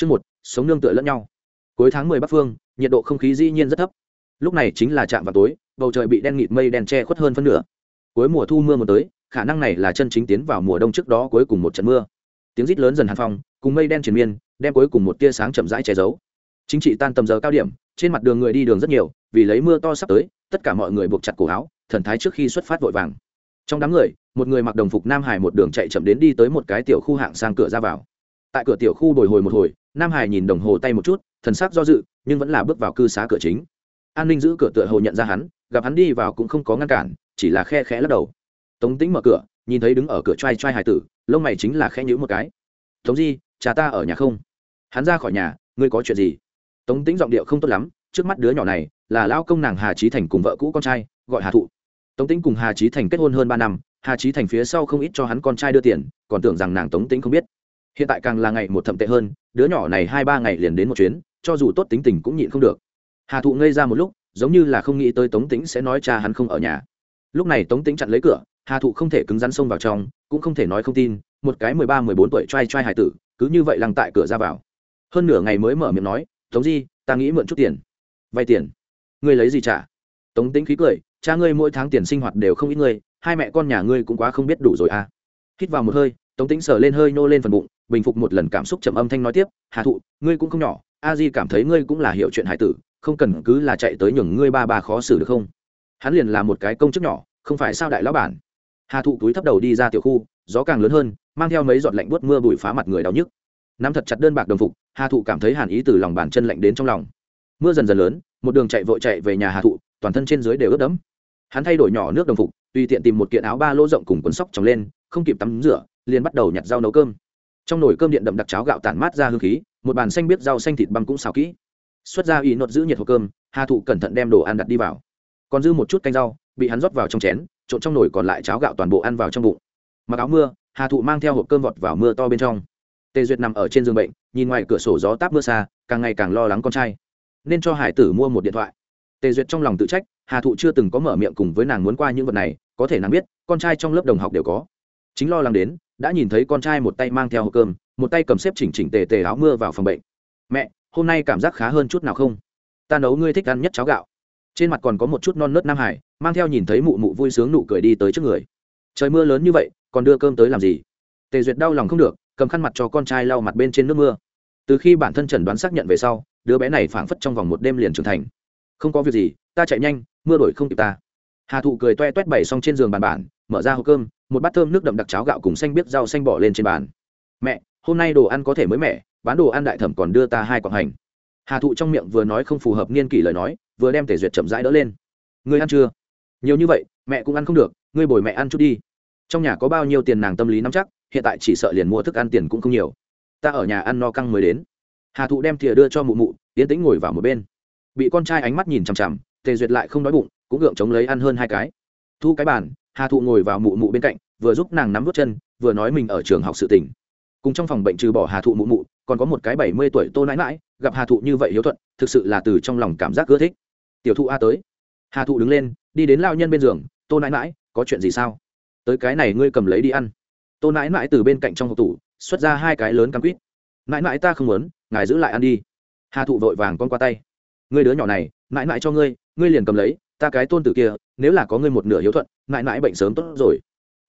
Chương một, sống nương tựa lẫn nhau. Cuối tháng mười Bắc Phương, nhiệt độ không khí dĩ nhiên rất thấp. Lúc này chính là trạm vào tối, bầu trời bị đen nghịt mây đen che khuất hơn phân nửa. Cuối mùa thu mưa một tới, khả năng này là chân chính tiến vào mùa đông trước đó cuối cùng một trận mưa. Tiếng rít lớn dần hàn phong, cùng mây đen triền miên, đem cuối cùng một tia sáng chậm rãi che giấu. Chính trị tan tầm giờ cao điểm, trên mặt đường người đi đường rất nhiều, vì lấy mưa to sắp tới, tất cả mọi người buộc chặt cổ áo, thần thái trước khi xuất phát vội vàng. Trong đám người, một người mặc đồng phục Nam Hải một đường chạy chậm đến đi tới một cái tiểu khu hạng sang cửa ra vào. Tại cửa tiểu khu bồi hồi một hồi, Nam Hải nhìn đồng hồ tay một chút, thần sắc do dự, nhưng vẫn là bước vào cư xá cửa chính. An ninh giữ cửa tựa hồ nhận ra hắn, gặp hắn đi vào cũng không có ngăn cản, chỉ là khe khẽ lắc đầu. Tống Tĩnh mở cửa, nhìn thấy đứng ở cửa trai trai hải tử, lông mày chính là khe nhữ một cái. "Tống Di, cha ta ở nhà không?" Hắn ra khỏi nhà, "Ngươi có chuyện gì?" Tống Tĩnh giọng điệu không tốt lắm, trước mắt đứa nhỏ này là lao công nàng Hà Chí Thành cùng vợ cũ con trai, gọi Hà Thụ. Tống Tĩnh cùng Hà Chí Thành kết hôn hơn ba năm, Hà Chí Thành phía sau không ít cho hắn con trai đưa tiền, còn tưởng rằng nàng Tống Tĩnh không biết. Hiện tại càng là ngày một thậm tệ hơn, đứa nhỏ này hai ba ngày liền đến một chuyến, cho dù tốt tính tình cũng nhịn không được. Hà Thụ ngây ra một lúc, giống như là không nghĩ tới Tống Tĩnh sẽ nói cha hắn không ở nhà. Lúc này Tống Tĩnh chặn lấy cửa, Hà Thụ không thể cứng rắn xông vào trong, cũng không thể nói không tin, một cái mười ba mười bốn tuổi trai trai hải tử, cứ như vậy lằng tại cửa ra vào. Hơn nửa ngày mới mở miệng nói, "Tống Di, ta nghĩ mượn chút tiền." "Vay tiền?" "Ngươi lấy gì trả?" Tống Tĩnh khí cười, "Cha ngươi mỗi tháng tiền sinh hoạt đều không ít ngươi, hai mẹ con nhà ngươi cũng quá không biết đủ rồi à." Hít vào một hơi, Tống Tĩnh sờ lên hơi nô lên phần bụng, bình phục một lần cảm xúc trầm âm thanh nói tiếp, "Hà Thụ, ngươi cũng không nhỏ, A Di cảm thấy ngươi cũng là hiểu chuyện hải tử, không cần cứ là chạy tới nhường ngươi ba ba khó xử được không?" Hắn liền là một cái công chức nhỏ, không phải sao đại lão bản. Hà Thụ túi thấp đầu đi ra tiểu khu, gió càng lớn hơn, mang theo mấy giọt lạnh buốt mưa bụi phá mặt người đau nhức nắm thật chặt đơn bạc đồng phục hà thụ cảm thấy hàn ý từ lòng bàn chân lạnh đến trong lòng mưa dần dần lớn một đường chạy vội chạy về nhà hà thụ toàn thân trên dưới đều ướt đẫm hắn thay đổi nhỏ nước đồng phục tùy tiện tìm một kiện áo ba lỗ rộng cùng quần sóc trồng lên không kịp tắm rửa liền bắt đầu nhặt rau nấu cơm trong nồi cơm điện đậm đặc cháo gạo tản mát ra hương khí, một bàn xanh biết rau xanh thịt băm cũng xào kỹ. Xuất ra y nốt giữ nhiệt hộp cơm, hà thụ cẩn thận đem đồ ăn đặt đi vào. Còn dư một chút canh rau, bị hắn rót vào trong chén, trộn trong nồi còn lại cháo gạo toàn bộ ăn vào trong bụng. Mặc áo mưa, hà thụ mang theo hộp cơm vọt vào mưa to bên trong. Tề duyệt nằm ở trên giường bệnh, nhìn ngoài cửa sổ gió táp mưa xa, càng ngày càng lo lắng con trai. Nên cho hải tử mua một điện thoại. Tề duyệt trong lòng tự trách, hà thụ chưa từng có mở miệng cùng với nàng muốn qua những vật này, có thể nàng biết, con trai trong lớp đồng học đều có. Chính lo lắng đến đã nhìn thấy con trai một tay mang theo hộp cơm, một tay cầm xếp chỉnh chỉnh tề tề áo mưa vào phòng bệnh. Mẹ, hôm nay cảm giác khá hơn chút nào không? Ta nấu ngươi thích ăn nhất cháo gạo. Trên mặt còn có một chút non nớt nam hải, mang theo nhìn thấy mụ mụ vui sướng nụ cười đi tới trước người. Trời mưa lớn như vậy, còn đưa cơm tới làm gì? Tề duyệt đau lòng không được, cầm khăn mặt cho con trai lau mặt bên trên nước mưa. Từ khi bản thân trần đoán xác nhận về sau, đứa bé này phảng phất trong vòng một đêm liền trưởng thành. Không có việc gì, ta chạy nhanh, mưa đổi không kịp ta. Hà thụ cười toe toét bày xong trên giường bàn bản, mở ra hộp cơm một bát thơm nước đậm đặc cháo gạo cùng xanh biết rau xanh bỏ lên trên bàn. Mẹ, hôm nay đồ ăn có thể mới mẻ, bán đồ ăn đại thẩm còn đưa ta hai quả hành. Hà thụ trong miệng vừa nói không phù hợp niên kỷ lời nói, vừa đem tể duyệt chậm rãi đỡ lên. Ngươi ăn chưa? Nhiều như vậy, mẹ cũng ăn không được, ngươi bồi mẹ ăn chút đi. Trong nhà có bao nhiêu tiền nàng tâm lý nắm chắc, hiện tại chỉ sợ liền mua thức ăn tiền cũng không nhiều. Ta ở nhà ăn no căng mới đến. Hà thụ đem thìa đưa cho mụ mụ yến tĩnh ngồi vào một bên. Bị con trai ánh mắt nhìn chằm chằm, tề duyệt lại không đói bụng, cũng gượng chống lấy ăn hơn hai cái. Thu cái bàn hà thụ ngồi vào mụ mụ bên cạnh, vừa giúp nàng nắm vớt chân, vừa nói mình ở trường học sự tỉnh cùng trong phòng bệnh trừ bỏ hà thụ mụ mụ, còn có một cái bảy mươi tuổi tô nãi mãi gặp hà thụ như vậy hiếu thuận, thực sự là từ trong lòng cảm giác ưa thích. Tiểu thụ a tới. Hà thụ đứng lên, đi đến lao nhân bên giường, tô nãi mãi có chuyện gì sao? Tới cái này ngươi cầm lấy đi ăn. Tô nãi mãi từ bên cạnh trong hộp tủ, xuất ra hai cái lớn cam quýt. Mãi mãi ta không muốn, ngài giữ lại ăn đi. Hà thụ vội vàng con qua tay. Ngươi đứa nhỏ này mãi mãi cho ngươi ngươi liền cầm lấy ta cái tôn tử kia, nếu là có ngươi một nửa hiếu thuận, mãi mãi bệnh sớm tốt rồi.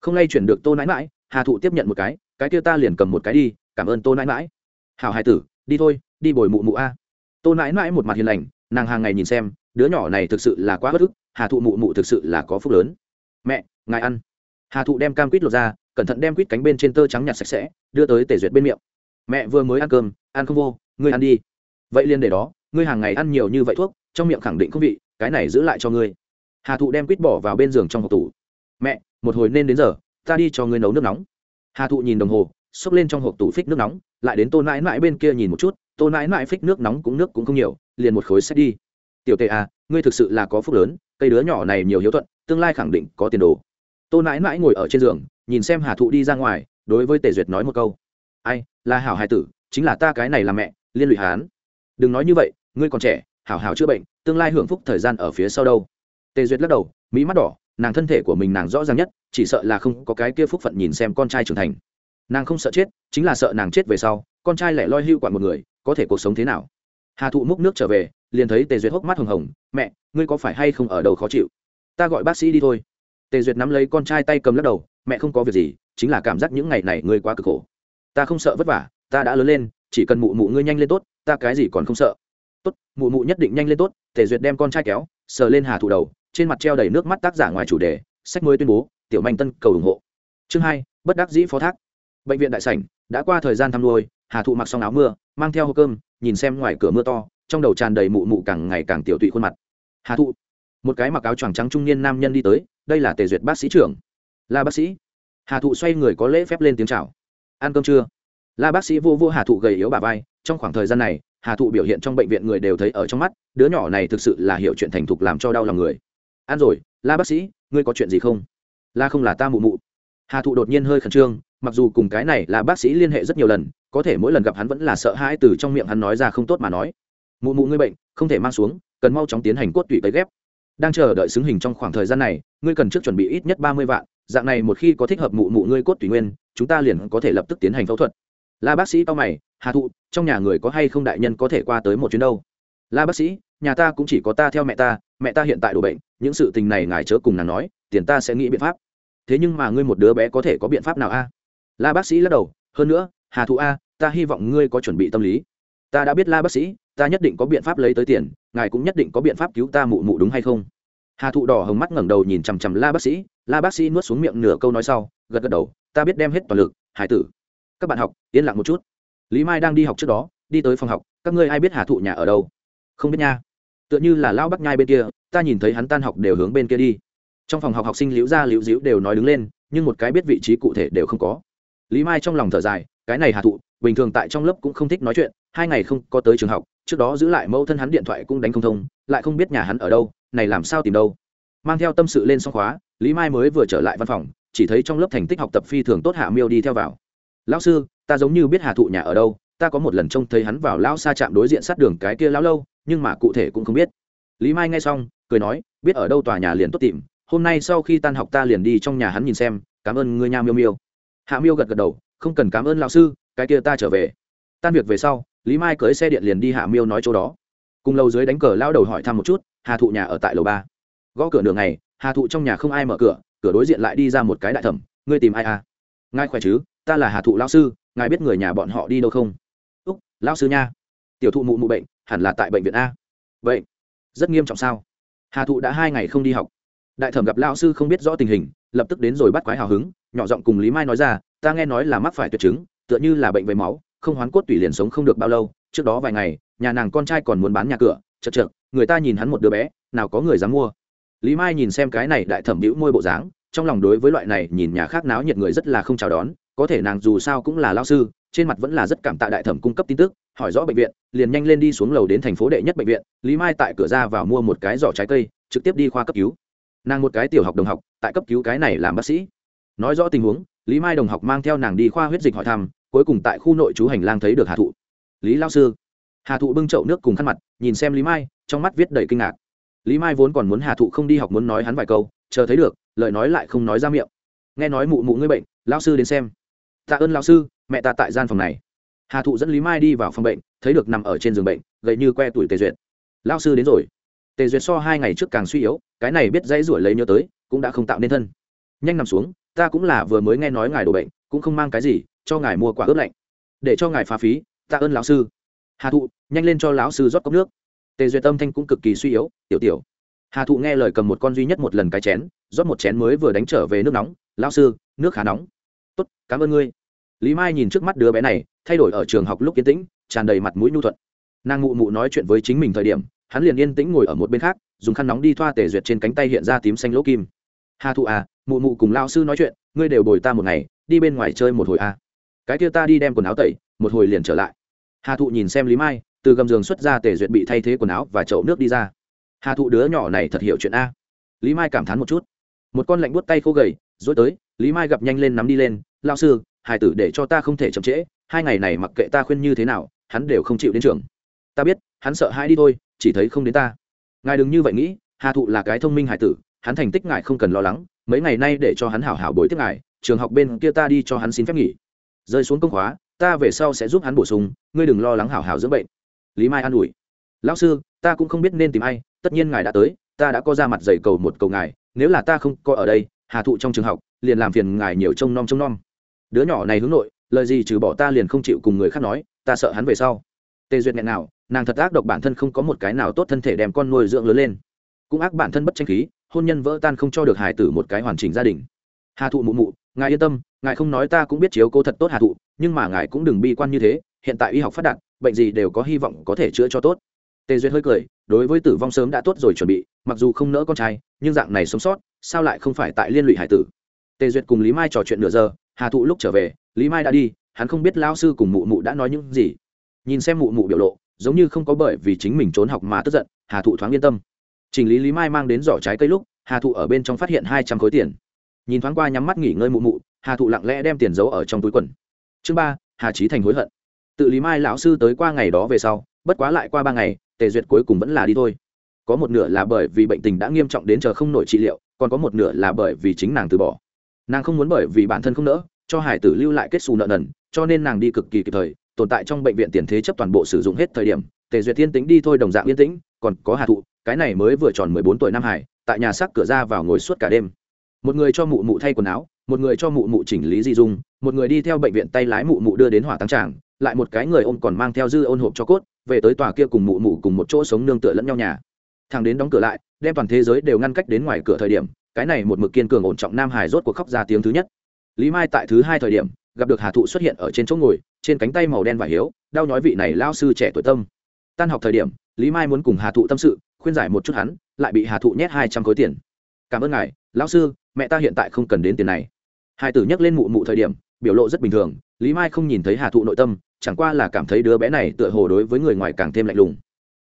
Không lay chuyển được tô nãi mãi, hà thụ tiếp nhận một cái cái kia ta liền cầm một cái đi, cảm ơn tô nãi mãi. Hào hai tử, đi thôi, đi bồi mụ mụ a. Tô nãi mãi một mặt hiền lành, nàng hàng ngày nhìn xem, đứa nhỏ này thực sự là quá bất ức, hà thụ mụ mụ thực sự là có phúc lớn. Mẹ, ngài ăn. Hà thụ đem cam quýt lột ra, cẩn thận đem quýt cánh bên trên tơ trắng nhặt sạch sẽ, đưa tới tể duyệt bên miệng. Mẹ vừa mới ăn cơm, ăn không vô, ngươi ăn đi. Vậy liền để đó, ngươi hàng ngày ăn nhiều như vậy thuốc trong miệng khẳng định không vị, cái này giữ lại cho ngươi. Hà thụ đem quýt bỏ vào bên giường trong hộp tủ. Mẹ, một hồi nên đến giờ, ta đi cho ngươi nấu nước nóng. Hà thụ nhìn đồng hồ, xốc lên trong hộp tủ phích nước nóng, lại đến tô nãi nãi bên kia nhìn một chút, tô nãi nãi phích nước nóng cũng nước cũng không nhiều, liền một khối xét đi. Tiểu tề à ngươi thực sự là có phúc lớn, cây đứa nhỏ này nhiều hiếu thuận, tương lai khẳng định có tiền đồ. Tô nãi nãi ngồi ở trên giường, nhìn xem hà thụ đi ra ngoài, đối với tề duyệt nói một câu. Ai, là hảo hai tử, chính là ta cái này là mẹ, liên lụy hán đừng nói như vậy, ngươi còn trẻ hảo hảo chữa bệnh, tương lai hưởng phúc thời gian ở phía sau đâu. Tề duyệt lắc đầu, mỹ mắt đỏ, nàng thân thể của mình nàng rõ ràng nhất, chỉ sợ là không có cái kia phúc phận nhìn xem con trai trưởng thành. Nàng không sợ chết, chính là sợ nàng chết về sau, con trai lẻ loi hưu quản một người, có thể cuộc sống thế nào? Hà thụ múc nước trở về, liền thấy tề duyệt hốc mắt hồng hồng, mẹ, ngươi có phải hay không ở đầu khó chịu? Ta gọi bác sĩ đi thôi. Tề duyệt nắm lấy con trai tay cầm lắc đầu, mẹ không có việc gì, chính là cảm giác những ngày này ngươi quá cực khổ. Ta không sợ vất vả, ta đã lớn lên, chỉ cần mụ mụ ngươi nhanh lên tốt, ta cái gì còn không sợ tốt, mụ mụ nhất định nhanh lên tốt, tề duyệt đem con trai kéo, sờ lên hà thụ đầu, trên mặt treo đầy nước mắt tác giả ngoài chủ đề, sách mới tuyên bố, tiểu manh tân cầu ủng hộ. Chương hai, bất đắc dĩ phó thác. Bệnh viện đại sảnh, đã qua thời gian thăm nuôi, hà thụ mặc xong áo mưa, mang theo hộp cơm, nhìn xem ngoài cửa mưa to, trong đầu tràn đầy mụ mụ càng ngày càng tiểu tụy khuôn mặt. Hà thụ. Một cái mặc áo choàng trắng trung niên nam nhân đi tới, đây là tề duyệt bác sĩ trưởng. Là bác sĩ. Hà thụ xoay người có lễ phép lên tiếng chào. Ăn cơm chưa? La bác sĩ vô vô hà thụ gầy yếu bà vai, trong khoảng thời gian này hà thụ biểu hiện trong bệnh viện người đều thấy ở trong mắt, đứa nhỏ này thực sự là hiểu chuyện thành thục làm cho đau lòng người. Ăn rồi, la bác sĩ, ngươi có chuyện gì không? La không là ta mụ mụ. Hà thụ đột nhiên hơi khẩn trương, mặc dù cùng cái này là bác sĩ liên hệ rất nhiều lần, có thể mỗi lần gặp hắn vẫn là sợ hãi từ trong miệng hắn nói ra không tốt mà nói. Mụ mụ ngươi bệnh, không thể mang xuống, cần mau chóng tiến hành cốt tủy cấy ghép. Đang chờ đợi xứng hình trong khoảng thời gian này, ngươi cần trước chuẩn bị ít nhất ba mươi vạn, dạng này một khi có thích hợp mụ mụ ngươi cốt tủy nguyên, chúng ta liền có thể lập tức tiến hành phẫu thuật. La bác sĩ cao mày hà thụ, trong nhà người có hay không đại nhân có thể qua tới một chuyến đâu? La bác sĩ, nhà ta cũng chỉ có ta theo mẹ ta mẹ ta hiện tại đổ bệnh, những sự tình này ngài chớ cùng nàng nói, tiền ta sẽ nghĩ biện pháp. Thế nhưng mà ngươi một đứa bé có thể có biện pháp nào a? La bác sĩ lắc đầu, hơn nữa, hà thụ a, ta hy vọng ngươi có chuẩn bị tâm lý. Ta đã biết la bác sĩ, ta nhất định có biện pháp lấy tới tiền, ngài cũng nhất định có biện pháp cứu ta mụ mụ đúng hay không? Hà thụ đỏ hồng mắt ngẩng đầu nhìn chằm chằm la bác sĩ, la bác sĩ nuốt xuống miệng nửa câu nói sau, gật gật đầu, ta biết đem hết toàn lực, hải tử. Các bạn học, yên lặng một chút lý mai đang đi học trước đó, đi tới phòng học, các ngươi ai biết hà thụ nhà ở đâu? Không biết nha. Tựa như là lao bắc nhai bên kia, ta nhìn thấy hắn tan học đều hướng bên kia đi. Trong phòng học học sinh liễu ra liễu diễu đều nói đứng lên, nhưng một cái biết vị trí cụ thể đều không có. Lý mai trong lòng thở dài, cái này hà thụ, bình thường tại trong lớp cũng không thích nói chuyện, hai ngày không có tới trường học, trước đó giữ lại mẫu thân hắn điện thoại cũng đánh không thông, lại không biết nhà hắn ở đâu, này làm sao tìm đâu. Mang theo tâm sự lên xong khóa, lý mai mới vừa trở lại văn phòng, chỉ thấy trong lớp thành tích học tập phi thường tốt hạ miêu đi theo vào lão sư ta giống như biết hà thụ nhà ở đâu ta có một lần trông thấy hắn vào lão xa chạm đối diện sát đường cái kia lão lâu nhưng mà cụ thể cũng không biết. Lý mai nghe xong cười nói biết ở đâu tòa nhà liền tốt tìm hôm nay sau khi tan học ta liền đi trong nhà hắn nhìn xem cảm ơn ngươi nha miêu miêu. Hạ miêu gật gật đầu không cần cảm ơn lão sư cái kia ta trở về. Tan việc về sau lý mai cưới xe điện liền đi hạ miêu nói chỗ đó. Cùng lâu dưới đánh cờ lao đầu hỏi thăm một chút hà thụ nhà ở tại lầu ba. Gõ cửa nửa ngày, hà thụ trong nhà không ai mở cửa cửa đối diện lại đi ra một cái đại thẩm ngươi tìm ai à? Ngài khỏe chứ? Ta là hà thụ lao sư, ngài biết người nhà bọn họ đi đâu không? Úc lao sư nha. Tiểu thụ mụ mụ bệnh, hẳn là tại bệnh viện a. Vậy rất nghiêm trọng sao? Hà thụ đã hai ngày không đi học. Đại thẩm gặp lao sư không biết rõ tình hình, lập tức đến rồi bắt quái hào hứng, nhỏ giọng cùng lý mai nói ra, ta nghe nói là mắc phải tuyệt chứng, tựa như là bệnh về máu, không hoán cốt tủy liền sống không được bao lâu, trước đó vài ngày, nhà nàng con trai còn muốn bán nhà cửa, chật chật, người ta nhìn hắn một đứa bé, nào có người dám mua. Lý mai nhìn xem cái này đại thẩm bĩu môi bộ dáng trong lòng đối với loại này nhìn nhà khác náo nhiệt người rất là không chào đón, có thể nàng dù sao cũng là lao sư, trên mặt vẫn là rất cảm tạ đại thẩm cung cấp tin tức, hỏi rõ bệnh viện, liền nhanh lên đi xuống lầu đến thành phố đệ nhất bệnh viện, lý mai tại cửa ra vào mua một cái giỏ trái cây, trực tiếp đi khoa cấp cứu. Nàng một cái tiểu học đồng học, tại cấp cứu cái này làm bác sĩ. Nói rõ tình huống, lý mai đồng học mang theo nàng đi khoa huyết dịch hỏi thăm, cuối cùng tại khu nội trú hành lang thấy được hà thụ. Lý lao sư. Hà thụ bưng chậu nước cùng khăn mặt, nhìn xem lý mai, trong mắt viết đầy kinh ngạc. Lý mai vốn còn muốn hà thụ không đi học muốn nói hắn vài câu, chờ thấy được lời nói lại không nói ra miệng. Nghe nói mụ mụ ngươi bệnh lao sư đến xem. Tạ ơn lao sư, mẹ ta tại gian phòng này. Hà thụ dẫn lý mai đi vào phòng bệnh, thấy được nằm ở trên giường bệnh gậy như que tuổi tề duyệt. Lao sư đến rồi. Tề duyệt so hai ngày trước càng suy yếu, cái này biết dãy ruổi lấy nhớ tới, cũng đã không tạo nên thân. Nhanh nằm xuống, ta cũng là vừa mới nghe nói ngài đổ bệnh, cũng không mang cái gì, cho ngài mua quả ướp lạnh. Để cho ngài phá phí, tạ ơn lão sư. Hà thụ, nhanh lên cho lão sư rót cốc nước. Tề duyệt tâm thanh cũng cực kỳ suy yếu, tiểu tiểu hà thụ nghe lời cầm một con duy nhất một lần cái chén, rót một chén mới vừa đánh trở về nước nóng. Lão sư, nước khá nóng. Tốt, cảm ơn ngươi. Lý mai nhìn trước mắt đứa bé này, thay đổi ở trường học lúc yên tĩnh, tràn đầy mặt mũi nhu thuận. Nàng mụ mụ nói chuyện với chính mình thời điểm, hắn liền yên tĩnh ngồi ở một bên khác, dùng khăn nóng đi thoa tể duyệt trên cánh tay hiện ra tím xanh lỗ kim. Hà thụ à mụ mụ cùng lao sư nói chuyện, ngươi đều bồi ta một ngày, đi bên ngoài chơi một hồi à. cái kia ta đi đem quần áo tẩy, một hồi liền trở lại. Hà thụ nhìn xem lý mai, từ gầm giường xuất ra tể duyệt bị thay thế quần áo và chậu nước đi ra hà thụ đứa nhỏ này thật hiểu chuyện a. Lý mai cảm thán một chút. Một con lạnh buốt tay khô gầy, dối tới, lý mai gặp nhanh lên nắm đi lên lao sư hải tử để cho ta không thể chậm trễ, hai ngày này mặc kệ ta khuyên như thế nào, hắn đều không chịu đến trường. Ta biết, hắn sợ hãi đi thôi, chỉ thấy không đến ta. Ngài đừng như vậy nghĩ, hà thụ là cái thông minh hải tử, hắn thành tích ngài không cần lo lắng, mấy ngày nay để cho hắn hảo hảo bồi tiếp ngài, trường học bên kia ta đi cho hắn xin phép nghỉ. Rơi xuống công khóa, ta về sau sẽ giúp hắn bổ sung, ngươi đừng lo lắng hảo hảo dưỡng bệnh. Lý mai an ủi. Lão sư ta cũng không biết nên tìm ai, tất nhiên ngài đã tới, ta đã có ra mặt dày cầu một cầu ngài, nếu là ta không có ở đây, hà thụ trong trường học, liền làm phiền ngài nhiều trông nom trông nom. Đứa nhỏ này hướng nội, lời gì trừ bỏ ta liền không chịu cùng người khác nói, ta sợ hắn về sau. Tề duyệt nghẹn nào, nàng thật ác độc bản thân không có một cái nào tốt thân thể đem con nuôi dưỡng lớn lên. Cũng ác bản thân bất tranh khí, hôn nhân vỡ tan không cho được hài tử một cái hoàn chỉnh gia đình. Hà thụ mụ mụ, ngài yên tâm, ngài không nói ta cũng biết chiếu cố thật tốt hà thụ, nhưng mà ngài cũng đừng bi quan như thế, hiện tại y học phát đạt, bệnh gì đều có hy vọng có thể chữa cho tốt tề duyệt hơi cười, đối với tử vong sớm đã tốt rồi chuẩn bị, mặc dù không nỡ con trai, nhưng dạng này sống sót, sao lại không phải tại liên lụy hải tử? Tề duyệt cùng lý mai trò chuyện nửa giờ, hà thụ lúc trở về, lý mai đã đi, hắn không biết lao sư cùng mụ mụ đã nói những gì. Nhìn xem mụ mụ biểu lộ, giống như không có bởi vì chính mình trốn học mà tức giận, hà thụ thoáng yên tâm. Chỉnh lý lý mai mang đến giỏ trái cây lúc, hà thụ ở bên trong phát hiện hai trăm khối tiền. Nhìn thoáng qua nhắm mắt nghỉ ngơi mụ mụ, hà thụ lặng lẽ đem tiền giấu ở trong túi quần. Chương ba, hà trí thành hối hận. Tự lý mai lão sư tới qua ngày đó về sau, bất quá lại qua ba ngày tề duyệt cuối cùng vẫn là đi thôi. Có một nửa là bởi vì bệnh tình đã nghiêm trọng đến chờ không nổi trị liệu, còn có một nửa là bởi vì chính nàng từ bỏ. Nàng không muốn bởi vì bản thân không nỡ, cho hải tử lưu lại kết xù nợ nần, cho nên nàng đi cực kỳ kịp thời, tồn tại trong bệnh viện tiền thế chấp toàn bộ sử dụng hết thời điểm, tề duyệt tiên tính đi thôi đồng dạng yên tĩnh, còn có hà thụ, cái này mới vừa tròn mười bốn tuổi nam hải, tại nhà xác cửa ra vào ngồi suốt cả đêm. Một người cho mụ mụ thay quần áo, một người cho mụ mụ chỉnh lý di dung, một người đi theo bệnh viện tay lái mụ mụ đưa đến hỏa tăng tràng, lại một cái người ôm còn mang theo dư ôn hộp cho cốt về tới tòa kia cùng mụ mụ cùng một chỗ sống nương tựa lẫn nhau nhà. Thằng đến đóng cửa lại, đem toàn thế giới đều ngăn cách đến ngoài cửa thời điểm, cái này một mực kiên cường ổn trọng nam hải rốt cuộc khóc ra tiếng thứ nhất. Lý mai tại thứ hai thời điểm, gặp được hà thụ xuất hiện ở trên chỗ ngồi, trên cánh tay màu đen và hiếu, đau nhói vị này lao sư trẻ tuổi tâm. Tan học thời điểm, lý mai muốn cùng hà thụ tâm sự, khuyên giải một chút hắn, lại bị hà thụ nhét hai trăm khối tiền. Cảm ơn ngài, lão sư, mẹ ta hiện tại không cần đến tiền này. Hai tử nhắc lên mụ mụ thời điểm, biểu lộ rất bình thường, lý mai không nhìn thấy hà thụ nội tâm chẳng qua là cảm thấy đứa bé này tựa hồ đối với người ngoài càng thêm lạnh lùng.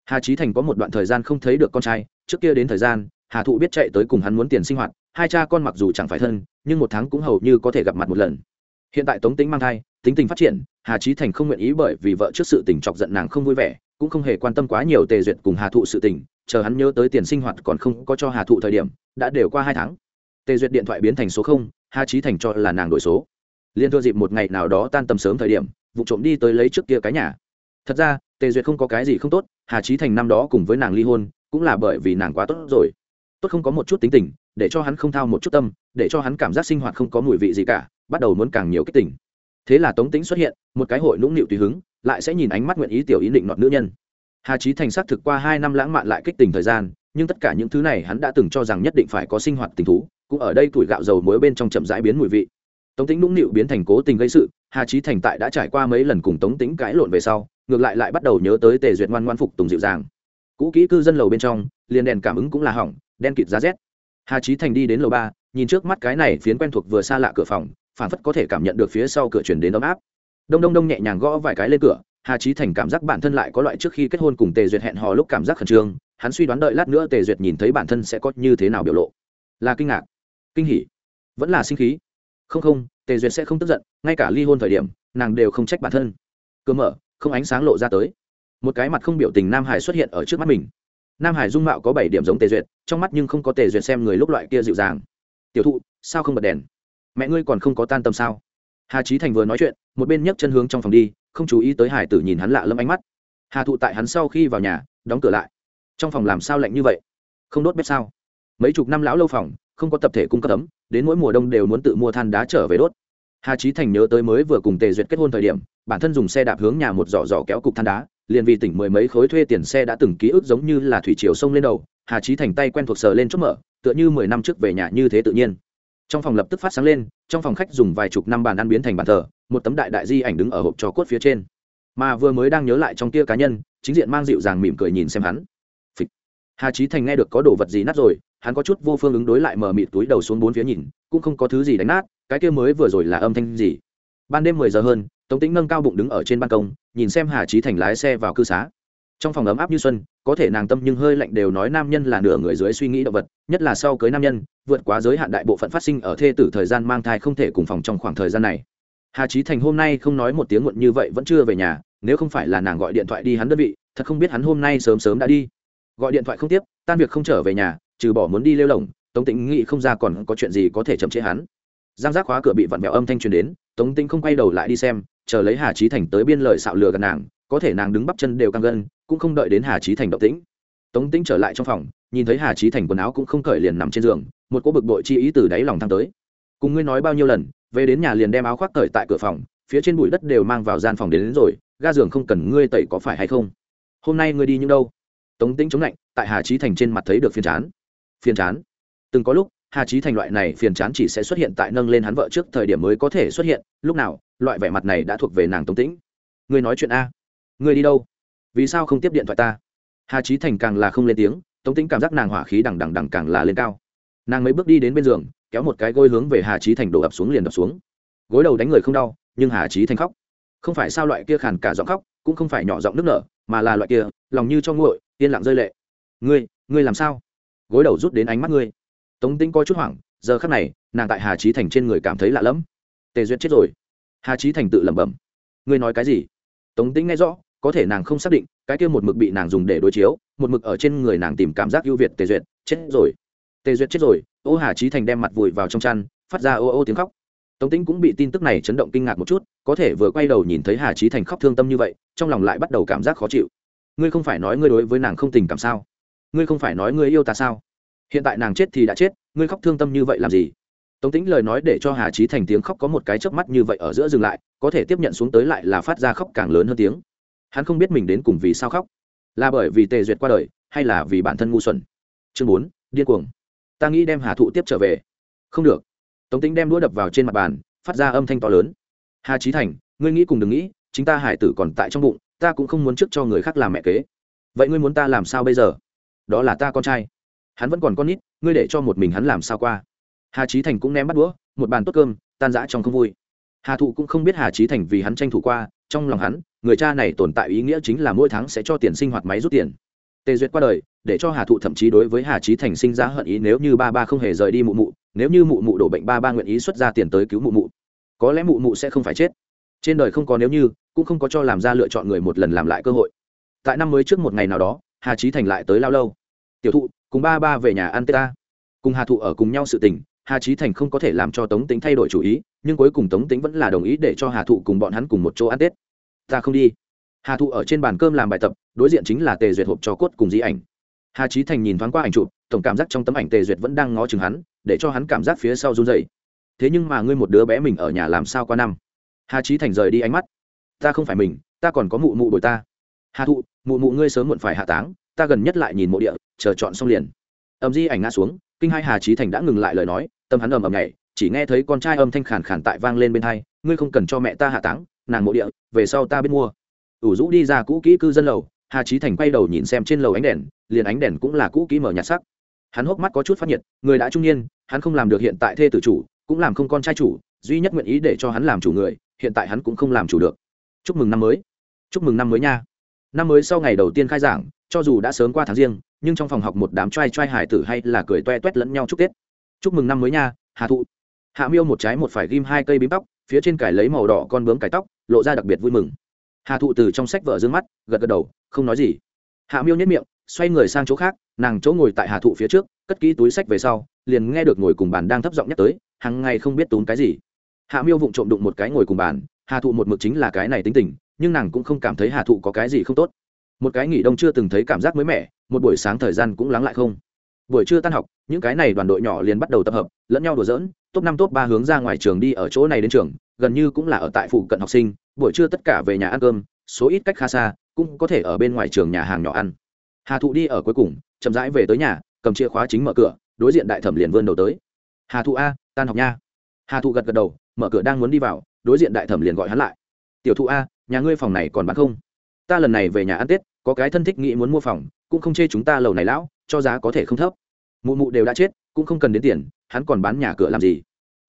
Hà trí thành có một đoạn thời gian không thấy được con trai, trước kia đến thời gian, hà thụ biết chạy tới cùng hắn muốn tiền sinh hoạt, hai cha con mặc dù chẳng phải thân, nhưng một tháng cũng hầu như có thể gặp mặt một lần. Hiện tại tống tính mang thai, tính tình phát triển, hà trí thành không nguyện ý bởi vì vợ trước sự tình chọc giận nàng không vui vẻ, cũng không hề quan tâm quá nhiều tề duyệt cùng hà thụ sự tình, chờ hắn nhớ tới tiền sinh hoạt còn không có cho hà thụ thời điểm, đã đều qua hai tháng. Tề duyệt điện thoại biến thành số không, hà trí thành cho là nàng đổi số. Liên thua dịp một ngày nào đó tan tầm sớm thời điểm vụ trộm đi tới lấy trước kia cái nhà. Thật ra, tề duyệt không có cái gì không tốt, hà trí thành năm đó cùng với nàng ly hôn, cũng là bởi vì nàng quá tốt rồi. Tốt không có một chút tính tình, để cho hắn không thao một chút tâm, để cho hắn cảm giác sinh hoạt không có mùi vị gì cả, bắt đầu muốn càng nhiều kích tình. Thế là tống tính xuất hiện, một cái hội nũng nịu tùy hứng, lại sẽ nhìn ánh mắt nguyện ý tiểu ý định nọt nữ nhân. Hà trí thành xác thực qua hai năm lãng mạn lại kích tình thời gian, nhưng tất cả những thứ này hắn đã từng cho rằng nhất định phải có sinh hoạt tình thú, cũng ở đây tuổi gạo dầu muối bên trong chậm rãi biến mùi vị tống tính nũng nịu biến thành cố tình gây sự, hà trí thành tại đã trải qua mấy lần cùng tống tính cãi lộn về sau, ngược lại lại bắt đầu nhớ tới tề duyệt ngoan ngoan phục tùng dịu dàng. Cũ kỹ cư dân lầu bên trong, liền đèn cảm ứng cũng là hỏng, đen kịt giá rét. Hà trí thành đi đến lầu ba, nhìn trước mắt cái này phiến quen thuộc vừa xa lạ cửa phòng phản phất có thể cảm nhận được phía sau cửa chuyển đến ấm áp. Đông đông đông nhẹ nhàng gõ vài cái lên cửa, hà trí thành cảm giác bản thân lại có loại trước khi kết hôn cùng tề duyệt hẹn hò lúc cảm giác khẩn trương, hắn suy đoán đợi lát nữa tề duyệt nhìn thấy bản thân sẽ có như thế nào biểu lộ. Là kinh ngạc, kinh hỉ, vẫn là sinh khí không không, tề duyệt sẽ không tức giận, ngay cả ly hôn thời điểm, nàng đều không trách bản thân. Cơ mở, không ánh sáng lộ ra tới. Một cái mặt không biểu tình nam hải xuất hiện ở trước mắt mình. Nam hải dung mạo có bảy điểm giống tề duyệt, trong mắt nhưng không có tề duyệt xem người lúc loại kia dịu dàng. Tiểu thụ, sao không bật đèn? Mẹ ngươi còn không có tan tâm sao? Hà trí thành vừa nói chuyện, một bên nhấc chân hướng trong phòng đi, không chú ý tới hải tử nhìn hắn lạ lâm ánh mắt. Hà thụ tại hắn sau khi vào nhà, đóng cửa lại. Trong phòng làm sao lạnh như vậy? Không đốt bếp sao? Mấy chục năm lão lâu phòng không có tập thể cung cấp ấm, đến mỗi mùa đông đều muốn tự mua than đá trở về đốt. Hà trí thành nhớ tới mới vừa cùng tề duyệt kết hôn thời điểm, bản thân dùng xe đạp hướng nhà một giỏ giỏ kéo cục than đá, liền vì tỉnh mười mấy khối thuê tiền xe đã từng ký ức giống như là thủy chiều sông lên đầu, hà trí thành tay quen thuộc sờ lên chốt mở, tựa như mười năm trước về nhà như thế tự nhiên. Trong phòng lập tức phát sáng lên, trong phòng khách dùng vài chục năm bàn ăn biến thành bàn thờ, một tấm đại đại di ảnh đứng ở hộp trò cốt phía trên. Mà vừa mới đang nhớ lại trong kia cá nhân, chính diện mang dịu dàng mỉm cười nhìn xem hắn. Phịch. hà trí thành nghe được có đồ vật gì nát rồi hắn có chút vô phương ứng đối lại mở mịt túi đầu xuống bốn phía nhìn, cũng không có thứ gì đánh nát, cái kia mới vừa rồi là âm thanh gì. Ban đêm mười giờ hơn, tống tĩnh nâng cao bụng đứng ở trên ban công, nhìn xem hà trí thành lái xe vào cư xá. Trong phòng ấm áp như xuân, có thể nàng tâm nhưng hơi lạnh đều nói nam nhân là nửa người dưới suy nghĩ động vật, nhất là sau cưới nam nhân, vượt quá giới hạn đại bộ phận phát sinh ở thê tử thời gian mang thai không thể cùng phòng trong khoảng thời gian này. Hà trí thành hôm nay không nói một tiếng muộn như vậy vẫn chưa về nhà, nếu không phải là nàng gọi điện thoại đi hắn đơn vị, thật không biết hắn hôm nay sớm sớm đã đi. Gọi điện thoại không tiếp, tan việc không trở về nhà trừ bỏ muốn đi lêu lồng tống tĩnh nghĩ không ra còn có chuyện gì có thể chậm chế hắn. Giang giác khóa cửa bị vặn vẹo âm thanh truyền đến tống tĩnh không quay đầu lại đi xem chờ lấy hà trí thành tới biên lời xạo lừa gần nàng có thể nàng đứng bắp chân đều căng gân cũng không đợi đến hà trí thành động tĩnh. Tống tĩnh trở lại trong phòng nhìn thấy hà trí thành quần áo cũng không cởi liền nằm trên giường một cô bực bội chi ý từ đáy lòng thăng tới. Cùng ngươi nói bao nhiêu lần về đến nhà liền đem áo khoác cởi tại cửa phòng phía trên bụi đất đều mang vào gian phòng đến, đến rồi ga giường không cần ngươi tẩy có phải hay không? Hôm nay ngươi đi những đâu? Tống tĩnh chống lạnh tại hà trí thành trên mặt thấy được phiền chán phiền chán. Từng có lúc, hà trí thành loại này phiền chán chỉ sẽ xuất hiện tại nâng lên hắn vợ trước thời điểm mới có thể xuất hiện, lúc nào, loại vẻ mặt này đã thuộc về nàng tống tĩnh. Ngươi nói chuyện a. Ngươi đi đâu? Vì sao không tiếp điện thoại ta? Hà trí thành càng là không lên tiếng, tống tĩnh cảm giác nàng hỏa khí đằng đằng đằng càng là lên cao. Nàng mấy bước đi đến bên giường, kéo một cái gối hướng về hà trí thành đổ ập xuống liền đập xuống. Gối đầu đánh người không đau, nhưng hà trí thành khóc. Không phải sao loại kia khàn cả giọng khóc, cũng không phải nhỏ giọng nước nở, mà là loại kia, lòng như cho nguội, yên lặng rơi lệ. Ngươi ngươi làm sao? Gối đầu rút đến ánh mắt ngươi. Tống tĩnh coi chút hoảng, giờ khắc này, nàng tại hà trí thành trên người cảm thấy lạ lẫm. Tề duyệt chết rồi. Hà trí thành tự lẩm bẩm. Ngươi nói cái gì? Tống tĩnh nghe rõ, có thể nàng không xác định, cái kia một mực bị nàng dùng để đối chiếu, một mực ở trên người nàng tìm cảm giác ưu việt tề duyệt, chết rồi. Tề duyệt chết rồi, ô hà trí thành đem mặt vùi vào trong chăn, phát ra ô ô tiếng khóc. Tống tĩnh cũng bị tin tức này chấn động kinh ngạc một chút, có thể vừa quay đầu nhìn thấy hà trí thành khóc thương tâm như vậy, trong lòng lại bắt đầu cảm giác khó chịu. Ngươi không phải nói ngươi đối với nàng không tình cảm sao? Ngươi không phải nói ngươi yêu ta sao? Hiện tại nàng chết thì đã chết, ngươi khóc thương tâm như vậy làm gì? Tống tĩnh lời nói để cho hà trí thành tiếng khóc có một cái chớp mắt như vậy ở giữa dừng lại, có thể tiếp nhận xuống tới lại là phát ra khóc càng lớn hơn tiếng. Hắn không biết mình đến cùng vì sao khóc. Là bởi vì tề duyệt qua đời, hay là vì bản thân ngu xuẩn? Chương bốn, điên cuồng. Ta nghĩ đem hà thụ tiếp trở về. Không được. Tống tính đem đũa đập vào trên mặt bàn, phát ra âm thanh to lớn. Hà trí thành, ngươi nghĩ cùng đừng nghĩ, chính ta hải tử còn tại trong bụng, ta cũng không muốn trước cho người khác làm mẹ kế. Vậy ngươi muốn ta làm sao bây giờ? Đó là ta con trai. Hắn vẫn còn con nít, ngươi để cho một mình hắn làm sao qua? Hà trí thành cũng ném bắt đũa, một bàn tốt cơm, tan rã trong không vui. Hà thụ cũng không biết hà trí thành vì hắn tranh thủ qua, trong lòng hắn, người cha này tồn tại ý nghĩa chính là mỗi tháng sẽ cho tiền sinh hoạt máy rút tiền. Tề duyệt qua đời, để cho hà thụ thậm chí đối với hà trí thành sinh ra hận ý nếu như ba ba không hề rời đi mụ mụ, nếu như mụ mụ đổ bệnh ba ba nguyện ý xuất ra tiền tới cứu mụ mụ. Có lẽ mụ mụ sẽ không phải chết. Trên đời không có nếu như, cũng không có cho làm ra lựa chọn người một lần làm lại cơ hội. Tại năm mới trước một ngày nào đó hà trí thành lại tới lao lâu. Tiểu thụ, cùng ba ba về nhà ăn tết ta. Cùng hà thụ ở cùng nhau sự tình, hà trí thành không có thể làm cho tống tính thay đổi chủ ý, nhưng cuối cùng tống tính vẫn là đồng ý để cho hà thụ cùng bọn hắn cùng một chỗ ăn tết. Ta không đi. Hà thụ ở trên bàn cơm làm bài tập, đối diện chính là tề duyệt hộp cho cốt cùng di ảnh. Hà trí thành nhìn thoáng qua ảnh chụp, tổng cảm giác trong tấm ảnh tề duyệt vẫn đang ngó chừng hắn, để cho hắn cảm giác phía sau run dày thế nhưng mà ngươi một đứa bé mình ở nhà làm sao qua năm? Hà trí thành rời đi ánh mắt. Ta không phải mình, ta còn có mụ mụ bồi ta hà thụ, mụ mụ ngươi sớm muộn phải hạ táng, ta gần nhất lại nhìn mộ địa, chờ chọn xong liền. Ầm di ảnh ngã xuống, kinh hai hà trí thành đã ngừng lại lời nói, tâm hắn ầm ầm nhảy, chỉ nghe thấy con trai âm thanh khàn khàn tại vang lên bên hai, ngươi không cần cho mẹ ta hạ táng, nàng mộ địa, về sau ta biết mua. Ủ rũ đi ra cũ kỹ cư dân lầu, hà trí thành quay đầu nhìn xem trên lầu ánh đèn, liền ánh đèn cũng là cũ kỹ mở nhạt sắc. Hắn hốc mắt có chút phát nhiệt, người đã trung niên, hắn không làm được hiện tại thê tử chủ, cũng làm không con trai chủ, duy nhất nguyện ý để cho hắn làm chủ người, hiện tại hắn cũng không làm chủ được. Chúc mừng năm mới. Chúc mừng năm mới nha năm mới sau ngày đầu tiên khai giảng, cho dù đã sớm qua tháng riêng, nhưng trong phòng học một đám trai trai hải tử hay là cười toe toét lẫn nhau chúc tết. Chúc mừng năm mới nha, hà thụ. Hạ miêu một trái một phải ghim hai cây bím tóc, phía trên cải lấy màu đỏ con bướm cải tóc, lộ ra đặc biệt vui mừng. Hà thụ từ trong sách vợ d ư ơ n g mắt, gật gật đầu, không nói gì. Hạ miêu nhất miệng, xoay người sang chỗ khác, nàng chỗ ngồi tại hà thụ phía trước, cất kỹ túi sách về sau, liền nghe được ngồi cùng bàn đang thấp giọng nhắc tới hàng ngày không biết tốn cái gì. Hạ miêu vụng trộm đụng một cái ngồi cùng bàn, hà thụ một mực chính là cái này tính tình nhưng nàng cũng không cảm thấy hà thụ có cái gì không tốt. Một cái nghỉ đông chưa từng thấy cảm giác mới mẻ, một buổi sáng thời gian cũng lắng lại không. Buổi trưa tan học, những cái này đoàn đội nhỏ liền bắt đầu tập hợp, lẫn nhau đùa dỡn top năm, top ba hướng ra ngoài trường đi ở chỗ này đến trường, gần như cũng là ở tại phụ cận học sinh, buổi trưa tất cả về nhà ăn cơm, số ít cách khá xa, cũng có thể ở bên ngoài trường nhà hàng nhỏ ăn. Hà thụ đi ở cuối cùng, chậm rãi về tới nhà, cầm chìa khóa chính mở cửa, đối diện đại thẩm liền vươn đầu tới. Hà thụ a, tan học nha. Hà thụ gật gật đầu, mở cửa đang muốn đi vào, đối diện đại thẩm liền gọi hắn lại. Tiểu thụ a nhà ngươi phòng này còn bán không? Ta lần này về nhà ăn tết, có cái thân thích nghĩ muốn mua phòng, cũng không chê chúng ta lầu này lão, cho giá có thể không thấp. Mụ mụ đều đã chết, cũng không cần đến tiền, hắn còn bán nhà cửa làm gì?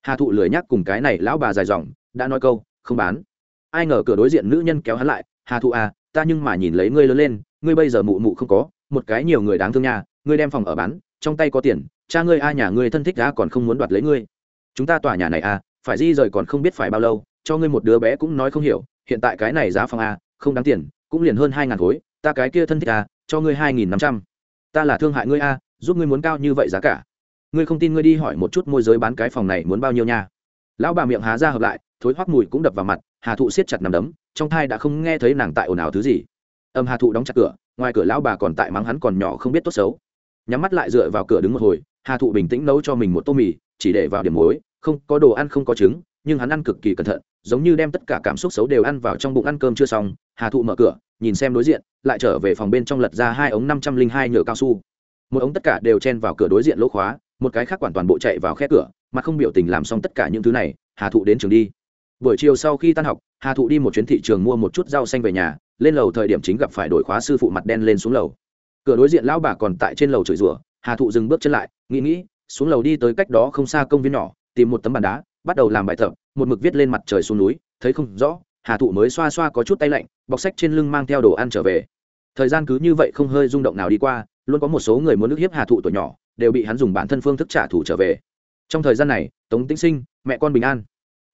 Hà thụ lười nhắc cùng cái này lão bà dài dòng, đã nói câu, không bán. Ai ngờ cửa đối diện nữ nhân kéo hắn lại, hà thụ à ta nhưng mà nhìn lấy ngươi lớn lên, ngươi bây giờ mụ mụ không có, một cái nhiều người đáng thương nha, ngươi đem phòng ở bán, trong tay có tiền, cha ngươi a nhà ngươi thân thích đã còn không muốn đoạt lấy ngươi. Chúng ta tòa nhà này à phải di rời còn không biết phải bao lâu, cho ngươi một đứa bé cũng nói không hiểu hiện tại cái này giá phòng a, không đáng tiền, cũng liền hơn hai ngàn khối, ta cái kia thân thích a, cho ngươi hai nghìn năm trăm. Ta là thương hại ngươi a, giúp ngươi muốn cao như vậy giá cả. Ngươi không tin ngươi đi hỏi một chút môi giới bán cái phòng này muốn bao nhiêu nha. Lão bà miệng há ra hợp lại, thối hoắc mùi cũng đập vào mặt, hà thụ siết chặt nằm đấm, trong thai đã không nghe thấy nàng tại ồn ào thứ gì. Âm hà thụ đóng chặt cửa, ngoài cửa lão bà còn tại mắng hắn còn nhỏ không biết tốt xấu. Nhắm mắt lại dựa vào cửa đứng một hồi, hà thụ bình tĩnh nấu cho mình một tô mì, chỉ để vào điểm muối, không có đồ ăn không có trứng nhưng hắn ăn cực kỳ cẩn thận, giống như đem tất cả cảm xúc xấu đều ăn vào trong bụng ăn cơm chưa xong, hà thụ mở cửa, nhìn xem đối diện, lại trở về phòng bên trong lật ra hai ống năm trăm linh hai nhựa cao su. Một ống tất cả đều chen vào cửa đối diện lỗ khóa, một cái khác quản toàn bộ chạy vào khe cửa, mà không biểu tình làm xong tất cả những thứ này, hà thụ đến trường đi. Buổi chiều sau khi tan học, hà thụ đi một chuyến thị trường mua một chút rau xanh về nhà, lên lầu thời điểm chính gặp phải đổi khóa sư phụ mặt đen lên xuống lầu. Cửa đối diện lão bà còn tại trên lầu chửi rủa, hà thụ dừng bước chân lại, nghĩ nghĩ, xuống lầu đi tới cách đó không xa công viên nhỏ, tìm một tấm bàn đá bắt đầu làm bài tập, một mực viết lên mặt trời xuống núi, thấy không rõ, hà thụ mới xoa xoa có chút tay lạnh, bọc sách trên lưng mang theo đồ ăn trở về. Thời gian cứ như vậy không hơi rung động nào đi qua, luôn có một số người muốn nước hiếp hà thụ tuổi nhỏ, đều bị hắn dùng bản thân phương thức trả thù trở về. Trong thời gian này, tống tĩnh sinh, mẹ con bình an.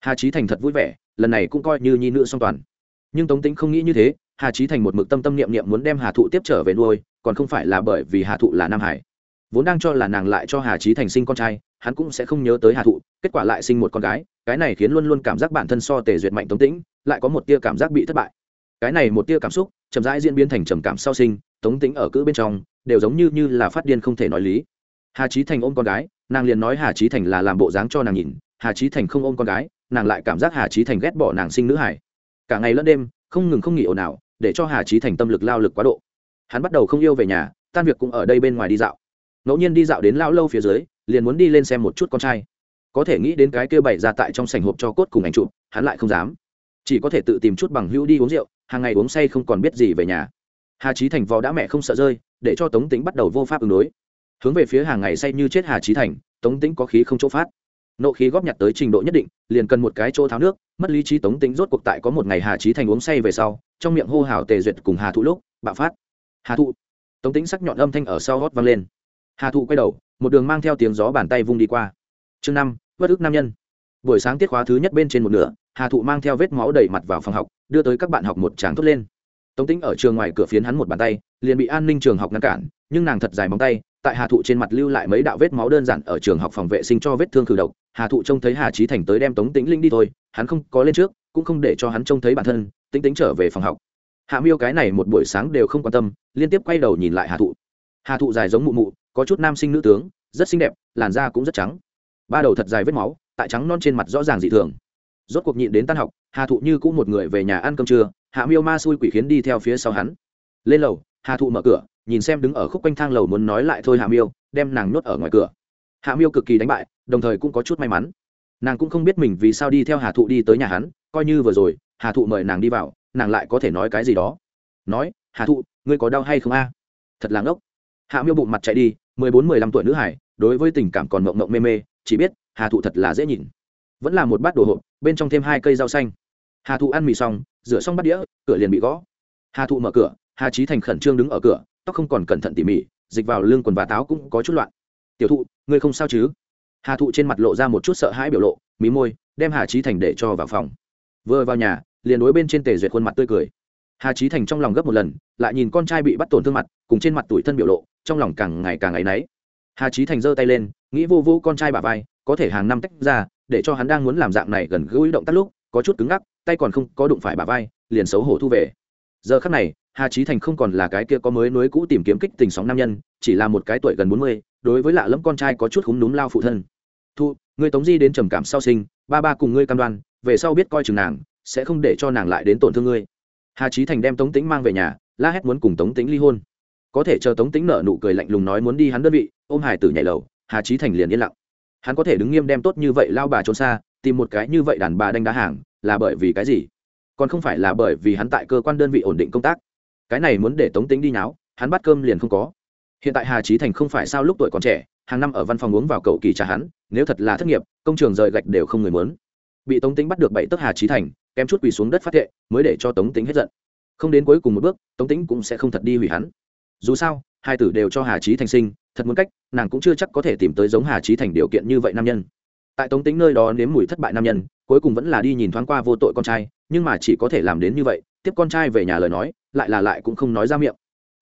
Hà trí thành thật vui vẻ, lần này cũng coi như nhi nữ song toàn. Nhưng tống tĩnh không nghĩ như thế, hà trí thành một mực tâm tâm niệm niệm muốn đem hà thụ tiếp trở về nuôi, còn không phải là bởi vì hà thụ là nam hải vốn đang cho là nàng lại cho hà trí thành sinh con trai, hắn cũng sẽ không nhớ tới hà thụ, kết quả lại sinh một con gái, cái này khiến luôn luôn cảm giác bản thân so tề duyệt mạnh tống tĩnh, lại có một tia cảm giác bị thất bại. Cái này một tia cảm xúc, chậm rãi diễn biến thành trầm cảm sau sinh, tống tĩnh ở cữ bên trong, đều giống như như là phát điên không thể nói lý. Hà trí thành ôm con gái, nàng liền nói hà trí thành là làm bộ dáng cho nàng nhìn, hà trí thành không ôm con gái, nàng lại cảm giác hà trí thành ghét bỏ nàng sinh nữ hải cả ngày lẫn đêm, không ngừng không nghỉ ồn ào, để cho hà trí thành tâm lực lao lực quá độ. Hắn bắt đầu không yêu về nhà, tan việc cũng ở đây bên ngoài đi dạo ngẫu nhiên đi dạo đến lao lâu phía dưới, liền muốn đi lên xem một chút con trai. Có thể nghĩ đến cái kia bày ra tại trong sảnh hộp cho cốt cùng ảnh chụp, hắn lại không dám. Chỉ có thể tự tìm chút bằng hữu đi uống rượu, hàng ngày uống say không còn biết gì về nhà. Hà trí thành vò đã mẹ không sợ rơi, để cho tống tính bắt đầu vô pháp ứng đối. Hướng về phía hàng ngày say như chết hà trí thành, tống tính có khí không chỗ phát. Nộ khí góp nhặt tới trình độ nhất định, liền cần một cái chỗ tháo nước, mất lý trí tống tính rốt cuộc tại có một ngày hà trí thành uống say về sau, trong miệng hô hào tề duyệt cùng hà thụ lúc, bạo phát. Hà thụ. Tống tính sắc nhọn âm thanh ở sau hót vang lên hà thụ quay đầu, một đường mang theo tiếng gió bàn tay vung đi qua. Chương năm, bất ức nam nhân. Buổi sáng tiết khóa thứ nhất bên trên một nửa, hà thụ mang theo vết máu đầy mặt vào phòng học, đưa tới các bạn học một tràng thốt lên. Tống tính ở trường ngoài cửa phiến hắn một bàn tay, liền bị an ninh trường học ngăn cản, nhưng nàng thật dài móng tay, tại hà thụ trên mặt lưu lại mấy đạo vết máu đơn giản ở trường học phòng vệ sinh cho vết thương khử độc. Hà thụ trông thấy hà trí thành tới đem tống tĩnh linh đi thôi, hắn không có lên trước, cũng không để cho hắn trông thấy bản thân, tĩnh tĩnh trở về phòng học. Hạ miêu cái này một buổi sáng đều không quan tâm, liên tiếp quay đầu nhìn lại hà thụ. Hà thụ dài giống mụ mụ có chút nam sinh nữ tướng, rất xinh đẹp, làn da cũng rất trắng. Ba đầu thật dài vết máu, tại trắng non trên mặt rõ ràng dị thường. Rốt cuộc nhịn đến tan học, hà thụ như cũng một người về nhà ăn cơm trưa, hạ miêu ma xui quỷ khiến đi theo phía sau hắn. Lên lầu, hà thụ mở cửa, nhìn xem đứng ở khúc quanh thang lầu muốn nói lại thôi hạ miêu, đem nàng nhốt ở ngoài cửa. Hạ miêu cực kỳ đánh bại, đồng thời cũng có chút may mắn. Nàng cũng không biết mình vì sao đi theo hà thụ đi tới nhà hắn, coi như vừa rồi, hà thụ mời nàng đi vào, nàng lại có thể nói cái gì đó. Nói, hà thụ, ngươi có đau hay không a? Thật là ngốc hạ miêu bụng mặt chạy đi, mười bốn, mười lăm tuổi nữ hải, đối với tình cảm còn mộng mộng mê mê, chỉ biết, hà thụ thật là dễ nhìn. Vẫn là một bát đồ hộp, bên trong thêm hai cây rau xanh. Hà thụ ăn mì xong, rửa xong bát đĩa, cửa liền bị gõ. Hà thụ mở cửa, hà trí thành khẩn trương đứng ở cửa, tóc không còn cẩn thận tỉ mỉ, dịch vào lưng quần và táo cũng có chút loạn. Tiểu thụ, ngươi không sao chứ? Hà thụ trên mặt lộ ra một chút sợ hãi biểu lộ, mí môi, đem hà trí thành để cho vào phòng. Vừa vào nhà, liền đối bên trên tề duyệt khuôn mặt tươi cười hà trí thành trong lòng gấp một lần, lại nhìn con trai bị bắt tổn thương mặt, cùng trên mặt tủi thân biểu lộ, trong lòng càng ngày càng áy náy. Hà trí thành giơ tay lên, nghĩ vô vô con trai bà vai, có thể hàng năm tách ra, để cho hắn đang muốn làm dạng này gần gũi động tác lúc, có chút cứng ngắc, tay còn không có đụng phải bà vai, liền xấu hổ thu về. Giờ khắc này, hà trí thành không còn là cái kia có mới nối cũ tìm kiếm kích tình sóng nam nhân, chỉ là một cái tuổi gần bốn mươi, đối với lạ lẫm con trai có chút húng núm lao phụ thân. Thu, ngươi tống di đến trầm cảm sau sinh, ba ba cùng ngươi cam đoan, về sau biết coi chừng nàng, sẽ không để cho nàng lại đến tổn thương ngươi hà trí thành đem tống tĩnh mang về nhà, la hét muốn cùng tống tĩnh ly hôn. Có thể chờ tống tĩnh nợ nụ cười lạnh lùng nói muốn đi hắn đơn vị, ôm hải tử nhảy lầu, hà trí thành liền yên lặng. Hắn có thể đứng nghiêm đem tốt như vậy lao bà trốn xa, tìm một cái như vậy đàn bà đánh đá hàng, là bởi vì cái gì? Còn không phải là bởi vì hắn tại cơ quan đơn vị ổn định công tác. Cái này muốn để tống tính đi nháo, hắn bắt cơm liền không có. Hiện tại hà trí thành không phải sao lúc tuổi còn trẻ, hàng năm ở văn phòng uống vào cậu kỳ trả hắn, nếu thật là thất nghiệp, công trường rời gạch đều không người muốn. Bị tống tính bắt được bảy tấc hà trí thành kém chút quỳ xuống đất phát thệ, mới để cho tống tính hết giận. Không đến cuối cùng một bước, tống tính cũng sẽ không thật đi hủy hắn. Dù sao, hai tử đều cho hà trí thành sinh, thật muốn cách, nàng cũng chưa chắc có thể tìm tới giống hà trí thành điều kiện như vậy nam nhân. Tại tống tính nơi đó nếm mùi thất bại nam nhân, cuối cùng vẫn là đi nhìn thoáng qua vô tội con trai, nhưng mà chỉ có thể làm đến như vậy, tiếp con trai về nhà lời nói, lại là lại cũng không nói ra miệng.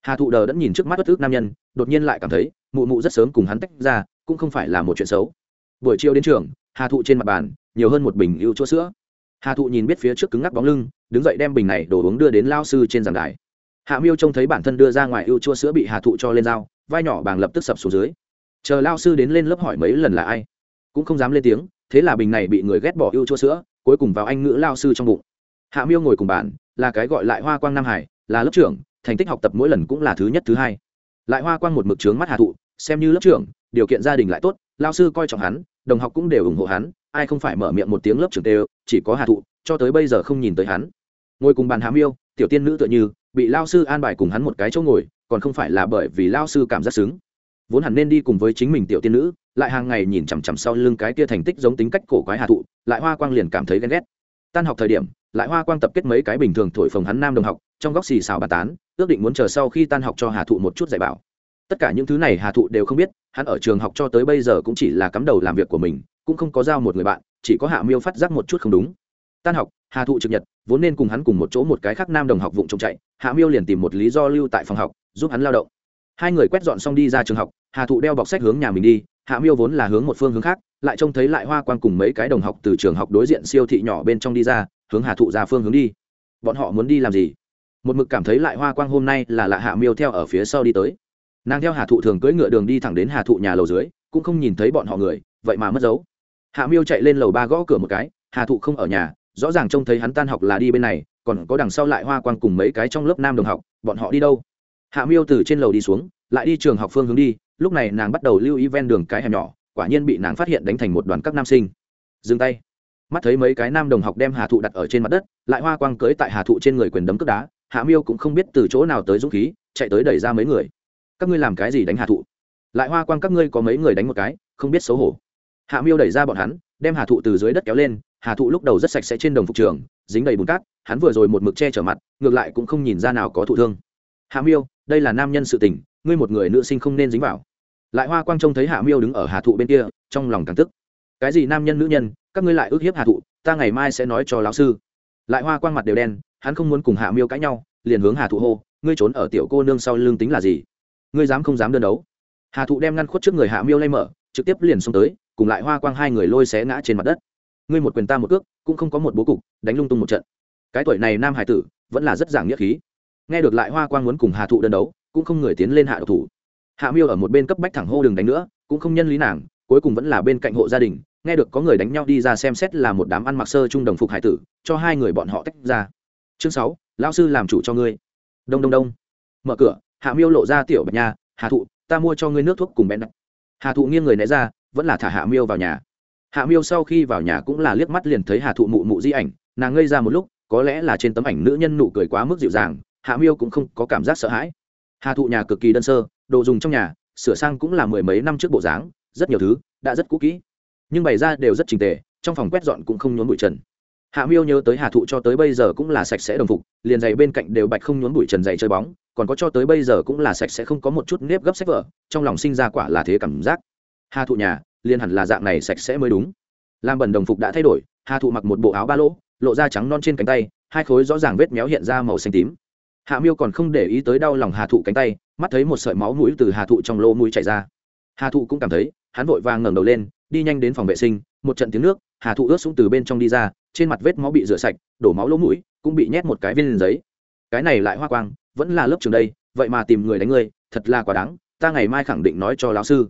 Hà thụ đờ đã nhìn trước mắt bất ước nam nhân, đột nhiên lại cảm thấy, mụ mụ rất sớm cùng hắn tách ra, cũng không phải là một chuyện xấu. Buổi chiều đến trường, hà thụ trên mặt bàn, nhiều hơn một bình ưu chỗ sữa hà thụ nhìn biết phía trước cứng ngắc bóng lưng đứng dậy đem bình này đổ uống đưa đến lao sư trên giảng đài. Hạ miêu trông thấy bản thân đưa ra ngoài ưu chua sữa bị hà thụ cho lên dao vai nhỏ bàng lập tức sập xuống dưới. Chờ lao sư đến lên lớp hỏi mấy lần là ai cũng không dám lên tiếng thế là bình này bị người ghét bỏ ưu chua sữa cuối cùng vào anh ngữ lao sư trong bụng. Hạ miêu ngồi cùng bạn, là cái gọi lại hoa quang nam hải là lớp trưởng thành tích học tập mỗi lần cũng là thứ nhất thứ hai. Lại hoa quang một mực trướng mắt hà thụ xem như lớp trưởng điều kiện gia đình lại tốt lao sư coi trọng hắn đồng học cũng đều ủng hộ hắn ai không phải mở miệng một tiếng lớp trưởng tê chỉ có hà thụ cho tới bây giờ không nhìn tới hắn. Ngồi cùng bàn hám yêu, tiểu tiên nữ tựa như bị lao sư an bài cùng hắn một cái chỗ ngồi còn không phải là bởi vì lao sư cảm giác xứng. Vốn hẳn nên đi cùng với chính mình tiểu tiên nữ lại hàng ngày nhìn chằm chằm sau lưng cái kia thành tích giống tính cách cổ quái Hà thụ lại hoa quang liền cảm thấy ghen ghét. Tan học thời điểm lại hoa quang tập kết mấy cái bình thường thổi phồng hắn nam đồng học trong góc xì xào bàn tán ước định muốn chờ sau khi tan học cho hà thụ một chút dạy bảo tất cả những thứ này hà thụ đều không biết, hắn ở trường học cho tới bây giờ cũng chỉ là cắm đầu làm việc của mình, cũng không có giao một người bạn, chỉ có hạ miêu phát giác một chút không đúng. Tan học, hà thụ trực nhật, vốn nên cùng hắn cùng một chỗ một cái khác nam đồng học vụng trông chạy, hạ miêu liền tìm một lý do lưu tại phòng học, giúp hắn lao động. Hai người quét dọn xong đi ra trường học, hà thụ đeo bọc sách hướng nhà mình đi, hạ miêu vốn là hướng một phương hướng khác, lại trông thấy lại hoa quang cùng mấy cái đồng học từ trường học đối diện siêu thị nhỏ bên trong đi ra, hướng hà thụ ra phương hướng đi. Bọn họ muốn đi làm gì? Một mực cảm thấy lại hoa quang hôm nay là lạ hạ miêu theo ở phía sau đi tới nàng theo hà thụ thường cưỡi ngựa đường đi thẳng đến hà thụ nhà lầu dưới, cũng không nhìn thấy bọn họ người, vậy mà mất dấu. Hạ miêu chạy lên lầu ba gõ cửa một cái, hà thụ không ở nhà, rõ ràng trông thấy hắn tan học là đi bên này, còn có đằng sau lại hoa quang cùng mấy cái trong lớp nam đồng học, bọn họ đi đâu? Hạ miêu từ trên lầu đi xuống, lại đi trường học phương hướng đi, lúc này nàng bắt đầu lưu ý ven đường cái hẻm nhỏ, quả nhiên bị nàng phát hiện đánh thành một đoàn các nam sinh. Dừng tay. Mắt thấy mấy cái nam đồng học đem hà thụ đặt ở trên mặt đất, lại hoa quang cưới tại hà thụ trên người quyền đấm cướp đá, hạ miêu cũng không biết từ chỗ nào tới dũng khí, chạy tới đẩy ra mấy người các ngươi làm cái gì đánh hà thụ? Lại hoa quang các ngươi có mấy người đánh một cái, không biết xấu hổ. Hạ miêu đẩy ra bọn hắn, đem hà thụ từ dưới đất kéo lên, hà thụ lúc đầu rất sạch sẽ trên đồng phục trường, dính đầy bùn cát, hắn vừa rồi một mực che chở mặt, ngược lại cũng không nhìn ra nào có thụ thương. Hạ miêu, đây là nam nhân sự tình, ngươi một người nữ sinh không nên dính vào. Lại hoa quang trông thấy hạ miêu đứng ở hà thụ bên kia, trong lòng càng tức. Cái gì nam nhân nữ nhân, các ngươi lại ước hiếp hà thụ, ta ngày mai sẽ nói cho lão sư. Lại hoa quang mặt đều đen, hắn không muốn cùng hạ miêu cãi nhau, liền hướng hà thụ hô, ngươi trốn ở tiểu cô nương sau lưng tính là gì? Ngươi dám không dám đơn đấu. Hà thụ đem ngăn khuất trước người hạ miêu lay mở, trực tiếp liền xông tới, cùng lại hoa quang hai người lôi xé ngã trên mặt đất. Ngươi một quyền ta một cước, cũng không có một bố cục, đánh lung tung một trận. Cái tuổi này nam hải tử, vẫn là rất giảng nghĩa khí. Nghe được lại hoa quang muốn cùng hà thụ đơn đấu, cũng không người tiến lên hạ độc thủ. Hạ miêu ở một bên cấp bách thẳng hô đừng đánh nữa, cũng không nhân lý nàng, cuối cùng vẫn là bên cạnh hộ gia đình, nghe được có người đánh nhau đi ra xem xét là một đám ăn mặc sơ trung đồng phục hải tử, cho hai người bọn họ tách ra. Chương sáu, lão sư làm chủ cho ngươi. Đông đông đông. Mở cửa hạ miêu lộ ra tiểu bạch nha, hà thụ, ta mua cho ngươi nước thuốc cùng bén đặc hà thụ nghiêng người né ra, vẫn là thả hạ miêu vào nhà. Hạ miêu sau khi vào nhà cũng là liếc mắt liền thấy hà thụ mụ mụ di ảnh, nàng ngây ra một lúc, có lẽ là trên tấm ảnh nữ nhân nụ cười quá mức dịu dàng, hạ miêu cũng không có cảm giác sợ hãi. Hà thụ nhà cực kỳ đơn sơ, đồ dùng trong nhà, sửa sang cũng là mười mấy năm trước bộ dáng, rất nhiều thứ, đã rất cũ kỹ. Nhưng bày ra đều rất trình tề, trong phòng quét dọn cũng không nhốn bụi trần. Hạ miêu nhớ tới hà thụ cho tới bây giờ cũng là sạch sẽ đồng phục, liền giày bên cạnh đều bạch không nhốn bụi trần giày chơi bóng còn có cho tới bây giờ cũng là sạch sẽ không có một chút nếp gấp sách vở, trong lòng sinh ra quả là thế cảm giác. Hà thụ nhà, liền hẳn là dạng này sạch sẽ mới đúng. Làm bẩn đồng phục đã thay đổi, hà thụ mặc một bộ áo ba lỗ, lộ da trắng non trên cánh tay, hai khối rõ ràng vết méo hiện ra màu xanh tím. Hạ miêu còn không để ý tới đau lòng hà thụ cánh tay, mắt thấy một sợi máu mũi từ hà thụ trong lỗ mũi chảy ra. Hà thụ cũng cảm thấy, hắn vội vàng ngẩng đầu lên, đi nhanh đến phòng vệ sinh, một trận tiếng nước, hà thụ ướt xuống từ bên trong đi ra, trên mặt vết máu bị rửa sạch, đổ máu lỗ mũi, cũng bị nhét một cái viên giấy. Cái này lại hoa quang vẫn là lớp trường đây, vậy mà tìm người đánh ngươi, thật là quá đáng, ta ngày mai khẳng định nói cho lão sư.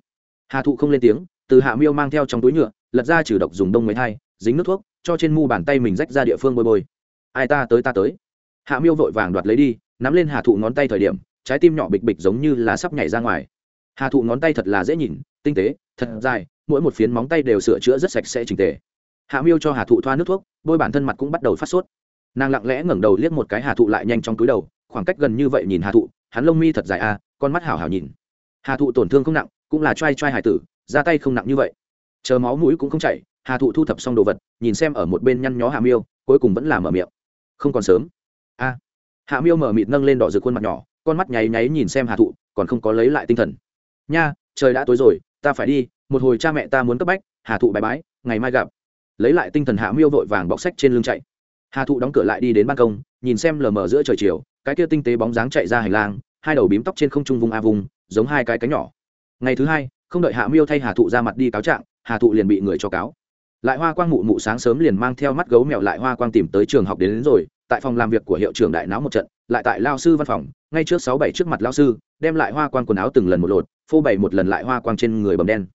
Hà thụ không lên tiếng, từ hạ miêu mang theo trong túi nhựa, lật ra trừ độc dùng đông mấy thai, dính nước thuốc, cho trên mu bàn tay mình rách ra địa phương bôi bôi. Ai ta tới ta tới. Hạ miêu vội vàng đoạt lấy đi, nắm lên hà thụ ngón tay thời điểm, trái tim nhỏ bịch bịch giống như là sắp nhảy ra ngoài. Hà thụ ngón tay thật là dễ nhìn, tinh tế, thật dài, mỗi một phiến móng tay đều sửa chữa rất sạch sẽ trình tề. Hạ miêu cho hà thụ thoa nước thuốc, bôi bản thân mặt cũng bắt đầu phát sốt. Nàng lặng lẽ ngẩng đầu liếc một cái hà thụ lại nhanh trong túi đầu khoảng cách gần như vậy nhìn hà thụ, hắn lông mi thật dài a, con mắt hảo hảo nhìn. Hà thụ tổn thương không nặng, cũng là t r a i t r a i hải tử ra tay không nặng như vậy. Chờ máu mũi cũng không chảy, hà thụ thu thập xong đồ vật, nhìn xem ở một bên nhăn nhó Hà miêu, cuối cùng vẫn là mở miệng. Không còn sớm. A. Hạ miêu mở mịt nâng lên đỏ rực khuôn mặt nhỏ, con mắt nháy nháy nhìn xem hà thụ, còn không có lấy lại tinh thần. Nha, trời đã tối rồi, ta phải đi, một hồi cha mẹ ta muốn cấp bách, hà thụ bài bái, ngày mai gặp. Lấy lại tinh thần hạ miêu vội vàng bọc sách trên lưng chạy. Hà thụ đóng cửa lại đi đến ban công nhìn xem lờ mờ giữa trời chiều cái kia tinh tế bóng dáng chạy ra hành lang hai đầu bím tóc trên không trung vùng a vùng giống hai cái cánh nhỏ. Ngày thứ hai không đợi hạ miêu thay hà thụ ra mặt đi cáo trạng hà thụ liền bị người cho cáo. Lại hoa quang mụ mụ sáng sớm liền mang theo mắt gấu mèo lại hoa quang tìm tới trường học đến, đến rồi tại phòng làm việc của hiệu trưởng đại náo một trận lại tại lao sư văn phòng ngay trước sáu bảy trước mặt lao sư đem lại hoa quang quần áo từng lần một lột phô bày một lần lại hoa quang trên người bầm đen.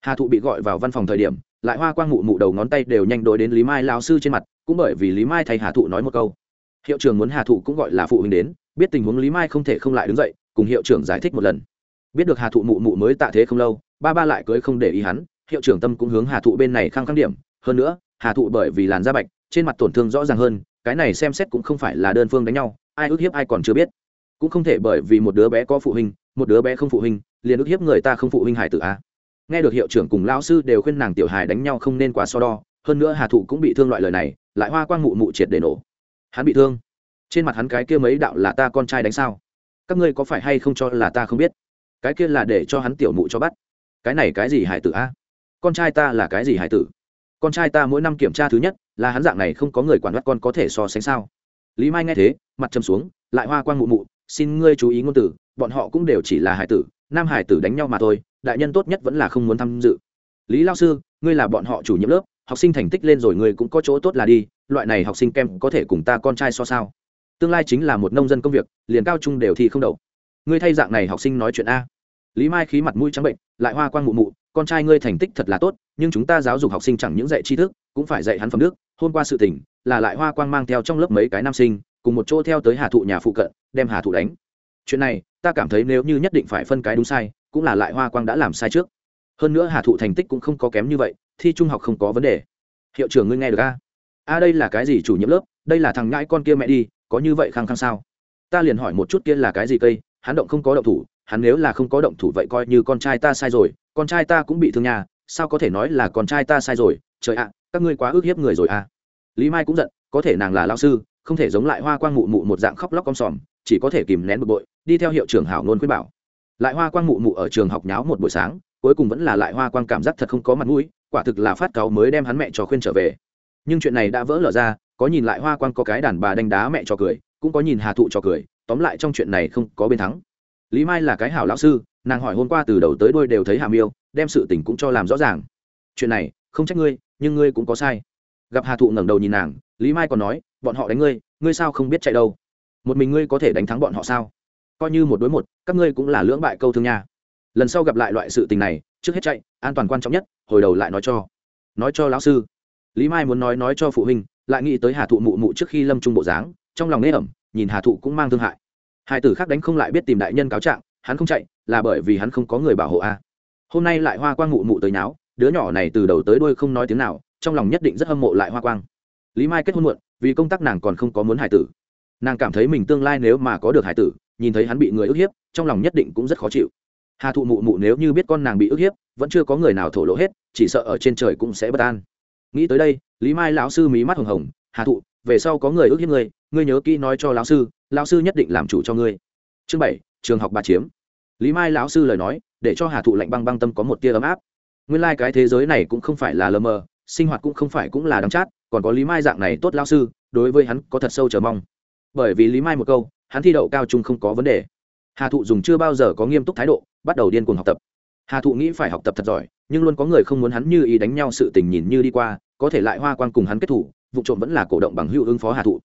Hà thụ bị gọi vào văn phòng thời điểm lại hoa quang mụ mụ đầu ngón tay đều nhanh đối đến lý mai lao sư trên mặt cũng bởi vì lý mai thay hà thụ nói một câu hiệu trưởng muốn hà thụ cũng gọi là phụ huynh đến, biết tình huống lý mai không thể không lại đứng dậy, cùng hiệu trưởng giải thích một lần. Biết được hà thụ mụ mụ mới tạ thế không lâu, ba ba lại cưới không để ý hắn, hiệu trưởng tâm cũng hướng hà thụ bên này khăng khăng điểm. Hơn nữa, hà thụ bởi vì làn da bạch, trên mặt tổn thương rõ ràng hơn, cái này xem xét cũng không phải là đơn phương đánh nhau, ai ức hiếp ai còn chưa biết. Cũng không thể bởi vì một đứa bé có phụ huynh, một đứa bé không phụ huynh, liền ức hiếp người ta không phụ huynh hải tử a nghe được hiệu trưởng cùng lao sư đều khuyên nàng tiểu hài đánh nhau không nên quá so đo, hơn nữa hà thụ cũng bị thương loại lời này, lại hoa quang mụ mụ triệt để nổ hắn bị thương. Trên mặt hắn cái kia mấy đạo là ta con trai đánh sao? Các ngươi có phải hay không cho là ta không biết? Cái kia là để cho hắn tiểu mụ cho bắt. Cái này cái gì hải tử a? Con trai ta là cái gì hải tử? Con trai ta mỗi năm kiểm tra thứ nhất, là hắn dạng này không có người quản bắt con có thể so sánh sao? Lý mai nghe thế, mặt châm xuống, lại hoa quang mụ mụ, xin ngươi chú ý ngôn từ, bọn họ cũng đều chỉ là hải tử, nam hải tử đánh nhau mà thôi, đại nhân tốt nhất vẫn là không muốn tham dự. Lý lao sư, ngươi là bọn họ chủ nhiệm lớp, học sinh thành tích lên rồi ngươi cũng có chỗ tốt là đi loại này học sinh kem có thể cùng ta con trai so sao? Tương lai chính là một nông dân công việc, liền cao trung đều thi không đậu. Ngươi thay dạng này học sinh nói chuyện a. Lý mai khí mặt mũi trắng bệnh, lại hoa quang mụ mụ, con trai ngươi thành tích thật là tốt, nhưng chúng ta giáo dục học sinh chẳng những dạy tri thức, cũng phải dạy hắn phẩm đức, hôm qua sự tình, là lại hoa quang mang theo trong lớp mấy cái nam sinh, cùng một chỗ theo tới hà thụ nhà phụ cận, đem hà thụ đánh. Chuyện này, ta cảm thấy nếu như nhất định phải phân cái đúng sai, cũng là lại hoa quang đã làm sai trước. Hơn nữa hà thụ thành tích cũng không có kém như vậy, thi trung học không có vấn đề. Hiệu trưởng ngươi nghe được a? A, đây là cái gì chủ nhiệm lớp? Đây là thằng ngãi con kia mẹ đi, có như vậy khăng khăng sao? Ta liền hỏi một chút kia là cái gì cây, hắn động không có động thủ, hắn nếu là không có động thủ vậy coi như con trai ta sai rồi, con trai ta cũng bị thương nhà, sao có thể nói là con trai ta sai rồi? Trời ạ, các ngươi quá ức hiếp người rồi à. Lý mai cũng giận, có thể nàng là lao sư, không thể giống lại hoa quang mụ mụ một dạng khóc lóc con sòm, chỉ có thể kìm nén bực bội, đi theo hiệu trưởng hảo nôn khuyên bảo. Lại hoa quang mụ mụ ở trường học nháo một buổi sáng, cuối cùng vẫn là lại hoa quang cảm giác thật không có mặt mũi, quả thực là phát cáo mới đem hắn mẹ cho khuyên trở về nhưng chuyện này đã vỡ lở ra, có nhìn lại hoa quan có cái đàn bà đánh đá mẹ cho cười, cũng có nhìn hà thụ cho cười, tóm lại trong chuyện này không có bên thắng. Lý mai là cái hảo lão sư, nàng hỏi hôm qua từ đầu tới đôi đều thấy hàm miêu đem sự tình cũng cho làm rõ ràng. Chuyện này, không trách ngươi, nhưng ngươi cũng có sai. Gặp hà thụ ngẩng đầu nhìn nàng, lý mai còn nói, bọn họ đánh ngươi ngươi sao không biết chạy đâu? Một mình ngươi có thể đánh thắng bọn họ sao? Coi như một đối một, các ngươi cũng là lưỡng bại câu thương nha. Lần sau gặp lại loại sự tình này, trước hết chạy, an toàn quan trọng nhất, hồi đầu lại nói cho. Nói cho lão sư lý mai muốn nói nói cho phụ huynh, lại nghĩ tới hà thụ mụ mụ trước khi lâm trung bộ dáng, trong lòng nế ẩm, nhìn hà thụ cũng mang thương hại. Hai tử khác đánh không lại biết tìm đại nhân cáo trạng, hắn không chạy, là bởi vì hắn không có người bảo hộ a. Hôm nay lại hoa quang mụ mụ tới náo đứa nhỏ này từ đầu tới đuôi không nói tiếng nào, trong lòng nhất định rất hâm mộ lại hoa quang. Lý mai kết hôn muộn, vì công tác nàng còn không có muốn hải tử. Nàng cảm thấy mình tương lai nếu mà có được hải tử, nhìn thấy hắn bị người ức hiếp, trong lòng nhất định cũng rất khó chịu. Hà thụ mụ mụ nếu như biết con nàng bị ức hiếp, vẫn chưa có người nào thổ lộ hết, chỉ sợ ở trên trời cũng sẽ bất an nghĩ tới đây, lý mai lão sư mí mắt hồng hồng, hà thụ, về sau có người ước hiếp ngươi ngươi nhớ kỹ nói cho lão sư lão sư nhất định làm chủ cho ngươi. Chương bảy, trường học bà chiếm. Lý mai lão sư lời nói, để cho hà thụ lạnh băng băng tâm có một tia ấm áp. Nguyên lai、like、cái thế giới này cũng không phải là lờ mờ, sinh hoạt cũng không phải cũng là đắng chát, còn có lý mai dạng này tốt lão sư, đối với hắn có thật sâu chờ mong. Bởi vì lý mai một câu, hắn thi đậu cao trung không có vấn đề. Hà thụ dùng chưa bao giờ có nghiêm túc thái độ, bắt đầu điên cuồng học tập. Hà thụ nghĩ phải học tập thật giỏi nhưng luôn có người không muốn hắn như ý đánh nhau sự tình nhìn như đi qua, có thể lại hoa quan cùng hắn kết thủ, vụ trộm vẫn là cổ động bằng hữu ứng phó hà thụ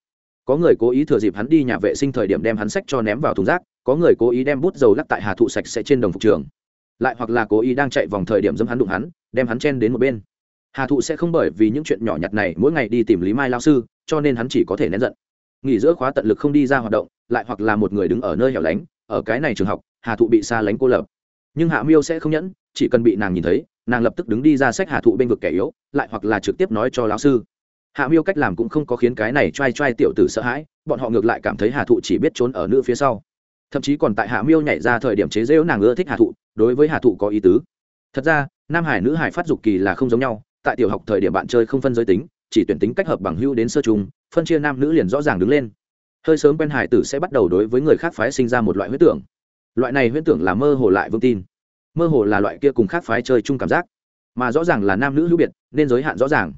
có người cố ý thừa dịp hắn đi nhà vệ sinh thời điểm đem hắn sách cho ném vào thùng rác, có người cố ý đem bút dầu lắc tại hà thụ sạch sẽ trên đồng phục trường. Lại hoặc là cố ý đang chạy vòng thời điểm dâm hắn đụng hắn, đem hắn chen đến một bên. Hà thụ sẽ không bởi vì những chuyện nhỏ nhặt này mỗi ngày đi tìm lý mai lao sư, cho nên hắn chỉ có thể nén giận. Nghỉ giữa khóa tận lực không đi ra hoạt động, lại hoặc là một người đứng ở nơi hẻo lánh, ở cái này trường học hà thụ bị xa lánh cô lập. Nhưng hạ miêu sẽ không nhẫn, chỉ cần bị nàng nhìn thấy nàng lập tức đứng đi ra sách hà thụ bên vực kẻ yếu, lại hoặc là trực tiếp nói cho lão sư. Hạ miêu cách làm cũng không có khiến cái này t r a i t r a i tiểu tử sợ hãi, bọn họ ngược lại cảm thấy hà thụ chỉ biết trốn ở nữ phía sau. Thậm chí còn tại hạ miêu nhảy ra thời điểm chế rễu nàng ưa thích hà thụ, đối với hà thụ có ý tứ. Thật ra, nam hải nữ hải phát dục kỳ là không giống nhau, tại tiểu học thời điểm bạn chơi không phân giới tính, chỉ tuyển tính cách hợp bằng hưu đến sơ chung phân chia nam nữ liền rõ ràng đứng lên. Hơi sớm quen hải tử sẽ bắt đầu đối với người khác phái sinh ra một loại huyết tưởng. Loại này huyết tưởng là mơ hồ lại vương tin mơ hồ là loại kia cùng khác phái chơi chung cảm giác, mà rõ ràng là nam nữ hữu biệt, nên giới hạn rõ ràng.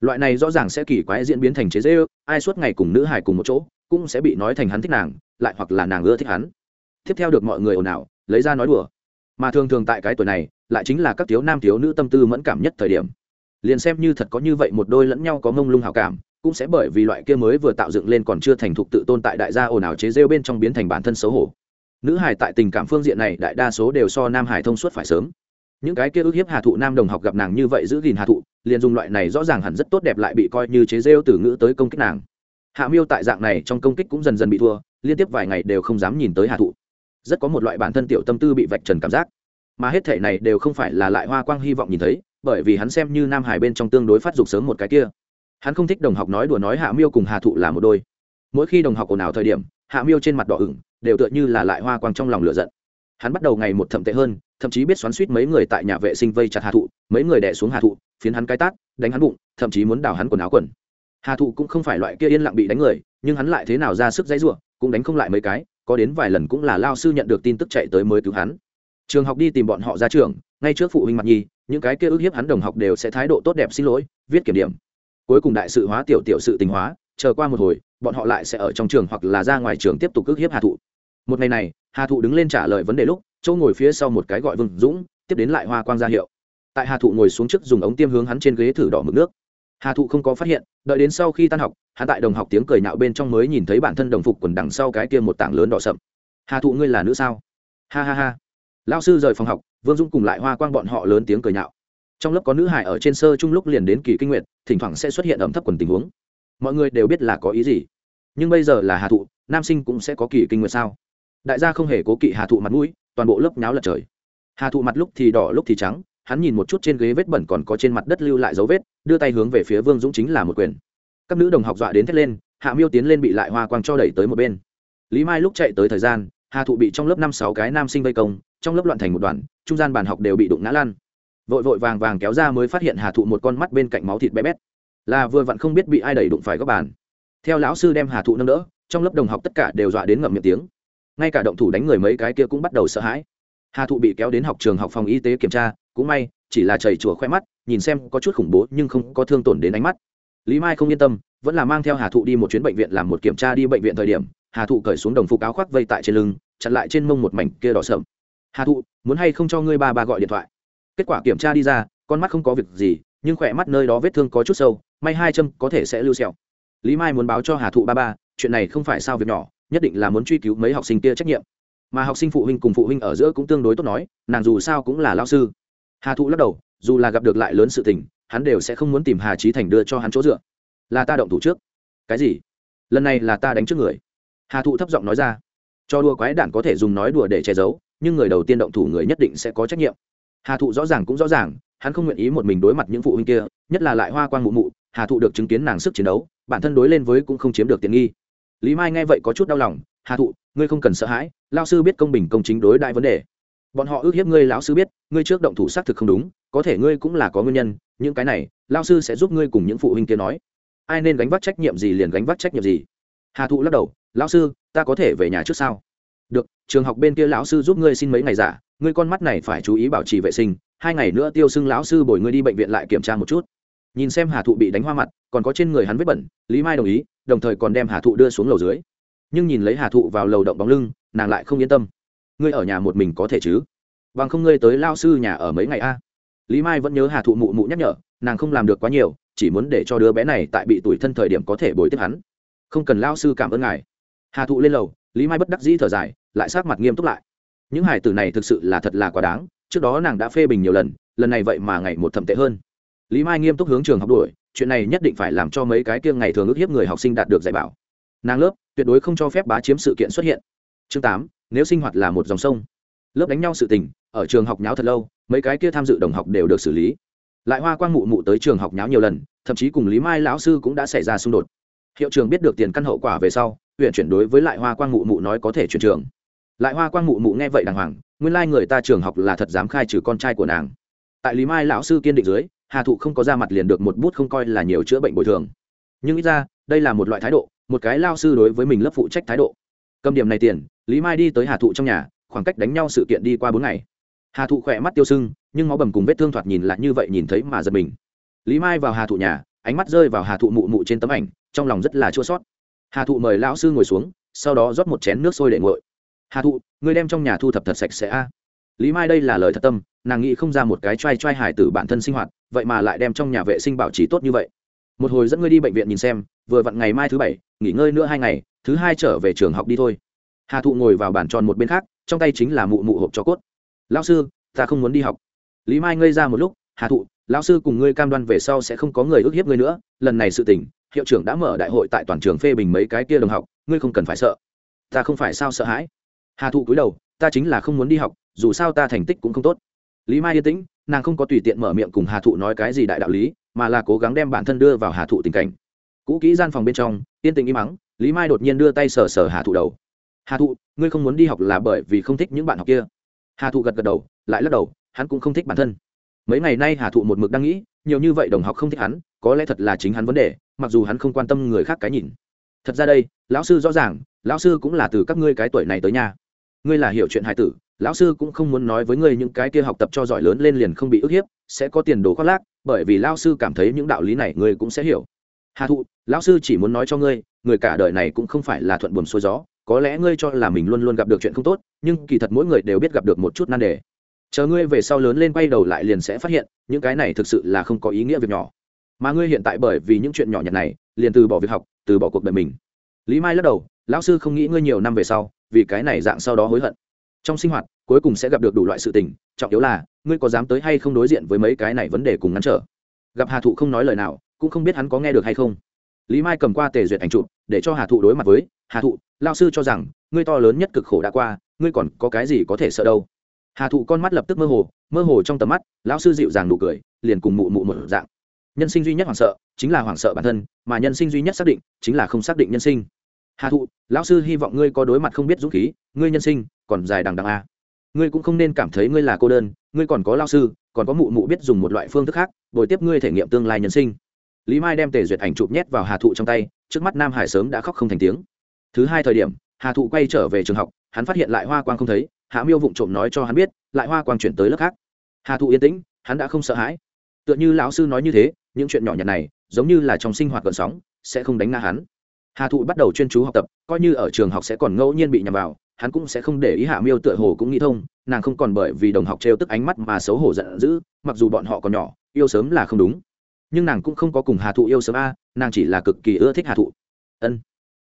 Loại này rõ ràng sẽ kỳ quái diễn biến thành chế dễ ư ai suốt ngày cùng nữ hải cùng một chỗ, cũng sẽ bị nói thành hắn thích nàng, lại hoặc là nàng ưa thích hắn. Tiếp theo được mọi người ồn ào, lấy ra nói đùa. Mà thường thường tại cái tuổi này, lại chính là các thiếu nam thiếu nữ tâm tư mẫn cảm nhất thời điểm. Liền xem như thật có như vậy một đôi lẫn nhau có mông lung hào cảm, cũng sẽ bởi vì loại kia mới vừa tạo dựng lên còn chưa thành thục tự tôn tại đại gia ồn ào chế rêu bên trong biến thành bản thân xấu hổ nữ hải tại tình cảm phương diện này đại đa số đều so nam hải thông suốt phải sớm. Những cái kia ức hiếp hà thụ nam đồng học gặp nàng như vậy giữ gìn hà thụ, liền dùng loại này rõ ràng hẳn rất tốt đẹp lại bị coi như chế rêu từ ngữ tới công kích nàng. Hạ miêu tại dạng này trong công kích cũng dần dần bị thua, liên tiếp vài ngày đều không dám nhìn tới hà thụ. Rất có một loại bản thân tiểu tâm tư bị vạch trần cảm giác. Mà hết thể này đều không phải là lại hoa quang hy vọng nhìn thấy, bởi vì hắn xem như nam hải bên trong tương đối phát dục sớm một cái kia. Hắn không thích đồng học nói đùa nói hạ miêu cùng hà thụ là một đôi. Mỗi khi đồng học ồn ào thời điểm, hạ miêu trên mặt đỏ ửng đều tựa như là lại hoa quang trong lòng lửa giận. Hắn bắt đầu ngày một thậm tệ hơn, thậm chí biết xoắn suýt mấy người tại nhà vệ sinh vây chặt hà thụ, mấy người đẻ xuống hà thụ, phiến hắn cái tát, đánh hắn bụng, thậm chí muốn đào hắn quần áo quần. Hà thụ cũng không phải loại kia yên lặng bị đánh người, nhưng hắn lại thế nào ra sức dãy ruộng cũng đánh không lại mấy cái, có đến vài lần cũng là lao sư nhận được tin tức chạy tới mới cứu hắn. Trường học đi tìm bọn họ ra trường, ngay trước phụ huynh mặt nhi, những cái kia ức hiếp hắn đồng học đều sẽ thái độ tốt đẹp xin lỗi, viết kiểm điểm. Cuối cùng đại sự hóa tiểu tiểu sự tình hóa, chờ qua một hồi, bọn họ lại sẽ ở trong trường hoặc là ra ngoài trường tiếp tục ức hiếp hà thụ một ngày này, hà thụ đứng lên trả lời vấn đề lúc châu ngồi phía sau một cái gọi vương dũng, tiếp đến lại hoa quang ra hiệu. Tại hà thụ ngồi xuống trước dùng ống tiêm hướng hắn trên ghế thử đỏ mực nước. Hà thụ không có phát hiện, đợi đến sau khi tan học, hắn tại đồng học tiếng cười nhạo bên trong mới nhìn thấy bản thân đồng phục quần đằng sau cái kia một tảng lớn đỏ sậm. Hà thụ ngươi là nữ sao? Ha ha ha. Lao sư rời phòng học, vương dũng cùng lại hoa quang bọn họ lớn tiếng cười nhạo trong lớp có nữ hải ở trên sơ chung lúc liền đến kỳ kinh nguyện thỉnh thoảng sẽ xuất hiện ẩm thấp quần tình huống. Mọi người đều biết là có ý gì. Nhưng bây giờ là hà thụ, nam sinh cũng sẽ có kỳ kinh nguyện sao? Đại gia không hề cố kỵ hà thụ mặt mũi, toàn bộ lớp nháo lật trời. Hà thụ mặt lúc thì đỏ, lúc thì trắng, hắn nhìn một chút trên ghế vết bẩn còn có trên mặt đất lưu lại dấu vết, đưa tay hướng về phía vương dũng chính là một quyền. Các nữ đồng học dọa đến thét lên, hạ miêu tiến lên bị lại hoa quang cho đẩy tới một bên. Lý mai lúc chạy tới thời gian, hà thụ bị trong lớp năm sáu cái nam sinh vây công, trong lớp loạn thành một đoàn trung gian bàn học đều bị đụng ngã lan vội vội vàng vàng kéo ra mới phát hiện hà thụ một con mắt bên cạnh máu thịt bé bét. Là vừa vặn không biết bị ai đẩy đụng phải góc bàn. Theo lão sư đem hà thụ nâng đỡ, trong lớp đồng học tất cả đều dọa đến ngậm miệng tiếng ngay cả động thủ đánh người mấy cái kia cũng bắt đầu sợ hãi. Hà thụ bị kéo đến học trường học phòng y tế kiểm tra, cũng may, chỉ là chảy chùa khoe mắt, nhìn xem có chút khủng bố nhưng không có thương tổn đến ánh mắt. Lý mai không yên tâm, vẫn là mang theo hà thụ đi một chuyến bệnh viện làm một kiểm tra đi bệnh viện thời điểm, hà thụ cởi xuống đồng phục áo khoác vây tại trên lưng, chặn lại trên mông một mảnh kia đỏ sợm hà thụ, muốn hay không cho ngươi ba ba gọi điện thoại? Kết quả kiểm tra đi ra, con mắt không có việc gì, nhưng khỏe mắt nơi đó vết thương có chút sâu, may hai châm có thể sẽ lưu sẹo. Lý mai muốn báo cho hà thụ ba ba, chuyện này không phải sao việc nhỏ nhất định là muốn truy cứu mấy học sinh kia trách nhiệm. Mà học sinh phụ huynh cùng phụ huynh ở giữa cũng tương đối tốt nói, nàng dù sao cũng là lao sư. Hà thụ lắc đầu, dù là gặp được lại lớn sự tình, hắn đều sẽ không muốn tìm hà trí thành đưa cho hắn chỗ dựa. Là ta động thủ trước. Cái gì? Lần này là ta đánh trước người. Hà thụ thấp giọng nói ra. Cho đùa quái đản có thể dùng nói đùa để che giấu, nhưng người đầu tiên động thủ người nhất định sẽ có trách nhiệm. Hà thụ rõ ràng cũng rõ ràng, hắn không nguyện ý một mình đối mặt những phụ huynh kia, nhất là lại hoa quan mụ mụ, hà thụ được chứng kiến nàng sức chiến đấu, bản thân đối lên với cũng không chiếm được tiện nghi lý mai nghe vậy có chút đau lòng, hà thụ, ngươi không cần sợ hãi lao sư biết công bình công chính đối đại vấn đề. Bọn họ ước hiếp ngươi lão sư biết, ngươi trước động thủ xác thực không đúng, có thể ngươi cũng là có nguyên nhân, những cái này lao sư sẽ giúp ngươi cùng những phụ huynh kia nói. Ai nên gánh vác trách nhiệm gì liền gánh vác trách nhiệm gì. Hà thụ lắc đầu, lão sư, ta có thể về nhà trước sao? Được, trường học bên kia lão sư giúp ngươi xin mấy ngày giả, ngươi con mắt này phải chú ý bảo trì vệ sinh, hai ngày nữa tiêu xưng lão sư bồi ngươi đi bệnh viện lại kiểm tra một chút nhìn xem hà thụ bị đánh hoa mặt, còn có trên người hắn vết bẩn, lý mai đồng ý, đồng thời còn đem hà thụ đưa xuống lầu dưới. Nhưng nhìn lấy hà thụ vào lầu động bóng lưng, nàng lại không yên tâm. Ngươi ở nhà một mình có thể chứ? Bằng không ngươi tới lao sư nhà ở mấy ngày a? Lý mai vẫn nhớ hà thụ mụ mụ nhắc nhở, nàng không làm được quá nhiều, chỉ muốn để cho đứa bé này tại bị tuổi thân thời điểm có thể bồi tiếp hắn. Không cần lao sư cảm ơn ngài. Hà thụ lên lầu, lý mai bất đắc dĩ thở dài, lại sát mặt nghiêm túc lại. Những hải tử này thực sự là thật là quá đáng, trước đó nàng đã phê bình nhiều lần lần này vậy mà ngày một thậm tệ hơn lý mai nghiêm túc hướng trường học đuổi, chuyện này nhất định phải làm cho mấy cái kia ngày thường ước hiếp người học sinh đạt được dạy bảo. Nàng lớp, tuyệt đối không cho phép bá chiếm sự kiện xuất hiện. Chương tám, nếu sinh hoạt là một dòng sông. Lớp đánh nhau sự tình, ở trường học nháo thật lâu, mấy cái kia tham dự đồng học đều được xử lý. Lại hoa quang mụ mụ tới trường học nháo nhiều lần, thậm chí cùng lý mai lão sư cũng đã xảy ra xung đột. Hiệu trường biết được tiền căn hậu quả về sau, huyện chuyển đối với lại hoa quang mụ mụ nói có thể chuyển trường. Lại hoa quang mụ mụ nghe vậy đàng hoàng, nguyên lai、like、người ta trường học là thật dám khai trừ con trai của nàng. Tại lý mai lão sư kiên định dưới hà thụ không có ra mặt liền được một bút không coi là nhiều chữa bệnh bồi thường. Nhưng ít ra, đây là một loại thái độ, một cái lao sư đối với mình lớp phụ trách thái độ. Cầm điểm này tiền, lý mai đi tới hà thụ trong nhà, khoảng cách đánh nhau sự kiện đi qua bốn ngày. Hà thụ khỏe mắt tiêu sưng, nhưng máu bầm cùng vết thương thoạt nhìn lại như vậy nhìn thấy mà giật mình. Lý mai vào hà thụ nhà, ánh mắt rơi vào hà thụ mụ mụ trên tấm ảnh, trong lòng rất là chua sót hà thụ mời lão sư ngồi xuống, sau đó rót một chén nước sôi để nguội. Hà thụ, ngươi đem trong nhà thu thập thật sạch sẽ a lý mai đây là lời thật tâm, nàng nghĩ không ra một cái t r a i t r a i hải tử bản thân sinh hoạt, vậy mà lại đem trong nhà vệ sinh bảo trì tốt như vậy. Một hồi dẫn ngươi đi bệnh viện nhìn xem, vừa vặn ngày mai thứ bảy, nghỉ ngơi nữa hai ngày, thứ hai trở về trường học đi thôi. Hà thụ ngồi vào bàn tròn một bên khác, trong tay chính là mụ mụ hộp cho cốt. Lão sư, ta không muốn đi học. Lý mai ngây ra một lúc, hà thụ, lão sư cùng ngươi cam đoan về sau sẽ không có người ức hiếp ngươi nữa, lần này sự tỉnh hiệu trưởng đã mở đại hội tại toàn trường phê bình mấy cái kia đồng học, ngươi không cần phải sợ. Ta không phải sao sợ hãi. Hà thụ cúi đầu ta chính là không muốn đi học, dù sao ta thành tích cũng không tốt. Lý mai yên tĩnh, nàng không có tùy tiện mở miệng cùng hà thụ nói cái gì đại đạo lý, mà là cố gắng đem bản thân đưa vào hà thụ tình cảnh. Cũ kỹ gian phòng bên trong, yên tĩnh im mắng lý mai đột nhiên đưa tay sờ sờ hà thụ đầu. Hà thụ, ngươi không muốn đi học là bởi vì không thích những bạn học kia. Hà thụ gật gật đầu, lại lắc đầu, hắn cũng không thích bản thân. Mấy ngày nay hà thụ một mực đang nghĩ, nhiều như vậy đồng học không thích hắn, có lẽ thật là chính hắn vấn đề, mặc dù hắn không quan tâm người khác cái nhìn. Thật ra đây, lão sư rõ ràng, lão sư cũng là từ các ngươi cái tuổi này tới nhà ngươi là hiểu chuyện hài tử, lão sư cũng không muốn nói với ngươi những cái kia học tập cho giỏi lớn lên liền không bị ức hiếp, sẽ có tiền đồ khoác lác, bởi vì lão sư cảm thấy những đạo lý này ngươi cũng sẽ hiểu. Hà thụ, lão sư chỉ muốn nói cho ngươi, người cả đời này cũng không phải là thuận buồm xuôi gió, có lẽ ngươi cho là mình luôn luôn gặp được chuyện không tốt, nhưng kỳ thật mỗi người đều biết gặp được một chút nan đề. Chờ ngươi về sau lớn lên quay đầu lại liền sẽ phát hiện, những cái này thực sự là không có ý nghĩa việc nhỏ. Mà ngươi hiện tại bởi vì những chuyện nhỏ nhặt này, liền từ bỏ việc học, từ bỏ cuộc đời mình. Lý mai lắc đầu, lão sư không nghĩ ngươi nhiều năm về sau vì cái này dạng sau đó hối hận. Trong sinh hoạt, cuối cùng sẽ gặp được đủ loại sự tình, trọng yếu là, ngươi có dám tới hay không đối diện với mấy cái này vấn đề cùng ngăn trở? Gặp hà thụ không nói lời nào, cũng không biết hắn có nghe được hay không. Lý mai cầm qua tề duyệt ảnh chụp, để cho hà thụ đối mặt với, hà thụ lao sư cho rằng, ngươi to lớn nhất cực khổ đã qua, ngươi còn có cái gì có thể sợ đâu? Hà thụ con mắt lập tức mơ hồ mơ hồ trong tầm mắt, lão sư dịu dàng nụ cười, liền cùng mụ mụ một dạng. Nhân sinh duy nhất hoảng sợ, chính là hoảng sợ bản thân, mà nhân sinh duy nhất xác định, chính là không xác định nhân sinh hà thụ, lão sư hy vọng ngươi có đối mặt không biết dũng khí, ngươi nhân sinh còn dài đằng đằng a. Ngươi cũng không nên cảm thấy ngươi là cô đơn, ngươi còn có lao sư, còn có mụ mụ biết dùng một loại phương thức khác, bồi tiếp ngươi thể nghiệm tương lai nhân sinh. Lý mai đem tề duyệt ảnh chụp nhét vào hà thụ trong tay, trước mắt nam hải sớm đã khóc không thành tiếng. Thứ hai thời điểm, hà thụ quay trở về trường học, hắn phát hiện lại hoa quang không thấy, hạ miêu vụng trộm nói cho hắn biết, lại hoa quang chuyển tới lớp khác. Hà thụ yên tĩnh, hắn đã không sợ hãi. Tựa như lão sư nói như thế, những chuyện nhỏ nhặt này, giống như là trong sinh hoạt gợn sóng, sẽ không đánh ngã hắn hà thụ bắt đầu chuyên chú học tập, coi như ở trường học sẽ còn ngẫu nhiên bị nhầm vào, hắn cũng sẽ không để ý hạ miêu tựa hồ cũng nghĩ thông, nàng không còn bởi vì đồng học trêu tức ánh mắt mà xấu hổ giận dữ, mặc dù bọn họ còn nhỏ, yêu sớm là không đúng. Nhưng nàng cũng không có cùng hà thụ yêu sớm a, nàng chỉ là cực kỳ ưa thích hà thụ. Ân,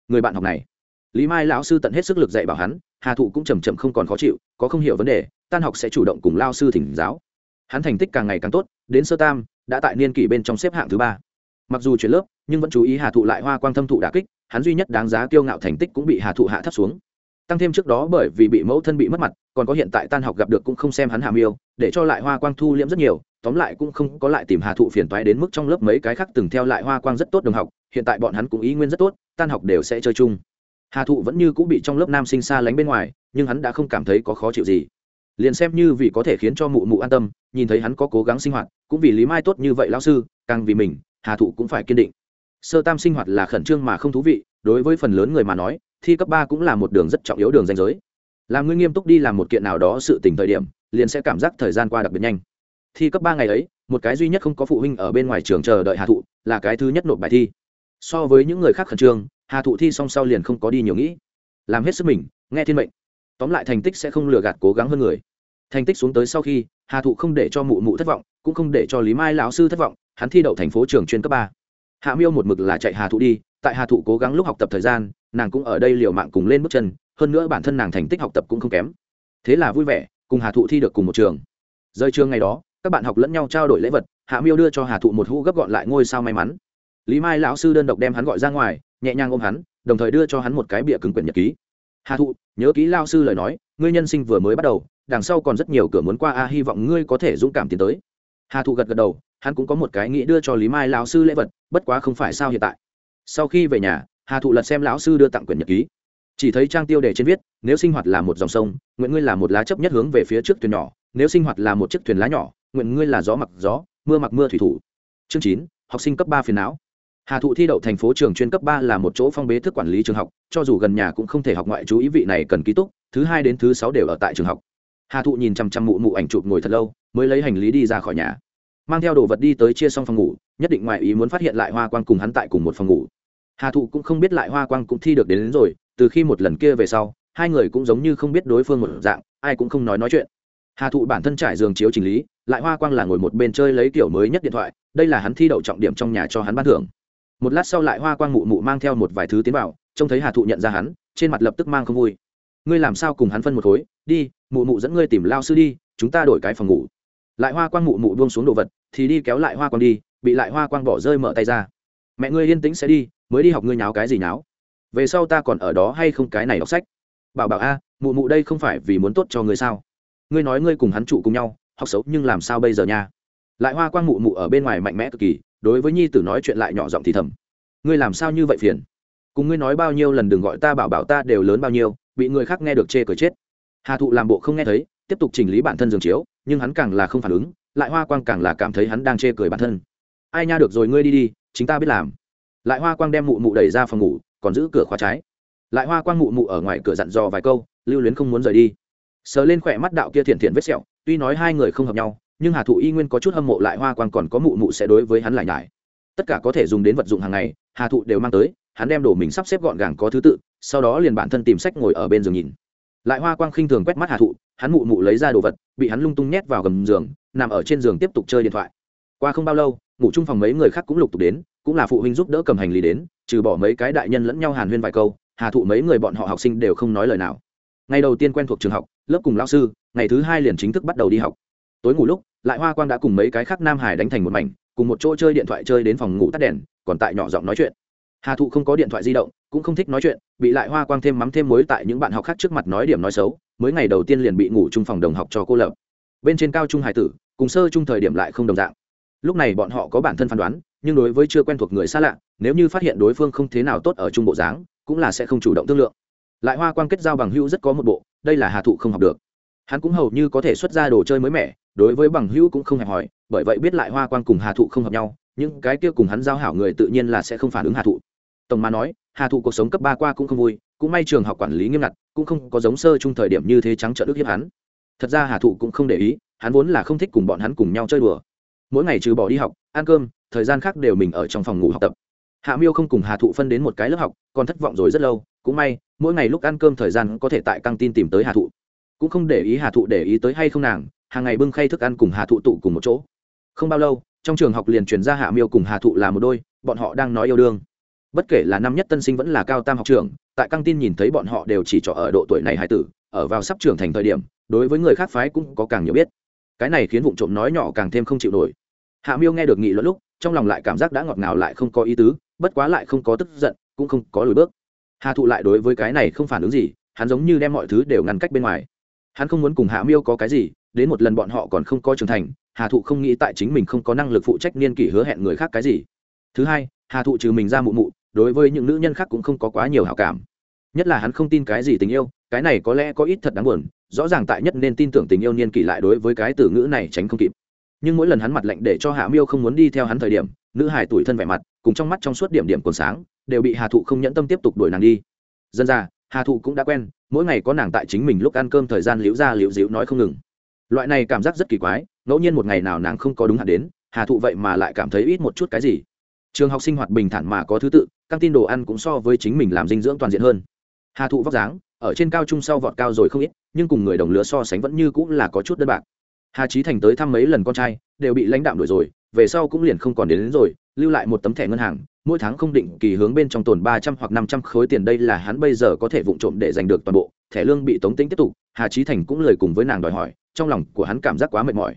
người bạn học này. Lý mai lão sư tận hết sức lực dạy bảo hắn, hà thụ cũng chầm chậm không còn khó chịu, có không hiểu vấn đề, tan học sẽ chủ động cùng lao sư thỉnh giáo. Hắn thành tích càng ngày càng tốt, đến sơ tam, đã tại niên kỷ bên trong xếp hạng thứ ba. Mặc dù chuyển lớp, nhưng vẫn chú ý hà thụ lại hoa quang thâm thụ đà kích hắn duy nhất đáng giá kiêu ngạo thành tích cũng bị hà thụ hạ thấp xuống. Tăng thêm trước đó bởi vì bị mẫu thân bị mất mặt, còn có hiện tại tan học gặp được cũng không xem hắn hàm yêu để cho lại hoa quang thu liễm rất nhiều, tóm lại cũng không có lại tìm hà thụ phiền toái đến mức trong lớp mấy cái khác từng theo lại hoa quang rất tốt đồng học, hiện tại bọn hắn cũng ý nguyên rất tốt, tan học đều sẽ chơi chung. Hà thụ vẫn như cũng bị trong lớp nam sinh xa lánh bên ngoài, nhưng hắn đã không cảm thấy có khó chịu gì. Liền xem như vì có thể khiến cho mụ mụ an tâm, nhìn thấy hắn có cố gắng sinh hoạt, cũng vì lý mai tốt như vậy lão sư, càng vì mình, hà thụ cũng phải kiên định sơ tam sinh hoạt là khẩn trương mà không thú vị, đối với phần lớn người mà nói, thi cấp ba cũng là một đường rất trọng yếu đường danh giới. Làm ngươi nghiêm túc đi làm một kiện nào đó sự tình thời điểm, liền sẽ cảm giác thời gian qua đặc biệt nhanh. Thi cấp ba ngày ấy, một cái duy nhất không có phụ huynh ở bên ngoài trường chờ đợi hà thụ, là cái thứ nhất nộp bài thi. So với những người khác khẩn trương, hà thụ thi song sau liền không có đi nhiều nghĩ. Làm hết sức mình, nghe thiên mệnh. Tóm lại thành tích sẽ không lừa gạt cố gắng hơn người. Thành tích xuống tới sau khi, hà thụ không để cho mụ mụ thất vọng, cũng không để cho lý mai lão sư thất vọng, hắn thi đậu thành phố trường chuyên cấp ba hạ miêu một mực là chạy hà thụ đi, tại hà thụ cố gắng lúc học tập thời gian, nàng cũng ở đây liều mạng cùng lên bước chân, hơn nữa bản thân nàng thành tích học tập cũng không kém. Thế là vui vẻ, cùng hà thụ thi được cùng một trường. Rơi trường ngày đó, các bạn học lẫn nhau trao đổi lễ vật, hạ miêu đưa cho hà thụ một hũ gấp gọn lại ngôi sao may mắn. Lý mai lão sư đơn độc đem hắn gọi ra ngoài, nhẹ nhàng ôm hắn, đồng thời đưa cho hắn một cái bịa cứng quyển nhật ký. Hà thụ, nhớ ký lao sư lời nói, ngươi nhân sinh vừa mới bắt đầu, đằng sau còn rất nhiều cửa muốn qua a, hy vọng ngươi có thể dũng cảm tiến tới. Hà thụ gật gật đầu hắn cũng có một cái nghĩ đưa cho lý mai lão sư lễ vật, bất quá không phải sao hiện tại. Sau khi về nhà, hà thụ lật xem lão sư đưa tặng quyển nhật ký. Chỉ thấy trang tiêu đề trên viết, nếu sinh hoạt là một dòng sông, nguyện ngươi là một lá chấp nhất hướng về phía trước thuyền nhỏ, nếu sinh hoạt là một chiếc thuyền lá nhỏ, nguyện ngươi là gió mặc gió, mưa mặc mưa thủy thủ. Chương chín, học sinh cấp ba phiền não. Hà thụ thi đậu thành phố trường chuyên cấp ba là một chỗ phong bế thức quản lý trường học, cho dù gần nhà cũng không thể học ngoại chú ý vị này cần ký túc, thứ hai đến thứ sáu đều ở tại trường học. Hà thụ nhìn chăm chăm mụ mụ ảnh chụp ngồi thật lâu, mới lấy hành lý đi ra khỏi nhà mang theo đồ vật đi tới chia xong phòng ngủ nhất định ngoại ý muốn phát hiện lại hoa quang cùng hắn tại cùng một phòng ngủ. Hà thụ cũng không biết lại hoa quang cũng thi được đến, đến rồi từ khi một lần kia về sau hai người cũng giống như không biết đối phương một dạng ai cũng không nói nói chuyện. Hà thụ bản thân trải giường chiếu chỉnh lý lại hoa quang là ngồi một bên chơi lấy kiểu mới nhất điện thoại đây là hắn thi đậu trọng điểm trong nhà cho hắn ban thưởng. Một lát sau lại hoa quang mụ mụ mang theo một vài thứ tiến vào trông thấy hà thụ nhận ra hắn trên mặt lập tức mang không vui. Ngươi làm sao cùng hắn phân một khối? Đi mụ mụ dẫn ngươi tìm lao sư đi chúng ta đổi cái phòng ngủ. Lại hoa quang mụ mụ buông xuống đồ vật thì đi kéo lại hoa quang đi, bị lại hoa quang bỏ rơi mở tay ra. Mẹ ngươi yên tĩnh sẽ đi, mới đi học ngươi nháo cái gì nháo? Về sau ta còn ở đó hay không cái này đọc sách? Bảo bảo a, mụ mụ đây không phải vì muốn tốt cho ngươi sao? Ngươi nói ngươi cùng hắn trụ cùng nhau, học xấu nhưng làm sao bây giờ nha? Lại hoa quang mụ mụ ở bên ngoài mạnh mẽ cực kỳ, đối với nhi tử nói chuyện lại nhỏ giọng thì thầm. Ngươi làm sao như vậy phiền? Cùng ngươi nói bao nhiêu lần đừng gọi ta bảo bảo ta đều lớn bao nhiêu, bị người khác nghe được chê cười chết. Hà thụ làm bộ không nghe thấy, tiếp tục chỉnh lý bản thân giường chiếu, nhưng hắn càng là không phản ứng lại hoa quang càng là cảm thấy hắn đang chê cười bản thân. Ai nha được rồi, ngươi đi đi, chính ta biết làm. Lại hoa quang đem mụ mụ đẩy ra phòng ngủ, còn giữ cửa khóa trái. Lại hoa quang mụ mụ ở ngoài cửa dặn dò vài câu, lưu luyến không muốn rời đi. Sờ lên khỏe mắt đạo kia thiện thiện vết sẹo, tuy nói hai người không hợp nhau, nhưng hà thụ y nguyên có chút hâm mộ lại hoa quang còn có mụ mụ sẽ đối với hắn lại nhải. Tất cả có thể dùng đến vật dụng hàng ngày, hà thụ đều mang tới, hắn đem đồ mình sắp xếp gọn gàng có thứ tự, sau đó liền bản thân tìm sách ngồi ở bên giường nhìn. Lại hoa quang khinh thường quét mắt hà thụ, hắn mụ mụ lấy ra đồ vật, bị hắn lung tung nhét vào gầm giường nằm ở trên giường tiếp tục chơi điện thoại. Qua không bao lâu, ngủ chung phòng mấy người khác cũng lục tục đến, cũng là phụ huynh giúp đỡ cầm hành lý đến, trừ bỏ mấy cái đại nhân lẫn nhau hàn huyên vài câu, hà thụ mấy người bọn họ học sinh đều không nói lời nào. Ngày đầu tiên quen thuộc trường học, lớp cùng lao sư, ngày thứ hai liền chính thức bắt đầu đi học. Tối ngủ lúc, lại hoa quang đã cùng mấy cái khác nam hải đánh thành một mảnh, cùng một chỗ chơi điện thoại chơi đến phòng ngủ tắt đèn, còn tại nhỏ giọng nói chuyện. Hà thụ không có điện thoại di động, cũng không thích nói chuyện, bị lại hoa quang thêm mắm thêm muối tại những bạn học khác trước mặt nói điểm nói xấu, mới ngày đầu tiên liền bị ngủ chung phòng đồng học cho cô lập bên trên cao trung hải tử, cùng sơ chung thời điểm lại không đồng dạng. Lúc này bọn họ có bản thân phán đoán, nhưng đối với chưa quen thuộc người xa lạ, nếu như phát hiện đối phương không thế nào tốt ở trung bộ dáng, cũng là sẽ không chủ động thương lượng. Lại hoa quang kết giao bằng hữu rất có một bộ, đây là hà thụ không học được. Hắn cũng hầu như có thể xuất ra đồ chơi mới mẻ, đối với bằng hữu cũng không hẹp hòi bởi vậy biết lại hoa quang cùng hà thụ không hợp nhau, những cái kia cùng hắn giao hảo người tự nhiên là sẽ không phản ứng hà thụ. Tổng mà nói, hà thụ cuộc sống cấp ba qua cũng không vui, cũng may trường học quản lý nghiêm ngặt, cũng không có giống sơ chung thời điểm như thế trắng trợn đức hiếp hắn thật ra hà thụ cũng không để ý, hắn vốn là không thích cùng bọn hắn cùng nhau chơi đùa. Mỗi ngày trừ bỏ đi học, ăn cơm, thời gian khác đều mình ở trong phòng ngủ học tập. Hạ miêu không cùng hà thụ phân đến một cái lớp học, còn thất vọng rồi rất lâu, cũng may, mỗi ngày lúc ăn cơm thời gian có thể tại căng tin tìm tới hà thụ. Cũng không để ý hà thụ để ý tới hay không nàng, hàng ngày bưng khay thức ăn cùng hà thụ tụ cùng một chỗ. Không bao lâu, trong trường học liền truyền ra hạ miêu cùng hà thụ là một đôi, bọn họ đang nói yêu đương. Bất kể là năm nhất tân sinh vẫn là cao tam học trường tại căng tin nhìn thấy bọn họ đều chỉ trỏ ở độ tuổi này hải tử, ở vào sắp trưởng thành thời điểm đối với người khác phái cũng có càng nhiều biết. Cái này khiến vụ trộm nói nhỏ càng thêm không chịu nổi. Hạ miêu nghe được nghị luận lúc, trong lòng lại cảm giác đã ngọt ngào lại không có ý tứ, bất quá lại không có tức giận, cũng không có lùi bước. Hà thụ lại đối với cái này không phản ứng gì, hắn giống như đem mọi thứ đều ngăn cách bên ngoài. Hắn không muốn cùng hạ miêu có cái gì, đến một lần bọn họ còn không có trưởng thành, hà thụ không nghĩ tại chính mình không có năng lực phụ trách niên kỷ hứa hẹn người khác cái gì. Thứ hai, hà thụ trừ mình ra mụ mụ, đối với những nữ nhân khác cũng không có quá nhiều hảo cảm nhất là hắn không tin cái gì tình yêu, cái này có lẽ có ít thật đáng buồn, rõ ràng tại nhất nên tin tưởng tình yêu niên kỷ lại đối với cái từ ngữ này tránh không kịp. Nhưng mỗi lần hắn mặt lệnh để cho hạ miêu không muốn đi theo hắn thời điểm, nữ hải tuổi thân vẻ mặt, cùng trong mắt trong suốt điểm điểm còn sáng, đều bị hà thụ không nhẫn tâm tiếp tục đuổi nàng đi. Dân ra, hà thụ cũng đã quen, mỗi ngày có nàng tại chính mình lúc ăn cơm thời gian liễu ra liễu dịu nói không ngừng. Loại này cảm giác rất kỳ quái, ngẫu nhiên một ngày nào nàng không có đúng hạn đến, hà thụ vậy mà lại cảm thấy ít một chút cái gì. Trường học sinh hoạt bình thản mà có thứ tự, căng tin đồ ăn cũng so với chính mình làm dinh dưỡng toàn diện hơn hà thụ vóc dáng ở trên cao trung sau vọt cao rồi không ít nhưng cùng người đồng lứa so sánh vẫn như cũng là có chút đơn bạc. Hà trí thành tới thăm mấy lần con trai đều bị lãnh đạo đuổi rồi về sau cũng liền không còn đến, đến rồi lưu lại một tấm thẻ ngân hàng mỗi tháng không định kỳ hướng bên trong tồn ba trăm hoặc năm trăm khối tiền đây là hắn bây giờ có thể vụng trộm để giành được toàn bộ thẻ lương bị tống tính tiếp tục hà trí thành cũng lời cùng với nàng đòi hỏi trong lòng của hắn cảm giác quá mệt mỏi.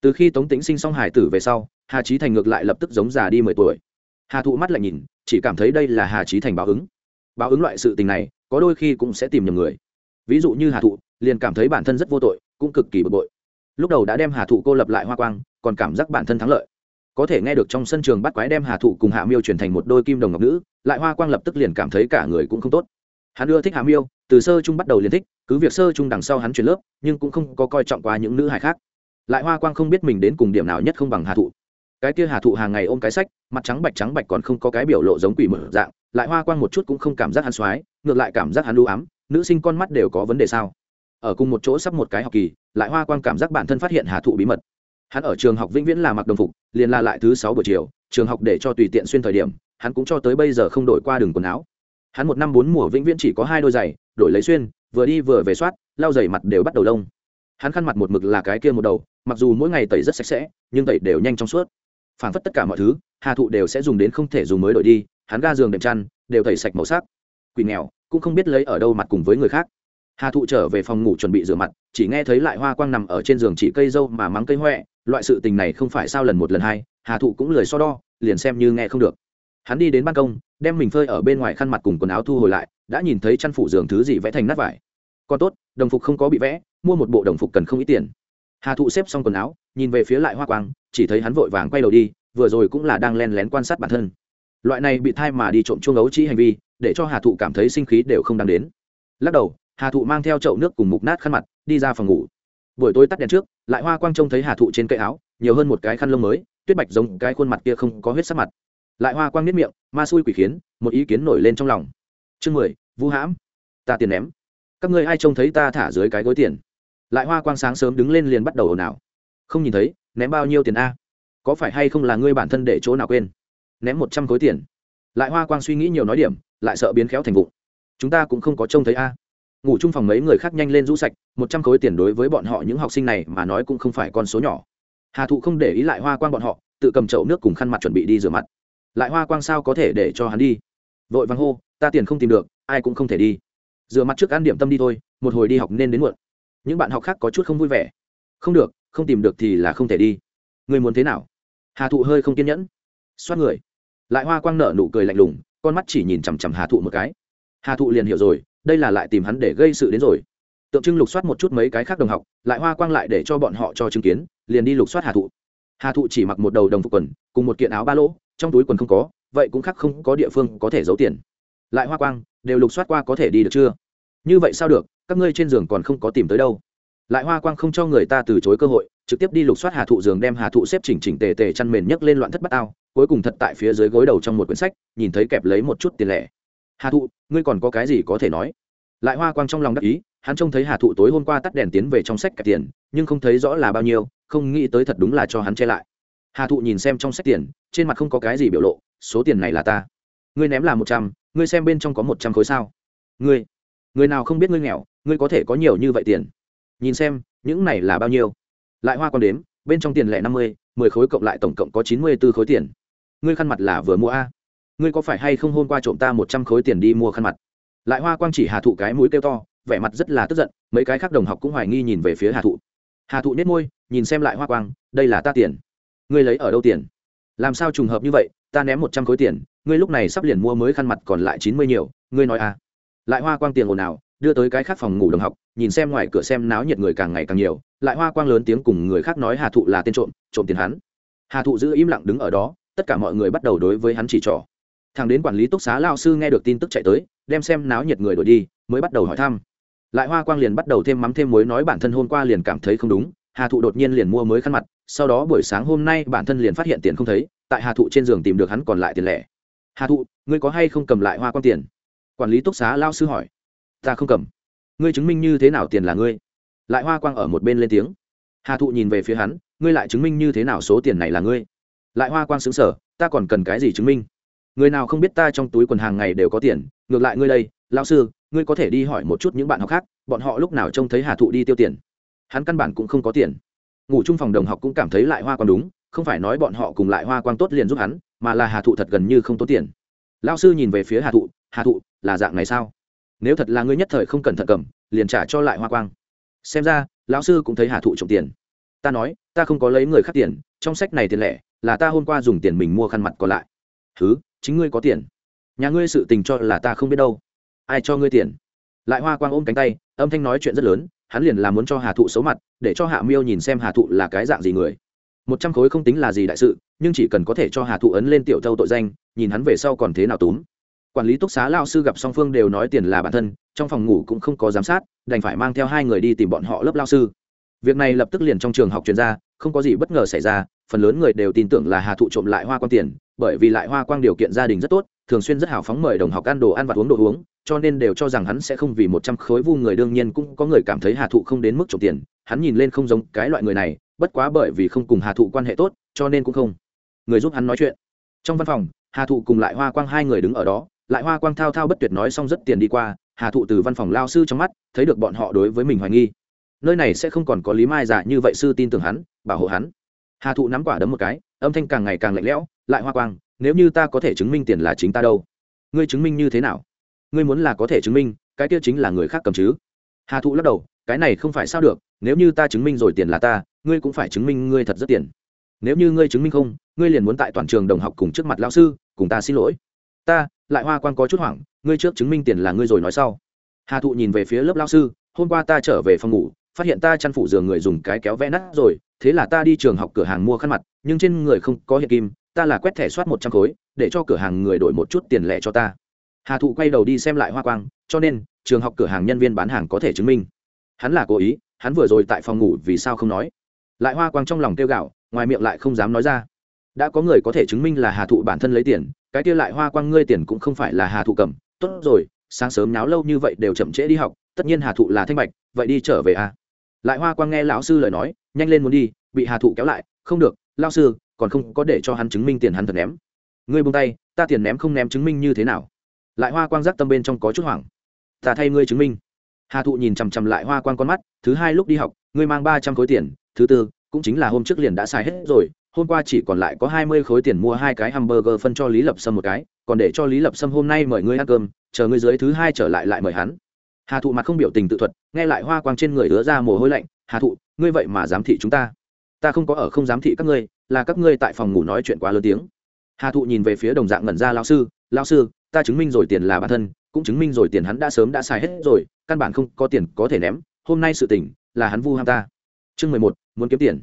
Từ khi tống tính sinh xong hải tử về sau hà trí thành ngược lại lập tức giống già đi mười tuổi. Hà thụ mắt lại nhìn chỉ cảm thấy đây là hà trí thành báo ứng báo ứng loại sự tình này, có đôi khi cũng sẽ tìm nhầm người. Ví dụ như hà thụ, liền cảm thấy bản thân rất vô tội, cũng cực kỳ bực bội. Lúc đầu đã đem hà thụ cô lập lại hoa quang, còn cảm giác bản thân thắng lợi. Có thể nghe được trong sân trường bắt quái đem hà thụ cùng hạ miêu chuyển thành một đôi kim đồng ngọc nữ, lại hoa quang lập tức liền cảm thấy cả người cũng không tốt. Hắn ưa thích hạ miêu, từ sơ trung bắt đầu liền thích, cứ việc sơ trung đằng sau hắn chuyển lớp, nhưng cũng không có coi trọng qua những nữ hải khác. Lại hoa quang không biết mình đến cùng điểm nào nhất không bằng hà thụ. Cái kia hà thụ hàng ngày ôm cái sách, mặt trắng bạch trắng bạch còn không có cái biểu lộ giống quỷ mở dạng lại hoa quang một chút cũng không cảm giác hắn xoái, ngược lại cảm giác hắn lưu ám, nữ sinh con mắt đều có vấn đề sao? Ở cùng một chỗ sắp một cái học kỳ, lại hoa quang cảm giác bản thân phát hiện hà thụ bí mật. Hắn ở trường học vĩnh viễn là mặc đồng phục, liền la lại thứ sáu buổi chiều, trường học để cho tùy tiện xuyên thời điểm, hắn cũng cho tới bây giờ không đổi qua đường quần áo. Hắn một năm bốn mùa vĩnh viễn chỉ có hai đôi giày, đổi lấy xuyên, vừa đi vừa về soát, lau giày mặt đều bắt đầu đông. Hắn khăn mặt một mực là cái kia một đầu, mặc dù mỗi ngày tẩy rất sạch sẽ, nhưng tẩy đều nhanh trong suốt. Phản phất tất cả mọi thứ, hà thụ đều sẽ dùng đến không thể dùng mới đổi đi hắn ga giường đệm chăn, đều tẩy sạch màu sắc. Quỷ nghèo, cũng không biết lấy ở đâu mặt cùng với người khác. Hà thụ trở về phòng ngủ chuẩn bị rửa mặt, chỉ nghe thấy lại hoa quang nằm ở trên giường chỉ cây dâu mà mắng cây huệ loại sự tình này không phải sao lần một lần hai, hà thụ cũng lười so đo, liền xem như nghe không được. Hắn đi đến ban công, đem mình phơi ở bên ngoài khăn mặt cùng quần áo thu hồi lại, đã nhìn thấy chăn phủ giường thứ gì vẽ thành nát vải. Còn tốt, đồng phục không có bị vẽ, mua một bộ đồng phục cần không ít tiền. Hà thụ xếp xong quần áo, nhìn về phía lại hoa quang, chỉ thấy hắn vội vàng quay đầu đi, vừa rồi cũng là đang len lén quan sát bản thân loại này bị thai mà đi trộm chuông ấu trĩ hành vi, để cho hà thụ cảm thấy sinh khí đều không đáng đến. Lắc đầu, hà thụ mang theo chậu nước cùng mục nát khăn mặt, đi ra phòng ngủ. Buổi tối tắt đèn trước, lại hoa quang trông thấy hà thụ trên cây áo, nhiều hơn một cái khăn lông mới, tuyết bạch giống cái khuôn mặt kia không có huyết sắc mặt. Lại hoa quang nếp miệng, ma xui quỷ khiến, một ý kiến nổi lên trong lòng. Chương mười vũ hãm. Ta tiền ném. Các ngươi ai trông thấy ta thả dưới cái gối tiền? Lại hoa quang sáng sớm đứng lên liền bắt đầu ồn ào. Không nhìn thấy, ném bao nhiêu tiền a? Có phải hay không là ngươi bản thân để chỗ nào quên? Ném một trăm khối tiền. Lại hoa quang suy nghĩ nhiều nói điểm, lại sợ biến khéo thành vụ. chúng ta cũng không có trông thấy a. Ngủ chung phòng mấy người khác nhanh lên rũ sạch, một trăm khối tiền đối với bọn họ những học sinh này mà nói cũng không phải con số nhỏ. Hà thụ không để ý lại hoa quang bọn họ, tự cầm chậu nước cùng khăn mặt chuẩn bị đi rửa mặt. Lại hoa quang sao có thể để cho hắn đi? Vội vàng hô, ta tiền không tìm được, ai cũng không thể đi. Rửa mặt trước ăn điểm tâm đi thôi, một hồi đi học nên đến muộn. Những bạn học khác có chút không vui vẻ. Không được, không tìm được thì là không thể đi. Người muốn thế nào? Hà thụ hơi không kiên nhẫn. Xoát người lại hoa quang nở nụ cười lạnh lùng, con mắt chỉ nhìn chằm chằm hà thụ một cái. Hà thụ liền hiểu rồi, đây là lại tìm hắn để gây sự đến rồi. Tượng trưng lục soát một chút mấy cái khác đồng học, lại hoa quang lại để cho bọn họ cho chứng kiến, liền đi lục soát hà thụ. Hà thụ chỉ mặc một đầu đồng phục quần, cùng một kiện áo ba lỗ, trong túi quần không có, vậy cũng khác không có địa phương có thể giấu tiền. Lại hoa quang, đều lục soát qua có thể đi được chưa? Như vậy sao được, các ngươi trên giường còn không có tìm tới đâu. Lại hoa quang không cho người ta từ chối cơ hội trực tiếp đi lục soát hà thụ giường đem hà thụ xếp chỉnh chỉnh tề tề chăn mền nhấc lên loạn thất bát ao cuối cùng thật tại phía dưới gối đầu trong một quyển sách, nhìn thấy kẹp lấy một chút tiền lẻ. Hà thụ, ngươi còn có cái gì có thể nói? Lại hoa quang trong lòng đắc ý, hắn trông thấy hà thụ tối hôm qua tắt đèn tiến về trong sách kẹp tiền, nhưng không thấy rõ là bao nhiêu, không nghĩ tới thật đúng là cho hắn che lại. Hà thụ nhìn xem trong sách tiền, trên mặt không có cái gì biểu lộ, số tiền này là ta. Ngươi ném là một trăm, ngươi xem bên trong có một trăm khối sao? Ngươi, người nào không biết ngươi nghèo, ngươi có thể có nhiều như vậy tiền? Nhìn xem, những này là bao nhiêu? Lại hoa còn đếm, bên trong tiền lẻ năm mươi, mười khối cộng lại tổng cộng có chín mươi b ố khối tiền. Ngươi khăn mặt là vừa mua a? Ngươi có phải hay không hôm qua trộm ta một trăm khối tiền đi mua khăn mặt? Lại hoa quang chỉ hà thụ cái mũi kêu to, vẻ mặt rất là tức giận, mấy cái khác đồng học cũng hoài nghi nhìn về phía hà thụ. Hà thụ nết môi, nhìn xem lại hoa quang, đây là ta tiền. Ngươi lấy ở đâu tiền? Làm sao trùng hợp như vậy, ta ném một trăm khối tiền, ngươi lúc này sắp liền mua mới khăn mặt còn lại chín mươi nhiều, ngươi nói à? Lại hoa quang tiền ồn ào đưa tới cái khác phòng ngủ đồng học, nhìn xem ngoài cửa xem náo nhiệt người càng ngày càng nhiều, lại hoa quang lớn tiếng cùng người khác nói hà thụ là tên trộm trộm tiền hắn. Hà thụ giữ im lặng đứng ở đó, tất cả mọi người bắt đầu đối với hắn chỉ trỏ. Thằng đến quản lý túc xá lao sư nghe được tin tức chạy tới, đem xem náo nhiệt người đổi đi, mới bắt đầu hỏi thăm. Lại hoa quang liền bắt đầu thêm mắm thêm muối nói bản thân hôm qua liền cảm thấy không đúng, hà thụ đột nhiên liền mua mới khăn mặt, sau đó buổi sáng hôm nay bản thân liền phát hiện tiền không thấy, tại hà thụ trên giường tìm được hắn còn lại tiền lẻ. Hà thụ, ngươi có hay không cầm lại hoa quang tiền? Quản lý túc xá lao sư hỏi ta không cầm. Ngươi chứng minh như thế nào tiền là ngươi? Lại hoa quang ở một bên lên tiếng. Hà thụ nhìn về phía hắn, ngươi lại chứng minh như thế nào số tiền này là ngươi? Lại hoa quang xứng sở ta còn cần cái gì chứng minh? Người nào không biết ta trong túi quần hàng ngày đều có tiền, ngược lại ngươi đây, lão sư, ngươi có thể đi hỏi một chút những bạn học khác, bọn họ lúc nào trông thấy hà thụ đi tiêu tiền? Hắn căn bản cũng không có tiền. Ngủ chung phòng đồng học cũng cảm thấy lại hoa quang đúng, không phải nói bọn họ cùng lại hoa quang tốt liền giúp hắn, mà là hà thụ thật gần như không tốn tiền. Lao sư nhìn về phía hà thụ hà thụ, là dạng này sao? Nếu thật là ngươi nhất thời không cẩn thận cầm, liền trả cho lại hoa quang. Xem ra, lão sư cũng thấy hà thụ trộm tiền. Ta nói, ta không có lấy người khác tiền, trong sách này tiền lẻ, là ta hôm qua dùng tiền mình mua khăn mặt còn lại. Thứ chính ngươi có tiền. Nhà ngươi sự tình cho là ta không biết đâu. Ai cho ngươi tiền? Lại hoa quang ôm cánh tay, âm thanh nói chuyện rất lớn, hắn liền là muốn cho hà thụ xấu mặt, để cho hạ miêu nhìn xem hà thụ là cái dạng gì người. Một trăm khối không tính là gì đại sự, nhưng chỉ cần có thể cho hà thụ ấn lên tiểu thâu tội danh, nhìn hắn về sau còn thế nào túm quản lý túc xá lao sư gặp song phương đều nói tiền là bản thân, trong phòng ngủ cũng không có giám sát, đành phải mang theo hai người đi tìm bọn họ lớp lao sư. Việc này lập tức liền trong trường học chuyên gia không có gì bất ngờ xảy ra, phần lớn người đều tin tưởng là hà thụ trộm lại hoa quang tiền, bởi vì lại hoa quang điều kiện gia đình rất tốt, thường xuyên rất hào phóng mời đồng học ăn đồ ăn và uống đồ uống, cho nên đều cho rằng hắn sẽ không vì một trăm khối vu người đương nhiên cũng có người cảm thấy hà thụ không đến mức trộm tiền, hắn nhìn lên không giống cái loại người này, bất quá bởi vì không cùng hà thụ quan hệ tốt, cho nên cũng không người giúp hắn nói chuyện. Trong văn phòng, hà thụ cùng lại hoa quang hai người đứng ở đó lại hoa quang thao thao bất tuyệt nói xong rất tiền đi qua, hà thụ từ văn phòng lao sư trong mắt, thấy được bọn họ đối với mình hoài nghi. Nơi này sẽ không còn có lý mai giả như vậy sư tin tưởng hắn, bảo hộ hắn. Hà thụ nắm quả đấm một cái, âm thanh càng ngày càng lạnh lẽo, lại hoa quang, nếu như ta có thể chứng minh tiền là chính ta đâu? Ngươi chứng minh như thế nào? Ngươi muốn là có thể chứng minh, cái kia chính là người khác cầm chứ? Hà thụ lắc đầu, cái này không phải sao được, nếu như ta chứng minh rồi tiền là ta, ngươi cũng phải chứng minh ngươi thật rất tiền. Nếu như ngươi chứng minh không, ngươi liền muốn tại toàn trường đồng học cùng trước mặt lão sư, cùng ta xin lỗi. Ta lại hoa quan có chút hoảng, ngươi trước chứng minh tiền là ngươi rồi nói sau. Hà thụ nhìn về phía lớp lao sư, hôm qua ta trở về phòng ngủ, phát hiện ta chăn phủ giường người dùng cái kéo vẽ nát rồi, thế là ta đi trường học cửa hàng mua khăn mặt, nhưng trên người không có hiện kim, ta là quét thẻ soát một trăm khối, để cho cửa hàng người đổi một chút tiền lẻ cho ta. Hà thụ quay đầu đi xem lại hoa quang, cho nên, trường học cửa hàng nhân viên bán hàng có thể chứng minh. Hắn là cố ý, hắn vừa rồi tại phòng ngủ vì sao không nói. Lại hoa quang trong lòng tiêu gạo, ngoài miệng lại không dám nói ra. Đã có người có thể chứng minh là hà thụ bản thân lấy tiền cái kia lại hoa quang ngươi tiền cũng không phải là hà thụ cầm, tốt rồi, sáng sớm náo lâu như vậy đều chậm trễ đi học, tất nhiên hà thụ là thanh bạch, vậy đi trở về à? Lại hoa quang nghe lão sư lời nói, nhanh lên muốn đi, bị hà thụ kéo lại, không được lao sư, còn không có để cho hắn chứng minh tiền hắn thật ném. Ngươi buông tay, ta tiền ném không ném chứng minh như thế nào? Lại hoa quang giác tâm bên trong có chút hoảng. Ta thay ngươi chứng minh. Hà thụ nhìn chằm chằm lại hoa quang con mắt, thứ hai lúc đi học, ngươi mang ba trăm khối tiền, thứ tư, cũng chính là hôm trước liền đã xài hết rồi hôm qua chỉ còn lại có hai mươi khối tiền mua hai cái hamburger phân cho lý lập sâm một cái, còn để cho lý lập sâm hôm nay mời ngươi ăn cơm, chờ ngươi dưới thứ hai trở lại lại mời hắn. Hà thụ mặt không biểu tình tự thuật, nghe lại hoa quang trên người ứa ra mồ hôi lạnh, hà thụ, ngươi vậy mà giám thị chúng ta. Ta không có ở không giám thị các ngươi, là các ngươi tại phòng ngủ nói chuyện quá lớn tiếng. Hà thụ nhìn về phía đồng dạng ngẩn ra lao sư lao sư, ta chứng minh rồi tiền là bản thân, cũng chứng minh rồi tiền hắn đã sớm đã xài hết rồi, căn bản không có tiền có thể ném, hôm nay sự tình là hắn vu ham ta. Chương mười một, muốn kiếm tiền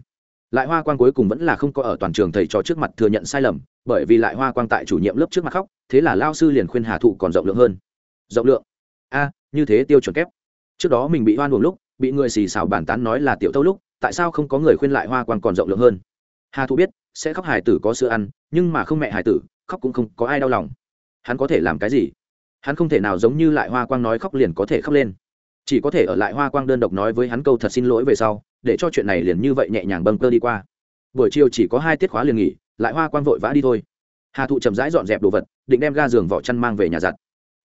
lại hoa quang cuối cùng vẫn là không có ở toàn trường thầy trò trước mặt thừa nhận sai lầm, bởi vì lại hoa quang tại chủ nhiệm lớp trước mặt khóc, thế là lao sư liền khuyên hà thụ còn rộng lượng hơn. Rộng lượng? A, như thế tiêu chuẩn kép. Trước đó mình bị hoan buồn lúc, bị người xì xào bàn tán nói là tiểu tâu lúc, tại sao không có người khuyên lại hoa quang còn rộng lượng hơn? Hà thụ biết, sẽ khóc hải tử có sữa ăn, nhưng mà không mẹ hải tử, khóc cũng không có ai đau lòng. Hắn có thể làm cái gì? Hắn không thể nào giống như lại hoa quang nói khóc liền có thể khóc lên. Chỉ có thể ở lại hoa quang đơn độc nói với hắn câu thật xin lỗi về sau để cho chuyện này liền như vậy nhẹ nhàng bâng cơ đi qua. Buổi chiều chỉ có hai tiết khóa liền nghỉ, lại hoa quang vội vã đi thôi. Hà thụ chậm rãi dọn dẹp đồ vật, định đem ga giường vỏ chăn mang về nhà giặt.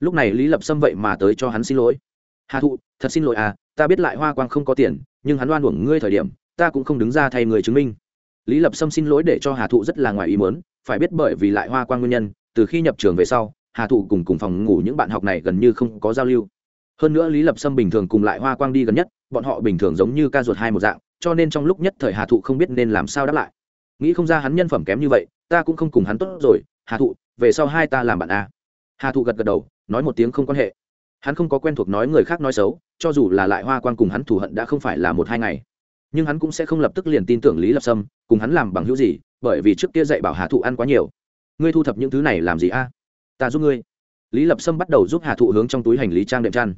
Lúc này lý lập xâm vậy mà tới cho hắn xin lỗi. Hà thụ, thật xin lỗi à ta biết lại hoa quang không có tiền, nhưng hắn đoan uổng ngươi thời điểm, ta cũng không đứng ra thay người chứng minh. Lý lập sâm xin lỗi để cho hà thụ rất là ngoài ý mớn phải biết bởi vì lại hoa quang nguyên nhân, từ khi nhập trường về sau, hà thụ cùng cùng phòng ngủ những bạn học này gần như không có giao lưu. Hơn nữa lý lập sâm bình thường cùng lại hoa quang đi gần nhất bọn họ bình thường giống như ca ruột hai một dạng, cho nên trong lúc nhất thời hà thụ không biết nên làm sao đáp lại. Nghĩ không ra hắn nhân phẩm kém như vậy, ta cũng không cùng hắn tốt rồi, hà thụ, về sau hai ta làm bạn a. Hà thụ gật gật đầu, nói một tiếng không quan hệ. Hắn không có quen thuộc nói người khác nói xấu, cho dù là lại hoa Quan cùng hắn thù hận đã không phải là một hai ngày. Nhưng hắn cũng sẽ không lập tức liền tin tưởng lý lập sâm, cùng hắn làm bằng hữu gì, bởi vì trước kia dạy bảo hà thụ ăn quá nhiều. Ngươi thu thập những thứ này làm gì a? Ta giúp ngươi. Lý lập sâm bắt đầu giúp hà thụ hướng trong túi hành lý trang đệm chăn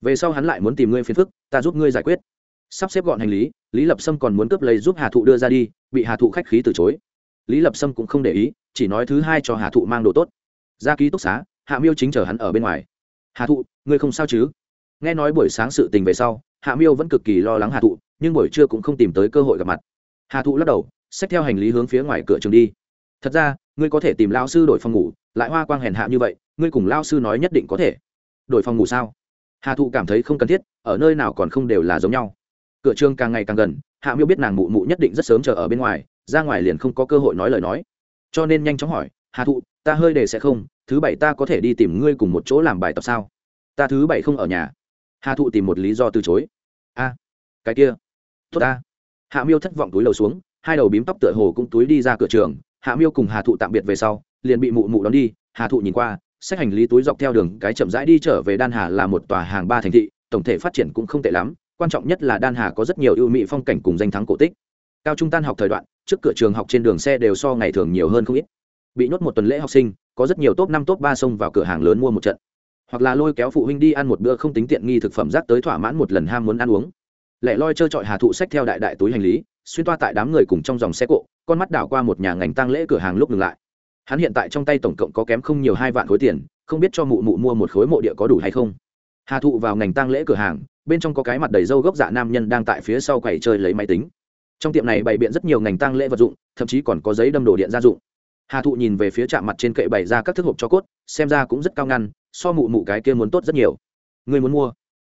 về sau hắn lại muốn tìm ngươi phiền phức, ta giúp ngươi giải quyết. Sắp xếp gọn hành lý lý lập sâm còn muốn cướp lấy giúp hà thụ đưa ra đi, bị hà thụ khách khí từ chối. Lý lập sâm cũng không để ý, chỉ nói thứ hai cho hà thụ mang đồ tốt. Ra ký túc xá, hạ miêu chính chờ hắn ở bên ngoài. Hà thụ, ngươi không sao chứ? Nghe nói buổi sáng sự tình về sau, hạ miêu vẫn cực kỳ lo lắng hà thụ, nhưng buổi trưa cũng không tìm tới cơ hội gặp mặt. Hà thụ lắc đầu, xách theo hành lý hướng phía ngoài cửa trường đi. Thật ra, ngươi có thể tìm lao sư đổi phòng ngủ, lại hoa quang hèn hạ như vậy, ngươi cùng lao sư nói nhất định có thể. Đổi phòng ngủ sao? Hà thụ cảm thấy không cần thiết ở nơi nào còn không đều là giống nhau cửa trường càng ngày càng gần hạ miêu biết nàng mụ mụ nhất định rất sớm chờ ở bên ngoài ra ngoài liền không có cơ hội nói lời nói cho nên nhanh chóng hỏi hà thụ ta hơi đề sẽ không thứ bảy ta có thể đi tìm ngươi cùng một chỗ làm bài tập sao ta thứ bảy không ở nhà hà thụ tìm một lý do từ chối a cái kia tốt ta hạ miêu thất vọng túi lầu xuống hai đầu bím tóc tựa hồ cũng túi đi ra cửa trường hạ miêu cùng hà thụ tạm biệt về sau liền bị mụ mụ đón đi hà thụ nhìn qua sách hành lý túi dọc theo đường, cái chậm rãi đi trở về đan hà là một tòa hàng ba thành thị, tổng thể phát triển cũng không tệ lắm. Quan trọng nhất là đan hà có rất nhiều ưu mỹ phong cảnh cùng danh thắng cổ tích. Cao trung tan học thời đoạn, trước cửa trường học trên đường xe đều so ngày thường nhiều hơn không ít. Bị nhốt một tuần lễ học sinh, có rất nhiều top năm, top ba xông vào cửa hàng lớn mua một trận. Hoặc là lôi kéo phụ huynh đi ăn một bữa không tính tiện nghi thực phẩm rác tới thỏa mãn một lần ham muốn ăn uống. Lẻ loi trơ trọi hà thụ sách theo đại đại túi hành lý, xuyên toa tại đám người cùng trong dòng xe cộ, con mắt đảo qua một nhà ngành tăng lễ cửa hàng lúc ngừng lại hắn hiện tại trong tay tổng cộng có kém không nhiều hai vạn khối tiền, không biết cho mụ mụ mua một khối mộ địa có đủ hay không. Hà thụ vào ngành tăng lễ cửa hàng, bên trong có cái mặt đầy râu gốc dạ nam nhân đang tại phía sau quầy chơi lấy máy tính. Trong tiệm này bày biện rất nhiều ngành tăng lễ vật dụng, thậm chí còn có giấy đâm đồ điện gia dụng. Hà thụ nhìn về phía trạm mặt trên kệ bày ra các thức hộp cho cốt, xem ra cũng rất cao ngăn, so mụ mụ cái kia muốn tốt rất nhiều. Người muốn mua?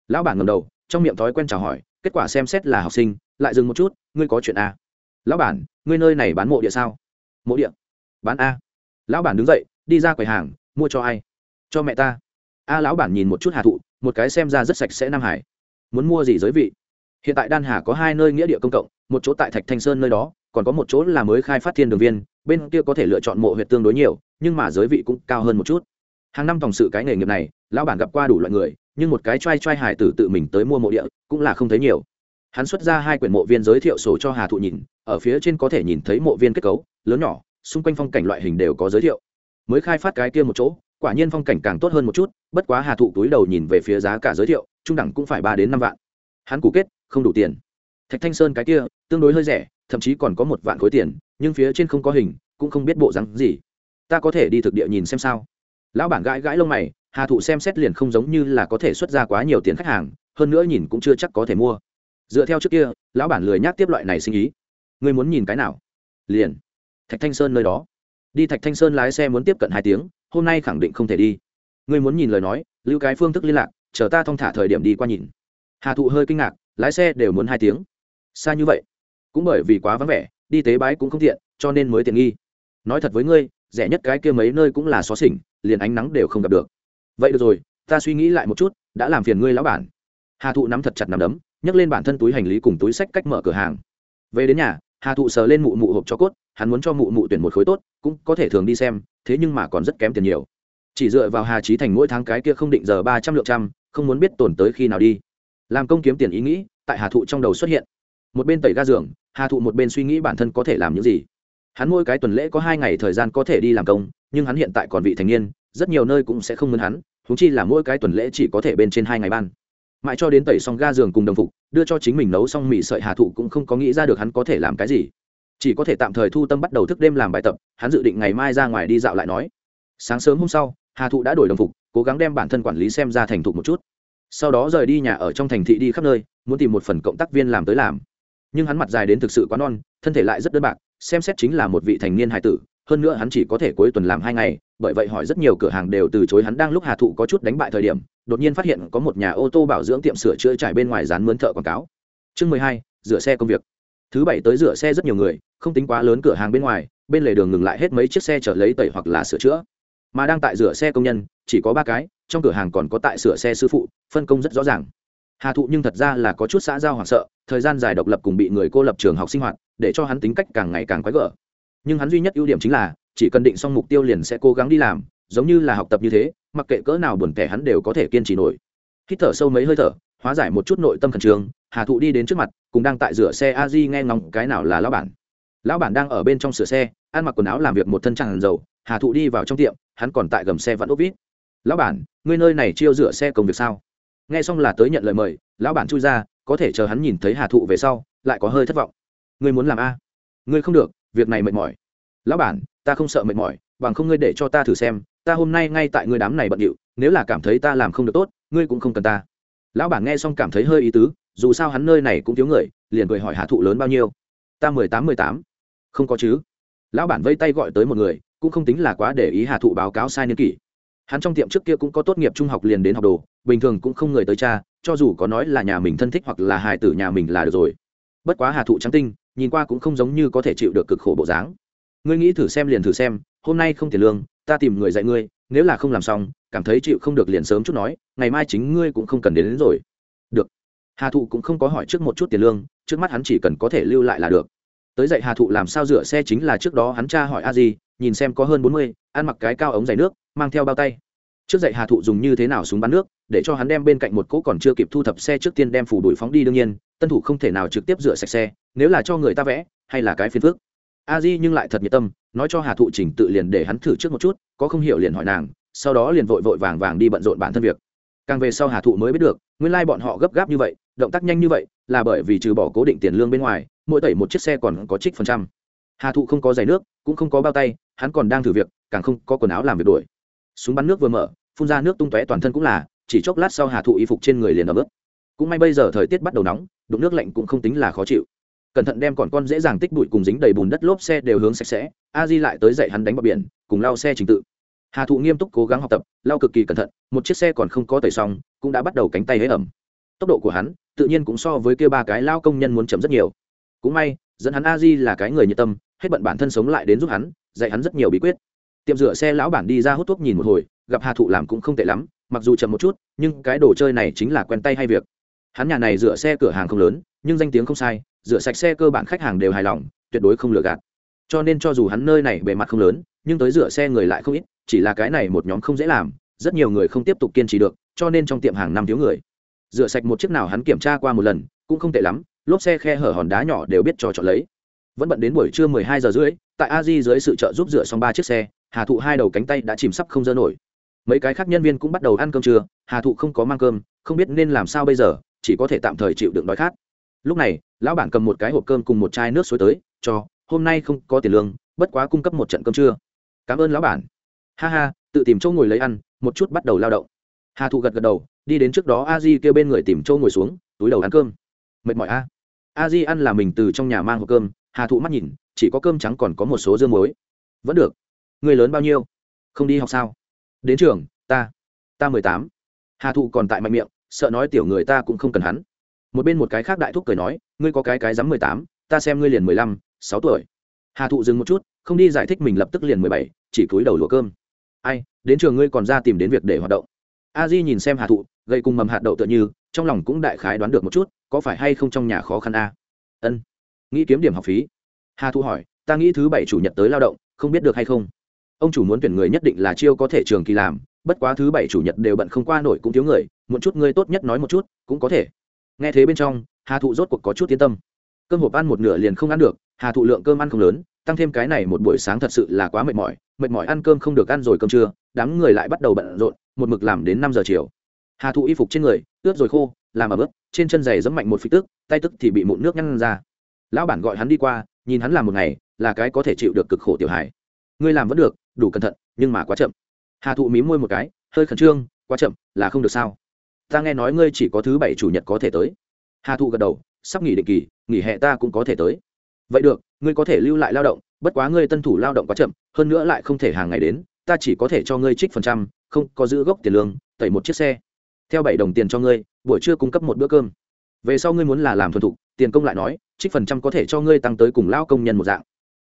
Lão bản ngầm đầu, trong miệng thói quen chào hỏi, kết quả xem xét là học sinh, lại dừng một chút, ngươi có chuyện a lão bản, ngươi nơi này bán mộ địa sao? Mộ địa? Bán a lão bản đứng dậy, đi ra quầy hàng, mua cho ai? Cho mẹ ta. A, lão bản nhìn một chút hà thụ, một cái xem ra rất sạch sẽ nam hải. Muốn mua gì giới vị? Hiện tại đan hà có hai nơi nghĩa địa công cộng, một chỗ tại thạch thanh sơn nơi đó, còn có một chỗ là mới khai phát thiên đường viên, bên kia có thể lựa chọn mộ huyệt tương đối nhiều, nhưng mà giới vị cũng cao hơn một chút. Hàng năm tổng sự cái nghề nghiệp này, lão bản gặp qua đủ loại người, nhưng một cái t r a i t r a i hải tử tự mình tới mua mộ địa, cũng là không thấy nhiều. Hắn xuất ra hai quyển mộ viên giới thiệu sổ cho hà thụ nhìn, ở phía trên có thể nhìn thấy mộ viên kết cấu, lớn nhỏ xung quanh phong cảnh loại hình đều có giới thiệu. Mới khai phát cái kia một chỗ, quả nhiên phong cảnh càng tốt hơn một chút, bất quá hà thụ túi đầu nhìn về phía giá cả giới thiệu, trung đẳng cũng phải ba đến năm vạn. Hắn cũ kết, không đủ tiền. Thạch thanh sơn cái kia, tương đối hơi rẻ, thậm chí còn có một vạn khối tiền, nhưng phía trên không có hình, cũng không biết bộ rắn gì. Ta có thể đi thực địa nhìn xem sao? Lão bản gãi gãi lông mày, hà thụ xem xét liền không giống như là có thể xuất ra quá nhiều tiền khách hàng, hơn nữa nhìn cũng chưa chắc có thể mua. Dựa theo trước kia, lão bản lười nhác tiếp loại này sinh ý. Ngươi muốn nhìn cái nào? Liền thạch thanh sơn nơi đó. Đi thạch thanh sơn lái xe muốn tiếp cận hai tiếng, hôm nay khẳng định không thể đi. Ngươi muốn nhìn lời nói, lưu cái phương thức liên lạc, chờ ta thong thả thời điểm đi qua nhìn. Hà thụ hơi kinh ngạc, lái xe đều muốn hai tiếng. Xa như vậy, cũng bởi vì quá vắng vẻ, đi tế bái cũng không tiện, cho nên mới tiện nghi. Nói thật với ngươi, rẻ nhất cái kia mấy nơi cũng là xó xỉnh, liền ánh nắng đều không gặp được. Vậy được rồi, ta suy nghĩ lại một chút, đã làm phiền ngươi lão bản. Hà thụ nắm thật chặt nằm đấm, nhấc lên bản thân túi hành lý cùng túi sách cách mở cửa hàng. Về đến nhà hà thụ sờ lên mụ mụ hộp cho cốt, hắn muốn cho mụ mụ tuyển một khối tốt, cũng có thể thường đi xem, thế nhưng mà còn rất kém tiền nhiều. Chỉ dựa vào hà trí thành mỗi tháng cái kia không định giờ ba trăm lượng trăm, không muốn biết tồn tới khi nào đi. Làm công kiếm tiền ý nghĩ, tại hà thụ trong đầu xuất hiện. Một bên tẩy ga giường, hà thụ một bên suy nghĩ bản thân có thể làm những gì. Hắn mỗi cái tuần lễ có hai ngày thời gian có thể đi làm công, nhưng hắn hiện tại còn vị thành niên, rất nhiều nơi cũng sẽ không muốn hắn húng chi là mỗi cái tuần lễ chỉ có thể bên trên hai ngày ban mãi cho đến tẩy xong ga giường cùng đồng phục, đưa cho chính mình nấu xong mì sợi hà thụ cũng không có nghĩ ra được hắn có thể làm cái gì. Chỉ có thể tạm thời thu tâm bắt đầu thức đêm làm bài tập, hắn dự định ngày mai ra ngoài đi dạo lại nói. Sáng sớm hôm sau, hà thụ đã đổi đồng phục, cố gắng đem bản thân quản lý xem ra thành thục một chút. Sau đó rời đi nhà ở trong thành thị đi khắp nơi, muốn tìm một phần cộng tác viên làm tới làm. Nhưng hắn mặt dài đến thực sự quá non, thân thể lại rất đơn bạc, xem xét chính là một vị thành niên hài tử, hơn nữa hắn chỉ có thể cuối tuần làm hai ngày, bởi vậy hỏi rất nhiều cửa hàng đều từ chối hắn đang lúc hà thụ có chút đánh bại thời điểm đột nhiên phát hiện có một nhà ô tô bảo dưỡng tiệm sửa chữa trải bên ngoài dán mướn thợ quảng cáo. Chương mười hai, rửa xe công việc. Thứ bảy tới rửa xe rất nhiều người, không tính quá lớn cửa hàng bên ngoài, bên lề đường ngừng lại hết mấy chiếc xe chở lấy tẩy hoặc là sửa chữa. Mà đang tại rửa xe công nhân, chỉ có ba cái, trong cửa hàng còn có tại sửa xe sư phụ, phân công rất rõ ràng. Hà thụ nhưng thật ra là có chút xã giao hoảng sợ, thời gian dài độc lập cùng bị người cô lập trường học sinh hoạt, để cho hắn tính cách càng ngày càng quái gở. Nhưng hắn duy nhất ưu điểm chính là, chỉ cần định xong mục tiêu liền sẽ cố gắng đi làm giống như là học tập như thế, mặc kệ cỡ nào buồn tẻ hắn đều có thể kiên trì nổi. Hít thở sâu mấy hơi thở, hóa giải một chút nội tâm khẩn trương, hà thụ đi đến trước mặt, cùng đang tại rửa xe a di nghe ngóng cái nào là lão bản. Lão bản đang ở bên trong sửa xe, ăn mặc quần áo làm việc một thân tràn dầu, hà thụ đi vào trong tiệm, hắn còn tại gầm xe vẫn úp vít. Lão bản, ngươi nơi này chiêu rửa xe công việc sao? Nghe xong là tới nhận lời mời, lão bản chui ra, có thể chờ hắn nhìn thấy hà thụ về sau, lại có hơi thất vọng. Ngươi muốn làm a? Ngươi không được, việc này mệt mỏi. Lão bản, ta không sợ mệt mỏi, bằng không ngươi để cho ta thử xem ta hôm nay ngay tại ngươi đám này bận điệu, nếu là cảm thấy ta làm không được tốt, ngươi cũng không cần ta. Lão bản nghe xong cảm thấy hơi ý tứ, dù sao hắn nơi này cũng thiếu người, liền cười hỏi hạ thụ lớn bao nhiêu. Ta mười tám mười tám. Không có chứ. Lão bản vây tay gọi tới một người, cũng không tính là quá để ý hạ thụ báo cáo sai niên kỷ. Hắn trong tiệm trước kia cũng có tốt nghiệp trung học liền đến học đồ, bình thường cũng không người tới cha, cho dù có nói là nhà mình thân thích hoặc là hài tử nhà mình là được rồi. Bất quá hà thụ trắng tinh, nhìn qua cũng không giống như có thể chịu được cực khổ bộ dáng. Ngươi nghĩ thử xem liền thử xem, hôm nay không tiền lương ta tìm người dạy ngươi nếu là không làm xong cảm thấy chịu không được liền sớm chút nói ngày mai chính ngươi cũng không cần đến, đến rồi. Được. Hà thụ cũng không có hỏi trước một chút tiền lương trước mắt hắn chỉ cần có thể lưu lại là được. Tới dạy hà thụ làm sao rửa xe chính là trước đó hắn cha hỏi a di nhìn xem có hơn bốn mươi ăn mặc cái cao ống dày nước mang theo bao tay. Trước dạy hà thụ dùng như thế nào súng bắn nước để cho hắn đem bên cạnh một cỗ còn chưa kịp thu thập xe trước tiên đem phủ đuổi phóng đi đương nhiên tân thủ không thể nào trực tiếp rửa sạch xe nếu là cho người ta vẽ hay là cái phiền phước a di nhưng lại thật nhiệt tâm, nói cho hà thụ trình tự liền để hắn thử trước một chút, có không hiểu liền hỏi nàng, sau đó liền vội vội vàng vàng đi bận rộn bản thân việc. Càng về sau hà thụ mới biết được, nguyên lai、like、bọn họ gấp gáp như vậy, động tác nhanh như vậy, là bởi vì trừ bỏ cố định tiền lương bên ngoài, mỗi tẩy một chiếc xe còn có trích phần trăm. Hà thụ không có giày nước, cũng không có bao tay, hắn còn đang thử việc, càng không có quần áo làm việc đuổi. Súng bắn nước vừa mở, phun ra nước tung tóe toàn thân cũng là, chỉ chốc lát sau hà thụ y phục trên người liền ấm ướt. Cũng may bây giờ thời tiết bắt đầu nóng, đụng nước lạnh cũng không tính là khó chịu cẩn thận đem còn con dễ dàng tích bụi cùng dính đầy bùn đất lốp xe đều hướng sạch sẽ, a di lại tới dạy hắn đánh bọc biển, cùng lao xe trình tự. Hà thụ nghiêm túc cố gắng học tập lao cực kỳ cẩn thận, một chiếc xe còn không có tẩy xong, cũng đã bắt đầu cánh tay hế ẩm. Tốc độ của hắn, tự nhiên cũng so với kia ba cái lao công nhân muốn chậm rất nhiều. Cũng may, dẫn hắn a di là cái người nhiệt tâm, hết bận bản thân sống lại đến giúp hắn, dạy hắn rất nhiều bí quyết. Tiệm rửa xe lão bản đi ra hút thuốc nhìn một hồi, gặp hà thụ làm cũng không tệ lắm, mặc dù chậm một chút, nhưng cái đồ chơi này chính là quen tay hay việc. Hắn nhà này rửa xe cửa hàng không lớn nhưng danh tiếng không sai, rửa sạch xe cơ bản khách hàng đều hài lòng, tuyệt đối không lừa gạt. Cho nên cho dù hắn nơi này bề mặt không lớn, nhưng tới rửa xe người lại không ít, chỉ là cái này một nhóm không dễ làm, rất nhiều người không tiếp tục kiên trì được, cho nên trong tiệm hàng năm thiếu người. Rửa sạch một chiếc nào hắn kiểm tra qua một lần, cũng không tệ lắm, lốp xe khe hở hòn đá nhỏ đều biết trò chọn lấy. Vẫn bận đến buổi trưa mười hai giờ rưỡi, tại a di dưới sự trợ giúp rửa xong ba chiếc xe, hà thụ hai đầu cánh tay đã chìm sắp không dơ nổi. Mấy cái khác nhân viên cũng bắt đầu ăn cơm trưa, hà thụ không có mang cơm, không biết nên làm sao bây giờ, chỉ có thể tạm thời chịu đựng đói khát lúc này, lão bản cầm một cái hộp cơm cùng một chai nước suối tới, cho, hôm nay không có tiền lương, bất quá cung cấp một trận cơm trưa. Cảm ơn lão bản. Ha ha, tự tìm chỗ ngồi lấy ăn, một chút bắt đầu lao động. Hà thụ gật gật đầu, đi đến trước đó a di kêu bên người tìm chỗ ngồi xuống, túi đầu ăn cơm. Mệt mỏi a. A di ăn là mình từ trong nhà mang hộp cơm, hà thụ mắt nhìn, chỉ có cơm trắng còn có một số dương muối. Vẫn được. Người lớn bao nhiêu? Không đi học sao? Đến trường, ta ta mười tám. Hà thụ còn tại mạnh miệng, sợ nói tiểu người ta cũng không cần hắn một bên một cái khác đại thúc cười nói, ngươi có cái cái dám mười tám, ta xem ngươi liền mười lăm, sáu tuổi. Hà thụ dừng một chút, không đi giải thích mình lập tức liền mười bảy, chỉ cúi đầu lúa cơm. Ai, đến trường ngươi còn ra tìm đến việc để hoạt động. A di nhìn xem hà thụ gây cùng mầm hạt đậu tựa như, trong lòng cũng đại khái đoán được một chút, có phải hay không trong nhà khó khăn a? Ân, nghĩ kiếm điểm học phí. Hà thụ hỏi, ta nghĩ thứ bảy chủ nhật tới lao động, không biết được hay không? Ông chủ muốn tuyển người nhất định là chiêu có thể trường kỳ làm, bất quá thứ bảy chủ nhật đều bận không qua nổi cũng thiếu người, một chút ngươi tốt nhất nói một chút, cũng có thể nghe thế bên trong, hà thụ rốt cuộc có chút yên tâm. Cơm hộp ăn một nửa liền không ăn được, hà thụ lượng cơm ăn không lớn, tăng thêm cái này một buổi sáng thật sự là quá mệt mỏi mệt mỏi ăn cơm không được ăn rồi cơm trưa, đám người lại bắt đầu bận rộn, một mực làm đến năm giờ chiều. Hà thụ y phục trên người, ướt rồi khô, làm ở bước trên chân giày giấm mạnh một phí tức, tay tức thì bị mụn nước nhăn ra. Lão bản gọi hắn đi qua, nhìn hắn làm một ngày, là cái có thể chịu được cực khổ tiểu hải ngươi làm vẫn được, đủ cẩn thận, nhưng mà quá chậm. Hà thụ mím môi một cái, hơi khẩn trương, quá chậm, là không được sao? Ta nghe nói ngươi chỉ có thứ bảy chủ nhật có thể tới. Hà thụ gật đầu, sắp nghỉ định kỳ, nghỉ hè ta cũng có thể tới. Vậy được, ngươi có thể lưu lại lao động, bất quá ngươi tân thủ lao động quá chậm, hơn nữa lại không thể hàng ngày đến, ta chỉ có thể cho ngươi trích phần trăm, không có giữ gốc tiền lương, tẩy một chiếc xe. Theo bảy đồng tiền cho ngươi, buổi trưa cung cấp một bữa cơm. Về sau ngươi muốn là làm thuần thục, tiền công lại nói, trích phần trăm có thể cho ngươi tăng tới cùng lao công nhân một dạng.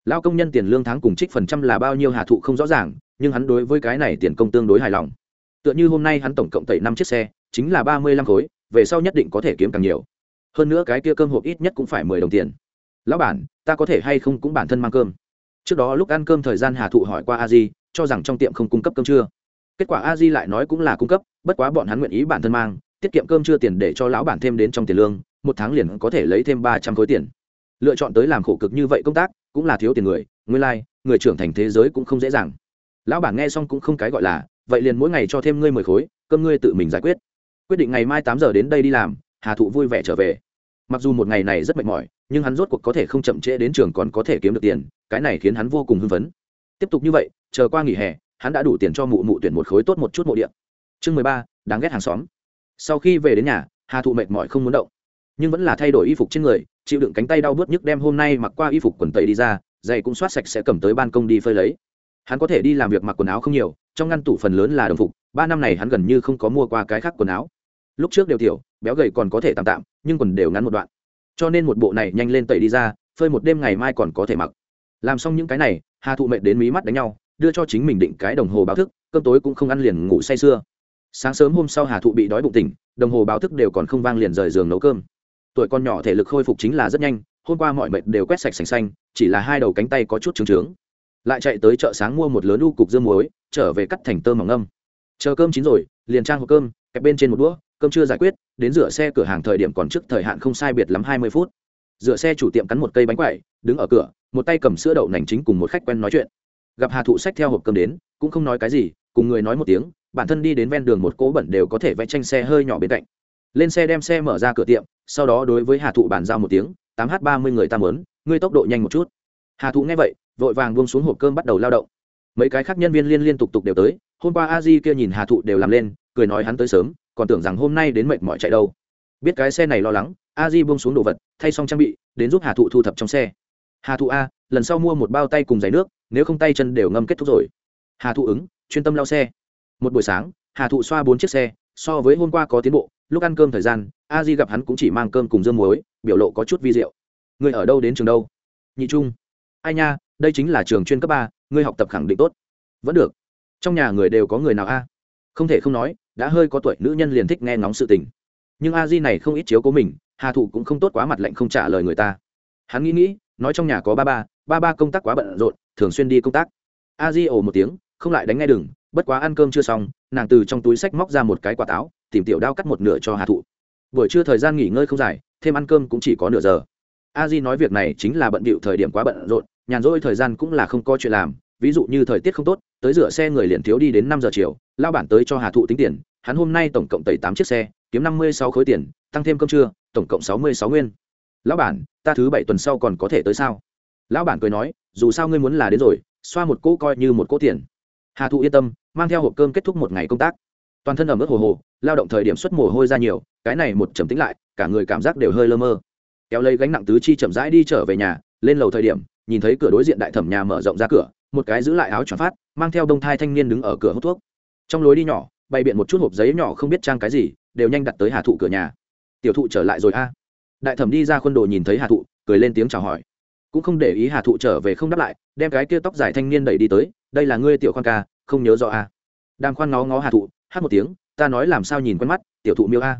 Lao công nhân tiền lương tháng cùng trích phần trăm là bao nhiêu hà thụ không rõ ràng, nhưng hắn đối với cái này tiền công tương đối hài lòng tựa như hôm nay hắn tổng cộng tẩy năm chiếc xe chính là ba mươi lăm khối về sau nhất định có thể kiếm càng nhiều. Hơn nữa cái kia cơm hộp ít nhất cũng phải mười đồng tiền. Lão bản ta có thể hay không cũng bản thân mang cơm? Trước đó lúc ăn cơm thời gian hà thụ hỏi qua a di cho rằng trong tiệm không cung cấp cơm trưa kết quả a di lại nói cũng là cung cấp bất quá bọn hắn nguyện ý bản thân mang tiết kiệm cơm trưa tiền để cho lão bản thêm đến trong tiền lương một tháng liền có thể lấy thêm ba trăm khối tiền. Lựa chọn tới làm khổ cực như vậy công tác cũng là thiếu tiền người nguyên lai、like, người trưởng thành thế giới cũng không dễ dàng. Lão bản nghe xong cũng không cái gọi là vậy liền mỗi ngày cho thêm ngươi mười khối, cơm ngươi tự mình giải quyết. Quyết định ngày mai tám giờ đến đây đi làm, hà thụ vui vẻ trở về. Mặc dù một ngày này rất mệt mỏi, nhưng hắn rốt cuộc có thể không chậm trễ đến trường còn có thể kiếm được tiền, cái này khiến hắn vô cùng hưng phấn. Tiếp tục như vậy, chờ qua nghỉ hè, hắn đã đủ tiền cho mụ mụ tuyển một khối tốt một chút mộ điện chương mười ba, đáng ghét hàng xóm. Sau khi về đến nhà, hà thụ mệt mỏi không muốn động, nhưng vẫn là thay đổi y phục trên người, chịu đựng cánh tay đau bớt nhức đem hôm nay mặc qua y phục quần tẩy đi ra, giày cũng soát sạch sẽ cầm tới ban công đi phơi lấy. Hắn có thể đi làm việc mặc quần áo không nhiều trong ngăn tủ phần lớn là đồng phục, ba năm này hắn gần như không có mua qua cái khác quần áo. Lúc trước đều tiểu, béo gầy còn có thể tạm tạm, nhưng quần đều ngắn một đoạn. Cho nên một bộ này nhanh lên tẩy đi ra, phơi một đêm ngày mai còn có thể mặc. Làm xong những cái này, hà thụ mệt đến mí mắt đánh nhau, đưa cho chính mình định cái đồng hồ báo thức, cơm tối cũng không ăn liền ngủ say sưa. Sáng sớm hôm sau hà thụ bị đói bụng tỉnh, đồng hồ báo thức đều còn không vang liền rời giường nấu cơm. Tuổi con nhỏ thể lực khôi phục chính là rất nhanh, hôm qua mọi mệt đều quét sạch sành xanh, chỉ là hai đầu cánh tay có chút trứng trướng lại chạy tới chợ sáng mua một lớn u cục dưa muối, trở về cắt thành tơ mỏng ngâm. Chờ cơm chín rồi, liền trang hộp cơm, kẹp bên trên một đũa, cơm chưa giải quyết, đến rửa xe cửa hàng thời điểm còn trước thời hạn không sai biệt lắm hai mươi phút. Rửa xe chủ tiệm cắn một cây bánh quậy đứng ở cửa, một tay cầm sữa đậu nành chính cùng một khách quen nói chuyện. Gặp hà thụ sách theo hộp cơm đến, cũng không nói cái gì, cùng người nói một tiếng, bản thân đi đến ven đường một cỗ bẩn đều có thể vẽ tranh xe hơi nhỏ bên cạnh. Lên xe đem xe mở ra cửa tiệm, sau đó đối với hà thụ bàn giao một tiếng, tám h ba mươi người ta mớn ngươi tốc độ nhanh một chút. Hà thụ nghe vậy vội vàng buông xuống hộp cơm bắt đầu lao động. Mấy cái khác nhân viên liên liên tục tục đều tới, hôm qua a di kia nhìn hà thụ đều làm lên, cười nói hắn tới sớm, còn tưởng rằng hôm nay đến mệt mỏi chạy đâu. Biết cái xe này lo lắng, a di buông xuống đồ vật, thay xong trang bị, đến giúp hà thụ thu thập trong xe. Hà thụ a, lần sau mua một bao tay cùng giấy nước, nếu không tay chân đều ngâm kết thúc rồi. Hà thụ ứng, chuyên tâm lao xe. Một buổi sáng, hà thụ xoa bốn chiếc xe, so với hôm qua có tiến bộ, lúc ăn cơm thời gian, a di gặp hắn cũng chỉ mang cơm cùng dưa muối, biểu lộ có chút vi diệu. Người ở đâu đến trường đâu? Nhị trung. Ai nha đây chính là trường chuyên cấp ba, ngươi học tập khẳng định tốt. Vẫn được. Trong nhà người đều có người nào a? Không thể không nói, đã hơi có tuổi, nữ nhân liền thích nghe ngóng sự tình. Nhưng a di này không ít chiếu cố mình, hà thụ cũng không tốt quá mặt lạnh không trả lời người ta. Hắn nghĩ nghĩ, nói trong nhà có ba ba ba ba công tác quá bận rộn, thường xuyên đi công tác. A di ồ một tiếng, không lại đánh nghe đừng bất quá ăn cơm chưa xong, nàng từ trong túi sách móc ra một cái quả táo, tìm tiểu đao cắt một nửa cho hà thụ. Buổi trưa thời gian nghỉ ngơi không dài, thêm ăn cơm cũng chỉ có nửa giờ. A di nói việc này chính là bận bịu thời điểm quá bận rộn nhàn rỗi thời gian cũng là không có chuyện làm, ví dụ như thời tiết không tốt, tới rửa xe người liền thiếu đi đến năm giờ chiều lao bản tới cho hà thụ tính tiền, hắn hôm nay tổng cộng tẩy tám chiếc xe, kiếm năm mươi sáu khối tiền, tăng thêm cơm trưa, tổng cộng sáu mươi sáu nguyên. Lão bản, ta thứ bảy tuần sau còn có thể tới sao? Lão bản cười nói, dù sao ngươi muốn là đến rồi, xoa một cỗ coi như một cỗ tiền. Hà thụ yên tâm, mang theo hộp cơm kết thúc một ngày công tác. Toàn thân ẩm ướt hồ hồ, lao động thời điểm xuất mồ hôi ra nhiều, cái này một trầm tính lại, cả người cảm giác đều hơi lơ mơ. Kéo lấy gánh nặng tứ chi chậm rãi đi trở về nhà, lên lầu thời điểm nhìn thấy cửa đối diện đại thẩm nhà mở rộng ra cửa, một cái giữ lại áo tròn phát, mang theo đông thai thanh niên đứng ở cửa hút thuốc. Trong lối đi nhỏ, bày biện một chút hộp giấy nhỏ không biết trang cái gì, đều nhanh đặt tới hà thụ cửa nhà. Tiểu thụ trở lại rồi a. Đại thẩm đi ra khuôn đồ nhìn thấy hà thụ, cười lên tiếng chào hỏi. Cũng không để ý hà thụ trở về không đáp lại, đem cái kia tóc dài thanh niên đẩy đi tới, đây là ngươi, tiểu khoan ca, không nhớ rõ a? Đàm khoan ngó ngó hà thụ, hát một tiếng, ta nói làm sao nhìn quen mắt, tiểu thụ miêu a.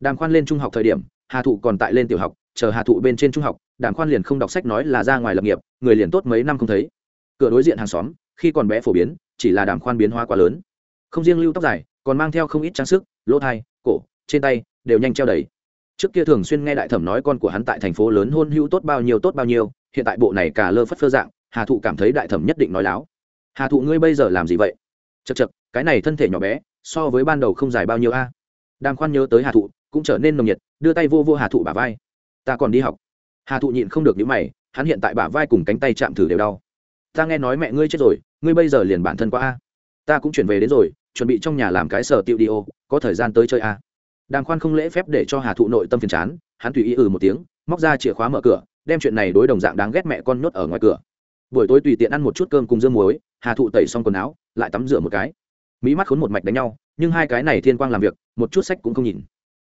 Đàm khoan lên trung học thời điểm, hà thụ còn tại lên tiểu học chờ hà thụ bên trên trung học đàm khoan liền không đọc sách nói là ra ngoài lập nghiệp, người liền tốt mấy năm không thấy. Cửa đối diện hàng xóm, khi còn bé phổ biến, chỉ là đàm khoan biến hóa quá lớn. Không riêng lưu tóc dài, còn mang theo không ít trang sức, lỗ thai, cổ, trên tay, đều nhanh treo đầy. Trước kia thường xuyên nghe đại thẩm nói con của hắn tại thành phố lớn hôn hữu tốt bao nhiêu tốt bao nhiêu, hiện tại bộ này cả lơ phất phơ dạng, hà thụ cảm thấy đại thẩm nhất định nói láo. Hà thụ ngươi bây giờ làm gì vậy? Chật chật cái này thân thể nhỏ bé, so với ban đầu không dài bao nhiêu a. Đàm khoan nhớ tới hà thụ, cũng trở nên nồng nhiệt, đưa tay vô vô hà thụ bả vai ta còn đi học. Hà thụ nhịn không được những mày, hắn hiện tại bả vai cùng cánh tay chạm thử đều đau. Ta nghe nói mẹ ngươi chết rồi, ngươi bây giờ liền bản thân qua a. Ta cũng chuyển về đến rồi, chuẩn bị trong nhà làm cái sở tiệu đi ô, có thời gian tới chơi a. Đàng khoan không lễ phép để cho hà thụ nội tâm phiền chán, hắn tùy ý ừ một tiếng, móc ra chìa khóa mở cửa, đem chuyện này đối đồng dạng đáng ghét mẹ con nhốt ở ngoài cửa. Buổi tối tùy tiện ăn một chút cơm cùng dương muối, hà thụ tẩy xong quần áo, lại tắm rửa một cái. Mỹ mắt khốn một mạch đánh nhau, nhưng hai cái này thiên quang làm việc, một chút sách cũng không nhìn.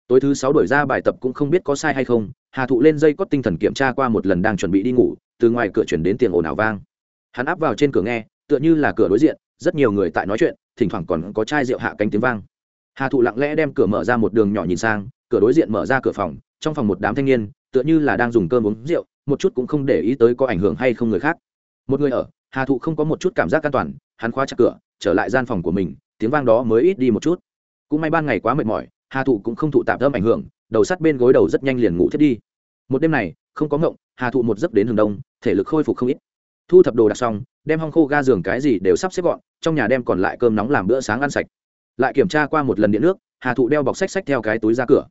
Tối thứ sáu đổi ra bài tập cũng không biết có sai hay không hà thụ lên dây cót tinh thần kiểm tra qua một lần đang chuẩn bị đi ngủ, từ ngoài cửa chuyển đến tiếng ồn ào vang. Hắn áp vào trên cửa nghe, tựa như là cửa đối diện, rất nhiều người tại nói chuyện, thỉnh thoảng còn có chai rượu hạ cánh tiếng vang. Hà thụ lặng lẽ đem cửa mở ra một đường nhỏ nhìn sang, cửa đối diện mở ra cửa phòng, trong phòng một đám thanh niên, tựa như là đang dùng cơm uống rượu, một chút cũng không để ý tới có ảnh hưởng hay không người khác. Một người ở, hà thụ không có một chút cảm giác an toàn, hắn khóa chặt cửa, trở lại gian phòng của mình, tiếng vang đó mới ít đi một chút. Cũng may ban ngày quá mệt mỏi, hà thụ cũng không thụ tạm tâm ảnh hưởng đầu sắt bên gối đầu rất nhanh liền ngủ thiết đi. Một đêm này, không có ngộng, hà thụ một giấc đến hừng đông, thể lực khôi phục không ít. Thu thập đồ đặt xong, đem hong khô ga giường cái gì đều sắp xếp gọn, trong nhà đem còn lại cơm nóng làm bữa sáng ăn sạch. Lại kiểm tra qua một lần điện nước, hà thụ đeo bọc sách sách theo cái túi ra cửa.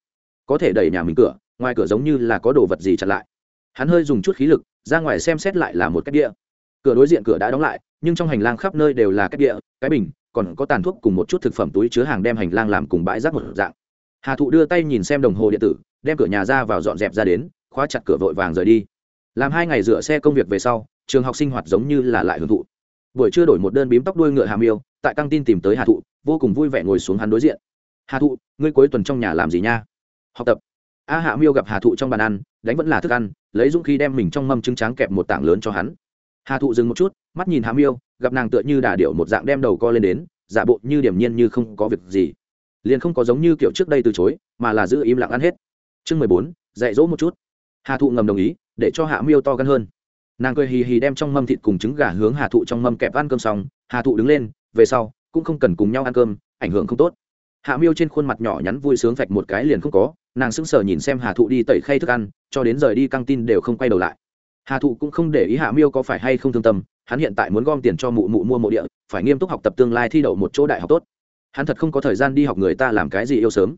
Có thể đẩy nhà mình cửa, ngoài cửa giống như là có đồ vật gì chặn lại. Hắn hơi dùng chút khí lực, ra ngoài xem xét lại là một cái địa. cửa đối diện cửa đã đóng lại, nhưng trong hành lang khắp nơi đều là cách địa, cái bình, còn có tàn thuốc cùng một chút thực phẩm túi chứa hàng đem hành lang làm cùng bãi rác một dạng hà thụ đưa tay nhìn xem đồng hồ điện tử, đem cửa nhà ra vào dọn dẹp ra đến, khóa chặt cửa vội vàng rời đi. Làm hai ngày rửa xe công việc về sau, trường học sinh hoạt giống như là lại hưởng thụ. Buổi trưa đổi một đơn bím tóc đuôi ngựa hà miêu, tại căng tin tìm tới hà thụ, vô cùng vui vẻ ngồi xuống hắn đối diện. Hà thụ, ngươi cuối tuần trong nhà làm gì nha? Học tập. A hạ miêu gặp hà thụ trong bàn ăn, đánh vẫn là thức ăn, lấy dũng khí đem mình trong mâm trứng tráng kẹp một tảng lớn cho hắn. Hà thụ dừng một chút, mắt nhìn hà miêu, gặp nàng tựa như đà điệu một dạng đem đầu co lên đến, giả bộ như điểm nhiên như không có việc gì liền không có giống như kiểu trước đây từ chối, mà là giữ im lặng ăn hết. Chương mười bốn, dạy dỗ một chút. Hà thụ ngầm đồng ý, để cho hạ miêu to gan hơn. Nàng cười hì hì đem trong mâm thịt cùng trứng gà hướng hà thụ trong mâm kẹp ăn cơm xong, hà thụ đứng lên, về sau, cũng không cần cùng nhau ăn cơm, ảnh hưởng không tốt. Hạ miêu trên khuôn mặt nhỏ nhắn vui sướng vạch một cái liền không có, nàng sững sờ nhìn xem hà thụ đi tẩy khay thức ăn, cho đến rời đi căng tin đều không quay đầu lại. Hà thụ cũng không để ý hạ miêu có phải hay không thương tâm, hắn hiện tại muốn gom tiền cho mụ mụ mua mộ địa, phải nghiêm túc học tập tương lai thi đậu một chỗ đại học tốt hắn thật không có thời gian đi học người ta làm cái gì yêu sớm.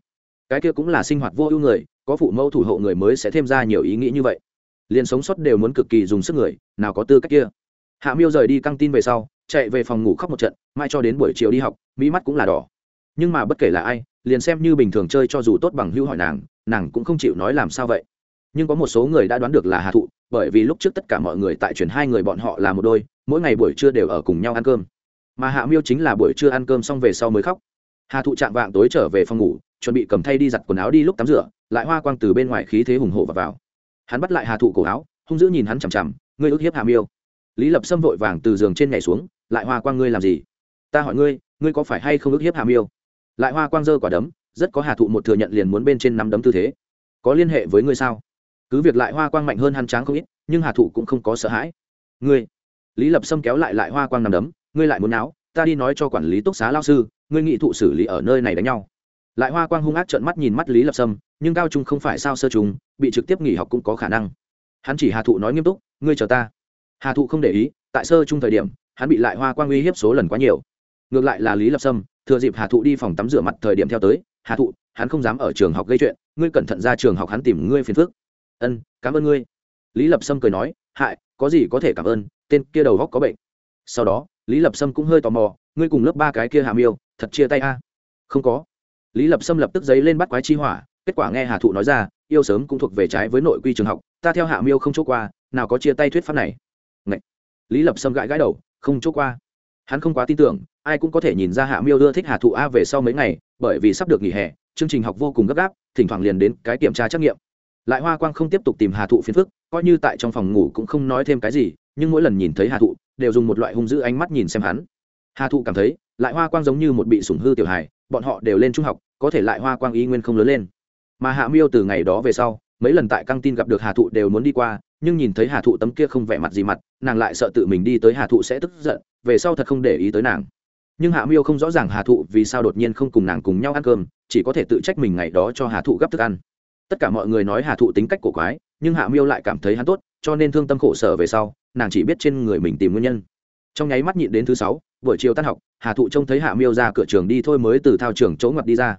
Cái kia cũng là sinh hoạt vô ưu người, có phụ mẫu thủ hộ người mới sẽ thêm ra nhiều ý nghĩ như vậy. Liền sống sót đều muốn cực kỳ dùng sức người, nào có tư cách kia. Hạ miêu rời đi căng tin về sau, chạy về phòng ngủ khóc một trận, mai cho đến buổi chiều đi học, mỹ mắt cũng là đỏ. Nhưng mà bất kể là ai, liền xem như bình thường chơi cho dù tốt bằng hữu hỏi nàng nàng cũng không chịu nói làm sao vậy. Nhưng có một số người đã đoán được là hà thụ, bởi vì lúc trước tất cả mọi người tại chuyển hai người bọn họ là một đôi, mỗi ngày buổi trưa đều ở cùng nhau ăn cơm mà hạ miêu chính là buổi trưa ăn cơm xong về sau mới khóc. Hà thụ chạm vạng tối trở về phòng ngủ, chuẩn bị cầm thay đi giặt quần áo đi lúc tắm rửa, lại hoa quang từ bên ngoài khí thế hùng hộ và vào. Hắn bắt lại hà thụ cổ áo, hung dữ nhìn hắn chằm chằm, ngươi ức hiếp hạ miêu? Lý lập xâm vội vàng từ giường trên nhảy xuống, lại hoa quang ngươi làm gì? Ta hỏi ngươi ngươi có phải hay không ức hiếp hạ miêu? Lại hoa quang giơ quả đấm, rất có hà thụ một thừa nhận liền muốn bên trên nắm đấm tư thế. Có liên hệ với ngươi sao? Cứ việc lại hoa quang mạnh hơn hắn tráng không ít, nhưng hà thụ cũng không có sợ hãi. Ngươi? Lý lập xâm kéo lại lại hoa quang nằm đấm ngươi lại muốn náo, ta đi nói cho quản lý túc xá lao sư, ngươi nghị thụ xử lý ở nơi này đánh nhau. Lại hoa quang hung ác trợn mắt nhìn mắt lý lập sâm, nhưng cao trung không phải sao sơ trung bị trực tiếp nghỉ học cũng có khả năng. Hắn chỉ hà thụ nói nghiêm túc, ngươi chờ ta. Hà thụ không để ý, tại sơ trung thời điểm, hắn bị lại hoa quang uy hiếp số lần quá nhiều. Ngược lại là lý lập sâm, thừa dịp hà thụ đi phòng tắm rửa mặt thời điểm theo tới, hà thụ, hắn không dám ở trường học gây chuyện, ngươi cẩn thận ra trường học hắn tìm ngươi phiền phức. Ân, cảm ơn ngươi. Lý lập sâm cười nói, hại, có gì có thể cảm ơn, tên kia đầu góc có bệnh. Sau đó lý lập sâm cũng hơi tò mò, ngươi cùng lớp ba cái kia hàm yêu thật chia tay a? Không có. Lý lập sâm lập tức giấy lên bắt quái chi hỏa, kết quả nghe hà thụ nói ra, yêu sớm cũng thuộc về trái với nội quy trường học, ta theo hạ miêu không chỗ qua, nào có chia tay thuyết pháp này. Ngậy. lý lập sâm gãi gãi đầu, không chỗ qua. Hắn không quá tin tưởng, ai cũng có thể nhìn ra hạ miêu đưa thích hà thụ a về sau mấy ngày, bởi vì sắp được nghỉ hè, chương trình học vô cùng gấp gáp, thỉnh thoảng liền đến cái kiểm tra trắc nghiệm. Lại hoa quang không tiếp tục tìm hà thụ phiền phức, coi như tại trong phòng ngủ cũng không nói thêm cái gì, nhưng mỗi lần nhìn thấy hà thụ đều dùng một loại hung dữ ánh mắt nhìn xem hắn. Hà thụ cảm thấy, lại hoa quang giống như một bị sủng hư tiểu hài, bọn họ đều lên trung học, có thể lại hoa quang ý nguyên không lớn lên. Mà hạ miêu từ ngày đó về sau, mấy lần tại căng tin gặp được hà thụ đều muốn đi qua, nhưng nhìn thấy hà thụ tấm kia không vẻ mặt gì mặt, nàng lại sợ tự mình đi tới hà thụ sẽ tức giận, về sau thật không để ý tới nàng. Nhưng hạ miêu không rõ ràng hà thụ vì sao đột nhiên không cùng nàng cùng nhau ăn cơm, chỉ có thể tự trách mình ngày đó cho hà thụ gấp thức ăn. Tất cả mọi người nói hà thụ tính cách cổ quái, nhưng hạ miêu lại cảm thấy hắn tốt cho nên thương tâm khổ sở về sau, nàng chỉ biết trên người mình tìm nguyên nhân. Trong nháy mắt nhịn đến thứ sáu, buổi chiều tan học, hà thụ trông thấy hạ miêu ra cửa trường đi thôi mới từ thao trường chỗ ngập đi ra.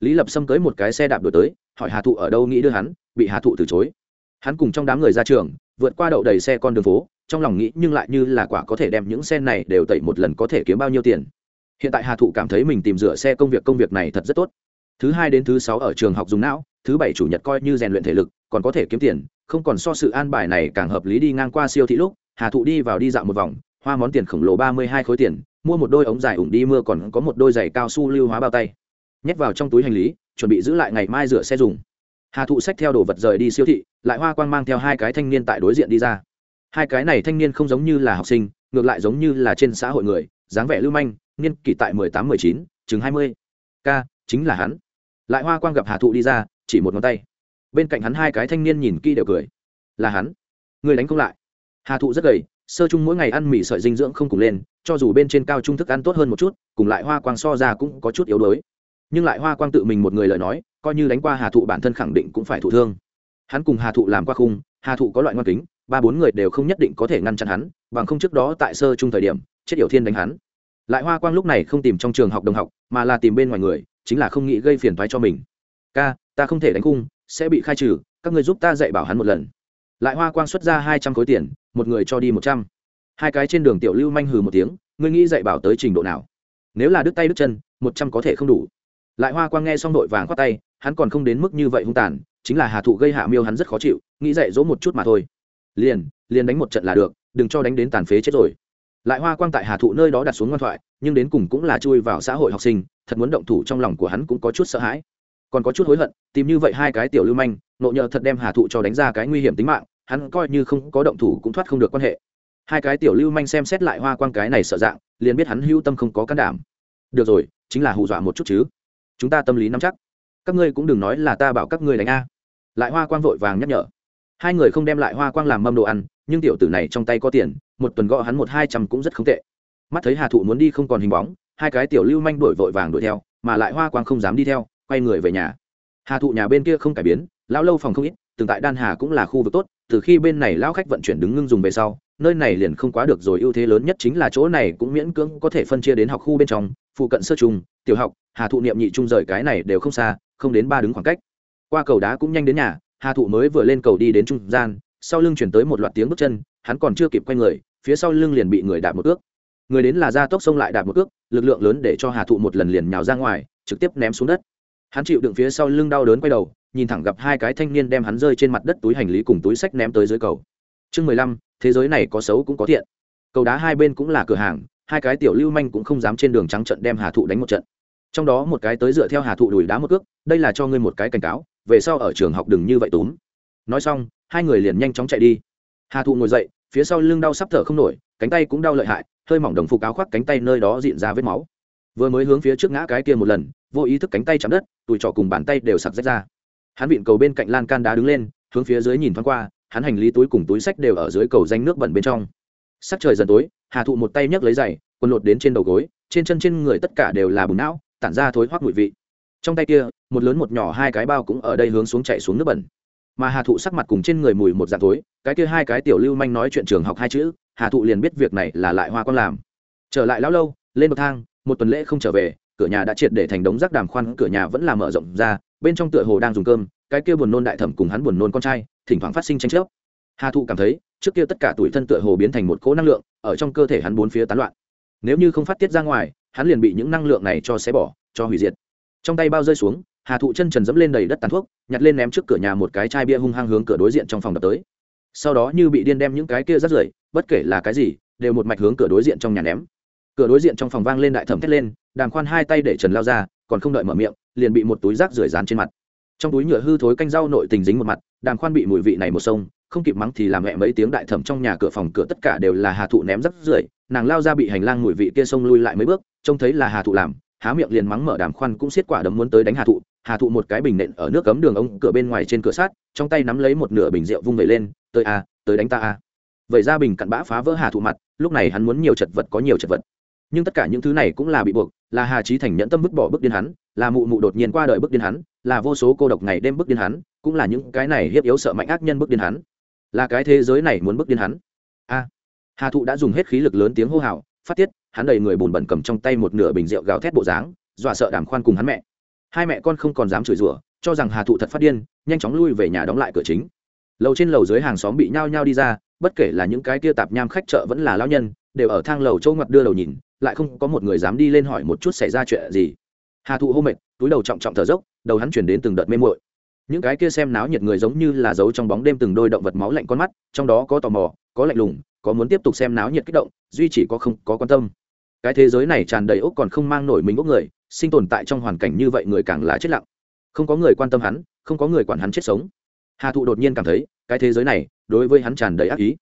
Lý lập xâm cưới một cái xe đạp đổi tới, hỏi hà thụ ở đâu nghĩ đưa hắn, bị hà thụ từ chối. Hắn cùng trong đám người ra trường, vượt qua đậu đầy xe con đường phố, trong lòng nghĩ nhưng lại như là quả có thể đem những xe này đều tẩy một lần có thể kiếm bao nhiêu tiền. Hiện tại hà thụ cảm thấy mình tìm rửa xe công việc công việc này thật rất tốt. Thứ hai đến thứ sáu ở trường học dùng não, thứ bảy chủ nhật coi như rèn luyện thể lực còn có thể kiếm tiền, không còn so sự an bài này càng hợp lý đi ngang qua siêu thị lúc, hà thụ đi vào đi dạo một vòng, hoa món tiền khổng lồ ba mươi hai khối tiền, mua một đôi ống dài ủng đi mưa còn có một đôi giày cao su lưu hóa bao tay. Nhét vào trong túi hành lý, chuẩn bị giữ lại ngày mai rửa xe dùng. Hà thụ xách theo đồ vật rời đi siêu thị, lại hoa quang mang theo hai cái thanh niên tại đối diện đi ra. Hai cái này thanh niên không giống như là học sinh, ngược lại giống như là trên xã hội người, dáng vẻ lưu manh, niên kỷ tại mười tám, mười chín, chừng hai mươi. K chính là hắn. Lại hoa quang gặp hà thụ đi ra, chỉ một ngón tay bên cạnh hắn hai cái thanh niên nhìn kỹ đều cười. Là hắn. Người đánh không lại. Hà thụ rất gầy, sơ chung mỗi ngày ăn mì sợi dinh dưỡng không cùng lên, cho dù bên trên cao trung thức ăn tốt hơn một chút, cùng lại hoa quang so ra cũng có chút yếu đuối. Nhưng lại hoa quang tự mình một người lời nói, coi như đánh qua hà thụ bản thân khẳng định cũng phải thụ thương. Hắn cùng hà thụ làm qua khung, hà thụ có loại ngoan kính, ba bốn người đều không nhất định có thể ngăn chặn hắn, bằng không trước đó tại sơ chung thời điểm, chết yểu thiên đánh hắn. Lại hoa quang lúc này không tìm trong trường học đồng học, mà là tìm bên ngoài người, chính là không nghĩ gây phiền thoái cho mình. Ca, ta không thể đánh khung sẽ bị khai trừ, các người giúp ta dạy bảo hắn một lần. Lại hoa quang xuất ra hai trăm khối tiền, một người cho đi một trăm. Hai cái trên đường tiểu lưu manh hừ một tiếng, ngươi nghĩ dạy bảo tới trình độ nào? Nếu là đứt tay đứt chân, một trăm có thể không đủ. Lại hoa quang nghe xong đội vàng khoát tay, hắn còn không đến mức như vậy hung tàn, chính là hà thụ gây hạ miêu hắn rất khó chịu, nghĩ dạy dỗ một chút mà thôi. Liền liền đánh một trận là được, đừng cho đánh đến tàn phế chết rồi. Lại hoa quang tại hà thụ nơi đó đặt xuống ngoan thoại, nhưng đến cùng cũng là chui vào xã hội học sinh, thật muốn động thủ trong lòng của hắn cũng có chút sợ hãi còn có chút hối hận, tìm như vậy hai cái tiểu lưu manh, nộ nhờ thật đem hà thụ cho đánh ra cái nguy hiểm tính mạng, hắn coi như không có động thủ cũng thoát không được quan hệ. Hai cái tiểu lưu manh xem xét lại hoa quang cái này sợ dạng, liền biết hắn hưu tâm không có can đảm. Được rồi, chính là hù dọa một chút chứ. Chúng ta tâm lý nắm chắc. Các ngươi cũng đừng nói là ta bảo các ngươi đánh a. Lại hoa quang vội vàng nhắc nhở. Hai người không đem lại hoa quang làm mâm đồ ăn, nhưng tiểu tử này trong tay có tiền, một tuần gõ hắn một hai trăm cũng rất không tệ. Mắt thấy hà thụ muốn đi không còn hình bóng, hai cái tiểu lưu manh đuổi vội vàng đuổi theo, mà lại hoa quang không dám đi theo quay người về nhà. Hà thụ nhà bên kia không cải biến, lão lâu phòng không ít, từng tại đan hà cũng là khu vực tốt, từ khi bên này lão khách vận chuyển đứng ngưng dùng về sau, nơi này liền không quá được rồi, ưu thế lớn nhất chính là chỗ này cũng miễn cưỡng có thể phân chia đến học khu bên trong, phụ cận sơ trung, tiểu học, hà thụ niệm nhị trung rời cái này đều không xa, không đến ba đứng khoảng cách. Qua cầu đá cũng nhanh đến nhà, hà thụ mới vừa lên cầu đi đến trung gian, sau lưng chuyển tới một loạt tiếng bước chân, hắn còn chưa kịp quay người, phía sau lưng liền bị người đạp một ước người đến là ra tốc xông lại đạp một ước lực lượng lớn để cho hà thụ một lần liền nhào ra ngoài, trực tiếp ném xuống đất hắn chịu đựng phía sau lưng đau đớn quay đầu, nhìn thẳng gặp hai cái thanh niên đem hắn rơi trên mặt đất túi hành lý cùng túi sách ném tới dưới cầu. Chương mười lăm, thế giới này có xấu cũng có thiện. Cầu đá hai bên cũng là cửa hàng, hai cái tiểu lưu manh cũng không dám trên đường trắng trận đem hà thụ đánh một trận. Trong đó một cái tới dựa theo hà thụ đùi đá một cước, đây là cho ngươi một cái cảnh cáo, về sau ở trường học đừng như vậy túm. Nói xong, hai người liền nhanh chóng chạy đi. Hà thụ ngồi dậy, phía sau lưng đau sắp thở không nổi, cánh tay cũng đau lợi hại, hơi mỏng đồng phục áo khoác cánh tay nơi đó diện ra vết máu. Vừa mới hướng phía trước ngã cái kia một lần vô ý thức cánh tay chạm đất tùi trọ cùng bàn tay đều sặc rách ra. Hắn vịn cầu bên cạnh lan can đá đứng lên, hướng phía dưới nhìn thoáng qua, hắn hành lý túi cùng túi sách đều ở dưới cầu danh nước bẩn bên trong. Sắc trời dần tối, hà thụ một tay nhấc lấy giày, quần lột đến trên đầu gối, trên chân trên người tất cả đều là bùn não, tản ra thối hoác mùi vị. Trong tay kia, một lớn một nhỏ hai cái bao cũng ở đây hướng xuống chạy xuống nước bẩn. Mà hà thụ sắc mặt cùng trên người mùi một dạng tối, cái kia hai cái tiểu lưu manh nói chuyện trường học hai chữ, hà thụ liền biết việc này là lại hoa con làm. Trở lại lão lâu, lên bậc thang, một tuần lễ không trở về cửa nhà đã triệt để thành đống rác đàm khoan, cửa nhà vẫn là mở rộng ra, bên trong tựa hồ đang dùng cơm, cái kia buồn nôn đại thẩm cùng hắn buồn nôn con trai, thỉnh thoảng phát sinh tranh chấp. Hà thụ cảm thấy, trước kia tất cả tuổi thân tựa hồ biến thành một cỗ năng lượng, ở trong cơ thể hắn bốn phía tán loạn. Nếu như không phát tiết ra ngoài, hắn liền bị những năng lượng này cho xé bỏ, cho hủy diệt. Trong tay bao rơi xuống, hà thụ chân trần dẫm lên đầy đất tàn thuốc, nhặt lên ném trước cửa nhà một cái chai bia hung hăng hướng cửa đối diện trong phòng đập tới. Sau đó như bị điên đem những cái kia rắt rưởi, bất kể là cái gì, đều một mạch hướng cửa đối diện trong nhà ném cửa đối diện trong phòng vang lên đại thẩm thét lên, đàng khoan hai tay để trần lao ra, còn không đợi mở miệng, liền bị một túi rác rưởi dán trên mặt. Trong túi nhựa hư thối canh rau nội tình dính một mặt, đàng khoan bị mùi vị này một sông, không kịp mắng thì làm mẹ mấy tiếng đại thẩm trong nhà cửa phòng cửa tất cả đều là hà thụ ném rác rưởi, nàng lao ra bị hành lang mùi vị kia sông lui lại mấy bước, trông thấy là hà thụ làm, há miệng liền mắng mở đàm khoan cũng xiết quả đấm muốn tới đánh hà thụ hà thụ một cái bình nện ở nước cấm đường ống cửa bên ngoài trên cửa sát trong tay nắm lấy một nửa bình rượu vung vẩy lên, tới a, tới đánh ta a. Vậy ra bình cặn bã phá vỡ hà thụ mặt, lúc này hắn muốn nhiều chật vật có nhiều chật vật nhưng tất cả những thứ này cũng là bị buộc, là hà trí thành nhẫn tâm vứt bỏ bước điên hắn, là mụ mụ đột nhiên qua đời bước điên hắn, là vô số cô độc ngày đêm bước điên hắn, cũng là những cái này hiếp yếu sợ mạnh ác nhân bước điên hắn. Là cái thế giới này muốn bước điên hắn. A. Hà thụ đã dùng hết khí lực lớn tiếng hô hào, phát tiết, hắn đầy người bùn bẩn cầm trong tay một nửa bình rượu gào thét bộ dáng, dọa sợ đàm khoan cùng hắn mẹ. Hai mẹ con không còn dám chửi rủa, cho rằng hà thụ thật phát điên, nhanh chóng lui về nhà đóng lại cửa chính. Lầu trên lầu dưới hàng xóm bị nhao nhao đi ra, bất kể là những cái kia tạp nham khách chợ vẫn là lao nhân, đều ở thang lầu châu ngoặt đưa đầu nhìn lại không có một người dám đi lên hỏi một chút xảy ra chuyện gì. Hà thụ hô mệt, túi đầu trọng trọng thở dốc, đầu hắn chuyển đến từng đợt mê muội. Những cái kia xem náo nhiệt người giống như là giấu trong bóng đêm từng đôi động vật máu lạnh con mắt, trong đó có tò mò, có lạnh lùng, có muốn tiếp tục xem náo nhiệt kích động, duy chỉ có không có quan tâm. Cái thế giới này tràn đầy ốc còn không mang nổi mình ốc người, sinh tồn tại trong hoàn cảnh như vậy người càng là chết lặng. Không có người quan tâm hắn, không có người quản hắn chết sống. Hà thụ đột nhiên cảm thấy, cái thế giới này, đối với hắn tràn đầy ác ý.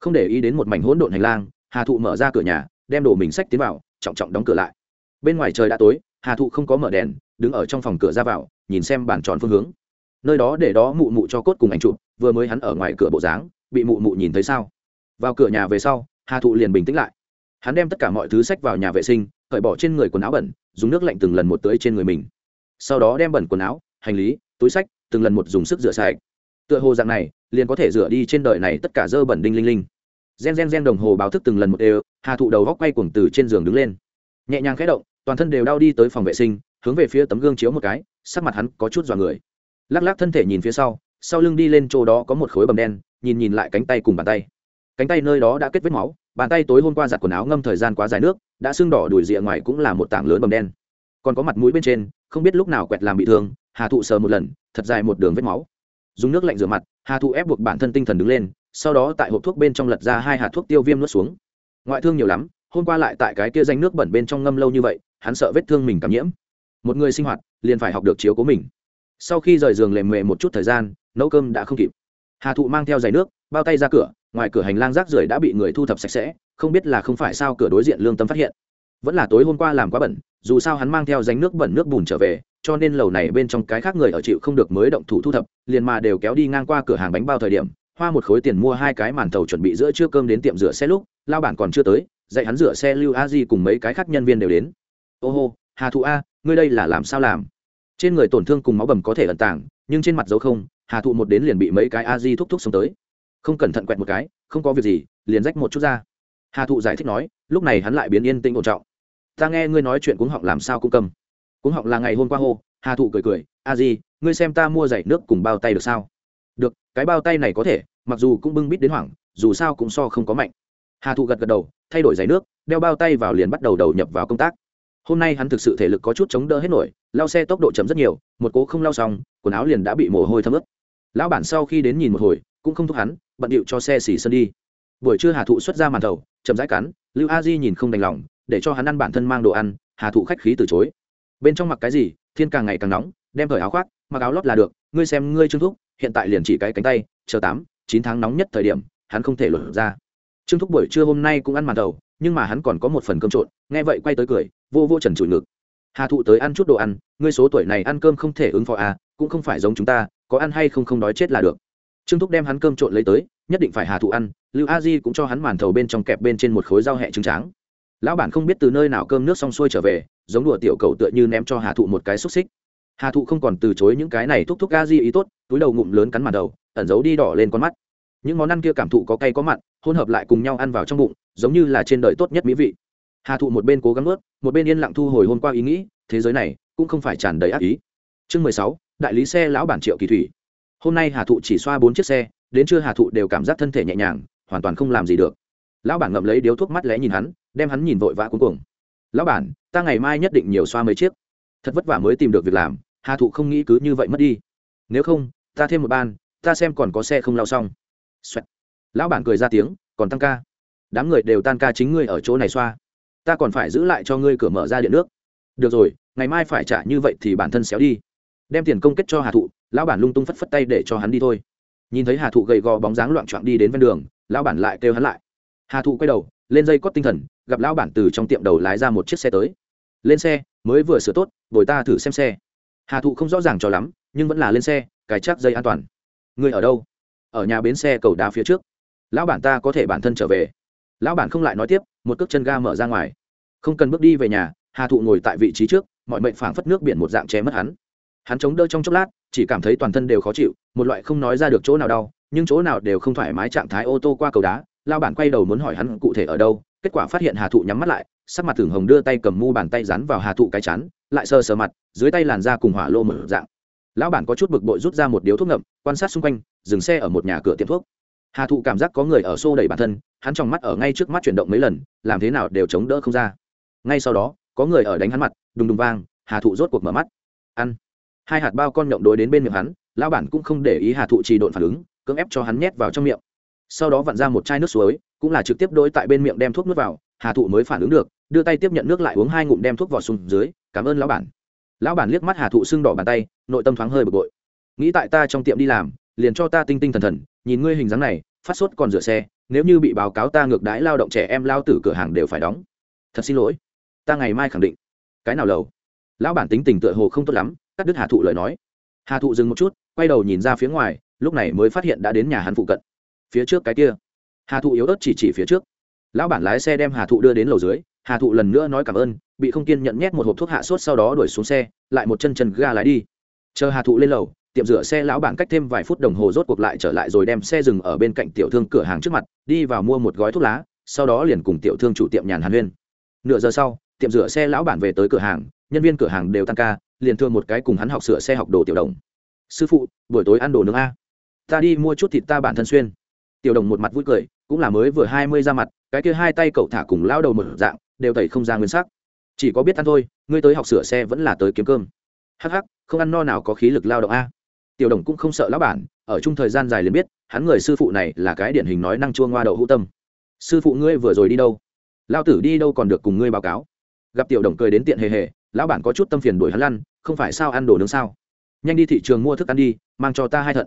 Không để ý đến một mảnh hỗn độn hành lang, hà thụ mở ra cửa nhà đem đồ mình sách tiến vào, trọng trọng đóng cửa lại. Bên ngoài trời đã tối, hà thụ không có mở đèn, đứng ở trong phòng cửa ra vào, nhìn xem bàn tròn phương hướng. Nơi đó để đó mụ mụ cho cốt cùng ảnh chụp, vừa mới hắn ở ngoài cửa bộ dáng, bị mụ mụ nhìn thấy sao? Vào cửa nhà về sau, hà thụ liền bình tĩnh lại. Hắn đem tất cả mọi thứ sách vào nhà vệ sinh, cởi bỏ trên người quần áo bẩn, dùng nước lạnh từng lần một tới trên người mình. Sau đó đem bẩn quần áo, hành lý, túi sách từng lần một dùng sức rửa sạch. Tựa hồ dạng này, liền có thể rửa đi trên đời này tất cả dơ bẩn đinh linh linh. Gen gen gen đồng hồ báo thức từng lần một đều hà thụ đầu góc quay cuồng từ trên giường đứng lên. Nhẹ nhàng khẽ động, toàn thân đều đau đi tới phòng vệ sinh, hướng về phía tấm gương chiếu một cái, sắc mặt hắn có chút dọa người. Lắc lắc thân thể nhìn phía sau sau lưng đi lên chỗ đó có một khối bầm đen, nhìn nhìn lại cánh tay cùng bàn tay. Cánh tay nơi đó đã kết vết máu, bàn tay tối hôm qua giặt quần áo ngâm thời gian quá dài nước, đã sưng đỏ đùi rịa ngoài cũng là một tảng lớn bầm đen. Còn có mặt mũi bên trên, không biết lúc nào quẹt làm bị thương, hà thụ sờ một lần, thật dài một đường vết máu. Dùng nước lạnh rửa mặt, hà thụ ép buộc bản thân tinh thần đứng lên, sau đó tại hộp thuốc bên trong lật ra hai hạt thuốc tiêu viêm nuốt xuống ngoại thương nhiều lắm, hôm qua lại tại cái kia danh nước bẩn bên trong ngâm lâu như vậy, hắn sợ vết thương mình cảm nhiễm. Một người sinh hoạt, liền phải học được chiếu cố mình. Sau khi rời giường lề mề một chút thời gian, nấu cơm đã không kịp. Hà thụ mang theo giày nước, bao tay ra cửa, ngoài cửa hành lang rác rưởi đã bị người thu thập sạch sẽ, không biết là không phải sao cửa đối diện lương tâm phát hiện. Vẫn là tối hôm qua làm quá bẩn, dù sao hắn mang theo danh nước bẩn nước bùn trở về, cho nên lầu này bên trong cái khác người ở chịu không được mới động thủ thu thập, liền mà đều kéo đi ngang qua cửa hàng bánh bao thời điểm hoa một khối tiền mua hai cái màn tàu chuẩn bị giữa trưa cơm đến tiệm rửa xe lúc, lao bản còn chưa tới, dạy hắn rửa xe lưu a di cùng mấy cái khác nhân viên đều đến. Ô hô, hà thụ a, ngươi đây là làm sao làm? Trên người tổn thương cùng máu bầm có thể ẩn tàng, nhưng trên mặt dấu không, hà thụ một đến liền bị mấy cái a di thúc thúc xông tới. Không cẩn thận quẹt một cái, không có việc gì, liền rách một chút ra. Hà thụ giải thích nói, lúc này hắn lại biến yên tĩnh ổn trọng. Ta nghe ngươi nói chuyện cuống họng làm sao cũng cầm. Cuống họng là ngày hôm qua hô, hà thụ cười cười, a di, ngươi xem ta mua giày nước cùng bao tay được sao? Được, cái bao tay này có thể mặc dù cũng bưng bít đến hoảng, dù sao cũng so không có mạnh. Hà thụ gật gật đầu, thay đổi giày nước, đeo bao tay vào liền bắt đầu đầu nhập vào công tác. Hôm nay hắn thực sự thể lực có chút chống đỡ hết nổi, lao xe tốc độ chấm rất nhiều, một cố không lao xong, quần áo liền đã bị mồ hôi thấm ướt. Lão bản sau khi đến nhìn một hồi, cũng không thúc hắn, bận điệu cho xe xỉ sân đi. Buổi trưa hà thụ xuất ra màn thầu, chậm rãi cắn, lưu a di nhìn không đành lòng, để cho hắn ăn bản thân mang đồ ăn, hà thụ khách khí từ chối. Bên trong mặc cái gì, thiên càng ngày càng nóng, đem thời áo khoác, mặc áo lót là được, ngươi xem ngươi trương thúc, hiện tại liền chỉ cái cánh tay, chờ tám chín tháng nóng nhất thời điểm, hắn không thể lột ra. Trương thúc buổi trưa hôm nay cũng ăn màn đầu, nhưng mà hắn còn có một phần cơm trộn, nghe vậy quay tới cười, vô vô trần trụi ngực. Hà thụ tới ăn chút đồ ăn, ngươi số tuổi này ăn cơm không thể ứng phó à cũng không phải giống chúng ta, có ăn hay không không đói chết là được. Trương thúc đem hắn cơm trộn lấy tới, nhất định phải hà thụ ăn, lưu a di cũng cho hắn màn thầu bên trong kẹp bên trên một khối rau hẹ trứng tráng. Lão bản không biết từ nơi nào cơm nước xong xuôi trở về, giống đùa tiểu cầu tựa như ném cho hà thụ một cái xúc xích hà thụ không còn từ chối những cái này thúc thúc ga di ý tốt, túi đầu ngụm lớn cắn màn đầu, ẩn giấu đi đỏ lên con mắt. Những món ăn kia cảm thụ có cay có mặn, hỗn hợp lại cùng nhau ăn vào trong bụng, giống như là trên đời tốt nhất mỹ vị. Hà thụ một bên cố gắng ướt một bên yên lặng thu hồi hôm qua ý nghĩ, thế giới này cũng không phải tràn đầy ác ý. Chương mười sáu, đại lý xe lão bản triệu kỳ thủy. Hôm nay hà thụ chỉ xoa bốn chiếc xe, đến trưa hà thụ đều cảm giác thân thể nhẹ nhàng, hoàn toàn không làm gì được. Lão bản ngậm lấy điếu thuốc mắt lẽ nhìn hắn, đem hắn nhìn vội vã cuối cùng lão bản, ta ngày mai nhất định nhiều xoa mấy chiếc. Thật vất vả mới tìm được việc làm hà thụ không nghĩ cứ như vậy mất đi. Nếu không, ta thêm một ban, ta xem còn có xe không lao xong. Xoẹt. lão bản cười ra tiếng, còn tăng ca. Đám người đều tan ca chính ngươi ở chỗ này xoa. Ta còn phải giữ lại cho ngươi cửa mở ra điện nước. Được rồi, ngày mai phải trả như vậy thì bản thân xéo đi. Đem tiền công kết cho hà thụ, lão bản lung tung phất phất tay để cho hắn đi thôi. Nhìn thấy hà thụ gầy gò bóng dáng loạn trọn đi đến ven đường, lão bản lại kêu hắn lại. Hà thụ quay đầu, lên dây cót tinh thần, gặp lão bản từ trong tiệm đầu lái ra một chiếc xe tới. Lên xe, mới vừa sửa tốt, bồi ta thử xem xe hà thụ không rõ ràng cho lắm, nhưng vẫn là lên xe cài chắc dây an toàn. Người ở đâu? Ở nhà bến xe cầu đá phía trước. Lão bản ta có thể bản thân trở về. Lão bản không lại nói tiếp, một cước chân ga mở ra ngoài. Không cần bước đi về nhà, hà thụ ngồi tại vị trí trước, mọi mệnh phảng phất nước biển một dạng che mất hắn. Hắn chống đỡ trong chốc lát, chỉ cảm thấy toàn thân đều khó chịu, một loại không nói ra được chỗ nào đau, nhưng chỗ nào đều không thoải mái trạng thái ô tô qua cầu đá. Lao bản quay đầu muốn hỏi hắn cụ thể ở đâu, kết quả phát hiện hà thụ nhắm mắt lại sắc mặt thường hồng đưa tay cầm mu bàn tay rắn vào hà thụ cái chắn lại sờ sờ mặt, dưới tay làn da cùng hỏa lô mở dạng. Lão bản có chút bực bội rút ra một điếu thuốc ngậm, quan sát xung quanh, dừng xe ở một nhà cửa tiệm thuốc. Hà thụ cảm giác có người ở xô đẩy bản thân, hắn trong mắt ở ngay trước mắt chuyển động mấy lần, làm thế nào đều chống đỡ không ra. Ngay sau đó, có người ở đánh hắn mặt, đùng đùng vang, hà thụ rốt cuộc mở mắt. Ăn. Hai hạt bao con nhộng đối đến bên miệng hắn, lão bản cũng không để ý hà thụ trì độn phản ứng, cưỡng ép cho hắn nhét vào trong miệng. Sau đó vặn ra một chai nước suối, cũng là trực tiếp đôi tại bên miệng đem thuốc nước vào, hà thụ mới phản ứng được đưa tay tiếp nhận nước lại uống hai ngụm đem thuốc vỏ xuống dưới, cảm ơn lão bản. Lão bản liếc mắt hà thụ sưng đỏ bàn tay, nội tâm thoáng hơi bực bội. Nghĩ tại ta trong tiệm đi làm, liền cho ta tinh tinh thần thần, nhìn ngươi hình dáng này, phát sốt còn rửa xe, nếu như bị báo cáo ta ngược đãi lao động trẻ em lao tử cửa hàng đều phải đóng. Thật xin lỗi, ta ngày mai khẳng định. Cái nào lầu? Lão bản tính tình tựa hồ không tốt lắm, cắt đứt hà thụ lời nói. Hà thụ dừng một chút, quay đầu nhìn ra phía ngoài, lúc này mới phát hiện đã đến nhà hắn phụ cận. Phía trước cái kia. Hà thụ yếu ớt chỉ chỉ phía trước. Lão bản lái xe đem hà thụ đưa đến lầu dưới hà thụ lần nữa nói cảm ơn, bị không kiên nhận nhét một hộp thuốc hạ sốt sau đó đuổi xuống xe, lại một chân chân ga lái đi. Chờ hà thụ lên lầu, tiệm rửa xe lão bản cách thêm vài phút đồng hồ rốt cuộc lại trở lại rồi đem xe dừng ở bên cạnh tiểu thương cửa hàng trước mặt, đi vào mua một gói thuốc lá, sau đó liền cùng tiểu thương chủ tiệm nhàn hàn huyên. Nửa giờ sau, tiệm rửa xe lão bản về tới cửa hàng, nhân viên cửa hàng đều tăng ca, liền thương một cái cùng hắn học sửa xe học đồ tiểu đồng. Sư phụ, buổi tối ăn đồ nướng a? Ta đi mua chút thịt ta bản thân xuyên. Tiểu đồng một mặt vui cười, cũng là mới vừa hai mươi ra mặt, cái kia hai tay cậu thả cùng lao đầu một dạng đều tẩy không ra nguyên sắc. Chỉ có biết ăn thôi, ngươi tới học sửa xe vẫn là tới kiếm cơm. Hắc hắc, không ăn no nào có khí lực lao động a. Tiểu đồng cũng không sợ lão bản, ở chung thời gian dài liền biết, hắn người sư phụ này là cái điển hình nói năng chua ngoa đậu hữu tâm. Sư phụ ngươi vừa rồi đi đâu? Lao tử đi đâu còn được cùng ngươi báo cáo. Gặp tiểu đồng cười đến tiện hề hề, lão bản có chút tâm phiền đuổi hắn lăn, không phải sao ăn đồ nướng sao? Nhanh đi thị trường mua thức ăn đi, mang cho ta hai thận.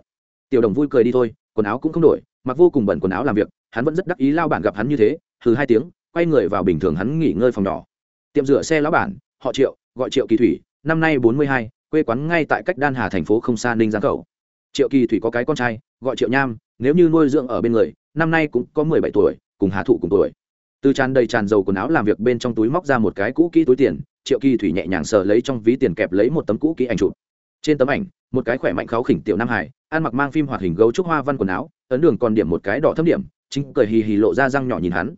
Tiểu đồng vui cười đi thôi, quần áo cũng không đổi, mặc vô cùng bẩn quần áo làm việc, hắn vẫn rất đắc ý lao bản gặp hắn như thế thử hai tiếng quay người vào bình thường hắn nghỉ ngơi phòng nhỏ. Tiệm rửa xe lão bản, họ triệu, gọi triệu kỳ thủy, năm nay bốn mươi hai, quê quán ngay tại cách đan hà thành phố không xa ninh giang cầu triệu kỳ thủy có cái con trai, gọi triệu nham, nếu như nuôi dưỡng ở bên người, năm nay cũng có mười bảy tuổi, cùng hà thụ cùng tuổi. Từ tràn đầy tràn dầu quần áo làm việc bên trong túi móc ra một cái cũ kỹ túi tiền, triệu kỳ thủy nhẹ nhàng sờ lấy trong ví tiền kẹp lấy một tấm cũ kỹ ảnh chụp. Trên tấm ảnh, một cái khỏe mạnh kháo khỉnh tiểu nam hải, ăn mặc mang phim hoạt hình gấu trúc hoa văn quần áo, ấn đường còn điểm một cái đỏ thâm điểm, chính cười hì hì lộ ra răng nhỏ nhìn hắn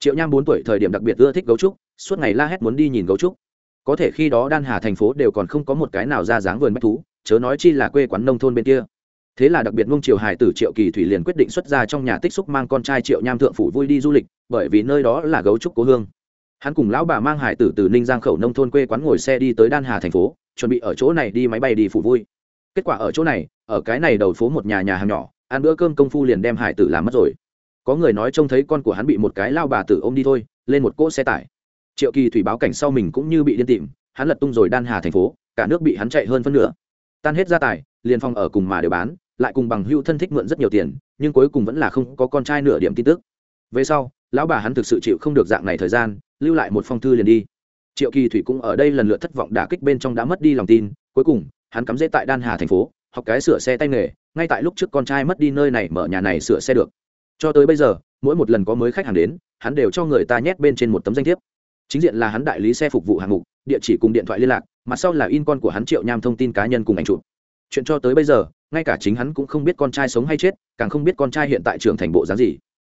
triệu nham bốn tuổi thời điểm đặc biệt ưa thích gấu trúc, suốt ngày la hét muốn đi nhìn gấu trúc. Có thể khi đó đan hà thành phố đều còn không có một cái nào ra dáng vườn bách thú, chớ nói chi là quê quán nông thôn bên kia. Thế là đặc biệt ngông triều hải tử triệu kỳ thủy liền quyết định xuất ra trong nhà tích xúc mang con trai triệu nham thượng phủ vui đi du lịch, bởi vì nơi đó là gấu trúc cố hương. Hắn cùng lão bà mang hải tử từ ninh giang khẩu nông thôn quê quán ngồi xe đi tới đan hà thành phố, chuẩn bị ở chỗ này đi máy bay đi phủ vui. Kết quả ở chỗ này, ở cái này đầu phố một nhà nhà hàng nhỏ, ăn bữa cơm công phu liền đem hải tử làm mất rồi có người nói trông thấy con của hắn bị một cái lao bà tử ôm đi thôi, lên một cỗ xe tải. Triệu kỳ thủy báo cảnh sau mình cũng như bị điên tìm, hắn lật tung rồi đan hà thành phố, cả nước bị hắn chạy hơn phân nửa. Tan hết gia tài, liền phòng ở cùng mà đều bán, lại cùng bằng hưu thân thích mượn rất nhiều tiền, nhưng cuối cùng vẫn là không có con trai nửa điểm tin tức. Về sau, lão bà hắn thực sự chịu không được dạng này thời gian, lưu lại một phong thư liền đi. Triệu kỳ thủy cũng ở đây lần lượt thất vọng đả kích bên trong đã mất đi lòng tin, cuối cùng, hắn cắm rễ tại đan hà thành phố, học cái sửa xe tay nghề, ngay tại lúc trước con trai mất đi nơi này mở nhà này sửa xe được cho tới bây giờ, mỗi một lần có mới khách hàng đến, hắn đều cho người ta nhét bên trên một tấm danh thiếp. Chính diện là hắn đại lý xe phục vụ hạng mục, địa chỉ cùng điện thoại liên lạc mặt sau là in con của hắn triệu nham thông tin cá nhân cùng ảnh chụp. Chuyện cho tới bây giờ, ngay cả chính hắn cũng không biết con trai sống hay chết, càng không biết con trai hiện tại trưởng thành bộ dáng gì.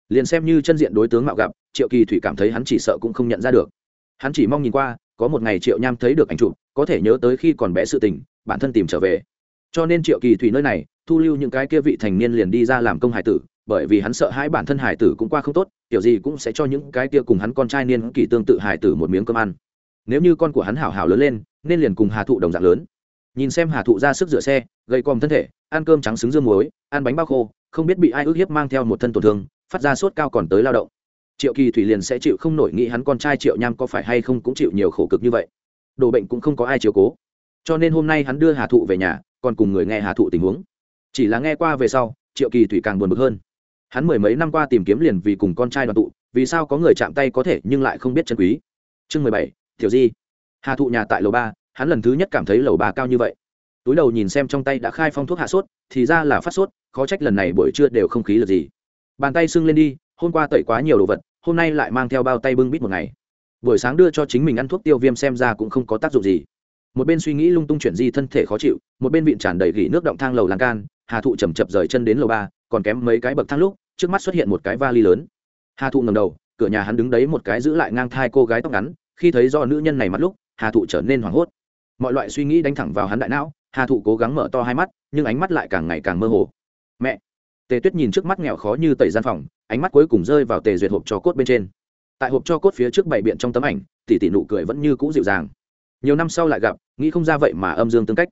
Liền xem như chân diện đối tướng mạo gặp, triệu kỳ thủy cảm thấy hắn chỉ sợ cũng không nhận ra được. Hắn chỉ mong nhìn qua, có một ngày triệu nham thấy được ảnh chụp, có thể nhớ tới khi còn bé sự tình, bản thân tìm trở về. Cho nên triệu kỳ thủy nơi này, thu lưu những cái kia vị thành niên liền đi ra làm công hải tử bởi vì hắn sợ hãi bản thân hải tử cũng qua không tốt kiểu gì cũng sẽ cho những cái kia cùng hắn con trai niên kỳ tương tự hải tử một miếng cơm ăn. Nếu như con của hắn hảo hảo lớn lên, nên liền cùng hà thụ đồng dạng lớn. Nhìn xem hà thụ ra sức rửa xe gây còm thân thể, ăn cơm trắng xứng dương muối, ăn bánh bao khô, không biết bị ai ức hiếp mang theo một thân tổn thương, phát ra sốt cao còn tới lao động. Triệu kỳ thủy liền sẽ chịu không nổi nghĩ hắn con trai triệu nham có phải hay không cũng chịu nhiều khổ cực như vậy. Đồ bệnh cũng không có ai chiều cố. Cho nên hôm nay hắn đưa hà thụ về nhà, còn cùng người nghe hà thụ tình huống. Chỉ là nghe qua về sau, triệu kỳ thủy càng buồn bực hơn hắn mười mấy năm qua tìm kiếm liền vì cùng con trai đoàn tụ, vì sao có người chạm tay có thể nhưng lại không biết chân quý? Chương mười bảy, tiểu di. Hà thụ nhà tại lầu ba, hắn lần thứ nhất cảm thấy lầu ba cao như vậy. Túi đầu nhìn xem trong tay đã khai phong thuốc hạ sốt, thì ra là phát sốt, khó trách lần này buổi trưa đều không khí là gì. Bàn tay sưng lên đi, hôm qua tẩy quá nhiều đồ vật, hôm nay lại mang theo bao tay bưng bít một ngày. Buổi sáng đưa cho chính mình ăn thuốc tiêu viêm xem ra cũng không có tác dụng gì. Một bên suy nghĩ lung tung chuyển di thân thể khó chịu, một bên vịn tràn đầy gỉ nước động thang lầu lan can, hà thụ chầm chập rời chân đến lầu ba còn kém mấy cái bậc thang lúc, trước mắt xuất hiện một cái vali lớn. Hà thụ ngầm đầu, cửa nhà hắn đứng đấy một cái giữ lại ngang thai cô gái tóc ngắn, khi thấy do nữ nhân này mặt lúc, hà thụ trở nên hoảng hốt. Mọi loại suy nghĩ đánh thẳng vào hắn đại não, hà thụ cố gắng mở to hai mắt, nhưng ánh mắt lại càng ngày càng mơ hồ. Mẹ! Tề tuyết nhìn trước mắt nghèo khó như tẩy gian phòng, ánh mắt cuối cùng rơi vào tề duyệt hộp cho cốt bên trên. Tại hộp cho cốt phía trước bảy biện trong tấm ảnh tỷ tỷ nụ cười vẫn như cũ dịu dàng. Nhiều năm sau lại gặp, nghĩ không ra vậy mà âm dương tương cách.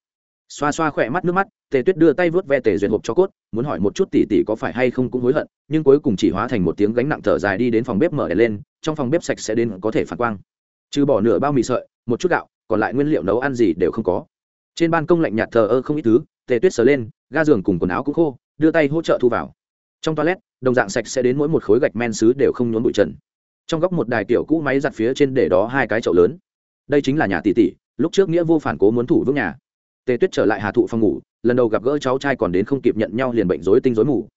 Xoa xoa khỏe mắt nước mắt tề tuyết đưa tay vớt ve tề duyệt hộp cho cốt, muốn hỏi một chút tỷ tỷ có phải hay không cũng hối hận, nhưng cuối cùng chỉ hóa thành một tiếng gánh nặng thở dài đi đến phòng bếp mở đèn lên, trong phòng bếp sạch sẽ đến có thể phản quang. Trừ bỏ nửa bao mì sợi, một chút gạo, còn lại nguyên liệu nấu ăn gì đều không có. Trên ban công lạnh nhạt thờ ơ không ít thứ, tề tuyết sờ lên, ga giường cùng quần áo cũng khô, đưa tay hỗ trợ thu vào. Trong toilet, đồng dạng sạch sẽ đến mỗi một khối gạch men xứ đều không nhốn bụi trần. Trong góc một đài tiểu cũ máy giặt phía trên để đó hai cái chậu lớn. Đây chính là nhà tỷ tỷ, lúc trước nghĩa vô phản cố muốn thủ vững nhà. Tề tuyết trở lại hà thụ phòng ngủ lần đầu gặp gỡ cháu trai còn đến không kịp nhận nhau liền bệnh rối tinh rối mù.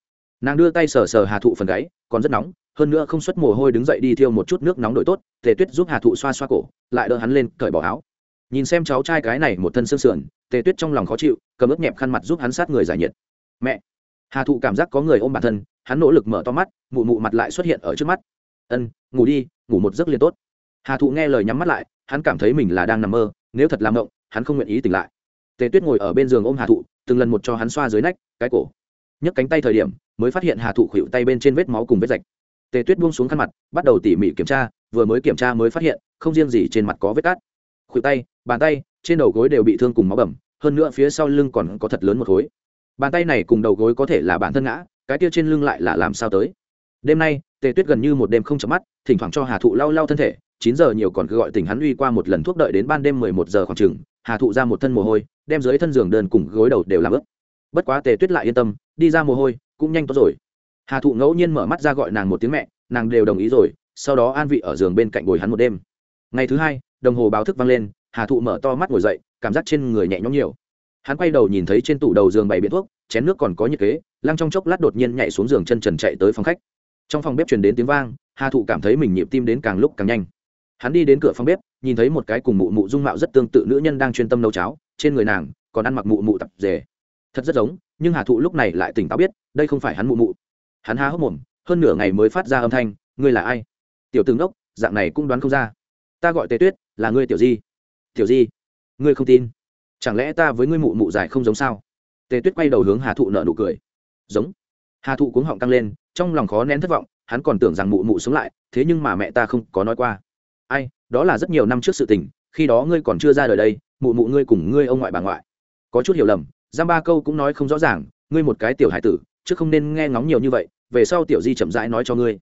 Nàng đưa tay sờ sờ hà thụ phần gáy, còn rất nóng, hơn nữa không xuất mồ hôi đứng dậy đi thiêu một chút nước nóng đổi tốt, tề tuyết giúp hà thụ xoa xoa cổ, lại đỡ hắn lên, cởi bỏ áo. Nhìn xem cháu trai cái này một thân xương sườn, tề tuyết trong lòng khó chịu, cầm ướp nhẹp khăn mặt giúp hắn sát người giải nhiệt. Mẹ. Hà thụ cảm giác có người ôm bản thân, hắn nỗ lực mở to mắt, mụ mụ mặt lại xuất hiện ở trước mắt. Ân, ngủ đi, ngủ một giấc liền tốt. Hà thụ nghe lời nhắm mắt lại, hắn cảm thấy mình là đang nằm mơ, nếu thật làm mộng, hắn không nguyện ý tỉnh lại tề tuyết ngồi ở bên giường ôm hà thụ, từng lần một cho hắn xoa dưới nách, cái cổ. Nhấc cánh tay thời điểm, mới phát hiện hà thụ khuỵu tay bên trên vết máu cùng vết rạch. Tề tuyết buông xuống khăn mặt, bắt đầu tỉ mỉ kiểm tra, vừa mới kiểm tra mới phát hiện, không riêng gì trên mặt có vết cát. Khuỵu tay, bàn tay, trên đầu gối đều bị thương cùng máu bầm, hơn nữa phía sau lưng còn có thật lớn một khối. Bàn tay này cùng đầu gối có thể là bản thân ngã, cái kia trên lưng lại là làm sao tới? Đêm nay, tề tuyết gần như một đêm không chấm mắt, thỉnh thoảng cho hà thụ lau lau thân thể, chín giờ nhiều còn cứ gọi tỉnh hắn uy qua một lần thuốc đợi đến ban đêm mười một giờ khoảng chừng hà thụ ra một thân mồ hôi, đem dưới thân giường đơn cùng gối đầu đều làm ướp bất quá tề tuyết lại yên tâm, đi ra mồ hôi cũng nhanh tốt rồi. Hà thụ ngẫu nhiên mở mắt ra gọi nàng một tiếng mẹ, nàng đều đồng ý rồi, sau đó an vị ở giường bên cạnh bồi hắn một đêm. Ngày thứ hai, đồng hồ báo thức vang lên, hà thụ mở to mắt ngồi dậy, cảm giác trên người nhẹ nhõm nhiều. Hắn quay đầu nhìn thấy trên tủ đầu giường bày biện thuốc, chén nước còn có nhiệt kế, lăng trong chốc lát đột nhiên nhảy xuống giường chân trần chạy tới phòng khách. Trong phòng bếp truyền đến tiếng vang, hà thụ cảm thấy mình nhịp tim đến càng lúc càng nhanh hắn đi đến cửa phòng bếp, nhìn thấy một cái cùng mụ mụ dung mạo rất tương tự nữ nhân đang chuyên tâm nấu cháo, trên người nàng còn ăn mặc mụ mụ tập rể thật rất giống, nhưng hà thụ lúc này lại tỉnh táo biết, đây không phải hắn mụ mụ. Hắn há hốc mồm, hơn nửa ngày mới phát ra âm thanh, ngươi là ai? Tiểu tướng đốc, dạng này cũng đoán không ra. Ta gọi tề tuyết, là ngươi tiểu di. Tiểu di? Ngươi không tin? Chẳng lẽ ta với ngươi mụ mụ dài không giống sao? Tề tuyết quay đầu hướng hà thụ nợ nụ cười. Giống. Hà thụ cuống họng tăng lên, trong lòng khó nén thất vọng, hắn còn tưởng rằng mụ mụ sống lại, thế nhưng mà mẹ ta không có nói qua ai, đó là rất nhiều năm trước sự tình, khi đó ngươi còn chưa ra đời đây, mụ mụ ngươi cùng ngươi ông ngoại bà ngoại. Có chút hiểu lầm giam ba câu cũng nói không rõ ràng, ngươi một cái tiểu hải tử, chứ không nên nghe ngóng nhiều như vậy, về sau tiểu di chậm rãi nói cho ngươi.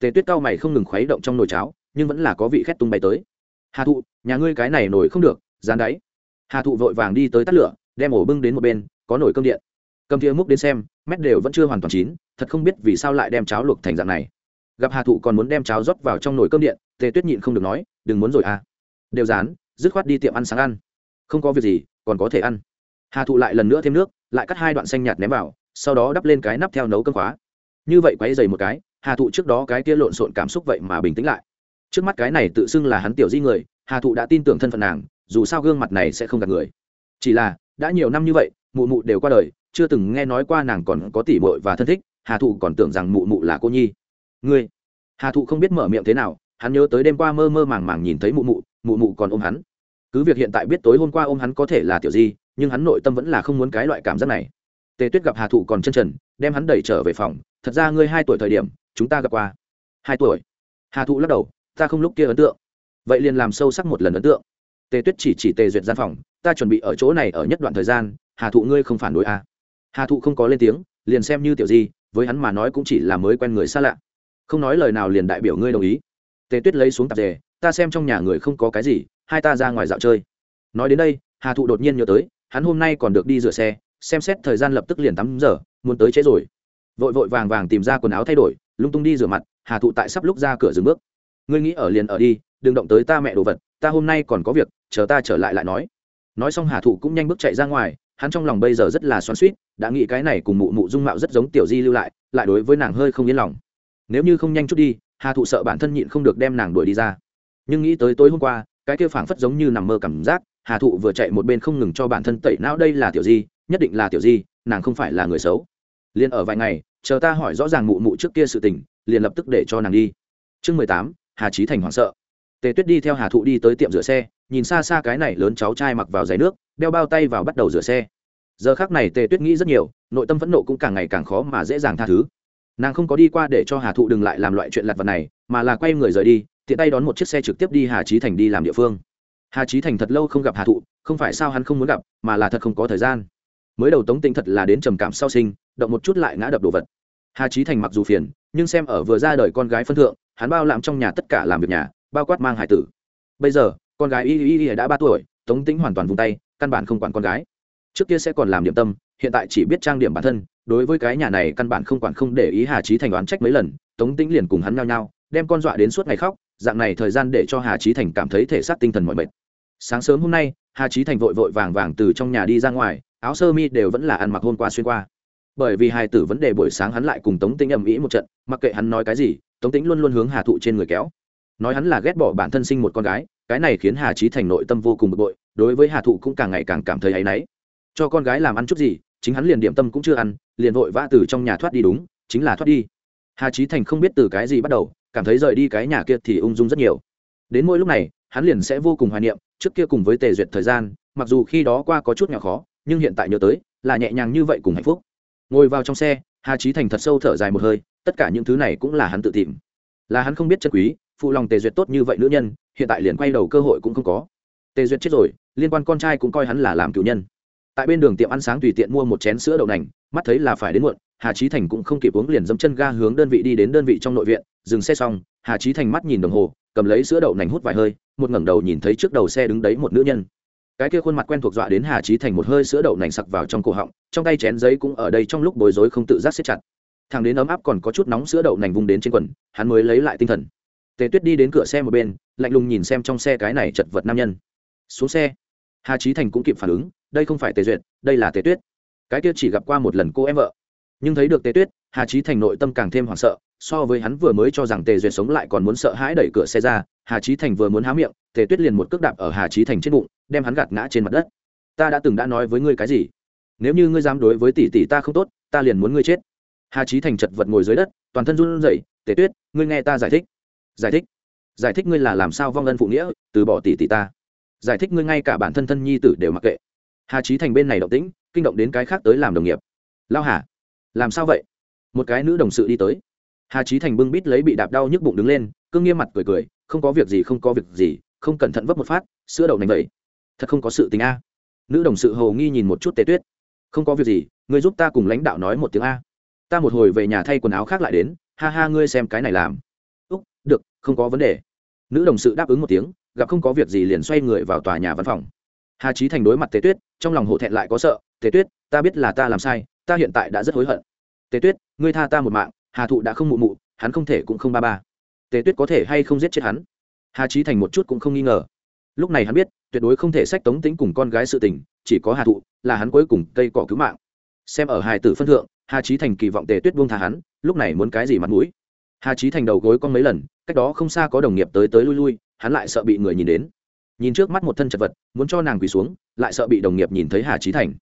Tề tuyết cao mày không ngừng khuấy động trong nồi cháo, nhưng vẫn là có vị khét tung bay tới. Hà thụ, nhà ngươi cái này nổi không được, dán đáy. Hà thụ vội vàng đi tới tắt lửa, đem ổ bưng đến một bên, có nồi cơm điện. Cầm thìa múc đến xem, mét đều vẫn chưa hoàn toàn chín, thật không biết vì sao lại đem cháo luộc thành dạng này gặp hà thụ còn muốn đem cháo rót vào trong nồi cơm điện, tề tuyết nhịn không được nói, đừng muốn rồi à. Đều dán dứt khoát đi tiệm ăn sáng ăn. Không có việc gì, còn có thể ăn. Hà thụ lại lần nữa thêm nước, lại cắt hai đoạn xanh nhạt ném vào, sau đó đắp lên cái nắp theo nấu cơm khóa. Như vậy quay dày một cái, hà thụ trước đó cái kia lộn xộn cảm xúc vậy mà bình tĩnh lại. Trước mắt cái này tự xưng là hắn tiểu di người, hà thụ đã tin tưởng thân phận nàng, dù sao gương mặt này sẽ không gạt người. Chỉ là, đã nhiều năm như vậy, mụ mụ đều qua đời, chưa từng nghe nói qua nàng còn có tỉ mội và thân thích, hà thụ còn tưởng rằng mụ mụ là cô nhi ngươi? Hà thụ không biết mở miệng thế nào, hắn nhớ tới đêm qua mơ mơ màng màng nhìn thấy mụ mụ mụ mụ còn ôm hắn. Cứ việc hiện tại biết tối hôm qua ôm hắn có thể là tiểu di nhưng hắn nội tâm vẫn là không muốn cái loại cảm giác này. Tề tuyết gặp hà thụ còn chân trần, đem hắn đẩy trở về phòng. Thật ra ngươi hai tuổi thời điểm, chúng ta gặp qua. Hai tuổi? Hà thụ lắc đầu, ta không lúc kia ấn tượng. Vậy liền làm sâu sắc một lần ấn tượng. Tề tuyết chỉ chỉ tề duyệt gian phòng, ta chuẩn bị ở chỗ này ở nhất đoạn thời gian, hà thụ ngươi không phản đối à. hà thụ không có lên tiếng, liền xem như tiểu di với hắn mà nói cũng chỉ là mới quen người xa lạ không nói lời nào liền đại biểu ngươi đồng ý. Tề tuyết lấy xuống tạp dề, ta xem trong nhà người không có cái gì, hai ta ra ngoài dạo chơi. Nói đến đây, hà thụ đột nhiên nhớ tới, hắn hôm nay còn được đi rửa xe, xem xét thời gian lập tức liền tắm giờ, muốn tới trễ rồi. Vội vội vàng vàng tìm ra quần áo thay đổi, lung tung đi rửa mặt, hà thụ tại sắp lúc ra cửa dừng bước. Ngươi nghĩ ở liền ở đi, đừng động tới ta mẹ đồ vật, ta hôm nay còn có việc, chờ ta trở lại lại nói. Nói xong hà thụ cũng nhanh bước chạy ra ngoài, hắn trong lòng bây giờ rất là xoắn suýt đã nghĩ cái này cùng mụ mụ dung mạo rất giống tiểu di lưu lại lại đối với nàng hơi không yên lòng nếu như không nhanh chút đi, hà thụ sợ bản thân nhịn không được đem nàng đuổi đi ra. Nhưng nghĩ tới tối hôm qua, cái kia phảng phất giống như nằm mơ cảm giác, hà thụ vừa chạy một bên không ngừng cho bản thân tẩy não, đây là tiểu di, nhất định là tiểu di, nàng không phải là người xấu. Liền ở vài ngày, chờ ta hỏi rõ ràng mụ mụ trước kia sự tình, liền lập tức để cho nàng đi. Chương mười tám, hà trí thành hoảng sợ. Tề tuyết đi theo hà thụ đi tới tiệm rửa xe, nhìn xa xa cái này lớn cháu trai mặc vào giày nước, đeo bao tay vào bắt đầu rửa xe. Giờ khác này tề tuyết nghĩ rất nhiều, nội tâm phẫn nộ cũng càng ngày càng khó mà dễ dàng tha thứ nàng không có đi qua để cho hà thụ đừng lại làm loại chuyện lặt vặt này, mà là quay người rời đi, tiện tay đón một chiếc xe trực tiếp đi hà trí thành đi làm địa phương. Hà trí thành thật lâu không gặp hà thụ, không phải sao hắn không muốn gặp, mà là thật không có thời gian. Mới đầu tống tinh thật là đến trầm cảm sau sinh, động một chút lại ngã đập đồ vật. Hà trí thành mặc dù phiền, nhưng xem ở vừa ra đời con gái phân thượng, hắn bao làm trong nhà tất cả làm việc nhà, bao quát mang hải tử. Bây giờ, con gái y y y đã ba tuổi, tống tĩnh hoàn toàn vung tay, căn bản không quản con gái. Trước kia sẽ còn làm điểm tâm hiện tại chỉ biết trang điểm bản thân, đối với cái nhà này căn bản không quản không để ý hà trí thành đoán trách mấy lần, tống tĩnh liền cùng hắn nhao nhao, đem con dọa đến suốt ngày khóc, dạng này thời gian để cho hà trí thành cảm thấy thể xác tinh thần mọi mệt. Sáng sớm hôm nay, hà trí thành vội vội vàng vàng từ trong nhà đi ra ngoài, áo sơ mi đều vẫn là ăn mặc hôm qua xuyên qua. Bởi vì hai tử vấn đề buổi sáng hắn lại cùng tống tĩnh ầm ĩ một trận, mặc kệ hắn nói cái gì, tống tĩnh luôn luôn hướng hà thụ trên người kéo. Nói hắn là ghét bỏ bản thân sinh một con gái, cái này khiến hà trí thành nội tâm vô cùng bực bội, đối với hà thụ cũng càng ngày càng cảm thấy áy náy cho con gái làm ăn chút gì, chính hắn liền điểm tâm cũng chưa ăn, liền vội vã từ trong nhà thoát đi đúng, chính là thoát đi. Hà trí thành không biết từ cái gì bắt đầu, cảm thấy rời đi cái nhà kia thì ung dung rất nhiều. Đến mỗi lúc này, hắn liền sẽ vô cùng hoài niệm, trước kia cùng với tề duyệt thời gian, mặc dù khi đó qua có chút nhỏ khó, nhưng hiện tại nhớ tới, là nhẹ nhàng như vậy cùng hạnh phúc. Ngồi vào trong xe, hà trí thành thật sâu thở dài một hơi, tất cả những thứ này cũng là hắn tự tìm. Là hắn không biết chân quý, phụ lòng tề duyệt tốt như vậy nữ nhân, hiện tại liền quay đầu cơ hội cũng không có. Tề duyệt chết rồi, liên quan con trai cũng coi hắn là làm cựu nhân tại bên đường tiệm ăn sáng tùy tiện mua một chén sữa đậu nành, mắt thấy là phải đến muộn, hà trí thành cũng không kịp uống liền dẫm chân ga hướng đơn vị đi đến đơn vị trong nội viện, dừng xe xong, hà trí thành mắt nhìn đồng hồ, cầm lấy sữa đậu nành hút vài hơi, một ngẩng đầu nhìn thấy trước đầu xe đứng đấy một nữ nhân. Cái kia khuôn mặt quen thuộc dọa đến hà trí thành một hơi sữa đậu nành sặc vào trong cổ họng, trong tay chén giấy cũng ở đây trong lúc bối rối không tự giác xếp chặt. Thằng đến ấm áp còn có chút nóng sữa đậu nành vung đến trên quần, hắn mới lấy lại tinh thần. Tề tuyết đi đến cửa xe một bên, lạnh lùng nhìn xem trong xe cái này chật vật nam nhân. Xuống xe. Hà trí thành cũng kịp phản ứng đây không phải tề duyệt, đây là tề tuyết. Cái kia chỉ gặp qua một lần cô em vợ. Nhưng thấy được tề tuyết, hà trí thành nội tâm càng thêm hoảng sợ, so với hắn vừa mới cho rằng tề duyệt sống lại còn muốn sợ hãi đẩy cửa xe ra, hà trí thành vừa muốn há miệng, tề tuyết liền một cước đạp ở hà trí thành trên bụng, đem hắn gạt ngã trên mặt đất. Ta đã từng đã nói với ngươi cái gì? Nếu như ngươi dám đối với tỷ tỷ ta không tốt, ta liền muốn ngươi chết. Hà trí thành chật vật ngồi dưới đất, toàn thân run rẩy, tề tuyết, ngươi nghe ta giải thích. Giải thích? Giải thích ngươi là làm sao vong ân phụ nghĩa, từ bỏ tỷ tỷ ta? Giải thích ngươi ngay cả bản thân thân nhi tử đều mặc kệ hà trí thành bên này động tĩnh kinh động đến cái khác tới làm đồng nghiệp lao hà làm sao vậy một cái nữ đồng sự đi tới hà trí thành bưng bít lấy bị đạp đau nhức bụng đứng lên cương nghiêm mặt cười cười không có việc gì không có việc gì không cẩn thận vấp một phát sữa đậu nành vậy thật không có sự tình a nữ đồng sự hầu nghi nhìn một chút tề tuyết không có việc gì ngươi giúp ta cùng lãnh đạo nói một tiếng a ta một hồi về nhà thay quần áo khác lại đến ha ha ngươi xem cái này làm úc được không có vấn đề nữ đồng sự đáp ứng một tiếng gặp không có việc gì liền xoay người vào tòa nhà văn phòng hà trí thành đối mặt tề tuyết, trong lòng hổ thẹn lại có sợ, tề tuyết, ta biết là ta làm sai, ta hiện tại đã rất hối hận. Tề tuyết, ngươi tha ta một mạng, hà thụ đã không mụ mụ, hắn không thể cũng không ba ba. Tề tuyết có thể hay không giết chết hắn? Hà trí thành một chút cũng không nghi ngờ. Lúc này hắn biết, tuyệt đối không thể sách tống tính cùng con gái sự tình, chỉ có hà thụ, là hắn cuối cùng cây cỏ cứu mạng. Xem ở hài tử phân thượng, hà trí thành kỳ vọng tề tuyết buông tha hắn, lúc này muốn cái gì mặt mũi? Hà trí thành đầu gối con mấy lần, cách đó không xa có đồng nghiệp tới tới lui lui, hắn lại sợ bị người nhìn đến nhìn trước mắt một thân chật vật muốn cho nàng quỳ xuống lại sợ bị đồng nghiệp nhìn thấy hà trí thành.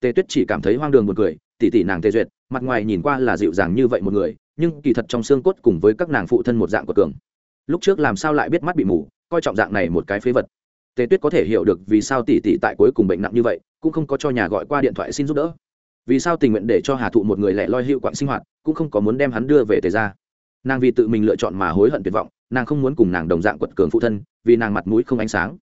Tề tuyết chỉ cảm thấy hoang đường một người, tỉ tỉ nàng tề duyệt mặt ngoài nhìn qua là dịu dàng như vậy một người nhưng kỳ thật trong xương cốt cùng với các nàng phụ thân một dạng của cường. Lúc trước làm sao lại biết mắt bị mù coi trọng dạng này một cái phế vật. Tề tuyết có thể hiểu được vì sao tỷ tỷ tại cuối cùng bệnh nặng như vậy cũng không có cho nhà gọi qua điện thoại xin giúp đỡ. Vì sao tình nguyện để cho hà thụ một người lẻ loi hiệu quạng sinh hoạt cũng không có muốn đem hắn đưa về tề ra nàng vì tự mình lựa chọn mà hối hận tuyệt vọng nàng không muốn cùng nàng đồng dạng quật cường phụ thân vì nàng mặt mũi không ánh sáng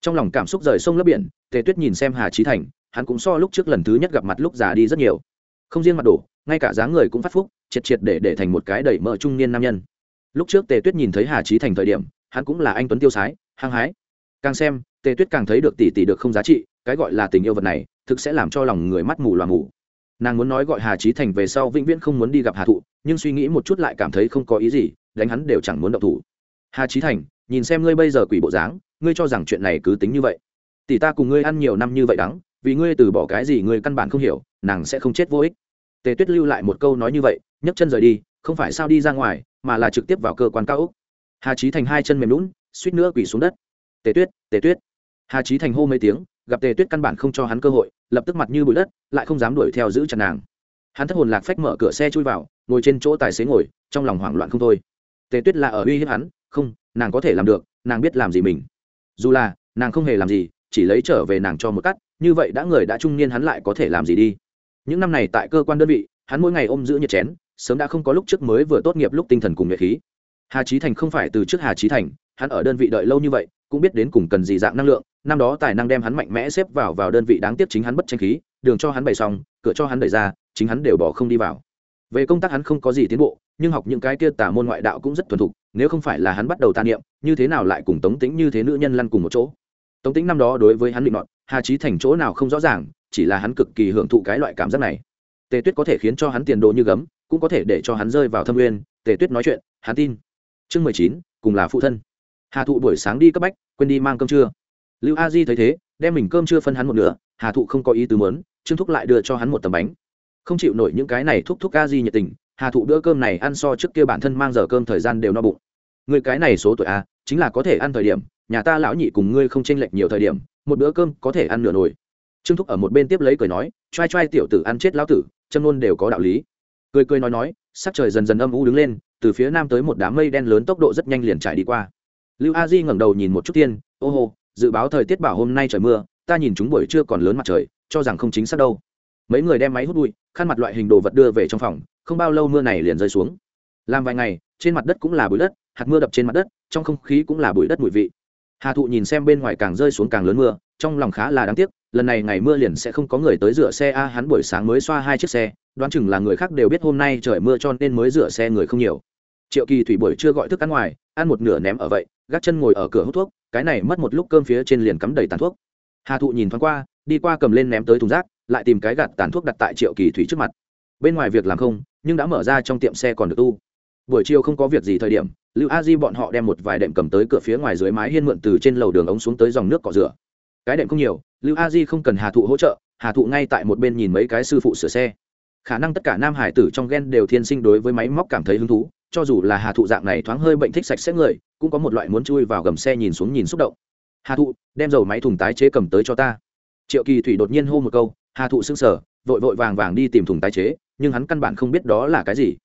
trong lòng cảm xúc rời sông lấp biển, tề tuyết nhìn xem hà trí thành, hắn cũng so lúc trước lần thứ nhất gặp mặt lúc già đi rất nhiều. Không riêng mặt đổ, ngay cả dáng người cũng phát phúc, triệt triệt để để thành một cái đẩy mỡ trung niên nam nhân. Lúc trước tề tuyết nhìn thấy hà trí thành thời điểm, hắn cũng là anh tuấn tiêu sái, hăng hái. Càng xem, tề tuyết càng thấy được tỷ tỷ được không giá trị, cái gọi là tình yêu vật này, thực sẽ làm cho lòng người mắt mù loà mù. Nàng muốn nói gọi hà trí thành về sau vĩnh viễn không muốn đi gặp hà thụ, nhưng suy nghĩ một chút lại cảm thấy không có ý gì, đánh hắn đều chẳng muốn động thủ. Hà trí thành, nhìn xem ngươi bây giờ quỷ bộ dáng ngươi cho rằng chuyện này cứ tính như vậy. Tỷ ta cùng ngươi ăn nhiều năm như vậy đắng, vì ngươi từ bỏ cái gì ngươi căn bản không hiểu, nàng sẽ không chết vô ích. Tề tuyết lưu lại một câu nói như vậy, nhấc chân rời đi, không phải sao đi ra ngoài, mà là trực tiếp vào cơ quan cao úc hà trí thành hai chân mềm lún, suýt nữa quỳ xuống đất. Tề tuyết tề tuyết. Hà trí thành hô mấy tiếng, gặp tề tuyết căn bản không cho hắn cơ hội, lập tức mặt như bụi đất, lại không dám đuổi theo giữ chặt nàng. Hắn thất hồn lạc phách mở cửa xe chui vào, ngồi trên chỗ tài xế ngồi, trong lòng hoảng loạn không thôi. Tề tuyết là ở uy hiếp hắn, không, nàng có thể làm được, nàng biết làm gì mình dù là nàng không hề làm gì, chỉ lấy trở về nàng cho một cắt, như vậy đã người đã trung niên hắn lại có thể làm gì đi. Những năm này tại cơ quan đơn vị, hắn mỗi ngày ôm giữ nhiệt chén, sớm đã không có lúc trước mới vừa tốt nghiệp lúc tinh thần cùng nhuệ khí. Hà trí thành không phải từ trước hà trí thành, hắn ở đơn vị đợi lâu như vậy, cũng biết đến cùng cần gì dạng năng lượng, năm đó tài năng đem hắn mạnh mẽ xếp vào vào đơn vị đáng tiếc chính hắn bất tranh khí, đường cho hắn bày xong, cửa cho hắn đẩy ra, chính hắn đều bỏ không đi vào. Về công tác hắn không có gì tiến bộ, nhưng học những cái kia tả môn ngoại đạo cũng rất thuần thục nếu không phải là hắn bắt đầu tàn niệm, như thế nào lại cùng tống tĩnh như thế nữ nhân lăn cùng một chỗ? Tống tĩnh năm đó đối với hắn định đoạn hà trí thành chỗ nào không rõ ràng, chỉ là hắn cực kỳ hưởng thụ cái loại cảm giác này. Tề tuyết có thể khiến cho hắn tiền đồ như gấm, cũng có thể để cho hắn rơi vào thâm nguyên tề tuyết nói chuyện, hắn tin. Chương mười chín, cùng là phụ thân. Hà thụ buổi sáng đi cấp bách, quên đi mang cơm trưa. Lưu a di thấy thế, đem mình cơm chưa phân hắn một nửa, hà thụ không có ý tứ mớn trương thúc lại đưa cho hắn một tấm bánh. Không chịu nổi những cái này thúc thúc a di nhiệt tình hà thụ bữa cơm này ăn so trước kia bản thân mang giờ cơm thời gian đều no bụng. Người cái này số tuổi a, chính là có thể ăn thời điểm, nhà ta lão nhị cùng ngươi không chênh lệch nhiều thời điểm, một bữa cơm có thể ăn nửa nồi. Trương thúc ở một bên tiếp lấy cười nói t r a i t r a i tiểu tử ăn chết lão tử, châm luôn đều có đạo lý. Cười cười nói nói, sắc trời dần dần âm u đứng lên, từ phía nam tới một đám mây đen lớn tốc độ rất nhanh liền trải đi qua. Lưu a di ngẩng đầu nhìn một chút tiên, ô hô, dự báo thời tiết bảo hôm nay trời mưa, ta nhìn chúng buổi trưa còn lớn mặt trời, cho rằng không chính xác đâu. Mấy người đem máy hút bụi, khăn mặt loại hình đồ vật đưa về trong phòng không bao lâu mưa này liền rơi xuống. Làm vài ngày, trên mặt đất cũng là bụi đất, hạt mưa đập trên mặt đất, trong không khí cũng là bụi đất bụi vị. Hà thụ nhìn xem bên ngoài càng rơi xuống càng lớn mưa, trong lòng khá là đáng tiếc, lần này ngày mưa liền sẽ không có người tới rửa xe a, hắn buổi sáng mới xoa hai chiếc xe, đoán chừng là người khác đều biết hôm nay trời mưa cho nên mới rửa xe người không nhiều. Triệu kỳ thủy buổi chưa gọi thức ăn ngoài, ăn một nửa ném ở vậy, gác chân ngồi ở cửa hút thuốc, cái này mất một lúc cơm phía trên liền cắm đầy tàn thuốc. Hà thụ nhìn thoáng qua, đi qua cầm lên ném tới thùng rác, lại tìm cái gạt tàn thuốc đặt tại triệu kỳ thủy trước mặt. Bên ngoài việc làm không nhưng đã mở ra trong tiệm xe còn được tu. Buổi chiều không có việc gì thời điểm, lưu a di bọn họ đem một vài đệm cầm tới cửa phía ngoài dưới mái hiên mượn từ trên lầu đường ống xuống tới dòng nước cọ rửa. Cái đệm không nhiều, lưu a di không cần hà thụ hỗ trợ, hà thụ ngay tại một bên nhìn mấy cái sư phụ sửa xe. Khả năng tất cả nam hải tử trong ghen đều thiên sinh đối với máy móc cảm thấy hứng thú, cho dù là hà thụ dạng này thoáng hơi bệnh thích sạch sẽ người, cũng có một loại muốn chui vào gầm xe nhìn xuống nhìn xúc động. Hà thụ, đem dầu máy thùng tái chế cầm tới cho ta. Triệu kỳ thủy đột nhiên hô một câu, hà thụ xưng sở vội vội vàng vàng đi tìm thùng tái chế nhưng hắn căn bản không biết đó là cái gì.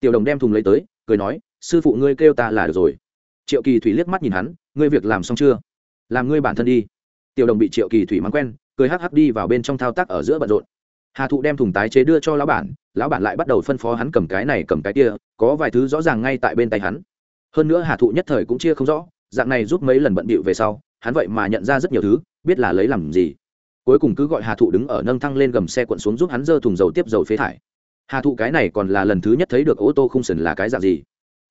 Tiểu đồng đem thùng lấy tới, cười nói, sư phụ ngươi kêu ta là được rồi. Triệu kỳ thủy liếc mắt nhìn hắn, ngươi việc làm xong chưa? Làm ngươi bản thân đi. Tiểu đồng bị triệu kỳ thủy mắng quen, cười hắc hắc đi vào bên trong thao tác ở giữa bận rộn. Hà thụ đem thùng tái chế đưa cho lão bản lão bản lại bắt đầu phân phó hắn cầm cái này cầm cái kia, có vài thứ rõ ràng ngay tại bên tay hắn. Hơn nữa hà thụ nhất thời cũng chia không rõ, dạng này giúp mấy lần bận bịu về sau, hắn vậy mà nhận ra rất nhiều thứ, biết là lấy làm gì. Cuối cùng cứ gọi hà thụ đứng ở nâng thăng lên gầm xe cuộn xuống giúp hắn dơ thùng dầu tiếp dầu phế thải hà thụ cái này còn là lần thứ nhất thấy được ô tô khung sần là cái dạng gì?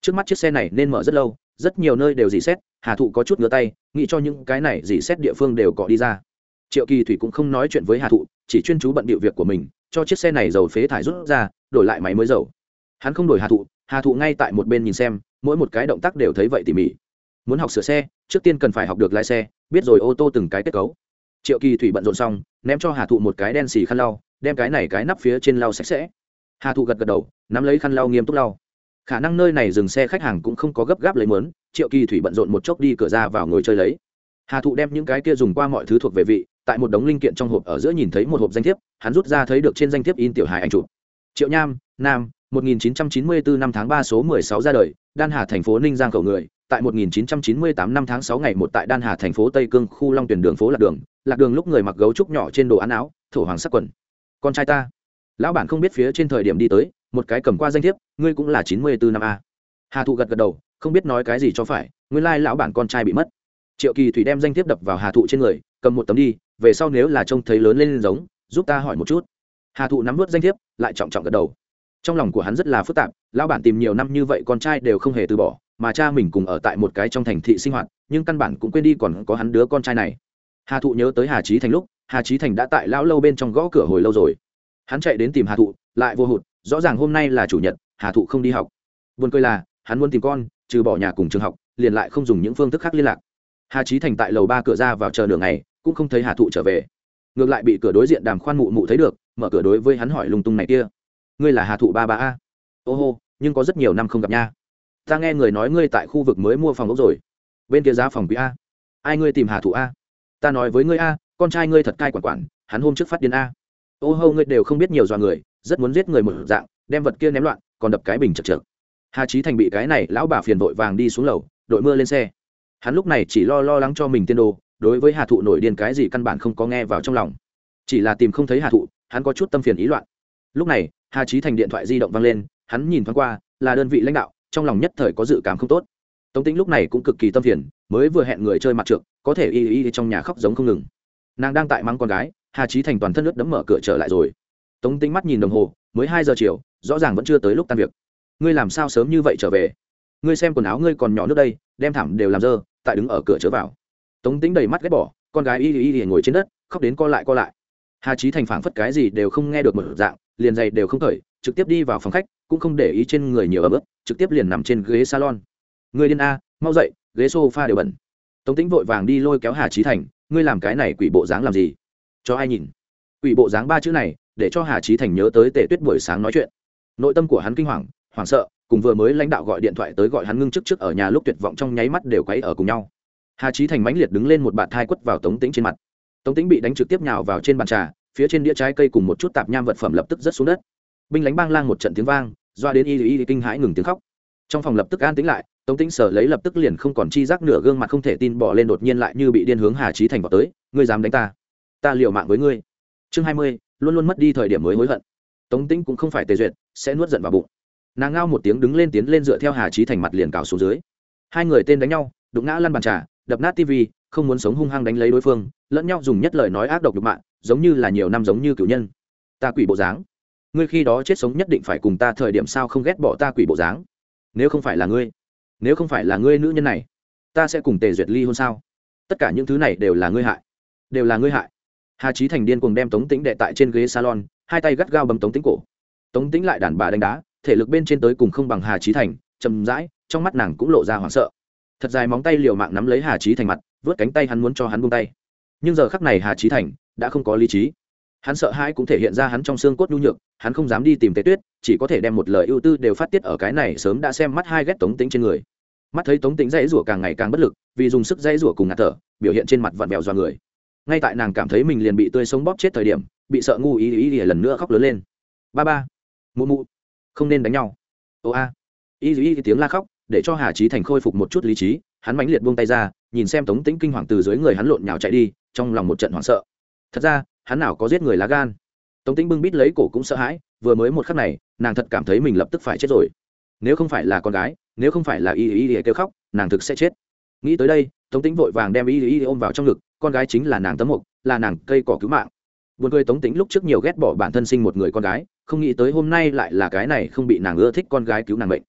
Trước mắt chiếc xe này nên mở rất lâu, rất nhiều nơi đều dì xét, hà thụ có chút ngứa tay, nghĩ cho những cái này dì xét địa phương đều cọ đi ra. Triệu kỳ thủy cũng không nói chuyện với hà thụ, chỉ chuyên chú bận bịu việc của mình, cho chiếc xe này dầu phế thải rút ra, đổi lại máy mới dầu. Hắn không đổi hà thụ hà thụ ngay tại một bên nhìn xem, mỗi một cái động tác đều thấy vậy tỉ mỉ. Muốn học sửa xe, trước tiên cần phải học được lái xe, biết rồi ô tô từng cái kết cấu. Triệu kỳ thủy bận rộn xong, ném cho hà thụ một cái đen xì khăn lau, đem cái này cái nắp phía trên lau sạch sẽ hà thụ gật gật đầu, nắm lấy khăn lau nghiêm túc lau. Khả năng nơi này dừng xe khách hàng cũng không có gấp gáp lấy mướn triệu kỳ thủy bận rộn một chốc đi cửa ra vào ngồi chơi lấy. Hà thụ đem những cái kia dùng qua mọi thứ thuộc về vị, tại một đống linh kiện trong hộp ở giữa nhìn thấy một hộp danh thiếp, hắn rút ra thấy được trên danh thiếp in tiểu hài ảnh chụp. Triệu nham, nam 1994 năm tháng 3 số 16 ra đời, đan hà thành phố ninh giang cầu người, tại 1998 năm tháng 6 ngày một tại đan hà thành phố tây cương, khu long tuyển đường phố lạc đường. Lạc đường lúc người mặc gấu trúc nhỏ trên đồ án áo, thổ hoàng sắc quần. Con trai ta lão bản không biết phía trên thời điểm đi tới, một cái cầm qua danh thiếp, ngươi cũng là 94 năm a. Hà thụ gật gật đầu, không biết nói cái gì cho phải, nguyên lai lão bản con trai bị mất. Triệu kỳ thủy đem danh thiếp đập vào hà thụ trên người, cầm một tấm đi, về sau nếu là trông thấy lớn lên giống, giúp ta hỏi một chút. Hà thụ nắm vớt danh thiếp, lại trọng trọng gật đầu. Trong lòng của hắn rất là phức tạp, lão bản tìm nhiều năm như vậy con trai đều không hề từ bỏ, mà cha mình cùng ở tại một cái trong thành thị sinh hoạt, nhưng căn bản cũng quên đi còn có hắn đứa con trai này. Hà thụ nhớ tới hà trí thành lúc, hà trí thành đã tại lão lâu bên trong gõ cửa hồi lâu rồi hắn chạy đến tìm hà thụ, lại vô hụt, rõ ràng hôm nay là chủ nhật, hà thụ không đi học. Buồn cười là, hắn muốn tìm con, trừ bỏ nhà cùng trường học, liền lại không dùng những phương thức khác liên lạc. Hà trí thành tại lầu ba cửa ra vào chờ đường này cũng không thấy hà thụ trở về. Ngược lại bị cửa đối diện đàm khoan mụ mụ thấy được, mở cửa đối với hắn hỏi lung tung này kia. Ngươi là hà thụ ba ba a? Ô hô, nhưng có rất nhiều năm không gặp nha. Ta nghe người nói ngươi tại khu vực mới mua phòng ốc rồi. Bên kia giá phòng quý a. Ai ngươi tìm hà thụ a? Ta nói với ngươi a, con trai ngươi thật cai quản quản, hắn hôm trước phát điên a ô hâu ngươi đều không biết nhiều dọa người, rất muốn giết người một dạng, đem vật kia ném loạn, còn đập cái bình chật chật hà trí thành bị cái này lão bà phiền vội vàng đi xuống lầu, đội mưa lên xe. Hắn lúc này chỉ lo lo lắng cho mình tiên đồ, đối với hà thụ nổi điên cái gì căn bản không có nghe vào trong lòng. Chỉ là tìm không thấy hà thụ, hắn có chút tâm phiền ý loạn. Lúc này, hà trí thành điện thoại di động vang lên, hắn nhìn thoáng qua, là đơn vị lãnh đạo, trong lòng nhất thời có dự cảm không tốt. Tống tính lúc này cũng cực kỳ tâm phiền, mới vừa hẹn người chơi mặt trượt có thể y y trong nhà khóc giống không ngừng. Nàng đang tại mắng con gái hà trí thành toàn thân nước đấm mở cửa trở lại rồi. Tống tính mắt nhìn đồng hồ, mới hai giờ chiều, rõ ràng vẫn chưa tới lúc tan việc. Ngươi làm sao sớm như vậy trở về? Ngươi xem quần áo ngươi còn nhỏ nước đây, đem thảm đều làm dơ, tại đứng ở cửa chớ vào. Tống tính đầy mắt ghét bỏ, con gái y y y ngồi trên đất, khóc đến co lại co lại. Hà trí thành phảng phất cái gì đều không nghe được một dạng, liền giày đều không khởi trực tiếp đi vào phòng khách, cũng không để ý trên người nhiều ấm ức, trực tiếp liền nằm trên ghế salon. Người điên a, mau dậy, ghế sofa đều bẩn. Tống tĩnh vội vàng đi lôi kéo hà trí thành, ngươi làm cái này quỷ bộ dáng làm gì? Cho ai nhìn? Quỷ bộ dáng ba chữ này, để cho hà trí thành nhớ tới tề tuyết buổi sáng nói chuyện. Nội tâm của hắn kinh hoàng, hoảng sợ, cùng vừa mới lãnh đạo gọi điện thoại tới gọi hắn ngưng chức trước ở nhà lúc tuyệt vọng trong nháy mắt đều quấy ở cùng nhau. Hà trí thành mãnh liệt đứng lên một bạt thai quất vào tống tĩnh trên mặt. Tống tĩnh bị đánh trực tiếp nhào vào trên bàn trà, phía trên đĩa trái cây cùng một chút tạp nham vật phẩm lập tức rớt xuống đất. Binh lánh bang lang một trận tiếng vang, doa đến y y kinh hãi ngừng tiếng khóc. Trong phòng lập tức an tĩnh lại, tống tĩnh sở lấy lập tức liền không còn chi giác nửa gương mặt không thể tin bỏ lên đột nhiên lại như bị điên hướng hà trí thành vào tới, ngươi dám đánh ta? Ta liều mạng với ngươi. Chương hai mươi, luôn luôn mất đi thời điểm mới hối hận. Tống tĩnh cũng không phải tề duyệt, sẽ nuốt giận vào bụng. Nàng ngao một tiếng đứng lên tiến lên dựa theo hà trí thành mặt liền cào xuống dưới. Hai người tên đánh nhau, đụng ngã lăn bàn trà, đập nát tv không muốn sống hung hăng đánh lấy đối phương, lẫn nhau dùng nhất lời nói ác độc đục mạng giống như là nhiều năm giống như cử nhân. Ta quỷ bộ dáng. Ngươi khi đó chết sống nhất định phải cùng ta thời điểm sao không ghét bỏ ta quỷ bộ dáng? Nếu không phải là ngươi, nếu không phải là ngươi nữ nhân này, ta sẽ cùng tề duyệt ly hôn sao? Tất cả những thứ này đều là ngươi hại. Đều là ngươi hại hà trí thành điên cùng đem tống tĩnh đệ tại trên ghế salon, hai tay gắt gao bấm tống tĩnh cổ. Tống tĩnh lại đàn bà đánh đá, thể lực bên trên tới cùng không bằng hà trí thành chầm rãi, trong mắt nàng cũng lộ ra hoảng sợ. Thật dài móng tay liều mạng nắm lấy hà trí thành mặt, vớt cánh tay hắn muốn cho hắn buông tay. Nhưng giờ khắc này hà trí thành đã không có lý trí. Hắn sợ hãi cũng thể hiện ra hắn trong xương cốt nhu nhược, hắn không dám đi tìm tế tuyết, chỉ có thể đem một lời ưu tư đều phát tiết ở cái này sớm đã xem mắt hai ghét tống tính trên người. Mắt thấy tống tính dãy rủa càng ngày càng bất lực, vì dùng sức dãy rủa cùng ngạt thở, biểu hiện trên mặt vặn vẹo do người ngay tại nàng cảm thấy mình liền bị tươi sống bóp chết thời điểm, bị sợ ngu ý ý ý lần nữa khóc lớn lên. Ba ba, mụ mụ, không nên đánh nhau. Ô a. Ý ý ý tiếng la khóc, để cho hà trí thành khôi phục một chút lý trí, hắn mãnh liệt buông tay ra, nhìn xem tống tĩnh kinh hoàng từ dưới người hắn lộn nhào chạy đi, trong lòng một trận hoảng sợ. Thật ra, hắn nào có giết người lá gan. Tống tĩnh bưng bít lấy cổ cũng sợ hãi, vừa mới một khắc này, nàng thật cảm thấy mình lập tức phải chết rồi. Nếu không phải là con gái, nếu không phải là y y y kêu khóc, nàng thực sẽ chết. Nghĩ tới đây, tống tĩnh vội vàng đem y y ôm vào trong ngực con gái chính là nàng tấm mục, là nàng cây cỏ cứu mạng. Buồn cười tống tĩnh lúc trước nhiều ghét bỏ bản thân sinh một người con gái, không nghĩ tới hôm nay lại là cái này không bị nàng ưa thích con gái cứu nàng bệnh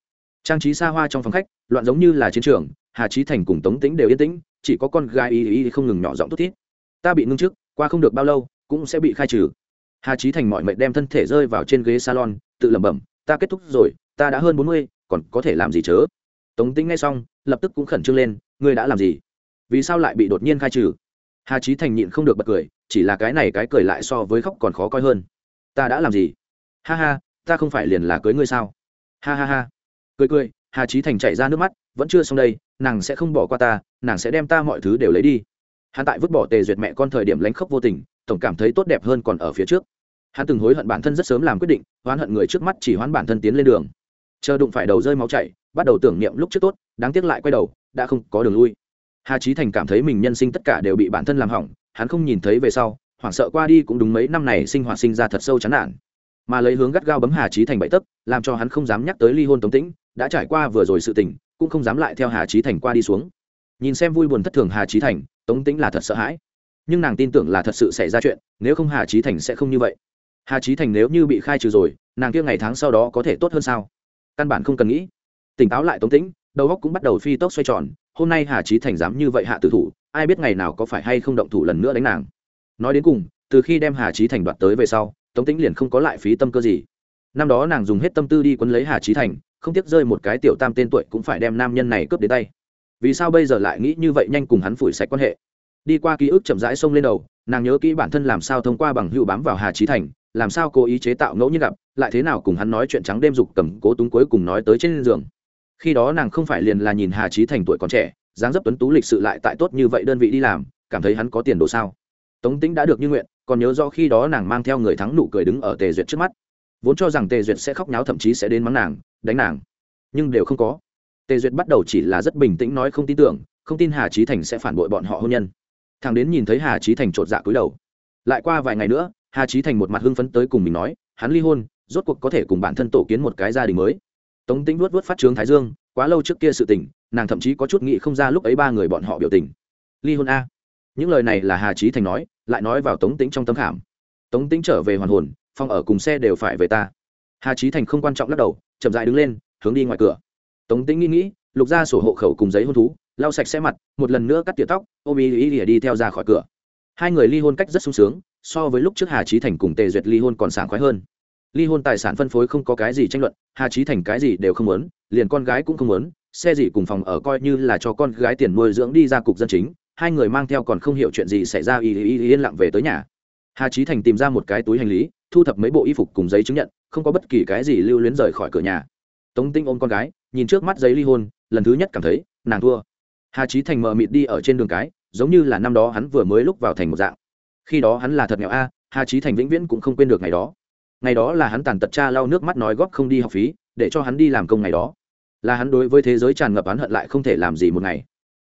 trang trí xa hoa trong phòng khách, loạn giống như là chiến trường, hà trí thành cùng tống tĩnh đều yên tĩnh, chỉ có con gái y y không ngừng nhỏ giọng thút thít. Ta bị ngưng trước, qua không được bao lâu, cũng sẽ bị khai trừ. Hà trí thành mọi mệnh đem thân thể rơi vào trên ghế salon, tự lẩm bẩm, ta kết thúc rồi, ta đã hơn bốn mươi, còn có thể làm gì chớ? Tống tĩnh ngay xong, lập tức cũng khẩn trương lên, ngươi đã làm gì? Vì sao lại bị đột nhiên khai trừ? Hà trí thành nhịn không được bật cười, chỉ là cái này cái cười lại so với khóc còn khó coi hơn. Ta đã làm gì? Ha ha, ta không phải liền là cưới ngươi sao? Ha ha ha. Cười cười, hà trí thành chạy ra nước mắt, vẫn chưa xong đây, nàng sẽ không bỏ qua ta, nàng sẽ đem ta mọi thứ đều lấy đi. Hắn tại vứt bỏ tề duyệt mẹ con thời điểm lánh khóc vô tình, tổng cảm thấy tốt đẹp hơn còn ở phía trước. Hắn từng hối hận bản thân rất sớm làm quyết định hoán hận người trước mắt chỉ hoán bản thân tiến lên đường. Chờ đụng phải đầu rơi máu chảy, bắt đầu tưởng niệm lúc trước tốt, đáng tiếc lại quay đầu, đã không có đường lui hà trí thành cảm thấy mình nhân sinh tất cả đều bị bản thân làm hỏng, hắn không nhìn thấy về sau, hoảng sợ qua đi cũng đúng mấy năm này sinh hoạt sinh ra thật sâu chán nản. Mà lấy hướng gắt gao bấm hà trí thành bậy tấc, làm cho hắn không dám nhắc tới ly hôn tống tĩnh, đã trải qua vừa rồi sự tình, cũng không dám lại theo hà trí thành qua đi xuống. Nhìn xem vui buồn thất thường hà trí thành, tống tĩnh là thật sợ hãi. Nhưng nàng tin tưởng là thật sự xảy ra chuyện, nếu không hà trí thành sẽ không như vậy. Hà trí thành nếu như bị khai trừ rồi, nàng kia ngày tháng sau đó có thể tốt hơn sao? Căn bản không cần nghĩ. Tỉnh táo lại tống tĩnh đầu óc cũng bắt đầu phi tốc xoay tròn, hôm nay hà trí thành dám như vậy hạ tử thủ, ai biết ngày nào có phải hay không động thủ lần nữa đánh nàng. Nói đến cùng, từ khi đem hà trí thành đoạt tới về sau, tống tính liền không có lại phí tâm cơ gì. Năm đó nàng dùng hết tâm tư đi quấn lấy hà trí thành, không tiếc rơi một cái tiểu tam tên tuổi cũng phải đem nam nhân này cướp đến tay. Vì sao bây giờ lại nghĩ như vậy nhanh cùng hắn phủi sạch quan hệ? Đi qua ký ức chậm rãi xông lên đầu, nàng nhớ kỹ bản thân làm sao thông qua bằng hữu bám vào hà trí thành, làm sao cố ý chế tạo ngẫu nhiên gặp, lại thế nào cùng hắn nói chuyện trắng đêm dục cầm cố túng cuối cùng nói tới trên giường khi đó nàng không phải liền là nhìn hà trí thành tuổi còn trẻ, dáng dấp tuấn tú lịch sự lại tại tốt như vậy đơn vị đi làm, cảm thấy hắn có tiền đồ sao? Tống tĩnh đã được như nguyện, còn nhớ do khi đó nàng mang theo người thắng nụ cười đứng ở tề duyệt trước mắt. Vốn cho rằng tề duyệt sẽ khóc nháo thậm chí sẽ đến mắng nàng, đánh nàng, nhưng đều không có. Tề duyệt bắt đầu chỉ là rất bình tĩnh nói không tin tưởng, không tin hà trí thành sẽ phản bội bọn họ hôn nhân. Thằng đến nhìn thấy hà trí thành chột dạ cúi đầu. Lại qua vài ngày nữa, hà trí thành một mặt hưng phấn tới cùng mình nói, hắn ly hôn, rốt cuộc có thể cùng bản thân tổ kiến một cái gia đình mới tống tĩnh vuốt vuốt phát trướng thái dương, quá lâu trước kia sự tình, nàng thậm chí có chút nghĩ không ra lúc ấy ba người bọn họ biểu tình. Ly hôn a. Những lời này là hà trí thành nói, lại nói vào tống tĩnh trong tấm khảm. Tống tĩnh trở về hoàn hồn, phòng ở cùng xe đều phải về ta. Hà trí thành không quan trọng lắc đầu, chậm dại đứng lên, hướng đi ngoài cửa. Tống tĩnh nghĩ nghĩ, lục ra sổ hộ khẩu cùng giấy hôn thú, lau sạch xe mặt, một lần nữa cắt tỉa tóc, ôm ý ý ỉa đi theo ra khỏi cửa. Hai người ly hôn cách rất sung sướng, so với lúc trước hà trí thành cùng tề duyệt ly hôn còn sảng khoái hơn ly hôn tài sản phân phối không có cái gì tranh luận, hà trí thành cái gì đều không muốn, liền con gái cũng không muốn, xe gì cùng phòng ở coi như là cho con gái tiền nuôi dưỡng đi ra cục dân chính, hai người mang theo còn không hiểu chuyện gì xảy ra y y yên lặng về tới nhà. Hà trí thành tìm ra một cái túi hành lý, thu thập mấy bộ y phục cùng giấy chứng nhận, không có bất kỳ cái gì lưu luyến rời khỏi cửa nhà. Tống tinh ôm con gái, nhìn trước mắt giấy ly hôn, lần thứ nhất cảm thấy, nàng thua. Hà trí thành mờ mịt đi ở trên đường cái, giống như là năm đó hắn vừa mới lúc vào thành một dạng. Khi đó hắn là thật nghèo a, hà trí thành vĩnh viễn cũng không quên được ngày đó ngày đó là hắn tàn tật cha lau nước mắt nói góp không đi học phí, để cho hắn đi làm công ngày đó. Là hắn đối với thế giới tràn ngập oán hận lại không thể làm gì một ngày.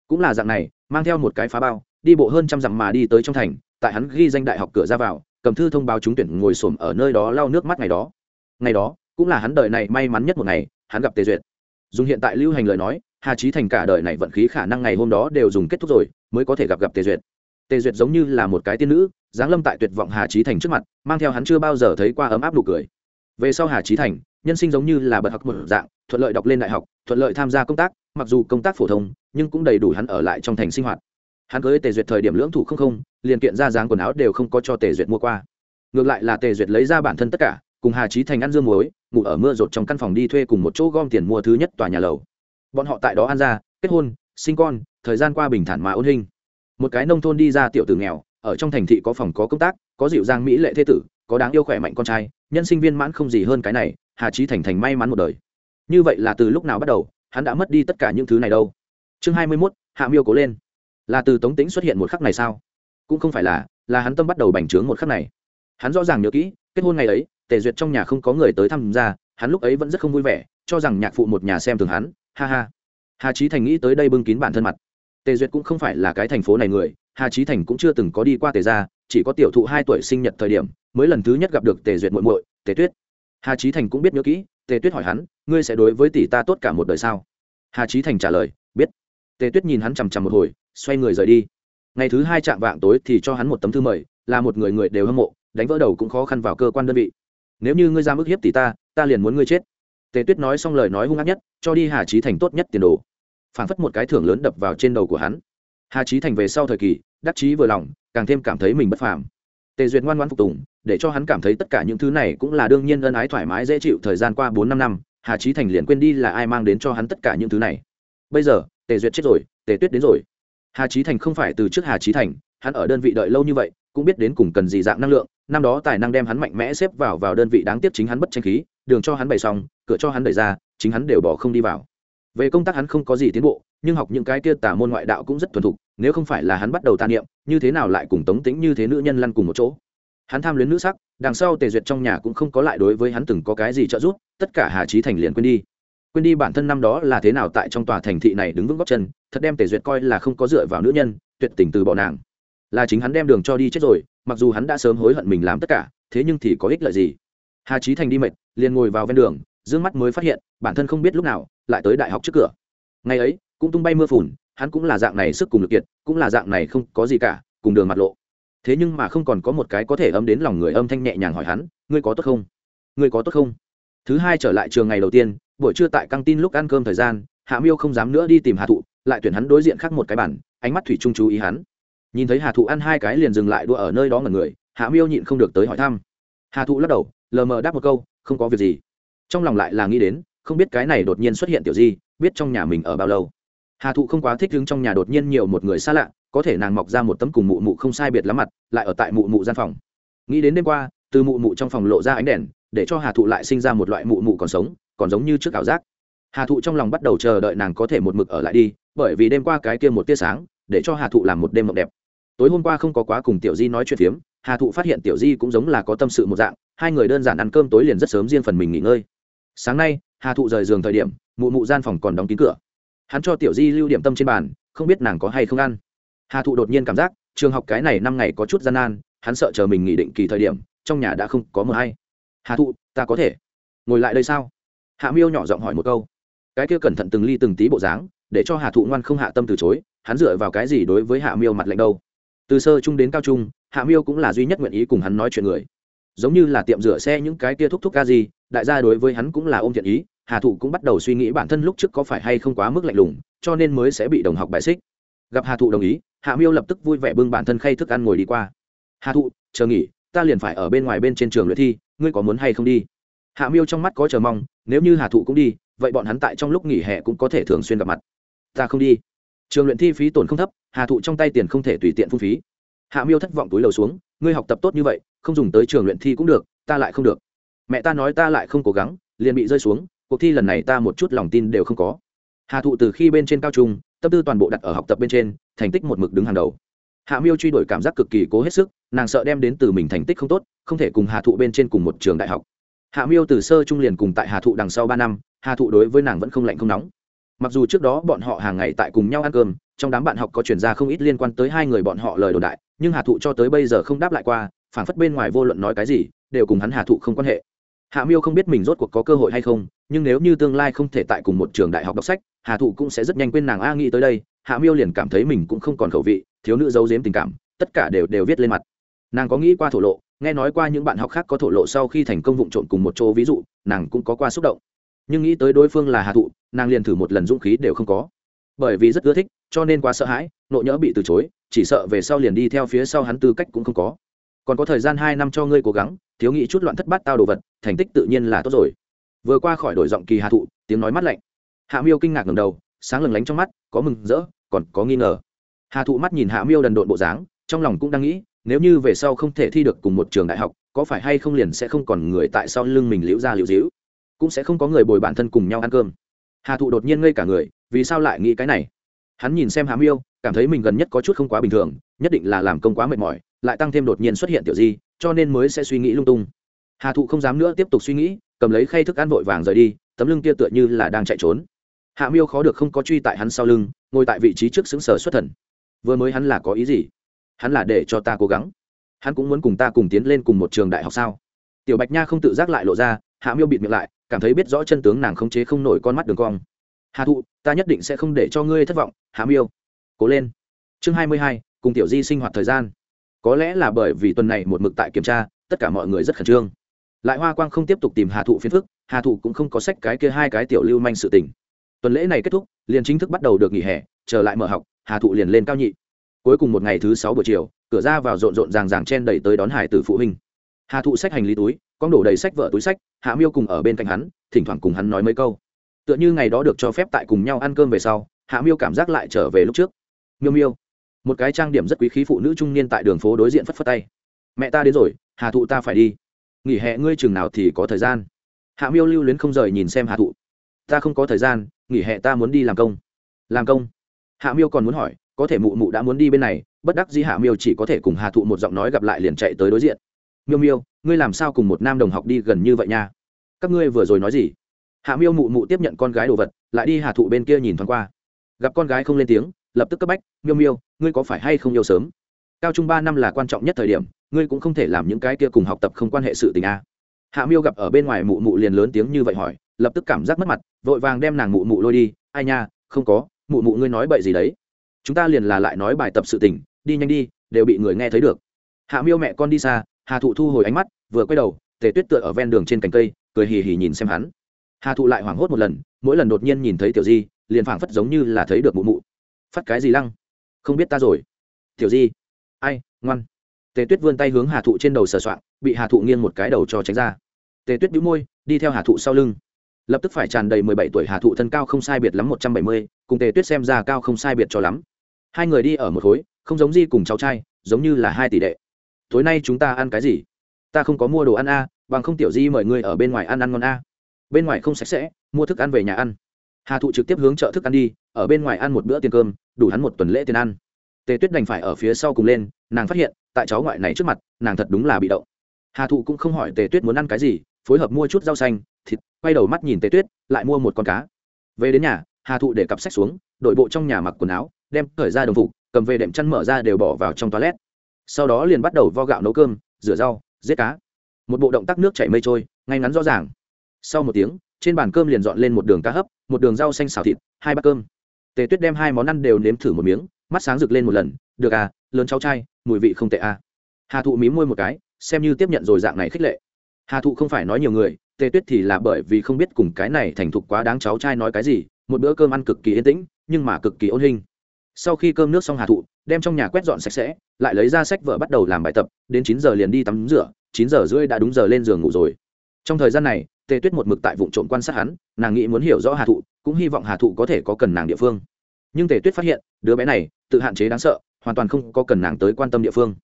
Cũng là dạng này, mang theo một cái phá bao, đi bộ hơn trăm dặm mà đi tới trong thành, tại hắn ghi danh đại học cửa ra vào, cầm thư thông báo trúng tuyển ngồi xổm ở nơi đó lau nước mắt ngày đó. Ngày đó, cũng là hắn đời này may mắn nhất một ngày, hắn gặp tề duyệt. Dùng hiện tại lưu hành lời nói, hà trí thành cả đời này vận khí khả năng ngày hôm đó đều dùng kết thúc rồi, mới có thể gặp gặp tề duyệt tề duyệt giống như là một cái tiên nữ, giáng lâm tại tuyệt vọng hà trí thành trước mặt, mang theo hắn chưa bao giờ thấy qua ấm áp nụ cười. Về sau hà trí thành, nhân sinh giống như là bậc học một dạng, thuận lợi đọc lên đại học, thuận lợi tham gia công tác, mặc dù công tác phổ thông, nhưng cũng đầy đủ hắn ở lại trong thành sinh hoạt. Hắn cưới tề duyệt thời điểm lưỡng thủ không không, liền kiện ra dáng quần áo đều không có cho tề duyệt mua qua. Ngược lại là tề duyệt lấy ra bản thân tất cả, cùng hà trí thành ăn dương muối, ngủ ở mưa rột trong căn phòng đi thuê cùng một chỗ gom tiền mua thứ nhất tòa nhà lầu. Bọn họ tại đó ăn ra, kết hôn, sinh con, thời gian qua bình thản mà ôn hình một cái nông thôn đi ra tiểu tử nghèo, ở trong thành thị có phòng có công tác, có dịu dàng mỹ lệ thế tử, có đáng yêu khỏe mạnh con trai, nhân sinh viên mãn không gì hơn cái này, hà trí thành thành may mắn một đời. Như vậy là từ lúc nào bắt đầu, hắn đã mất đi tất cả những thứ này đâu? Chương hai mươi mốt, hạ miêu cố lên. Là từ tống tính xuất hiện một khắc này sao? Cũng không phải là là hắn tâm bắt đầu bành trướng một khắc này. Hắn rõ ràng nhớ kỹ, kết hôn ngày ấy, tề duyệt trong nhà không có người tới tham gia hắn lúc ấy vẫn rất không vui vẻ, cho rằng nhạc phụ một nhà xem thường hắn. Ha ha. Hà trí thành nghĩ tới đây bưng kín bản thân mặt tề duyệt cũng không phải là cái thành phố này người, hà trí thành cũng chưa từng có đi qua tề gia, chỉ có tiểu thụ hai tuổi sinh nhật thời điểm, mới lần thứ nhất gặp được tề duyệt muội muội, tề tuyết. Hà trí thành cũng biết nhớ kỹ, tề tuyết hỏi hắn, ngươi sẽ đối với tỷ ta tốt cả một đời sao? Hà trí thành trả lời, biết. Tề tuyết nhìn hắn chằm chằm một hồi, xoay người rời đi. Ngày thứ hai chạm vạng tối thì cho hắn một tấm thư mời, là một người người đều hâm mộ, đánh vỡ đầu cũng khó khăn vào cơ quan đơn vị. Nếu như ngươi ra mức hiếp tỷ ta ta liền muốn ngươi chết. Tề tuyết nói xong lời nói hung ác nhất, cho đi hà trí thành tốt nhất tiền đồ phản phất một cái thưởng lớn đập vào trên đầu của hắn. Hà trí thành về sau thời kỳ, đắc chí vừa lòng, càng thêm cảm thấy mình bất phàm. Tề duyệt ngoan ngoan phục tùng, để cho hắn cảm thấy tất cả những thứ này cũng là đương nhiên ân ái thoải mái dễ chịu thời gian qua bốn năm năm, hà trí thành liền quên đi là ai mang đến cho hắn tất cả những thứ này. Bây giờ, tề duyệt chết rồi, tề tuyết đến rồi. Hà trí thành không phải từ trước hà trí thành, hắn ở đơn vị đợi lâu như vậy, cũng biết đến cùng cần gì dạng năng lượng, năm đó tài năng đem hắn mạnh mẽ xếp vào vào đơn vị đáng tiếc chính hắn bất tranh khí, đường cho hắn bày xong, cửa cho hắn đẩy ra, chính hắn đều bỏ không đi vào về công tác hắn không có gì tiến bộ, nhưng học những cái kia tả môn ngoại đạo cũng rất thuần thục, nếu không phải là hắn bắt đầu tàn niệm, như thế nào lại cùng tống tính như thế nữ nhân lăn cùng một chỗ? Hắn tham luyến nữ sắc, đằng sau tề duyệt trong nhà cũng không có lại đối với hắn từng có cái gì trợ giúp, tất cả hà trí thành liền quên đi. Quên đi bản thân năm đó là thế nào tại trong tòa thành thị này đứng vững góc chân, thật đem tề duyệt coi là không có dựa vào nữ nhân, tuyệt tình từ bỏ nàng. Là chính hắn đem đường cho đi chết rồi, mặc dù hắn đã sớm hối hận mình làm tất cả, thế nhưng thì có ích lợi gì? Hà trí thành đi mệt, liền ngồi vào ven đường d ư ơ n g mắt mới phát hiện bản thân không biết lúc nào lại tới đại học trước cửa. Ngày ấy, cũng tung bay mưa phùn, hắn cũng là dạng này sức cùng lực kiệt, cũng là dạng này không có gì cả, cùng đường mặt lộ. Thế nhưng mà không còn có một cái có thể ấm đến lòng người âm thanh nhẹ nhàng hỏi hắn, ngươi có tốt không? Ngươi có tốt không? Thứ hai trở lại trường ngày đầu tiên, buổi trưa tại căng tin lúc ăn cơm thời gian, hạ miêu không dám nữa đi tìm hà thụ, lại tuyển hắn đối diện khác một cái bản ánh mắt thủy trung chú ý hắn. Nhìn thấy hà thụ ăn hai cái liền dừng lại đua ở nơi đó ngần người, hạ miêu nhịn không được tới hỏi thăm. Hà thụ lắc đầu, lờ mờ đáp một câu, không có việc gì. Trong lòng lại là nghĩ đến không biết cái này đột nhiên xuất hiện tiểu di, biết trong nhà mình ở bao lâu. Hà thụ không quá thích đứng trong nhà đột nhiên nhiều một người xa lạ, có thể nàng mọc ra một tấm cùng mụ mụ không sai biệt lắm mặt, lại ở tại mụ mụ gian phòng. Nghĩ đến đêm qua, từ mụ mụ trong phòng lộ ra ánh đèn, để cho hà thụ lại sinh ra một loại mụ mụ còn sống, còn giống như trước ảo giác. Hà thụ trong lòng bắt đầu chờ đợi nàng có thể một mực ở lại đi, bởi vì đêm qua cái kia một tia sáng, để cho hà thụ làm một đêm mộng đẹp. Tối hôm qua không có quá cùng tiểu di nói chuyện phiếm, hà thụ phát hiện tiểu di cũng giống là có tâm sự một dạng, hai người đơn giản ăn cơm tối liền rất sớm riêng phần mình nghỉ ngơi. Sáng nay hà thụ rời giường thời điểm, mụ mụ gian phòng còn đóng kín cửa. Hắn cho tiểu di lưu điểm tâm trên bàn, không biết nàng có hay không ăn. Hà thụ đột nhiên cảm giác, trường học cái này năm ngày có chút gian nan, hắn sợ chờ mình nghỉ định kỳ thời điểm, trong nhà đã không có mờ hay. Hà thụ, ta có thể. Ngồi lại đây sao? Hạ miêu nhỏ giọng hỏi một câu. Cái kia cẩn thận từng ly từng tí bộ dáng, để cho hà thụ ngoan không hạ tâm từ chối, hắn dựa vào cái gì đối với hạ miêu mặt lạnh đâu? Từ sơ trung đến cao trung, hạ miêu cũng là duy nhất nguyện ý cùng hắn nói chuyện người. Giống như là tiệm rửa xe những cái kia thúc thúc ca gì đại gia đối với hắn cũng là ôm thiện ý, hà thụ cũng bắt đầu suy nghĩ bản thân lúc trước có phải hay không quá mức lạnh lùng, cho nên mới sẽ bị đồng học bài xích. Gặp hà thụ đồng ý, hạ miêu lập tức vui vẻ bưng bản thân khay thức ăn ngồi đi qua. Hà thụ, chờ nghỉ, ta liền phải ở bên ngoài bên trên trường luyện thi, ngươi có muốn hay không đi? Hạ miêu trong mắt có chờ mong, nếu như hà thụ cũng đi, vậy bọn hắn tại trong lúc nghỉ hè cũng có thể thường xuyên gặp mặt. Ta không đi. Trường luyện thi phí tổn không thấp, hà thụ trong tay tiền không thể tùy tiện phung phí. Hạ miêu thất vọng túi lầu xuống, ngươi học tập tốt như vậy, không dùng tới trường luyện thi cũng được, ta lại không được mẹ ta nói ta lại không cố gắng, liền bị rơi xuống, cuộc thi lần này ta một chút lòng tin đều không có. Hà thụ từ khi bên trên cao trung, tâm tư toàn bộ đặt ở học tập bên trên, thành tích một mực đứng hàng đầu. Hạ miêu truy đuổi cảm giác cực kỳ cố hết sức, nàng sợ đem đến từ mình thành tích không tốt, không thể cùng hà thụ bên trên cùng một trường đại học. Hạ miêu từ sơ trung liền cùng tại hà thụ đằng sau ba năm, hà thụ đối với nàng vẫn không lạnh không nóng. Mặc dù trước đó bọn họ hàng ngày tại cùng nhau ăn cơm, trong đám bạn học có chuyển ra không ít liên quan tới hai người bọn họ lời đồn đại, nhưng hà thụ cho tới bây giờ không đáp lại qua phản phất bên ngoài vô luận nói cái gì, đều cùng hắn hà thụ không quan hệ hạ miêu không biết mình rốt cuộc có cơ hội hay không, nhưng nếu như tương lai không thể tại cùng một trường đại học đọc sách, hà thụ cũng sẽ rất nhanh quên nàng a nghĩ tới đây. Hạ miêu liền cảm thấy mình cũng không còn khẩu vị, thiếu nữ giấu giếm tình cảm, tất cả đều đều viết lên mặt. Nàng có nghĩ qua thổ lộ, nghe nói qua những bạn học khác có thổ lộ sau khi thành công vụ trộn cùng một chỗ, ví dụ, nàng cũng có qua xúc động. Nhưng nghĩ tới đối phương là hà thụ, nàng liền thử một lần dũng khí đều không có. Bởi vì rất ưa thích, cho nên quá sợ hãi, nộ nhỡ bị từ chối, chỉ sợ về sau liền đi theo phía sau hắn tư cách cũng không có còn có thời gian hai năm cho ngươi cố gắng, thiếu nghĩ chút loạn thất bát tao đồ vật, thành tích tự nhiên là tốt rồi. Vừa qua khỏi đổi giọng kỳ hạ thụ, tiếng nói mắt lạnh. Hạ miêu kinh ngạc ngầm đầu, sáng lừng lánh trong mắt, có mừng rỡ, còn có nghi ngờ. Hạ thụ mắt nhìn hạ miêu đần độn bộ dáng, trong lòng cũng đang nghĩ, nếu như về sau không thể thi được cùng một trường đại học, có phải hay không liền sẽ không còn người tại sau lưng mình liễu ra liễu dĩu? Cũng sẽ không có người bồi bản thân cùng nhau ăn cơm. Hà thụ đột nhiên ngây cả người, vì sao lại nghĩ cái này? Hắn nhìn xem hàm yêu cảm thấy mình gần nhất có chút không quá bình thường, nhất định là làm công quá mệt mỏi lại tăng thêm đột nhiên xuất hiện tiểu di, cho nên mới sẽ suy nghĩ lung tung. Hà thụ không dám nữa tiếp tục suy nghĩ, cầm lấy khay thức ăn vội vàng rời đi, tấm lưng kia tựa như là đang chạy trốn. Hạ miêu khó được không có truy tại hắn sau lưng, ngồi tại vị trí trước xứng sở xuất thần. Vừa mới hắn là có ý gì? Hắn là để cho ta cố gắng. Hắn cũng muốn cùng ta cùng tiến lên cùng một trường đại học sao? Tiểu bạch nha không tự giác lại lộ ra, hạ miêu bịt miệng lại, cảm thấy biết rõ chân tướng nàng không chế không nổi con mắt đường cong. Hà thụ, ta nhất định sẽ không để cho ngươi thất vọng, hạ miêu. Cố lên. Chương hai mươi hai, cùng tiểu di sinh hoạt thời gian có lẽ là bởi vì tuần này một mực tại kiểm tra, tất cả mọi người rất khẩn trương. Lại hoa quang không tiếp tục tìm hà thụ phiền phức, hà thụ cũng không có sách cái kia hai cái tiểu lưu manh sự tình. Tuần lễ này kết thúc, liền chính thức bắt đầu được nghỉ hè, trở lại mở học, hà thụ liền lên cao nhị. Cuối cùng một ngày thứ sáu buổi chiều, cửa ra vào rộn rộn ràng ràng chen đẩy tới đón hải từ phụ huynh. Hà thụ sách hành lý túi, con đổ đầy sách vợ túi sách, hạ miêu cùng ở bên cạnh hắn, thỉnh thoảng cùng hắn nói mấy câu. Tựa như ngày đó được cho phép tại cùng nhau ăn cơm về sau, hạ miêu cảm giác lại trở về lúc trước. Miêu miêu một cái trang điểm rất quý khí phụ nữ trung niên tại đường phố đối diện phất phất tay. Mẹ ta đến rồi, hà thụ ta phải đi. Nghỉ hè ngươi chừng nào thì có thời gian. Hạ miêu lưu luyến không rời nhìn xem hà thụ. Ta không có thời gian, nghỉ hè ta muốn đi làm công. Làm công? Hạ miêu còn muốn hỏi, có thể mụ mụ đã muốn đi bên này, bất đắc dĩ hạ miêu chỉ có thể cùng hà thụ một giọng nói gặp lại liền chạy tới đối diện. Miêu miêu, ngươi làm sao cùng một nam đồng học đi gần như vậy nha? Các ngươi vừa rồi nói gì? Hạ miêu mụ mụ tiếp nhận con gái đồ vật, lại đi hà thụ bên kia nhìn thoáng qua. Gặp con gái không lên tiếng lập tức cấp bách, miêu miêu, ngươi có phải hay không yêu sớm? Cao trung ba năm là quan trọng nhất thời điểm, ngươi cũng không thể làm những cái kia cùng học tập không quan hệ sự tình a. Hạ miêu gặp ở bên ngoài mụ mụ liền lớn tiếng như vậy hỏi, lập tức cảm giác mất mặt, vội vàng đem nàng mụ mụ lôi đi, ai nha, không có, mụ mụ ngươi nói bậy gì đấy? Chúng ta liền là lại nói bài tập sự tình, đi nhanh đi, đều bị người nghe thấy được. Hạ miêu mẹ con đi xa, hà thụ thu hồi ánh mắt, vừa quay đầu, tề tuyết tựa ở ven đường trên cành cây, cười hì hì nhìn xem hắn. Hà thụ lại hoảng hốt một lần, mỗi lần đột nhiên nhìn thấy tiểu di, liền phảng phất giống như là thấy được mụ mụ phát cái gì lăng? Không biết ta rồi. Tiểu di. Ai ngoan. Tề tuyết vươn tay hướng hà thụ trên đầu sờ soạn, bị hà thụ nghiêng một cái đầu cho tránh ra. Tề tuyết đĩu môi đi theo hà thụ sau lưng. Lập tức phải tràn đầy mười bảy tuổi hà thụ thân cao không sai biệt lắm một trăm bảy mươi cùng tề tuyết xem ra cao không sai biệt cho lắm. Hai người đi ở một khối không giống di cùng cháu trai giống như là hai tỷ đệ. Tối nay chúng ta ăn cái gì? Ta không có mua đồ ăn a bằng không tiểu di mời người ở bên ngoài ăn ăn ngon a. Bên ngoài không sạch sẽ mua thức ăn về nhà ăn hà thụ trực tiếp hướng chợ thức ăn đi, ở bên ngoài ăn một bữa tiền cơm, đủ hắn một tuần lễ tiền ăn. Tề tuyết đành phải ở phía sau cùng lên, nàng phát hiện, tại cháu ngoại này trước mặt, nàng thật đúng là bị động. Hà thụ cũng không hỏi tề tuyết muốn ăn cái gì, phối hợp mua chút rau xanh, thịt, quay đầu mắt nhìn tề tuyết, lại mua một con cá. Về đến nhà, hà thụ để cặp sách xuống, đội bộ trong nhà mặc quần áo, đem khởi ra đồng phục, cầm về đệm chăn mở ra đều bỏ vào trong toilet. Sau đó liền bắt đầu vo gạo nấu cơm, rửa rau, giết cá. Một bộ động tác nước chảy mây trôi, ngay ngắn rõ ràng. Sau một tiếng trên bàn cơm liền dọn lên một đường cá hấp, một đường rau xanh xào thịt, hai bát cơm. Tề tuyết đem hai món ăn đều nếm thử một miếng, mắt sáng rực lên một lần, được à lớn cháu trai, mùi vị không tệ à. Hà thụ mím môi một cái, xem như tiếp nhận rồi dạng này khích lệ. Hà thụ không phải nói nhiều người, tề tuyết thì là bởi vì không biết cùng cái này thành thục quá đáng cháu trai nói cái gì, một bữa cơm ăn cực kỳ yên tĩnh, nhưng mà cực kỳ ôn hình. Sau khi cơm nước xong hà thụ đem trong nhà quét dọn sạch sẽ, lại lấy ra sách vở bắt đầu làm bài tập, đến chín giờ liền đi tắm rửa, chín giờ rưỡi đã đúng giờ lên giường ngủ rồi. Trong thời gian này tề tuyết một mực tại vụ trộm quan sát hắn, nàng nghĩ muốn hiểu rõ hà thụ, cũng hy vọng hà thụ có thể có cần nàng địa phương. Nhưng tề tuyết phát hiện, đứa bé này, tự hạn chế đáng sợ, hoàn toàn không có cần nàng tới quan tâm địa phương.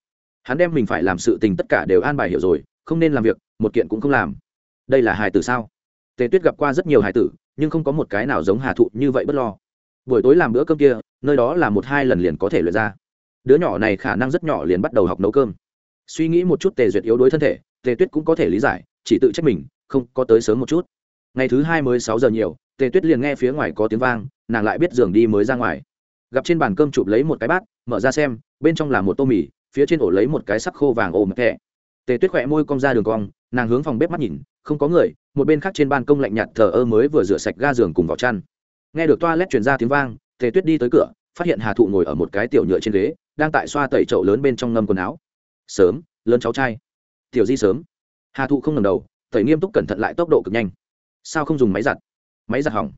Hắn đem mình phải làm sự tình tất cả đều an bài hiểu rồi, không nên làm việc, một kiện cũng không làm. Đây là hài tử sao? Tề tuyết gặp qua rất nhiều hài tử, nhưng không có một cái nào giống hà thụ như vậy bất lo. Buổi tối làm bữa cơm kia, nơi đó là một hai lần liền có thể luyện ra. Đứa nhỏ này khả năng rất nhỏ liền bắt đầu học nấu cơm. Suy nghĩ một chút tề duyệt yếu đuối thân thể, tề tuyết cũng có thể lý giải, chỉ tự trách mình không có tới sớm một chút. Ngày thứ hai mới sáu giờ nhiều, tề tuyết liền nghe phía ngoài có tiếng vang, nàng lại biết giường đi mới ra ngoài. Gặp trên bàn cơm chụp lấy một cái bát, mở ra xem, bên trong là một tô mì, phía trên ổ lấy một cái sắc khô vàng ôm kẹ tề tuyết khỏe môi cong ra đường cong, nàng hướng phòng bếp mắt nhìn, không có người, một bên khác trên ban công lạnh nhạt thờ ơ mới vừa rửa sạch ga giường cùng vào chăn. Nghe được toa lét truyền ra tiếng vang, tề tuyết đi tới cửa, phát hiện hà thụ ngồi ở một cái tiểu nhựa trên ghế, đang tại xoa tẩy chậu lớn bên trong ngâm quần áo. Sớm, lớn cháu trai. Tiểu di sớm. Hà thụ không ngầm đầu tẩy nghiêm túc cẩn thận lại tốc độ cực nhanh. Sao không dùng máy giặt? Máy giặt hỏng.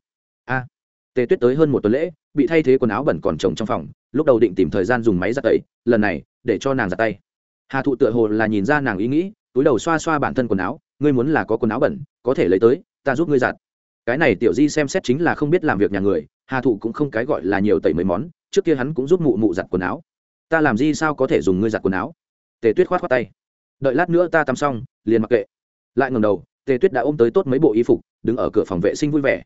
A. Tề tuyết tới hơn một tuần lễ, bị thay thế quần áo bẩn còn trồng trong phòng, lúc đầu định tìm thời gian dùng máy giặt tẩy, lần này, để cho nàng giặt tay. Hà thụ tựa hồ là nhìn ra nàng ý nghĩ, túi đầu xoa xoa bản thân quần áo, ngươi muốn là có quần áo bẩn, có thể lấy tới, ta giúp ngươi giặt. Cái này tiểu di xem xét chính là không biết làm việc nhà người, hà thụ cũng không cái gọi là nhiều tẩy mấy món, trước kia hắn cũng giúp mụ mụ giặt quần áo. Ta làm gì sao có thể dùng ngươi giặt quần áo? Tề tuyết khoát khoát tay. Đợi lát nữa ta tắm xong, liền mặc kệ lại ngầm đầu, tề tuyết đã ôm tới tốt mấy bộ y phục, đứng ở cửa phòng vệ sinh vui vẻ.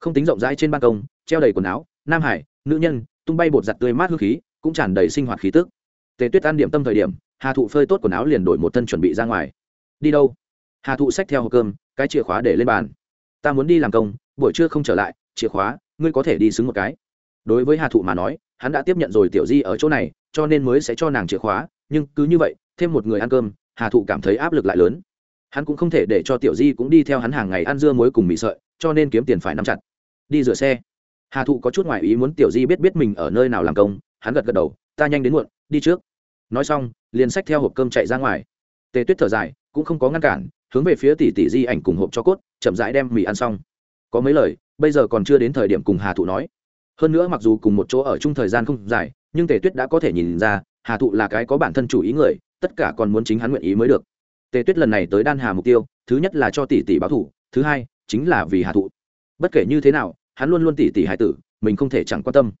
Không tính rộng rãi trên ban công, treo đầy quần áo, nam hải, nữ nhân, tung bay bột giặt tươi mát hương khí, cũng tràn đầy sinh hoạt khí tức. Tề tuyết ăn điểm tâm thời điểm, hà thụ phơi tốt quần áo liền đổi một thân chuẩn bị ra ngoài. Đi đâu? Hà thụ xách theo hộp cơm, cái chìa khóa để lên bàn. Ta muốn đi làm công, buổi trưa không trở lại, chìa khóa, ngươi có thể đi xứng một cái. Đối với hà thụ mà nói, hắn đã tiếp nhận rồi tiểu di ở chỗ này, cho nên mới sẽ cho nàng chìa khóa, nhưng cứ như vậy, thêm một người ăn cơm, hà thụ cảm thấy áp lực lại lớn hắn cũng không thể để cho tiểu di cũng đi theo hắn hàng ngày ăn dưa muối cùng mì sợi, cho nên kiếm tiền phải nắm chặt. Đi rửa xe. Hà thụ có chút ngoại ý muốn tiểu di biết biết mình ở nơi nào làm công, hắn gật gật đầu, ta nhanh đến muộn, đi trước. Nói xong, liền xách theo hộp cơm chạy ra ngoài. Tề tuyết thở dài, cũng không có ngăn cản, hướng về phía tỷ tỷ di ảnh cùng hộp cho cốt, chậm rãi đem mì ăn xong. Có mấy lời, bây giờ còn chưa đến thời điểm cùng hà thụ nói. Hơn nữa mặc dù cùng một chỗ ở chung thời gian không dài, nhưng tề tuyết đã có thể nhìn ra, hà thụ là cái có bản thân chủ ý người, tất cả còn muốn chính hắn nguyện ý mới được tề tuyết lần này tới đan hà mục tiêu, thứ nhất là cho tỷ tỷ báo thủ thứ hai chính là vì hà thụ. Bất kể như thế nào, hắn luôn luôn tỷ tỷ hải tử, mình không thể chẳng quan tâm.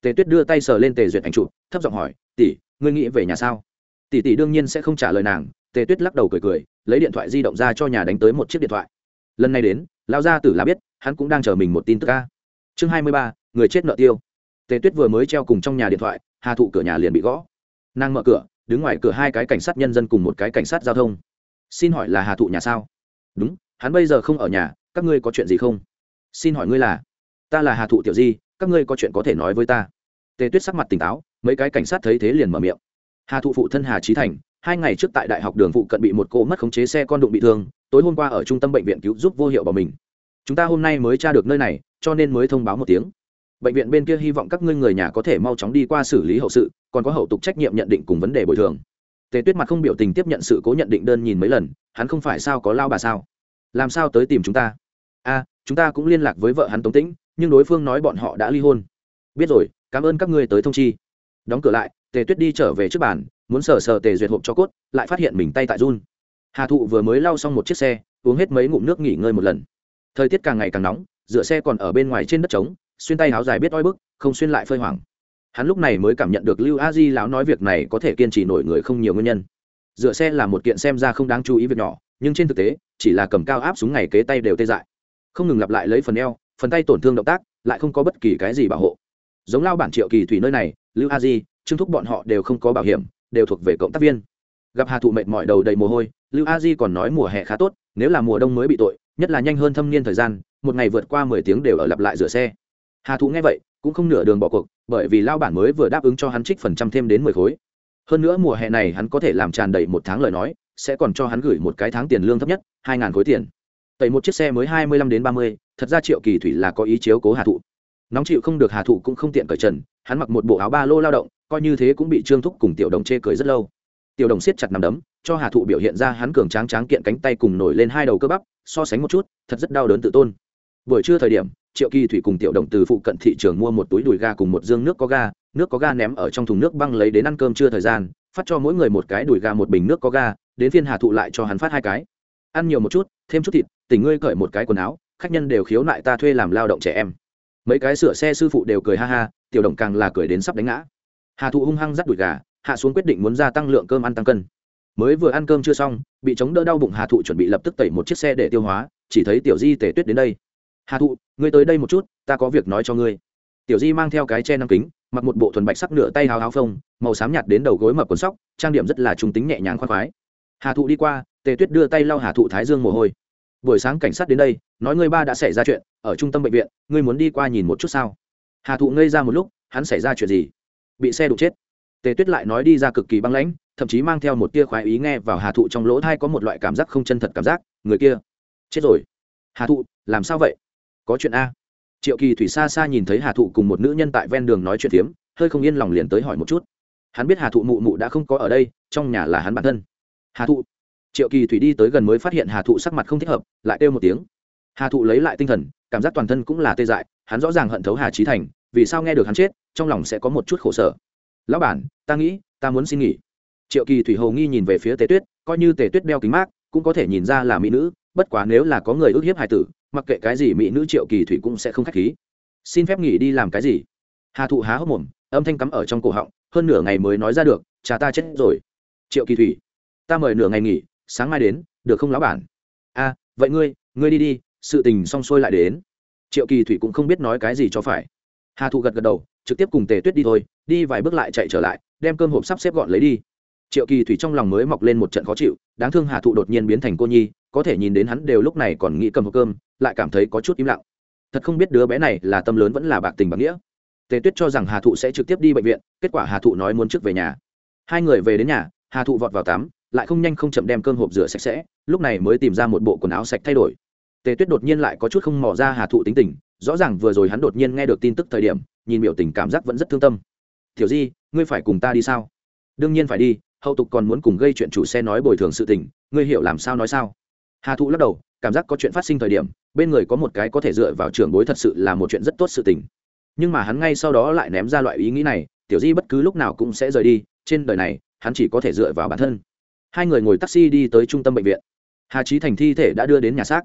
Tề tuyết đưa tay sờ lên tề duyệt ảnh chụp, thấp giọng hỏi, tỷ, ngươi nghĩ về nhà sao? Tỷ tỷ đương nhiên sẽ không trả lời nàng, tề tuyết lắc đầu cười cười, lấy điện thoại di động ra cho nhà đánh tới một chiếc điện thoại. Lần này đến, Lão gia tử là biết, hắn cũng đang chờ mình một tin tức ca. Chương hai mươi ba, người chết nợ tiêu. Tề tuyết vừa mới treo cùng trong nhà điện thoại, hà thụ cửa nhà liền bị gõ. Nàng mở cửa, đứng ngoài cửa hai cái cảnh sát nhân dân cùng một cái cảnh sát giao thông xin hỏi là hà thụ nhà sao? Đúng, hắn bây giờ không ở nhà, các ngươi có chuyện gì không? Xin hỏi ngươi là? Ta là hà thụ tiểu di, các ngươi có chuyện có thể nói với ta. Tề tuyết sắc mặt tỉnh táo, mấy cái cảnh sát thấy thế liền mở miệng. Hà thụ phụ thân hà trí thành, hai ngày trước tại đại học đường phụ cận bị một cô mất khống chế xe con đụng bị thương, tối hôm qua ở trung tâm bệnh viện cứu giúp vô hiệu bỏ mình. Chúng ta hôm nay mới tra được nơi này, cho nên mới thông báo một tiếng. Bệnh viện bên kia hy vọng các ngươi người nhà có thể mau chóng đi qua xử lý hậu sự, còn có hậu tục trách nhiệm nhận định cùng vấn đề bồi thường tề tuyết mặt không biểu tình tiếp nhận sự cố nhận định đơn nhìn mấy lần, hắn không phải sao có lao bà sao? Làm sao tới tìm chúng ta? A, chúng ta cũng liên lạc với vợ hắn tống tĩnh, nhưng đối phương nói bọn họ đã ly hôn. Biết rồi, cảm ơn các ngươi tới thông chi. Đóng cửa lại, tề tuyết đi trở về trước bàn, muốn sờ sờ tề duyệt hộp cho cốt, lại phát hiện mình tay tại run. Hà thụ vừa mới lau xong một chiếc xe, uống hết mấy ngụm nước nghỉ ngơi một lần. Thời tiết càng ngày càng nóng dựa xe còn ở bên ngoài trên đất trống, xuyên tay áo dài biết oi bức, không xuyên lại phơi hoảng hắn lúc này mới cảm nhận được lưu a di lão nói việc này có thể kiên trì nổi người không nhiều nguyên nhân. Dựa xe là một kiện xem ra không đáng chú ý việc nhỏ, nhưng trên thực tế, chỉ là cầm cao áp súng ngày kế tay đều tê dại. Không ngừng lặp lại lấy phần eo, phần tay tổn thương động tác, lại không có bất kỳ cái gì bảo hộ. Giống lao bản triệu kỳ thủy nơi này, lưu a di, trương thúc bọn họ đều không có bảo hiểm, đều thuộc về cộng tác viên. Gặp hà thụ mệt mỏi đầu đầy mồ hôi, lưu a di còn nói mùa hè khá tốt, nếu là mùa đông mới bị tội, nhất là nhanh hơn thâm niên thời gian, một ngày vượt qua mười tiếng đều ở lặp lại rửa xe. Hà thụ nghe vậy cũng không nửa đường bỏ cuộc, bởi vì lao bản mới vừa đáp ứng cho hắn trích phần trăm thêm đến mười khối. Hơn nữa mùa hè này hắn có thể làm tràn đầy một tháng lời nói, sẽ còn cho hắn gửi một cái tháng tiền lương thấp nhất, hai ngàn khối tiền. Tẩy một chiếc xe mới hai mươi lăm đến ba mươi, thật ra triệu kỳ thủy là có ý chiếu cố hà thụ. Nóng chịu không được hà thụ cũng không tiện cởi trần, hắn mặc một bộ áo ba lô lao động, coi như thế cũng bị trương thúc cùng tiểu đồng chê cười rất lâu. Tiểu đồng siết chặt nằm đấm, cho hà thụ biểu hiện ra hắn cường tráng tráng kiện cánh tay cùng nổi lên hai đầu cơ bắp, so sánh một chút, thật rất đau đớn tự tôn. Buổi trưa thời điểm triệu kỳ thủy cùng tiểu đồng từ phụ cận thị trường mua một túi đùi ga cùng một dương nước có ga nước có ga ném ở trong thùng nước băng lấy đến ăn cơm trưa thời gian, phát cho mỗi người một cái đùi ga một bình nước có ga đến phiên hà thụ lại cho hắn phát hai cái. Ăn nhiều một chút, thêm chút thịt, tỉnh ngươi cởi một cái quần áo, khách nhân đều khiếu nại ta thuê làm lao động trẻ em. Mấy cái sửa xe sư phụ đều cười ha ha, tiểu đồng càng là cười đến sắp đánh ngã. Hà thụ hung hăng dắt đùi gà, hạ xuống quyết định muốn gia tăng lượng cơm ăn tăng cân. Mới vừa ăn cơm chưa xong, bị chống đỡ đau bụng hà thụ chuẩn bị lập tức tẩy một chiếc xe để tiêu hóa, chỉ thấy tiểu di tể tuyết đến đây hà thụ, ngươi tới đây một chút, ta có việc nói cho ngươi. Tiểu di mang theo cái che nắng kính, mặc một bộ thuần bạch sắc nửa tay hào háo phông, màu xám nhạt đến đầu gối mập quần sóc, trang điểm rất là trung tính nhẹ nhàng khoan khoái. Hà thụ đi qua, tề tuyết đưa tay lau hà thụ thái dương mồ hôi. Buổi sáng cảnh sát đến đây, nói ngươi ba đã xảy ra chuyện, ở trung tâm bệnh viện, ngươi muốn đi qua nhìn một chút sao? Hà thụ ngây ra một lúc, hắn xảy ra chuyện gì? Bị xe đụng chết. Tề tuyết lại nói đi ra cực kỳ băng lãnh, thậm chí mang theo một tia khoái ý nghe vào hà thụ trong lỗ thai có một loại cảm giác không chân thật cảm giác. Người kia, chết rồi. Hà thụ, làm sao vậy? Có chuyện a. Triệu kỳ thủy xa xa nhìn thấy hà thụ cùng một nữ nhân tại ven đường nói chuyện tiếm hơi không yên lòng liền tới hỏi một chút. Hắn biết hà thụ mụ mụ đã không có ở đây, trong nhà là hắn bản thân. Hà thụ. Triệu kỳ thủy đi tới gần mới phát hiện hà thụ sắc mặt không thích hợp, lại kêu một tiếng. Hà thụ lấy lại tinh thần, cảm giác toàn thân cũng là tê dại, hắn rõ ràng hận thấu hà trí thành, vì sao nghe được hắn chết, trong lòng sẽ có một chút khổ sở. Lão bản, ta nghĩ, ta muốn xin nghỉ. Triệu kỳ thủy hầu nghi nhìn về phía tề tuyết, coi như tề tuyết đeo kính mát, cũng có thể nhìn ra là mỹ nữ, bất quá nếu là có người ước hiếp hải tử mặc kệ cái gì mỹ nữ triệu kỳ thủy cũng sẽ không khách khí. Xin phép nghỉ đi làm cái gì? Hà thụ há hốc mồm, âm thanh cắm ở trong cổ họng, hơn nửa ngày mới nói ra được, cha ta chết rồi. Triệu kỳ thủy, ta mời nửa ngày nghỉ, sáng mai đến, được không lão bản? A, vậy ngươi ngươi đi đi, sự tình xong xuôi lại đến. Triệu kỳ thủy cũng không biết nói cái gì cho phải. Hà thụ gật gật đầu, trực tiếp cùng tề tuyết đi thôi, đi vài bước lại chạy trở lại, đem cơm hộp sắp xếp gọn lấy đi triệu kỳ thủy trong lòng mới mọc lên một trận khó chịu, đáng thương hà thụ đột nhiên biến thành cô nhi, có thể nhìn đến hắn đều lúc này còn nghĩ cầm hộp cơm, lại cảm thấy có chút im lặng. Thật không biết đứa bé này là tâm lớn vẫn là bạc tình bạc nghĩa. Tề tuyết cho rằng hà thụ sẽ trực tiếp đi bệnh viện, kết quả hà thụ nói muốn trước về nhà. Hai người về đến nhà, hà thụ vọt vào tắm, lại không nhanh không chậm đem cơm hộp rửa sạch sẽ, lúc này mới tìm ra một bộ quần áo sạch thay đổi. Tề tuyết đột nhiên lại có chút không mò ra hà thụ tính tình, rõ ràng vừa rồi hắn đột nhiên nghe được tin tức thời điểm, nhìn biểu tình cảm giác vẫn rất thương tâm. Thiểu di, ngươi phải cùng ta đi sao? Đương nhiên phải đi hậu tục còn muốn cùng gây chuyện chủ xe nói bồi thường sự tình, ngươi hiểu làm sao nói sao? Hà thụ lắc đầu, cảm giác có chuyện phát sinh thời điểm, bên người có một cái có thể dựa vào trường bối thật sự là một chuyện rất tốt sự tình. Nhưng mà hắn ngay sau đó lại ném ra loại ý nghĩ này, tiểu di bất cứ lúc nào cũng sẽ rời đi, trên đời này, hắn chỉ có thể dựa vào bản thân. Hai người ngồi taxi đi tới trung tâm bệnh viện. Hà trí thành thi thể đã đưa đến nhà xác.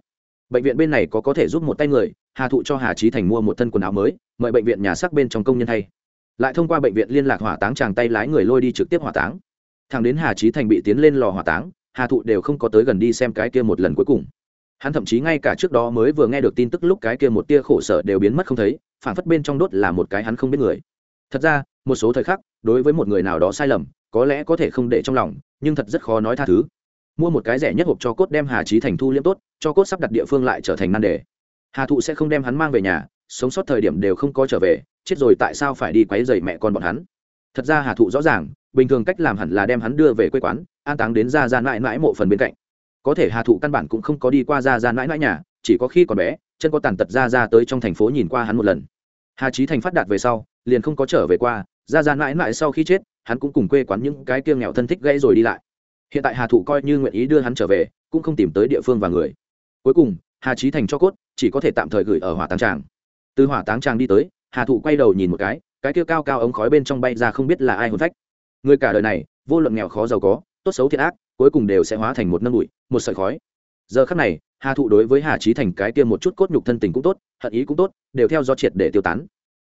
Bệnh viện bên này có có thể giúp một tay người, hà thụ cho hà trí thành mua một thân quần áo mới, mời bệnh viện nhà xác bên trong công nhân thay. Lại thông qua bệnh viện liên lạc hỏa táng chàng tay lái người lôi đi trực tiếp hỏa táng thằng đến hà trí thành bị tiến lên lò hỏa táng, hà thụ đều không có tới gần đi xem cái kia một lần cuối cùng. Hắn thậm chí ngay cả trước đó mới vừa nghe được tin tức lúc cái kia một tia khổ sở đều biến mất không thấy phản phất bên trong đốt là một cái hắn không biết người. Thật ra, một số thời khắc, đối với một người nào đó sai lầm, có lẽ có thể không để trong lòng, nhưng thật rất khó nói tha thứ. Mua một cái rẻ nhất hộp cho cốt đem hà trí thành thu liêm tốt, cho cốt sắp đặt địa phương lại trở thành nan đề. Hà thụ sẽ không đem hắn mang về nhà, sống sót thời điểm đều không có trở về, chết rồi tại sao phải đi quấy dày mẹ con bọn hắn? Thật ra hà thụ rõ ràng bình thường cách làm hẳn là đem hắn đưa về quê quán, an táng đến ra ra mãi mãi mộ phần bên cạnh. Có thể hà thụ căn bản cũng không có đi qua ra ra mãi mãi nhà, chỉ có khi còn bé, chân có tàn tật ra ra tới trong thành phố nhìn qua hắn một lần. Hà trí thành phát đạt về sau, liền không có trở về qua, ra ra mãi mãi sau khi chết, hắn cũng cùng quê quán những cái kia nghèo thân thích gãy rồi đi lại. Hiện tại hà thụ coi như nguyện ý đưa hắn trở về, cũng không tìm tới địa phương và người. Cuối cùng, hà trí thành cho cốt, chỉ có thể tạm thời gửi ở hỏa táng tràng. Từ hỏa táng tràng đi tới, hà thụ quay đầu nhìn một cái cái kia cao cao ống khói bên trong bay ra không biết là ai hôn phách người cả đời này, vô luận nghèo khó giàu có, tốt xấu thiệt ác, cuối cùng đều sẽ hóa thành một nâng bụi, một sợi khói. Giờ khắc này, hà thụ đối với hà trí thành cái tiêm một chút cốt nhục thân tình cũng tốt, hận ý cũng tốt, đều theo do triệt để tiêu tán.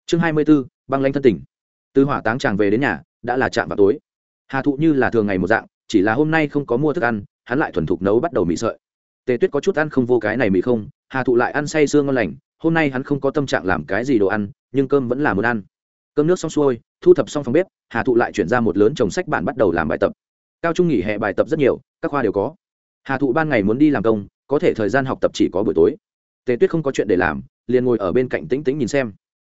Chương hai mươi b ố băng lanh thân tình. Từ hỏa táng tràng về đến nhà, đã là chạm vào tối. Hà thụ như là thường ngày một dạng, chỉ là hôm nay không có mua thức ăn, hắn lại thuần thục nấu bắt đầu mì sợi. Tề tuyết có chút ăn không vô cái này mì không, hà thụ lại ăn say sương ngon lành, hôm nay hắn không có tâm trạng làm cái gì đồ ăn, nhưng cơm vẫn là muốn ăn. Cơm nước xong xuôi thu thập xong phòng bếp, hà thụ lại chuyển ra một lớn chồng sách bản bắt đầu làm bài tập. Cao trung nghỉ hè bài tập rất nhiều, các khoa đều có. Hà thụ ban ngày muốn đi làm công, có thể thời gian học tập chỉ có buổi tối. Tề tuyết không có chuyện để làm, liền ngồi ở bên cạnh tĩnh tĩnh nhìn xem.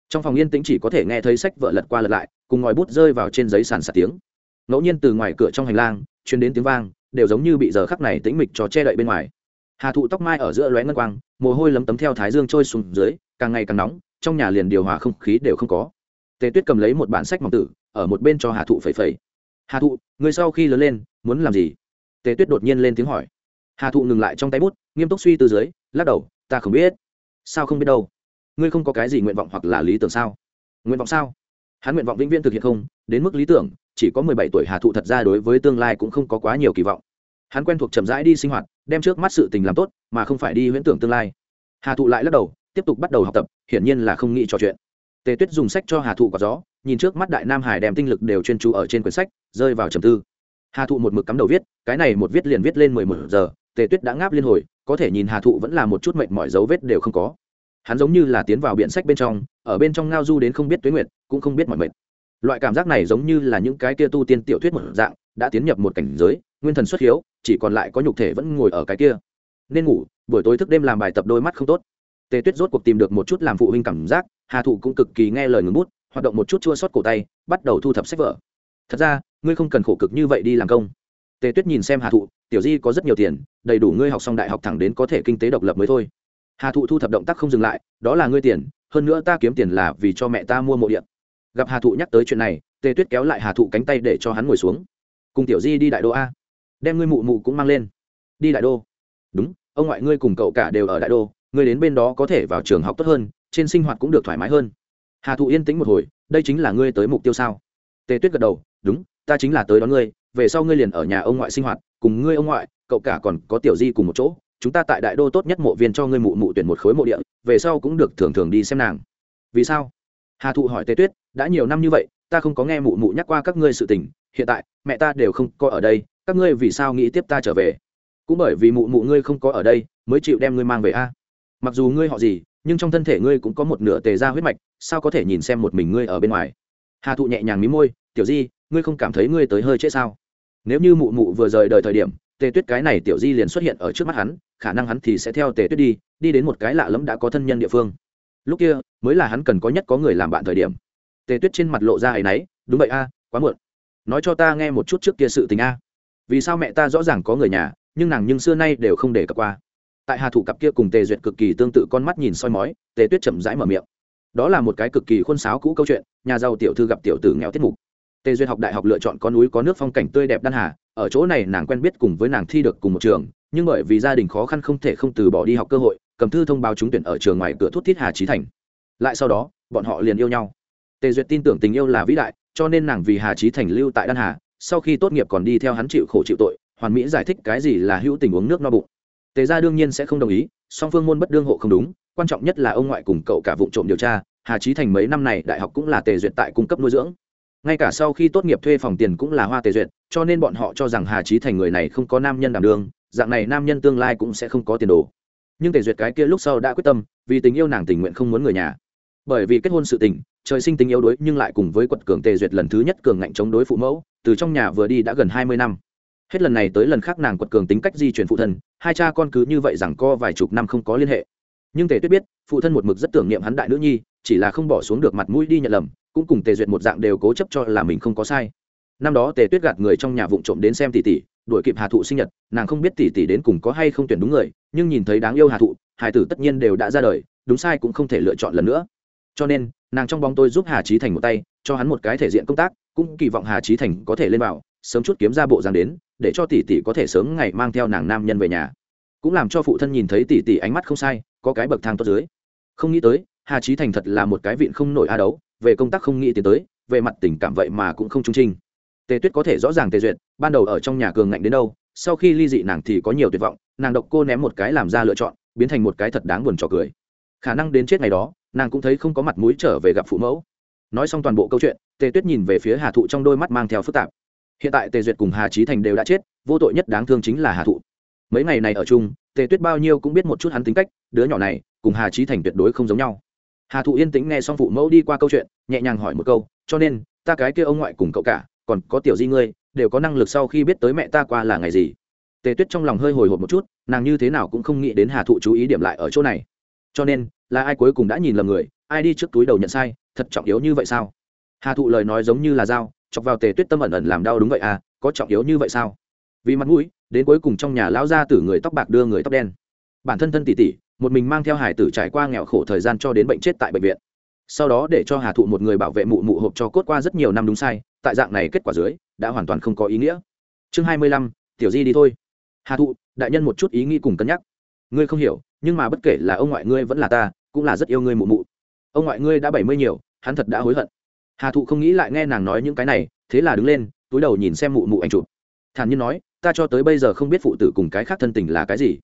Trong phòng yên tĩnh chỉ có thể nghe thấy sách vợ lật qua lật lại, cùng ngòi bút rơi vào trên giấy sàn sạt tiếng. Ngẫu nhiên từ ngoài cửa trong hành lang chuyến đến tiếng vang, đều giống như bị giờ khắc này tĩnh mịch cho che đậy bên ngoài. Hà thụ tóc mai ở giữa lóe ngân quang, mồ hôi lấm tấm theo thái dương trôi xuống dưới, càng ngày càng nóng, trong nhà liền điều hòa không khí đều không có tề tuyết cầm lấy một bản sách mỏng tử, ở một bên cho hà thụ phẩy phẩy. Hà thụ, người sau khi lớn lên, muốn làm gì? Tề tuyết đột nhiên lên tiếng hỏi. Hà thụ ngừng lại trong tay bút, nghiêm túc suy từ dưới, lắc đầu, ta không biết. Sao không biết đâu? Ngươi không có cái gì nguyện vọng hoặc là lý tưởng sao? Nguyện vọng sao? Hắn nguyện vọng vĩnh viễn thực hiện không, đến mức lý tưởng, chỉ có mười bảy tuổi hà thụ thật ra đối với tương lai cũng không có quá nhiều kỳ vọng. Hắn quen thuộc chậm rãi đi sinh hoạt, đem trước mắt sự tình làm tốt, mà không phải đi huyễn tưởng tương lai. Hà thụ lại lắc đầu, tiếp tục bắt đầu học tập, hiển nhiên là không nghĩ trò chuyện tề tuyết dùng sách cho hà thụ có gió, nhìn trước mắt đại nam hải đem tinh lực đều chuyên chú ở trên quyển sách, rơi vào trầm tư. Hà thụ một mực cắm đầu viết, cái này một viết liền viết lên mười một giờ, tề tuyết đã ngáp liên hồi, có thể nhìn hà thụ vẫn là một chút mệnh mọi dấu vết đều không có. Hắn giống như là tiến vào biện sách bên trong, ở bên trong ngao du đến không biết tuế nguyệt, cũng không biết mọi mệnh loại cảm giác này giống như là những cái kia tu tiên tiểu thuyết một dạng, đã tiến nhập một cảnh giới, nguyên thần xuất hiếu, chỉ còn lại có nhục thể vẫn ngồi ở cái kia. Nên ngủ, buổi tối thức đêm làm bài tập đôi mắt không tốt tề tuyết rốt cuộc tìm được một chút làm phụ huynh cảm giác, hà thụ cũng cực kỳ nghe lời ngừng bút, hoạt động một chút chua sót cổ tay, bắt đầu thu thập sách vở. Thật ra, ngươi không cần khổ cực như vậy đi làm công. Tề tuyết nhìn xem hà thụ, tiểu di có rất nhiều tiền, đầy đủ ngươi học xong đại học thẳng đến có thể kinh tế độc lập mới thôi. Hà thụ thu thập động tác không dừng lại, đó là ngươi tiền, hơn nữa ta kiếm tiền là vì cho mẹ ta mua mộ điện gặp hà thụ nhắc tới chuyện này, tề tuyết kéo lại hà thụ cánh tay để cho hắn ngồi xuống. Cùng tiểu di đi đại đô a. Đem ngươi mụ mụ cũng mang lên. Đi đại đô. Đúng, ông ngoại ngươi cùng cậu cả đều ở đại đô ngươi đến bên đó có thể vào trường học tốt hơn, trên sinh hoạt cũng được thoải mái hơn. Hà thụ yên tĩnh một hồi, đây chính là ngươi tới mục tiêu sao? Tề tuyết gật đầu, đúng, ta chính là tới đón ngươi, về sau ngươi liền ở nhà ông ngoại sinh hoạt, cùng ngươi ông ngoại, cậu cả còn có tiểu di cùng một chỗ, chúng ta tại đại đô tốt nhất mộ viên cho ngươi mụ mụ tuyển một khối mộ địa, về sau cũng được thường thường đi xem nàng. Vì sao? Hà thụ hỏi tề tuyết, đã nhiều năm như vậy, ta không có nghe mụ mụ nhắc qua các ngươi sự tình, hiện tại, mẹ ta đều không có ở đây, các ngươi vì sao nghĩ tiếp ta trở về? Cũng bởi vì mụ mụ ngươi không có ở đây, mới chịu đem ngươi mang về a mặc dù ngươi họ gì, nhưng trong thân thể ngươi cũng có một nửa tề ra huyết mạch, sao có thể nhìn xem một mình ngươi ở bên ngoài? Hà thụ nhẹ nhàng mí môi, tiểu di, ngươi không cảm thấy ngươi tới hơi chết sao? Nếu như mụ mụ vừa rời đời thời điểm, tề tuyết cái này tiểu di liền xuất hiện ở trước mắt hắn, khả năng hắn thì sẽ theo tề tuyết đi đi đến một cái lạ lẫm đã có thân nhân địa phương. Lúc kia, mới là hắn cần có nhất có người làm bạn thời điểm. Tề tuyết trên mặt lộ ra ấ náy, đúng vậy a, quá muộn. Nói cho ta nghe một chút trước kia sự tình a. Vì sao mẹ ta rõ ràng có người nhà, nhưng nàng nhưng xưa nay đều không để cập qua? Tại hà thủ cặp kia cùng tề duyệt cực kỳ tương tự con mắt nhìn soi mói, tề tuyết chậm rãi mở miệng. Đó là một cái cực kỳ khuôn sáo cũ câu chuyện, nhà giàu tiểu thư gặp tiểu tử nghèo tiết mục. Tề duyệt học đại học lựa chọn con núi có nước phong cảnh tươi đẹp đan hà, ở chỗ này nàng quen biết cùng với nàng thi được cùng một trường, nhưng bởi vì gia đình khó khăn không thể không từ bỏ đi học cơ hội, cầm thư thông báo trúng tuyển ở trường ngoài cửa thuốc thiết hà trí thành. Lại sau đó, bọn họ liền yêu nhau. Tề duyệt tin tưởng tình yêu là vĩ đại, cho nên nàng vì hà trí thành lưu tại đan hà, sau khi tốt nghiệp còn đi theo hắn chịu khổ chịu tội, hoàn mỹ giải thích cái gì là hữu tình uống nước no bụng tề gia đương nhiên sẽ không đồng ý, song phương môn bất đương hộ không đúng, quan trọng nhất là ông ngoại cùng cậu cả vụ trộm điều tra, hà trí thành mấy năm này đại học cũng là tề duyệt tại cung cấp nuôi dưỡng. Ngay cả sau khi tốt nghiệp thuê phòng tiền cũng là hoa tề duyệt, cho nên bọn họ cho rằng hà trí thành người này không có nam nhân đảm đương, dạng này nam nhân tương lai cũng sẽ không có tiền đồ. Nhưng tề duyệt cái kia lúc sau đã quyết tâm, vì tình yêu nàng tình nguyện không muốn người nhà. Bởi vì kết hôn sự tình, trời sinh tình yếu đuối nhưng lại cùng với quật cường tề duyệt lần thứ nhất cường ngạnh chống đối phụ mẫu, từ trong nhà vừa đi đã gần hai mươi năm hết lần này tới lần khác nàng quật cường tính cách di chuyển phụ thân, hai cha con cứ như vậy rằng co vài chục năm không có liên hệ. Nhưng tề tuyết biết, phụ thân một mực rất tưởng niệm hắn đại nữ nhi, chỉ là không bỏ xuống được mặt mũi đi nhận lầm, cũng cùng tề duyệt một dạng đều cố chấp cho là mình không có sai. Năm đó tề tuyết gạt người trong nhà vụng trộm đến xem tỷ tỷ, đuổi kịp hà thụ sinh nhật, nàng không biết tỷ tỷ đến cùng có hay không tuyển đúng người, nhưng nhìn thấy đáng yêu hà thụ hải tử tất nhiên đều đã ra đời, đúng sai cũng không thể lựa chọn lần nữa. Cho nên, nàng trong bóng tôi giúp hà trí thành một tay, cho hắn một cái thể diện công tác, cũng kỳ vọng hà trí thành có thể lên vào, sớm chút kiếm ra bộ dáng đến để cho tỷ tỷ có thể sớm ngày mang theo nàng nam nhân về nhà. Cũng làm cho phụ thân nhìn thấy tỷ tỷ ánh mắt không sai, có cái bậc thang tốt dưới. Không nghĩ tới, hà trí thành thật là một cái vịn không nổi a đấu, về công tác không nghĩ tiến tới, về mặt tình cảm vậy mà cũng không trung trinh tề tuyết có thể rõ ràng tề duyệt, ban đầu ở trong nhà cường ngạnh đến đâu, sau khi ly dị nàng thì có nhiều tuyệt vọng, nàng độc cô ném một cái làm ra lựa chọn, biến thành một cái thật đáng buồn trò cười. Khả năng đến chết ngày đó, nàng cũng thấy không có mặt mũi trở về gặp phụ mẫu. Nói xong toàn bộ câu chuyện, tề tuyết nhìn về phía hà thụ trong đôi mắt mang theo phức tạp hiện tại tề duyệt cùng hà trí thành đều đã chết, vô tội nhất đáng thương chính là hà thụ. Mấy ngày này ở chung, tề tuyết bao nhiêu cũng biết một chút hắn tính cách, đứa nhỏ này cùng hà trí thành tuyệt đối không giống nhau. Hà thụ yên tĩnh nghe xong phụ mẫu đi qua câu chuyện, nhẹ nhàng hỏi một câu, cho nên, ta cái kia ông ngoại cùng cậu cả, còn có tiểu di ngươi, đều có năng lực sau khi biết tới mẹ ta qua là ngày gì? Tề tuyết trong lòng hơi hồi hộp một chút, nàng như thế nào cũng không nghĩ đến hà thụ chú ý điểm lại ở chỗ này. Cho nên, là ai cuối cùng đã nhìn lầm người, ai đi trước túi đầu nhận sai, thật trọng yếu như vậy sao? Hà thụ lời nói giống như là dao chọc vào tề tuyết tâm ẩn ẩn làm đau đúng vậy à có trọng yếu như vậy sao? Vì mặt mũi, đến cuối cùng trong nhà lão gia tử người tóc bạc đưa người tóc đen. Bản thân thân tỷ tỷ, một mình mang theo hải tử trải qua nghèo khổ thời gian cho đến bệnh chết tại bệnh viện. Sau đó để cho hà thụ một người bảo vệ mụ mụ hộp cho cốt qua rất nhiều năm đúng sai, tại dạng này kết quả dưới, đã hoàn toàn không có ý nghĩa. Chương hai mươi lăm, tiểu di đi thôi. Hà thụ, đại nhân một chút ý nghĩ cùng cân nhắc. Ngươi không hiểu, nhưng mà bất kể là ông ngoại ngươi vẫn là ta, cũng là rất yêu ngươi mụ mụ. Ông ngoại ngươi đã bảy mươi nhiều, hắn thật đã hối hận hà thụ không nghĩ lại nghe nàng nói những cái này, thế là đứng lên, túi đầu nhìn xem mụ mụ anh chụp. Thản nhiên nói, ta cho tới bây giờ không biết phụ tử cùng cái khác thân tình là cái gì.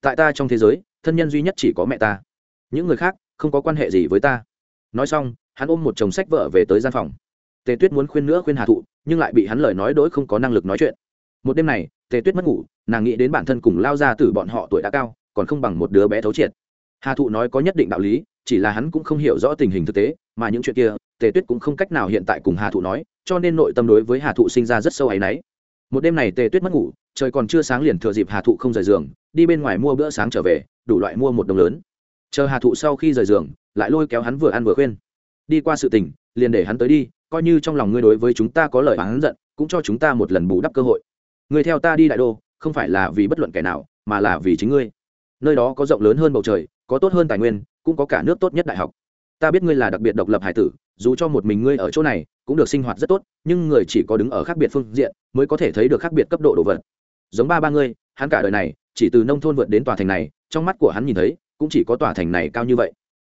Tại ta trong thế giới, thân nhân duy nhất chỉ có mẹ ta. Những người khác, không có quan hệ gì với ta. Nói xong, hắn ôm một chồng sách vợ về tới gian phòng. Tề tuyết muốn khuyên nữa khuyên hà thụ, nhưng lại bị hắn lời nói đỗi không có năng lực nói chuyện. Một đêm này, tề tuyết mất ngủ, nàng nghĩ đến bản thân cùng lao ra từ bọn họ tuổi đã cao, còn không bằng một đứa bé thấu triệt. Hà thụ nói có nhất định đạo lý, chỉ là hắn cũng không hiểu rõ tình hình thực tế, mà những chuyện kia tề tuyết cũng không cách nào hiện tại cùng hà thụ nói, cho nên nội tâm đối với hà thụ sinh ra rất sâu áy náy. Một đêm này tề tuyết mất ngủ, trời còn chưa sáng liền thừa dịp hà thụ không rời giường, đi bên ngoài mua bữa sáng trở về, đủ loại mua một đồng lớn. Chờ hà thụ sau khi rời giường, lại lôi kéo hắn vừa ăn vừa khuyên. Đi qua sự tình, liền để hắn tới đi, coi như trong lòng ngươi đối với chúng ta có lời hắn giận, cũng cho chúng ta một lần bù đắp cơ hội. Người theo ta đi đại đô, không phải là vì bất luận kẻ nào, mà là vì chính ngươi. Nơi đó có rộng lớn hơn bầu trời, có tốt hơn tài nguyên, cũng có cả nước tốt nhất đại học. Ta biết ngươi là đặc biệt độc lập hải tử dù cho một mình ngươi ở chỗ này, cũng được sinh hoạt rất tốt, nhưng người chỉ có đứng ở khác biệt phương diện mới có thể thấy được khác biệt cấp độ đồ vật. Giống ba ba ngươi, hắn cả đời này chỉ từ nông thôn vượt đến tòa thành này, trong mắt của hắn nhìn thấy, cũng chỉ có tòa thành này cao như vậy.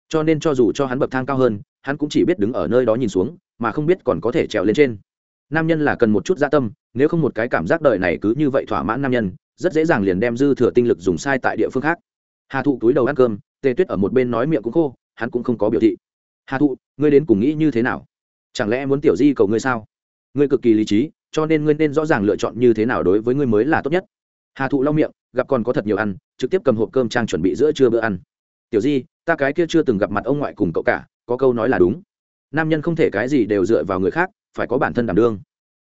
Cho nên cho dù cho hắn bậc thang cao hơn, hắn cũng chỉ biết đứng ở nơi đó nhìn xuống, mà không biết còn có thể trèo lên trên. Nam nhân là cần một chút gia tâm, nếu không một cái cảm giác đời này cứ như vậy thỏa mãn nam nhân, rất dễ dàng liền đem dư thừa tinh lực dùng sai tại địa phương khác. Hà thụ túi đầu ăn cơm, tề tuyết ở một bên nói miệng cũng khô, hắn cũng không có biểu thị hà thụ, ngươi đến cùng nghĩ như thế nào? Chẳng lẽ muốn tiểu di cầu ngươi sao? Ngươi cực kỳ lý trí, cho nên ngươi nên rõ ràng lựa chọn như thế nào đối với ngươi mới là tốt nhất. Hà thụ lau miệng, gặp còn có thật nhiều ăn, trực tiếp cầm hộp cơm trang chuẩn bị giữa trưa bữa ăn. Tiểu di, ta cái kia chưa từng gặp mặt ông ngoại cùng cậu cả, có câu nói là đúng. Nam nhân không thể cái gì đều dựa vào người khác, phải có bản thân đảm đương.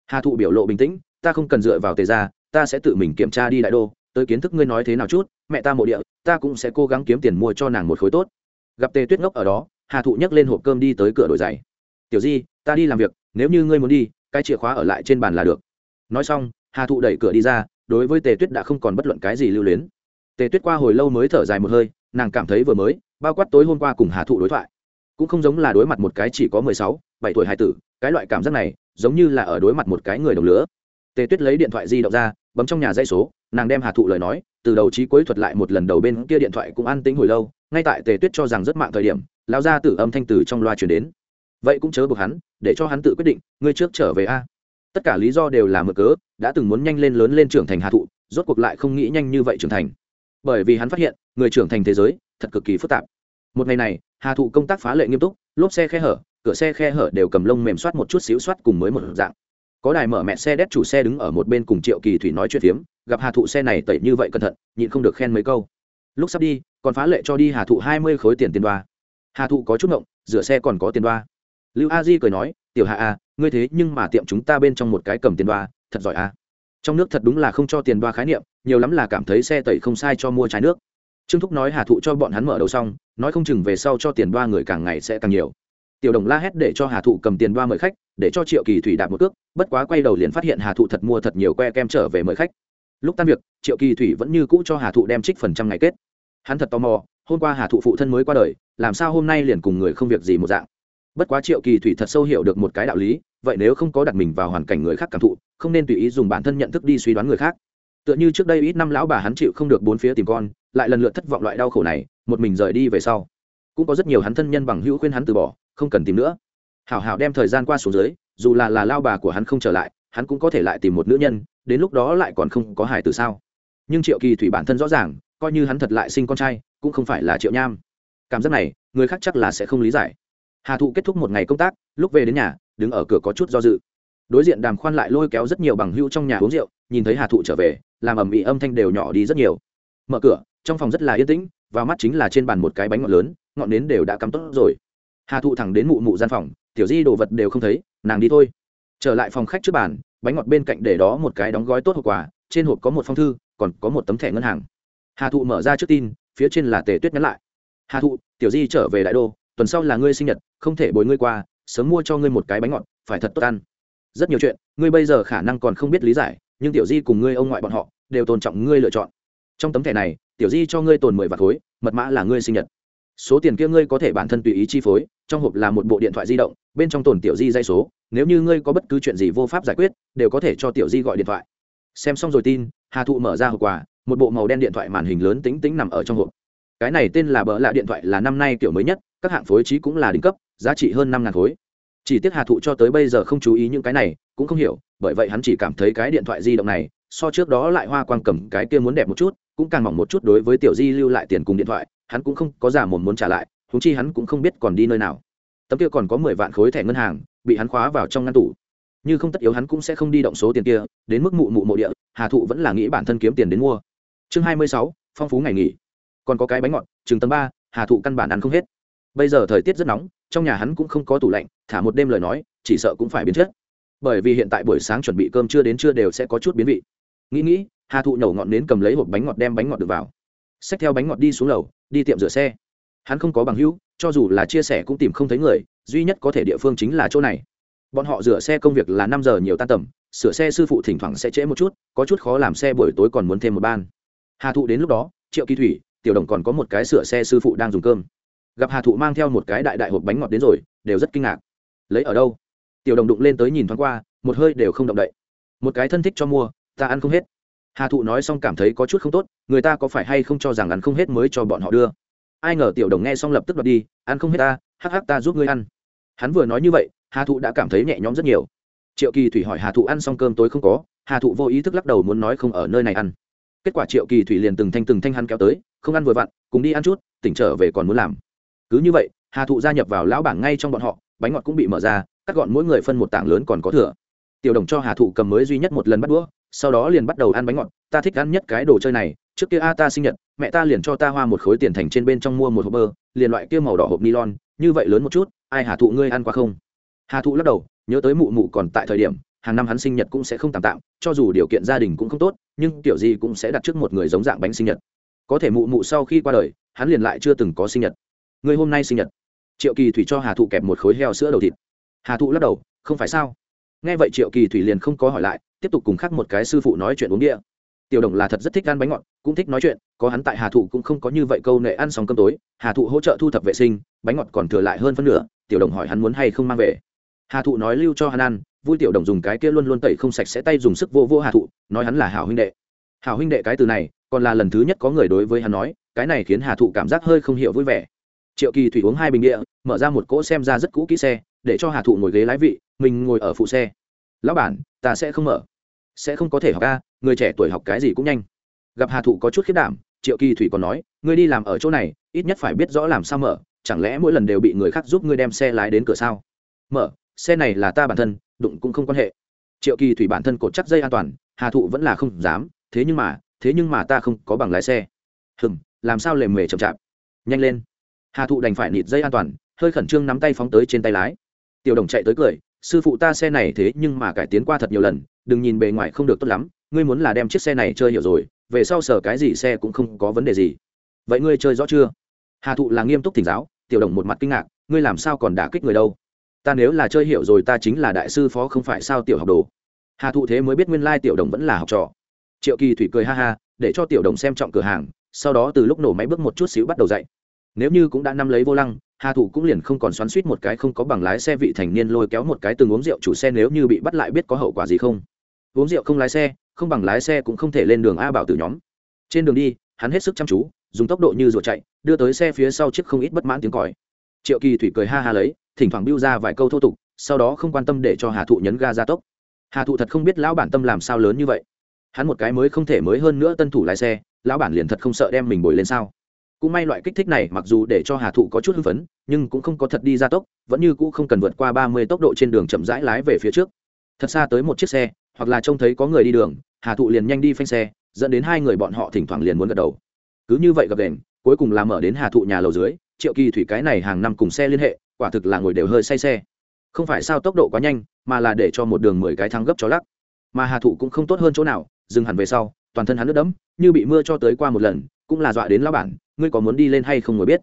Hà thụ biểu lộ bình tĩnh, ta không cần dựa vào tề ra ta sẽ tự mình kiểm tra đi đại đô, tới kiến thức ngươi nói thế nào chút, mẹ ta mộ địa, ta cũng sẽ cố gắng kiếm tiền mua cho nàng một khối tốt. Gặp tề tuyết ngốc ở đó hà thụ nhấc lên hộp cơm đi tới cửa đổi giày. Tiểu di, ta đi làm việc, nếu như ngươi muốn đi, cái chìa khóa ở lại trên bàn là được. Nói xong, hà thụ đẩy cửa đi ra, đối với tề tuyết đã không còn bất luận cái gì lưu luyến. Tề tuyết qua hồi lâu mới thở dài một hơi, nàng cảm thấy vừa mới, bao quát tối hôm qua cùng hà thụ đối thoại, cũng không giống là đối mặt một cái chỉ có mười sáu, bảy tuổi hải tử, cái loại cảm giác này, giống như là ở đối mặt một cái người đồng lứa. Tề tuyết lấy điện thoại di động ra, bấm trong nhà dây số, nàng đem hà thụ lời nói, từ đầu trí cuối thuật lại một lần, đầu bên kia điện thoại cũng an tĩnh hồi lâu ngay tại tề tuyết cho rằng rất mạng thời điểm lao ra từ âm thanh từ trong loa chuyển đến. Vậy cũng chớ buộc hắn, để cho hắn tự quyết định, ngươi trước trở về a. Tất cả lý do đều là mở cớ, đã từng muốn nhanh lên lớn lên trưởng thành hà thụ, rốt cuộc lại không nghĩ nhanh như vậy trưởng thành. Bởi vì hắn phát hiện, người trưởng thành thế giới, thật cực kỳ phức tạp. Một ngày này hà thụ công tác phá lệ nghiêm túc, lốp xe khe hở, cửa xe khe hở đều cầm lông mềm soát một chút xíu soát cùng mới một dạng. Có đài mở mẹ xe đét chủ xe đứng ở một bên cùng triệu kỳ thủy nói chuyện phiếm, gặp hà thụ xe này tẩy như vậy cẩn thận, nhịn không được khen mấy câu lúc sắp đi còn phá lệ cho đi hà thụ hai mươi khối tiền tiền đoa. Hà thụ có chút ngộng rửa xe còn có tiền đoa. Lưu a di cười nói tiểu hạ a à, ngươi thế nhưng mà tiệm chúng ta bên trong một cái cầm tiền đoa thật giỏi a trong nước thật đúng là không cho tiền đoa khái niệm nhiều lắm là cảm thấy xe tẩy không sai cho mua trái nước. Trương thúc nói hà thụ cho bọn hắn mở đầu xong nói không chừng về sau cho tiền đoa người càng ngày sẽ càng nhiều. Tiểu đồng la hét để cho hà thụ cầm tiền đoa mời khách để cho triệu kỳ thủy đạp một cước bất quá quay đầu liền phát hiện hà thụ thật mua thật nhiều que kem trở về mời khách lúc tan việc, triệu kỳ thủy vẫn như cũ cho hà thụ đem trích phần trăm ngày kết. Hắn thật tò mò, hôm qua hà thụ phụ thân mới qua đời, làm sao hôm nay liền cùng người không việc gì một dạng? Bất quá triệu kỳ thủy thật sâu hiểu được một cái đạo lý, vậy nếu không có đặt mình vào hoàn cảnh người khác cảm thụ, không nên tùy ý dùng bản thân nhận thức đi suy đoán người khác. Tựa như trước đây ít năm lão bà hắn chịu không được bốn phía tìm con, lại lần lượt thất vọng loại đau khổ này, một mình rời đi về sau. Cũng có rất nhiều hắn thân nhân bằng hữu khuyên hắn từ bỏ, không cần tìm nữa. Hảo hảo đem thời gian qua xuống dưới, dù là là lao bà của hắn không trở lại, hắn cũng có thể lại tìm một nữ nhân đến lúc đó lại còn không có hải tử sao? Nhưng triệu kỳ thủy bản thân rõ ràng, coi như hắn thật lại sinh con trai, cũng không phải là triệu nham. Cảm giác này, người khác chắc là sẽ không lý giải. Hà thụ kết thúc một ngày công tác, lúc về đến nhà, đứng ở cửa có chút do dự. Đối diện đàm khoan lại lôi kéo rất nhiều bằng hữu trong nhà uống rượu, nhìn thấy hà thụ trở về, làm ầm ĩ âm thanh đều nhỏ đi rất nhiều. Mở cửa, trong phòng rất là yên tĩnh và mắt chính là trên bàn một cái bánh ngọt lớn, ngọn nến đều đã cắm tốt rồi. Hà thụ thẳng đến mụ mụ gian phòng, tiểu di đồ vật đều không thấy, nàng đi thôi. Trở lại phòng khách trước bàn bánh ngọt bên cạnh để đó một cái đóng gói tốt hộp quà, trên hộp có một phong thư, còn có một tấm thẻ ngân hàng. Hà thụ mở ra trước tin, phía trên là tề tuyết nhắn lại. Hà thụ, tiểu di trở về đại đô, tuần sau là ngươi sinh nhật, không thể bồi ngươi qua, sớm mua cho ngươi một cái bánh ngọt, phải thật tốt ăn. Rất nhiều chuyện, ngươi bây giờ khả năng còn không biết lý giải, nhưng tiểu di cùng ngươi ông ngoại bọn họ, đều tôn trọng ngươi lựa chọn. Trong tấm thẻ này, tiểu di cho ngươi tồn mười vạt khối, mật mã là ngươi sinh nhật số tiền kia ngươi có thể bản thân tùy ý chi phối, trong hộp là một bộ điện thoại di động, bên trong tồn tiểu di dây số, nếu như ngươi có bất cứ chuyện gì vô pháp giải quyết, đều có thể cho tiểu di gọi điện thoại. Xem xong rồi tin, hà thụ mở ra hộp quà, một bộ màu đen điện thoại màn hình lớn tính tính nằm ở trong hộp. Cái này tên là bỡ lạ điện thoại là năm nay kiểu mới nhất, các hạng phối trí cũng là đỉnh cấp, giá trị hơn năm ngàn khối. Chỉ tiếc hà thụ cho tới bây giờ không chú ý những cái này, cũng không hiểu, bởi vậy hắn chỉ cảm thấy cái điện thoại di động này, so trước đó lại hoa quang cầm cái kia muốn đẹp một chút, cũng càng mỏng một chút đối với tiểu di lưu lại tiền cùng điện thoại hắn cũng không có giả mồm muốn trả lại húng chi hắn cũng không biết còn đi nơi nào. Tấm kia còn có mười vạn khối thẻ ngân hàng, bị hắn khóa vào trong ngăn tủ. Như không tất yếu hắn cũng sẽ không đi động số tiền kia, đến mức mụ mụ mộ địa, hà thụ vẫn là nghĩ bản thân kiếm tiền đến mua. Chương hai mươi sáu, phong phú ngày nghỉ. Còn có cái bánh ngọt chừng tấm ba, hà thụ căn bản ăn không hết. Bây giờ thời tiết rất nóng, trong nhà hắn cũng không có tủ lạnh, thả một đêm lời nói, chỉ sợ cũng phải biến chất. Bởi vì hiện tại buổi sáng chuẩn bị cơm trưa đến trưa đều sẽ có chút biến vị. Nghĩ nghĩ, hà thụ nhổ ngọn nến cầm lấy hộp bánh ngọt đem bánh ngọt được vào. Xách theo bánh ngọt đi xuống lầu đi tiệm rửa xe. Hắn không có bằng hữu, cho dù là chia sẻ cũng tìm không thấy người, duy nhất có thể địa phương chính là chỗ này. Bọn họ rửa xe công việc là năm giờ nhiều tan tầm, sửa xe sư phụ thỉnh thoảng sẽ trễ một chút, có chút khó làm xe buổi tối còn muốn thêm một ban. Hà thụ đến lúc đó, triệu kỳ thủy, tiểu đồng còn có một cái sửa xe sư phụ đang dùng cơm. Gặp hà thụ mang theo một cái đại đại hộp bánh ngọt đến rồi, đều rất kinh ngạc. Lấy ở đâu? Tiểu đồng đụng lên tới nhìn thoáng qua, một hơi đều không động đậy. Một cái thân thích cho mua, ta ăn không hết hà thụ nói xong cảm thấy có chút không tốt, người ta có phải hay không cho rằng ăn không hết mới cho bọn họ đưa? Ai ngờ tiểu đồng nghe xong lập tức đoạt đi, ăn không hết ta, hắc hắc ta giúp ngươi ăn. Hắn vừa nói như vậy, hà thụ đã cảm thấy nhẹ nhõm rất nhiều. Triệu kỳ thủy hỏi hà thụ ăn xong cơm tối không có, hà thụ vô ý thức lắc đầu muốn nói không ở nơi này ăn. Kết quả triệu kỳ thủy liền từng thanh từng thanh hắn kéo tới, không ăn vừa vặn, cùng đi ăn chút, tỉnh trở về còn muốn làm. Cứ như vậy, hà thụ gia nhập vào lão bảng ngay trong bọn họ, bánh ngọt cũng bị mở ra, cắt gọn mỗi người phân một tảng lớn còn có thừa. Tiểu đồng cho hà thụ cầm mới duy nhất một lần bắt đũa sau đó liền bắt đầu ăn bánh ngọt, ta thích ăn nhất cái đồ chơi này, trước kia a, ta sinh nhật, mẹ ta liền cho ta hoa một khối tiền thành trên bên trong mua một hộp bơ, liền loại kia màu đỏ hộp nylon, như vậy lớn một chút, ai hà thụ ngươi ăn qua không? Hà thụ lắc đầu, nhớ tới mụ mụ còn tại thời điểm, hàng năm hắn sinh nhật cũng sẽ không tạm tạm, cho dù điều kiện gia đình cũng không tốt, nhưng kiểu gì cũng sẽ đặt trước một người giống dạng bánh sinh nhật. Có thể mụ mụ sau khi qua đời, hắn liền lại chưa từng có sinh nhật. Người hôm nay sinh nhật. Triệu kỳ thủy cho hà thụ kẹp một khối heo sữa đầu thịt. Hà thụ lắc đầu, không phải sao? Nghe vậy triệu kỳ thủy liền không có hỏi lại tiếp tục cùng khác một cái sư phụ nói chuyện uống địa tiểu đồng là thật rất thích ăn bánh ngọt, cũng thích nói chuyện, có hắn tại hà thụ cũng không có như vậy câu nệ ăn xong cơm tối, hà thụ hỗ trợ thu thập vệ sinh, bánh ngọt còn thừa lại hơn phân nửa, tiểu đồng hỏi hắn muốn hay không mang về. Hà thụ nói lưu cho hắn ăn, vui tiểu đồng dùng cái kia luôn luôn tẩy không sạch sẽ tay dùng sức vô vô hà thụ, nói hắn là hảo huynh đệ. Hảo huynh đệ cái từ này, còn là lần thứ nhất có người đối với hắn nói, cái này khiến hà thụ cảm giác hơi không hiểu vui vẻ. Triệu kỳ thủy uống hai bình địa mở ra một cỗ xem ra rất cũ kỹ xe, để cho hà thụ ngồi ghế lái vị, mình ngồi ở phụ xe. Lão bản, ta sẽ không mở sẽ không có thể học ca người trẻ tuổi học cái gì cũng nhanh. Gặp hà thụ có chút khiết đảm, triệu kỳ thủy còn nói, ngươi đi làm ở chỗ này, ít nhất phải biết rõ làm sao mở, chẳng lẽ mỗi lần đều bị người khác giúp ngươi đem xe lái đến cửa sao? Mở, xe này là ta bản thân, đụng cũng không quan hệ. Triệu kỳ thủy bản thân cột chắc dây an toàn, hà thụ vẫn là không dám, thế nhưng mà, thế nhưng mà ta không có bằng lái xe. Hừng làm sao lề mề chậm chạp? Nhanh lên. Hà thụ đành phải nịt dây an toàn, hơi khẩn trương nắm tay phóng tới trên tay lái. Tiểu đồng chạy tới cười sư phụ ta xe này thế nhưng mà cải tiến qua thật nhiều lần, đừng nhìn bề ngoài không được tốt lắm, ngươi muốn là đem chiếc xe này chơi hiểu rồi, về sau sở cái gì xe cũng không có vấn đề gì. Vậy ngươi chơi rõ chưa? Hà thụ là nghiêm túc thỉnh giáo, tiểu đồng một mặt kinh ngạc, ngươi làm sao còn đả kích người đâu? Ta nếu là chơi hiểu rồi ta chính là đại sư phó không phải sao tiểu học đồ. Hà thụ thế mới biết nguyên lai tiểu đồng vẫn là học trò. Triệu kỳ thủy cười ha ha, để cho tiểu đồng xem trọng cửa hàng, sau đó từ lúc nổ máy bước một chút xíu bắt đầu dạy nếu như cũng đã nắm lấy vô lăng, hà thụ cũng liền không còn xoắn suýt một cái không có bằng lái xe vị thành niên lôi kéo một cái từng uống rượu chủ xe nếu như bị bắt lại biết có hậu quả gì không. Uống rượu không lái xe, không bằng lái xe cũng không thể lên đường a bảo tử nhóm. Trên đường đi, hắn hết sức chăm chú, dùng tốc độ như rùa chạy, đưa tới xe phía sau chiếc không ít bất mãn tiếng còi. Triệu kỳ thủy cười ha ha lấy, thỉnh thoảng bưu ra vài câu thô tục, sau đó không quan tâm để cho hà thụ nhấn ga ra tốc. Hà thụ thật không biết lão bản tâm làm sao lớn như vậy. Hắn một cái mới không thể mới hơn nữa tân thủ lái xe, lão bản liền thật không sợ đem mình bồi lên sao cũng may loại kích thích này mặc dù để cho hà thụ có chút hưng phấn, nhưng cũng không có thật đi ra tốc, vẫn như cũ không cần vượt qua ba mươi tốc độ trên đường chậm rãi lái về phía trước. Thật xa tới một chiếc xe, hoặc là trông thấy có người đi đường, hà thụ liền nhanh đi phanh xe, dẫn đến hai người bọn họ thỉnh thoảng liền muốn gật đầu. Cứ như vậy gặp đèn cuối cùng là mở đến hà thụ nhà lầu dưới, triệu kỳ thủy cái này hàng năm cùng xe liên hệ, quả thực là ngồi đều hơi say xe. Không phải sao tốc độ quá nhanh, mà là để cho một đường mười cái thắng gấp cho lắc. Mà hà thụ cũng không tốt hơn chỗ nào, dừng hẳn về sau, toàn thân hắn nước đẫm, như bị mưa cho tới qua một lần cũng là dọa đến lão bản, ngươi có muốn đi lên hay không ngồi biết?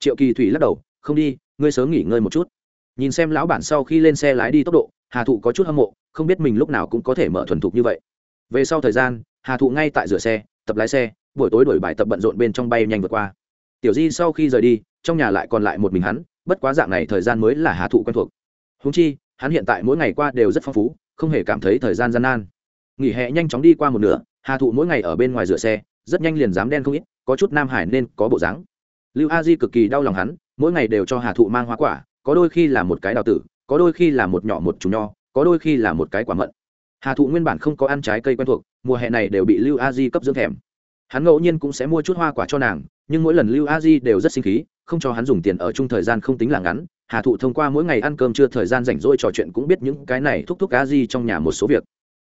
Triệu kỳ thủy lắc đầu, không đi, ngươi sớm nghỉ ngơi một chút. Nhìn xem lão bản sau khi lên xe lái đi tốc độ, hà thụ có chút hâm mộ, không biết mình lúc nào cũng có thể mở thuần thục như vậy. Về sau thời gian, hà thụ ngay tại rửa xe, tập lái xe, buổi tối đổi bài tập bận rộn bên trong bay nhanh vượt qua. Tiểu di sau khi rời đi, trong nhà lại còn lại một mình hắn, bất quá dạng này thời gian mới là hà thụ quen thuộc. Húng chi, hắn hiện tại mỗi ngày qua đều rất phong phú, không hề cảm thấy thời gian gian nan. Nghỉ hè nhanh chóng đi qua một nửa, hà thụ mỗi ngày ở bên ngoài rửa xe rất nhanh liền dám đen không ít, có chút nam hải nên có bộ dáng. Lưu a di cực kỳ đau lòng hắn, mỗi ngày đều cho hà thụ mang hoa quả, có đôi khi là một cái đào tử, có đôi khi là một nhỏ một chú nho, có đôi khi là một cái quả mận. Hà thụ nguyên bản không có ăn trái cây quen thuộc, mùa hè này đều bị lưu a di cấp dưỡng thèm. Hắn ngẫu nhiên cũng sẽ mua chút hoa quả cho nàng, nhưng mỗi lần lưu a di đều rất sinh khí, không cho hắn dùng tiền ở chung thời gian không tính là ngắn. Hà thụ thông qua mỗi ngày ăn cơm chưa thời gian rảnh rỗi trò chuyện cũng biết những cái này thúc thúc a di trong nhà một số việc.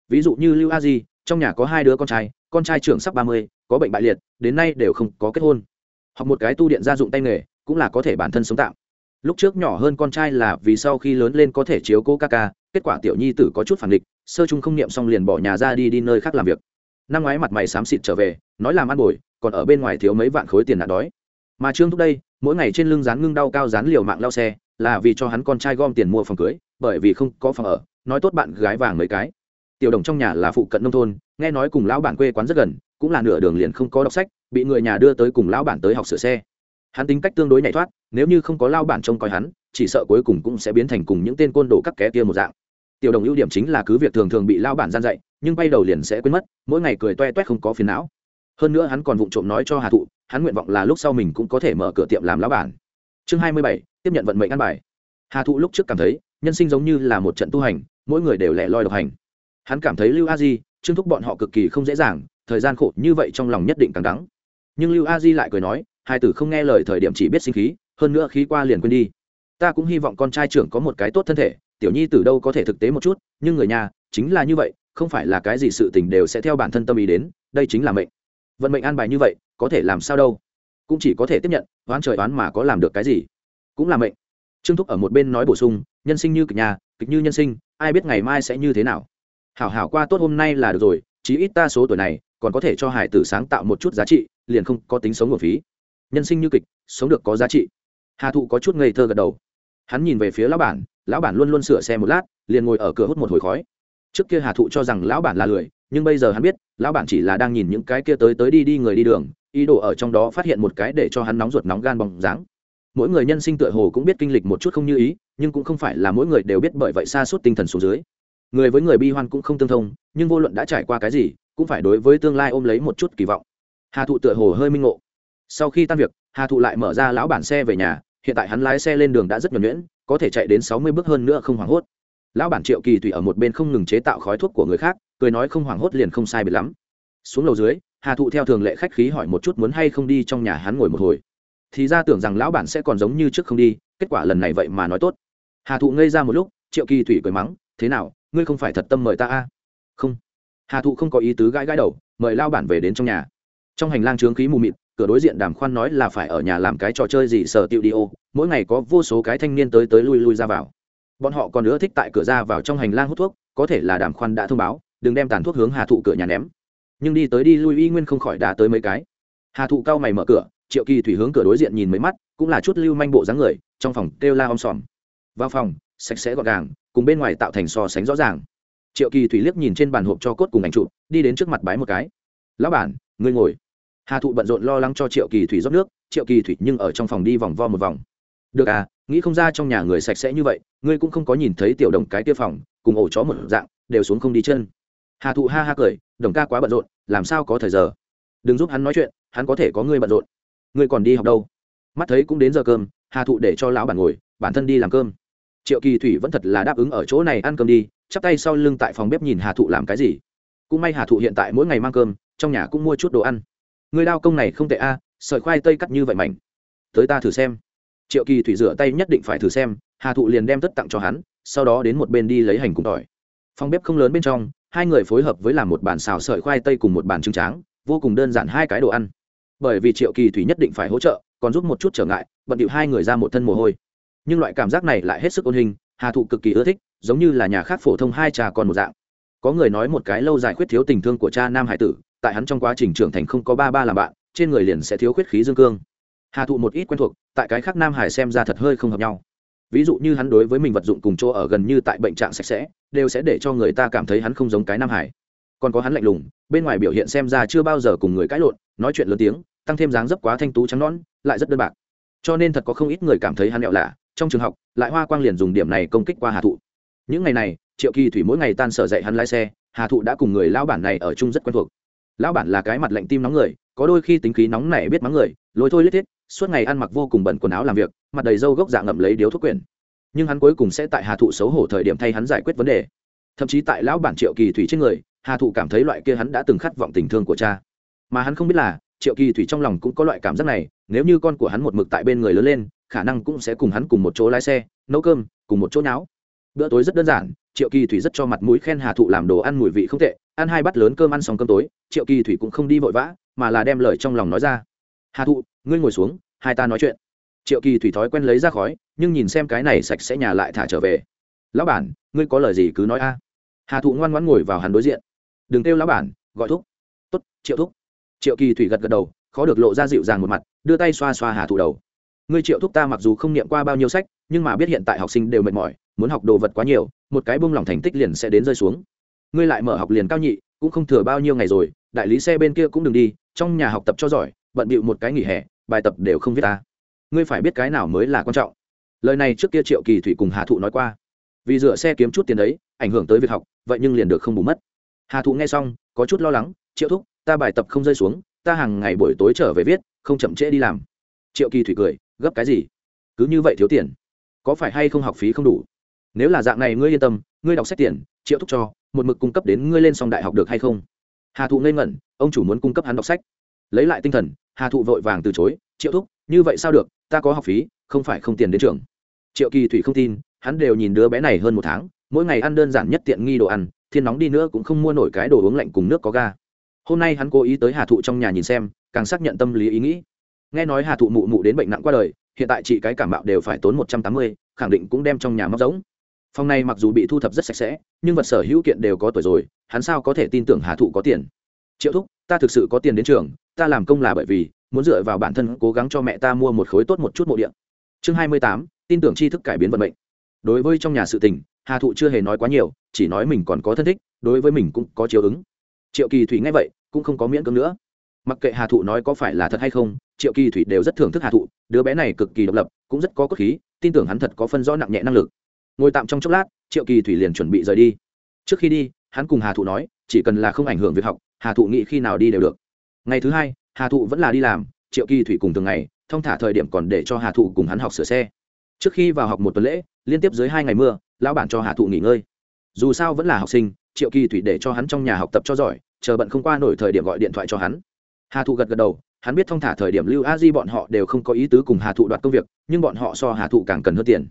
Ví dụ như lưu a di, trong nhà có hai đứa con trai con trai trưởng sắp ba mươi có bệnh bại liệt, đến nay đều không có kết hôn. Hoặc một cái tu điện gia dụng tay nghề, cũng là có thể bản thân sống tạm. Lúc trước nhỏ hơn con trai là vì sau khi lớn lên có thể chiếu cô ca ca, kết quả tiểu nhi tử có chút phản địch sơ chung không niệm xong liền bỏ nhà ra đi đi nơi khác làm việc. Năm ngoái mặt mày xám xịt trở về, nói làm ăn bồi, còn ở bên ngoài thiếu mấy vạn khối tiền nạn đói. Mà trương thúc đây, mỗi ngày trên lưng rán ngưng đau cao rán liều mạng lao xe, là vì cho hắn con trai gom tiền mua phòng cưới, bởi vì không có phòng ở, nói tốt bạn gái vàng mấy cái. Tiểu đồng trong nhà là phụ cận nông thôn, nghe nói cùng lão bản quê quán rất gần cũng là nửa đường liền không có đọc sách, bị người nhà đưa tới cùng lão bản tới học sửa xe. Hắn tính cách tương đối nhảy thoát, nếu như không có lao bản trông coi hắn, chỉ sợ cuối cùng cũng sẽ biến thành cùng những tên côn đồ cắt ké kia một dạng. Tiểu đồng ưu điểm chính là cứ việc thường thường bị lao bản gian dạy, nhưng bay đầu liền sẽ quên mất, mỗi ngày cười toe toét không có phiền não. Hơn nữa hắn còn vụng trộm nói cho hà thụ, hắn nguyện vọng là lúc sau mình cũng có thể mở cửa tiệm làm lão bản. Chương hai mươi bảy, tiếp nhận vận mệnh ăn bài. Hà thụ lúc trước cảm thấy, nhân sinh giống như là một trận tu hành, mỗi người đều lẻ loi độc hành. Hắn cảm thấy lưu a di, trương thúc bọn họ cực kỳ không dễ dàng thời gian khổ như vậy trong lòng nhất định càng đắng. Nhưng lưu a di lại cười nói, hai tử không nghe lời thời điểm chỉ biết sinh khí, hơn nữa khí qua liền quên đi. Ta cũng hy vọng con trai trưởng có một cái tốt thân thể, tiểu nhi từ đâu có thể thực tế một chút, nhưng người nhà, chính là như vậy, không phải là cái gì sự tình đều sẽ theo bản thân tâm ý đến, đây chính là mệnh. Vận mệnh an bài như vậy, có thể làm sao đâu? Cũng chỉ có thể tiếp nhận, oán trời oán mà có làm được cái gì? Cũng là mệnh. Trương thúc ở một bên nói bổ sung, nhân sinh như kịch nhà, kịch như nhân sinh, ai biết ngày mai sẽ như thế nào? Hảo hảo qua tốt hôm nay là được rồi, chí ít ta số tuổi này còn có thể cho hải tử sáng tạo một chút giá trị, liền không có tính sống của phí. Nhân sinh như kịch, sống được có giá trị. Hà thụ có chút ngây thơ gật đầu. Hắn nhìn về phía lão bản lão bản luôn luôn sửa xe một lát, liền ngồi ở cửa hút một hồi khói. Trước kia hà thụ cho rằng lão bản là lười, nhưng bây giờ hắn biết, lão bản chỉ là đang nhìn những cái kia tới tới đi đi người đi đường, ý đồ ở trong đó phát hiện một cái để cho hắn nóng ruột nóng gan bóng dáng. Mỗi người nhân sinh tựa hồ cũng biết kinh lịch một chút không như ý, nhưng cũng không phải là mỗi người đều biết bởi vậy xa suốt tinh thần xuống dưới. Người với người bi hoan cũng không tương thông, nhưng vô luận đã trải qua cái gì cũng phải đối với tương lai ôm lấy một chút kỳ vọng. Hà thụ tựa hồ hơi minh ngộ. Sau khi tan việc, hà thụ lại mở ra lão bản xe về nhà, hiện tại hắn lái xe lên đường đã rất nhuẩn nhuyễn, có thể chạy đến sáu mươi bước hơn nữa không hoảng hốt. Lão bản triệu kỳ thủy ở một bên không ngừng chế tạo khói thuốc của người khác, cười nói không hoảng hốt liền không sai biệt lắm. Xuống lầu dưới, hà thụ theo thường lệ khách khí hỏi một chút muốn hay không đi trong nhà hắn ngồi một hồi. Thì ra tưởng rằng lão bản sẽ còn giống như trước không đi, kết quả lần này vậy mà nói tốt. Hà thụ ngây ra một lúc, triệu kỳ thủy cười mắng, thế nào, ngươi không phải thật tâm mời ta a? À? không hà thụ không có ý tứ gãi gãi đầu, mời lao bản về đến trong nhà. Trong hành lang trướng khí mù mịt, cửa đối diện đàm khoan nói là phải ở nhà làm cái trò chơi gì sở tiệu đi ô, mỗi ngày có vô số cái thanh niên tới tới lui lui ra vào. Bọn họ còn nữa thích tại cửa ra vào trong hành lang hút thuốc, có thể là đàm khoan đã thông báo, đừng đem tàn thuốc hướng hà thụ cửa nhà ném. Nhưng đi tới đi lui y nguyên không khỏi đá tới mấy cái. Hà thụ cao mày mở cửa, triệu kỳ thủy hướng cửa đối diện nhìn mấy mắt, cũng là chút lưu manh bộ dáng người, trong phòng kêu la om sòm. Vào phòng, sạch sẽ gọn gàng, cùng bên ngoài tạo thành so sánh rõ ràng triệu kỳ thủy liếc nhìn trên bàn hộp cho cốt cùng ảnh trụ đi đến trước mặt bái một cái. Lão bản, ngươi ngồi. Hà thụ bận rộn lo lắng cho triệu kỳ thủy rót nước, triệu kỳ thủy nhưng ở trong phòng đi vòng vo một vòng. Được à nghĩ không ra trong nhà người sạch sẽ như vậy, ngươi cũng không có nhìn thấy tiểu đồng cái tiêu phòng, cùng ổ chó một dạng, đều xuống không đi chân. Hà thụ ha ha cười, đồng ca quá bận rộn, làm sao có thời giờ? Đừng giúp hắn nói chuyện, hắn có thể có ngươi bận rộn. Ngươi còn đi học đâu? Mắt thấy cũng đến giờ cơm, hà thụ để cho lão bản ngồi, bản thân đi làm cơm triệu kỳ thủy vẫn thật là đáp ứng ở chỗ này ăn cơm đi, chắp tay sau lưng tại phòng bếp nhìn hà thụ làm cái gì. Cũng may hà thụ hiện tại mỗi ngày mang cơm, trong nhà cũng mua chút đồ ăn. Người đao công này không tệ a, sợi khoai tây cắt như vậy mảnh. Tới ta thử xem. Triệu kỳ thủy rửa tay nhất định phải thử xem, hà thụ liền đem tất tặng cho hắn, sau đó đến một bên đi lấy hành cùng tỏi. Phòng bếp không lớn bên trong, hai người phối hợp với làm một bàn xào sợi khoai tây cùng một bàn trứng tráng, vô cùng đơn giản hai cái đồ ăn. Bởi vì triệu kỳ thủy nhất định phải hỗ trợ, còn giúp một chút trở ngại, bận điệu hai người ra một thân mồ hôi nhưng loại cảm giác này lại hết sức ôn hình, hà thụ cực kỳ ưa thích, giống như là nhà khác phổ thông hai cha con một dạng. Có người nói một cái lâu dài khuyết thiếu tình thương của cha nam hải tử, tại hắn trong quá trình trưởng thành không có ba ba làm bạn, trên người liền sẽ thiếu khuyết khí dương cương. Hà thụ một ít quen thuộc, tại cái khác nam hải xem ra thật hơi không hợp nhau. Ví dụ như hắn đối với mình vật dụng cùng chỗ ở gần như tại bệnh trạng sạch sẽ, đều sẽ để cho người ta cảm thấy hắn không giống cái nam hải. Còn có hắn lạnh lùng, bên ngoài biểu hiện xem ra chưa bao giờ cùng người cãi lộn, nói chuyện lớn tiếng, tăng thêm dáng dấp quá thanh tú trắng nón lại rất đơn bạc. Cho nên thật có không ít người cảm thấy hắn lẹo lạ trong trường học, lại hoa quang liền dùng điểm này công kích qua hà thụ. Những ngày này, triệu kỳ thủy mỗi ngày tan sở dạy hắn lái xe, hà thụ đã cùng người lão bản này ở chung rất quen thuộc. Lão bản là cái mặt lạnh tim nóng người, có đôi khi tính khí nóng này biết mắng người, lôi thôi lết thiết, suốt ngày ăn mặc vô cùng bẩn quần áo làm việc, mặt đầy râu gốc dạ ngậm lấy điếu thuốc quyển. Nhưng hắn cuối cùng sẽ tại hà thụ xấu hổ thời điểm thay hắn giải quyết vấn đề. Thậm chí tại lão bản triệu kỳ thủy trên người, hà thụ cảm thấy loại kia hắn đã từng khát vọng tình thương của cha. Mà hắn không biết là triệu kỳ thủy trong lòng cũng có loại cảm giác này, nếu như con của hắn một mực tại bên người lớn lên, khả năng cũng sẽ cùng hắn cùng một chỗ lái xe, nấu cơm, cùng một chỗ náo. Bữa tối rất đơn giản, triệu kỳ thủy rất cho mặt mũi khen hà thụ làm đồ ăn mùi vị không tệ, ăn hai bát lớn cơm ăn xong cơm tối, triệu kỳ thủy cũng không đi vội vã, mà là đem lời trong lòng nói ra. Hà thụ, ngươi ngồi xuống, hai ta nói chuyện. Triệu kỳ thủy thói quen lấy ra khói, nhưng nhìn xem cái này sạch sẽ nhà lại thả trở về. Lão bản, ngươi có lời gì cứ nói a. Hà thụ ngoan ngoãn ngồi vào hắn đối diện. Đừng kêu lão bản, gọi thúc. Tốt, triệu thúc triệu kỳ thủy gật gật đầu, khó được lộ ra dịu dàng một mặt, đưa tay xoa xoa hà thụ đầu. Ngươi triệu thúc ta mặc dù không niệm qua bao nhiêu sách, nhưng mà biết hiện tại học sinh đều mệt mỏi, muốn học đồ vật quá nhiều, một cái bông lỏng thành tích liền sẽ đến rơi xuống. Ngươi lại mở học liền cao nhị, cũng không thừa bao nhiêu ngày rồi, đại lý xe bên kia cũng đừng đi, trong nhà học tập cho giỏi, bận bịu một cái nghỉ hè, bài tập đều không viết ta. Ngươi phải biết cái nào mới là quan trọng. Lời này trước kia triệu kỳ thủy cùng hà thụ nói qua. Vì dựa xe kiếm chút tiền đấy, ảnh hưởng tới việc học, vậy nhưng liền được không bù mất. Hà thụ nghe xong, có chút lo lắng, triệu thúc ta bài tập không rơi xuống, ta hàng ngày buổi tối trở về viết, không chậm trễ đi làm. Triệu kỳ thủy cười, gấp cái gì? Cứ như vậy thiếu tiền. Có phải hay không học phí không đủ? Nếu là dạng này ngươi yên tâm, ngươi đọc sách tiền, triệu thúc cho, một mực cung cấp đến ngươi lên xong đại học được hay không? Hà thụ ngây ngẩn, ông chủ muốn cung cấp hắn đọc sách. Lấy lại tinh thần, hà thụ vội vàng từ chối, triệu thúc, như vậy sao được? Ta có học phí, không phải không tiền đến trường. Triệu kỳ thủy không tin, hắn đều nhìn đứa bé này hơn một tháng, mỗi ngày ăn đơn giản nhất tiện nghi đồ ăn, thiên nóng đi nữa cũng không mua nổi cái đồ uống lạnh cùng nước có ga hôm nay hắn cố ý tới hà thụ trong nhà nhìn xem, càng xác nhận tâm lý ý nghĩ. Nghe nói hà thụ mụ mụ đến bệnh nặng qua đời, hiện tại chị cái cảm bạo đều phải tốn một trăm tám mươi, khẳng định cũng đem trong nhà móc giống. Phòng này mặc dù bị thu thập rất sạch sẽ, nhưng vật sở hữu kiện đều có tuổi rồi, hắn sao có thể tin tưởng hà thụ có tiền? Triệu thúc, ta thực sự có tiền đến trường, ta làm công là bởi vì, muốn dựa vào bản thân cố gắng cho mẹ ta mua một khối tốt một chút mộ điện chương hai mươi tám, tin tưởng tri thức cải biến vận mệnh. Đối với trong nhà sự tình, hà thụ chưa hề nói quá nhiều, chỉ nói mình còn có thân thích, đối với mình cũng có chiếu ứng. Triệu kỳ thủy nghe vậy cũng không có miễn cưỡng nữa. Mặc kệ hà thụ nói có phải là thật hay không, triệu kỳ thủy đều rất thưởng thức hà thụ, đứa bé này cực kỳ độc lập, cũng rất có cốt khí, tin tưởng hắn thật có phân rõ nặng nhẹ năng lực. Ngồi tạm trong chốc lát, triệu kỳ thủy liền chuẩn bị rời đi. Trước khi đi, hắn cùng hà thụ nói, chỉ cần là không ảnh hưởng việc học, hà thụ nghĩ khi nào đi đều được. Ngày thứ hai, hà thụ vẫn là đi làm, triệu kỳ thủy cùng thường ngày, thông thả thời điểm còn để cho hà thụ cùng hắn học sửa xe. Trước khi vào học một tuần lễ, liên tiếp dưới hai ngày mưa, lão bản cho hà thụ nghỉ ngơi. Dù sao vẫn là học sinh, triệu kỳ thủy để cho hắn trong nhà học tập cho giỏi chờ bận không qua nổi thời điểm gọi điện thoại cho hắn. Hà thụ gật gật đầu, hắn biết thông thả thời điểm lưu a di bọn họ đều không có ý tứ cùng hà thụ đoạt công việc, nhưng bọn họ so hà thụ càng cần hơn tiền.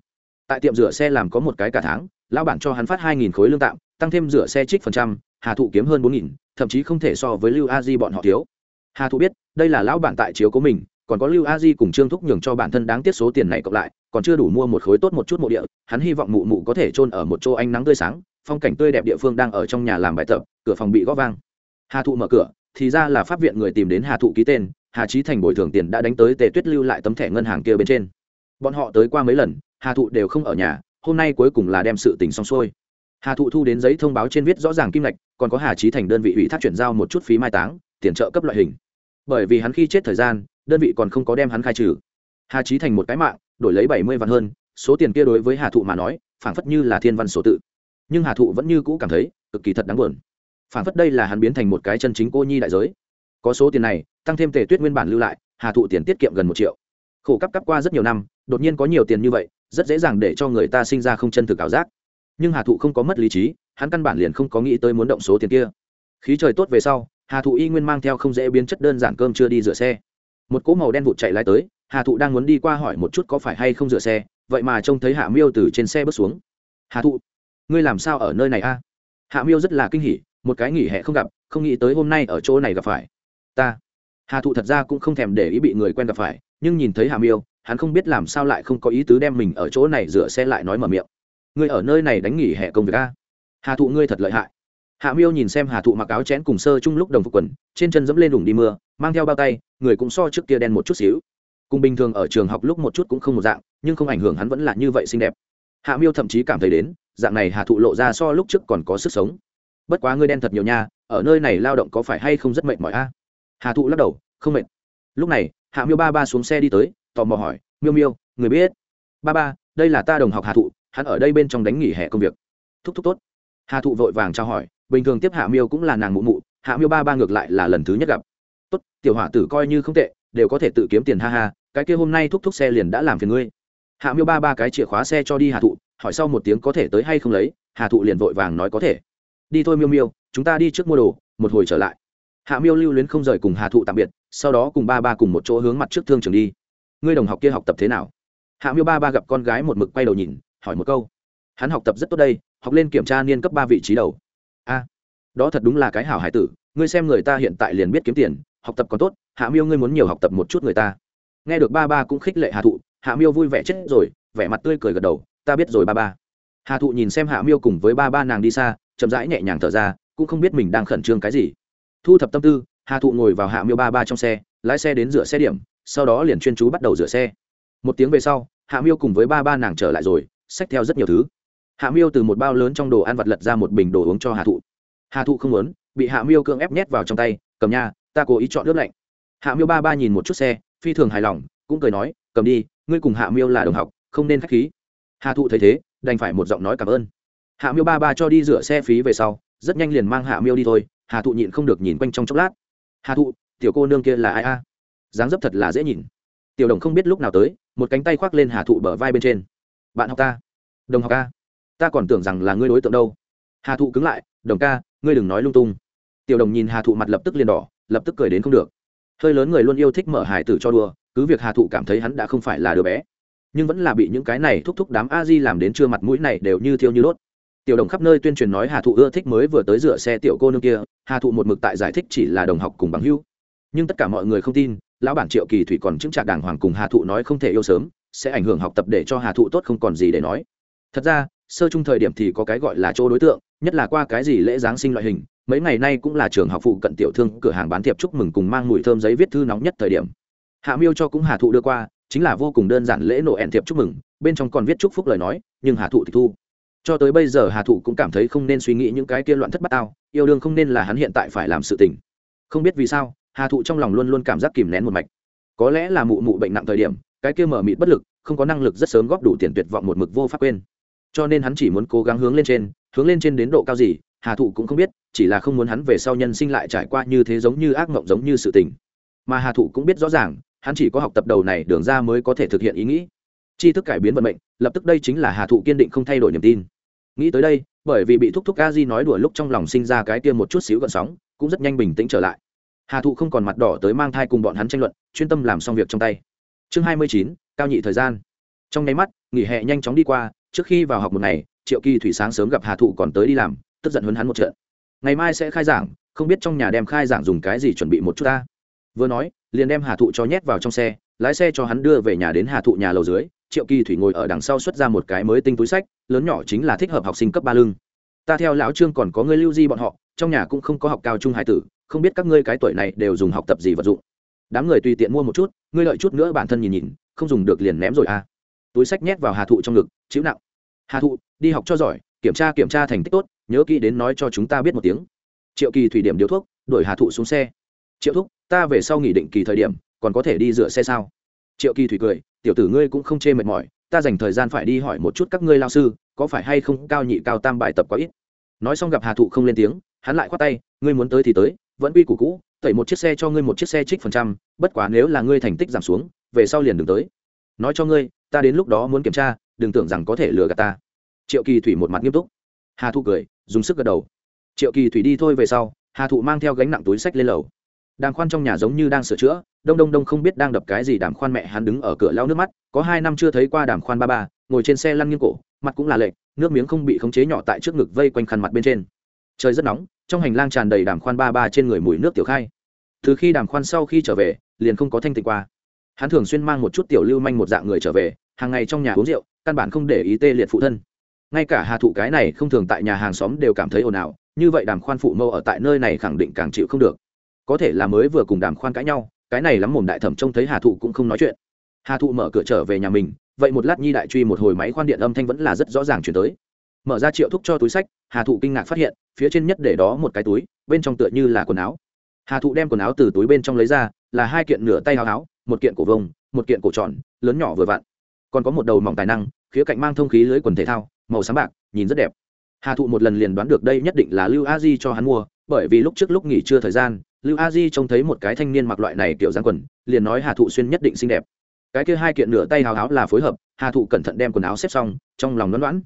Tại tiệm rửa xe làm có một cái cả tháng, lão bản cho hắn phát hai nghìn khối lương tạm, tăng thêm rửa xe trích phần trăm, hà thụ kiếm hơn bốn nghìn, thậm chí không thể so với lưu a di bọn họ thiếu. Hà thụ biết, đây là lão bản tại chiếu của mình, còn có lưu a di cùng trương thúc nhường cho bản thân đáng tiết số tiền này cộng lại, còn chưa đủ mua một khối tốt một chút mộ địa, hắn hy vọng mụ mụ có thể trôn ở một chỗ ánh nắng tươi sáng, phong cảnh tươi đẹp địa phương đang ở trong nhà làm bài tập, cửa phòng bị gõ vang hà thụ mở cửa, thì ra là pháp viện người tìm đến hà thụ ký tên, hà trí thành bồi thường tiền đã đánh tới tề tuyết lưu lại tấm thẻ ngân hàng kia bên trên. Bọn họ tới qua mấy lần, hà thụ đều không ở nhà, hôm nay cuối cùng là đem sự tình xong xuôi. Hà thụ thu đến giấy thông báo trên viết rõ ràng kim lệch còn có hà trí thành đơn vị ủy thác chuyển giao một chút phí mai táng, tiền trợ cấp loại hình. Bởi vì hắn khi chết thời gian, đơn vị còn không có đem hắn khai trừ. Hà trí thành một cái mạng, đổi lấy bảy mươi vạn hơn, số tiền kia đối với hà thụ mà nói, phảng phất như là thiên văn sổ tự. Nhưng hà thụ vẫn như cũ cảm thấy cực kỳ thật đáng buồn phản phất đây là hắn biến thành một cái chân chính cô nhi đại giới. Có số tiền này, tăng thêm tề tuyết nguyên bản lưu lại, hà thụ tiền tiết kiệm gần một triệu. Khổ cấp cấp qua rất nhiều năm, đột nhiên có nhiều tiền như vậy, rất dễ dàng để cho người ta sinh ra không chân thực ảo giác. Nhưng hà thụ không có mất lý trí, hắn căn bản liền không có nghĩ tới muốn động số tiền kia. Khí trời tốt về sau, hà thụ y nguyên mang theo không dễ biến chất đơn giản cơm chưa đi rửa xe. Một cỗ màu đen vụt chạy lái tới, hà thụ đang muốn đi qua hỏi một chút có phải hay không rửa xe, vậy mà trông thấy hạ miêu từ trên xe bước xuống. Hà thụ, ngươi làm sao ở nơi này a? Hạ miêu rất là kinh hỉ một cái nghỉ hè không gặp, không nghĩ tới hôm nay ở chỗ này gặp phải. Ta, hà thụ thật ra cũng không thèm để ý bị người quen gặp phải, nhưng nhìn thấy Hà miêu, hắn không biết làm sao lại không có ý tứ đem mình ở chỗ này rửa xe lại nói mở miệng. Ngươi ở nơi này đánh nghỉ hè công việc a? Hà thụ ngươi thật lợi hại. Hạ miêu nhìn xem hà thụ mặc áo chén cùng sơ chung lúc đồng phục quần, trên chân dẫm lên đủng đi mưa, mang theo bao tay, người cũng so trước kia đen một chút xíu. Cùng bình thường ở trường học lúc một chút cũng không một dạng, nhưng không ảnh hưởng hắn vẫn là như vậy xinh đẹp. Hạ miêu thậm chí cảm thấy đến, dạng này hà thụ lộ ra so lúc trước còn có sức sống bất quá ngươi đen thật nhiều nha, ở nơi này lao động có phải hay không rất mệt mỏi a? Hà thụ lắc đầu, không mệt. Lúc này, hạ miêu ba ba xuống xe đi tới, tò mò hỏi, miêu miêu, người biết? Ba ba, đây là ta đồng học hà thụ, hắn ở đây bên trong đánh nghỉ hè công việc. Thúc thúc tốt. Hà thụ vội vàng trao hỏi, bình thường tiếp hạ miêu cũng là nàng mụ mụ, hạ miêu ba ba ngược lại là lần thứ nhất gặp. Tốt, tiểu hỏa tử coi như không tệ, đều có thể tự kiếm tiền ha ha, cái kia hôm nay thúc thúc xe liền đã làm phiền ngươi. Hạ miêu ba ba cái chìa khóa xe cho đi hà thụ, hỏi sau một tiếng có thể tới hay không lấy, hà thụ liền vội vàng nói có thể đi thôi miêu miêu, chúng ta đi trước mua đồ, một hồi trở lại. Hạ miêu lưu luyến không rời cùng hà thụ tạm biệt, sau đó cùng ba ba cùng một chỗ hướng mặt trước thương trường đi. Ngươi đồng học kia học tập thế nào? Hạ miêu ba ba gặp con gái một mực quay đầu nhìn, hỏi một câu. Hắn học tập rất tốt đây, học lên kiểm tra niên cấp ba vị trí đầu. A, đó thật đúng là cái hảo hải tử, ngươi xem người ta hiện tại liền biết kiếm tiền, học tập còn tốt, hạ miêu ngươi muốn nhiều học tập một chút người ta. Nghe được ba ba cũng khích lệ hạ thụ, hạ miêu vui vẻ chết rồi, vẻ mặt tươi cười gật đầu, ta biết rồi ba ba. Hà thụ nhìn xem hạ miêu cùng với ba ba nàng đi xa chậm rãi nhẹ nhàng thở ra, cũng không biết mình đang khẩn trương cái gì. Thu thập tâm tư, hà thụ ngồi vào hạ miêu ba ba trong xe, lái xe đến rửa xe điểm, sau đó liền chuyên chú bắt đầu rửa xe. Một tiếng về sau, hạ miêu cùng với ba ba nàng trở lại rồi, xách theo rất nhiều thứ. Hạ miêu từ một bao lớn trong đồ ăn vặt lật ra một bình đồ uống cho hà thụ. Hà thụ không muốn, bị hạ miêu cưỡng ép nhét vào trong tay, cầm nha, ta cố ý chọn nước lạnh. Hạ miêu ba ba nhìn một chút xe, phi thường hài lòng, cũng cười nói, cầm đi, ngươi cùng hạ miêu là đồng học, không nên k h á c h khí. Hà thụ thấy thế, đành phải một giọng nói cảm ơn hạ miêu ba ba cho đi rửa xe phí về sau, rất nhanh liền mang hạ miêu đi thôi, hà thụ nhịn không được nhìn quanh trong chốc lát. Hà thụ, tiểu cô nương kia là ai a? Dáng dấp thật là dễ nhìn. Tiểu đồng không biết lúc nào tới, một cánh tay khoác lên hà thụ bờ vai bên trên. Bạn học ta. Đồng học ca ta còn tưởng rằng là ngươi đối tượng đâu. Hà thụ cứng lại, đồng ca, ngươi đừng nói lung tung. Tiểu đồng nhìn hà thụ mặt lập tức liền đỏ, lập tức cười đến không được. Hơi lớn người luôn yêu thích mở hải tử cho đùa, cứ việc hà thụ cảm thấy hắn đã không phải là đứa bé, nhưng vẫn là bị những cái này thúc thúc đám a di làm đến chưa mặt mũi này đều như thiêu như đốt tiểu đồng khắp nơi tuyên truyền nói hà thụ ưa thích mới vừa tới rửa xe tiểu cô nương kia, hà thụ một mực tại giải thích chỉ là đồng học cùng bằng hữu. Nhưng tất cả mọi người không tin, lão bản triệu kỳ thủy còn chứng trạc đàng hoàng cùng hà thụ nói không thể yêu sớm, sẽ ảnh hưởng học tập để cho hà thụ tốt không còn gì để nói. Thật ra, sơ chung thời điểm thì có cái gọi là chỗ đối tượng, nhất là qua cái gì lễ giáng sinh loại hình, mấy ngày nay cũng là trường học phụ cận tiểu thương cửa hàng bán tiệp chúc mừng cùng mang mùi thơm giấy viết thư nóng nhất thời điểm. Hạ miêu cho cũng hà thụ đưa qua, chính là vô cùng đơn giản lễ nổ ẹn thiệp chúc mừng, bên trong còn viết chúc phúc lời nói, nhưng hà thụ thì thu cho tới bây giờ hà thụ cũng cảm thấy không nên suy nghĩ những cái kia loạn thất bát tao, yêu đương không nên là hắn hiện tại phải làm sự tình. Không biết vì sao, hà thụ trong lòng luôn luôn cảm giác kìm nén một mạch. Có lẽ là mụ mụ bệnh nặng thời điểm, cái kia mở mịt bất lực, không có năng lực rất sớm góp đủ tiền tuyệt vọng một mực vô pháp quên. Cho nên hắn chỉ muốn cố gắng hướng lên trên, hướng lên trên đến độ cao gì, hà thụ cũng không biết, chỉ là không muốn hắn về sau nhân sinh lại trải qua như thế giống như ác mộng giống như sự tình. Mà hà thụ cũng biết rõ ràng, hắn chỉ có học tập đầu này, đường ra mới có thể thực hiện ý nghĩ. Tri thức cải biến vận mệnh, lập tức đây chính là hà thụ kiên định không thay đổi niềm tin nghĩ tới đây, bởi vì bị thúc thúc a di nói đùa lúc trong lòng sinh ra cái kia một chút xíu gợn sóng, cũng rất nhanh bình tĩnh trở lại. Hà thụ không còn mặt đỏ tới mang thai cùng bọn hắn tranh luận, chuyên tâm làm xong việc trong tay. Chương hai mươi chín, cao nhị thời gian. Trong nháy mắt, nghỉ hè nhanh chóng đi qua, trước khi vào học một ngày, triệu kỳ thủy sáng sớm gặp hà thụ còn tới đi làm, tức giận huấn hắn một trận. Ngày mai sẽ khai giảng, không biết trong nhà đem khai giảng dùng cái gì chuẩn bị một chút ta. Vừa nói, liền đem hà thụ cho nhét vào trong xe, lái xe cho hắn đưa về nhà đến hà thụ nhà lầu dưới triệu kỳ thủy ngồi ở đằng sau xuất ra một cái mới tinh túi sách, lớn nhỏ chính là thích hợp học sinh cấp ba lưng. Ta theo lão trương còn có người lưu di bọn họ, trong nhà cũng không có học cao trung hải tử, không biết các ngươi cái tuổi này đều dùng học tập gì vật dụng. Đám người tùy tiện mua một chút, ngươi lợi chút nữa bản thân nhìn nhìn, không dùng được liền ném rồi à. Túi sách nhét vào hà thụ trong ngực, chịu nặng. Hà thụ, đi học cho giỏi, kiểm tra kiểm tra thành tích tốt, nhớ kỹ đến nói cho chúng ta biết một tiếng. Triệu kỳ thủy điểm điếu thuốc, đuổi hà thụ xuống xe. Triệu thúc, ta về sau nghỉ định kỳ thời điểm, còn có thể đi rửa xe sao? Triệu kỳ thủy cười tiểu tử ngươi cũng không chê mệt mỏi, ta dành thời gian phải đi hỏi một chút các ngươi lao sư, có phải hay không cao nhị cao tam bài tập quá ít? Nói xong gặp hà thụ không lên tiếng, hắn lại khoát tay, ngươi muốn tới thì tới, vẫn quy củ cũ, tẩy một chiếc xe cho ngươi một chiếc xe trích phần trăm, bất quá nếu là ngươi thành tích giảm xuống, về sau liền đừng tới. Nói cho ngươi, ta đến lúc đó muốn kiểm tra, đừng tưởng rằng có thể lừa gạt ta. Triệu kỳ thủy một mặt nghiêm túc. Hà thụ cười, dùng sức gật đầu. Triệu kỳ thủy đi thôi về sau, hà thụ mang theo gánh nặng túi sách lên lầu đàm khoan trong nhà giống như đang sửa chữa đông đông đông không biết đang đập cái gì đàm khoan mẹ hắn đứng ở cửa lau nước mắt có hai năm chưa thấy qua đàm khoan ba ba ngồi trên xe lăn nghiêng cổ mặt cũng là lệ, nước miếng không bị khống chế nhỏ tại trước ngực vây quanh khăn mặt bên trên. Trời rất nóng trong hành lang tràn đầy đàm khoan ba ba trên người mùi nước tiểu khai. Từ khi đàm khoan sau khi trở về liền không có thanh tịnh qua. Hắn thường xuyên mang một chút tiểu lưu manh một dạng người trở về hàng ngày trong nhà uống rượu căn bản không để ý tê liệt phụ thân. Ngay cả hà thụ cái này không thường tại nhà hàng xóm đều cảm thấy ồn ào như vậy đàm khoan phụ mâu ở tại nơi này khẳng định càng chịu không được có thể là mới vừa cùng đàm khoan cãi nhau, cái này lắm mồm đại thẩm trông thấy hà thụ cũng không nói chuyện. Hà thụ mở cửa trở về nhà mình, vậy một lát nhi đại truy một hồi máy khoan điện âm thanh vẫn là rất rõ ràng chuyển tới. Mở ra triệu thúc cho túi sách, hà thụ kinh ngạc phát hiện, phía trên nhất để đó một cái túi, bên trong tựa như là quần áo. Hà thụ đem quần áo từ túi bên trong lấy ra, là hai kiện nửa tay áo áo, một kiện cổ vông, một kiện cổ tròn, lớn nhỏ vừa vặn. Còn có một đầu mỏng tài năng, khía cạnh mang thông khí lưới quần thể thao, màu sáng bạc, nhìn rất đẹp. Hà thụ một lần liền đoán được đây nhất định là lưu a di cho hắn mua, bởi vì lúc trước lúc nghỉ trưa thời gian lưu a di trông thấy một cái thanh niên mặc loại này kiểu dáng quần, liền nói hà thụ xuyên nhất định xinh đẹp. Cái kia hai kiện nửa tay hào háo là phối hợp, hà thụ cẩn thận đem quần áo xếp xong, trong lòng đoán đoán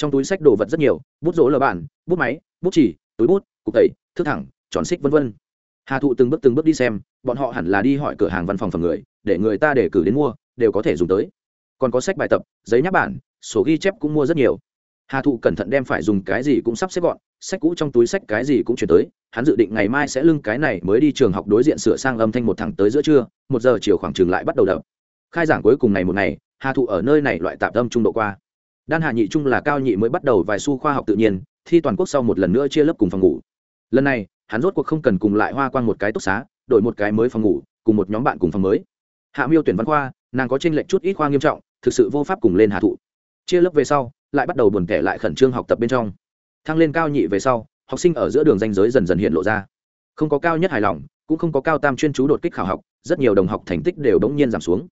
trong túi sách đồ vật rất nhiều, bút rỗ lờ bản, bút máy, bút chỉ, túi bút, cục tẩy thức thẳng, tròn xích vân vân. Hà thụ từng bước từng bước đi xem, bọn họ hẳn là đi hỏi cửa hàng văn phòng phần người, để người ta để cử đến mua, đều có thể dùng tới. Còn có sách bài tập, giấy nháp bản, sổ ghi chép cũng mua rất nhiều hà thụ cẩn thận đem phải dùng cái gì cũng sắp xếp gọn, sách cũ trong túi sách cái gì cũng chuyển tới, hắn dự định ngày mai sẽ lưng cái này mới đi trường học đối diện sửa sang âm thanh một thẳng tới giữa trưa, một giờ chiều khoảng trường lại bắt đầu đập. Khai giảng cuối cùng này một ngày, hà thụ ở nơi này loại tạp tâm trung độ qua. Đan hạ nhị trung là cao nhị mới bắt đầu vài xu khoa học tự nhiên, thi toàn quốc sau một lần nữa chia lớp cùng phòng ngủ. Lần này, hắn rốt cuộc không cần cùng lại hoa quang một cái túc xá, đổi một cái mới phòng ngủ, cùng một nhóm bạn cùng phòng mới. Hạ miêu tuyển văn khoa, nàng có trên lệch chút ít khoa nghiêm trọng, thực sự vô pháp cùng lên hà thụ. Chia lớp về sau lại bắt đầu buồn kẻ lại khẩn trương học tập bên trong. Thăng lên cao nhị về sau, học sinh ở giữa đường danh giới dần dần hiện lộ ra. Không có cao nhất hài lòng, cũng không có cao tam chuyên chú đột kích khảo học, rất nhiều đồng học thành tích đều đống nhiên giảm xuống.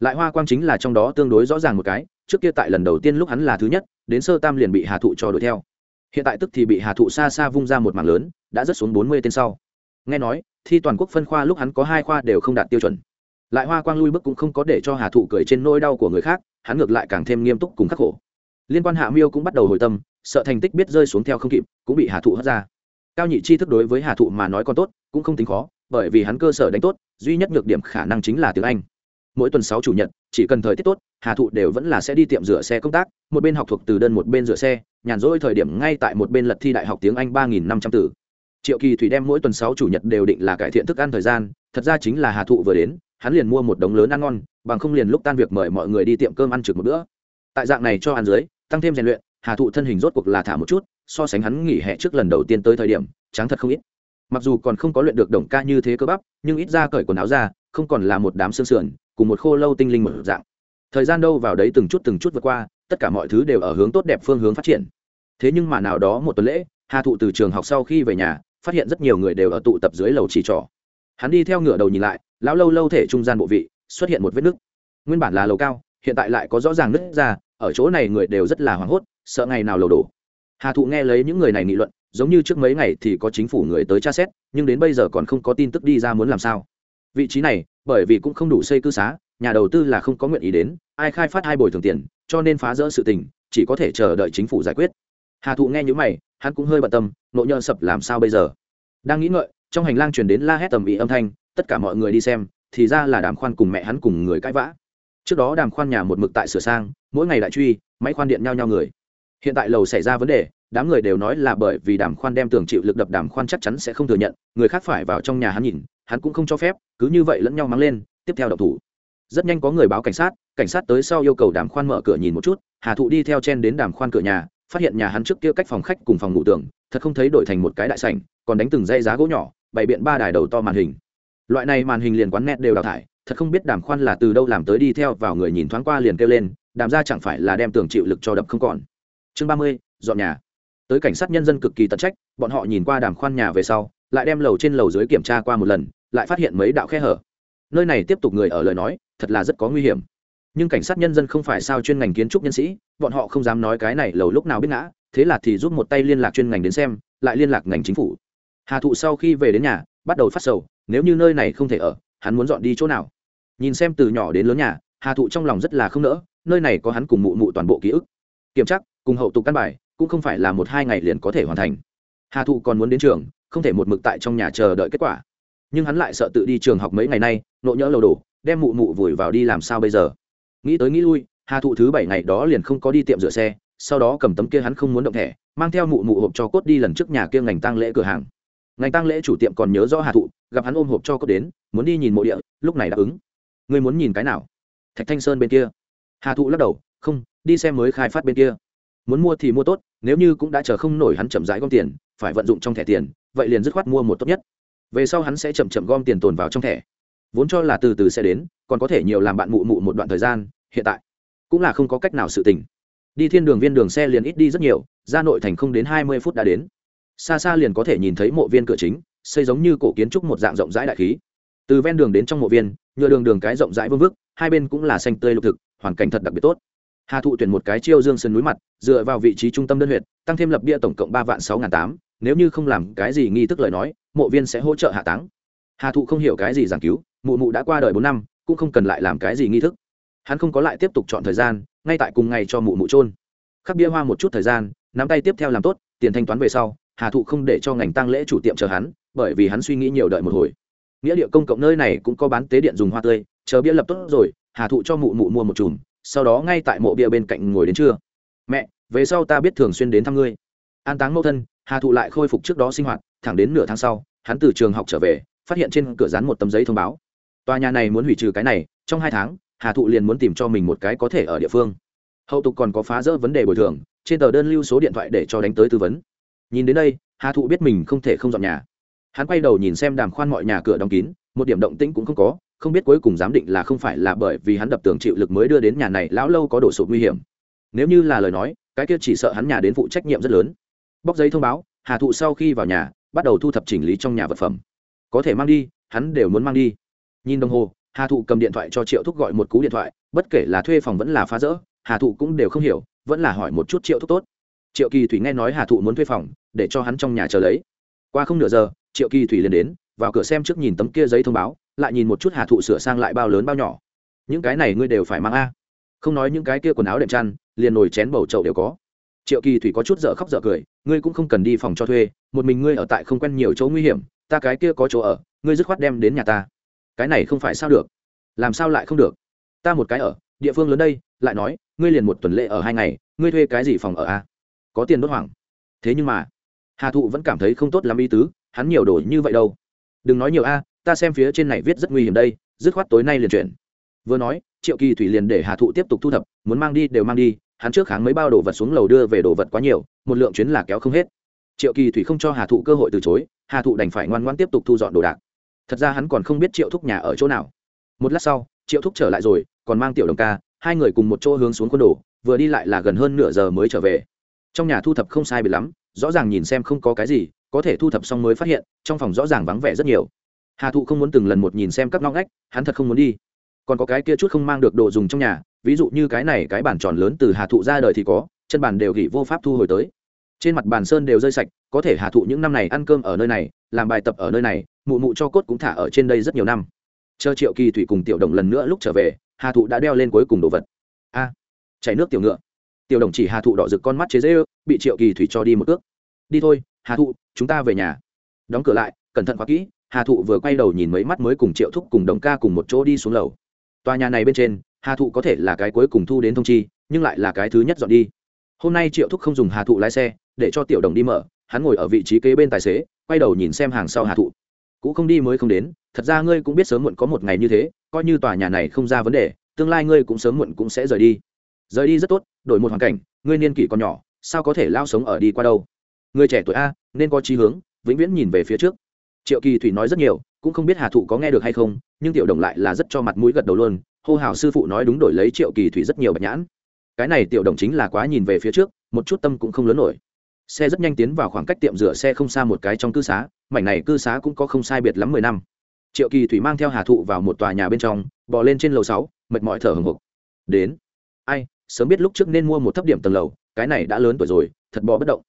Lại hoa quang chính là trong đó tương đối rõ ràng một cái, trước kia tại lần đầu tiên lúc hắn là thứ nhất, đến sơ tam liền bị hà thụ cho đuổi theo. Hiện tại tức thì bị hà thụ xa xa vung ra một mảng lớn, đã rất xuống bốn mươi tên sau. Nghe nói, thi toàn quốc phân khoa lúc hắn có hai khoa đều không đạt tiêu chuẩn. Lại hoa quang lui bước cũng không có để cho hà thụ cười trên nỗi đau của người khác, hắn ngược lại càng thêm nghiêm túc cùng khắc khổ liên quan hạ miêu cũng bắt đầu hồi tâm, sợ thành tích biết rơi xuống theo không kịp, cũng bị hà thụ hất ra. Cao nhị chi thức đối với hà thụ mà nói còn tốt, cũng không tính khó, bởi vì hắn cơ sở đánh tốt, duy nhất nhược điểm khả năng chính là tiếng anh. Mỗi tuần sáu chủ nhật, chỉ cần thời tiết tốt, hà thụ đều vẫn là sẽ đi tiệm rửa xe công tác, một bên học thuộc từ đơn một bên rửa xe, nhàn rỗi thời điểm ngay tại một bên lật thi đại học tiếng anh ba nghìn năm trăm từ. Triệu kỳ thủy đem mỗi tuần sáu chủ nhật đều định là cải thiện thức ăn thời gian, thật ra chính là hà thụ vừa đến, hắn liền mua một đống lớn ăn ngon, bằng không liền lúc tan việc mời mọi người đi tiệm cơm ăn trực một bữa. Tại dạng này cho ăn dưới tăng thêm rèn luyện, hà thụ thân hình rốt cuộc là thả một chút, so sánh hắn nghỉ hè trước lần đầu tiên tới thời điểm trắng thật không ít. Mặc dù còn không có luyện được đồng ca như thế cơ bắp, nhưng ít ra cởi quần áo ra, không còn là một đám xương sườn, cùng một khô lâu tinh linh một dạng. Thời gian đâu vào đấy từng chút từng chút vượt qua, tất cả mọi thứ đều ở hướng tốt đẹp phương hướng phát triển. Thế nhưng mà nào đó một tuần lễ, hà thụ từ trường học sau khi về nhà, phát hiện rất nhiều người đều ở tụ tập dưới lầu chỉ trỏ. Hắn đi theo ngựa đầu nhìn lại, lão lâu lâu thể trung gian bộ vị, xuất hiện một vết nứt. Nguyên bản là lầu cao, hiện tại lại có rõ ràng nứt ra ở chỗ này người đều rất là hoảng hốt, sợ ngày nào lầu đổ. Hà thụ nghe lấy những người này nghị luận, giống như trước mấy ngày thì có chính phủ người tới tra xét, nhưng đến bây giờ còn không có tin tức đi ra muốn làm sao. Vị trí này, bởi vì cũng không đủ xây cư xá, nhà đầu tư là không có nguyện ý đến, ai khai phát hai bồi thường tiền, cho nên phá rỡ sự tình, chỉ có thể chờ đợi chính phủ giải quyết. Hà thụ nghe những mày, hắn cũng hơi bận tâm nội nhơ sập làm sao bây giờ? Đang nghĩ ngợi, trong hành lang truyền đến la hét tầm ý âm thanh, tất cả mọi người đi xem, thì ra là đàm khoan cùng mẹ hắn cùng người cãi vã trước đó đàm khoan nhà một mực tại sửa sang, mỗi ngày đại truy, máy khoan điện nhau nhau người. Hiện tại lầu xảy ra vấn đề, đám người đều nói là bởi vì đàm khoan đem tường chịu lực đập đàm khoan chắc chắn sẽ không thừa nhận, người khác phải vào trong nhà hắn nhìn, hắn cũng không cho phép, cứ như vậy lẫn nhau mắng lên, tiếp theo độc thủ. Rất nhanh có người báo cảnh sát cảnh sát tới sau yêu cầu đàm khoan mở cửa nhìn một chút, hà thụ đi theo chen đến đàm khoan cửa nhà, phát hiện nhà hắn trước kia cách phòng khách cùng phòng ngủ tường, thật không thấy đổi thành một cái đại sảnh, còn đánh từng dây giá gỗ nhỏ, bày biện ba đài đầu to màn hình. Loại này màn hình liền quán net đều đào thải thật không biết đàm khoan là từ đâu làm tới đi theo vào người nhìn thoáng qua liền kêu lên, đàm ra chẳng phải là đem tường chịu lực cho đập không còn. Chương ba mươi, dọn nhà. Tới cảnh sát nhân dân cực kỳ tận trách, bọn họ nhìn qua đàm khoan nhà về sau, lại đem lầu trên lầu dưới kiểm tra qua một lần, lại phát hiện mấy đạo khe hở. Nơi này tiếp tục người ở lời nói, thật là rất có nguy hiểm. Nhưng cảnh sát nhân dân không phải sao chuyên ngành kiến trúc nhân sĩ, bọn họ không dám nói cái này lầu lúc nào biết ngã, thế là thì giúp một tay liên lạc chuyên ngành đến xem, lại liên lạc ngành chính phủ. Hà thụ sau khi về đến nhà, bắt đầu phát sầu, nếu như nơi này không thể ở hắn muốn dọn đi chỗ nào? Nhìn xem từ nhỏ đến lớn nhà, hà thụ trong lòng rất là không nỡ, nơi này có hắn cùng mụ mụ toàn bộ ký ức. Kiểm tra, cùng hậu tục căn bài, cũng không phải là một hai ngày liền có thể hoàn thành. Hà thụ còn muốn đến trường, không thể một mực tại trong nhà chờ đợi kết quả. Nhưng hắn lại sợ tự đi trường học mấy ngày nay, nộ nhỡ lầu đổ, đem mụ mụ vùi vào đi làm sao bây giờ? Nghĩ tới nghĩ lui, hà thụ thứ bảy ngày đó liền không có đi tiệm rửa xe, sau đó cầm tấm kia hắn không muốn động thẻ, mang theo mụ mụ hộp cho cốt đi lần trước nhà kia ngành tăng lễ cửa hàng ngành tăng lễ chủ tiệm còn nhớ rõ hà thụ, gặp hắn ôm hộp cho cốt đến, muốn đi nhìn mộ địa, lúc này đáp ứng. Ngươi muốn nhìn cái nào? Thạch thanh sơn bên kia. Hà thụ lắc đầu, không, đi xem mới khai phát bên kia. Muốn mua thì mua tốt, nếu như cũng đã chờ không nổi hắn chậm rãi gom tiền, phải vận dụng trong thẻ tiền, vậy liền dứt khoát mua một tốt nhất. Về sau hắn sẽ chậm chậm gom tiền tồn vào trong thẻ. Vốn cho là từ từ sẽ đến, còn có thể nhiều làm bạn mụ mụ một đoạn thời gian, hiện tại cũng là không có cách nào sự tình. Đi thiên đường viên đường xe liền ít đi rất nhiều, ra nội thành không đến hai mươi phút đã đến xa xa liền có thể nhìn thấy mộ viên cửa chính, xây giống như cổ kiến trúc một dạng rộng rãi đại khí. Từ ven đường đến trong mộ viên, nhựa đường đường cái rộng rãi vương vức, hai bên cũng là xanh tươi lục thực, hoàn cảnh thật đặc biệt tốt. Hà thụ tuyển một cái chiêu dương sơn núi mặt, dựa vào vị trí trung tâm đơn huyện tăng thêm lập bia tổng cộng ba vạn sáu n g h n tám, nếu như không làm cái gì nghi thức lời nói, mộ viên sẽ hỗ trợ hạ táng. Hà thụ không hiểu cái gì giảng cứu, mụ mụ đã qua đời bốn năm, cũng không cần lại làm cái gì nghi thức. Hắn không có lại tiếp tục chọn thời gian, ngay tại cùng ngày cho mụ mụ trôn khắc bia hoa một chút thời gian, nắm tay tiếp theo làm tốt, tiền thanh toán về sau hà thụ không để cho ngành tăng lễ chủ tiệm chờ hắn, bởi vì hắn suy nghĩ nhiều đợi một hồi. Nghĩa địa công cộng nơi này cũng có bán tế điện dùng hoa tươi, chờ bia lập tốt rồi, hà thụ cho mụ mụ mua một chùm, sau đó ngay tại mộ bia bên cạnh ngồi đến trưa. Mẹ, về sau ta biết thường xuyên đến thăm ngươi. An táng mẫu thân, hà thụ lại khôi phục trước đó sinh hoạt, thẳng đến nửa tháng sau, hắn từ trường học trở về, phát hiện trên cửa dán một tấm giấy thông báo. Tòa nhà này muốn hủy trừ cái này, trong hai tháng, hà thụ liền muốn tìm cho mình một cái có thể ở địa phương. Hậu tục còn có phá rỡ vấn đề bồi thường, trên tờ đơn lưu số điện thoại để cho đánh tới tư vấn nhìn đến đây, hà thụ biết mình không thể không dọn nhà. Hắn quay đầu nhìn xem đàm khoan mọi nhà cửa đóng kín, một điểm động tĩnh cũng không có, không biết cuối cùng giám định là không phải là bởi vì hắn đập tường chịu lực mới đưa đến nhà này lão lâu có đổ sụp nguy hiểm. Nếu như là lời nói, cái kia chỉ sợ hắn nhà đến phụ trách nhiệm rất lớn. Bóc giấy thông báo, hà thụ sau khi vào nhà, bắt đầu thu thập chỉnh lý trong nhà vật phẩm. Có thể mang đi, hắn đều muốn mang đi. Nhìn đồng hồ, hà thụ cầm điện thoại cho triệu thúc gọi một cú điện thoại, bất kể là thuê phòng vẫn là phá rỡ, hà thụ cũng đều không hiểu, vẫn là hỏi một chút triệu thúc tốt triệu kỳ thủy nghe nói hà thụ muốn thuê phòng, để cho hắn trong nhà chờ lấy. Qua không nửa giờ, triệu kỳ thủy liền đến, vào cửa xem trước nhìn tấm kia giấy thông báo, lại nhìn một chút hà thụ sửa sang lại bao lớn bao nhỏ. Những cái này ngươi đều phải mang a. Không nói những cái kia quần áo đệm chăn, liền nồi chén bầu chậu đều có. Triệu kỳ thủy có chút dở khóc dở cười, ngươi cũng không cần đi phòng cho thuê, một mình ngươi ở tại không quen nhiều chỗ nguy hiểm, ta cái kia có chỗ ở, ngươi dứt khoát đem đến nhà ta. Cái này không phải sao được? Làm sao lại không được? Ta một cái ở, địa phương lớn đây, lại nói, ngươi liền một tuần lễ ở hai ngày, ngươi thuê cái gì phòng ở a? Có tiền đốt hoảng. Thế nhưng mà, hà thụ vẫn cảm thấy không tốt lắm ý tứ, hắn nhiều đổi như vậy đâu. Đừng nói nhiều a, ta xem phía trên này viết rất nguy hiểm đây, dứt khoát tối nay liền chuyển. Vừa nói, triệu kỳ thủy liền để hà thụ tiếp tục thu thập, muốn mang đi đều mang đi, hắn trước kháng mấy bao đồ vật xuống lầu đưa về đồ vật quá nhiều, một lượng chuyến là kéo không hết. Triệu kỳ thủy không cho hà thụ cơ hội từ chối, hà thụ đành phải ngoan ngoan tiếp tục thu dọn đồ đạc. Thật ra hắn còn không biết triệu thúc nhà ở chỗ nào. Một lát sau, triệu thúc trở lại rồi, còn mang tiểu đồng ca, hai người cùng một chỗ hướng xuống quân đồ, vừa đi lại là gần hơn nửa giờ mới trở về trong nhà thu thập không sai bị lắm, rõ ràng nhìn xem không có cái gì, có thể thu thập xong mới phát hiện, trong phòng rõ ràng vắng vẻ rất nhiều. Hà thụ không muốn từng lần một nhìn xem các ngóc ngách, hắn thật không muốn đi. Còn có cái kia chút không mang được đồ dùng trong nhà, ví dụ như cái này, cái bàn tròn lớn từ hà thụ ra đời thì có, chân bàn đều gỉ vô pháp thu hồi tới. Trên mặt bàn sơn đều rơi sạch, có thể hà thụ những năm này ăn cơm ở nơi này, làm bài tập ở nơi này, mụ mụ cho cốt cũng thả ở trên đây rất nhiều năm. Chờ triệu kỳ thủy cùng tiểu đồng lần nữa lúc trở về, hà thụ đã đeo lên cuối cùng đồ vật. A, chảy nước tiểu ngựa tiểu đồng chỉ hà thụ đỏ rực con mắt chế dễ bị triệu kỳ thủy cho đi một ước. Đi thôi, hà thụ, chúng ta về nhà. Đóng cửa lại, cẩn thận quá kỹ, hà thụ vừa quay đầu nhìn mấy mắt mới cùng triệu thúc cùng đồng ca cùng một chỗ đi xuống lầu. Tòa nhà này bên trên, hà thụ có thể là cái cuối cùng thu đến thông chi, nhưng lại là cái thứ nhất dọn đi. Hôm nay triệu thúc không dùng hà thụ lái xe, để cho tiểu đồng đi mở, hắn ngồi ở vị trí kế bên tài xế, quay đầu nhìn xem hàng sau hà thụ. Cũ không đi mới không đến, thật ra ngươi cũng biết sớm muộn có một ngày như thế, coi như tòa nhà này không ra vấn đề, tương lai ngươi cũng sớm muộn cũng sẽ rời đi rời đi rất tốt, đổi một hoàn cảnh, ngươi niên kỷ còn nhỏ, sao có thể lao sống ở đi qua đâu? Người trẻ tuổi a, nên có trí hướng, vĩnh viễn nhìn về phía trước. Triệu kỳ thủy nói rất nhiều, cũng không biết hà thụ có nghe được hay không, nhưng tiểu đồng lại là rất cho mặt mũi gật đầu luôn. Hô hào sư phụ nói đúng đổi lấy triệu kỳ thủy rất nhiều bạch nhãn. Cái này tiểu đồng chính là quá nhìn về phía trước, một chút tâm cũng không lớn nổi. Xe rất nhanh tiến vào khoảng cách tiệm rửa xe không xa một cái trong cư xá, mảnh này cư xá cũng có không sai biệt lắm mười năm. Triệu kỳ thủy mang theo hà thụ vào một tòa nhà bên trong, bò lên trên lầu sáu, mệt mỏi thở hồng hộc. Đến. Ai sớm biết lúc trước nên mua một thấp điểm tầng lầu, cái này đã lớn tuổi rồi, thật bò bất động.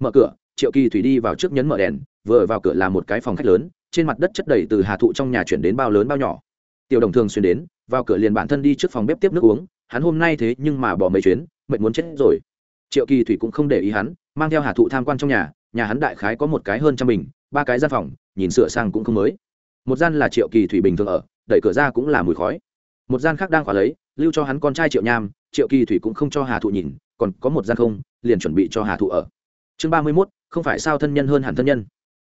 Mở cửa, triệu kỳ thủy đi vào trước nhấn mở đèn, vừa vào cửa là một cái phòng khách lớn, trên mặt đất chất đầy từ hà thụ trong nhà chuyển đến bao lớn bao nhỏ. Tiểu đồng thường xuyên đến, vào cửa liền bản thân đi trước phòng bếp tiếp nước uống, hắn hôm nay thế nhưng mà bỏ mấy chuyến, mệt muốn chết rồi. Triệu kỳ thủy cũng không để ý hắn, mang theo hà thụ tham quan trong nhà nhà hắn đại khái có một cái hơn trăm bình, ba cái gian phòng, nhìn sửa sang cũng không mới. Một gian là triệu kỳ thủy bình thường ở, đẩy cửa ra cũng là mùi khói. Một gian khác đang khóa lấy, lưu cho hắn con trai triệu nham triệu kỳ thủy cũng không cho hà thụ nhìn, còn có một gian không, liền chuẩn bị cho hà thụ ở. Chương ba mươi mốt, không phải sao thân nhân hơn hẳn thân nhân.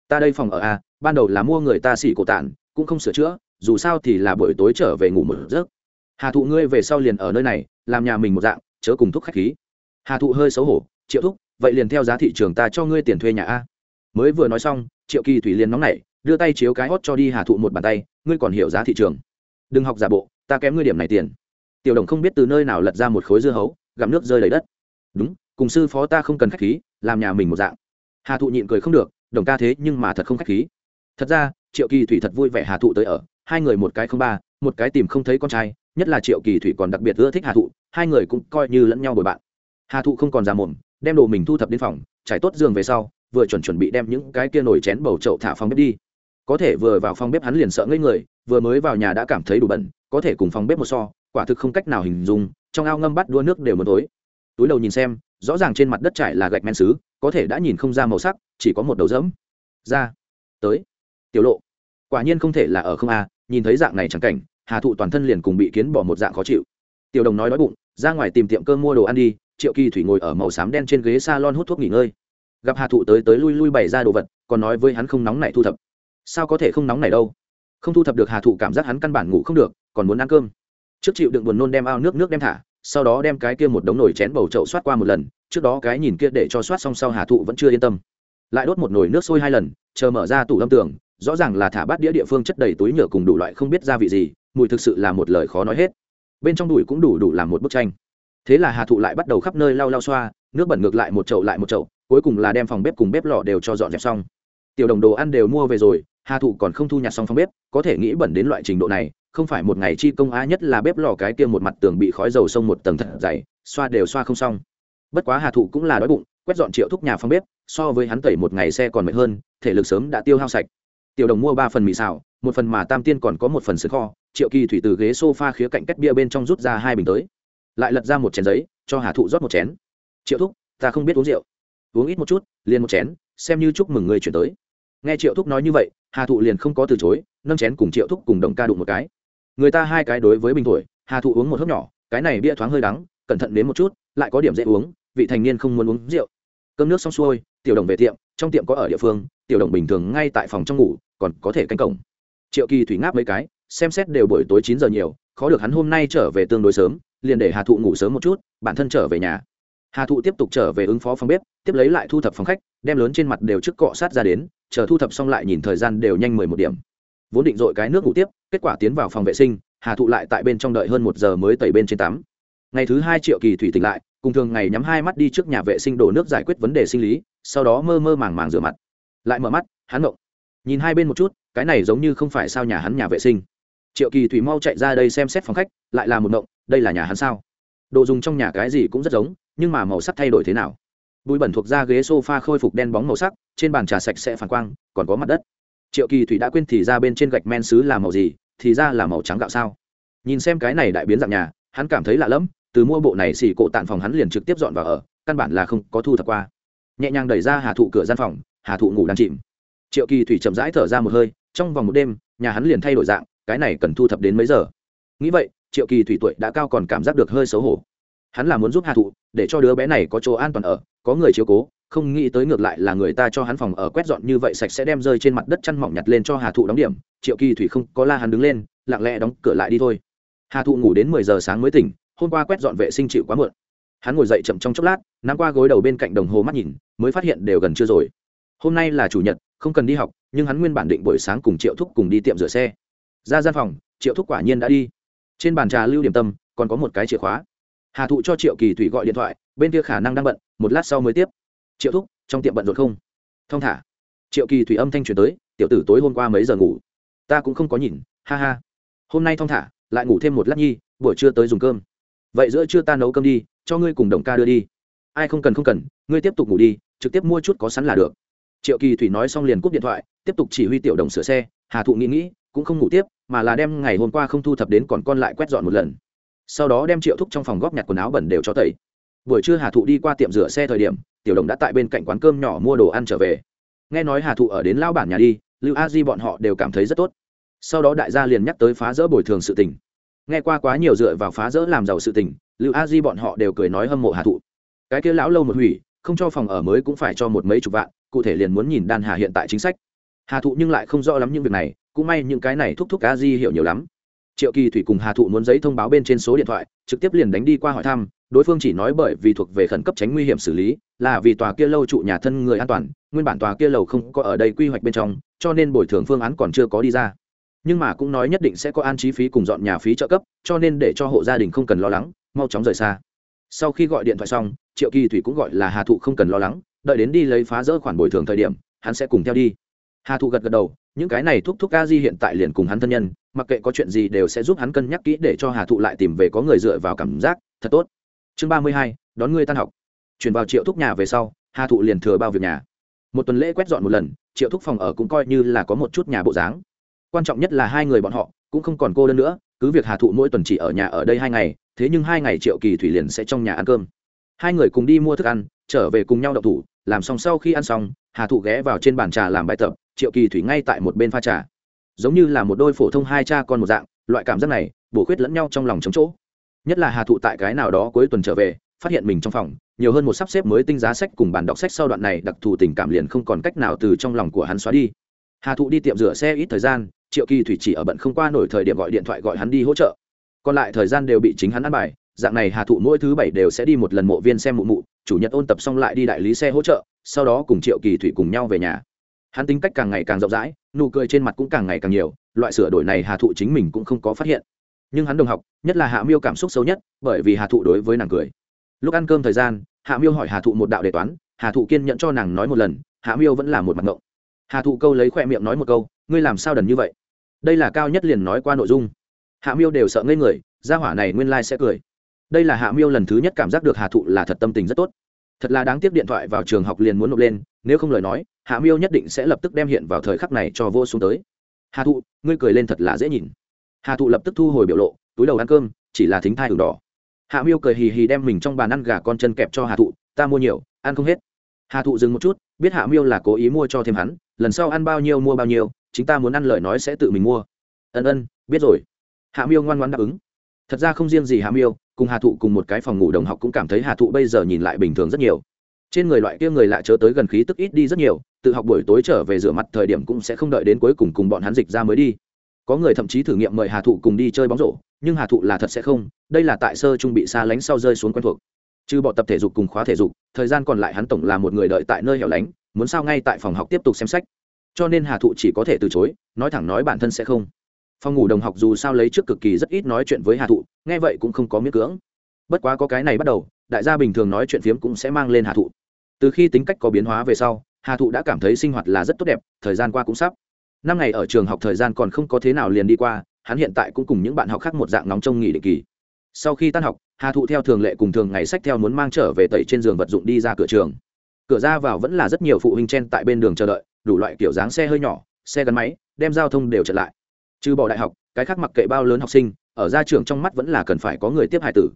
Ta đây phòng ở a ban đầu là mua người ta xỉ cổ tản, cũng không sửa chữa, dù sao thì là buổi tối trở về ngủ một giấc. Hà thụ ngươi về sau liền ở nơi này, làm nhà mình một dạng, chớ cùng thúc khách khí. Hà thụ hơi xấu hổ, triệu thúc, vậy liền theo giá thị trường ta cho ngươi tiền thuê nhà a. Mới vừa nói xong, triệu kỳ thủy liền nóng nảy, đưa tay chiếu cái hót cho đi hà thụ một bàn tay, ngươi còn hiểu giá thị trường. Đừng học giả bộ, ta kém ngươi điểm này tiền tiểu đồng không biết từ nơi nào lật ra một khối dưa hấu, gặm nước rơi đầy đất. Đúng, cùng sư phó ta không cần khách khí, làm nhà mình một dạng. Hà thụ nhịn cười không được, đồng ca thế nhưng mà thật không khách khí. Thật ra, triệu kỳ thủy thật vui vẻ hà thụ tới ở, hai người một cái không ba, một cái tìm không thấy con trai, nhất là triệu kỳ thủy còn đặc biệt ưa thích hà thụ, hai người cũng coi như lẫn nhau bồi bạn. Hà thụ không còn ra mồm, đem đồ mình thu thập đến phòng, trải tốt giường về sau, vừa chuẩn chuẩn bị đem những cái kia nồi chén bầu chậu thả phòng bếp đi. Có thể vừa vào phòng bếp hắn liền sợ ngây người, vừa mới vào nhà đã cảm thấy đủ bẩn, có thể cùng phòng bếp một so quả thực không cách nào hình dung, trong ao ngâm bắt đua nước đều mất tối. Túi đầu nhìn xem, rõ ràng trên mặt đất trải là gạch men xứ có thể đã nhìn không ra màu sắc, chỉ có một đầu dẫm ra, tới. Tiểu lộ. Quả nhiên không thể là ở không a, nhìn thấy dạng này chẳng cảnh, hà thụ toàn thân liền cùng bị kiến bỏ một dạng khó chịu. Tiểu đồng nói đói bụng, ra ngoài tìm tiệm cơm mua đồ ăn đi, triệu kỳ thủy ngồi ở màu xám đen trên ghế s a lon hút thuốc nghỉ ngơi. Gặp hà thụ tới tới lui lui bày ra đồ vật, còn nói với hắn không nóng này thu thập. Sao có thể không nóng này đâu? Không thu thập được hà thụ cảm giác hắn căn bản ngủ không được, còn muốn ăn cơm trước chịu đựng buồn nôn đem ao nước nước đem thả, sau đó đem cái kia một đống nồi chén bầu chậu xoát qua một lần, trước đó cái nhìn kia để cho xoát xong sau hà thụ vẫn chưa yên tâm. Lại đốt một nồi nước sôi hai lần, chờ mở ra tủ lâm tường, rõ ràng là thả bát đĩa địa phương chất đầy túi nhựa cùng đủ loại không biết gia vị gì, mùi thực sự là một lời khó nói hết. Bên trong đùi cũng đủ đủ làm một bức tranh. Thế là hà thụ lại bắt đầu khắp nơi lau lau xoa, nước bẩn ngược lại một chậu lại một chậu, cuối cùng là đem phòng bếp cùng bếp lò đều cho dọn dẹp xong. Tiểu đồng đồ ăn đều mua về rồi, hà thụ còn không thu nhặt xong phòng bếp, có thể nghĩ bẩn đến loại trình độ này không phải một ngày chi công á nhất là bếp lò cái kia một mặt tường bị khói dầu sông một tầng thật dày, xoa đều xoa không xong. Bất quá hà thụ cũng là đói bụng, quét dọn triệu thúc nhà phòng bếp, so với hắn tẩy một ngày xe còn mệt hơn, thể lực sớm đã tiêu hao sạch. Tiểu đồng mua ba phần mì xào, một phần mà tam tiên còn có một phần sữa kho, triệu kỳ thủy từ ghế sofa khía cạnh cách bia bên trong rút ra hai bình tới. Lại lật ra một chén giấy, cho hà thụ rót một chén. Triệu thúc, ta không biết uống rượu. Uống ít một chút, liền một chén, xem như chúc mừng người chuyển tới. Nghe triệu thúc nói như vậy, hà thụ liền không có từ chối, nâng chén cùng triệu thúc cùng đồng ca đụng một cái người ta hai cái đối với bình tuổi hà thụ uống một hớp nhỏ, cái này bia thoáng hơi đắng, cẩn thận đến một chút, lại có điểm dễ uống, vị thành niên không muốn uống rượu. Cơm nước xong xuôi, tiểu đồng về tiệm, trong tiệm có ở địa phương, tiểu đồng bình thường ngay tại phòng trong ngủ, còn có thể canh cổng. Triệu kỳ thủy ngáp mấy cái, xem xét đều buổi tối chín giờ nhiều, khó được hắn hôm nay trở về tương đối sớm, liền để hà thụ ngủ sớm một chút, bản thân trở về nhà. Hà thụ tiếp tục trở về ứng phó phòng bếp, tiếp lấy lại thu thập phòng khách, đem lớn trên mặt đều trước cọ sát ra đến, chờ thu thập xong lại nhìn thời gian đều nhanh mười một điểm vốn định dội cái nước ngủ tiếp, kết quả tiến vào phòng vệ sinh, hà thụ lại tại bên trong đợi hơn một giờ mới tẩy bên trên tắm. Ngày thứ hai triệu kỳ thủy tỉnh lại, cùng thường ngày nhắm hai mắt đi trước nhà vệ sinh đổ nước giải quyết vấn đề sinh lý, sau đó mơ mơ màng màng rửa mặt. Lại mở mắt, hắn ngộng. Nhìn hai bên một chút, cái này giống như không phải sao nhà hắn nhà vệ sinh. Triệu kỳ thủy mau chạy ra đây xem xét phòng khách, lại là một ngộng, đây là nhà hắn sao? Đồ dùng trong nhà cái gì cũng rất giống, nhưng mà màu sắc thay đổi thế nào? Bụi bẩn thuộc ra ghế sofa khôi phục đen bóng màu sắc, trên bàn trà sạch sẽ phản quang, còn có mặt đất triệu kỳ thủy đã quên thì ra bên trên gạch men xứ là màu gì, thì ra là màu trắng gạo sao? Nhìn xem cái này đại biến dạng nhà, hắn cảm thấy lạ lẫm, từ mua bộ này xỉ cổ tạn phòng hắn liền trực tiếp dọn vào ở, căn bản là không có thu thập qua. Nhẹ nhàng đẩy ra hà thụ cửa gian phòng, hà thụ ngủ đang chìm. Triệu kỳ thủy chậm rãi thở ra một hơi, trong vòng một đêm, nhà hắn liền thay đổi dạng, cái này cần thu thập đến mấy giờ? Nghĩ vậy, triệu kỳ thủy tuổi đã cao còn cảm giác được hơi xấu hổ. Hắn là muốn giúp hà thụ, để cho đứa bé này có chỗ an toàn ở, có người chiếu cố không nghĩ tới ngược lại là người ta cho hắn phòng ở quét dọn như vậy sạch sẽ đem rơi trên mặt đất chăn mỏng nhặt lên cho hà thụ đóng điểm. Triệu kỳ thủy không có la hắn đứng lên, lặng lẽ đóng cửa lại đi thôi. Hà thụ ngủ đến mười giờ sáng mới tỉnh, hôm qua quét dọn vệ sinh chịu quá muộn. Hắn ngồi dậy chậm trong chốc lát, nắm qua gối đầu bên cạnh đồng hồ mắt nhìn, mới phát hiện đều gần chưa rồi. Hôm nay là chủ nhật, không cần đi học, nhưng hắn nguyên bản định buổi sáng cùng triệu thúc cùng đi tiệm rửa xe. Ra gian phòng, triệu thúc quả nhiên đã đi. Trên bàn trà lưu điểm tâm, còn có một cái chìa khóa. Hà thụ cho triệu kỳ thủy gọi điện thoại, bên kia khả năng đang bận, một lát sau mới tiếp triệu thúc, trong tiệm bận rộn không? Thong thả. Triệu kỳ thủy âm thanh truyền tới, tiểu tử tối hôm qua mấy giờ ngủ? Ta cũng không có nhìn, ha ha. Hôm nay thong thả, lại ngủ thêm một lát nhi, buổi trưa tới dùng cơm. Vậy giữa trưa ta nấu cơm đi, cho ngươi cùng đồng ca đưa đi. Ai không cần không cần, ngươi tiếp tục ngủ đi, trực tiếp mua chút có sẵn là được. Triệu kỳ thủy nói xong liền cúp điện thoại, tiếp tục chỉ huy tiểu đồng sửa xe, hà thụ nghĩ nghĩ, cũng không ngủ tiếp, mà là đem ngày hôm qua không thu thập đến còn con lại quét dọn một lần. Sau đó đem triệu thúc trong phòng góp nhặt quần áo bẩn đều cho tẩy buổi trưa hà thụ đi qua tiệm rửa xe thời điểm, tiểu đồng đã tại bên cạnh quán cơm nhỏ mua đồ ăn trở về. Nghe nói hà thụ ở đến lao bản nhà đi, lưu a di bọn họ đều cảm thấy rất tốt. Sau đó đại gia liền nhắc tới phá rỡ bồi thường sự tình. Nghe qua quá nhiều dựa vào phá rỡ làm giàu sự tình, lưu a di bọn họ đều cười nói hâm mộ hà thụ. Cái kia lão lâu một hủy, không cho phòng ở mới cũng phải cho một mấy chục vạn, cụ thể liền muốn nhìn đan hà hiện tại chính sách. Hà thụ nhưng lại không rõ lắm những việc này, cũng may những cái này thúc thúc a di hiểu nhiều lắm. Triệu kỳ thủy cùng hà thụ muốn giấy thông báo bên trên số điện thoại, trực tiếp liền đánh đi qua hỏi thăm đối phương chỉ nói bởi vì thuộc về khẩn cấp tránh nguy hiểm xử lý, là vì tòa kia lâu trụ nhà thân người an toàn, nguyên bản tòa kia lầu không có ở đây quy hoạch bên trong, cho nên bồi thường phương án còn chưa có đi ra. Nhưng mà cũng nói nhất định sẽ có an trí phí cùng dọn nhà phí trợ cấp, cho nên để cho hộ gia đình không cần lo lắng, mau chóng rời xa. Sau khi gọi điện thoại xong, triệu kỳ thủy cũng gọi là hà thụ không cần lo lắng, đợi đến đi lấy phá rỡ khoản bồi thường thời điểm, hắn sẽ cùng theo đi. Hà thụ gật gật đầu, những cái này thúc thúc a di hiện tại liền cùng hắn thân nhân, mặc kệ có chuyện gì đều sẽ giúp hắn cân nhắc kỹ để cho hà thụ lại tìm về có người dựa vào cảm giác, thật tốt chương ba mươi hai, đón ngươi tan học. Chuyển vào triệu thúc nhà về sau, hà thụ liền thừa bao việc nhà. Một tuần lễ quét dọn một lần, triệu thúc phòng ở cũng coi như là có một chút nhà bộ dáng. Quan trọng nhất là hai người bọn họ, cũng không còn cô đơn nữa, cứ việc hà thụ mỗi tuần chỉ ở nhà ở đây hai ngày, thế nhưng hai ngày triệu kỳ thủy liền sẽ trong nhà ăn cơm. Hai người cùng đi mua thức ăn, trở về cùng nhau đậu thủ, làm xong sau khi ăn xong, hà thụ ghé vào trên bàn trà làm bài tập, triệu kỳ thủy ngay tại một bên pha trà. Giống như là một đôi phổ thông hai cha con một dạng, loại cảm giác này, bổ khuyết lẫn nhau trong lòng chống chỗ nhất là hà thụ tại cái nào đó cuối tuần trở về, phát hiện mình trong phòng, nhiều hơn một sắp xếp mới tinh giá sách cùng bàn đọc sách sau đoạn này, đặc thù tình cảm liền không còn cách nào từ trong lòng của hắn xóa đi. Hà thụ đi tiệm rửa xe ít thời gian, triệu kỳ thủy chỉ ở bận không qua nổi thời điểm gọi điện thoại gọi hắn đi hỗ trợ. Còn lại thời gian đều bị chính hắn ăn bài, dạng này hà thụ mỗi thứ bảy đều sẽ đi một lần mộ viên xem mụ mụ, chủ nhật ôn tập xong lại đi đại lý xe hỗ trợ, sau đó cùng triệu kỳ thủy cùng nhau về nhà. Hắn tính cách càng ngày càng rộng rãi, nụ cười trên mặt cũng càng ngày càng nhiều, loại sửa đổi này hà thụ chính mình cũng không có phát hiện nhưng hắn đồng học, nhất là hạ miêu cảm xúc xấu nhất, bởi vì hà thụ đối với nàng cười. Lúc ăn cơm thời gian, hạ miêu hỏi hà thụ một đạo đề toán, hà thụ kiên nhận cho nàng nói một lần, hạ miêu vẫn là một mặt ngộng. Hà thụ câu lấy khoe miệng nói một câu, ngươi làm sao đần như vậy? Đây là cao nhất liền nói qua nội dung. Hạ miêu đều sợ ngây người, gia hỏa này nguyên lai、like、sẽ cười. Đây là hạ miêu lần thứ nhất cảm giác được hà thụ là thật tâm tình rất tốt. Thật là đáng tiếc điện thoại vào trường học liền muốn nộp lên, nếu không lời nói, hạ miêu nhất định sẽ lập tức đem hiện vào thời khắc này cho vô xuống tới. Hà thụ, ngươi cười lên thật là dễ nhìn hà thụ lập tức thu hồi biểu lộ, túi đầu ăn cơm, chỉ là thính thai đường đỏ. Hạ miêu cười hì hì đem mình trong bàn ăn gà con chân kẹp cho hà thụ, ta mua nhiều, ăn không hết. Hà thụ dừng một chút, biết hạ miêu là cố ý mua cho thêm hắn, lần sau ăn bao nhiêu mua bao nhiêu, chính ta muốn ăn lời nói sẽ tự mình mua. Ân ân, biết rồi. Hạ miêu ngoan ngoan đáp ứng. Thật ra không riêng gì hạ miêu, cùng hà thụ cùng một cái phòng ngủ đồng học cũng cảm thấy hà thụ bây giờ nhìn lại bình thường rất nhiều. Trên người loại kia người lại chớ tới gần khí tức ít đi rất nhiều, tự học buổi tối trở về rửa mặt thời điểm cũng sẽ không đợi đến cuối cùng cùng bọn hắn dịch ra mới đi có người thậm chí thử nghiệm mời hà thụ cùng đi chơi bóng rổ, nhưng hà thụ là thật sẽ không, đây là tại sơ trung bị xa lánh sau rơi xuống quen thuộc. Trừ bỏ tập thể dục cùng khóa thể dục, thời gian còn lại hắn tổng là một người đợi tại nơi hẻo lánh, muốn sao ngay tại phòng học tiếp tục xem sách. Cho nên hà thụ chỉ có thể từ chối, nói thẳng nói bản thân sẽ không. Phòng ngủ đồng học dù sao lấy trước cực kỳ rất ít nói chuyện với hà thụ, nghe vậy cũng không có miễn cưỡng. Bất quá có cái này bắt đầu, đại gia bình thường nói chuyện phiếm cũng sẽ mang lên hà thụ. Từ khi tính cách có biến hóa về sau, hà thụ đã cảm thấy sinh hoạt là rất tốt đẹp, thời gian qua cũng sắp năm ngày ở trường học thời gian còn không có thế nào liền đi qua, hắn hiện tại cũng cùng những bạn học khác một dạng nóng trong nghỉ định kỳ. Sau khi tan học, hà thụ theo thường lệ cùng thường ngày sách theo muốn mang trở về tẩy trên giường vật dụng đi ra cửa trường. Cửa ra vào vẫn là rất nhiều phụ huynh chen tại bên đường chờ đợi, đủ loại kiểu dáng xe hơi nhỏ, xe gắn máy, đem giao thông đều trở lại. Trừ bỏ đại học, cái khác mặc kệ bao lớn học sinh, ở ra trường trong mắt vẫn là cần phải có người tiếp hải tử.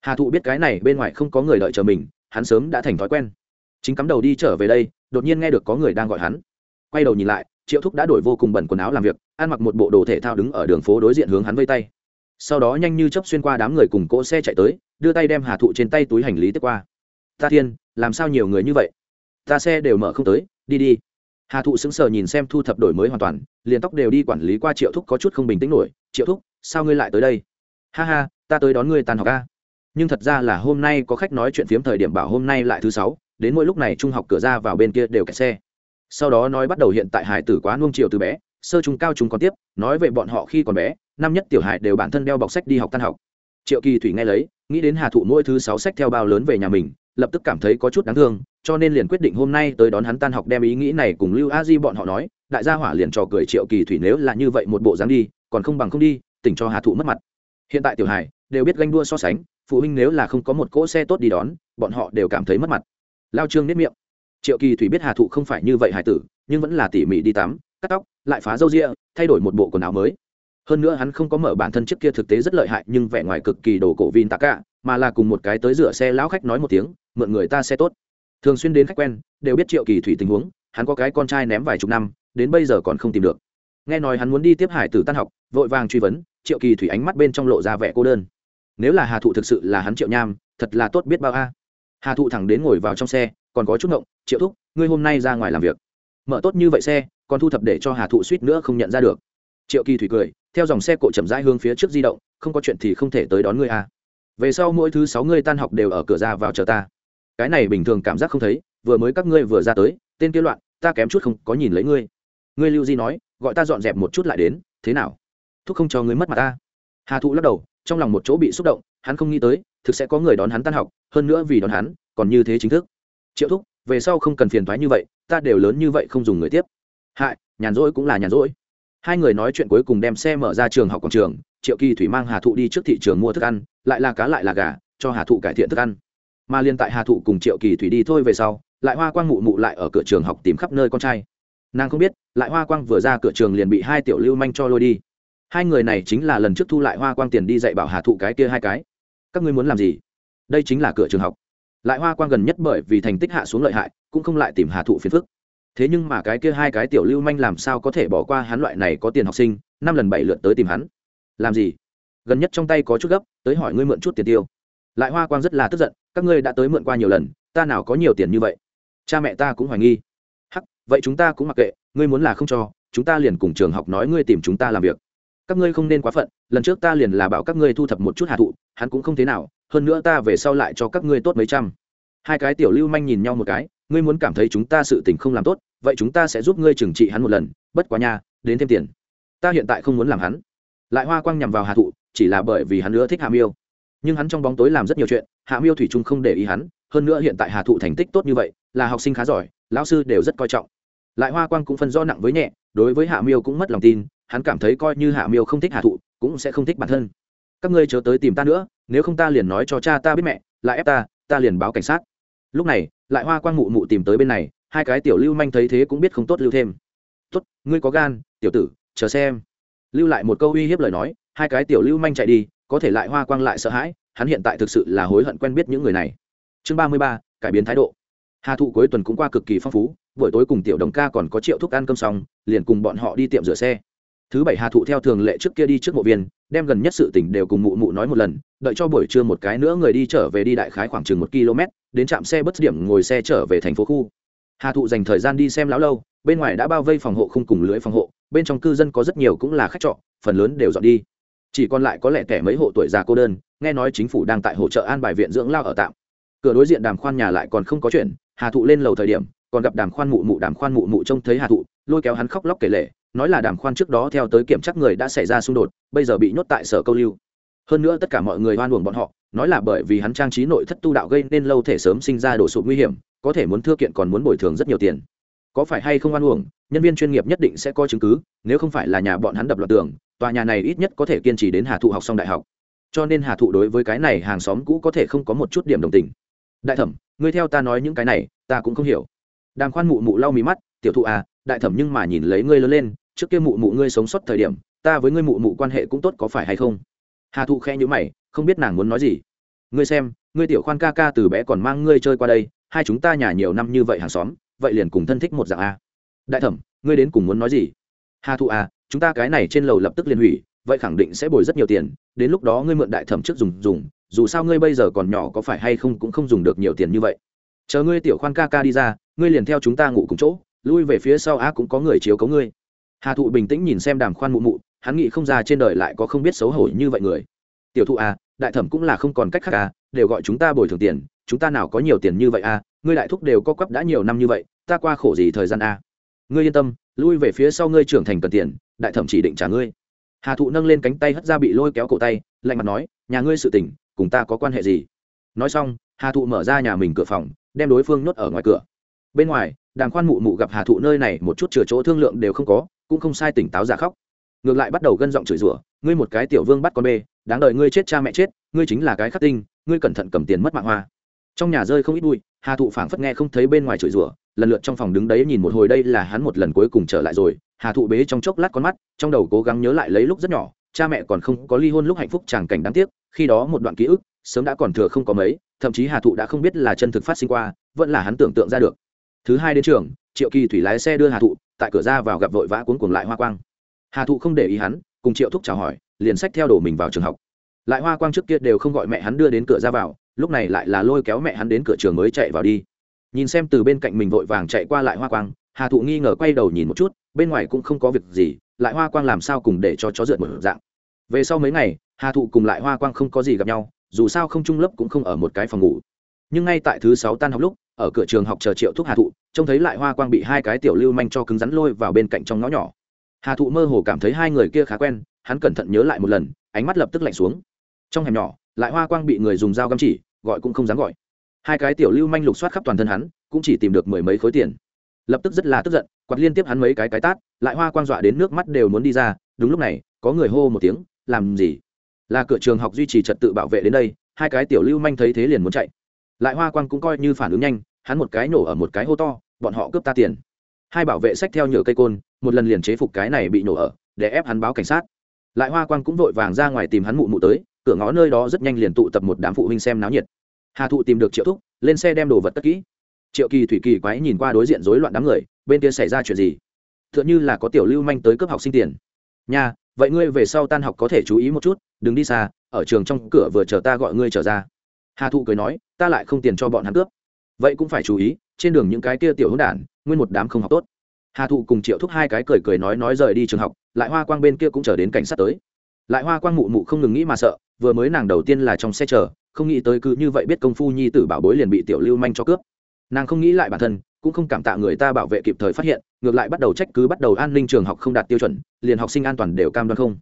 Hà thụ biết cái này bên ngoài không có người đợi chờ mình, hắn sớm đã thành thói quen. Chính cắm đầu đi trở về đây, đột nhiên nghe được có người đang gọi hắn. Quay đầu nhìn lại triệu thúc đã đổi vô cùng bẩn quần áo làm việc, ăn mặc một bộ đồ thể thao đứng ở đường phố đối diện hướng hắn vây tay. Sau đó nhanh như chấp xuyên qua đám người cùng cỗ xe chạy tới, đưa tay đem hà thụ trên tay túi hành lý tiếp qua. Ta thiên, làm sao nhiều người như vậy? Ta xe đều mở không tới, đi đi. Hà thụ sững sờ nhìn xem thu thập đổi mới hoàn toàn, liền tóc đều đi quản lý qua triệu thúc có chút không bình tĩnh nổi, triệu thúc, sao ngươi lại tới đây? Ha ha, ta tới đón ngươi tàn học ca nhưng thật ra là hôm nay có khách nói chuyện phiếm thời điểm bảo hôm nay lại thứ sáu, đến mỗi lúc này trung học cửa ra vào bên kia đều kẹt xe sau đó nói bắt đầu hiện tại hải tử quá nuông chiều từ bé, sơ trung cao trung còn tiếp, nói về bọn họ khi còn bé, năm nhất tiểu hải đều bản thân đeo bọc sách đi học tan học. Triệu kỳ thủy nghe lấy, nghĩ đến hà thụ mỗi thứ sáu sách theo bao lớn về nhà mình, lập tức cảm thấy có chút đáng thương, cho nên liền quyết định hôm nay tới đón hắn tan học đem ý nghĩ này cùng lưu a di bọn họ nói, đại gia hỏa liền trò cười triệu kỳ thủy nếu là như vậy một bộ dáng đi, còn không bằng không đi, tỉnh cho hà thụ mất mặt. Hiện tại tiểu hải đều biết ganh đua so sánh, phụ huynh nếu là không có một cỗ xe tốt đi đón, bọn họ đều cảm thấy mất mặt. Lao trương nếp miệng triệu kỳ thủy biết hà thụ không phải như vậy hải tử, nhưng vẫn là tỉ mỉ đi tắm, cắt tóc, lại phá râu ria, thay đổi một bộ quần áo mới. Hơn nữa hắn không có mở bản thân trước kia thực tế rất lợi hại, nhưng vẻ ngoài cực kỳ đồ cổ vin tạ cả mà là cùng một cái tới rửa xe lão khách nói một tiếng, mượn người ta xe tốt. Thường xuyên đến khách quen, đều biết triệu kỳ thủy tình huống, hắn có cái con trai ném vài chục năm, đến bây giờ còn không tìm được. Nghe nói hắn muốn đi tiếp hải tử tan học, vội vàng truy vấn, triệu kỳ thủy ánh mắt bên trong lộ ra vẻ cô đơn. Nếu là hà thụ thực sự là hắn triệu nham, thật là tốt biết bao a. Hà thụ thẳng đến ngồi vào trong xe còn có chút ngộng, triệu thúc, ngươi hôm nay ra ngoài làm việc. Mở tốt như vậy xe, còn thu thập để cho hà thụ suýt nữa không nhận ra được. Triệu kỳ thủy cười, theo dòng xe cộ chậm rãi hướng phía trước di động, không có chuyện thì không thể tới đón ngươi à? về sau mỗi thứ sáu ngươi tan học đều ở cửa ra vào chờ ta. Cái này bình thường cảm giác không thấy, vừa mới các ngươi vừa ra tới, tên kia loạn, ta kém chút không có nhìn lấy ngươi. Ngươi lưu di nói, gọi ta dọn dẹp một chút lại đến, thế nào? Thúc không cho ngươi mất mặt ta. Hà thụ lắc đầu, trong lòng một chỗ bị xúc động, hắn không nghĩ tới, thực sẽ có người đón hắn tan học, hơn nữa vì đón hắn, còn như thế chính thức triệu thúc, về sau không cần phiền thoái như vậy, ta đều lớn như vậy không dùng người tiếp. Hại, nhàn rỗi cũng là nhàn rỗi. Hai người nói chuyện cuối cùng đem xe mở ra trường học quảng trường, triệu kỳ thủy mang hà thụ đi trước thị trường mua thức ăn, lại là cá lại là gà, cho hà thụ cải thiện thức ăn. Mà liên tại hà thụ cùng triệu kỳ thủy đi thôi về sau, lại hoa quang mụ mụ lại ở cửa trường học tìm khắp nơi con trai. Nàng không biết, lại hoa quang vừa ra cửa trường liền bị hai tiểu lưu manh cho lôi đi. Hai người này chính là lần trước thu lại hoa quang tiền đi dạy bảo hà thụ cái kia hai cái. Các ngươi muốn làm gì? Đây chính là cửa trường học lại hoa quang gần nhất bởi vì thành tích hạ xuống lợi hại, cũng không lại tìm hà thụ phiền phức. Thế nhưng mà cái kia hai cái tiểu lưu manh làm sao có thể bỏ qua hắn loại này có tiền học sinh, năm lần bảy lượt tới tìm hắn. Làm gì? Gần nhất trong tay có chút gấp, tới hỏi ngươi mượn chút tiền tiêu. Lại hoa quang rất là tức giận, các ngươi đã tới mượn qua nhiều lần, ta nào có nhiều tiền như vậy? Cha mẹ ta cũng hoài nghi. Hắc, vậy chúng ta cũng mặc kệ, ngươi muốn là không cho, chúng ta liền cùng trường học nói ngươi tìm chúng ta làm việc. Các ngươi không nên quá phận, lần trước ta liền là bảo các ngươi thu thập một chút hạ thụ, hắn cũng không thế nào hơn nữa ta về sau lại cho các ngươi tốt mấy trăm. Hai cái tiểu lưu manh nhìn nhau một cái, ngươi muốn cảm thấy chúng ta sự tình không làm tốt, vậy chúng ta sẽ giúp ngươi trừng trị hắn một lần, bất quá nha, đến thêm tiền. Ta hiện tại không muốn làm hắn. Lại hoa quang nhằm vào hạ thụ, chỉ là bởi vì hắn nữa thích hạ miêu. Nhưng hắn trong bóng tối làm rất nhiều chuyện, hạ miêu thủy trung không để ý hắn, hơn nữa hiện tại hà thụ thành tích tốt như vậy, là học sinh khá giỏi, lão sư đều rất coi trọng. Lại hoa quang cũng phân do nặng với nhẹ, đối với hạ miêu cũng mất lòng tin, hắn cảm thấy coi như hạ miêu không thích hạ thụ, cũng sẽ không thích bản thân. Các ngươi chớ tới tìm ta nữa nếu không ta liền nói cho cha ta biết mẹ, lại ép ta ta liền báo cảnh sát. Lúc này, lại hoa quang mụ mụ tìm tới bên này, hai cái tiểu lưu manh thấy thế cũng biết không tốt lưu thêm. Tốt, ngươi có gan, tiểu tử, chờ xem. Lưu lại một câu uy hiếp lời nói, hai cái tiểu lưu manh chạy đi, có thể lại hoa quang lại sợ hãi, hắn hiện tại thực sự là hối hận quen biết những người này. Chương ba mươi ba, cải biến thái độ. Hà thụ cuối tuần cũng qua cực kỳ phong phú, buổi tối cùng tiểu đồng ca còn có triệu thuốc ăn cơm xong, liền cùng bọn họ đi tiệm rửa xe thứ bảy hà thụ theo thường lệ trước kia đi trước mộ viên, đem gần nhất sự tỉnh đều cùng mụ mụ nói một lần, đợi cho buổi trưa một cái nữa người đi trở về đi đại khái khoảng chừng một km, đến trạm xe bất điểm ngồi xe trở về thành phố khu. Hà thụ dành thời gian đi xem lão lâu, bên ngoài đã bao vây phòng hộ không cùng lưới phòng hộ, bên trong cư dân có rất nhiều cũng là khách trọ, phần lớn đều dọn đi. Chỉ còn lại có lẽ kẻ mấy hộ tuổi già cô đơn, nghe nói chính phủ đang tại hỗ trợ an bài viện dưỡng lao ở tạm. Cửa đối diện đàm khoan nhà lại còn không có chuyện hà thụ lên lầu thời điểm, còn gặp đàm khoan mụ mụ, đàm khoan mụ mụ trông thấy hà thụ, lôi kéo hắn khóc lóc kể lể, nói là đàm khoan trước đó theo tới kiểm tra người đã xảy ra xung đột, bây giờ bị nhốt tại sở câu lưu. Hơn nữa tất cả mọi người hoan uổng bọn họ, nói là bởi vì hắn trang trí nội thất tu đạo gây nên lâu thể sớm sinh ra đổ sụp nguy hiểm, có thể muốn thưa kiện còn muốn bồi thường rất nhiều tiền. Có phải hay không hoan uổng, nhân viên chuyên nghiệp nhất định sẽ có chứng cứ, nếu không phải là nhà bọn hắn đập loạt tường, tòa nhà này ít nhất có thể kiên trì đến hà thụ học xong đại học. Cho nên hà thụ đối với cái này hàng xóm cũ có thể không có một chút điểm đồng tình đại thẩm, ngươi theo ta nói những cái này, ta cũng không hiểu. Đàm khoan mụ mụ lau mí mắt, tiểu thụ à đại thẩm nhưng mà nhìn lấy ngươi lớn lên, trước kia mụ mụ ngươi sống sót thời điểm, ta với ngươi mụ mụ quan hệ cũng tốt có phải hay không? Hà thụ khe nhữ mày, không biết nàng muốn nói gì. Ngươi xem, ngươi tiểu khoan ca ca từ bé còn mang ngươi chơi qua đây, hai chúng ta nhà nhiều năm như vậy hàng xóm, vậy liền cùng thân thích một dạng a đại thẩm, ngươi đến cùng muốn nói gì? Hà thụ à chúng ta cái này trên lầu lập tức liền hủy, vậy khẳng định sẽ bồi rất nhiều tiền, đến lúc đó ngươi mượn đại thẩm trước dùng dùng dù sao ngươi bây giờ còn nhỏ có phải hay không cũng không dùng được nhiều tiền như vậy. Chờ ngươi tiểu khoan ca ca đi ra, ngươi liền theo chúng ta ngủ cùng chỗ, lui về phía sau á cũng có người chiếu cấu ngươi. Hà thụ bình tĩnh nhìn xem đàm khoan mụ mụ, hắn nghĩ không ra trên đời lại có không biết xấu hổ như vậy người. Tiểu thụ à đại thẩm cũng là không còn cách khác à đều gọi chúng ta bồi thường tiền, chúng ta nào có nhiều tiền như vậy à ngươi đại thúc đều có quắp đã nhiều năm như vậy, ta qua khổ gì thời gian à. Ngươi yên tâm, lui về phía sau ngươi trưởng thành cần tiền, đại thẩm chỉ định trả ngươi. Hà thụ nâng lên cánh tay hất ra bị lôi kéo cổ tay, lạnh mặt nói, nhà ngươi sự tình cùng ta có quan hệ gì? Nói xong, hà thụ mở ra nhà mình cửa phòng, đem đối phương nhốt ở ngoài cửa. Bên ngoài, đàng khoan mụ mụ gặp hà thụ nơi này một chút chừa chỗ thương lượng đều không có, cũng không sai tỉnh táo giả khóc. Ngược lại bắt đầu gân giọng chửi rủa, ngươi một cái tiểu vương bắt con bê, đáng đời ngươi chết cha mẹ chết, ngươi chính là cái khắc tinh, ngươi cẩn thận cầm tiền mất mạng hoa. Trong nhà rơi không ít bụi, hà thụ phảng phất nghe không thấy bên ngoài chửi rủa, lần lượt trong phòng đứng đấy nhìn một hồi đây là hắn một lần cuối cùng trở lại rồi. Hà thụ bế trong chốc lát con mắt, trong đầu cố gắng nhớ lại lấy lúc rất nhỏ cha mẹ còn không có ly hôn lúc hạnh phúc tràng cảnh đáng tiếc, khi đó một đoạn ký ức, sớm đã còn thừa không có mấy, thậm chí hà thụ đã không biết là chân thực phát sinh qua, vẫn là hắn tưởng tượng ra được. Thứ hai đến trường, triệu kỳ thủy lái xe đưa hà thụ, tại cửa ra vào gặp vội vã cuốn cuồng lại hoa quang. Hà thụ không để ý hắn, cùng triệu thúc chào hỏi, liền sách theo đồ mình vào trường học. Lại hoa quang trước kia đều không gọi mẹ hắn đưa đến cửa ra vào, lúc này lại là lôi kéo mẹ hắn đến cửa trường mới chạy vào đi. Nhìn xem từ bên cạnh mình vội vàng chạy qua lại hoa quang hà thụ nghi ngờ quay đầu nhìn một chút, bên ngoài cũng không có việc gì, lại hoa quang làm sao cùng để cho chó rượt một dạng. Về sau mấy ngày, hà thụ cùng lại hoa quang không có gì gặp nhau, dù sao không trung lớp cũng không ở một cái phòng ngủ. Nhưng ngay tại thứ sáu tan học lúc, ở cửa trường học chờ triệu thúc hà thụ, trông thấy lại hoa quang bị hai cái tiểu lưu manh cho cứng rắn lôi vào bên cạnh trong ngõ nhỏ. Hà thụ mơ hồ cảm thấy hai người kia khá quen, hắn cẩn thận nhớ lại một lần, ánh mắt lập tức lạnh xuống. Trong hẻm nhỏ, lại hoa quang bị người dùng dao găm chỉ, gọi cũng không dám gọi. Hai cái tiểu lưu manh lục soát khắp toàn thân hắn, cũng chỉ tìm được mười mấy khối tiền lập tức rất là tức giận, quạt liên tiếp hắn mấy cái cái tát, lại hoa quang dọa đến nước mắt đều muốn đi ra, đúng lúc này, có người hô một tiếng, làm gì? Là cửa trường học duy trì trật tự bảo vệ đến đây, hai cái tiểu lưu manh thấy thế liền muốn chạy. Lại hoa quang cũng coi như phản ứng nhanh, hắn một cái nổ ở một cái hô to, bọn họ cướp ta tiền. Hai bảo vệ sách theo nhựa cây côn, một lần liền chế phục cái này bị nổ ở, để ép hắn báo cảnh sát. Lại hoa quang cũng vội vàng ra ngoài tìm hắn mụ mụ tới, cửa ngõ nơi đó rất nhanh liền tụ tập một đám phụ huynh xem náo nhiệt. Hà thụ tìm được triệu thúc, lên xe đem đồ vật tất kỹ triệu kỳ thủy kỳ quái nhìn qua đối diện rối loạn đám người, bên kia xảy ra chuyện gì? T h ư ợ n h ư là có tiểu lưu manh tới cướp học sinh tiền. Nha, vậy ngươi về sau tan học có thể chú ý một chút, đừng đi xa, ở trường trong cửa vừa chờ ta gọi ngươi trở ra. Hà thụ cười nói, ta lại không tiền cho bọn hắn cướp. Vậy cũng phải chú ý, trên đường những cái kia tiểu hữu đản, nguyên một đám không học tốt. Hà thụ cùng triệu thúc hai cái cười cười nói nói rời đi trường học, lại hoa quang bên kia cũng chờ đến cảnh sát tới. Lại hoa quang mụ mụ không ngừng nghĩ mà sợ, vừa mới nàng đầu tiên là trong xe chờ, không nghĩ tới cứ như vậy biết công phu nhi tử bảo bối liền bị tiểu lưu manh cho cướp nàng không nghĩ lại bản thân, cũng không cảm tạ người ta bảo vệ kịp thời phát hiện, ngược lại bắt đầu trách cứ, bắt đầu an ninh trường học không đạt tiêu chuẩn, liền học sinh an toàn đều cam đoan không.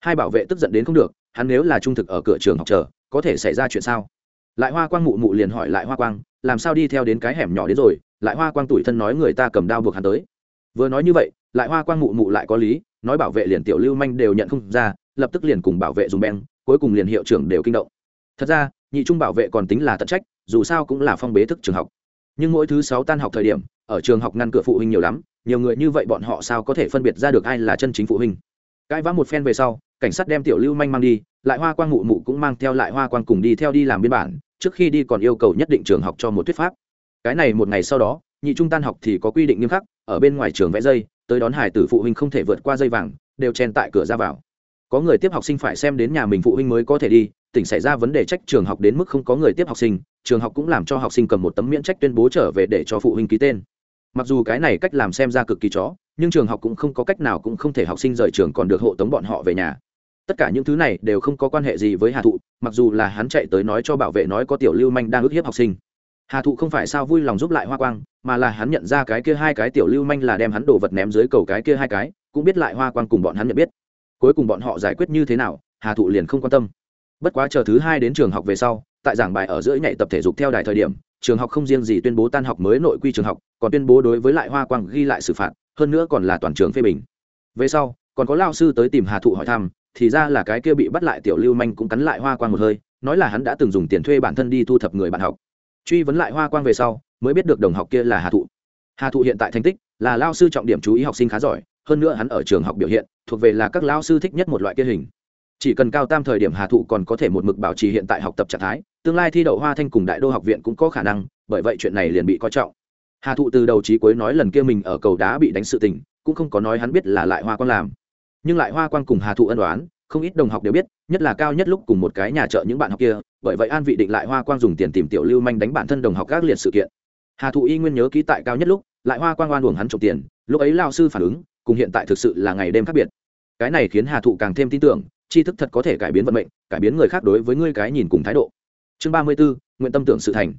Hai bảo vệ tức giận đến không được, hắn nếu là trung thực ở cửa trường học chờ, có thể xảy ra chuyện sao? Lại hoa quang mụ mụ liền hỏi lại hoa quang, làm sao đi theo đến cái hẻm nhỏ đến rồi? Lại hoa quang tủi thân nói người ta cầm đao buộc hắn tới. Vừa nói như vậy, lại hoa quang mụ mụ lại có lý, nói bảo vệ liền tiểu lưu manh đều nhận không ra, lập tức liền cùng bảo vệ dùng beng, cuối cùng liền hiệu trưởng đều kinh động. Thật ra, nhị trung bảo vệ còn tính là tận trách, dù sao cũng là phong bế thức trường học nhưng mỗi thứ sáu tan học thời điểm, ở trường học ngăn cửa phụ huynh nhiều lắm, nhiều người như vậy bọn họ sao có thể phân biệt ra được ai là chân chính phụ huynh? Cãi vã một phen về sau, cảnh sát đem tiểu lưu manh mang đi, lại hoa quang mụ mụ cũng mang theo lại hoa quang cùng đi theo đi làm biên bản, trước khi đi còn yêu cầu nhất định trường học cho một thuyết pháp. Cái này một ngày sau đó, nhị trung tan học thì có quy định nghiêm khắc, ở bên ngoài trường vẽ dây, tới đón hải tử phụ huynh không thể vượt qua dây vàng, đều chen tại cửa ra vào. Có người tiếp học sinh phải xem đến nhà mình phụ huynh mới có thể đi, tỉnh xảy ra vấn đề trách trường học đến mức không có người tiếp học sinh trường học cũng làm cho học sinh cầm một tấm miễn trách tuyên bố trở về để cho phụ huynh ký tên. Mặc dù cái này cách làm xem ra cực kỳ chó, nhưng trường học cũng không có cách nào cũng không thể học sinh rời trường còn được hộ tống bọn họ về nhà. Tất cả những thứ này đều không có quan hệ gì với hà thụ, mặc dù là hắn chạy tới nói cho bảo vệ nói có tiểu lưu manh đang ức hiếp học sinh. Hà thụ không phải sao vui lòng giúp lại hoa quang, mà là hắn nhận ra cái kia hai cái tiểu lưu manh là đem hắn đồ vật ném dưới cầu cái kia hai cái, cũng biết lại hoa quang cùng bọn hắn nhận biết. Cuối cùng bọn họ giải quyết như thế nào, hà thụ liền không quan tâm. Bất quá chờ thứ hai đến trường học về sau tại giảng bài ở giữa nhảy tập thể dục theo đài thời điểm, trường học không riêng gì tuyên bố tan học mới nội quy trường học, còn tuyên bố đối với lại hoa quang ghi lại xử phạt, hơn nữa còn là toàn trường phê bình. Về sau, còn có lao sư tới tìm hà thụ hỏi thăm, thì ra là cái kia bị bắt lại tiểu lưu manh cũng cắn lại hoa quang một hơi, nói là hắn đã từng dùng tiền thuê bản thân đi thu thập người bạn học. Truy vấn lại hoa quang về sau, mới biết được đồng học kia là hà thụ. Hà thụ hiện tại thành tích là lao sư trọng điểm chú ý học sinh khá giỏi, hơn nữa hắn ở trường học biểu hiện, thuộc về là các lao sư thích nhất một loại kia hình chỉ cần cao tam thời điểm hà thụ còn có thể một mực bảo trì hiện tại học tập trạng thái, tương lai thi đậu hoa thanh cùng đại đô học viện cũng có khả năng, bởi vậy chuyện này liền bị coi trọng. Hà thụ từ đầu trí cuối nói lần kia mình ở cầu đá bị đánh sự tình, cũng không có nói hắn biết là lại hoa quang làm. Nhưng lại hoa quang cùng hà thụ ân đoán không ít đồng học đều biết, nhất là cao nhất lúc cùng một cái nhà chợ những bạn học kia, bởi vậy an vị định lại hoa quang dùng tiền tìm tiểu lưu manh đánh bản thân đồng học các liệt sự kiện. Hà thụ y nguyên nhớ ký tại cao nhất lúc, lại hoa quang oan uổng hắn trộm tiền, lúc ấy lao sư phản ứng, cùng hiện tại thực sự là ngày đêm khác biệt. Cái này khiến hà thụ càng thêm tin tưởng tri thức thật có thể cải biến vận mệnh, cải biến người khác đối với ngươi cái nhìn cùng thái độ. Chương ba mươi bốn nguyện tâm tưởng sự thành.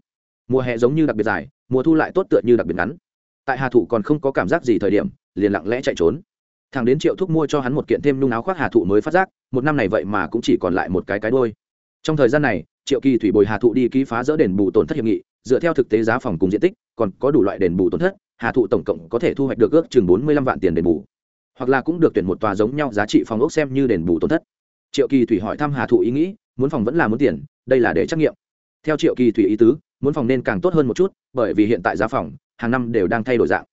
Mùa hè giống như đặc biệt dài, mùa thu lại tốt tựa như đặc biệt ngắn. Tại hà thụ còn không có cảm giác gì thời điểm, liền lặng lẽ chạy trốn. Thằng đến triệu thúc mua cho hắn một kiện thêm nung áo khoác hà thụ mới phát giác, một năm này vậy mà cũng chỉ còn lại một cái cái đôi trong thời gian này, triệu kỳ thủy bồi hà thụ đi ký phá dỡ đền bù tổn thất hiệp nghị, dựa theo thực tế giá phòng cùng diện tích, còn có đủ loại đền bù tổn thất, hà thụ tổng cộng có thể thu hoạch được ước chừng bốn mươi lăm vạn tiền đền bù. Hoặc là cũng được tuyển một tòa giống nhau giá trị phòng ốc xem như đền bù tổn thất triệu kỳ thủy hỏi thăm hà thụ ý nghĩ, muốn phòng vẫn là muốn tiền, đây là để trắc nghiệm. Theo triệu kỳ thủy ý tứ, muốn phòng nên càng tốt hơn một chút, bởi vì hiện tại giá phòng, hàng năm đều đang thay đổi dạng.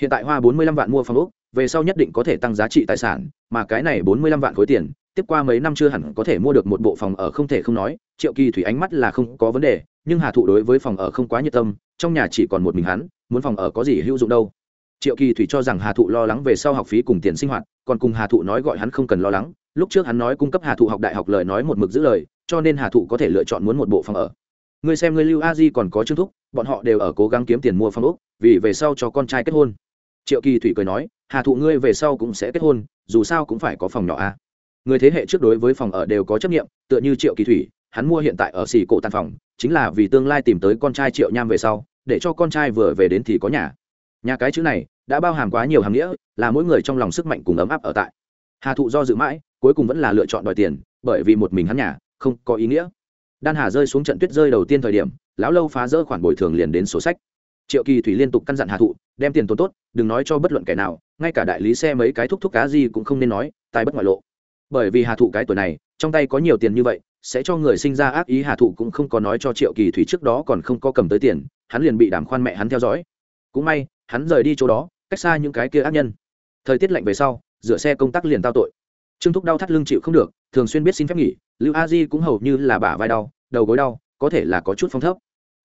Hiện tại hoa bốn mươi lăm vạn mua phòng úc về sau nhất định có thể tăng giá trị tài sản, mà cái này bốn mươi lăm vạn khối tiền, tiếp qua mấy năm chưa hẳn có thể mua được một bộ phòng ở không thể không nói, triệu kỳ thủy ánh mắt là không có vấn đề, nhưng hà thụ đối với phòng ở không quá nhiệt tâm, trong nhà chỉ còn một mình hắn, muốn phòng ở có gì hữu dụng đâu triệu kỳ thủy cho rằng hà thụ lo lắng về sau học phí cùng tiền sinh hoạt còn cùng hà thụ nói gọi hắn không cần lo lắng. Lúc trước hắn nói cung cấp hà thụ học đại học lời nói một mực giữ lời cho nên hà thụ có thể lựa chọn muốn một bộ phòng ở. Ngươi xem ngươi lưu a di còn có chương thúc bọn họ đều ở cố gắng kiếm tiền mua phòng úc vì về sau cho con trai kết hôn. Triệu kỳ thủy cười nói hà thụ ngươi về sau cũng sẽ kết hôn dù sao cũng phải có phòng nhỏ a. Người thế hệ trước đối với phòng ở đều có trách nhiệm, tựa như triệu kỳ thủy hắn mua hiện tại ở xì cổ tàn phòng chính là vì tương lai tìm tới con trai triệu nham về sau để cho con trai vừa về đến thì có nhà nhà cái chữ này đã bao hàm quá nhiều hàm nghĩa, là mỗi người trong lòng sức mạnh cùng ấm áp ở tại. Hà thụ do dự mãi, cuối cùng vẫn là lựa chọn đòi tiền, bởi vì một mình hắn nhà không có ý nghĩa. Đan hà rơi xuống trận tuyết rơi đầu tiên thời điểm, lão lâu phá rỡ khoản bồi thường liền đến sổ sách. Triệu kỳ thủy liên tục căn dặn hà thụ, đem tiền tốn tốt, đừng nói cho bất luận kẻ nào, ngay cả đại lý xe mấy cái thúc thúc cá gì cũng không nên nói, tài bất ngoại lộ. Bởi vì hà thụ cái tuổi này, trong tay có nhiều tiền như vậy, sẽ cho người sinh ra ác ý hà thụ cũng không có nói cho triệu kỳ thủy trước đó còn không có cầm tới tiền, hắn liền bị đàm khoan mẹ hắn theo dõi. Cũng may hắn rời đi chỗ đó, cách xa những cái kia ác nhân. Thời tiết lạnh về sau, rửa xe công tác liền tao tội. Trương thúc đau thắt lưng chịu không được, thường xuyên biết xin phép nghỉ, lưu a di cũng hầu như là bả vai đau, đầu gối đau, có thể là có chút phong thấp.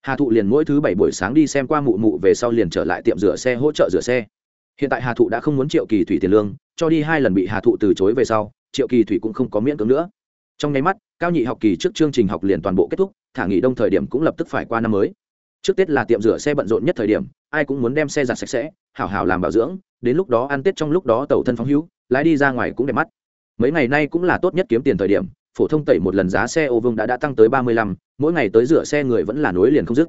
Hà thụ liền mỗi thứ bảy buổi sáng đi xem qua mụ mụ về sau liền trở lại tiệm rửa xe hỗ trợ rửa xe. Hiện tại hà thụ đã không muốn triệu kỳ thủy tiền lương, cho đi hai lần bị hà thụ từ chối về sau, triệu kỳ thủy cũng không có miễn cưỡng nữa. Trong nháy mắt, cao nhị học kỳ trước chương trình học liền toàn bộ kết thúc, thả nghỉ đông thời điểm cũng lập tức phải qua năm mới trước tết là tiệm rửa xe bận rộn nhất thời điểm, ai cũng muốn đem xe giặt sạch sẽ, hảo hảo làm bảo dưỡng, đến lúc đó ăn tết trong lúc đó tàu thân phóng hữu, lái đi ra ngoài cũng đẹp mắt. Mấy ngày nay cũng là tốt nhất kiếm tiền thời điểm, phổ thông tẩy một lần giá xe ô vương đã đã tăng tới ba mươi lăm, mỗi ngày tới rửa xe người vẫn là nối liền không dứt.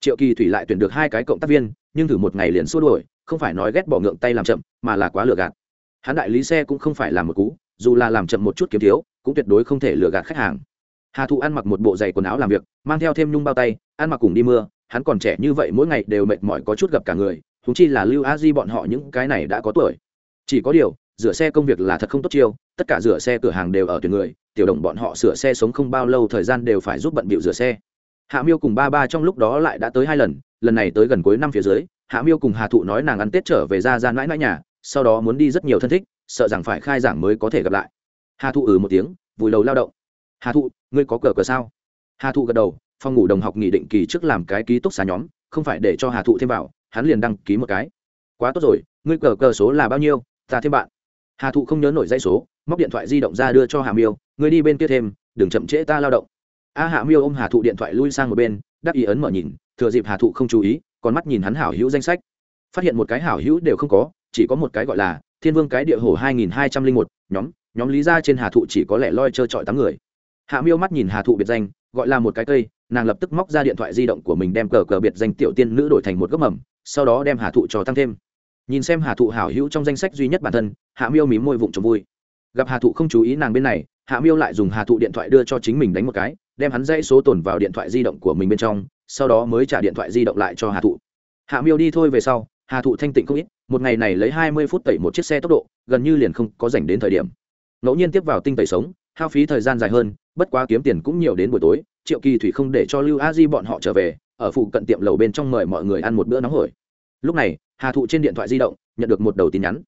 Triệu kỳ thủy lại tuyển được hai cái cộng tác viên, nhưng thử một ngày liền xua đuổi, không phải nói ghét bỏ ngượng tay làm chậm, mà là quá lừa gạt. Hắn đại lý xe cũng không phải là một cú, dù là làm chậm một chút kiếm thiếu, cũng tuyệt đối không thể lừa gạt khách hàng. Hà thụ ăn mặc một bộ giày quần áo làm việc, mang theo thêm nhung bao tay, ăn mặc cùng đi mưa hắn còn trẻ như vậy mỗi ngày đều mệt mỏi có chút gặp cả người thúng chi là lưu a di bọn họ những cái này đã có tuổi. Chỉ có điều, rửa xe công việc là thật không tốt chiêu, tất cả rửa xe cửa hàng đều ở tuyển người, tiểu đồng bọn họ sửa xe sống không bao lâu thời gian đều phải giúp bận bịu rửa xe. Hạ miêu cùng ba ba trong lúc đó lại đã tới hai lần lần này tới gần cuối năm phía dưới, hạ miêu cùng hà thụ nói nàng ăn tết trở về ra ra mãi mãi nhà, sau đó muốn đi rất nhiều thân thích, sợ rằng phải khai giảng mới có thể gặp lại. Hà thụ ừ một tiếng, vùi đầu lao động. Hà thụ, ngươi có cờ cờ sao? Hà thụ gật đầu phòng ngủ đồng học nghị định kỳ trước làm cái ký túc xá nhóm, không phải để cho hà thụ thêm vào, hắn liền đăng ký một cái. Quá tốt rồi, ngươi cờ cờ số là bao nhiêu, ta thêm bạn. Hà thụ không nhớ nổi dãy số, móc điện thoại di động ra đưa cho hà miêu, ngươi đi bên kia thêm, đừng chậm trễ ta lao động. A hạ miêu ôm hà thụ điện thoại lui sang một bên, đắc ý ấn mở nhìn, thừa dịp hà thụ không chú ý, còn mắt nhìn hắn hảo hữu danh sách. Phát hiện một cái hảo hữu đều không có, chỉ có một cái gọi là thiên vương cái địa hồ hai nghìn hai trăm linh một, nhóm nhóm lý ra trên hà thụ chỉ có lẻ loi trơ trọi tám người. Hạ miêu mắt nhìn hà thụ biệt danh, gọi là một cái cây nàng lập tức móc ra điện thoại di động của mình đem cờ cờ biệt danh tiểu tiên nữ đổi thành một gốc mầm, sau đó đem hà thụ cho tăng thêm. Nhìn xem hà thụ hảo hữu trong danh sách duy nhất bản thân, hạ miêu mím môi vụng trộm vui. Gặp hà thụ không chú ý nàng bên này, hạ miêu lại dùng hà thụ điện thoại đưa cho chính mình đánh một cái, đem hắn dãy số tồn vào điện thoại di động của mình bên trong, sau đó mới trả điện thoại di động lại cho hà thụ. Hạ miêu đi thôi về sau, hà thụ thanh tịnh không ít, một ngày này lấy hai mươi phút tẩy một chiếc xe tốc độ, gần như liền không có dành đến thời điểm. Ngẫu nhiên tiếp vào tinh tẩy sống, hao phí thời gian dài hơn, bất quá kiếm tiền cũng nhiều đến buổi tối triệu kỳ thủy không để cho lưu a di bọn họ trở về, ở phụ cận tiệm lầu bên trong mời mọi người ăn một bữa nóng hổi. Lúc này, hà thụ trên điện thoại di động, nhận được một đầu tin nhắn.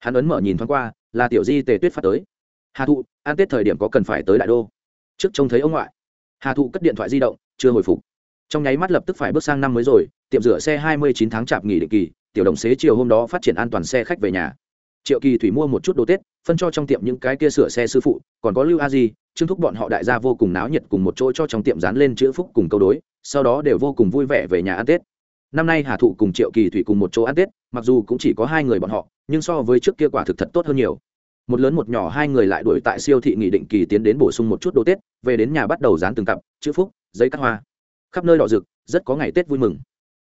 Hắn ấn mở nhìn thoáng qua, là tiểu di tề tuyết phát tới. Hà thụ, ăn tết thời điểm có cần phải tới đại đô? Trước trông thấy ông ngoại. Hà thụ cất điện thoại di động, chưa hồi phục. Trong nháy mắt lập tức phải bước sang năm mới rồi, tiệm rửa xe hai mươi chín tháng chạp nghỉ định kỳ, tiểu đồng xế chiều hôm đó phát triển an toàn xe khách về nhà. Triệu kỳ thủy mua một chút đồ tết, phân cho trong tiệm những cái kia sửa xe sư phụ, còn có lưu a di trương thúc bọn họ đại gia vô cùng náo nhiệt cùng một chỗ cho trong tiệm dán lên chữ phúc cùng câu đối, sau đó đều vô cùng vui vẻ về nhà ăn tết. Năm nay hà thụ cùng triệu kỳ thủy cùng một chỗ ăn tết, mặc dù cũng chỉ có hai người bọn họ, nhưng so với trước kia quả thực thật tốt hơn nhiều. Một lớn một nhỏ hai người lại đuổi tại siêu thị nghị định kỳ tiến đến bổ sung một chút đồ tết, về đến nhà bắt đầu dán từng cặp, chữ phúc, giấy cắt hoa. Khắp nơi đỏ rực, rất có ngày tết vui mừng.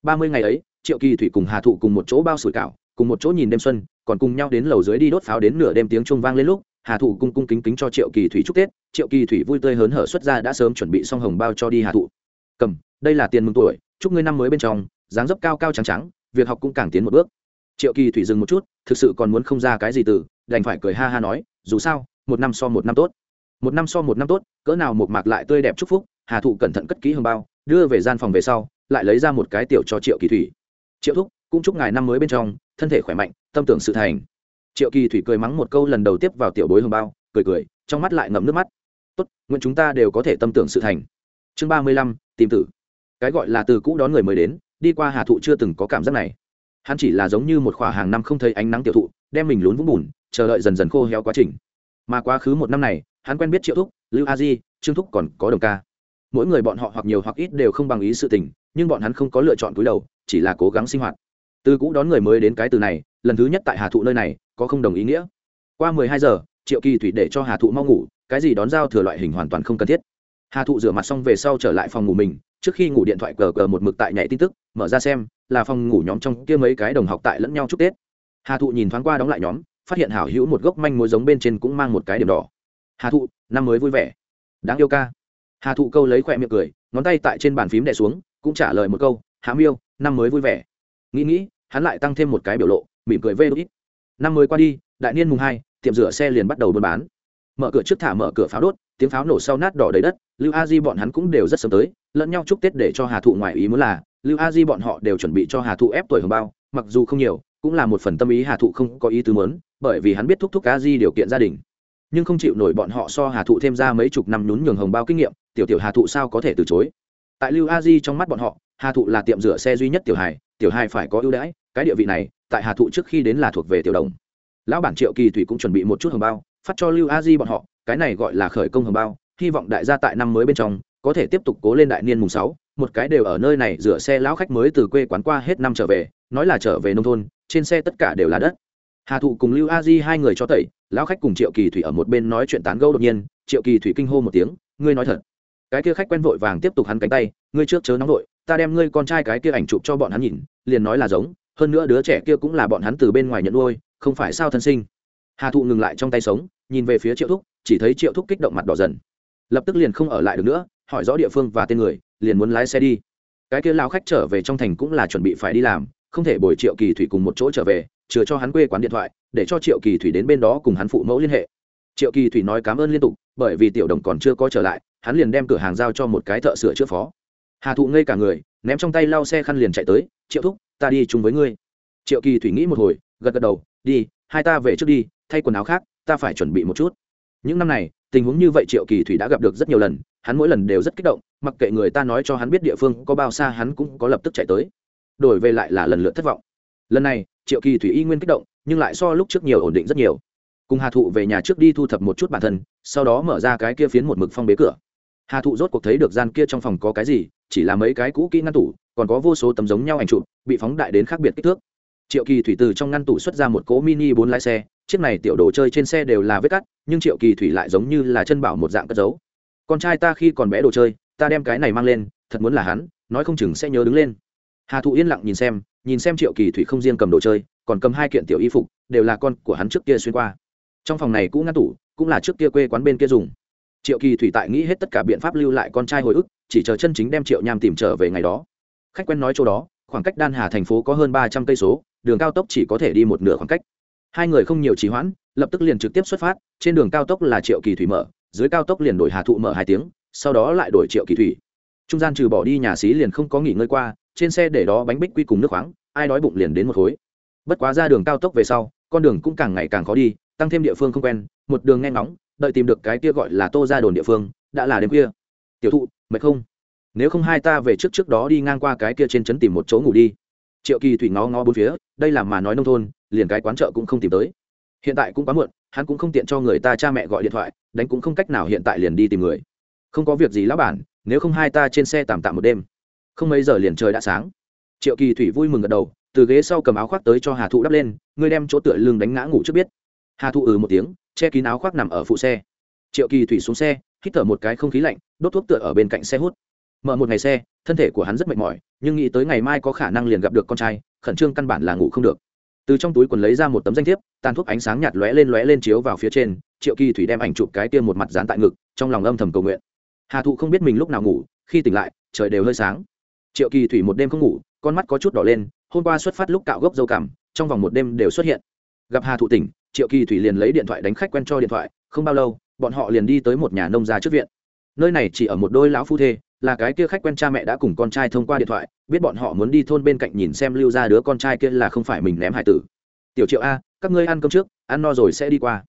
Ba mươi ngày ấy, triệu kỳ thủy cùng hà thụ cùng một chỗ bao sủi cảo, cùng một chỗ nhìn đêm xuân, còn cùng nhau đến lầu dưới đi đốt pháo đến nửa đêm tiếng chuông vang lên lúc hà thụ cung cung kính kính cho triệu kỳ thủy chúc tết, triệu kỳ thủy vui tươi hớn hở xuất ra đã sớm chuẩn bị xong hồng bao cho đi hà thụ. Cầm, đây là tiền mừng tuổi, chúc ngươi năm mới bên trong, dáng dấp cao cao trắng trắng, việc học cũng càng tiến một bước. Triệu kỳ thủy dừng một chút, thực sự còn muốn không ra cái gì từ, đành phải cười ha ha nói, dù sao, một năm so một năm tốt. Một năm so một năm tốt, cỡ nào một mạc lại tươi đẹp chúc phúc, hà thụ cẩn thận cất kỹ hồng bao, đưa về gian phòng về sau, lại lấy ra một cái tiểu cho triệu kỳ thủy. Triệu thúc, cũng chúc ngài năm mới bên trong, thân thể khỏe mạnh, tâm tưởng sự thành triệu kỳ thủy cười mắng một câu lần đầu tiếp vào tiểu bối hồng bao, cười cười, trong mắt lại ngậm nước mắt. Tốt, nguyện chúng ta đều có thể tâm tưởng sự thành. Chương ba mươi lăm, tìm tử. Cái gọi là từ cũ đón người mới đến, đi qua hà thụ chưa từng có cảm giác này. Hắn chỉ là giống như một khỏa hàng năm không thấy ánh nắng tiểu thụ, đem mình lún vũng bùn, chờ đợi dần dần khô héo quá trình. Mà quá khứ một năm này, hắn quen biết triệu thúc, lưu a di, trương thúc còn có đồng ca. Mỗi người bọn họ hoặc nhiều hoặc ít đều không bằng ý sự tình, nhưng bọn hắn không có lựa chọn cúi đầu, chỉ là cố gắng sinh hoạt từ cũ đón người mới đến cái từ này, lần thứ nhất tại hà thụ nơi này, có không đồng ý nghĩa. Qua mười hai giờ, triệu kỳ thủy để cho hà thụ mau ngủ, cái gì đón giao thừa loại hình hoàn toàn không cần thiết. Hà thụ rửa mặt xong về sau trở lại phòng ngủ mình, trước khi ngủ điện thoại cờ cờ một mực tại nhảy tin tức, mở ra xem, là phòng ngủ nhóm trong kia mấy cái đồng học tại lẫn nhau chúc tết. Hà thụ nhìn thoáng qua đóng lại nhóm, phát hiện hảo hữu một gốc manh mối giống bên trên cũng mang một cái điểm đỏ. Hà thụ, năm mới vui vẻ. Đáng yêu ca. Hà thụ câu lấy khỏe miệng cười, ngón tay tại trên bàn phím đè xuống, cũng trả lời một câu hám yêu năm mới vui vẻ nghĩ nghĩ, hắn lại tăng thêm một cái biểu lộ, mỉm cười vê đ năm mới qua đi, đại niên mùng hai, tiệm rửa xe liền bắt đầu buôn bán. Mở cửa trước thả mở cửa pháo đốt, tiếng pháo nổ sau nát đỏ đầy đất, lưu a di bọn hắn cũng đều rất sớm tới, lẫn nhau chúc tết để cho hà thụ ngoài ý muốn là, lưu a di bọn họ đều chuẩn bị cho hà thụ ép tuổi hồng bao, mặc dù không nhiều, cũng là một phần tâm ý hà thụ không có ý tứ mớn bởi vì hắn biết thúc thúc a di điều kiện gia đình. Nhưng không chịu nổi bọn họ so hà thụ thêm ra mấy chục năm nhún nhường hồng bao kinh nghiệm, tiểu tiểu hà thụ sao có thể từ chối? Tại lưu a di trong mắt bọn họ, hà thụ là tiệm rửa xe duy nhất tiểu hài tiểu hai phải có ưu đãi, cái địa vị này, tại hà thụ trước khi đến là thuộc về tiểu đồng. Lão bản triệu kỳ thủy cũng chuẩn bị một chút hồng bao, phát cho lưu a di bọn họ, cái này gọi là khởi công hồng bao, hy vọng đại gia tại năm mới bên trong, có thể tiếp tục cố lên đại niên mùng sáu, một cái đều ở nơi này, rửa xe lão khách mới từ quê quán qua hết năm trở về, nói là trở về nông thôn, trên xe tất cả đều là đất. Hà thụ cùng lưu a di hai người cho tẩy, lão khách cùng triệu kỳ thủy ở một bên nói chuyện tán gâu đột nhiên, triệu kỳ thủy kinh hô một tiếng, ngươi nói thật. Cái kia khách quen vội vàng tiếp tục hắn cánh tay, ngươi trước chớ nóng vội ta đem ngươi con trai cái kia ảnh chụp cho bọn hắn nhìn, liền nói là giống, hơn nữa đứa trẻ kia cũng là bọn hắn từ bên ngoài nhận nuôi, không phải sao thân sinh. Hà thụ ngừng lại trong tay sống, nhìn về phía triệu thúc, chỉ thấy triệu thúc kích động mặt đỏ dần. Lập tức liền không ở lại được nữa, hỏi rõ địa phương và tên người, liền muốn lái xe đi. Cái kia lao khách trở về trong thành cũng là chuẩn bị phải đi làm, không thể bồi triệu kỳ thủy cùng một chỗ trở về, chừa cho hắn quê quán điện thoại, để cho triệu kỳ thủy đến bên đó cùng hắn phụ mẫu liên hệ. Triệu kỳ thủy nói cảm ơn liên tục, bởi vì tiểu đồng còn chưa có trở lại, hắn liền đem cửa hàng giao cho một cái thợ sửa chữa phó hà thụ ngây cả người, ném trong tay lau xe khăn liền chạy tới, triệu thúc, ta đi chung với ngươi. Triệu kỳ thủy nghĩ một hồi, gật gật đầu, đi, hai ta về trước đi, thay quần áo khác, ta phải chuẩn bị một chút. Những năm này, tình huống như vậy triệu kỳ thủy đã gặp được rất nhiều lần, hắn mỗi lần đều rất kích động, mặc kệ người ta nói cho hắn biết địa phương có bao xa, hắn cũng có lập tức chạy tới. Đổi về lại là lần lượt thất vọng. Lần này, triệu kỳ thủy y nguyên kích động, nhưng lại so lúc trước nhiều ổn định rất nhiều. Cùng hà thụ về nhà trước đi thu thập một chút bản thân, sau đó mở ra cái kia phiến một mực phong bế cửa hà thụ rốt cuộc thấy được gian kia trong phòng có cái gì, chỉ là mấy cái cũ kỹ ngăn tủ, còn có vô số tấm giống nhau ảnh chụp, bị phóng đại đến khác biệt kích thước. Triệu kỳ thủy từ trong ngăn tủ xuất ra một cỗ mini bốn lái xe, chiếc này tiểu đồ chơi trên xe đều là vết cắt, nhưng triệu kỳ thủy lại giống như là chân bảo một dạng cất giấu. Con trai ta khi còn bé đồ chơi, ta đem cái này mang lên, thật muốn là hắn, nói không chừng sẽ nhớ đứng lên. Hà thụ yên lặng nhìn xem nhìn xem triệu kỳ thủy không riêng cầm đồ chơi, còn cầm hai kiện tiểu y phục, đều là con của hắn trước kia xuyên qua. Trong phòng này cũng ngăn tủ, cũng là trước kia quê quán bên kia dùng triệu kỳ thủy tại nghĩ hết tất cả biện pháp lưu lại con trai hồi ức, chỉ chờ chân chính đem triệu nham tìm trở về ngày đó. Khách quen nói chỗ đó, khoảng cách đan hà thành phố có hơn ba trăm cây số, đường cao tốc chỉ có thể đi một nửa khoảng cách. Hai người không nhiều trì hoãn, lập tức liền trực tiếp xuất phát, trên đường cao tốc là triệu kỳ thủy mở, dưới cao tốc liền đổi hà thụ mở hai tiếng, sau đó lại đổi triệu kỳ thủy. Trung gian trừ bỏ đi nhà xí liền không có nghỉ ngơi qua, trên xe để đó bánh bích quy cùng nước khoáng, ai đói bụng liền đến một khối. Bất quá ra đường cao tốc về sau, con đường cũng càng ngày càng khó đi, tăng thêm địa phương không quen, một đường nghe ngóng đợi tìm được cái kia gọi là tô ra đồn địa phương, đã là đêm kia tiểu thụ, mệt không? Nếu không hai ta về trước trước đó đi ngang qua cái kia trên trấn tìm một chỗ ngủ đi. Triệu kỳ thủy ngó ngó bốn phía, đây là mà nói nông thôn, liền cái quán chợ cũng không tìm tới. Hiện tại cũng quá muộn, hắn cũng không tiện cho người ta cha mẹ gọi điện thoại, đánh cũng không cách nào hiện tại liền đi tìm người. Không có việc gì lão bản, nếu không hai ta trên xe tạm tạm một đêm. Không mấy giờ liền trời đã sáng. Triệu kỳ thủy vui mừng gật đầu, từ ghế sau cầm áo khoác tới cho hà thụ đắp lên, ngươi đem chỗ tựa lưng đánh ngã ngủ trước biết. Hà thụ ừ một tiếng che kín áo khoác nằm ở phụ xe. Triệu kỳ thủy xuống xe, hít thở một cái không khí lạnh, đốt thuốc tựa ở bên cạnh xe hút. Mở một ngày xe, thân thể của hắn rất mệt mỏi, nhưng nghĩ tới ngày mai có khả năng liền gặp được con trai, khẩn trương căn bản là ngủ không được. Từ trong túi quần lấy ra một tấm danh thiếp, tàn thuốc ánh sáng nhạt lóe lên lóe lên chiếu vào phía trên, triệu kỳ thủy đem ảnh chụp cái tiêm một mặt dán tại ngực, trong lòng âm thầm cầu nguyện. Hà thụ không biết mình lúc nào ngủ, khi tỉnh lại, trời đều hơi sáng. Triệu kỳ thủy một đêm không ngủ, con mắt có chút đỏ lên, hôm qua xuất phát lúc cạo gốc dâu cảm trong vòng một đêm đều xuất hiện. Gặp hà thụ tỉnh triệu kỳ thủy liền lấy điện thoại đánh khách quen cho điện thoại, không bao lâu, bọn họ liền đi tới một nhà nông gia trước viện. Nơi này chỉ ở một đôi lão phu thê, là cái kia khách quen cha mẹ đã cùng con trai thông qua điện thoại, biết bọn họ muốn đi thôn bên cạnh nhìn xem lưu ra đứa con trai kia là không phải mình ném hải tử. Tiểu triệu a, các ngươi ăn cơm trước, ăn no rồi sẽ đi qua.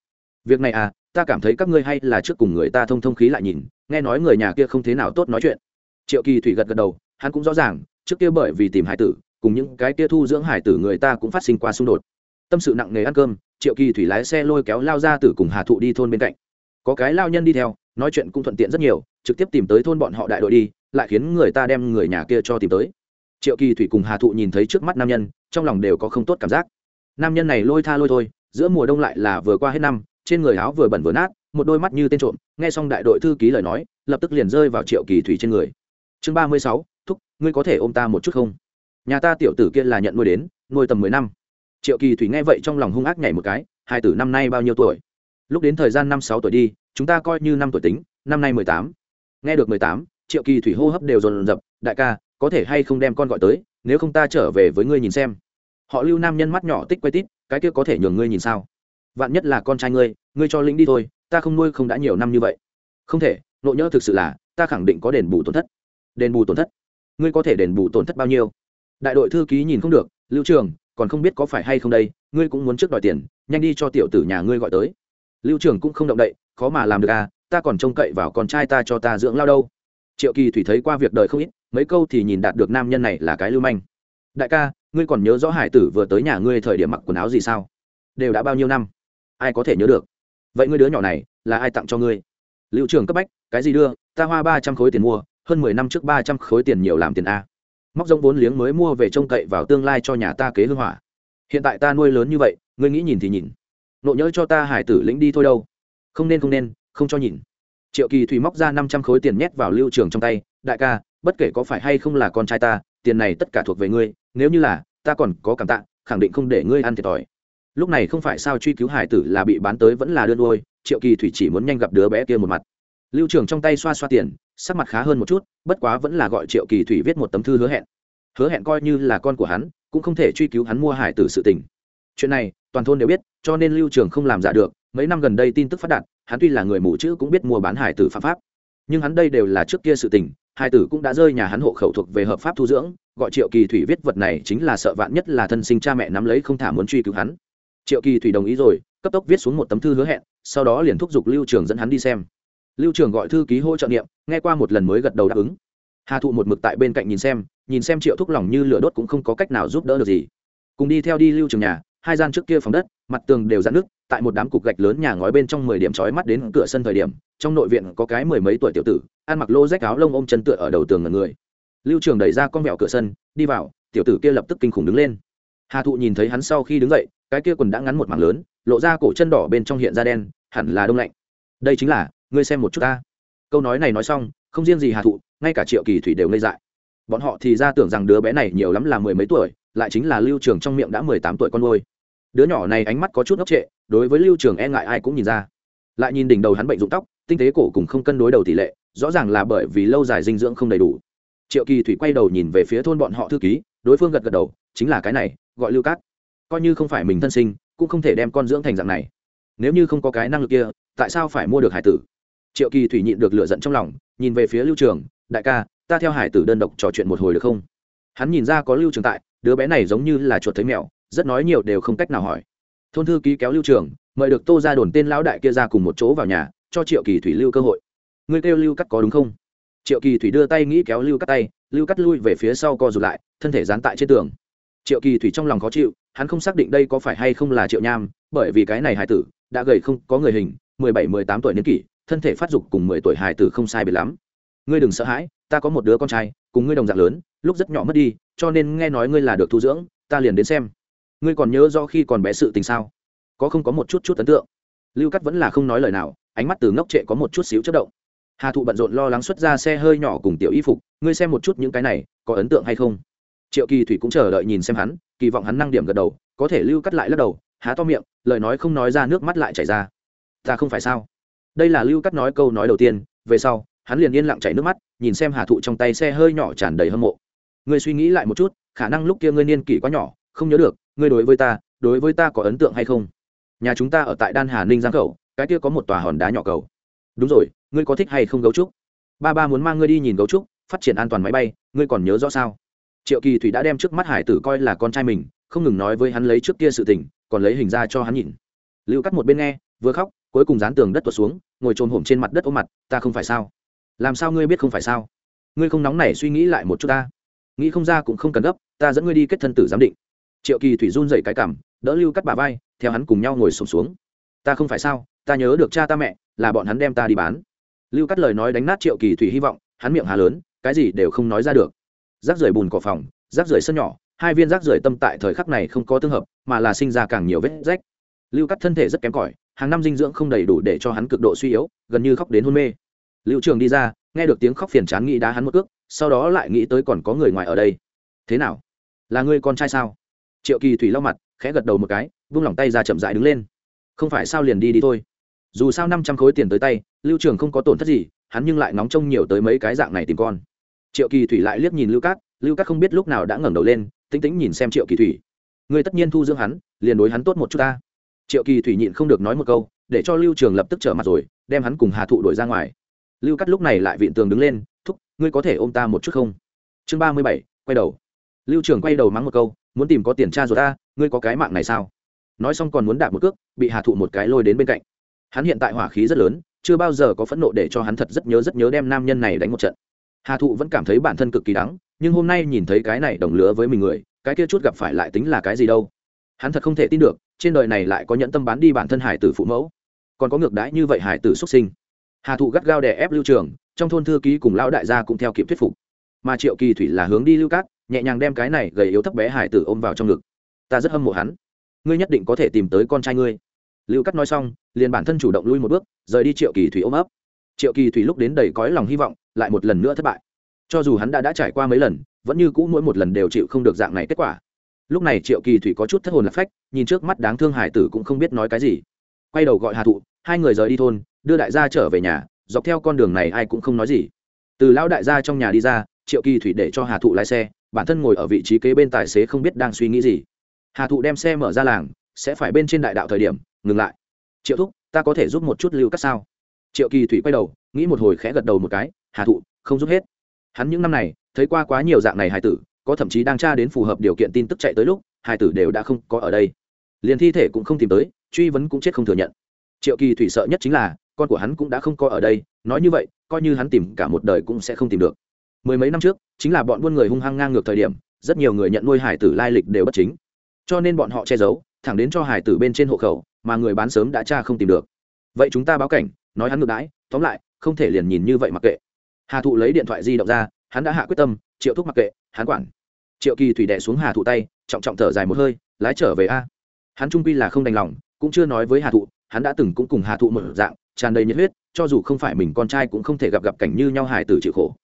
Việc này à ta cảm thấy các ngươi hay là trước cùng người ta thông thông khí lại nhìn, nghe nói người nhà kia không thế nào tốt nói chuyện. Triệu kỳ thủy gật gật đầu, hắn cũng rõ ràng, trước kia bởi vì tìm hải tử, cùng những cái kia thu dưỡng hải tử người ta cũng phát sinh qua xung đột. Tâm sự nặng nề ăn cơm triệu kỳ thủy lái xe lôi kéo lao ra từ cùng hà thụ đi thôn bên cạnh. Có cái lao nhân đi theo, nói chuyện cũng thuận tiện rất nhiều, trực tiếp tìm tới thôn bọn họ đại đội đi, lại khiến người ta đem người nhà kia cho tìm tới. Triệu kỳ thủy cùng hà thụ nhìn thấy trước mắt nam nhân, trong lòng đều có không tốt cảm giác. Nam nhân này lôi tha lôi thôi, giữa mùa đông lại là vừa qua hết năm, trên người áo vừa bẩn vừa nát, một đôi mắt như tên trộm, nghe xong đại đội thư ký lời nói, lập tức liền rơi vào triệu kỳ thủy trên người. Chương ba mươi sáu, thúc, ngươi có thể ôm ta một chút không? Nhà ta tiểu tử kia là nhận nuôi đến, nuôi tầm mười năm triệu kỳ thủy nghe vậy trong lòng hung ác nhảy một cái, hai tử năm nay bao nhiêu tuổi? Lúc đến thời gian năm sáu tuổi đi, chúng ta coi như năm tuổi tính, năm nay mười tám. Nghe được mười tám, triệu kỳ thủy hô hấp đều dồn dập, đại ca, có thể hay không đem con gọi tới, nếu không ta trở về với ngươi nhìn xem. Họ lưu nam nhân mắt nhỏ tích quay tít, cái kia có thể nhường ngươi nhìn sao? Vạn nhất là con trai ngươi ngươi cho lĩnh đi thôi, ta không nuôi không đã nhiều năm như vậy. Không thể nội nhỡ thực sự là, ta khẳng định có đền bù tổn thất. Đền bù tổn thất? Ngươi có thể đền bù tổn thất bao nhiêu? Đại đội thư ký nhìn không được, lưu trường còn không biết có phải hay không đây, ngươi cũng muốn trước đòi tiền, nhanh đi cho tiểu tử nhà ngươi gọi tới. Lưu trưởng cũng không động đậy, khó mà làm được à ta còn trông cậy vào con trai ta cho ta dưỡng lao đâu. Triệu kỳ thủy thấy qua việc đời không ít, mấy câu thì nhìn đạt được nam nhân này là cái lưu manh. Đại ca, ngươi còn nhớ rõ hải tử vừa tới nhà ngươi thời điểm mặc quần áo gì sao? Đều đã bao nhiêu năm? Ai có thể nhớ được? Vậy ngươi đứa nhỏ này, là ai tặng cho ngươi? Liệu trưởng cấp bách, cái gì đưa, ta hoa ba trăm khối tiền mua, hơn mười năm trước ba trăm khối tiền nhiều làm tiền a móc giống vốn liếng mới mua về trông cậy vào tương lai cho nhà ta kế hương hỏa. Hiện tại ta nuôi lớn như vậy, ngươi nghĩ nhìn thì nhìn. Nộ nhớ cho ta hải tử lĩnh đi thôi đâu. Không nên không nên, không cho nhìn. Triệu kỳ thủy móc ra năm trăm khối tiền nhét vào lưu trường trong tay, đại ca, bất kể có phải hay không là con trai ta, tiền này tất cả thuộc về ngươi, nếu như là, ta còn có cảm tạ, khẳng định không để ngươi ăn thiệt thòi. Lúc này không phải sao truy cứu hải tử là bị bán tới vẫn là đơn đôi triệu kỳ thủy chỉ muốn nhanh gặp đứa bé kia một mặt. Lưu trường trong tay xoa xoa tiền sắc mặt khá hơn một chút, bất quá vẫn là gọi triệu kỳ thủy viết một tấm thư hứa hẹn. Hứa hẹn coi như là con của hắn, cũng không thể truy cứu hắn mua hải tử sự tình. Chuyện này, toàn thôn đều biết, cho nên lưu trường không làm giả được, mấy năm gần đây tin tức phát đạt, hắn tuy là người mù chữ cũng biết mua bán hải tử phạm pháp. Nhưng hắn đây đều là trước kia sự tình, hải tử cũng đã rơi nhà hắn hộ khẩu thuộc về hợp pháp thu dưỡng, gọi triệu kỳ thủy viết vật này chính là sợ vạn nhất là thân sinh cha mẹ nắm lấy không thả muốn truy cứu hắn. Triệu kỳ thủy đồng ý rồi, cấp tốc viết xuống một tấm thư hứa hẹn, sau đó liền thúc giục lưu trường dẫn hắn đi xem lưu trường gọi thư ký hỗ trợ niệm, nghe qua một lần mới gật đầu đáp ứng. Hà thụ một mực tại bên cạnh nhìn xem nhìn xem triệu thúc lòng như lửa đốt cũng không có cách nào giúp đỡ được gì. Cùng đi theo đi lưu trường nhà, hai gian trước kia phòng đất, mặt tường đều dạn nước tại một đám cục gạch lớn nhà ngói bên trong mười điểm trói mắt đến cửa sân thời điểm, trong nội viện có cái mười mấy tuổi tiểu tử, ăn mặc lô rách áo lông ôm chân tựa ở đầu tường ngần người. Lưu trường đẩy ra con mẹo cửa sân, đi vào, tiểu tử kia lập tức kinh khủng đứng lên. Hà thụ nhìn thấy hắn sau khi đứng dậy, cái kia quần đã ngắn một mảng lớn, lộ ra cổ chân đỏ bên trong hiện ra đen, hẳn là đông lạnh. Đây chính là ngươi xem một chút ta. Câu nói này nói xong, không riêng gì hà thụ, ngay cả triệu kỳ thủy đều ngây dại. Bọn họ thì ra tưởng rằng đứa bé này nhiều lắm là mười mấy tuổi, lại chính là lưu trường trong miệng đã mười tám tuổi con nuôi. Đứa nhỏ này ánh mắt có chút ngốc trệ, đối với lưu trường e ngại ai cũng nhìn ra. Lại nhìn đỉnh đầu hắn bệnh rụng tóc, tinh tế cổ cùng không cân đối đầu tỷ lệ, rõ ràng là bởi vì lâu dài dinh dưỡng không đầy đủ. Triệu kỳ thủy quay đầu nhìn về phía thôn bọn họ thư ký, đối phương gật gật đầu, chính là cái này, gọi lưu cát. Coi như không phải mình thân sinh, cũng không thể đem con dưỡng thành dạng này. Nếu như không có cái năng lực kia, tại sao phải mua được hải tử? Triệu kỳ thủy nhịn được lửa giận trong lòng, nhìn về phía lưu trường, đại ca, ta theo hải tử đơn độc trò chuyện một hồi được không? Hắn nhìn ra có lưu trường tại, đứa bé này giống như là chuột thấy mèo, rất nói nhiều đều không cách nào hỏi. Thôn thư ký kéo lưu trường, mời được tô ra đồn tên lão đại kia ra cùng một chỗ vào nhà, cho triệu kỳ thủy lưu cơ hội. Ngươi kêu lưu cắt có đúng không? Triệu kỳ thủy đưa tay nghĩ kéo lưu cắt tay, lưu cắt lui về phía sau co rụt lại, thân thể dán tại trên tường. Triệu kỳ thủy trong lòng khó chịu, hắn không xác định đây có phải hay không là triệu nham, bởi vì cái này Hải tử, đã gầy không có người hình, mười bảy, mười tám tuổi niên kỷ thân thể phát dục cùng mười tuổi hài tử không sai biệt lắm. Ngươi đừng sợ hãi, ta có một đứa con trai, cùng ngươi đồng dạng lớn, lúc rất nhỏ mất đi, cho nên nghe nói ngươi là được thu dưỡng, ta liền đến xem. Ngươi còn nhớ do khi còn bé sự tình sao? Có không có một chút chút ấn tượng? Lưu cắt vẫn là không nói lời nào, ánh mắt từ ngốc trệ có một chút xíu chất động. Hà thụ bận rộn lo lắng xuất ra xe hơi nhỏ cùng tiểu y phục, ngươi xem một chút những cái này, có ấn tượng hay không? Triệu kỳ thủy cũng chờ đợi nhìn xem hắn, kỳ vọng hắn năng điểm gật đầu, có thể lưu cắt lại lắc đầu, há to miệng, lời nói không nói ra nước mắt lại chảy ra. Ta không phải sao? Đây là lưu cắt nói câu nói đầu tiên, về sau, hắn liền yên lặng chảy nước mắt, nhìn xem hà thụ trong tay xe hơi nhỏ tràn đầy hâm mộ. Ngươi suy nghĩ lại một chút, khả năng lúc kia ngươi niên kỷ quá nhỏ, không nhớ được, ngươi đối với ta, đối với ta có ấn tượng hay không? Nhà chúng ta ở tại đan hà ninh giang khẩu cái kia có một tòa hòn đá nhỏ cầu. Đúng rồi, ngươi có thích hay không gấu trúc? Ba ba muốn mang ngươi đi nhìn gấu trúc, phát triển an toàn máy bay, ngươi còn nhớ rõ sao? Triệu kỳ thủy đã đem trước mắt hải tử coi là con trai mình, không ngừng nói với hắn lấy trước kia sự tình, còn lấy hình ra cho hắn nhìn. Lưu cắt một bên nghe, vừa khóc cuối cùng dán tường đất tuột xuống, ngồi trồn hổm trên mặt đất ôm mặt, ta không phải sao? Làm sao ngươi biết không phải sao? Ngươi không nóng nảy suy nghĩ lại một chút ta? Nghĩ không ra cũng không cần gấp, ta dẫn ngươi đi kết thân tử giám định. Triệu kỳ thủy run dậy cái cảm, đỡ lưu cắt bà vai, theo hắn cùng nhau ngồi sổm xuống. Ta không phải sao? Ta nhớ được cha ta mẹ, là bọn hắn đem ta đi bán. Lưu cắt lời nói đánh nát triệu kỳ thủy hy vọng, hắn miệng hà lớn, cái gì đều không nói ra được. Rác rưởi bùn cỏ phòng, rác rưởi sân nhỏ, hai viên rác rưởi tâm tại thời khắc này không có tương hợp, mà là sinh ra càng nhiều vết rách. Lưu cắt thân thể rất kém cỏi hàng năm dinh dưỡng không đầy đủ để cho hắn cực độ suy yếu, gần như khóc đến hôn mê. Lưu trường đi ra, nghe được tiếng khóc phiền chán nghĩ đá hắn một cước, sau đó lại nghĩ tới còn có người ngoài ở đây. Thế nào? Là ngươi con trai sao? Triệu kỳ thủy lau mặt, khẽ gật đầu một cái, vung lòng tay ra chậm dại đứng lên. Không phải sao liền đi đi thôi. Dù sao năm trăm khối tiền tới tay lưu trường không có tổn thất gì, hắn nhưng lại ngóng trông nhiều tới mấy cái dạng này tìm con. Triệu kỳ thủy lại liếc nhìn lưu cát lưu cát không biết lúc nào đã ngẩng đầu lên tính tính nhìn xem triệu kỳ thủy. Người tất nhiên thu dưỡng hắn, liền đối hắn tốt một chút ta triệu kỳ thủy nhịn không được nói một câu, để cho lưu trường lập tức trở mặt rồi, đem hắn cùng hà thụ đuổi ra ngoài. Lưu cát lúc này lại vịn tường đứng lên, thúc, ngươi có thể ôm ta một chút không? Chương ba mươi bảy, quay đầu. Lưu trường quay đầu mắng một câu, muốn tìm có tiền cha rồi ta, ngươi có cái mạng này sao? Nói xong còn muốn đạp một cước, bị hà thụ một cái lôi đến bên cạnh. Hắn hiện tại hỏa khí rất lớn, chưa bao giờ có phẫn nộ để cho hắn thật rất nhớ rất nhớ đem nam nhân này đánh một trận. Hà thụ vẫn cảm thấy bản thân cực kỳ đắng, nhưng hôm nay nhìn thấy cái này đồng lứa với mình người, cái kia chút gặp phải lại tính là cái gì đâu hắn thật không thể tin được, trên đời này lại có nhẫn tâm bán đi bản thân hải tử phụ mẫu. Còn có ngược đãi như vậy hải tử xuất sinh. Hà thụ gắt gao đè ép lưu trường, trong thôn thư ký cùng lão đại gia cũng theo kịp thuyết phục. Mà triệu kỳ thủy là hướng đi lưu cát, nhẹ nhàng đem cái này gầy yếu thấp bé hải tử ôm vào trong ngực. Ta rất hâm mộ hắn. Ngươi nhất định có thể tìm tới con trai ngươi. Lưu cát nói xong, liền bản thân chủ động lui một bước, rời đi triệu kỳ thủy ôm ấp. Triệu kỳ thủy lúc đến đầy cõi lòng hy vọng, lại một lần nữa thất bại. Cho dù hắn đã đã trải qua mấy lần, vẫn như cũ mỗi một lần đều chịu không được dạng này kết quả lúc này triệu kỳ thủy có chút thất hồn lạc phách, nhìn trước mắt đáng thương hải tử cũng không biết nói cái gì. Quay đầu gọi hà thụ, hai người rời đi thôn, đưa đại gia trở về nhà, dọc theo con đường này ai cũng không nói gì. Từ lão đại gia trong nhà đi ra, triệu kỳ thủy để cho hà thụ lái xe, bản thân ngồi ở vị trí kế bên tài xế không biết đang suy nghĩ gì. Hà thụ đem xe mở ra làng, sẽ phải bên trên đại đạo thời điểm, ngừng lại. Triệu thúc, ta có thể giúp một chút lưu cắt sao? Triệu kỳ thủy quay đầu, nghĩ một hồi khẽ gật đầu một cái, hà thụ, không giúp hết. Hắn những năm này, thấy qua quá nhiều dạng này hài tử có thậm chí đang tra đến phù hợp điều kiện tin tức chạy tới lúc, hai tử đều đã không có ở đây. Liền thi thể cũng không tìm tới, truy vấn cũng chết không thừa nhận. Triệu kỳ thủy sợ nhất chính là, con của hắn cũng đã không có ở đây, nói như vậy, coi như hắn tìm cả một đời cũng sẽ không tìm được. Mười mấy năm trước, chính là bọn buôn người hung hăng ngang ngược thời điểm, rất nhiều người nhận nuôi hải tử lai lịch đều bất chính. Cho nên bọn họ che giấu, thẳng đến cho hải tử bên trên hộ khẩu, mà người bán sớm đã tra không tìm được. Vậy chúng ta báo cảnh, nói hắn ngược đãi, tóm lại, không thể liền nhìn như vậy mặc kệ. Hà thụ lấy điện thoại di động ra, hắn đã hạ quyết tâm, triệu thúc mặc kệ hắn quản. Triệu kỳ thủy đẻ xuống hà thụ tay, trọng trọng thở dài một hơi, lái trở về a. Hắn trung quy là không đành lòng, cũng chưa nói với hà thụ, hắn đã từng cũng cùng hà thụ một dạng, tràn đầy nhiệt huyết, cho dù không phải mình con trai cũng không thể gặp gặp cảnh như nhau hài tử chịu khổ.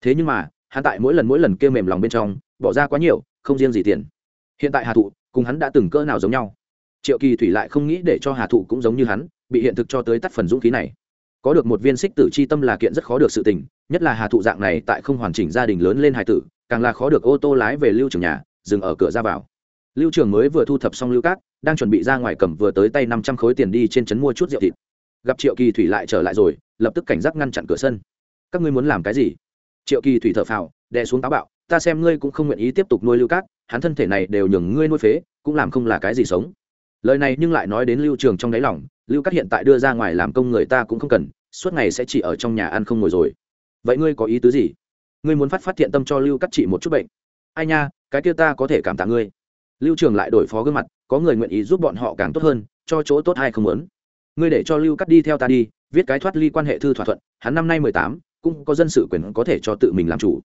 Thế nhưng mà, hắn tại mỗi lần mỗi lần kêu mềm lòng bên trong, bỏ ra quá nhiều, không riêng gì tiền. Hiện tại hà thụ cùng hắn đã từng cỡ nào giống nhau? Triệu kỳ thủy lại không nghĩ để cho hà thụ cũng giống như hắn, bị hiện thực cho tới tắt phần dũng khí này. Có được một viên xích tử c h i tâm là kiện rất khó được sự tình, nhất là hà thụ dạng này tại không hoàn chỉnh gia đình lớn lên hải tử càng là khó được ô tô lái về lưu trường nhà, dừng ở cửa ra vào. Lưu trường mới vừa thu thập xong lưu cát, đang chuẩn bị ra ngoài cầm vừa tới tay năm trăm khối tiền đi trên trấn mua chút rượu thịt. Gặp triệu kỳ thủy lại trở lại rồi, lập tức cảnh giác ngăn chặn cửa sân. Các ngươi muốn làm cái gì? Triệu kỳ thủy thở phào, đè xuống táo bạo, ta xem ngươi cũng không nguyện ý tiếp tục nuôi lưu cát, hắn thân thể này đều nhường ngươi nuôi phế, cũng làm không là cái gì sống. Lời này nhưng lại nói đến lưu trường trong đáy lòng, lưu cát hiện tại đưa ra ngoài làm công người ta cũng không cần, suốt ngày sẽ chỉ ở trong nhà ăn không ngồi rồi. Vậy ngươi có ý tứ gì? Ngươi muốn phát phát thiện tâm cho lưu cắt trị một chút bệnh. Ai nha, cái kia ta có thể cảm tạ ngươi. Lưu trường lại đổi phó gương mặt, có người nguyện ý giúp bọn họ càng tốt hơn, cho chỗ tốt hay không muốn. Ngươi để cho lưu cắt đi theo ta đi, viết cái thoát ly quan hệ thư thỏa thuận, hắn năm nay mười tám, cũng có dân sự quyền có thể cho tự mình làm chủ.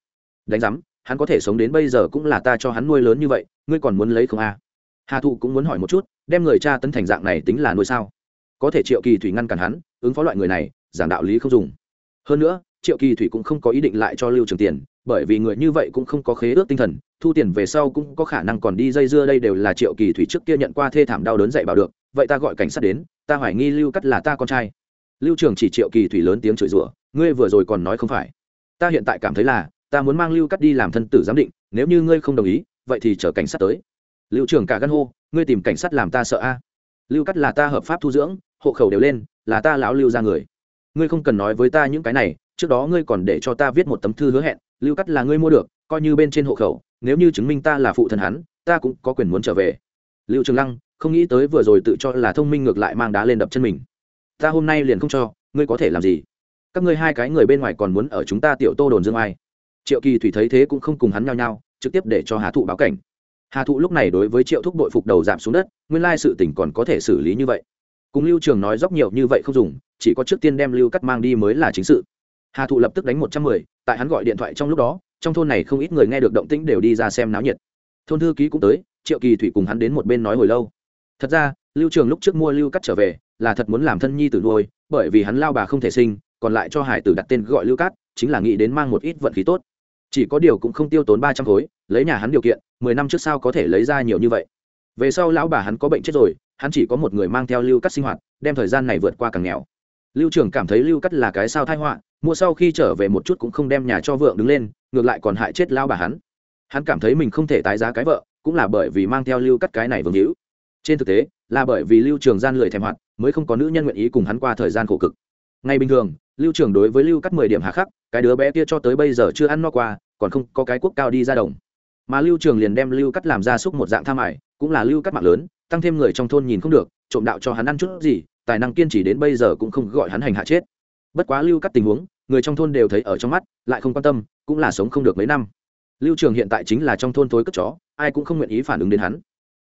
Đánh giám, hắn có thể sống đến bây giờ cũng là ta cho hắn nuôi lớn như vậy, ngươi còn muốn lấy không a? À? hà thụ cũng muốn hỏi một chút, đem người cha tấn thành dạng này tính là nuôi sao? Có thể triệu kỳ thủy ngăn cản hắn, ứng phó loại người này, giảng đạo lý không dùng. Hơn nữa triệu kỳ thủy cũng không có ý định lại cho lưu trường tiền, bởi vì người như vậy cũng không có khế ước tinh thần, thu tiền về sau cũng có khả năng còn đi dây dưa đây đều là triệu kỳ thủy trước kia nhận qua thê thảm đau đớn dạy bảo được, vậy ta gọi cảnh sát đến, ta hoài nghi lưu cắt là ta con trai. Lưu trường chỉ triệu kỳ thủy lớn tiếng chửi rủa, ngươi vừa rồi còn nói không phải. Ta hiện tại cảm thấy là, ta muốn mang lưu cắt đi làm thân tử giám định, nếu như ngươi không đồng ý, vậy thì chờ cảnh sát tới. Lưu trường cả gân hô, ngươi tìm cảnh sát làm ta sợ a. Lưu cắt là ta hợp pháp thu dưỡng, hộ khẩu đều lên, là ta lão lưu ra người. Ngươi không cần nói với ta những cái này trước đó ngươi còn để cho ta viết một tấm thư hứa hẹn, lưu cắt là ngươi mua được, coi như bên trên hộ khẩu, nếu như chứng minh ta là phụ thân hắn, ta cũng có quyền muốn trở về. Lưu trường lăng không nghĩ tới vừa rồi tự cho là thông minh ngược lại mang đá lên đập chân mình. Ta hôm nay liền không cho, ngươi có thể làm gì? Các ngươi hai cái người bên ngoài còn muốn ở chúng ta tiểu tô đồn dương ai? Triệu kỳ thủy thấy thế cũng không cùng hắn nhau nhau trực tiếp để cho hà thụ báo cảnh. Hà thụ lúc này đối với triệu thúc đội phục đầu giảm xuống đất, nguyên lai sự tỉnh còn có thể xử lý như vậy. Cùng lưu trường nói dốc nhiều như vậy không dùng, chỉ có trước tiên đem lưu cắt mang đi mới là chính sự hà thụ lập tức đánh một trăm mười, tại hắn gọi điện thoại trong lúc đó, trong thôn này không ít người nghe được động tĩnh đều đi ra xem náo nhiệt. Thôn thư ký cũng tới, triệu kỳ thủy cùng hắn đến một bên nói hồi lâu. Thật ra, lưu trường lúc trước mua lưu cắt trở về, là thật muốn làm thân nhi tử nuôi, bởi vì hắn lao bà không thể sinh, còn lại cho hải tử đặt tên gọi lưu cát, chính là nghĩ đến mang một ít vận khí tốt. Chỉ có điều cũng không tiêu tốn ba trăm khối, lấy nhà hắn điều kiện, mười năm trước sau có thể lấy ra nhiều như vậy? Về sau lão bà hắn có bệnh chết rồi, hắn chỉ có một người mang theo lưu cắt sinh hoạt, đem thời gian này vượt qua càng nghèo. Lưu trường cảm thấy lưu cắt là cái sao thai họa mua sau khi trở về một chút cũng không đem nhà cho vợ đứng lên, ngược lại còn hại chết lao bà hắn. Hắn cảm thấy mình không thể tái giá cái vợ, cũng là bởi vì mang theo lưu cắt cái này vương hữu. Trên thực tế, là bởi vì lưu trường gian lười thèm hoạt, mới không có nữ nhân nguyện ý cùng hắn qua thời gian khổ cực. Ngay bình thường, lưu trường đối với lưu cắt mười điểm hà khắc, cái đứa bé kia cho tới bây giờ chưa ăn no qua, còn không có cái quốc cao đi ra đồng. Mà lưu trường liền đem lưu cắt làm ra xúc một dạng tham ải, cũng là lưu cắt mạng lớn, tăng thêm người trong thôn nhìn không được, trộm đạo cho hắn ăn chút gì, tài năng kiên trì đến bây giờ cũng không gọi hắn hành hạ chết. Bất quá lưu cắt tình huống người trong thôn đều thấy ở trong mắt, lại không quan tâm, cũng là sống không được mấy năm. Lưu trường hiện tại chính là trong thôn tối cất chó, ai cũng không nguyện ý phản ứng đến hắn.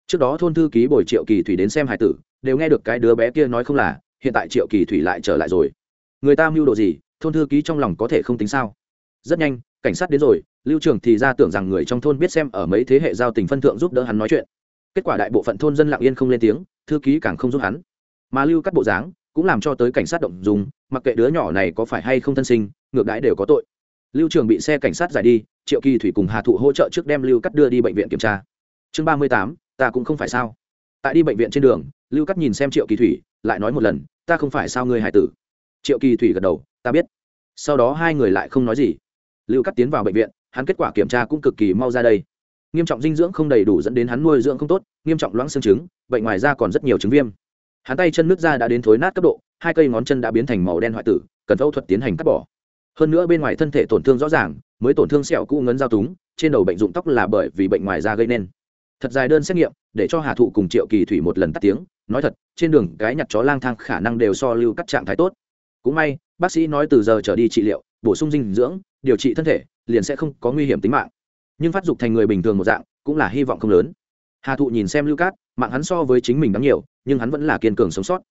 Trước đó thôn thư ký bồi triệu kỳ thủy đến xem hải tử, đều nghe được cái đứa bé kia nói không là, hiện tại triệu kỳ thủy lại trở lại rồi. Người ta mưu đồ gì, thôn thư ký trong lòng có thể không tính sao? Rất nhanh, cảnh sát đến rồi, lưu trường thì ra tưởng rằng người trong thôn biết xem ở mấy thế hệ giao tình phân thượng giúp đỡ hắn nói chuyện. Kết quả đại bộ phận thôn dân lặng yên không lên tiếng, thư ký càng không giúp hắn. Mà lưu cắt bộ dáng cũng làm cho tới cảnh sát động dùng, mặc kệ đứa nhỏ này có phải hay không thân sinh, ngược đãi đều có tội. Lưu trường bị xe cảnh sát giải đi, triệu kỳ thủy cùng hà thụ hỗ trợ trước đem lưu cắt đưa đi bệnh viện kiểm tra. Chương ba mươi tám, ta cũng không phải sao. Tại đi bệnh viện trên đường, lưu cắt nhìn xem triệu kỳ thủy, lại nói một lần, ta không phải sao ngươi hải tử. Triệu kỳ thủy gật đầu, ta biết. Sau đó hai người lại không nói gì. Lưu cắt tiến vào bệnh viện, hắn kết quả kiểm tra cũng cực kỳ mau ra đây. Nghiêm trọng dinh dưỡng không đầy đủ dẫn đến hắn nuôi dưỡng không tốt, nghiêm trọng loãng xương trứng, bệnh ngoài ra còn rất nhiều chứng viêm hắn tay chân nước da đã đến thối nát cấp độ, hai cây ngón chân đã biến thành màu đen hoại tử, cần phẫu thuật tiến hành cắt bỏ. Hơn nữa bên ngoài thân thể tổn thương rõ ràng, mới tổn thương sẹo cũ ngấn dao túng, trên đầu bệnh dụng tóc là bởi vì bệnh ngoài da gây nên. Thật dài đơn xét nghiệm, để cho hà thụ cùng triệu kỳ thủy một lần tắt tiếng, nói thật, trên đường cái nhặt chó lang thang khả năng đều so lưu cắt trạng thái tốt. Cũng may, bác sĩ nói từ giờ trở đi trị liệu, bổ sung dinh dưỡng, điều trị thân thể, liền sẽ không có nguy hiểm tính mạng. Nhưng phát dục thành người bình thường một dạng, cũng là hy vọng không lớn. Hà thụ nhìn xem lưu cát, mạng hắn so với chính mình đáng nhiều nhưng hắn vẫn là kiên cường sống sót.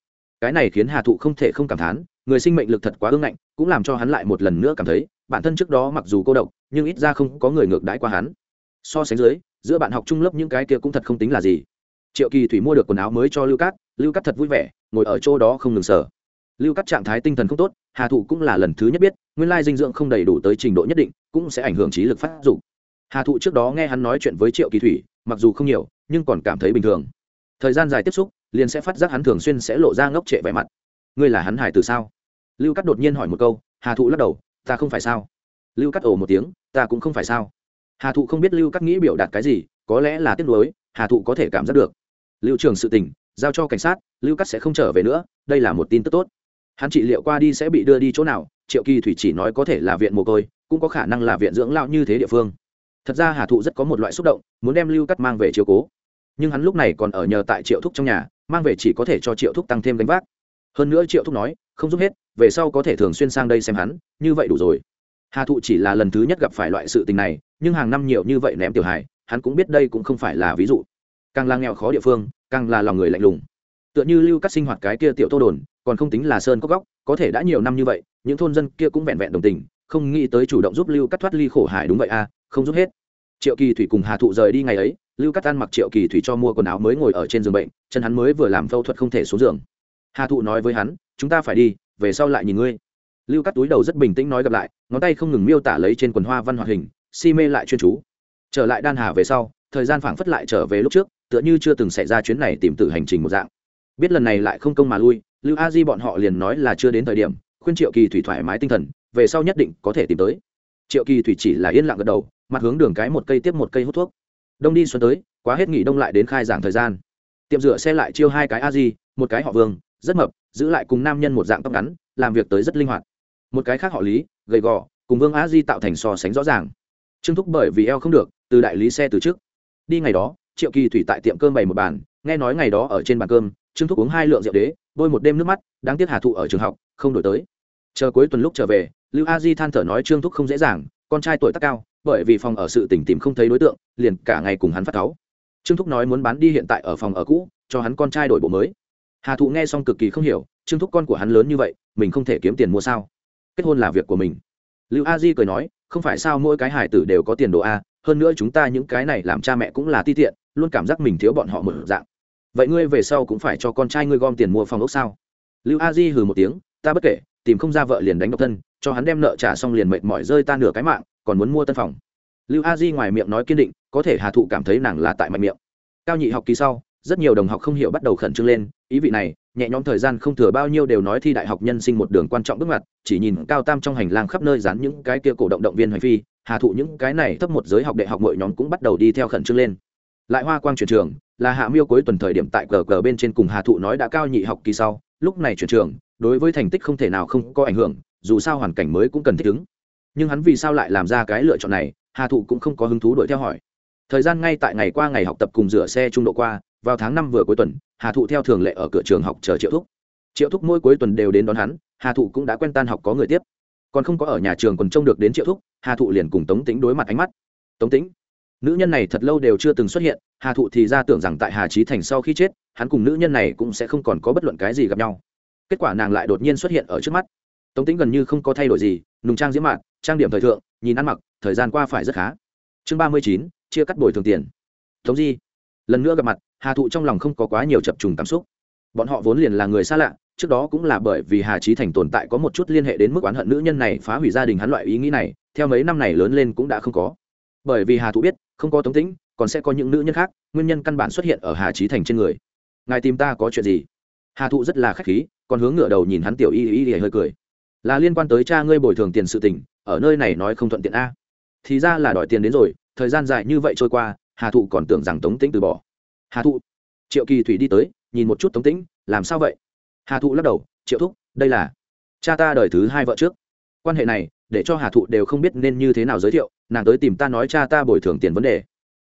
Cái này khiến hà thụ không thể không cảm thán, người sinh mệnh lực thật quá ương ngạnh, cũng làm cho hắn lại một lần nữa cảm thấy, bản thân trước đó mặc dù cô độc, nhưng ít ra không có người ngược đãi qua hắn. So sánh dưới, giữa bạn học trung lớp những cái kia cũng thật không tính là gì. Triệu kỳ thủy mua được quần áo mới cho lưu cát lưu cát thật vui vẻ, ngồi ở chỗ đó không ngừng sở lưu cát trạng thái tinh thần không tốt, hà thụ cũng là lần thứ nhất biết, nguyên lai dinh dưỡng không đầy đủ tới trình độ nhất định, cũng sẽ ảnh hưởng trí lực phát dục. Hà thụ trước đó nghe hắn nói chuyện với triệu kỳ thủy, mặc dù không nhiều, nhưng còn cảm thấy bình thường. Thời gian dài tiếp xúc liền sẽ phát giác hắn thường xuyên sẽ lộ ra ngốc trệ vẻ mặt. Ngươi là hắn hải từ sao? Lưu cắt đột nhiên hỏi một câu, hà thụ lắc đầu, ta không phải sao? Lưu cắt ồ một tiếng, ta cũng không phải sao. Hà thụ không biết lưu cắt nghĩ biểu đạt cái gì, có lẽ là tiếc nuối, hà thụ có thể cảm giác được. Lưu trường sự tình, giao cho cảnh sát, lưu cắt sẽ không trở về nữa, đây là một tin tức tốt. Hắn trị liệu qua đi sẽ bị đưa đi chỗ nào, triệu kỳ thủy chỉ nói có thể là viện mồ côi, cũng có khả năng là viện dưỡng lao như thế địa phương. Thật ra hà thụ rất có một loại xúc động, muốn đem lưu cắt mang về chiều cố nhưng hắn lúc này còn ở nhờ tại triệu thúc trong nhà, mang về chỉ có thể cho triệu thúc tăng thêm gánh vác. Hơn nữa triệu thúc nói, không giúp hết, về sau có thể thường xuyên sang đây xem hắn, như vậy đủ rồi. Hà thụ chỉ là lần thứ nhất gặp phải loại sự tình này, nhưng hàng năm nhiều như vậy ném tiểu hài, hắn cũng biết đây cũng không phải là ví dụ. Càng là nghèo khó địa phương, càng là lòng người lạnh lùng. Tựa như lưu các sinh hoạt cái kia tiểu tô đồn, còn không tính là sơn cốc góc, có thể đã nhiều năm như vậy, những thôn dân kia cũng vẹn vẹn đồng tình, không nghĩ tới chủ động giúp lưu cắt thoát ly khổ hải đúng vậy à không giúp hết. Triệu kỳ thủy cùng hà thụ rời đi ngày ấy lưu cắt ăn mặc triệu kỳ thủy cho mua quần áo mới ngồi ở trên giường bệnh, chân hắn mới vừa làm phẫu thuật không thể xuống giường. Hà thụ nói với hắn, chúng ta phải đi, về sau lại nhìn ngươi. Lưu cắt túi đầu rất bình tĩnh nói gặp lại, ngón tay không ngừng miêu tả lấy trên quần hoa văn hoạt hình, si mê lại chuyên chú. Trở lại đan hà về sau, thời gian phảng phất lại trở về lúc trước, tựa như chưa từng xảy ra chuyến này tìm tử hành trình một dạng. Biết lần này lại không công mà lui, lưu a di bọn họ liền nói là chưa đến thời điểm, khuyên triệu kỳ thủy thoải mái tinh thần, về sau nhất định có thể tìm tới. Triệu kỳ thủy chỉ là yên lặng gật đầu, mặt hướng đường cái một cây tiếp một cây hút thuốc đông đi xuân tới, quá hết nghỉ đông lại đến khai giảng thời gian. Tiệm rửa xe lại chiêu hai cái a di một cái họ vương, rất mập, giữ lại cùng nam nhân một dạng tóc ngắn, làm việc tới rất linh hoạt. Một cái khác họ lý, gầy gò, cùng vương a di tạo thành so sánh rõ ràng. Trương thúc bởi vì eo không được, từ đại lý xe từ trước. Đi ngày đó, triệu kỳ thủy tại tiệm cơm bày một bàn, nghe nói ngày đó ở trên bàn cơm, trương thúc uống hai lượng rượu đế, bôi một đêm nước mắt, đáng tiếc hà thụ ở trường học, không đổi tới. Chờ cuối tuần lúc trở về, lưu a di than thở nói trương thúc không dễ dàng, con trai tuổi tác cao bởi vì phòng ở sự tỉnh tìm không thấy đối tượng, liền cả ngày cùng hắn phát cáu. Trương thúc nói muốn bán đi hiện tại ở phòng ở cũ, cho hắn con trai đổi bộ mới. Hà thụ nghe xong cực kỳ không hiểu, trương thúc con của hắn lớn như vậy, mình không thể kiếm tiền mua sao? Kết hôn là việc của mình. Lưu a di cười nói, không phải sao mỗi cái hải tử đều có tiền đồ a, hơn nữa chúng ta những cái này làm cha mẹ cũng là ti tiện, luôn cảm giác mình thiếu bọn họ một dạng. Vậy ngươi về sau cũng phải cho con trai ngươi gom tiền mua phòng ốc sao? Lưu a di hừ một tiếng, ta bất kể, tìm không ra vợ liền đánh độc thân, cho hắn đem nợ trả xong liền mệt mỏi rơi ta nửa cái mạng còn muốn mua tân phòng. Lưu a di ngoài miệng nói kiên định, có thể hà thụ cảm thấy nàng là tại mạnh miệng. Cao nhị học kỳ sau, rất nhiều đồng học không hiểu bắt đầu khẩn trương lên, ý vị này, nhẹ nhõm thời gian không thừa bao nhiêu đều nói thi đại học nhân sinh một đường quan trọng bước ngoặt, chỉ nhìn cao tam trong hành lang khắp nơi dán những cái kia cổ động động viên hành phi, hà thụ những cái này thấp một giới học đại học mọi nhóm cũng bắt đầu đi theo khẩn trương lên. Lại hoa quang chuyển trường, là hạ miêu cuối tuần thời điểm tại cờ cờ bên trên cùng hà thụ nói đã cao nhị học kỳ sau, lúc này chuyển trường, đối với thành tích không thể nào không có ảnh hưởng, dù sao hoàn cảnh mới cũng cần thích ứng nhưng hắn vì sao lại làm ra cái lựa chọn này, hà thụ cũng không có hứng thú đuổi theo hỏi. Thời gian ngay tại ngày qua ngày học tập cùng rửa xe trung độ qua, vào tháng năm vừa cuối tuần, hà thụ theo thường lệ ở cửa trường học chờ triệu thúc. Triệu thúc mỗi cuối tuần đều đến đón hắn, hà thụ cũng đã quen tan học có người tiếp. Còn không có ở nhà trường còn trông được đến triệu thúc, hà thụ liền cùng tống tính đối mặt ánh mắt. Tống tính nữ nhân này thật lâu đều chưa từng xuất hiện, hà thụ thì ra tưởng rằng tại hà trí thành sau khi chết, hắn cùng nữ nhân này cũng sẽ không còn có bất luận cái gì gặp nhau. Kết quả nàng lại đột nhiên xuất hiện ở trước mắt tống Tĩnh gần như không có thay đổi gì, nùng trang diễm mạn, trang điểm thời thượng, nhìn ăn mặc, thời gian qua phải rất khá. Chương ba mươi chín, chia cắt bồi thường tiền. Tống di, lần nữa gặp mặt, hà thụ trong lòng không có quá nhiều chập trùng cảm xúc. Bọn họ vốn liền là người xa lạ, trước đó cũng là bởi vì hà trí thành tồn tại có một chút liên hệ đến mức oán hận nữ nhân này phá hủy gia đình hắn loại ý nghĩ này, theo mấy năm này lớn lên cũng đã không có. Bởi vì hà thụ biết, không có tống tĩnh, còn sẽ có những nữ nhân khác, nguyên nhân căn bản xuất hiện ở hà trí thành trên người. Ngài tìm ta có chuyện gì? Hà thụ rất là k h á c h khí, còn hướng ngựa đầu nhìn hắn tiểu y y y hơi cười là liên quan tới cha ngươi bồi thường tiền sự tình, ở nơi này nói không thuận tiện a. Thì ra là đòi tiền đến rồi, thời gian dài như vậy trôi qua, hà thụ còn tưởng rằng tống tĩnh từ bỏ. Hà thụ, triệu kỳ thủy đi tới, nhìn một chút tống tĩnh, làm sao vậy? Hà thụ lắc đầu, triệu thúc, đây là cha ta đời thứ hai vợ trước. Quan hệ này, để cho hà thụ đều không biết nên như thế nào giới thiệu, nàng tới tìm ta nói cha ta bồi thường tiền vấn đề.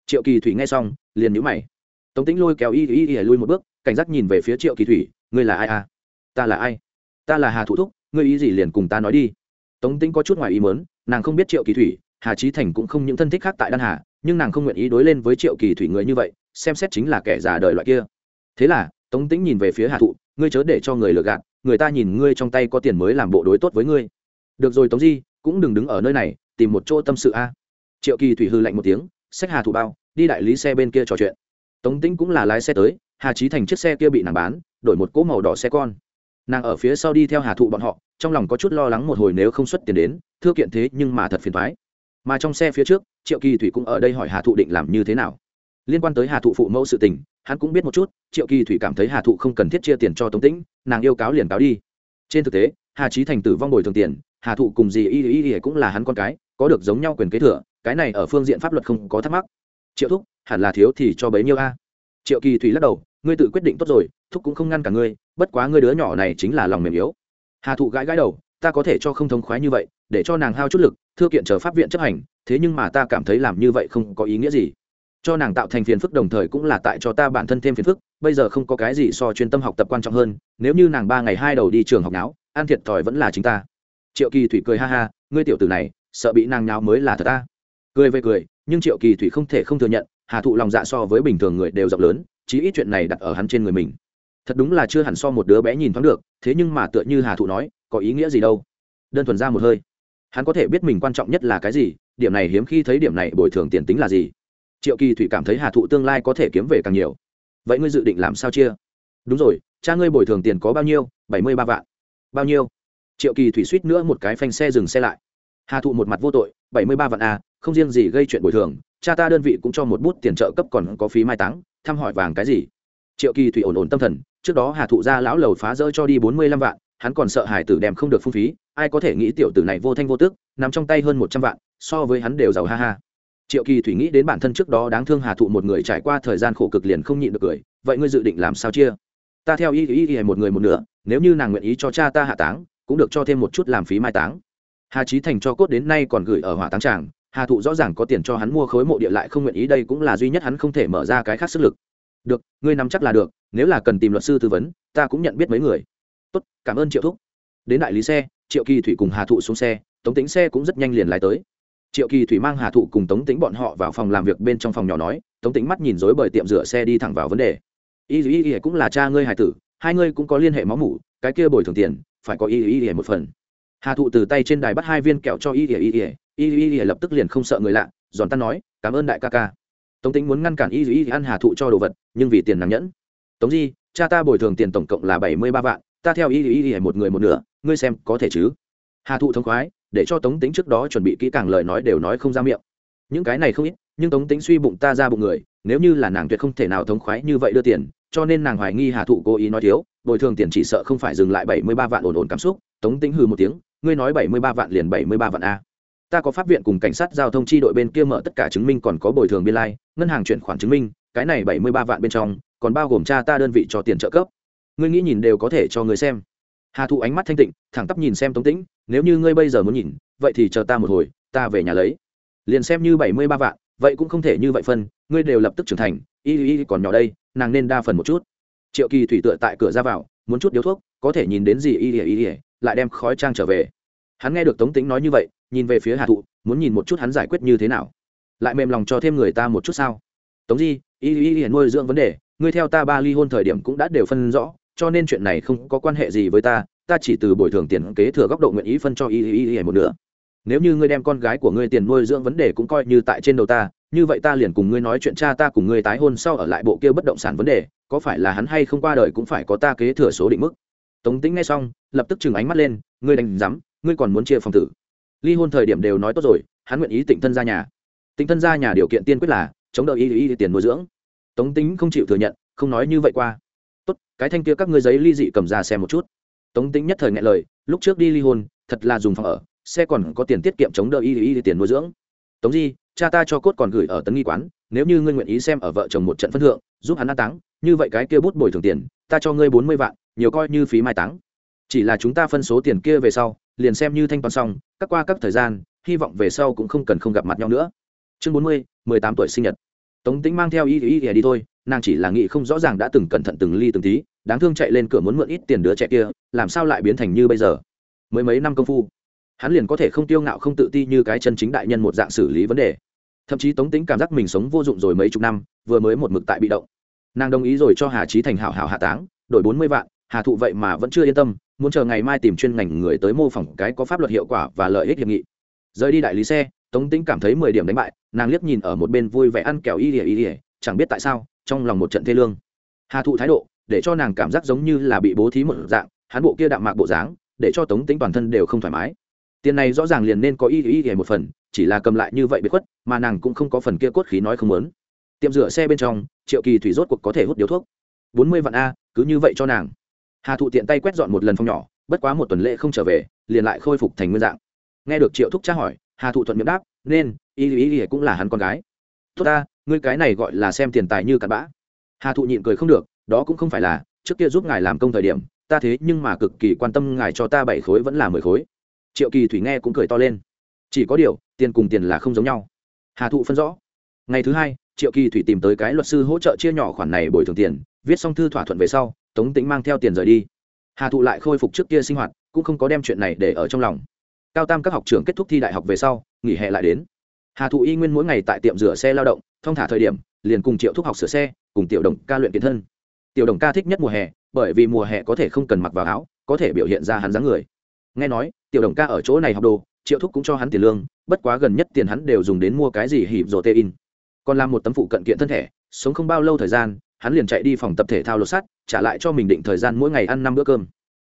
Triệu kỳ thủy nghe xong, liền nhữ mày. Tống tĩnh lôi kéo y y y lui một bước, cảnh giác nhìn về phía triệu kỳ thủy, ngươi là ai à? Ta là ai? Ta là hà thụ thúc ngươi ý gì liền cùng ta nói đi. Tống tĩnh có chút ngoài ý mớn nàng không biết triệu kỳ thủy, hà trí thành cũng không những thân thích khác tại đan hà, nhưng nàng không nguyện ý đối lên với triệu kỳ thủy người như vậy, xem xét chính là kẻ già đời loại kia. Thế là, tống tĩnh nhìn về phía hà thụ, ngươi chớ để cho người lừa gạt, người ta nhìn ngươi trong tay có tiền mới làm bộ đối tốt với ngươi. Được rồi tống di, cũng đừng đứng ở nơi này, tìm một chỗ tâm sự a. Triệu kỳ thủy hư lạnh một tiếng, xách hà thụ bao, đi đại lý xe bên kia trò chuyện. Tống tĩnh cũng là lái xe tới, hà trí thành chiếc xe kia bị nàng bán, đổi một cỗ màu đỏ xe con nàng ở phía sau đi theo hà thụ bọn họ, trong lòng có chút lo lắng một hồi nếu không xuất tiền đến, thưa kiện thế nhưng mà thật phiền thoái mà trong xe phía trước, triệu kỳ thủy cũng ở đây hỏi hà thụ định làm như thế nào. Liên quan tới hà thụ phụ mẫu sự tình, hắn cũng biết một chút, triệu kỳ thủy cảm thấy hà thụ không cần thiết chia tiền cho tống tĩnh, nàng yêu cáo liền cáo đi. Trên thực tế, hà trí thành tử vong bồi thường tiền, hà thụ cùng gì y y y cũng là hắn con cái, có được giống nhau quyền kế thừa, cái này ở phương diện pháp luật không có thắc mắc. Triệu thúc, hẳn là thiếu thì cho bấy nhiêu a? Triệu kỳ thủy lắc đầu, ngươi tự quyết định tốt rồi, thúc cũng không ngăn cả ngươi bất quá ngươi đứa nhỏ này chính là lòng mềm yếu. Hà thụ gãi gãi đầu, ta có thể cho không thống khoái như vậy, để cho nàng hao chút lực thưa kiện chờ pháp viện chấp hành, thế nhưng mà ta cảm thấy làm như vậy không có ý nghĩa gì. Cho nàng tạo thành phiền phức đồng thời cũng là tại cho ta bản thân thêm phiền phức, bây giờ không có cái gì so chuyên tâm học tập quan trọng hơn, nếu như nàng ba ngày hai đầu đi trường học náo, ăn thiệt thòi vẫn là chính ta. Triệu kỳ thủy cười ha ha, ngươi tiểu tử này, sợ bị nàng nháo mới là thật ta. Cười về cười, nhưng triệu kỳ thủy không thể không thừa nhận, hà thụ lòng dạ so với bình thường người đều rộng lớn, chí ít chuyện này đặt ở hắn trên người mình thật đúng là chưa hẳn so một đứa bé nhìn thoáng được thế nhưng mà tựa như hà thụ nói có ý nghĩa gì đâu? Đơn thuần ra một hơi. Hắn có thể biết mình quan trọng nhất là cái gì điểm này hiếm khi thấy điểm này bồi thường tiền tính là gì. Triệu kỳ thủy cảm thấy hà thụ tương lai có thể kiếm về càng nhiều. Vậy ngươi dự định làm sao chia? Đúng rồi cha ngươi bồi thường tiền có bao nhiêu? Bảy mươi ba vạn. Bao nhiêu? Triệu kỳ thủy suýt nữa một cái phanh xe dừng xe lại. Hà thụ một mặt vô tội bảy mươi ba vạn a à, không riêng gì gây chuyện bồi thường cha ta đơn vị cũng cho một bút tiền trợ cấp còn có phí mai táng thăm hỏi vàng cái gì? Triệu kỳ thủy ổn ổn tâm thần trước đó hà thụ gia lão lầu phá rỡ cho đi bốn mươi lăm vạn, hắn còn sợ hải tử đem không được phung phí, ai có thể nghĩ tiểu tử này vô thanh vô tức nằm trong tay hơn một trăm vạn, so với hắn đều giàu ha ha. Triệu kỳ thủy nghĩ đến bản thân trước đó đáng thương hà thụ một người trải qua thời gian khổ cực liền không nhịn được cười, vậy ngươi dự định làm sao chia? Ta theo ý ý ý một người một nửa, nếu như nàng nguyện ý cho cha ta hạ táng, cũng được cho thêm một chút làm phí mai táng. Hà trí thành cho cốt đến nay còn gửi ở hỏa táng tràng, hà thụ rõ ràng có tiền cho hắn mua khối mộ địa lại không nguyện ý, đây cũng là duy nhất hắn không thể mở ra cái khác sức lực được, ngươi nắm chắc là được, nếu là cần tìm luật sư tư vấn, ta cũng nhận biết mấy người. Tốt, cảm ơn triệu thúc. Đến đại lý xe, triệu kỳ thủy cùng hà thụ xuống xe, tống tính xe cũng rất nhanh liền lái tới. Triệu kỳ thủy mang hà thụ cùng tống tính bọn họ vào phòng làm việc bên trong phòng nhỏ nói, tống tính mắt nhìn dối bởi tiệm rửa xe đi thẳng vào vấn đề. Y y y cũng là cha ngươi hải tử, hai ngươi cũng có liên hệ máu mủ, cái kia bồi thường tiền, phải có y y y một phần. Hà thụ từ tay trên đài bắt hai viên kẹo cho y y y y y y lập tức liền không sợ người lạ, giòn tan nói, cảm ơn đại ca ca tống tính muốn ngăn cản y y ăn hà thụ cho đồ vật, nhưng vì tiền nàng nhẫn. Tống di, cha ta bồi thường tiền tổng cộng là bảy mươi ba vạn, ta theo y y thì một người một nửa, ngươi xem có thể chứ? Hà thụ thống khoái, để cho tống tính trước đó chuẩn bị kỹ càng lời nói đều nói không ra miệng. Những cái này không ít, nhưng tống tính suy bụng ta ra bụng người, nếu như là nàng tuyệt không thể nào thống khoái như vậy đưa tiền, cho nên nàng hoài nghi hà thụ cố ý nói thiếu, bồi thường tiền chỉ sợ không phải dừng lại bảy mươi ba vạn ổn ổn cảm xúc. Tống tính hừ một tiếng, ngươi nói bảy mươi ba vạn liền bảy mươi ba vạn a ta có pháp viện cùng cảnh sát giao thông chi đội bên kia mở tất cả chứng minh còn có bồi thường biên lai, ngân hàng chuyển khoản chứng minh, cái này bảy mươi ba vạn bên trong, còn bao gồm cha ta đơn vị cho tiền trợ cấp. Ngươi nghĩ nhìn đều có thể cho người xem. Hà thụ ánh mắt thanh tịnh, thẳng tắp nhìn xem tống tĩnh, nếu như ngươi bây giờ muốn nhìn, vậy thì chờ ta một hồi, ta về nhà lấy. Liền xem như bảy mươi ba vạn, vậy cũng không thể như vậy phân, ngươi đều lập tức trưởng thành, y y còn nhỏ đây, nàng nên đa phần một chút. Triệu kỳ thủy tựa tại cửa ra vào, muốn chút điếu thuốc, có thể nhìn đến gì y y y, lại đem khói trang trở về hắn nghe được tống tĩnh nói như vậy, nhìn về phía hà thụ, muốn nhìn một chút hắn giải quyết như thế nào. Lại mềm lòng cho thêm người ta một chút sao? Tống di, y y y, nuôi dưỡng vấn đề, ngươi theo ta ba ly hôn thời điểm cũng đã đều phân rõ, cho nên chuyện này không có quan hệ gì với ta ta chỉ từ bồi thường tiền kế thừa góc độ nguyện ý phân cho y y y một nửa. Nếu như ngươi đem con gái của ngươi tiền nuôi dưỡng vấn đề cũng coi như tại trên đầu ta, như vậy ta liền cùng ngươi nói chuyện cha ta cùng ngươi tái hôn sau ở lại bộ kia bất động sản vấn đề, có phải là hắn hay không qua đời cũng phải có ta kế thừa số định mức. Tống tính nghe xong, lập tức chừng ánh mắt lên, ngươi đánh rắm ngươi còn muốn chia phòng tử. Ly hôn thời điểm đều nói tốt rồi, hắn nguyện ý tịnh thân ra nhà. Tịnh thân ra nhà điều kiện tiên quyết là chống đỡ y y tiền nuôi dưỡng. Tống tính không chịu thừa nhận, không nói như vậy qua. Tốt, cái thanh kia các ngươi giấy ly dị cầm ra xem một chút. Tống tính nhất thời ngại lời, lúc trước đi ly hôn, thật là dùng phòng ở, xe còn có tiền tiết kiệm chống đỡ y y tiền nuôi dưỡng. Tống di, cha ta cho cốt còn gửi ở tấn nghi quán, nếu như ngươi nguyện ý xem ở vợ chồng một trận phân thượng, giúp hắn an táng, như vậy cái kia bút bồi thường tiền, ta cho ngươi bốn mươi vạn, nhiều coi như phí mai táng. Chỉ là chúng ta phân số tiền kia về sau liền xem như thanh toán xong, các qua các thời gian, hy vọng về sau cũng không cần không gặp mặt nhau nữa. Chương bốn mươi, mười tám tuổi sinh nhật. Tống tính mang theo y y y đi thôi, nàng chỉ là nghĩ không rõ ràng đã từng cẩn thận từng ly từng tí, đáng thương chạy lên cửa muốn mượn ít tiền đứa trẻ kia, làm sao lại biến thành như bây giờ? Mới mấy năm công phu, hắn liền có thể không tiêu ngạo không tự ti như cái chân chính đại nhân một dạng xử lý vấn đề. Thậm chí tống tính cảm giác mình sống vô dụng rồi mấy chục năm, vừa mới một mực tại bị động. Nàng đồng ý rồi cho hà trí thành hảo hảo hạ táng, đổi bốn mươi vạn hà thụ vậy mà vẫn chưa yên tâm, muốn chờ ngày mai tìm chuyên ngành người tới mô phỏng cái có pháp luật hiệu quả và lợi ích hiệp nghị. Rời đi đại lý xe, tống Tĩnh cảm thấy mười điểm đánh bại, nàng liếc nhìn ở một bên vui vẻ ăn kẹo y ỉa y ỉa chẳng biết tại sao, trong lòng một trận thê lương. Hà thụ thái độ, để cho nàng cảm giác giống như là bị bố thí một dạng, hắn bộ kia đạm mạc bộ dáng, để cho tống Tĩnh toàn thân đều không thoải mái. Tiền này rõ ràng liền nên có y y y một phần, chỉ là cầm lại như vậy bị khuất, mà nàng cũng không có phần kia cốt khí nói không muốn. Tiệm rửa xe bên trong, triệu kỳ thủy rốt cuộc có thể hút điếu thuốc. Bốn mươi vạn a, cứ như vậy cho nàng hà thụ tiện tay quét dọn một lần phòng nhỏ bất quá một tuần lễ không trở về liền lại khôi phục thành nguyên dạng nghe được triệu thúc tra hỏi hà thụ thuận miệng đáp nên y y y cũng là hắn con gái tốt ta ngươi cái này gọi là xem tiền tài như cặn bã hà thụ nhịn cười không được đó cũng không phải là trước kia giúp ngài làm công thời điểm ta thế nhưng mà cực kỳ quan tâm ngài cho ta bảy khối vẫn là mười khối triệu kỳ thủy nghe cũng cười to lên chỉ có điều tiền cùng tiền là không giống nhau hà thụ phân rõ ngày thứ hai triệu kỳ thủy tìm tới cái luật sư hỗ trợ chia nhỏ khoản này bồi thường tiền viết xong thư thỏa thuận về sau tống tĩnh mang theo tiền rời đi. Hà thụ lại khôi phục trước kia sinh hoạt, cũng không có đem chuyện này để ở trong lòng. Cao tam các học trưởng kết thúc thi đại học về sau, nghỉ hè lại đến. Hà thụ y nguyên mỗi ngày tại tiệm rửa xe lao động, thông thả thời điểm, liền cùng triệu thúc học sửa xe, cùng tiểu đồng ca luyện kiến thân. Tiểu đồng ca thích nhất mùa hè, bởi vì mùa hè có thể không cần mặc vào áo, có thể biểu hiện ra hắn dáng người. Nghe nói, tiểu đồng ca ở chỗ này học đồ, triệu thúc cũng cho hắn tiền lương, bất quá gần nhất tiền hắn đều dùng đến mua cái gì hỉ rổ tê in. Còn làm một tấm phụ cận kiện thân thể, sống không bao lâu thời gian, hắn liền chạy đi phòng tập thể thao lột sắt trả lại cho mình định thời gian mỗi ngày ăn năm bữa cơm.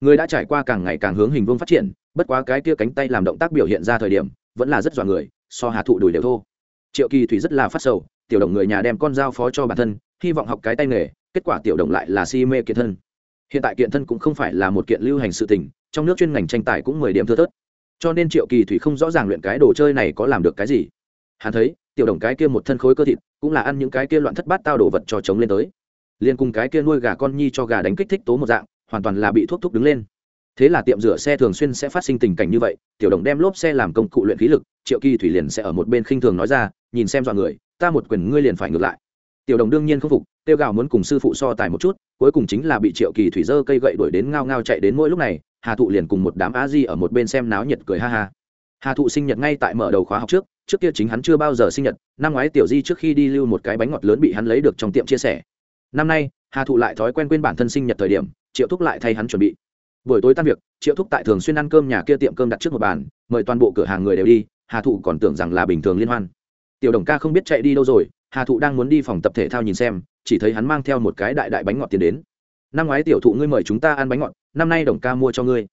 Người đã trải qua càng ngày càng hướng hình vương phát triển, bất quá cái kia cánh tay làm động tác biểu hiện ra thời điểm, vẫn là rất dọa người, so hà thụ đùi đều thô. Triệu kỳ thủy rất là phát sầu, tiểu đồng người nhà đem con dao phó cho bản thân, hy vọng học cái tay nghề, kết quả tiểu đồng lại là si mê kiện thân. Hiện tại kiện thân cũng không phải là một kiện lưu hành sự tình, trong nước chuyên ngành tranh tài cũng mười điểm thưa thớt. Cho nên triệu kỳ thủy không rõ ràng luyện cái đồ chơi này có làm được cái gì. Hắn thấy, tiểu đồng cái kia một thân khối cơ thịt, cũng là ăn những cái kia loạn thất bát tao đồ vật cho chống lên tới liền cùng cái kia nuôi gà con nhi cho gà đánh kích thích tố một dạng, hoàn toàn là bị thuốc thúc đứng lên. Thế là tiệm rửa xe thường xuyên sẽ phát sinh tình cảnh như vậy, tiểu đồng đem lốp xe làm công cụ luyện khí lực, triệu kỳ thủy liền sẽ ở một bên khinh thường nói ra, nhìn xem dọa người, ta một quyền ngươi liền phải ngược lại. Tiểu đồng đương nhiên không phục, tiêu gào muốn cùng sư phụ so tài một chút, cuối cùng chính là bị triệu kỳ thủy dơ cây gậy đuổi đến ngao ngao chạy đến mỗi lúc này, hà thụ liền cùng một đám a di ở một bên xem náo nhiệt cười ha ha. Hà thụ sinh nhật ngay tại mở đầu khóa học trước trước kia chính hắn chưa bao giờ sinh nhật, năm ngoái tiểu di trước khi đi lưu một cái bánh ngọt lớn bị hắn lấy được trong tiệm chia sẻ năm nay, hà thụ lại thói quen quên bản thân sinh nhật thời điểm, triệu thúc lại thay hắn chuẩn bị. Buổi tối tan việc, triệu thúc tại thường xuyên ăn cơm nhà kia tiệm cơm đặt trước một bàn, mời toàn bộ cửa hàng người đều đi, hà thụ còn tưởng rằng là bình thường liên hoan. Tiểu đồng ca không biết chạy đi đâu rồi, hà thụ đang muốn đi phòng tập thể thao nhìn xem, chỉ thấy hắn mang theo một cái đại đại bánh ngọt tiền đến. Năm ngoái tiểu thụ ngươi mời chúng ta ăn bánh ngọt, năm nay đồng ca mua cho ngươi.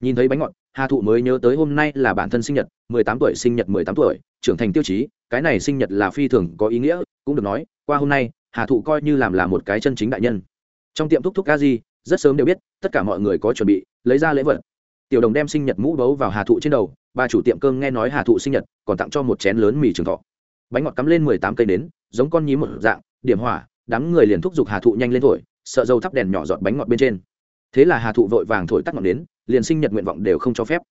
Nhìn thấy bánh ngọt, hà thụ mới nhớ tới hôm nay là bản thân sinh nhật, mười tám tuổi sinh nhật mười tám tuổi, trưởng thành tiêu chí, cái này sinh nhật là phi thường có ý nghĩa, cũng được nói, qua hôm nay hà thụ coi như làm là một cái chân chính đại nhân. Trong tiệm thúc thúc ca di, rất sớm đều biết, tất cả mọi người có chuẩn bị, lấy ra lễ vật. Tiểu đồng đem sinh nhật mũ bấu vào hà thụ trên đầu, bà chủ tiệm cơm nghe nói hà thụ sinh nhật, còn tặng cho một chén lớn mì trường thọ. Bánh ngọt cắm lên mười tám cây nến, giống con nhím một dạng, điểm hỏa, đám người liền thúc giục hà thụ nhanh lên thổi, sợ dâu thắp đèn nhỏ giọt bánh ngọt bên trên. Thế là hà thụ vội vàng thổi tắt ngọn nến, liền sinh nhật nguyện vọng đều không cho phép.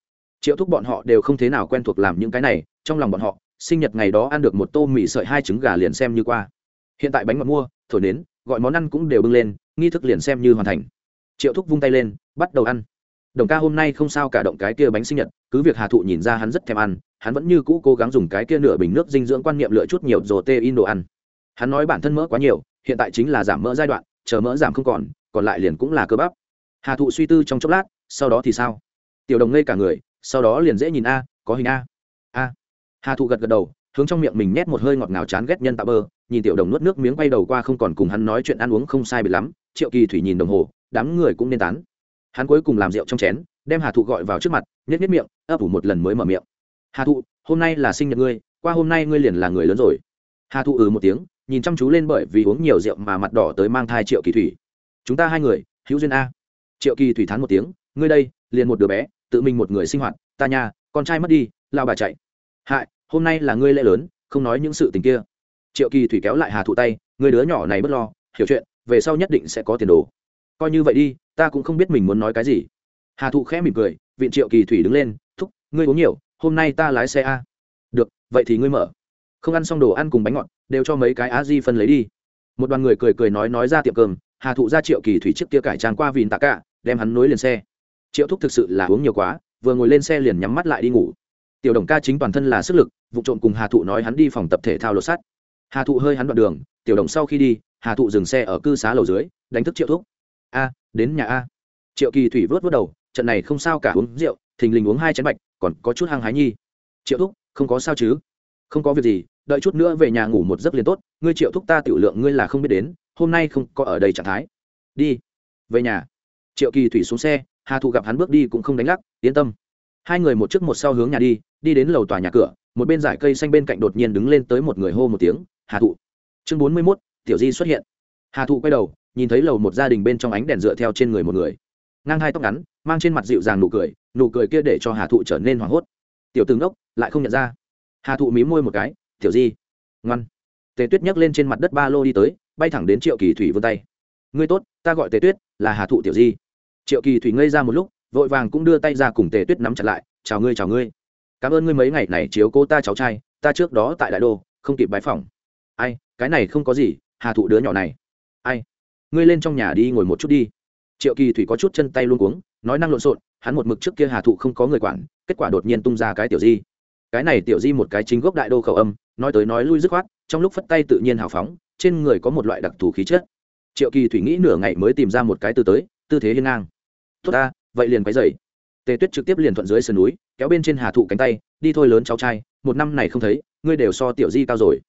Triệu thúc bọn họ đều không thế nào quen thuộc làm những cái này, trong lòng bọn họ, sinh nhật ngày đó ăn được một tô mì sợi hai trứng gà liền xem như qua hiện tại bánh ngọt mua, thổi nến, gọi món ăn cũng đều bưng lên, nghi thức liền xem như hoàn thành. Triệu thúc vung tay lên, bắt đầu ăn. Đồng ca hôm nay không sao cả động cái kia bánh sinh nhật, cứ việc hà thụ nhìn ra hắn rất thèm ăn, hắn vẫn như cũ cố gắng dùng cái kia nửa bình nước dinh dưỡng quan niệm lựa chút nhiều rồi tê in đồ ăn. Hắn nói bản thân mỡ quá nhiều, hiện tại chính là giảm mỡ giai đoạn, chờ mỡ giảm không còn còn lại liền cũng là cơ bắp. Hà thụ suy tư trong chốc lát, sau đó thì sao? Tiểu đồng ngây cả người, sau đó liền dễ nhìn a, có hình a. A. Hà thụ gật gật đầu hướng trong miệng mình nhét một hơi ngọt ngào chán ghét nhân tạo bơ, nhìn tiểu đồng nuốt nước miếng quay đầu qua không còn cùng hắn nói chuyện ăn uống không sai bị lắm, triệu kỳ thủy nhìn đồng hồ, đám người cũng nên tán. Hắn cuối cùng làm rượu trong chén, đem hà thụ gọi vào trước mặt nhét nhét miệng, ấp ủ một lần mới mở miệng. Hà thụ, hôm nay là sinh nhật ngươi, qua hôm nay ngươi liền là người lớn rồi. Hà thụ ừ một tiếng, nhìn chăm chú lên bởi vì uống nhiều rượu mà mặt đỏ tới mang thai triệu kỳ thủy. Chúng ta hai người, hữu duyên a. Triệu kỳ thủy thán một tiếng, ngươi đây, liền một đứa bé, tự mình một người sinh hoạt, ta nhà con trai mất đi lao bà chạy. Hại hôm nay là ngươi lễ lớn, không nói những sự tình kia. Triệu kỳ thủy kéo lại hà thụ tay, người đứa nhỏ này bất lo, hiểu chuyện, về sau nhất định sẽ có tiền đồ. Coi như vậy đi, ta cũng không biết mình muốn nói cái gì. Hà thụ khẽ mỉm cười viện triệu kỳ thủy đứng lên, thúc, ngươi uống nhiều, hôm nay ta lái xe a. Được, vậy thì ngươi mở. Không ăn xong đồ ăn cùng bánh ngọt, đều cho mấy cái á di phân lấy đi. Một đoàn người cười cười nói nói ra tiệm cơm, hà thụ ra triệu kỳ thủy trước kia cải tràn qua vìn tạ cả, đem hắn nối liền xe. Triệu thúc thực sự là uống nhiều quá, vừa ngồi lên xe liền nhắm mắt lại đi ngủ tiểu đồng ca chính toàn thân là sức lực, vụ trộm cùng hà thụ nói hắn đi phòng tập thể thao lột sắt. Hà thụ hơi hắn đoạn đường, tiểu đồng sau khi đi, hà thụ dừng xe ở cư xá lầu dưới, đánh thức triệu thúc. A, đến nhà a. Triệu kỳ thủy vớt vớt đầu, trận này không sao cả, uống rượu, thình lình uống hai chén bạch, còn có chút hăng hái nhi. Triệu thúc, không có sao chứ? Không có việc gì, đợi chút nữa về nhà ngủ một giấc liền tốt, ngươi triệu thúc ta tiểu lượng ngươi là không biết đến, hôm nay không có ở đây trạng thái. Đi, về nhà. Triệu kỳ thủy xuống xe, hà thụ gặp hắn bước đi cũng không đánh lắc, yên tâm, hai người một trước một sau hướng nhà đi đi đến lầu tòa nhà cửa, một bên dải cây xanh bên cạnh đột nhiên đứng lên tới một người hô một tiếng, hà thụ. Chương bốn mươi mốt, tiểu di xuất hiện. Hà thụ quay đầu, nhìn thấy lầu một gia đình bên trong ánh đèn dựa theo trên người một người. Ngang hai tóc ngắn, mang trên mặt dịu dàng nụ cười nụ cười kia để cho hà thụ trở nên hoảng hốt. Tiểu tướng đốc, lại không nhận ra. Hà thụ mí môi một cái, tiểu di. Ngoan. Tề tuyết nhấc lên trên mặt đất ba lô đi tới, bay thẳng đến triệu kỳ thủy vươn tay. Ngươi tốt, ta gọi tề tuyết, là hà thụ tiểu di. Triệu kỳ thủy ngây ra một lúc, vội vàng cũng đưa tay ra cùng tề tuyết nắm chặt lại, chào ngươi chào ngươi cảm ơn ngươi mấy ngày này chiếu cô ta cháu trai, ta trước đó tại đại đô, không kịp bái phòng ai, cái này không có gì, hà thụ đứa nhỏ này. Ai, ngươi lên trong nhà đi ngồi một chút đi. Triệu kỳ thủy có chút chân tay luôn cuống, nói năng lộn xộn, hắn một mực trước kia hà thụ không có người quản, kết quả đột nhiên tung ra cái tiểu di. Cái này tiểu di một cái chính gốc đại đô khẩu âm, nói tới nói lui dứt khoát, trong lúc phất tay tự nhiên hào phóng, trên người có một loại đặc thù khí chất. Triệu kỳ thủy nghĩ nửa ngày mới tìm ra một cái từ tới, tư thế hiên ngang. Tốt ta, vậy liền quấy dày tề tuyết trực tiếp liền thuận dưới sườn núi, kéo bên trên hà thụ cánh tay, đi thôi lớn cháu trai, một năm này không thấy, ngươi đều so tiểu di cao rồi.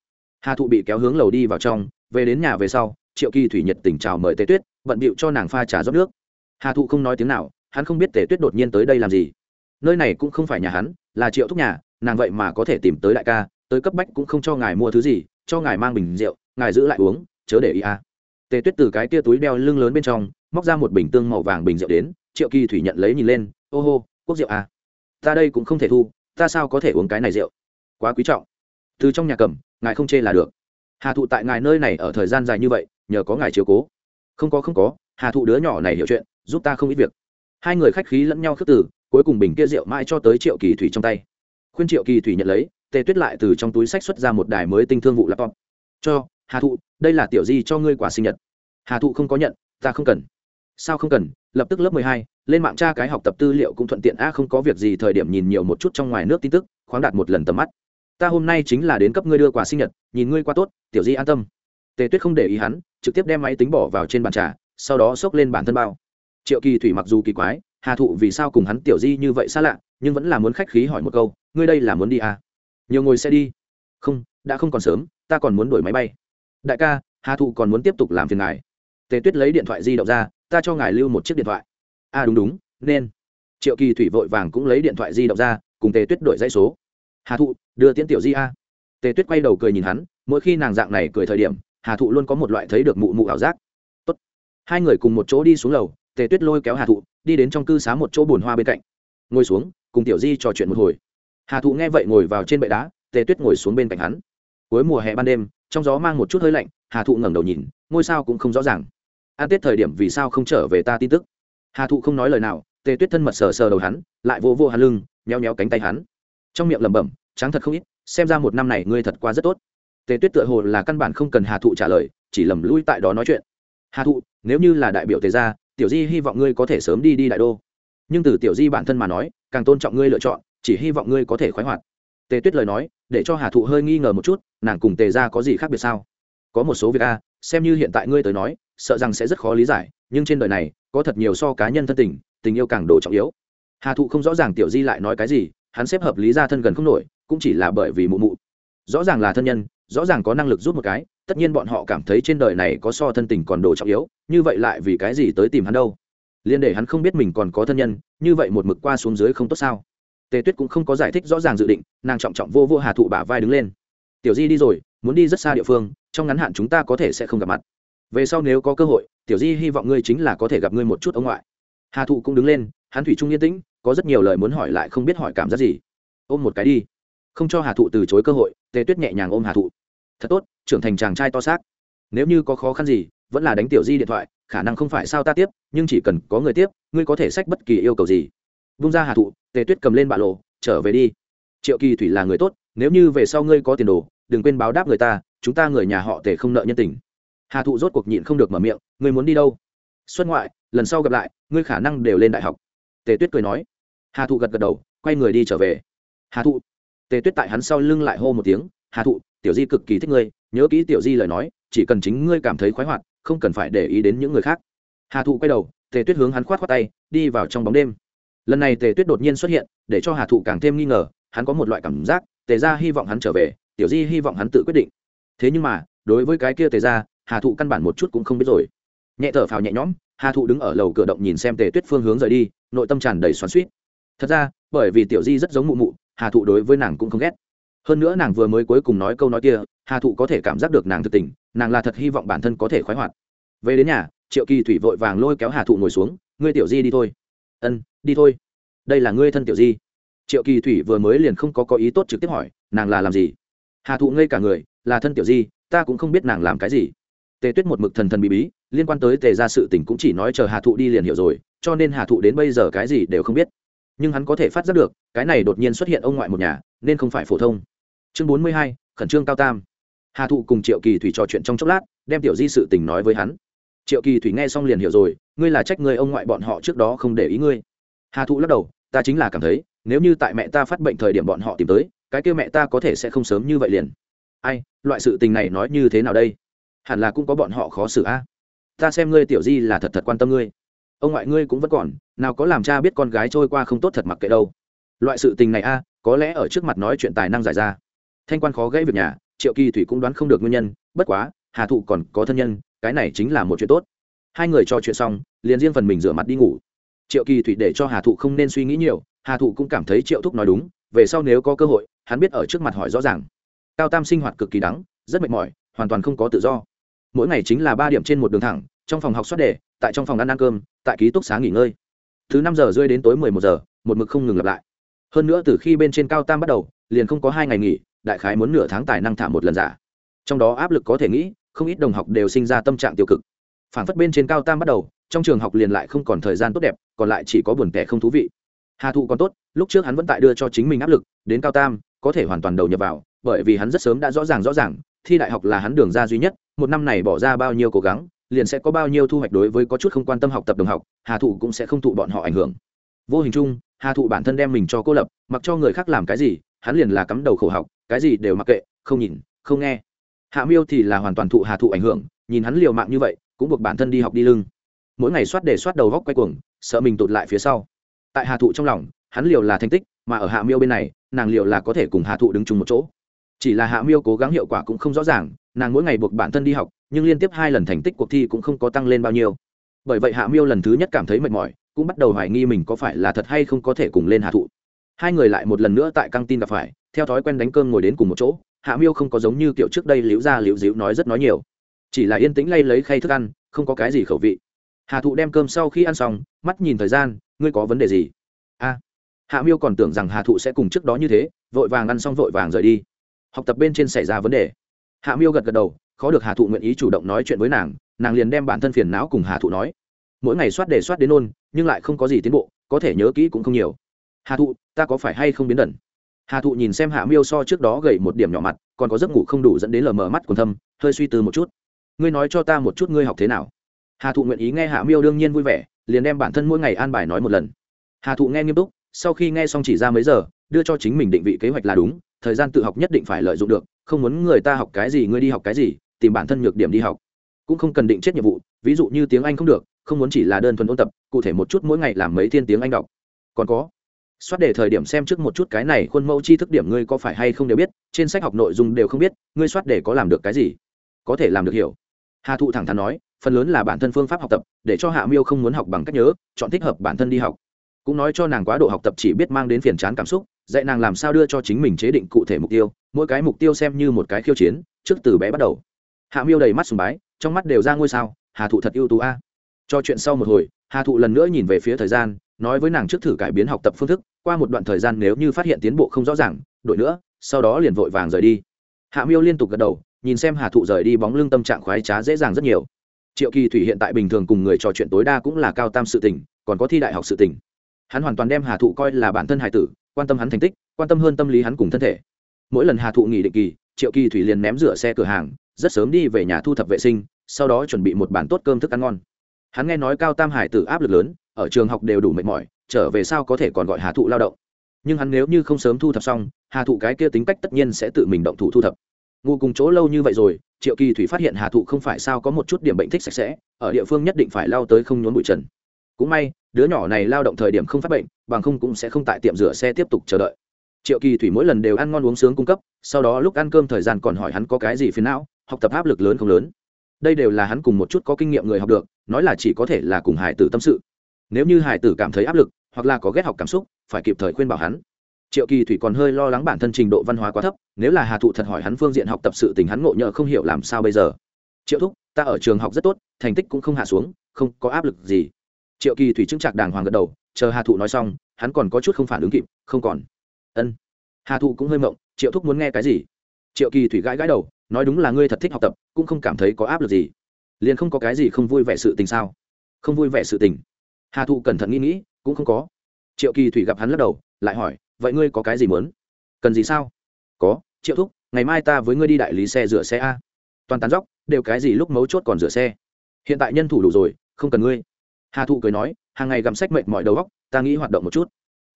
Hà thụ bị kéo hướng lầu đi vào trong, về đến nhà về sau, triệu kỳ thủy nhiệt tình chào mời tề tuyết, bận bịu cho nàng pha trà rót nước. Hà thụ không nói tiếng nào, hắn không biết tề tuyết đột nhiên tới đây làm gì. Nơi này cũng không phải nhà hắn, là triệu thúc nhà, nàng vậy mà có thể tìm tới đại ca, tới cấp bách cũng không cho ngài mua thứ gì, cho ngài mang bình rượu, ngài giữ lại uống, chớ để ý à. tề tuyết từ cái tia túi đeo lưng lớn bên trong, móc ra một bình tương màu vàng bình rượu đến, triệu kỳ thủy nhận lấy nhìn lên ô hô quốc rượu à. ta đây cũng không thể thu, ta sao có thể uống cái này rượu? Quá quý trọng. Từ trong nhà cầm, ngài không chê là được. Hà thụ tại ngài nơi này ở thời gian dài như vậy, nhờ có ngài chiếu cố. Không có không có, hà thụ đứa nhỏ này hiểu chuyện, giúp ta không ít việc. Hai người khách khí lẫn nhau khước từ, cuối cùng bình kia rượu mãi cho tới triệu kỳ thủy trong tay. Khuyên triệu kỳ thủy nhận lấy, tề tuyết lại từ trong túi sách xuất ra một đài mới tinh thương vụ laptop. Cho, hà thụ, đây là tiểu di cho ngươi quả sinh nhật. Hà thụ không có nhận, ta không cần sao không cần, lập tức lớp mười hai, lên mạng tra cái học tập tư liệu cũng thuận tiện. A, không có việc gì, thời điểm nhìn nhiều một chút trong ngoài nước tin tức, khoáng đạt một lần tầm mắt. Ta hôm nay chính là đến cấp ngươi đưa quà sinh nhật, nhìn ngươi qua tốt, tiểu di an tâm. Tề tuyết không để ý hắn, trực tiếp đem máy tính bỏ vào trên bàn trà, sau đó xốc lên bản thân bao. Triệu kỳ thủy mặc dù kỳ quái, hà thụ vì sao cùng hắn tiểu di như vậy xa lạ, nhưng vẫn là muốn khách khí hỏi một câu, ngươi đây là muốn đi à? nhiều ngồi xe đi. Không, đã không còn sớm, ta còn muốn đổi máy bay. Đại ca, hà thụ còn muốn tiếp tục làm phiền ngài. Tề tuyết lấy điện thoại di động ra ta cho ngài lưu một chiếc điện thoại. A à đúng đúng, nên. Triệu kỳ thủy vội vàng cũng lấy điện thoại di động ra, cùng tề tuyết đổi dãy số. Hà thụ, đưa tiễn tiểu di a. Tề tuyết quay đầu cười nhìn hắn, mỗi khi nàng dạng này cười thời điểm, hà thụ luôn có một loại thấy được mụ mụ ảo giác. Tốt. hai người cùng một chỗ đi xuống lầu, tề tuyết lôi kéo hà thụ, đi đến trong cư xá một chỗ bồn hoa bên cạnh. Ngồi xuống, cùng tiểu di trò chuyện một hồi. Hà thụ nghe vậy ngồi vào trên bệ đá, tề tuyết ngồi xuống bên cạnh hắn. Cuối mùa hè ban đêm, trong gió mang một chút hơi lạnh, hà thụ ngẩng đầu nhìn, ngôi sao cũng không rõ ràng an tết thời điểm vì sao không trở về ta tin tức? Hà thụ không nói lời nào, tề tuyết thân mật sờ sờ đầu hắn, lại vô vô hà lưng nheo nheo cánh tay hắn. Trong miệng lẩm bẩm, tráng thật không ít, xem ra một năm này ngươi thật qua rất tốt. Tề tuyết tựa hồ là căn bản không cần hà thụ trả lời, chỉ lầm lui tại đó nói chuyện. Hà thụ, nếu như là đại biểu tề gia, tiểu di hy vọng ngươi có thể sớm đi đi đại đô. Nhưng từ tiểu di bản thân mà nói, càng tôn trọng ngươi lựa chọn, chỉ hy vọng ngươi có thể khoái hoạt. Tề tuyết lời nói, để cho hà thụ hơi nghi ngờ một chút, nàng cùng tề gia có gì khác biệt sao? Có một số việc a, xem như hiện tại ngươi tới nói sợ rằng sẽ rất khó lý giải, nhưng trên đời này, có thật nhiều so cá nhân thân tình tình yêu càng đồ trọng yếu. Hà thụ không rõ ràng tiểu di lại nói cái gì, hắn xếp hợp lý ra thân gần không nổi, cũng chỉ là bởi vì mụ mụ. Rõ ràng là thân nhân, rõ ràng có năng lực giúp một cái, tất nhiên bọn họ cảm thấy trên đời này có so thân tình còn đồ trọng yếu, như vậy lại vì cái gì tới tìm hắn đâu? Liên để hắn không biết mình còn có thân nhân, như vậy một mực qua xuống dưới không tốt sao? Tề tuyết cũng không có giải thích rõ ràng dự định, nàng trọng trọng vô vô hà thụ bả vai đứng lên. Tiểu di đi rồi, muốn đi rất xa địa phương, trong ngắn hạn chúng ta có thể sẽ không gặp mặt về sau nếu có cơ hội, tiểu di hy vọng ngươi chính là có thể gặp ngươi một chút ông ngoại. Hà thụ cũng đứng lên, hắn thủy trung yên tĩnh, có rất nhiều lời muốn hỏi lại không biết hỏi cảm giác gì. Ôm một cái đi. Không cho hà thụ từ chối cơ hội, tề tuyết nhẹ nhàng ôm hà thụ. Thật tốt, trưởng thành chàng trai to xác. Nếu như có khó khăn gì, vẫn là đánh tiểu di điện thoại, khả năng không phải sao ta tiếp, nhưng chỉ cần có người tiếp, ngươi có thể sách bất kỳ yêu cầu gì. Vung ra hà thụ, tề tuyết cầm lên bạ lộ, trở về đi. Triệu kỳ thủy là người tốt, nếu như về sau ngươi có tiền đồ, đừng quên báo đáp người ta, chúng ta người nhà họ tề không nợ nhân tình hà thụ rốt cuộc nhịn không được mở miệng, ngươi muốn đi đâu? Xuất ngoại, lần sau gặp lại, ngươi khả năng đều lên đại học. Tề tuyết cười nói. Hà thụ gật gật đầu, quay người đi trở về. Hà thụ. Tề tuyết tại hắn sau lưng lại hô một tiếng. Hà thụ, tiểu di cực kỳ thích ngươi, nhớ kỹ tiểu di lời nói, chỉ cần chính ngươi cảm thấy khoái hoạt, không cần phải để ý đến những người khác. Hà thụ quay đầu, tề tuyết hướng hắn khoát khoát tay, đi vào trong bóng đêm. Lần này tề tuyết đột nhiên xuất hiện, để cho hà thụ càng thêm nghi ngờ, hắn có một loại cảm giác, tề ra hy vọng hắn trở về, tiểu di hy vọng hắn tự quyết định. Thế nhưng mà, đối với cái kia tề ra hà thụ căn bản một chút cũng không biết rồi. Nhẹ thở phào nhẹ nhõm, hà thụ đứng ở lầu cửa động nhìn xem tề tuyết phương hướng rời đi, nội tâm tràn đầy xoắn suýt thật ra, bởi vì tiểu di rất giống mụ mụ, hà thụ đối với nàng cũng không ghét. Hơn nữa nàng vừa mới cuối cùng nói câu nói kia, hà thụ có thể cảm giác được nàng thực tình, nàng là thật hy vọng bản thân có thể khoái hoạt. Về đến nhà, triệu kỳ thủy vội vàng lôi kéo hà thụ ngồi xuống, ngươi tiểu di đi thôi. Ân, đi thôi. Đây là ngươi thân tiểu di. Triệu kỳ thủy vừa mới liền không có có ý tốt trực tiếp hỏi, nàng là làm gì? Hà thụ ngây cả người, là thân tiểu di, ta cũng không biết nàng làm cái gì tề tuyết một mực thần thần bí bí, liên quan tới tề ra sự tình cũng chỉ nói chờ hà thụ đi liền hiểu rồi, cho nên hà thụ đến bây giờ cái gì đều không biết. Nhưng hắn có thể phát giác được, cái này đột nhiên xuất hiện ông ngoại một nhà, nên không phải phổ thông. Chương bốn mươi hai, khẩn trương cao tam. Hà thụ cùng triệu kỳ thủy trò chuyện trong chốc lát, đem tiểu di sự tình nói với hắn. Triệu kỳ thủy nghe xong liền hiểu rồi, ngươi là trách người ông ngoại bọn họ trước đó không để ý ngươi. Hà thụ lắc đầu, ta chính là cảm thấy, nếu như tại mẹ ta phát bệnh thời điểm bọn họ tìm tới, cái kia mẹ ta có thể sẽ không sớm như vậy liền. Ai, loại sự tình này nói như thế nào đây? Hẳn là cũng có bọn họ khó xử a. Ta xem ngươi tiểu di là thật thật quan tâm ngươi. Ông ngoại ngươi cũng vẫn còn, nào có làm cha biết con gái trôi qua không tốt thật mặc kệ đâu. Loại sự tình này a, có lẽ ở trước mặt nói chuyện tài năng giải ra. Thanh quan khó gãy việc nhà, triệu kỳ thủy cũng đoán không được nguyên nhân, bất quá, hà thụ còn có thân nhân, cái này chính là một chuyện tốt. Hai người trò chuyện xong, liền riêng phần mình rửa mặt đi ngủ. Triệu kỳ thủy để cho hà thụ không nên suy nghĩ nhiều, hà thụ cũng cảm thấy triệu thúc nói đúng, về sau nếu có cơ hội, hắn biết ở trước mặt hỏi rõ ràng. Cao tam sinh hoạt cực kỳ đắng, rất mệt mỏi hoàn toàn không có tự do. Mỗi ngày chính là ba điểm trên một đường thẳng, trong phòng học soát đề, tại trong phòng ăn ăn cơm, tại ký túc xá nghỉ ngơi. Thứ năm giờ rơi đến tối mười một giờ, một mực không ngừng lặp lại. Hơn nữa từ khi bên trên cao tam bắt đầu, liền không có hai ngày nghỉ, đại khái muốn nửa tháng tài năng thả một lần giả. Trong đó áp lực có thể nghĩ, không ít đồng học đều sinh ra tâm trạng tiêu cực. Phản phất bên trên cao tam bắt đầu, trong trường học liền lại không còn thời gian tốt đẹp, còn lại chỉ có buồn tẻ không thú vị. Hà thụ còn tốt, lúc trước hắn vẫn tại đưa cho chính mình áp lực, đến cao tam, có thể hoàn toàn đầu nhập vào, bởi vì hắn rất sớm đã rõ ràng rõ ràng thi đại học là hắn đường ra duy nhất, một năm này bỏ ra bao nhiêu cố gắng, liền sẽ có bao nhiêu thu hoạch đối với có chút không quan tâm học tập đồng học, hà thụ cũng sẽ không thụ bọn họ ảnh hưởng. Vô hình chung, hà thụ bản thân đem mình cho cô lập, mặc cho người khác làm cái gì, hắn liền là cắm đầu khổ học, cái gì đều mặc kệ, không nhìn, không nghe. Hạ miêu thì là hoàn toàn thụ hà thụ ảnh hưởng, nhìn hắn liều mạng như vậy, cũng buộc bản thân đi học đi lưng. Mỗi ngày soát để soát đầu góc quay cuồng, sợ mình tụt lại phía sau. Tại hà thụ trong lòng, hắn liều là thành tích, mà ở hạ miêu bên này, nàng liều là có thể cùng hà thụ đứng chung một chỗ chỉ là hạ miêu cố gắng hiệu quả cũng không rõ ràng, nàng mỗi ngày buộc bản thân đi học, nhưng liên tiếp hai lần thành tích cuộc thi cũng không có tăng lên bao nhiêu. Bởi vậy hạ miêu lần thứ nhất cảm thấy mệt mỏi, cũng bắt đầu hoài nghi mình có phải là thật hay không có thể cùng lên hạ thụ. Hai người lại một lần nữa tại căng tin gặp phải, theo thói quen đánh cơm ngồi đến cùng một chỗ, hạ miêu không có giống như kiểu trước đây liễu ra liễu dĩu nói rất nói nhiều. Chỉ là yên tĩnh lay lấy khay thức ăn, không có cái gì khẩu vị. Hà thụ đem cơm sau khi ăn xong, mắt nhìn thời gian, ngươi có vấn đề gì? A. Hạ miêu còn tưởng rằng hà thụ sẽ cùng trước đó như thế, vội vàng ăn xong vội vàng rời đi học tập bên trên xảy ra vấn đề. Hạ miêu gật gật đầu, khó được hà thụ nguyện ý chủ động nói chuyện với nàng nàng liền đem bản thân phiền não cùng hà thụ nói. Mỗi ngày soát đề soát đến nôn nhưng lại không có gì tiến bộ, có thể nhớ kỹ cũng không nhiều. Hà thụ, ta có phải hay không biến đần hà thụ nhìn xem hạ miêu so trước đó gầy một điểm nhỏ mặt, còn có giấc ngủ không đủ dẫn đến lờ mờ mắt còn thâm, hơi suy tư một chút. Ngươi nói cho ta một chút ngươi học thế nào? Hà thụ nguyện ý nghe hạ miêu đương nhiên vui vẻ, liền đem bản thân mỗi ngày an bài nói một lần. Hà thụ nghe nghiêm túc, sau khi nghe xong chỉ ra mấy giờ, đưa cho chính mình định vị kế hoạch là đúng thời gian tự học nhất định phải lợi dụng được, không muốn người ta học cái gì ngươi đi học cái gì, tìm bản thân nhược điểm đi học. Cũng không cần định chết nhiệm vụ, ví dụ như tiếng anh không được, không muốn chỉ là đơn thuần ôn tập, cụ thể một chút mỗi ngày làm mấy thiên tiếng anh đọc. Còn có, soát đề thời điểm xem trước một chút cái này khuôn mẫu chi thức điểm ngươi có phải hay không đều biết, trên sách học nội dung đều không biết, ngươi soát đề có làm được cái gì? Có thể làm được hiểu. Hà thụ thẳng thắn nói, phần lớn là bản thân phương pháp học tập, để cho hạ miêu không muốn học bằng cách nhớ, chọn thích hợp bản thân đi học. Cũng nói cho nàng quá độ học tập chỉ biết mang đến phiền chán cảm xúc dạy nàng làm sao đưa cho chính mình chế định cụ thể mục tiêu, mỗi cái mục tiêu xem như một cái khiêu chiến, trước từ bé bắt đầu. Hạ miêu đầy mắt sùng bái, trong mắt đều ra ngôi sao, hà thụ thật ưu tú a. À. Cho chuyện sau một hồi, hà thụ lần nữa nhìn về phía thời gian, nói với nàng trước thử cải biến học tập phương thức, qua một đoạn thời gian nếu như phát hiện tiến bộ không rõ ràng, đổi nữa, sau đó liền vội vàng rời đi. Hạ miêu liên tục gật đầu, nhìn xem hà thụ rời đi bóng lưng tâm trạng khoái trá dễ dàng rất nhiều. Triệu kỳ thủy hiện tại bình thường cùng người trò chuyện tối đa cũng là cao tam sự tình, còn có thi đại học sự tình. Hắn hoàn toàn đem hà thụ coi là bản thân hải tử quan tâm hắn thành tích, quan tâm hơn tâm lý hắn cùng thân thể. Mỗi lần hà thụ nghỉ định kỳ, triệu kỳ thủy liền ném rửa xe cửa hàng, rất sớm đi về nhà thu thập vệ sinh, sau đó chuẩn bị một bản tốt cơm thức ăn ngon. Hắn nghe nói cao tam hải tử áp lực lớn, ở trường học đều đủ mệt mỏi, trở về sau có thể còn gọi hà thụ lao động. Nhưng hắn nếu như không sớm thu thập xong, hà thụ cái kia tính cách tất nhiên sẽ tự mình động thủ thu thập. Ngu cùng chỗ lâu như vậy rồi, triệu kỳ thủy phát hiện hà thụ không phải sao có một chút điểm bệnh thích sạch sẽ, ở địa phương nhất định phải lao tới không nhốn bụi trần. Cũng may đứa nhỏ này lao động thời điểm không phát bệnh, bằng không cũng sẽ không tại tiệm rửa xe tiếp tục chờ đợi. Triệu kỳ thủy mỗi lần đều ăn ngon uống sướng cung cấp, sau đó lúc ăn cơm thời gian còn hỏi hắn có cái gì phiền não, học tập áp lực lớn không lớn. Đây đều là hắn cùng một chút có kinh nghiệm người học được, nói là chỉ có thể là cùng hải tử tâm sự. Nếu như hải tử cảm thấy áp lực, hoặc là có ghét học cảm xúc, phải kịp thời khuyên bảo hắn. Triệu kỳ thủy còn hơi lo lắng bản thân trình độ văn hóa quá thấp, nếu là hà thụ thật hỏi hắn phương diện học tập sự tình hắn ngộ nhỡ không hiểu làm sao bây giờ. Triệu thúc, ta ở trường học rất tốt, thành tích cũng không hạ xuống, không có áp lực gì triệu kỳ thủy chứng trạc đàng hoàng gật đầu, chờ hà thụ nói xong, hắn còn có chút không phản ứng kịp, không còn. Ân. Hà thụ cũng hơi mộng, triệu thúc muốn nghe cái gì? Triệu kỳ thủy gãi gãi đầu, nói đúng là ngươi thật thích học tập, cũng không cảm thấy có áp lực gì. Liền không có cái gì không vui vẻ sự tình sao? Không vui vẻ sự tình. Hà thụ cẩn thận nghĩ nghĩ, cũng không có. Triệu kỳ thủy gặp hắn lắc đầu, lại hỏi, vậy ngươi có cái gì muốn? Cần gì sao? Có, triệu thúc, ngày mai ta với ngươi đi đại lý xe rửa xe a. Toàn tán dóc, đều cái gì lúc mấu chốt còn rửa xe. Hiện tại nhân thủ đủ rồi, không cần ngươi hà thụ cười nói, hàng ngày gặm sách mệt mọi đầu góc ta nghĩ hoạt động một chút.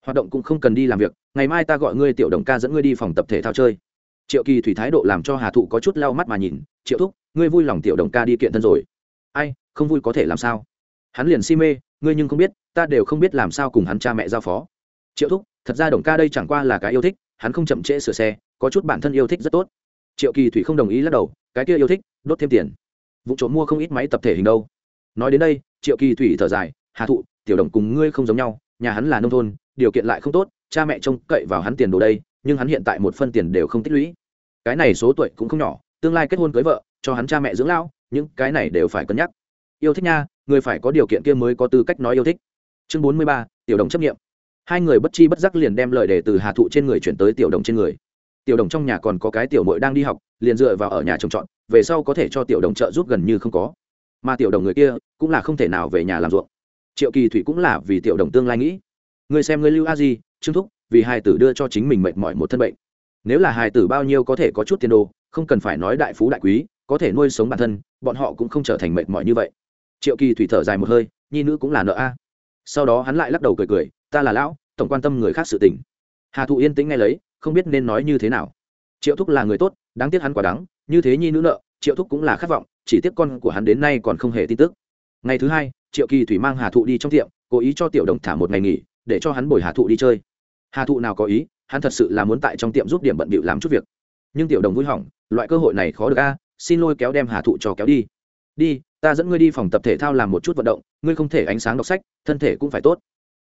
Hoạt động cũng không cần đi làm việc, ngày mai ta gọi ngươi tiểu đồng ca dẫn ngươi đi phòng tập thể thao chơi. Triệu kỳ thủy thái độ làm cho hà thụ có chút lau mắt mà nhìn, triệu thúc, ngươi vui lòng tiểu đồng ca đi kiện thân rồi. Ai, không vui có thể làm sao? Hắn liền si mê, ngươi nhưng không biết, ta đều không biết làm sao cùng hắn cha mẹ giao phó. Triệu thúc, thật ra đồng ca đây chẳng qua là cái yêu thích, hắn không chậm trễ sửa xe, có chút bản thân yêu thích rất tốt. Triệu kỳ thủy không đồng ý lắc đầu, cái kia yêu thích, đốt thêm tiền. Vụ trộm mua không ít máy tập thể hình đâu nói đến đây, triệu kỳ thủy thở dài, hà thụ, tiểu đồng cùng ngươi không giống nhau, nhà hắn là nông thôn, điều kiện lại không tốt, cha mẹ trông cậy vào hắn tiền đồ đây, nhưng hắn hiện tại một phân tiền đều không tích lũy. Cái này số tuổi cũng không nhỏ, tương lai kết hôn cưới vợ, cho hắn cha mẹ dưỡng lao những cái này đều phải cân nhắc. Yêu thích nha, người phải có điều kiện kia mới có tư cách nói yêu thích. Chương bốn mươi ba, tiểu đồng chấp nghiệm. Hai người bất chi bất giác liền đem lời đề từ hà thụ trên người chuyển tới tiểu đồng trên người. Tiểu đồng trong nhà còn có cái tiểu mội đang đi học, liền dựa vào ở nhà trồng trọt, về sau có thể cho tiểu đồng trợ giúp gần như không có mà tiểu đồng người kia cũng là không thể nào về nhà làm ruộng. Triệu kỳ thủy cũng là vì tiểu đồng tương lai nghĩ. Ngươi xem ngươi lưu a di, trương thúc, vì hai tử đưa cho chính mình mệt mỏi một thân bệnh. Nếu là hài tử bao nhiêu có thể có chút tiền đồ, không cần phải nói đại phú đại quý, có thể nuôi sống bản thân, bọn họ cũng không trở thành mệt mỏi như vậy. Triệu kỳ thủy thở dài một hơi, nhi nữ cũng là nợ a. Sau đó hắn lại lắc đầu cười cười, ta là lão, tổng quan tâm người khác sự tình. Hà thụ yên tĩnh ngay lấy, không biết nên nói như thế nào. Triệu thúc là người tốt, đáng tiếc hắn quả đắng, như thế nhi nữ nợ, triệu thúc cũng là khát vọng chỉ tiếc con của hắn đến nay còn không hề tin tức. Ngày thứ hai, triệu kỳ thủy mang hà thụ đi trong tiệm, cố ý cho tiểu đồng thả một ngày nghỉ, để cho hắn bồi hà thụ đi chơi. Hà thụ nào có ý, hắn thật sự là muốn tại trong tiệm giúp điểm bận bịu làm chút việc. Nhưng tiểu đồng vui hỏng, loại cơ hội này khó được a, xin lôi kéo đem hà thụ cho kéo đi. Đi, ta dẫn ngươi đi phòng tập thể thao làm một chút vận động, ngươi không thể ánh sáng đọc sách, thân thể cũng phải tốt.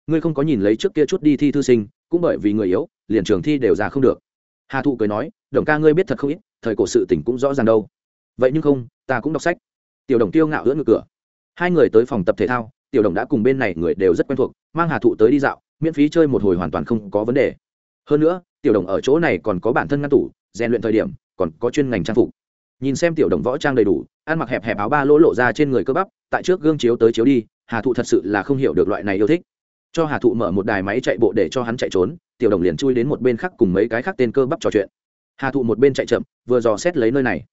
Ngươi không có nhìn lấy trước kia chút đi thi thư sinh, cũng bởi vì người yếu, liền trường thi đều ra không được. Hà thụ cười nói, đồng ca ngươi biết thật không ít, thời cổ sự tỉnh cũng rõ ràng đâu vậy nhưng không, ta cũng đọc sách. Tiểu đồng tiêu ngạo ưỡn ngược cửa. Hai người tới phòng tập thể thao, tiểu đồng đã cùng bên này người đều rất quen thuộc, mang hà thụ tới đi dạo, miễn phí chơi một hồi hoàn toàn không có vấn đề. Hơn nữa, tiểu đồng ở chỗ này còn có bản thân ngăn tủ, rèn luyện thời điểm, còn có chuyên ngành trang phục. Nhìn xem tiểu đồng võ trang đầy đủ, ăn mặc hẹp hẹp áo ba lỗ lộ ra trên người cơ bắp, tại trước gương chiếu tới chiếu đi, hà thụ thật sự là không hiểu được loại này yêu thích. Cho hà thụ mở một đài máy chạy bộ để cho hắn chạy trốn, tiểu đồng liền chui đến một bên khác cùng mấy cái khác tên cơ bắp trò chuyện. Hà thụ một bên chạy chậm, vừa dò xét lấy nơi này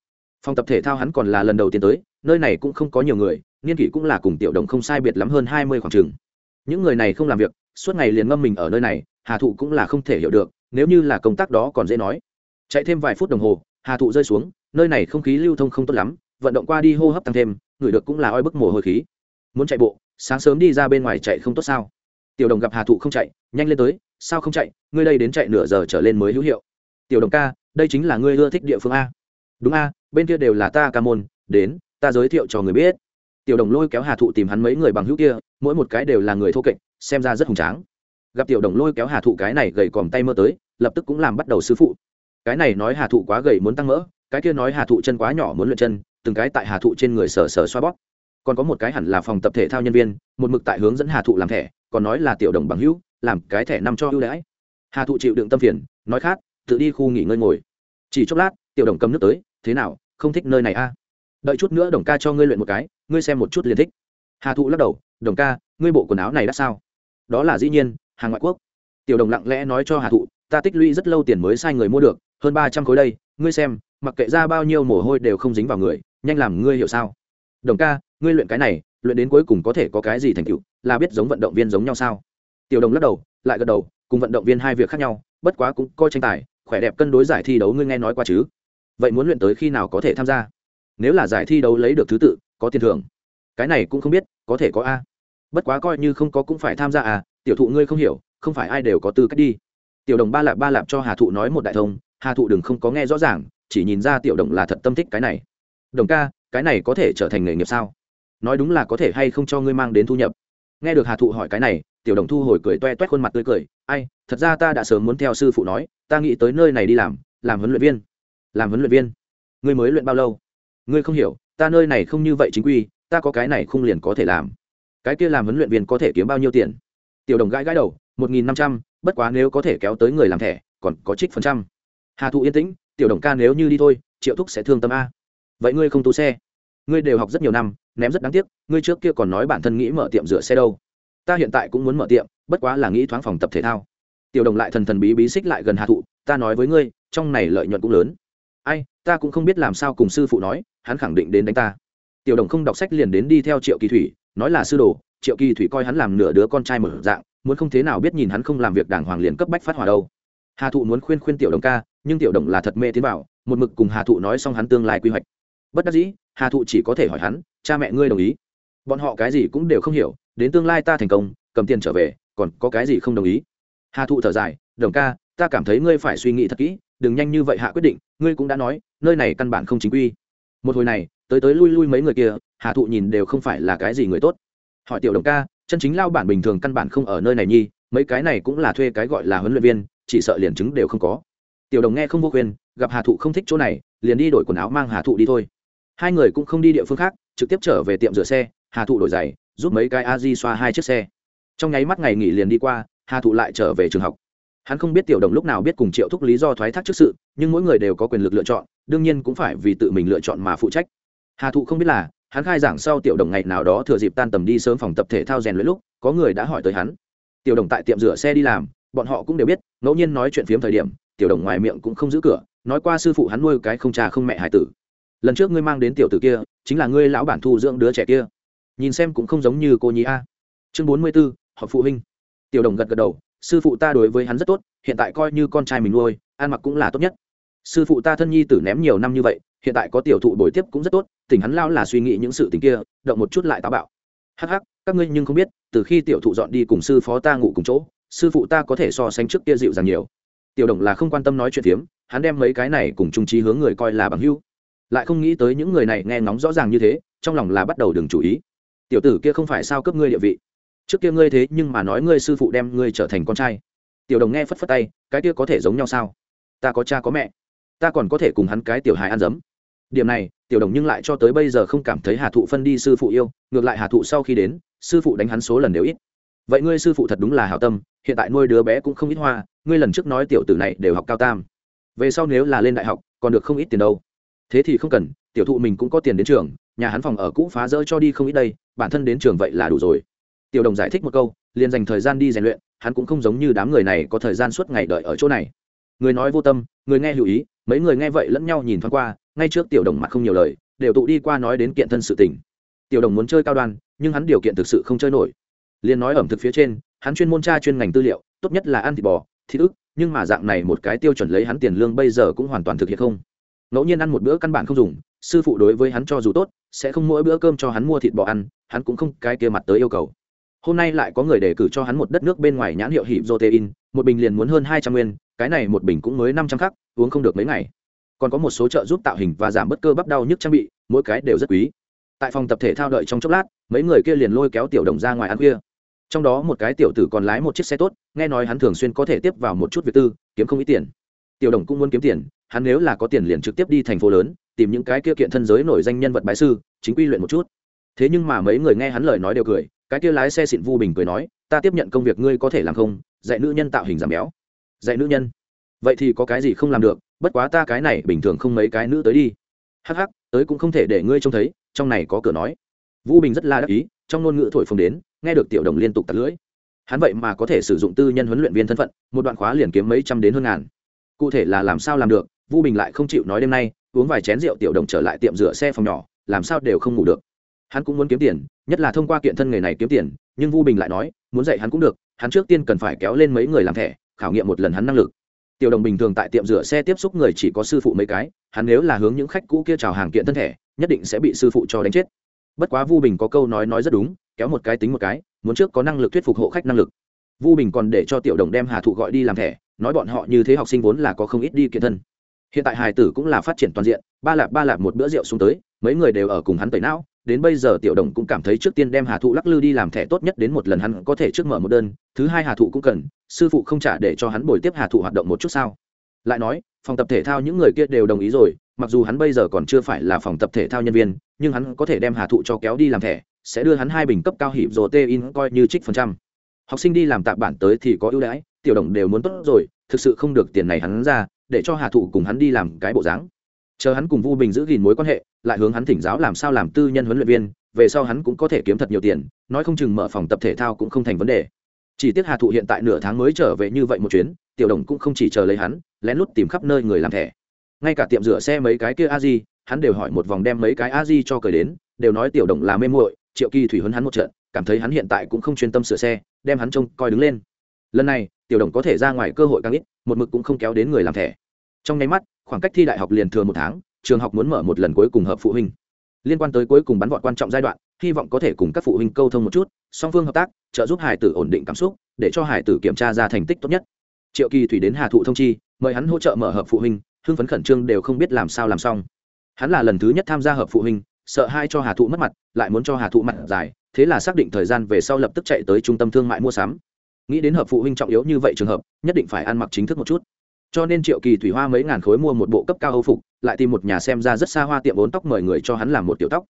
phòng tập thể thao hắn còn là lần đầu tiên tới, nơi này cũng không có nhiều người, niên kỷ cũng là cùng tiểu đồng không sai biệt lắm hơn hai mươi khoảng chừng những người này không làm việc, suốt ngày liền ngâm mình ở nơi này, hà thụ cũng là không thể hiểu được, nếu như là công tác đó còn dễ nói. Chạy thêm vài phút đồng hồ, hà thụ rơi xuống, nơi này không khí lưu thông không tốt lắm, vận động qua đi hô hấp tăng thêm, người được cũng là oi bức mồ hôi khí. Muốn chạy bộ, sáng sớm đi ra bên ngoài chạy không tốt sao? Tiểu đồng gặp hà thụ không chạy, nhanh lên tới, sao không chạy, ngươi đây đến chạy nửa giờ trở lên mới hữu hiệu. Tiểu đồng ca, đây chính là ngươi ưa thích địa phương a. Đúng a bên kia đều là ta ca môn, đến, ta giới thiệu cho người biết. Tiểu đồng lôi kéo hà thụ tìm hắn mấy người bằng hữu kia, mỗi một cái đều là người thô kệch, xem ra rất hùng tráng. Gặp tiểu đồng lôi kéo hà thụ cái này gầy còm tay mơ tới, lập tức cũng làm bắt đầu sư phụ. Cái này nói hà thụ quá gầy muốn tăng mỡ, cái kia nói hà thụ chân quá nhỏ muốn luyện chân, từng cái tại hà thụ trên người sờ sờ xoa bóp. Còn có một cái hẳn là phòng tập thể thao nhân viên, một mực tại hướng dẫn hà thụ làm thẻ, còn nói là tiểu đồng bằng hữu, làm cái thẻ năm cho ưu đãi. Hà thụ chịu đựng tâm phiền, nói khát tự đi khu nghỉ ngơi ngồi. Chỉ chốc lát, tiểu đồng cầm nước tới thế nào, không thích nơi này a? Đợi chút nữa đồng ca cho ngươi luyện một cái, ngươi xem một chút liền thích. Hà thụ lắc đầu, đồng ca, ngươi bộ quần áo này đã sao? Đó là dĩ nhiên hàng ngoại quốc. Tiểu đồng lặng lẽ nói cho hà thụ, ta tích lũy rất lâu tiền mới sai người mua được, hơn ba trăm khối đây, ngươi xem, mặc kệ ra bao nhiêu mồ hôi đều không dính vào người, nhanh làm ngươi hiểu sao? Đồng ca, ngươi luyện cái này, luyện đến cuối cùng có thể có cái gì thành tựu, là biết giống vận động viên giống nhau sao? Tiểu đồng lắc đầu, lại gật đầu, cùng vận động viên hai việc khác nhau, bất quá cũng coi tranh tài, khỏe đẹp cân đối giải thi đấu ngươi nghe nói qua chứ? Vậy muốn luyện tới khi nào có thể tham gia? Nếu là giải thi đấu lấy được thứ tự, có tiền thưởng. Cái này cũng không biết, có thể có a. Bất quá coi như không có cũng phải tham gia à tiểu thụ ngươi không hiểu, không phải ai đều có tư cách đi. Tiểu đồng ba lạp ba lạp cho hà thụ nói một đại thông, hà thụ đừng không có nghe rõ ràng, chỉ nhìn ra tiểu đồng là thật tâm thích cái này. Đồng ca, cái này có thể trở thành nghề nghiệp sao? Nói đúng là có thể hay không cho ngươi mang đến thu nhập. Nghe được hà thụ hỏi cái này, tiểu đồng thu hồi cười toe toét khuôn mặt tươi cười. Ai, thật ra ta đã sớm muốn theo sư phụ nói, ta nghĩ tới nơi này đi làm làm huấn luyện viên làm huấn luyện viên. Ngươi mới luyện bao lâu? Ngươi không hiểu, ta nơi này không như vậy chính quy, ta có cái này không liền có thể làm. Cái kia làm huấn luyện viên có thể kiếm bao nhiêu tiền? Tiểu đồng gãi gãi đầu, một nghìn năm trăm, bất quá nếu có thể kéo tới người làm thẻ, còn có trích phần trăm. Hà thụ yên tĩnh, tiểu đồng ca nếu như đi thôi, triệu thúc sẽ thương tâm a. Vậy ngươi không tu xe? Ngươi đều học rất nhiều năm, ném rất đáng tiếc, ngươi trước kia còn nói bản thân nghĩ mở tiệm rửa xe đâu. Ta hiện tại cũng muốn mở tiệm, bất quá là nghĩ thoáng phòng tập thể thao. Tiểu đồng lại thần thần bí bí xích lại gần hà thụ, ta nói với ngươi, trong này lợi nhuận cũng lớn ai ta cũng không biết làm sao cùng sư phụ nói hắn khẳng định đến đánh ta. Tiểu đồng không đọc sách liền đến đi theo triệu kỳ thủy nói là sư đồ triệu kỳ thủy coi hắn làm nửa đứa con trai mở dạng muốn không thế nào biết nhìn hắn không làm việc đàng hoàng liền cấp bách phát hỏa đâu. Hà thụ muốn khuyên khuyên tiểu đồng ca nhưng tiểu đồng là thật mê tiến bảo, một mực cùng hà thụ nói xong hắn tương lai quy hoạch. Bất đắc dĩ hà thụ chỉ có thể hỏi hắn cha mẹ ngươi đồng ý? Bọn họ cái gì cũng đều không hiểu đến tương lai ta thành công cầm tiền trở về còn có cái gì không đồng ý? Hà thụ thở dài đồng ca ta cảm thấy ngươi phải suy nghĩ thật kỹ đừng nhanh như vậy hạ quyết định, ngươi cũng đã nói, nơi này căn bản không chính quy. Một hồi này, tới tới lui lui mấy người kia, hà thụ nhìn đều không phải là cái gì người tốt. Hỏi tiểu đồng ca, chân chính lao bản bình thường căn bản không ở nơi này nhi, mấy cái này cũng là thuê cái gọi là huấn luyện viên, chỉ sợ liền chứng đều không có. Tiểu đồng nghe không vô khuyên, gặp hà thụ không thích chỗ này, liền đi đổi quần áo mang hà thụ đi thôi. Hai người cũng không đi địa phương khác, trực tiếp trở về tiệm rửa xe, hà thụ đổi giày, giúp mấy cái a di xoa hai chiếc xe. Trong nháy mắt ngày nghỉ liền đi qua, hà thụ lại trở về trường học hắn không biết tiểu đồng lúc nào biết cùng triệu thúc lý do thoái thác trước sự, nhưng mỗi người đều có quyền lực lựa chọn, đương nhiên cũng phải vì tự mình lựa chọn mà phụ trách. Hà thụ không biết là, hắn khai giảng sau tiểu đồng ngày nào đó thừa dịp tan tầm đi sớm phòng tập thể thao rèn luyện lúc, có người đã hỏi tới hắn. Tiểu đồng tại tiệm rửa xe đi làm, bọn họ cũng đều biết, ngẫu nhiên nói chuyện phiếm thời điểm, tiểu đồng ngoài miệng cũng không giữ cửa, nói qua sư phụ hắn nuôi cái không cha không mẹ hải tử. Lần trước ngươi mang đến tiểu tử kia, chính là ngươi lão bản thu dưỡng đứa trẻ kia. Nhìn xem cũng không giống như cô nhí a. Chương bốn mươi b ố họp phụ huynh. Tiểu đồng gật gật đầu sư phụ ta đối với hắn rất tốt, hiện tại coi như con trai mình nuôi, ăn mặc cũng là tốt nhất. Sư phụ ta thân nhi tử ném nhiều năm như vậy, hiện tại có tiểu thụ bồi tiếp cũng rất tốt, tỉnh hắn lao là suy nghĩ những sự tình kia, động một chút lại táo bạo. Hắc hắc, các ngươi nhưng không biết, từ khi tiểu thụ dọn đi cùng sư phó ta ngủ cùng chỗ, sư phụ ta có thể so sánh trước kia dịu dàng nhiều. Tiểu đồng là không quan tâm nói chuyện phiếm, hắn đem mấy cái này cùng trung trí hướng người coi là bằng hưu lại không nghĩ tới những người này nghe ngóng rõ ràng như thế, trong lòng là bắt đầu đừng chú ý. Tiểu tử kia không phải sao cấp ngươi địa vị trước kia ngươi thế nhưng mà nói ngươi sư phụ đem ngươi trở thành con trai. Tiểu đồng nghe phất phất tay, cái kia có thể giống nhau sao? Ta có cha có mẹ, ta còn có thể cùng hắn cái tiểu hài ăn dấm. Điểm này, tiểu đồng nhưng lại cho tới bây giờ không cảm thấy hà thụ phân đi sư phụ yêu, ngược lại hà thụ sau khi đến, sư phụ đánh hắn số lần đều ít. Vậy ngươi sư phụ thật đúng là hảo tâm, hiện tại nuôi đứa bé cũng không ít hoa, ngươi lần trước nói tiểu tử này đều học cao tam. Về sau nếu là lên đại học, còn được không ít tiền đâu. Thế thì không cần, tiểu thụ mình cũng có tiền đến trường, nhà hắn phòng ở cũ phá rỡ cho đi không ít đây, bản thân đến trường vậy là đủ rồi tiểu đồng giải thích một câu, liền dành thời gian đi rèn luyện, hắn cũng không giống như đám người này có thời gian suốt ngày đợi ở chỗ này. Người nói vô tâm, người nghe hữu ý, mấy người nghe vậy lẫn nhau nhìn thoáng qua, ngay trước tiểu đồng mặt không nhiều lời, đều tụ đi qua nói đến kiện thân sự tình. Tiểu đồng muốn chơi cao đoan, nhưng hắn điều kiện thực sự không chơi nổi. Liền nói ẩm thực phía trên, hắn chuyên môn tra chuyên ngành tư liệu, tốt nhất là ăn thịt bò, thịt ức, nhưng mà dạng này một cái tiêu chuẩn lấy hắn tiền lương bây giờ cũng hoàn toàn thực hiện không. Ngẫu nhiên ăn một bữa căn bản không dùng, sư phụ đối với hắn cho dù tốt, sẽ không mỗi bữa cơm cho hắn mua thịt bò ăn, hắn cũng không cái kia mặt tới yêu cầu hôm nay lại có người đề cử cho hắn một đất nước bên ngoài nhãn hiệu hịp protein một bình liền muốn hơn hai trăm nguyên, cái này một bình cũng mới năm trăm khắc, uống không được mấy ngày. Còn có một số trợ giúp tạo hình và giảm bớt cơ bắp đau nhức trang bị, mỗi cái đều rất quý. Tại phòng tập thể thao đợi trong chốc lát, mấy người kia liền lôi kéo tiểu đồng ra ngoài ăn khuya. Trong đó một cái tiểu tử còn lái một chiếc xe tốt, nghe nói hắn thường xuyên có thể tiếp vào một chút việc tư, kiếm không ít tiền. Tiểu đồng cũng muốn kiếm tiền, hắn nếu là có tiền liền trực tiếp đi thành phố lớn, tìm những cái kia kiện thân giới nổi danh nhân vật bái sư, chính quy luyện một chút. Thế nhưng mà mấy người nghe hắn lời nói đều cười cái kia lái xe xịn vu bình cười nói, ta tiếp nhận công việc ngươi có thể làm không? Dạy nữ nhân tạo hình giảm béo. Dạy nữ nhân? Vậy thì có cái gì không làm được? Bất quá ta cái này bình thường không mấy cái nữ tới đi. Hắc hắc, tới cũng không thể để ngươi trông thấy, trong này có cửa nói. Vũ bình rất là đắc ý, trong ngôn ngữ thổi phồng đến, nghe được tiểu đồng liên tục tạt lưỡi. Hắn vậy mà có thể sử dụng tư nhân huấn luyện viên thân phận, một đoạn khóa liền kiếm mấy trăm đến hơn ngàn. Cụ thể là làm sao làm được, vu bình lại không chịu nói đêm nay, uống vài chén rượu tiểu đồng trở lại tiệm rửa xe phòng nhỏ, làm sao đều không ngủ được hắn cũng muốn kiếm tiền nhất là thông qua kiện thân nghề này kiếm tiền nhưng vu bình lại nói muốn dạy hắn cũng được hắn trước tiên cần phải kéo lên mấy người làm thẻ khảo nghiệm một lần hắn năng lực. Tiểu đồng bình thường tại tiệm rửa xe tiếp xúc người chỉ có sư phụ mấy cái hắn nếu là hướng những khách cũ kia chào hàng kiện thân thẻ, nhất định sẽ bị sư phụ cho đánh chết. Bất quá vu bình có câu nói nói rất đúng kéo một cái tính một cái muốn trước có năng lực thuyết phục hộ khách năng lực. Vu bình còn để cho tiểu đồng đem hà thụ gọi đi làm thẻ nói bọn họ như thế học sinh vốn là có không ít đi kiện thân hiện tại Hải tử cũng là phát triển toàn diện, ba lạp ba lạp một bữa rượu xuống tới, mấy người đều ở cùng hắn tẩy não, đến bây giờ tiểu đồng cũng cảm thấy trước tiên đem hà thụ lắc lư đi làm thẻ tốt nhất đến một lần hắn có thể trước mở một đơn, thứ hai hà thụ cũng cần, sư phụ không trả để cho hắn bồi tiếp hà thụ hoạt động một chút sao. Lại nói, phòng tập thể thao những người kia đều đồng ý rồi, mặc dù hắn bây giờ còn chưa phải là phòng tập thể thao nhân viên, nhưng hắn có thể đem hà thụ cho kéo đi làm thẻ, sẽ đưa hắn hai bình cấp cao hịp rồ tê in coi như trích phần trăm. Học sinh đi làm tạp bản tới thì có ưu đãi, tiểu đồng đều muốn tốt rồi, thực sự không được tiền này hắn ra để cho hà thụ cùng hắn đi làm cái bộ dáng. Chờ hắn cùng vu bình giữ gìn mối quan hệ, lại hướng hắn thỉnh giáo làm sao làm tư nhân huấn luyện viên, về sau hắn cũng có thể kiếm thật nhiều tiền, nói không chừng mở phòng tập thể thao cũng không thành vấn đề. Chỉ tiếc hà thụ hiện tại nửa tháng mới trở về như vậy một chuyến, tiểu đồng cũng không chỉ chờ lấy hắn, lén lút tìm khắp nơi người làm thẻ. Ngay cả tiệm rửa xe mấy cái kia a di, hắn đều hỏi một vòng đem mấy cái a di cho cởi đến, đều nói tiểu đồng là mê muội, triệu kỳ thủy huấn hắn một trận, cảm thấy hắn hiện tại cũng không chuyên tâm sửa xe, đem hắn trông coi đứng lên. Lần này tiểu đồng có thể ra ngoài cơ hội càng ít, một mực cũng không kéo đến người làm thẻ. Trong nháy mắt, khoảng cách thi đại học liền thừa một tháng, trường học muốn mở một lần cuối cùng hợp phụ huynh. Liên quan tới cuối cùng bắn vọt quan trọng giai đoạn, hy vọng có thể cùng các phụ huynh câu thông một chút, song phương hợp tác, trợ giúp hải tử ổn định cảm xúc, để cho hải tử kiểm tra ra thành tích tốt nhất. Triệu kỳ thủy đến hà thụ thông chi, mời hắn hỗ trợ mở hợp phụ huynh, hưng phấn khẩn trương đều không biết làm sao làm xong. Hắn là lần thứ nhất tham gia hợp phụ huynh, sợ hai cho hà thụ mất mặt, lại muốn cho hà thụ mặt dài, thế là xác định thời gian về sau lập tức chạy tới trung tâm thương mại mua sắm nghĩ đến hợp phụ huynh trọng yếu như vậy trường hợp, nhất định phải ăn mặc chính thức một chút. Cho nên triệu kỳ thủy hoa mấy ngàn khối mua một bộ cấp cao âu phục, lại tìm một nhà xem ra rất xa hoa tiệm vốn tóc mời người cho hắn làm một tiểu tóc.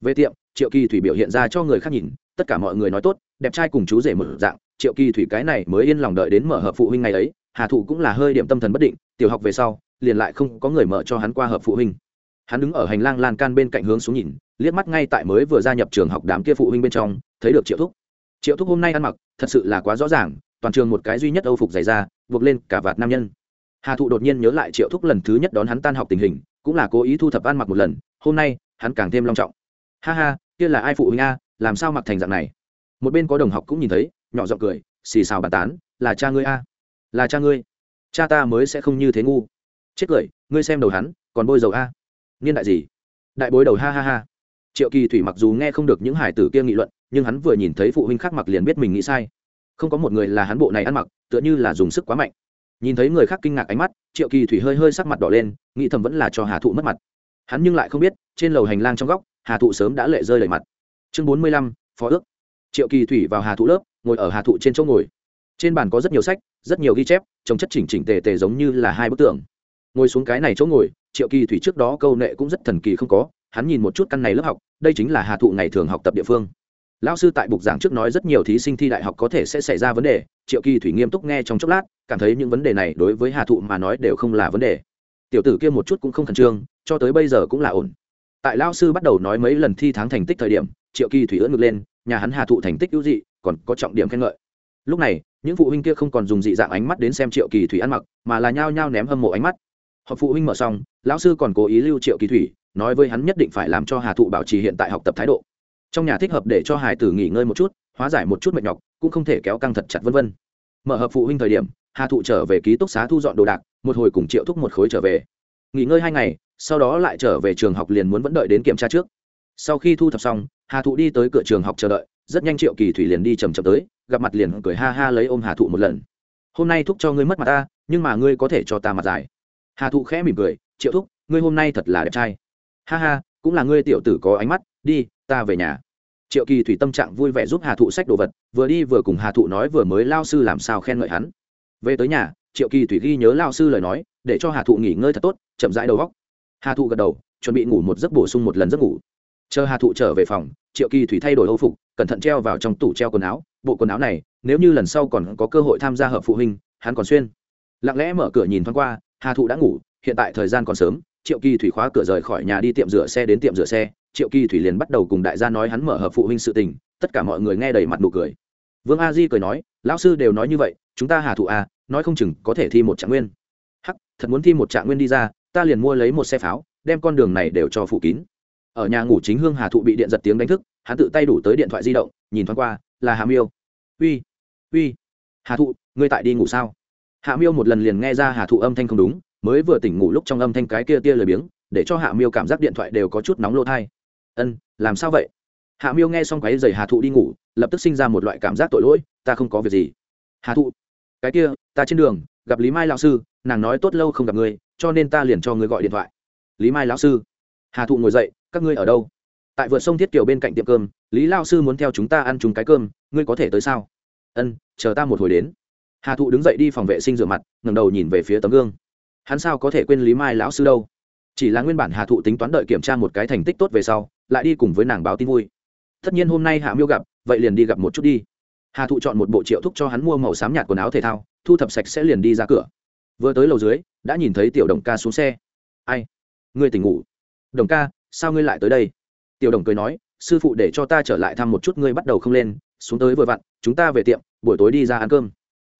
Về tiệm, triệu kỳ thủy biểu hiện ra cho người khác nhìn, tất cả mọi người nói tốt, đẹp trai cùng chú rể mở dạng, triệu kỳ thủy cái này mới yên lòng đợi đến mở hợp phụ huynh ngày ấy, hà thụ cũng là hơi điểm tâm thần bất định, tiểu học về sau, liền lại không có người mở cho hắn qua hợp phụ huynh. Hắn đứng ở hành lang lan can bên cạnh hướng xuống nhìn, liếc mắt ngay tại mới vừa gia nhập trường học đám kia phụ huynh bên trong, thấy được triệu thúc. Triệu thúc hôm nay ăn mặc thật sự là quá rõ ràng, toàn trường một cái duy nhất âu phục dày ra buộc lên cả vạt nam nhân. Hà thụ đột nhiên nhớ lại triệu thúc lần thứ nhất đón hắn tan học tình hình, cũng là cố ý thu thập ăn mặc một lần, hôm nay, hắn càng thêm long trọng. Ha ha, kia là ai phụ huynh a, làm sao mặc thành dạng này? Một bên có đồng học cũng nhìn thấy, nhỏ giọng cười, xì xào bàn tán, là cha ngươi a. Là cha ngươi. Cha ta mới sẽ không như thế ngu. Chết cười, ngươi xem đầu hắn, còn bôi dầu a. Niên đại gì? Đại bối đầu ha ha ha. Triệu kỳ thủy mặc dù nghe không được những hải tử kia nghị luận nhưng hắn vừa nhìn thấy phụ huynh khác mặc liền biết mình nghĩ sai. Không có một người là hắn bộ này ăn mặc, tựa như là dùng sức quá mạnh. Nhìn thấy người khác kinh ngạc ánh mắt, triệu kỳ thủy hơi hơi sắc mặt đỏ lên, nghĩ thầm vẫn là cho hà thụ mất mặt. Hắn nhưng lại không biết, trên lầu hành lang trong góc, hà thụ sớm đã lệ rơi lệ mặt. Chương bốn mươi lăm, phó ước. Triệu kỳ thủy vào hà thụ lớp, ngồi ở hà thụ trên chỗ ngồi. Trên bàn có rất nhiều sách, rất nhiều ghi chép trồng chất chỉnh chỉnh tề tề giống như là hai bức tượng. Ngồi xuống cái này chỗ ngồi, triệu kỳ thủy trước đó câu nệ cũng rất thần kỳ không có, hắn nhìn một chút căn này lớp học, đây chính là hà thụ ngày thường học tập địa phương lão sư tại bục giảng trước nói rất nhiều thí sinh thi đại học có thể sẽ xảy ra vấn đề, triệu kỳ thủy nghiêm túc nghe trong chốc lát, cảm thấy những vấn đề này đối với hà thụ mà nói đều không là vấn đề. Tiểu tử kia một chút cũng không khẩn trương, cho tới bây giờ cũng là ổn. Tại lão sư bắt đầu nói mấy lần thi tháng thành tích thời điểm, triệu kỳ thủy ưỡn ngực lên, nhà hắn hà thụ thành tích ưu dị, còn có trọng điểm khen ngợi. Lúc này, những phụ huynh kia không còn dùng dị dạng ánh mắt đến xem triệu kỳ thủy ăn mặc, mà là nhao nhao ném hâm mộ ánh mắt. Họ phụ huynh mở xong, lão sư còn cố ý lưu triệu kỳ thủy, nói với hắn nhất định phải làm cho hà thụ bảo trì hiện tại học tập thái độ trong nhà thích hợp để cho hải tử nghỉ ngơi một chút, hóa giải một chút mệt nhọc, cũng không thể kéo căng thật chặt vân vân. Mở hợp phụ huynh thời điểm, hà thụ trở về ký túc xá thu dọn đồ đạc, một hồi cùng triệu thúc một khối trở về. Nghỉ ngơi hai ngày, sau đó lại trở về trường học liền muốn vẫn đợi đến kiểm tra trước. Sau khi thu thập xong, hà thụ đi tới cửa trường học chờ đợi, rất nhanh triệu kỳ thủy liền đi chầm chậm tới, gặp mặt liền cười ha ha lấy ôm hà thụ một lần. Hôm nay thúc cho ngươi mất mặt ta, nhưng mà ngươi có thể cho ta mặt dài. Hà thụ khẽ mỉm cười, triệu thúc, ngươi hôm nay thật là đẹp trai. Ha ha, cũng là ngươi tiểu tử có ánh mắt, đi, ta về nhà triệu kỳ thủy tâm trạng vui vẻ giúp hà thụ sách đồ vật, vừa đi vừa cùng hà thụ nói vừa mới lao sư làm sao khen ngợi hắn. Về tới nhà, triệu kỳ thủy ghi nhớ lao sư lời nói, để cho hà thụ nghỉ ngơi thật tốt, chậm rãi đầu góc hà thụ gật đầu, chuẩn bị ngủ một giấc bổ sung một lần giấc ngủ. Chờ hà thụ trở về phòng, triệu kỳ thủy thay đổi âu phục, cẩn thận treo vào trong tủ treo quần áo. Bộ quần áo này, nếu như lần sau còn có cơ hội tham gia hợp phụ huynh, hắn còn xuyên. Lặng lẽ mở cửa nhìn thoáng qua, hà thụ đã ngủ, hiện tại thời gian còn sớm triệu kỳ thủy khóa cửa rời khỏi nhà đi tiệm rửa xe đến tiệm rửa xe, triệu kỳ thủy liền bắt đầu cùng đại gia nói hắn mở hợp phụ huynh sự tình, tất cả mọi người nghe đầy mặt nụ cười. Vương a di cười nói, lão sư đều nói như vậy, chúng ta hà thụ a nói không chừng có thể thi một trạng nguyên. Hắc, thật muốn thi một trạng nguyên đi ra, ta liền mua lấy một xe pháo, đem con đường này đều cho phụ kín. Ở nhà ngủ chính hương hà thụ bị điện giật tiếng đánh thức, hắn tự tay đủ tới điện thoại di động, nhìn thoáng qua, là hà miêu. Uy uy, hà thụ, ngươi tại đi ngủ sao? Hạ miêu một lần liền nghe ra hà thụ âm thanh không đúng mới vừa tỉnh ngủ lúc trong âm thanh cái kia tia lười biếng, để cho hạ miêu cảm giác điện thoại đều có chút nóng lỗ thai. Ân, làm sao vậy? Hạ miêu nghe xong cái giày hà thụ đi ngủ, lập tức sinh ra một loại cảm giác tội lỗi, ta không có việc gì. Hà thụ, cái kia, ta trên đường, gặp lý mai lão sư, nàng nói tốt lâu không gặp ngươi, cho nên ta liền cho ngươi gọi điện thoại. Lý mai lão sư? Hà thụ ngồi dậy, các ngươi ở đâu? Tại vượt sông thiết kiều bên cạnh tiệm cơm, lý lao sư muốn theo chúng ta ăn chúng cái cơm, ngươi có thể tới sao? Ân, chờ ta một hồi đến. Hà thụ đứng dậy đi phòng vệ sinh rửa mặt ngầm đầu nhìn về phía tấm gương hắn sao có thể quên lý mai lão sư đâu? Chỉ là nguyên bản hà thụ tính toán đợi kiểm tra một cái thành tích tốt về sau, lại đi cùng với nàng báo tin vui. Tất nhiên hôm nay hạ miêu gặp, vậy liền đi gặp một chút đi. Hà thụ chọn một bộ triệu thúc cho hắn mua màu xám nhạt quần áo thể thao, thu thập sạch sẽ liền đi ra cửa. Vừa tới lầu dưới, đã nhìn thấy tiểu đồng ca xuống xe. Ai? Ngươi tỉnh ngủ? Đồng ca, sao ngươi lại tới đây? Tiểu đồng cười nói, sư phụ để cho ta trở lại thăm một chút, ngươi bắt đầu không lên, xuống tới vừa vặn, chúng ta về tiệm, buổi tối đi ra ăn cơm.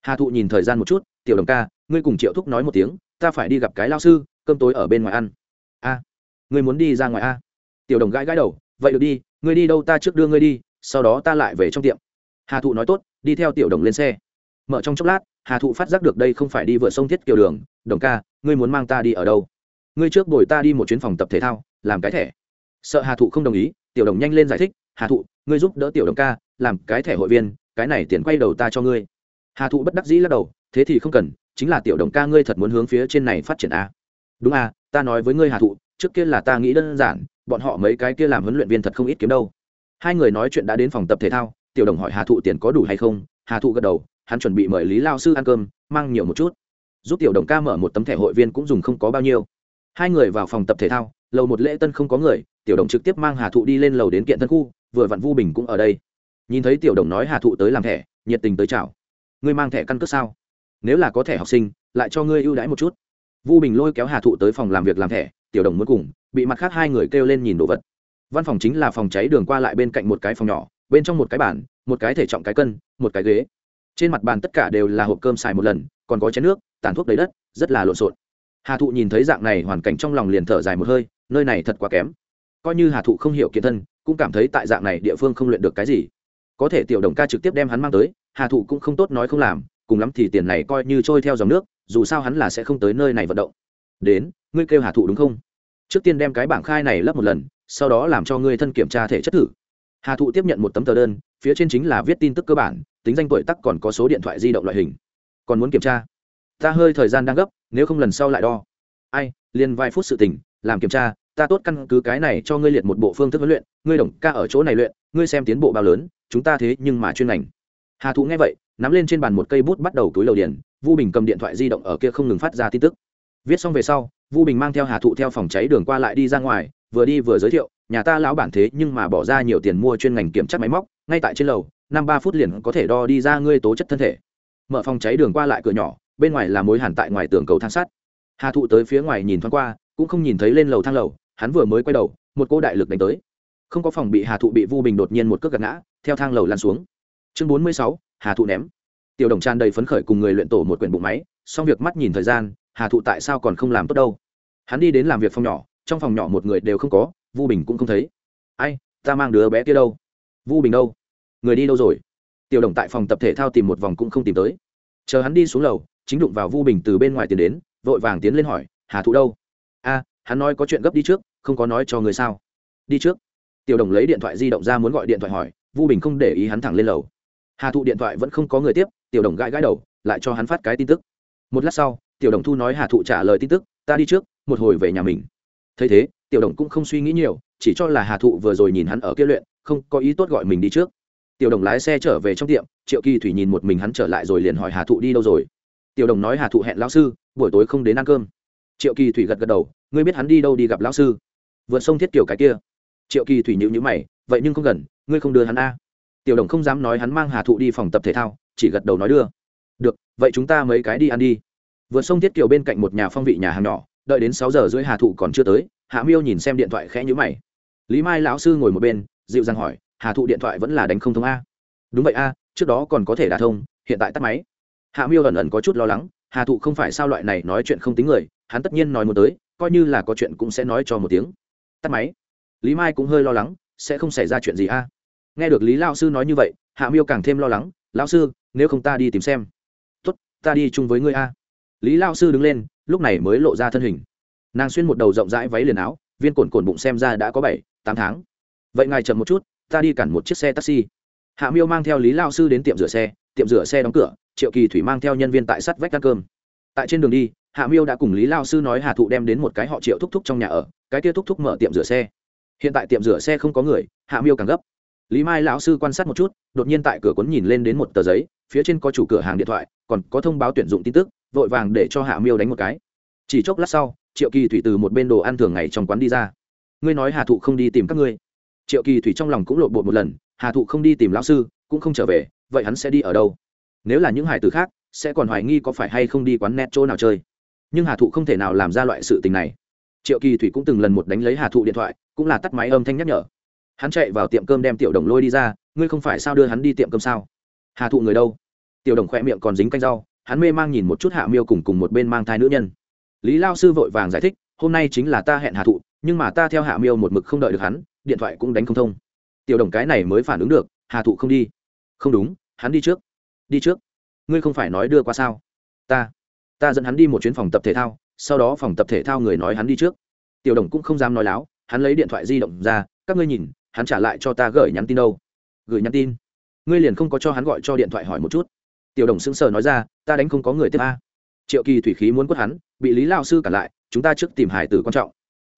Hà thụ nhìn thời gian một chút, tiểu đồng ca, ngươi cùng triệu thúc nói một tiếng ta phải đi gặp cái lao sư, cơm tối ở bên ngoài ăn. A, ngươi muốn đi ra ngoài a? Tiểu đồng gãi gãi đầu, vậy được đi, ngươi đi đâu ta trước đưa ngươi đi, sau đó ta lại về trong tiệm. Hà thụ nói tốt, đi theo tiểu đồng lên xe. Mở trong chốc lát, hà thụ phát giác được đây không phải đi vượt sông thiết kiều đường. Đồng ca, ngươi muốn mang ta đi ở đâu? Ngươi trước bồi ta đi một chuyến phòng tập thể thao, làm cái thẻ. Sợ hà thụ không đồng ý, tiểu đồng nhanh lên giải thích, hà thụ, ngươi giúp đỡ tiểu đồng ca, làm cái thẻ hội viên, cái này tiền quay đầu ta cho ngươi. Hà thụ bất đắc dĩ lắc đầu, thế thì không cần chính là tiểu đồng ca ngươi thật muốn hướng phía trên này phát triển a đúng a ta nói với ngươi hà thụ, trước kia là ta nghĩ đơn giản, bọn họ mấy cái kia làm huấn luyện viên thật không ít kiếm đâu. Hai người nói chuyện đã đến phòng tập thể thao, tiểu đồng hỏi hà thụ tiền có đủ hay không? Hà thụ gật đầu, hắn chuẩn bị mời lý lao sư ăn cơm, mang nhiều một chút. Giúp tiểu đồng ca mở một tấm thẻ hội viên cũng dùng không có bao nhiêu. Hai người vào phòng tập thể thao, lầu một lễ tân không có người, tiểu đồng trực tiếp mang hà thụ đi lên lầu đến kiện thân khu, vừa vặn vu bình cũng ở đây. Nhìn thấy tiểu đồng nói hà thụ tới làm thẻ, nhiệt tình tới chào. Ngươi mang thẻ căn cước sao? Nếu là có thẻ học sinh, lại cho ngươi ưu đãi một chút. Vu bình lôi kéo hà thụ tới phòng làm việc làm thẻ, tiểu đồng muốn cùng, bị mặt khác hai người kêu lên nhìn đồ vật. Văn phòng chính là phòng cháy đường qua lại bên cạnh một cái phòng nhỏ, bên trong một cái bàn, một cái thể trọng cái cân, một cái ghế. Trên mặt bàn tất cả đều là hộp cơm xài một lần, còn có chén nước, tàn thuốc đầy đất, rất là lộn xộn. Hà thụ nhìn thấy dạng này hoàn cảnh trong lòng liền thở dài một hơi, nơi này thật quá kém. Coi như hà thụ không hiểu kiện thân, cũng cảm thấy tại dạng này địa phương không luyện được cái gì. Có thể tiểu đồng ca trực tiếp đem hắn mang tới, hà thụ cũng không tốt nói không làm cùng lắm thì tiền này coi như trôi theo dòng nước, dù sao hắn là sẽ không tới nơi này vận động. Đến, ngươi kêu hà thụ đúng không? Trước tiên đem cái bảng khai này lấp một lần, sau đó làm cho ngươi thân kiểm tra thể chất thử. Hà thụ tiếp nhận một tấm tờ đơn, phía trên chính là viết tin tức cơ bản, tính danh tuổi tắc còn có số điện thoại di động loại hình. Còn muốn kiểm tra? Ta hơi thời gian đang gấp, nếu không lần sau lại đo. Ai, liền vài phút sự tình, làm kiểm tra, ta tốt căn cứ cái này cho ngươi liệt một bộ phương thức huấn luyện, ngươi đồng ca ở chỗ này luyện, ngươi xem tiến bộ bao lớn, chúng ta thế nhưng mà chuyên ngành. Hà thụ nghe vậy nắm lên trên bàn một cây bút bắt đầu túi lầu điền, vu bình cầm điện thoại di động ở kia không ngừng phát ra tin tức. Viết xong về sau, vu bình mang theo hà thụ theo phòng cháy đường qua lại đi ra ngoài, vừa đi vừa giới thiệu, nhà ta lão bản thế nhưng mà bỏ ra nhiều tiền mua chuyên ngành kiểm tra máy móc, ngay tại trên lầu, năm ba phút liền có thể đo đi ra ngươi tố chất thân thể. Mở phòng cháy đường qua lại cửa nhỏ, bên ngoài là mối hàn tại ngoài tường cầu thang sắt. Hà thụ tới phía ngoài nhìn thoáng qua, cũng không nhìn thấy lên lầu thang lầu, hắn vừa mới quay đầu, một cô đại lực đánh tới. Không có phòng bị hà thụ bị vu bình đột nhiên một cước gạt ngã, theo thang lầu lan xuống. Chương bốn mươi sáu hà thụ ném. Tiểu đồng tràn đầy phấn khởi cùng người luyện tổ một quyển bụng máy xong việc mắt nhìn thời gian, hà thụ tại sao còn không làm tốt đâu? Hắn đi đến làm việc phòng nhỏ, trong phòng nhỏ một người đều không có, vu bình cũng không thấy. Ai, ta mang đứa bé kia đâu? Vu bình đâu? Người đi đâu rồi? Tiểu đồng tại phòng tập thể thao tìm một vòng cũng không tìm tới. Chờ hắn đi xuống lầu, chính đụng vào vu bình từ bên ngoài tiến đến, vội vàng tiến lên hỏi, hà thụ đâu? A, hắn nói có chuyện gấp đi trước, không có nói cho người sao. Đi trước. Tiểu đồng lấy điện thoại di động ra muốn gọi điện thoại hỏi, vu bình không để ý hắn thẳng lên lầu hà thụ điện thoại vẫn không có người tiếp, tiểu đồng gãi gãi đầu, lại cho hắn phát cái tin tức. Một lát sau, tiểu đồng thu nói hà thụ trả lời tin tức, ta đi trước, một hồi về nhà mình. Thấy thế, tiểu đồng cũng không suy nghĩ nhiều, chỉ cho là hà thụ vừa rồi nhìn hắn ở kia luyện, không có ý tốt gọi mình đi trước. Tiểu đồng lái xe trở về trong tiệm, triệu kỳ thủy nhìn một mình hắn trở lại rồi liền hỏi hà thụ đi đâu rồi. Tiểu đồng nói hà thụ hẹn lão sư, buổi tối không đến ăn cơm. Triệu kỳ thủy gật gật đầu, ngươi biết hắn đi đâu đi gặp lão sư? Vượt sông thiết kiểu cái kia. Triệu kỳ thủy nhịu nhữ mày, vậy nhưng không gần, ngươi không đưa hắn a tiểu đồng không dám nói hắn mang hà thụ đi phòng tập thể thao, chỉ gật đầu nói đưa. Được, vậy chúng ta mấy cái đi ăn đi. Vượt sông thiết kiều bên cạnh một nhà phong vị nhà hàng nhỏ, đợi đến sáu giờ rưỡi hà thụ còn chưa tới, hạ miêu nhìn xem điện thoại khẽ nhữ mày. Lý mai lão sư ngồi một bên, dịu dàng hỏi, hà thụ điện thoại vẫn là đánh không thông a? Đúng vậy a, trước đó còn có thể đả thông, hiện tại tắt máy. Hạ miêu ẩn ẩn có chút lo lắng, hà thụ không phải sao loại này nói chuyện không tính người, hắn tất nhiên nói một tới, coi như là có chuyện cũng sẽ nói cho một tiếng. Tắt máy. Lý mai cũng hơi lo lắng, sẽ không xảy ra chuyện gì a? Nghe được lý lao sư nói như vậy, hạ miêu càng thêm lo lắng, lao sư, nếu không ta đi tìm xem. Tốt, ta đi chung với ngươi a. Lý lao sư đứng lên, lúc này mới lộ ra thân hình. Nàng xuyên một đầu rộng rãi váy liền áo, viên cồn cồn bụng xem ra đã có bảy, tám tháng. Vậy ngài chậm một chút, ta đi cản một chiếc xe taxi. Hạ miêu mang theo lý lao sư đến tiệm rửa xe, tiệm rửa xe đóng cửa, triệu kỳ thủy mang theo nhân viên tại sắt vách ăn cơm. Tại trên đường đi, hạ miêu đã cùng lý lao sư nói hà thụ đem đến một cái họ triệu thúc thúc trong nhà ở, cái kia thúc thúc mở tiệm rửa xe. Hiện tại tiệm rửa xe không có người, hạ miêu càng gấp lý mai lão sư quan sát một chút, đột nhiên tại cửa cuốn nhìn lên đến một tờ giấy, phía trên có chủ cửa hàng điện thoại, còn có thông báo tuyển dụng tin tức, vội vàng để cho hạ miêu đánh một cái. Chỉ chốc lát sau, triệu kỳ thủy từ một bên đồ ăn thường ngày trong quán đi ra. Ngươi nói hà thụ không đi tìm các ngươi? Triệu kỳ thủy trong lòng cũng lộn bột một lần, hà thụ không đi tìm lão sư, cũng không trở về, vậy hắn sẽ đi ở đâu? Nếu là những hải tử khác, sẽ còn hoài nghi có phải hay không đi quán net chỗ nào chơi. Nhưng hà thụ không thể nào làm ra loại sự tình này. Triệu kỳ thủy cũng từng lần một đánh lấy hà thụ điện thoại, cũng là tắt máy âm thanh nhắc nhở hắn chạy vào tiệm cơm đem tiểu đồng lôi đi ra, ngươi không phải sao đưa hắn đi tiệm cơm sao? Hà thụ người đâu? Tiểu đồng khỏe miệng còn dính canh rau, hắn mê mang nhìn một chút hạ miêu cùng cùng một bên mang thai nữ nhân. Lý lao sư vội vàng giải thích, hôm nay chính là ta hẹn hà thụ, nhưng mà ta theo hạ miêu một mực không đợi được hắn, điện thoại cũng đánh không thông. Tiểu đồng cái này mới phản ứng được, hà thụ không đi. Không đúng, hắn đi trước. Đi trước. Ngươi không phải nói đưa qua sao? Ta. Ta dẫn hắn đi một chuyến phòng tập thể thao, sau đó phòng tập thể thao người nói hắn đi trước. Tiểu đồng cũng không dám nói láo, hắn lấy điện thoại di động ra, các ngươi nhìn hắn trả lại cho ta gửi nhắn tin đâu? Gửi nhắn tin? Ngươi liền không có cho hắn gọi cho điện thoại hỏi một chút. Tiểu đồng sững sờ nói ra, ta đánh không có người tiếp a. Triệu kỳ thủy khí muốn quất hắn, bị lý lao sư cản lại, chúng ta trước tìm hải tử quan trọng.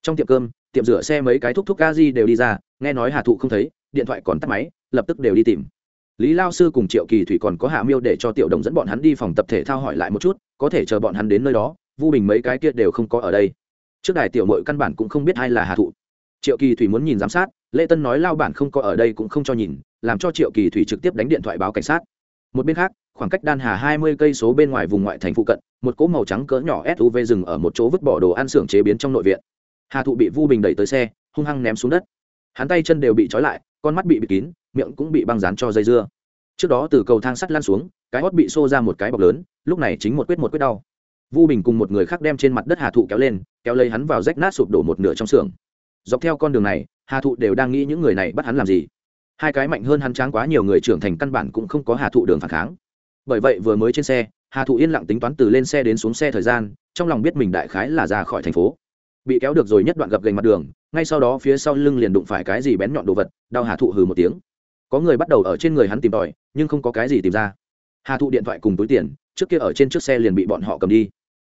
Trong tiệm cơm, tiệm rửa xe mấy cái thúc thúc ca di đều đi ra, nghe nói hà thụ không thấy, điện thoại còn tắt máy, lập tức đều đi tìm. Lý lao sư cùng triệu kỳ thủy còn có hạ miêu để cho tiểu đồng dẫn bọn hắn đi phòng tập thể thao hỏi lại một chút, có thể chờ bọn hắn đến nơi đó, vu bình mấy cái kia đều không có ở đây. Trước đài tiểu mội căn bản cũng không biết ai là hà thụ. Triệu kỳ thủy muốn nhìn giám sát lễ tân nói lao bản không có ở đây cũng không cho nhìn, làm cho triệu kỳ thủy trực tiếp đánh điện thoại báo cảnh sát. Một bên khác, khoảng cách đan hà hai mươi cây số bên ngoài vùng ngoại thành phụ cận, một cỗ màu trắng cỡ nhỏ suv dừng ở một chỗ vứt bỏ đồ ăn xưởng chế biến trong nội viện. Hà thụ bị vu bình đẩy tới xe, hung hăng ném xuống đất. Hắn tay chân đều bị trói lại, con mắt bị bịt kín, miệng cũng bị băng dán cho dây dưa. Trước đó từ cầu thang sắt lan xuống, cái hót bị xô ra một cái bọc lớn, lúc này chính một quyết một quyết đau. Vu bình cùng một người khác đem trên mặt đất hà thụ kéo lên, kéo lấy hắn vào rách nát sụp đổ một nửa trong xưởng dọc theo con đường này, hà thụ đều đang nghĩ những người này bắt hắn làm gì. Hai cái mạnh hơn hắn tráng quá nhiều người trưởng thành căn bản cũng không có hà thụ đường phản kháng. Bởi vậy vừa mới trên xe, hà thụ yên lặng tính toán từ lên xe đến xuống xe thời gian, trong lòng biết mình đại khái là ra khỏi thành phố. Bị kéo được rồi nhất đoạn gập gành mặt đường, ngay sau đó phía sau lưng liền đụng phải cái gì bén nhọn đồ vật, đau hà thụ hừ một tiếng. Có người bắt đầu ở trên người hắn tìm tòi, nhưng không có cái gì tìm ra. Hà thụ điện thoại cùng túi tiền, trước kia ở trên chiếc xe liền bị bọn họ cầm đi.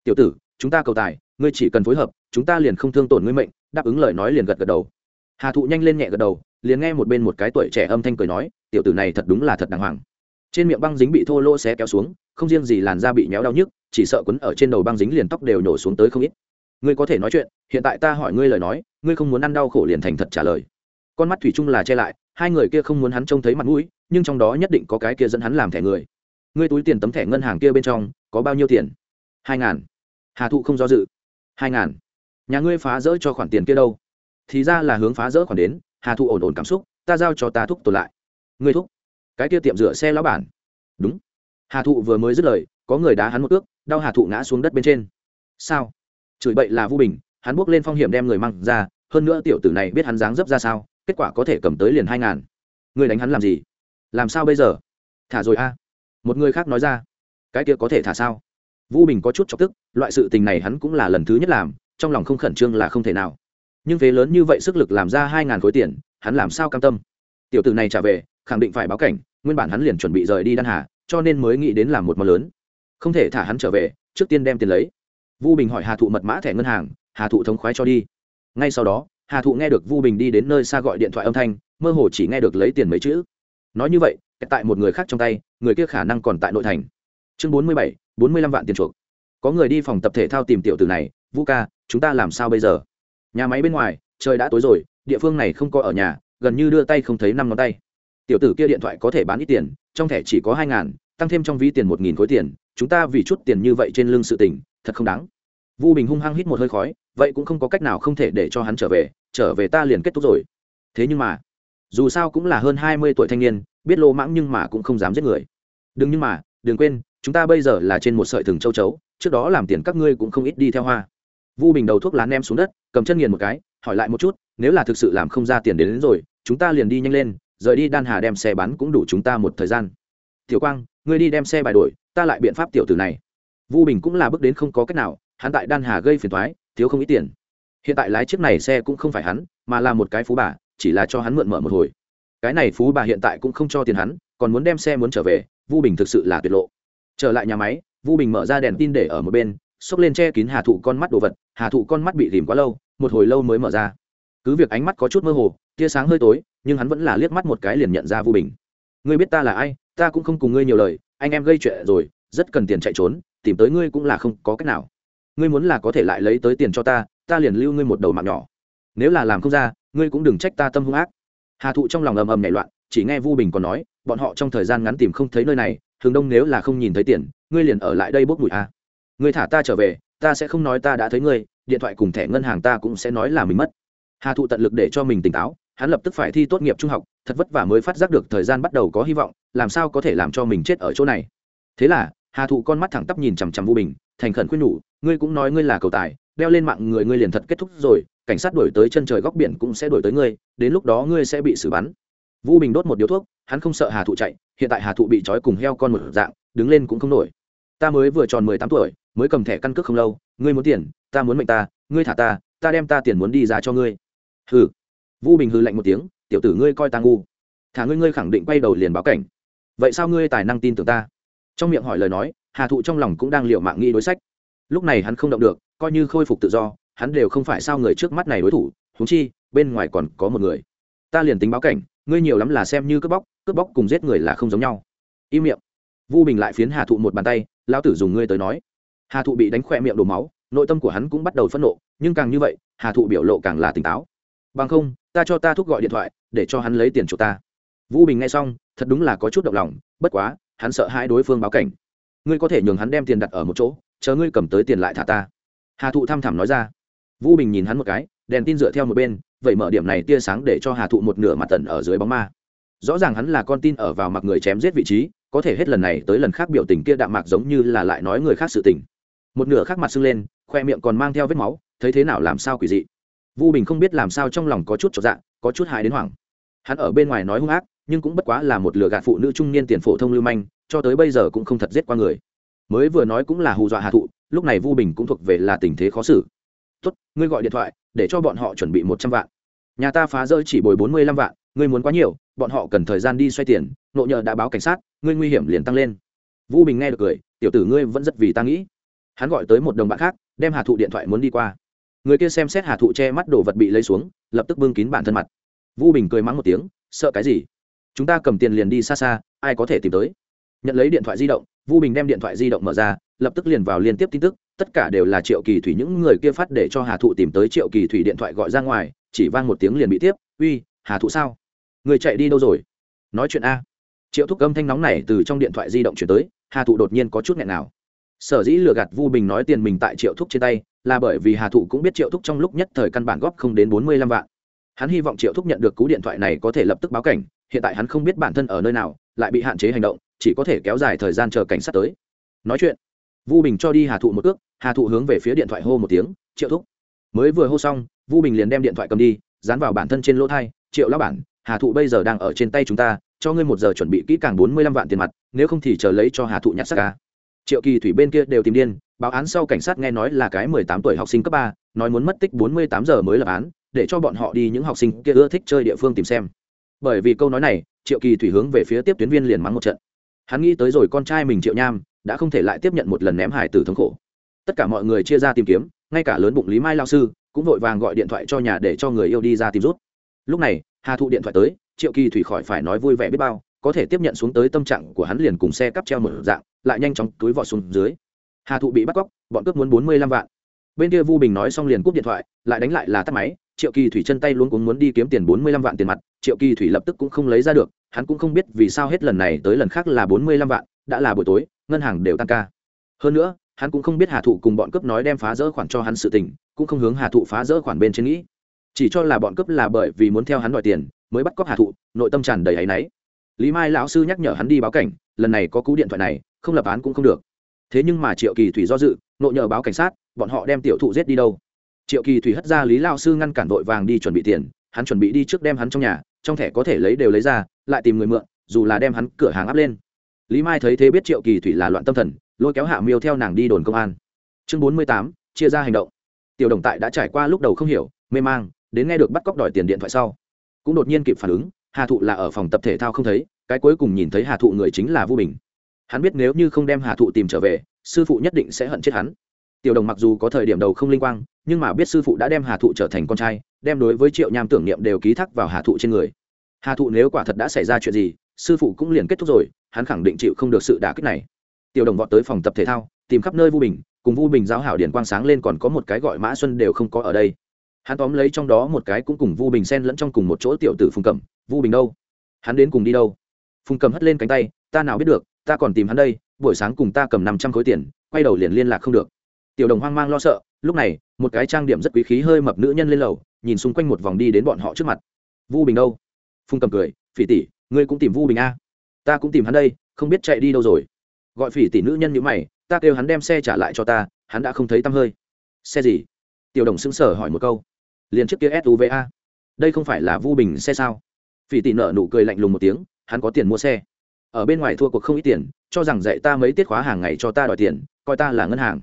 Tiểu tử, chúng ta cầu tài, ngươi chỉ cần phối hợp, chúng ta liền không thương tổn ngươi mệnh đáp ứng lời nói liền gật gật đầu. Hà thụ nhanh lên nhẹ gật đầu, liền nghe một bên một cái tuổi trẻ âm thanh cười nói, tiểu tử này thật đúng là thật đàng hoàng. Trên miệng băng dính bị thô lỗ xé kéo xuống, không riêng gì làn da bị méo đau nhức, chỉ sợ quấn ở trên đầu băng dính liền tóc đều nhổ xuống tới không ít. Ngươi có thể nói chuyện, hiện tại ta hỏi ngươi lời nói, ngươi không muốn ăn đau khổ liền thành thật trả lời. Con mắt thủy chung là che lại, hai người kia không muốn hắn trông thấy mặt mũi, nhưng trong đó nhất định có cái kia dẫn hắn làm thẻ người. Ngươi túi tiền tấm thẻ ngân hàng kia bên trong có bao nhiêu tiền? Hai ngàn. Hà thụ không do dự. Hai ngàn nhà ngươi phá rỡ cho khoản tiền kia đâu? Thì ra là hướng phá rỡ khoản đến, hà thụ ổn ổn cảm xúc, ta giao cho ta thúc tồn lại. Ngươi thúc? Cái kia tiệm rửa xe lão bản. Đúng. Hà thụ vừa mới dứt lời, có người đá hắn một ước đau hà thụ ngã xuống đất bên trên. Sao? Chửi bậy là vu bình, hắn buộc lên phong hiểm đem người mang ra, hơn nữa tiểu tử này biết hắn dáng dấp ra sao, kết quả có thể cầm tới liền hai ngàn. Người đánh hắn làm gì? Làm sao bây giờ? Thả rồi a. Một người khác nói ra. Cái kia có thể thả sao? Vu bình có chút chọc tức, loại sự tình này hắn cũng là lần thứ nhất làm trong lòng không khẩn trương là không thể nào. Nhưng phế lớn như vậy sức lực làm ra hai ngàn khối tiền, hắn làm sao cam tâm? Tiểu tử này trả về, khẳng định phải báo cảnh, nguyên bản hắn liền chuẩn bị rời đi đan hà, cho nên mới nghĩ đến làm một món lớn. Không thể thả hắn trở về, trước tiên đem tiền lấy. Vu bình hỏi hà thụ mật mã thẻ ngân hàng, hà thụ thống khoái cho đi. Ngay sau đó, hà thụ nghe được vu bình đi đến nơi xa gọi điện thoại âm thanh, mơ hồ chỉ nghe được lấy tiền mấy chữ. Nói như vậy, tại một người khác trong tay, người kia khả năng còn tại nội thành. Chương bốn mươi bảy, bốn mươi lăm vạn tiền chuộc. Có người đi phòng tập thể thao tìm tiểu tử này vu ca, chúng ta làm sao bây giờ? Nhà máy bên ngoài, trời đã tối rồi, địa phương này không có ở nhà, gần như đưa tay không thấy năm ngón tay. Tiểu tử kia điện thoại có thể bán ít tiền, trong thẻ chỉ có hai ngàn, tăng thêm trong ví tiền một nghìn khối tiền, chúng ta vì chút tiền như vậy trên lưng sự tình, thật không đáng. Vu bình hung hăng hít một hơi khói, vậy cũng không có cách nào không thể để cho hắn trở về trở về ta liền kết thúc rồi. Thế nhưng mà, dù sao cũng là hơn hai mươi tuổi thanh niên, biết lô mãng nhưng mà cũng không dám giết người. Đừng nhưng mà, đừng quên, chúng ta bây giờ là trên một sợi thừng châu chấu, trước đó làm tiền các ngươi cũng không ít đi theo hoa vu bình đầu thuốc lá nem xuống đất cầm chân nghiền một cái hỏi lại một chút nếu là thực sự làm không ra tiền đến, đến rồi chúng ta liền đi nhanh lên rời đi đan hà đem xe bán cũng đủ chúng ta một thời gian. Tiểu quang ngươi đi đem xe bài đổi ta lại biện pháp tiểu tử này. Vu bình cũng là bước đến không có cách nào hắn tại đan hà gây phiền thoái thiếu không ít tiền. Hiện tại lái chiếc này xe cũng không phải hắn mà là một cái phú bà chỉ là cho hắn mượn mở một hồi. Cái này phú bà hiện tại cũng không cho tiền hắn còn muốn đem xe muốn trở về vu bình thực sự là tuyệt lộ. Trở lại nhà máy vu bình mở ra đèn tin để ở một bên xốc lên che kín hà thụ con mắt đồ vật, hà thụ con mắt bị tìm quá lâu, một hồi lâu mới mở ra. Cứ việc ánh mắt có chút mơ hồ, tia sáng hơi tối, nhưng hắn vẫn là liếc mắt một cái liền nhận ra vu bình. Ngươi biết ta là ai, ta cũng không cùng ngươi nhiều lời, anh em gây chuyện rồi, rất cần tiền chạy trốn, tìm tới ngươi cũng là không có cách nào. Ngươi muốn là có thể lại lấy tới tiền cho ta ta liền lưu ngươi một đầu mạng nhỏ. Nếu là làm không ra, ngươi cũng đừng trách ta tâm hung ác. Hà thụ trong lòng ầm ầm nhảy loạn, chỉ nghe vu bình còn nói, bọn họ trong thời gian ngắn tìm không thấy nơi này thường đông nếu là không nhìn thấy tiền, ngươi liền ở lại đây bốc bụi a. à ngươi thả ta trở về, ta sẽ không nói ta đã thấy ngươi, điện thoại cùng thẻ ngân hàng ta cũng sẽ nói là mình mất. Hà thụ tận lực để cho mình tỉnh táo, hắn lập tức phải thi tốt nghiệp trung học, thật vất vả mới phát giác được thời gian bắt đầu có hy vọng, làm sao có thể làm cho mình chết ở chỗ này. Thế là, hà thụ con mắt thẳng tắp nhìn chằm chằm vu bình, thành khẩn khuyên nhủ, ngươi cũng nói ngươi là cầu tài, đeo lên mạng người ngươi liền thật kết thúc rồi, cảnh sát đuổi tới chân trời góc biển cũng sẽ đuổi tới ngươi, đến lúc đó ngươi sẽ bị xử bắn. Vũ bình đốt một điếu thuốc, hắn không sợ hà thụ chạy, hiện tại hà thụ bị trói cùng heo con một dạng, đứng lên cũng không nổi. Ta mới vừa tròn mười tám tuổi mới cầm thẻ căn cước không lâu, ngươi muốn tiền, ta muốn mệnh ta, ngươi thả ta ta đem ta tiền muốn đi ra cho ngươi. Hừ. Vũ bình hư lạnh một tiếng, tiểu tử ngươi coi ta ngu. Thả ngươi ngươi khẳng định quay đầu liền báo cảnh. Vậy sao ngươi tài năng tin tưởng ta? Trong miệng hỏi lời nói, hà thụ trong lòng cũng đang liệu mạng nghĩ đối sách. Lúc này hắn không động được, coi như khôi phục tự do, hắn đều không phải sao người trước mắt này đối thủ húng chi, bên ngoài còn có một người. Ta liền tính báo cảnh, ngươi nhiều lắm là xem như cướp bóc cướp bóc cùng giết người là không giống nhau. Im miệng. Vu bình lại phiến hà thụ một bàn tay lao tử dùng ngươi tới nói hà thụ bị đánh khỏe miệng đổ máu, nội tâm của hắn cũng bắt đầu phẫn nộ, nhưng càng như vậy, hà thụ biểu lộ càng là tỉnh táo. Bằng không, ta cho ta thúc gọi điện thoại, để cho hắn lấy tiền chuộc ta. Vũ bình nghe xong, thật đúng là có chút động lòng, bất quá, hắn sợ hai đối phương báo cảnh. Ngươi có thể nhường hắn đem tiền đặt ở một chỗ, chờ ngươi cầm tới tiền lại thả ta. Hà thụ thăm thẳm nói ra. Vũ bình nhìn hắn một cái, đèn tin dựa theo một bên, vậy mở điểm này tia sáng để cho hà thụ một nửa mặt tần ở dưới bóng ma. Rõ ràng hắn là con tin ở vào mặc người chém giết vị trí, có thể hết lần này tới lần khác biểu tình kia đạm mạc giống như là lại nói người khác sự tình một nửa khác mặt sưng lên, khoe miệng còn mang theo vết máu, thấy thế nào làm sao quỷ dị. Vu bình không biết làm sao trong lòng có chút trọn dạng có chút hại đến hoảng. Hắn ở bên ngoài nói hung ác, nhưng cũng bất quá là một lừa gạt phụ nữ trung niên tiền phổ thông lưu manh, cho tới bây giờ cũng không thật giết qua người. Mới vừa nói cũng là hù dọa hà thụ, lúc này vu bình cũng thuộc về là tình thế khó xử. Tốt, ngươi gọi điện thoại, để cho bọn họ chuẩn bị một trăm vạn. Nhà ta phá rơi chỉ bồi bốn mươi lăm vạn, ngươi muốn quá nhiều, bọn họ cần thời gian đi xoay tiền nộ nhờ đã báo cảnh sát, ngươi nguy hiểm liền tăng lên. Vũ bình nghe được cười, tiểu tử ngươi vẫn rất vì ta nghĩ hắn gọi tới một đồng bạn khác, đem hà thụ điện thoại muốn đi qua. Người kia xem xét hà thụ che mắt đồ vật bị lấy xuống, lập tức bưng kín bản thân mặt. Vũ bình cười mắng một tiếng, sợ cái gì? Chúng ta cầm tiền liền đi xa xa, ai có thể tìm tới? Nhận lấy điện thoại di động vũ bình đem điện thoại di động mở ra, lập tức liền vào liên tiếp tin tức, tất cả đều là triệu kỳ thủy những người kia phát để cho hà thụ tìm tới triệu kỳ thủy điện thoại gọi ra ngoài, chỉ vang một tiếng liền bị tiếp, uy, hà thụ sao? Người chạy đi đâu rồi? Nói chuyện a. Triệu thúc âm thanh nóng này từ trong điện thoại di động chuyển tới, hà thụ đột nhiên có chút nghẹn nào sở dĩ lừa gạt vu bình nói tiền mình tại triệu thúc trên tay, là bởi vì hà thụ cũng biết triệu thúc trong lúc nhất thời căn bản góp không đến bốn mươi lăm vạn. Hắn hy vọng triệu thúc nhận được cú điện thoại này có thể lập tức báo cảnh, hiện tại hắn không biết bản thân ở nơi nào, lại bị hạn chế hành động, chỉ có thể kéo dài thời gian chờ cảnh sát tới. Nói chuyện, vu bình cho đi hà thụ một ước, hà thụ hướng về phía điện thoại hô một tiếng, triệu thúc. Mới vừa hô xong, vu bình liền đem điện thoại cầm đi, dán vào bản thân trên lỗ thai, triệu lão bản, hà thụ bây giờ đang ở trên tay chúng ta, cho ngươi một giờ chuẩn bị kỹ càng bốn mươi lăm vạn tiền mặt, nếu không thì chờ lấy cho hà thụ nhặt xác ca triệu kỳ thủy bên kia đều tìm điên, báo án sau cảnh sát nghe nói là cái mười tám tuổi học sinh cấp ba, nói muốn mất tích bốn mươi tám giờ mới lập án, để cho bọn họ đi những học sinh kia ưa thích chơi địa phương tìm xem. Bởi vì câu nói này, triệu kỳ thủy hướng về phía tiếp tuyến viên liền mắng một trận. Hắn nghĩ tới rồi con trai mình triệu nham, đã không thể lại tiếp nhận một lần ném hải tử thống khổ. Tất cả mọi người chia ra tìm kiếm, ngay cả lớn bụng lý mai lao sư cũng vội vàng gọi điện thoại cho nhà để cho người yêu đi ra tìm rút lúc này, hà thụ điện thoại tới, triệu kỳ thủy khỏi phải nói vui vẻ biết bao, có thể tiếp nhận xuống tới tâm trạng của hắn liền cùng xe cắp treo một dạng lại nhanh chóng túi vọt xuống dưới. Hà thụ bị bắt cóc, bọn cướp muốn bốn mươi lăm vạn. Bên kia vu bình nói xong liền cúp điện thoại, lại đánh lại là tắt máy, triệu kỳ thủy chân tay luôn cũng muốn đi kiếm tiền bốn mươi lăm vạn tiền mặt, triệu kỳ thủy lập tức cũng không lấy ra được, hắn cũng không biết vì sao hết lần này tới lần khác là bốn mươi lăm vạn, đã là buổi tối, ngân hàng đều tăng ca. Hơn nữa, hắn cũng không biết hà thụ cùng bọn cướp nói đem phá rỡ khoản cho hắn sự tình, cũng không hướng hà thụ phá rỡ khoản bên trên nghĩ. Chỉ cho là bọn cướp là bởi vì muốn theo hắn đòi tiền, mới bắt cóc hà thụ, nội tâm tràn đầy áy náy. Lý mai lão sư nhắc nhở hắn đi báo cảnh, lần này có cú điện thoại này không lập án cũng không được. Thế nhưng mà triệu kỳ thủy do dự, nộ nhờ báo cảnh sát, bọn họ đem tiểu thụ giết đi đâu? Triệu kỳ thủy hất ra lý lao sư ngăn cản vội vàng đi chuẩn bị tiền, hắn chuẩn bị đi trước đem hắn trong nhà, trong thẻ có thể lấy đều lấy ra, lại tìm người mượn, dù là đem hắn cửa hàng áp lên. Lý mai thấy thế biết triệu kỳ thủy là loạn tâm thần, lôi kéo hạ miêu theo nàng đi đồn công an. Chương bốn mươi tám, chia ra hành động. Tiểu đồng tại đã trải qua lúc đầu không hiểu, mê mang, đến nghe được bắt cóc đòi tiền điện thoại sau, cũng đột nhiên kịp phản ứng, hà thụ là ở phòng tập thể thao không thấy, cái cuối cùng nhìn thấy hà thụ người chính là vu bình hắn biết nếu như không đem hà thụ tìm trở về, sư phụ nhất định sẽ hận chết hắn. Tiểu đồng mặc dù có thời điểm đầu không linh quang, nhưng mà biết sư phụ đã đem hà thụ trở thành con trai, đem đối với triệu nham tưởng niệm đều ký thác vào hà thụ trên người. Hà thụ nếu quả thật đã xảy ra chuyện gì, sư phụ cũng liền kết thúc rồi, hắn khẳng định chịu không được sự đả kích này. Tiểu đồng vọt tới phòng tập thể thao, tìm khắp nơi vu bình, cùng vu bình giáo hảo điển quang sáng lên còn có một cái gọi mã xuân đều không có ở đây. Hắn tóm lấy trong đó một cái cũng cùng vu bình xen lẫn trong cùng một chỗ tiểu tử phùng cẩm. Vu bình đâu? Hắn đến cùng đi đâu? Phùng Cẩm hất lên cánh tay, ta nào biết được ta còn tìm hắn đây, buổi sáng cùng ta cầm năm trăm khối tiền, quay đầu liền liên lạc không được. Tiểu đồng hoang mang lo sợ, lúc này, một cái trang điểm rất quý khí hơi mập nữ nhân lên lầu, nhìn xung quanh một vòng đi đến bọn họ trước mặt. Vu bình đâu? Phùng cầm cười, phỉ tỷ, ngươi cũng tìm vu bình a? Ta cũng tìm hắn đây, không biết chạy đi đâu rồi. Gọi phỉ tỷ nữ nhân như mày, ta kêu hắn đem xe trả lại cho ta, hắn đã không thấy tăm hơi. Xe gì? Tiểu đồng xứng sở hỏi một câu. Liền trước kia suva đây không phải là vu bình xe sao? Phỉ tỷ nợ nụ cười lạnh lùng một tiếng, hắn có tiền mua xe ở bên ngoài thua cuộc không ít tiền, cho rằng dạy ta mấy tiết khóa hàng ngày cho ta đòi tiền, coi ta là ngân hàng.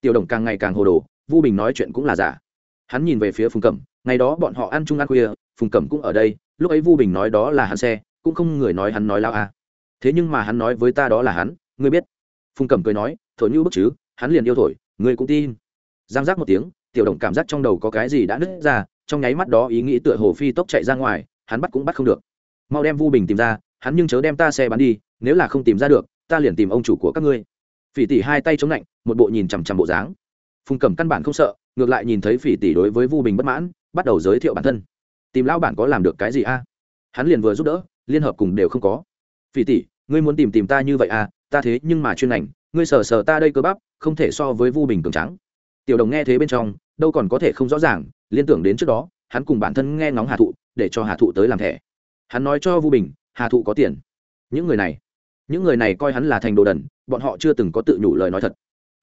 Tiểu đồng càng ngày càng hồ đồ, vu bình nói chuyện cũng là giả. Hắn nhìn về phía phùng cẩm, ngày đó bọn họ ăn chung ăn khuya, phùng cẩm cũng ở đây, lúc ấy vu bình nói đó là hắn xe, cũng không người nói hắn nói lao à. thế nhưng mà hắn nói với ta đó là hắn, ngươi biết. Phùng cẩm cười nói, thổi như bức chứ, hắn liền yêu thổi, ngươi cũng tin. Giang giác một tiếng, tiểu đồng cảm giác trong đầu có cái gì đã nứt ra, trong nháy mắt đó ý nghĩ tựa hồ phi tốc chạy ra ngoài, hắn bắt cũng bắt không được. Mau đem vu bình tìm ra hắn nhưng chớ đem ta xe bán đi, nếu là không tìm ra được, ta liền tìm ông chủ của các ngươi. Phỉ tỷ hai tay chống lạnh, một bộ nhìn chằm chằm bộ dáng. Phùng cẩm căn bản không sợ, ngược lại nhìn thấy phỉ tỷ đối với vu bình bất mãn, bắt đầu giới thiệu bản thân. Tìm lão bản có làm được cái gì a? Hắn liền vừa giúp đỡ, liên hợp cùng đều không có. Phỉ tỷ, ngươi muốn tìm tìm ta như vậy à? Ta thế nhưng mà chuyên ngành, ngươi sờ sờ ta đây cơ bắp, không thể so với vu bình cường trắng tiểu đồng nghe thế bên trong, đâu còn có thể không rõ ràng, liên tưởng đến trước đó, hắn cùng bản thân nghe ngóng hà thụ, để cho hà thụ tới làm thẻ. Hắn nói cho vu bình hà thụ có tiền. Những người này, những người này coi hắn là thành đồ đần, bọn họ chưa từng có tự nhủ lời nói thật.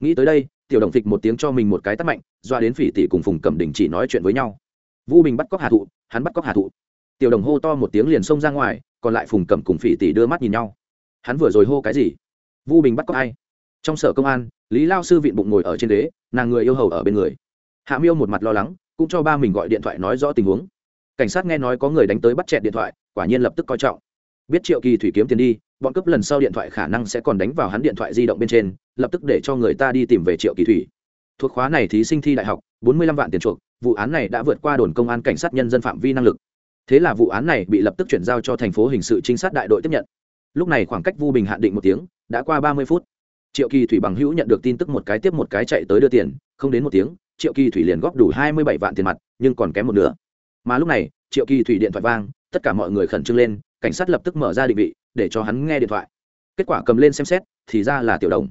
Nghĩ tới đây, tiểu đồng phịch một tiếng cho mình một cái tắt mạnh, doa đến phỉ tỷ cùng phùng cẩm đình chỉ nói chuyện với nhau. Vu bình bắt cóc hà thụ, hắn bắt cóc hà thụ. Tiểu đồng hô to một tiếng liền xông ra ngoài, còn lại phùng cẩm cùng phỉ tỷ đưa mắt nhìn nhau. Hắn vừa rồi hô cái gì? Vu bình bắt cóc ai? Trong sở công an, lý lao sư vịn bụng ngồi ở trên đế nàng người yêu hầu ở bên người. Hạ miêu một mặt lo lắng, cũng cho ba mình gọi điện thoại nói rõ tình huống. Cảnh sát nghe nói có người đánh tới bắt chẹt điện thoại, quả nhiên lập tức coi trọng biết triệu kỳ thủy kiếm tiền đi, bọn cướp lần sau điện thoại khả năng sẽ còn đánh vào hắn điện thoại di động bên trên, lập tức để cho người ta đi tìm về triệu kỳ thủy. Thuộc khóa này thí sinh thi đại học, bốn mươi lăm vạn tiền chuộc, vụ án này đã vượt qua đồn công an cảnh sát nhân dân phạm vi năng lực. Thế là vụ án này bị lập tức chuyển giao cho thành phố hình sự trinh sát đại đội tiếp nhận. Lúc này khoảng cách vu bình hạn định một tiếng, đã qua ba mươi phút. Triệu kỳ thủy bằng hữu nhận được tin tức một cái tiếp một cái chạy tới đưa tiền, không đến một tiếng, triệu kỳ thủy liền góp đủ hai mươi bảy vạn tiền mặt, nhưng còn kém một nửa. Mà lúc này, triệu kỳ thủy điện thoại vang, tất cả mọi người khẩn trương lên cảnh sát lập tức mở ra định vị, để cho hắn nghe điện thoại. Kết quả cầm lên xem xét, thì ra là tiểu đồng.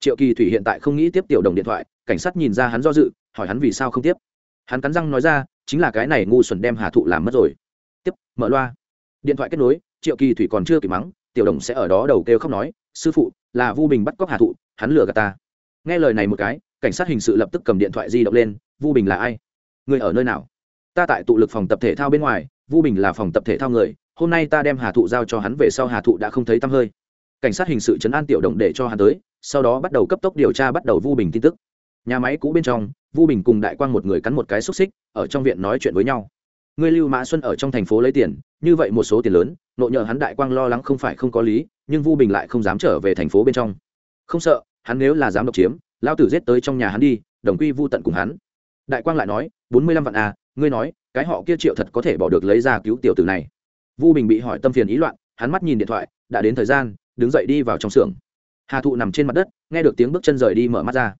Triệu kỳ thủy hiện tại không nghĩ tiếp tiểu đồng điện thoại, cảnh sát nhìn ra hắn do dự, hỏi hắn vì sao không tiếp. Hắn cắn răng nói ra, chính là cái này ngu xuẩn đem hà thụ làm mất rồi. Tiếp, mở loa. Điện thoại kết nối, triệu kỳ thủy còn chưa kịp mắng, tiểu đồng sẽ ở đó đầu kêu khóc nói, sư phụ, là vu bình bắt cóc hà thụ, hắn lừa gạt ta. Nghe lời này một cái, cảnh sát hình sự lập tức cầm điện thoại di động lên, vu bình là ai? Người ở nơi nào? Ta tại tụ lực phòng tập thể thao bên ngoài, vu bình là phòng tập thể thao người hôm nay ta đem hà thụ giao cho hắn về sau hà thụ đã không thấy tăm hơi. Cảnh sát hình sự chấn an tiểu đồng để cho hắn tới, sau đó bắt đầu cấp tốc điều tra bắt đầu vu bình tin tức. Nhà máy cũ bên trong, vu bình cùng đại quang một người cắn một cái xúc xích, ở trong viện nói chuyện với nhau. Ngươi lưu mã xuân ở trong thành phố lấy tiền, như vậy một số tiền lớn nộ nhờ hắn đại quang lo lắng không phải không có lý, nhưng vu bình lại không dám trở về thành phố bên trong. Không sợ, hắn nếu là dám độc chiếm lao tử giết tới trong nhà hắn đi, đồng quy vu tận cùng hắn. Đại quang lại nói, bốn mươi lăm vạn à ngươi nói, cái họ kia triệu thật có thể bỏ được lấy ra cứu tiểu tử này vu bình bị hỏi tâm phiền ý loạn, hắn mắt nhìn điện thoại, đã đến thời gian, đứng dậy đi vào trong xưởng. Hà thụ nằm trên mặt đất, nghe được tiếng bước chân rời đi mở mắt ra.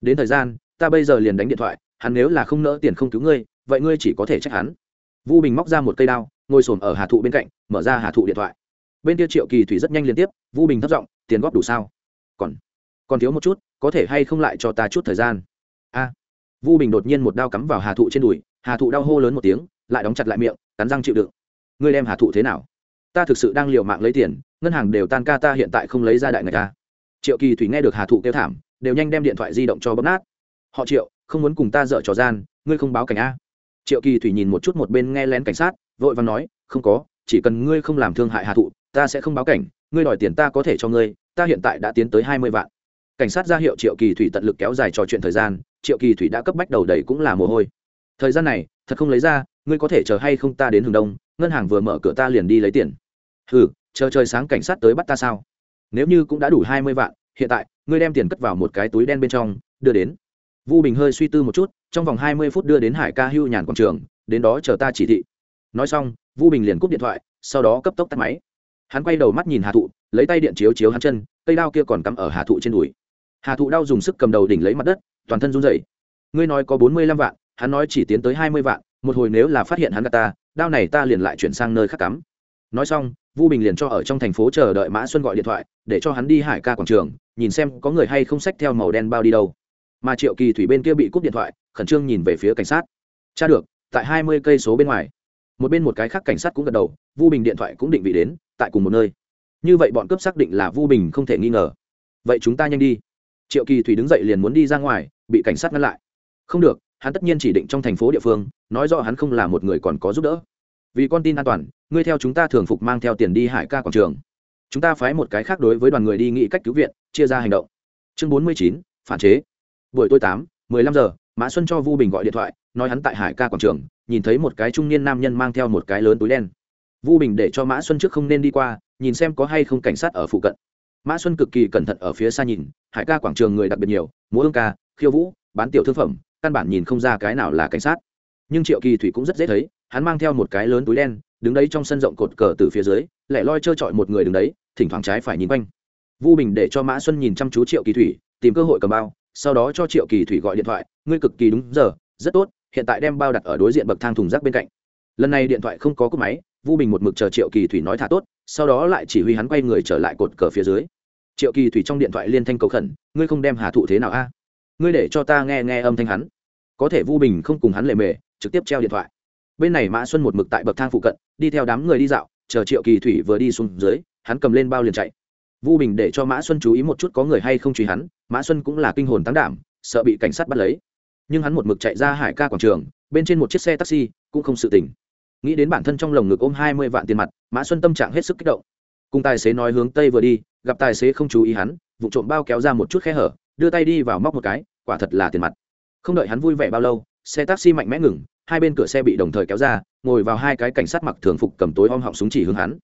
Đến thời gian, ta bây giờ liền đánh điện thoại, hắn nếu là không nỡ tiền không cứu ngươi, vậy ngươi chỉ có thể trách hắn. Vu bình móc ra một cây đao, ngồi xổm ở hà thụ bên cạnh, mở ra hà thụ điện thoại. Bên kia triệu kỳ thủy rất nhanh liên tiếp, vu bình thất giọng, tiền góp đủ sao? Còn còn thiếu một chút, có thể hay không lại cho ta chút thời gian? A. Vu bình đột nhiên một đao cắm vào hà thụ trên đùi, hà thụ đau hô lớn một tiếng, lại đóng chặt lại miệng, cắn răng chịu đựng ngươi đem hà thụ thế nào? Ta thực sự đang liều mạng lấy tiền, ngân hàng đều tan ca ta hiện tại không lấy ra đại người ta. Triệu kỳ thủy nghe được hà thụ kêu thảm, đều nhanh đem điện thoại di động cho bóp nát. Họ triệu, không muốn cùng ta dở trò gian, ngươi không báo cảnh a. Triệu kỳ thủy nhìn một chút một bên nghe lén cảnh sát, vội và nói, không có, chỉ cần ngươi không làm thương hại hà thụ, ta sẽ không báo cảnh, ngươi đòi tiền ta có thể cho ngươi, ta hiện tại đã tiến tới hai mươi vạn. Cảnh sát ra hiệu triệu kỳ thủy tận lực kéo dài trò chuyện thời gian, triệu kỳ thủy đã cấp bách đầu đầy cũng là mồ hôi. Thời gian này, thật không lấy ra, ngươi có thể chờ hay không ta đến hừng đông ngân hàng vừa mở cửa ta liền đi lấy tiền. Ừ chờ trời sáng cảnh sát tới bắt ta sao? Nếu như cũng đã đủ hai mươi vạn, hiện tại, ngươi đem tiền cất vào một cái túi đen bên trong, đưa đến. Vu bình hơi suy tư một chút, trong vòng hai mươi phút đưa đến hải ca hưu nhàn quảng trường, đến đó chờ ta chỉ thị. Nói xong, vu bình liền cúp điện thoại, sau đó cấp tốc tắt máy. Hắn quay đầu mắt nhìn hà thụ, lấy tay điện chiếu chiếu hắn chân, cây đao kia còn cắm ở hà thụ trên đùi. Hà thụ đau dùng sức cầm đầu đỉnh lấy mặt đất, toàn thân run rẩy. Ngươi nói có bốn mươi lăm vạn, hắn nói chỉ tiến tới hai mươi vạn một hồi nếu là phát hiện hắn gạt ta, đao này ta liền lại chuyển sang nơi khác cắm. Nói xong, vu bình liền cho ở trong thành phố chờ đợi mã xuân gọi điện thoại, để cho hắn đi hải ca quảng trường, nhìn xem có người hay không xách theo màu đen bao đi đâu. Mà triệu kỳ thủy bên kia bị cúp điện thoại, khẩn trương nhìn về phía cảnh sát. Cha được, tại hai mươi cây số bên ngoài. Một bên một cái khác cảnh sát cũng gật đầu, vu bình điện thoại cũng định vị đến, tại cùng một nơi. Như vậy bọn cướp xác định là vu bình không thể nghi ngờ. Vậy chúng ta nhanh đi. Triệu kỳ thủy đứng dậy liền muốn đi ra ngoài, bị cảnh sát ngăn lại. Không được hắn tất nhiên chỉ định trong thành phố địa phương, nói rõ hắn không là một người còn có giúp đỡ. Vì con tin an toàn, ngươi theo chúng ta thường phục mang theo tiền đi hải ca quảng trường. Chúng ta phái một cái khác đối với đoàn người đi nghị cách cứu viện, chia ra hành động. Chương bốn mươi chín, phản chế. Buổi tối tám, mười lăm giờ, mã xuân cho vu bình gọi điện thoại, nói hắn tại hải ca quảng trường, nhìn thấy một cái trung niên nam nhân mang theo một cái lớn túi đen. Vu bình để cho mã xuân trước không nên đi qua, nhìn xem có hay không cảnh sát ở phụ cận. Mã xuân cực kỳ cẩn thận ở phía xa nhìn, hải ca quảng trường người đặc biệt nhiều, múa ương ca, khiêu vũ, bán tiểu thương phẩm căn bản nhìn không ra cái nào là cảnh sát. Nhưng triệu kỳ thủy cũng rất dễ thấy, hắn mang theo một cái lớn túi đen, đứng đấy trong sân rộng cột cờ từ phía dưới, lẻ loi trơ trọi một người đứng đấy, thỉnh thoảng trái phải nhìn quanh. Vu bình để cho mã xuân nhìn chăm chú triệu kỳ thủy, tìm cơ hội cầm bao, sau đó cho triệu kỳ thủy gọi điện thoại, ngươi cực kỳ đúng giờ, rất tốt, hiện tại đem bao đặt ở đối diện bậc thang thùng rác bên cạnh. Lần này điện thoại không có cúp máy, vu bình một mực chờ triệu kỳ thủy nói thả tốt, sau đó lại chỉ huy hắn quay người trở lại cột cờ phía dưới. Triệu kỳ thủy trong điện thoại liên thanh cầu khẩn, ngươi không đem hà thụ thế nào a? Ngươi để cho ta nghe nghe âm thanh hắn. Có thể vu bình không cùng hắn lề mề, trực tiếp treo điện thoại. Bên này mã xuân một mực tại bậc thang phụ cận, đi theo đám người đi dạo, chờ triệu kỳ thủy vừa đi xuống dưới, hắn cầm lên bao liền chạy. Vu bình để cho mã xuân chú ý một chút có người hay không truy hắn, mã xuân cũng là kinh hồn tăng đảm, sợ bị cảnh sát bắt lấy. Nhưng hắn một mực chạy ra hải ca quảng trường, bên trên một chiếc xe taxi, cũng không sự tỉnh. Nghĩ đến bản thân trong lồng ngực ôm hai mươi vạn tiền mặt, mã xuân tâm trạng hết sức kích động. Cùng tài xế nói hướng tây vừa đi, gặp tài xế không chú ý hắn, vụ trộm bao kéo ra một chút khe hở, đưa tay đi vào móc một cái quả thật là tiền mặt. Không đợi hắn vui vẻ bao lâu, xe taxi mạnh mẽ ngừng, hai bên cửa xe bị đồng thời kéo ra, ngồi vào hai cái cảnh sát mặc thường phục cầm tối om họng súng chỉ hướng hắn.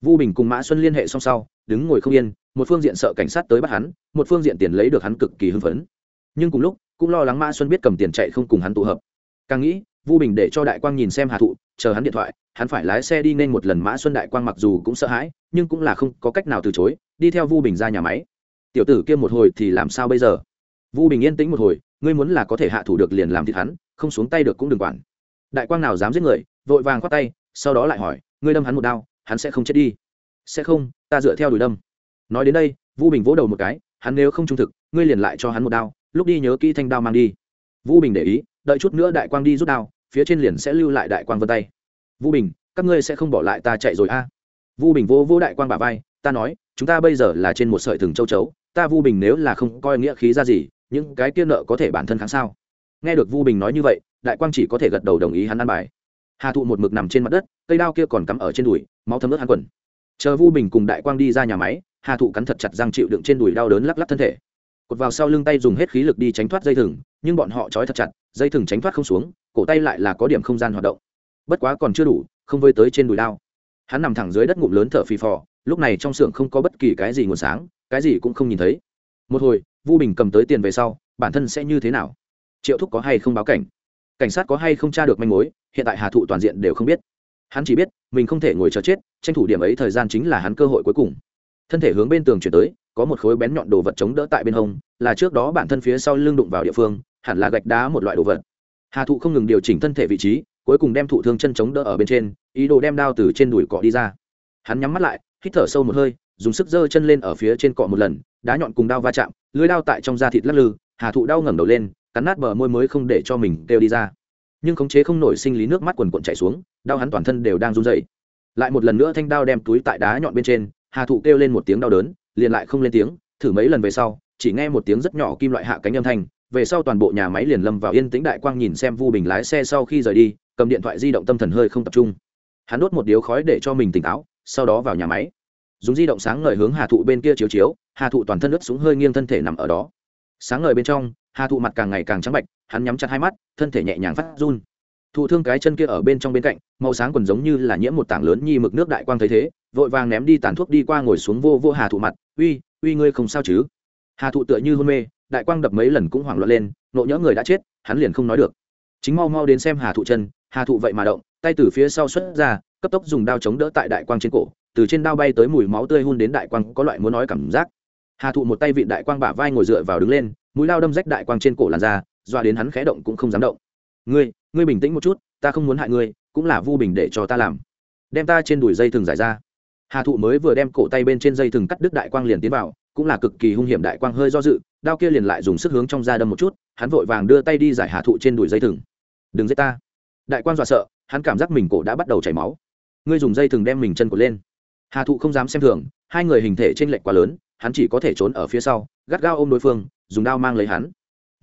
Vu bình cùng mã xuân liên hệ song sau, đứng ngồi không yên, một phương diện sợ cảnh sát tới bắt hắn, một phương diện tiền lấy được hắn cực kỳ hưng phấn. Nhưng cùng lúc, cũng lo lắng mã xuân biết cầm tiền chạy không cùng hắn tụ hợp. Càng nghĩ, vu bình để cho đại quang nhìn xem hà thụ, chờ hắn điện thoại, hắn phải lái xe đi nên một lần mã xuân đại quang mặc dù cũng sợ hãi, nhưng cũng là không có cách nào từ chối, đi theo vu bình ra nhà máy. Tiểu tử kia một hồi thì làm sao bây giờ? Vu bình yên tĩnh một hồi, ngươi muốn là có thể hạ thủ được liền làm thịt hắn, không xuống tay được cũng đừng quản. Đại quang nào dám giết người, vội vàng khoát tay, sau đó lại hỏi, ngươi đâm hắn một đao, hắn sẽ không chết đi. Sẽ không, ta dựa theo đuổi đâm. Nói đến đây, vu bình vỗ đầu một cái, hắn nếu không trung thực, ngươi liền lại cho hắn một đao, lúc đi nhớ kỹ thanh đao mang đi. Vu bình để ý, đợi chút nữa đại quang đi rút đao, phía trên liền sẽ lưu lại đại quang vân tay. Vu bình, các ngươi sẽ không bỏ lại ta chạy rồi a? À. vu bình vô vô đại quang bà vai, ta nói, chúng ta bây giờ là trên một sợi thừng châu chấu, ta vu bình nếu là không coi nghĩa khí ra gì những cái kia nợ có thể bản thân kháng sao? Nghe được vu bình nói như vậy, đại quang chỉ có thể gật đầu đồng ý hắn ăn bài. Hà thụ một mực nằm trên mặt đất, cây đao kia còn cắm ở trên đùi, máu thấm ướt hắn quần. Chờ vu bình cùng đại quang đi ra nhà máy, hà thụ cắn thật chặt răng chịu đựng trên đùi đau đớn lắc lắc thân thể. Cột vào sau lưng tay dùng hết khí lực đi tránh thoát dây thừng, nhưng bọn họ trói thật chặt, dây thừng tránh thoát không xuống, cổ tay lại là có điểm không gian hoạt động. Bất quá còn chưa đủ, không vơi tới trên đùi đao. Hắn nằm thẳng dưới đất ngụm lớn thở phì phò, lúc này trong xưởng không có bất kỳ cái gì nguồn sáng, cái gì cũng không nhìn thấy. Một hồi vu bình cầm tới tiền về sau, bản thân sẽ như thế nào? Triệu thúc có hay không báo cảnh? Cảnh sát có hay không tra được manh mối? Hiện tại hà thụ toàn diện đều không biết. Hắn chỉ biết, mình không thể ngồi chờ chết, tranh thủ điểm ấy thời gian chính là hắn cơ hội cuối cùng. Thân thể hướng bên tường chuyển tới, có một khối bén nhọn đồ vật chống đỡ tại bên hông, là trước đó bản thân phía sau lưng đụng vào địa phương, hẳn là gạch đá một loại đồ vật. Hà thụ không ngừng điều chỉnh thân thể vị trí, cuối cùng đem thụ thương chân chống đỡ ở bên trên, ý đồ đem đao từ trên đùi cọ đi ra. Hắn nhắm mắt lại, hít thở sâu một hơi dùng sức giơ chân lên ở phía trên cọ một lần, đá nhọn cùng đao va chạm, lưới đao tại trong da thịt lắc lư, hà thụ đau ngẩng đầu lên, cắn nát bờ môi mới không để cho mình kêu đi ra. Nhưng khống chế không nổi sinh lý nước mắt quần quận chảy xuống, đau hắn toàn thân đều đang run dậy lại một lần nữa thanh đao đem túi tại đá nhọn bên trên, hà thụ kêu lên một tiếng đau đớn, liền lại không lên tiếng, thử mấy lần về sau, chỉ nghe một tiếng rất nhỏ kim loại hạ cánh âm thanh, về sau toàn bộ nhà máy liền lâm vào yên tĩnh đại quang nhìn xem vu bình lái xe sau khi rời đi, cầm điện thoại di động tâm thần hơi không tập trung. Hắn đốt một điếu khói để cho mình tỉnh táo, sau đó vào nhà máy dùng di động sáng ngời hướng hà thụ bên kia chiếu chiếu, hà thụ toàn thân ướt xuống hơi nghiêng thân thể nằm ở đó. Sáng ngời bên trong, hà thụ mặt càng ngày càng trắng bạch, hắn nhắm chặt hai mắt, thân thể nhẹ nhàng phát run. Thụ thương cái chân kia ở bên trong bên cạnh, màu sáng còn giống như là nhiễm một tảng lớn nhi mực nước đại quang thấy thế, vội vàng ném đi tàn thuốc đi qua ngồi xuống vô vô hà thụ mặt, uy uy ngươi không sao chứ? Hà thụ tựa như hôn mê, đại quang đập mấy lần cũng hoảng loạn lên, nộ nhỡ người đã chết, hắn liền không nói được. Chính mau mau đến xem hà thụ chân, hà thụ vậy mà động, tay từ phía sau xuất ra, cấp tốc dùng đao chống đỡ tại đại quang trên cổ từ trên đao bay tới mùi máu tươi hun đến đại quang, có loại muốn nói cảm giác. Hà thụ một tay vịn đại quang bả vai ngồi dựa vào đứng lên, mũi lao đâm rách đại quang trên cổ làn da doa đến hắn khẽ động cũng không dám động. Ngươi ngươi bình tĩnh một chút, ta không muốn hại ngươi, cũng là vu bình để cho ta làm. Đem ta trên đùi dây thừng giải ra. Hà thụ mới vừa đem cổ tay bên trên dây thừng cắt đứt đại quang liền tiến vào, cũng là cực kỳ hung hiểm đại quang hơi do dự, đao kia liền lại dùng sức hướng trong da đâm một chút, hắn vội vàng đưa tay đi giải hà thụ trên đùi dây thừng. Đừng giết ta. Đại quang dọa sợ, hắn cảm giác mình cổ đã bắt đầu chảy máu. Ngươi dùng dây thừng đem mình chân cổ lên hà thụ không dám xem thường, hai người hình thể t r ê n lệch quá lớn, hắn chỉ có thể trốn ở phía sau, gắt gao ôm đối phương, dùng đao mang lấy hắn.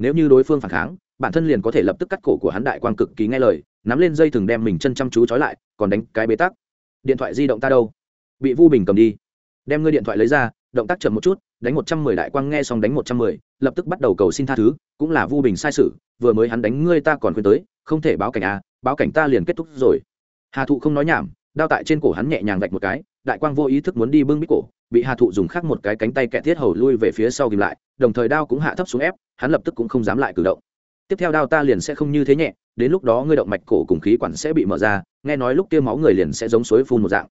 Nếu như đối phương phản kháng, bản thân liền có thể lập tức cắt cổ của hắn đại quang cực kỳ nghe lời, nắm lên dây thừng đem mình chân chăm chú trói lại, còn đánh cái bế tắc. Điện thoại di động ta đâu? Bị vu bình cầm đi. Đem ngươi điện thoại lấy ra, động tác chậm một chút, đánh một trăm mười đại quang nghe xong đánh một trăm mười, lập tức bắt đầu cầu xin tha thứ, cũng là vu bình sai sự, vừa mới hắn đánh ngươi ta còn khuyên tới, không thể báo cảnh à báo cảnh ta liền kết thúc rồi. Hà thụ không nói nhảm, đao tại trên cổ hắn nhẹ nhàng vạch một cái đại quang vô ý thức muốn đi bưng bít cổ, bị hà thụ dùng khác một cái cánh tay kẹt thiết hầu lui về phía sau kìm lại, đồng thời đao cũng hạ thấp xuống ép, hắn lập tức cũng không dám lại cử động. Tiếp theo đao ta liền sẽ không như thế nhẹ, đến lúc đó ngươi động mạch cổ cùng khí quản sẽ bị mở ra, nghe nói lúc kia máu người liền sẽ giống suối phun một dạng.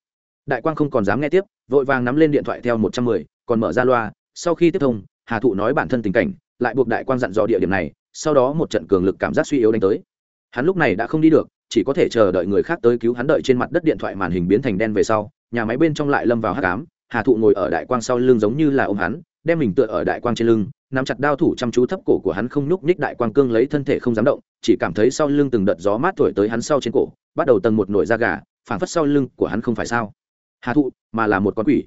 Đại quang không còn dám nghe tiếp, vội vàng nắm lên điện thoại theo một trăm mười, còn mở ra loa, sau khi tiếp thông, hà thụ nói bản thân tình cảnh, lại buộc đại quang dặn dò địa điểm này, sau đó một trận cường lực cảm giác suy yếu đánh tới. Hắn lúc này đã không đi được, chỉ có thể chờ đợi người khác tới cứu hắn đợi trên mặt đất điện thoại màn hình biến thành đen về sau nhà máy bên trong lại lâm vào hắc ám. hà thụ ngồi ở đại quang sau lưng giống như là ôm hắn, đem mình tựa ở đại quang trên lưng, nắm chặt đao thủ chăm chú thấp cổ của hắn không nhúc nhích đại quang cương lấy thân thể không dám động, chỉ cảm thấy sau lưng từng đợt gió mát thổi tới hắn sau trên cổ, bắt đầu tầng một nổi da gà, phảng phất sau lưng của hắn không phải sao. Hà thụ, mà là một con quỷ.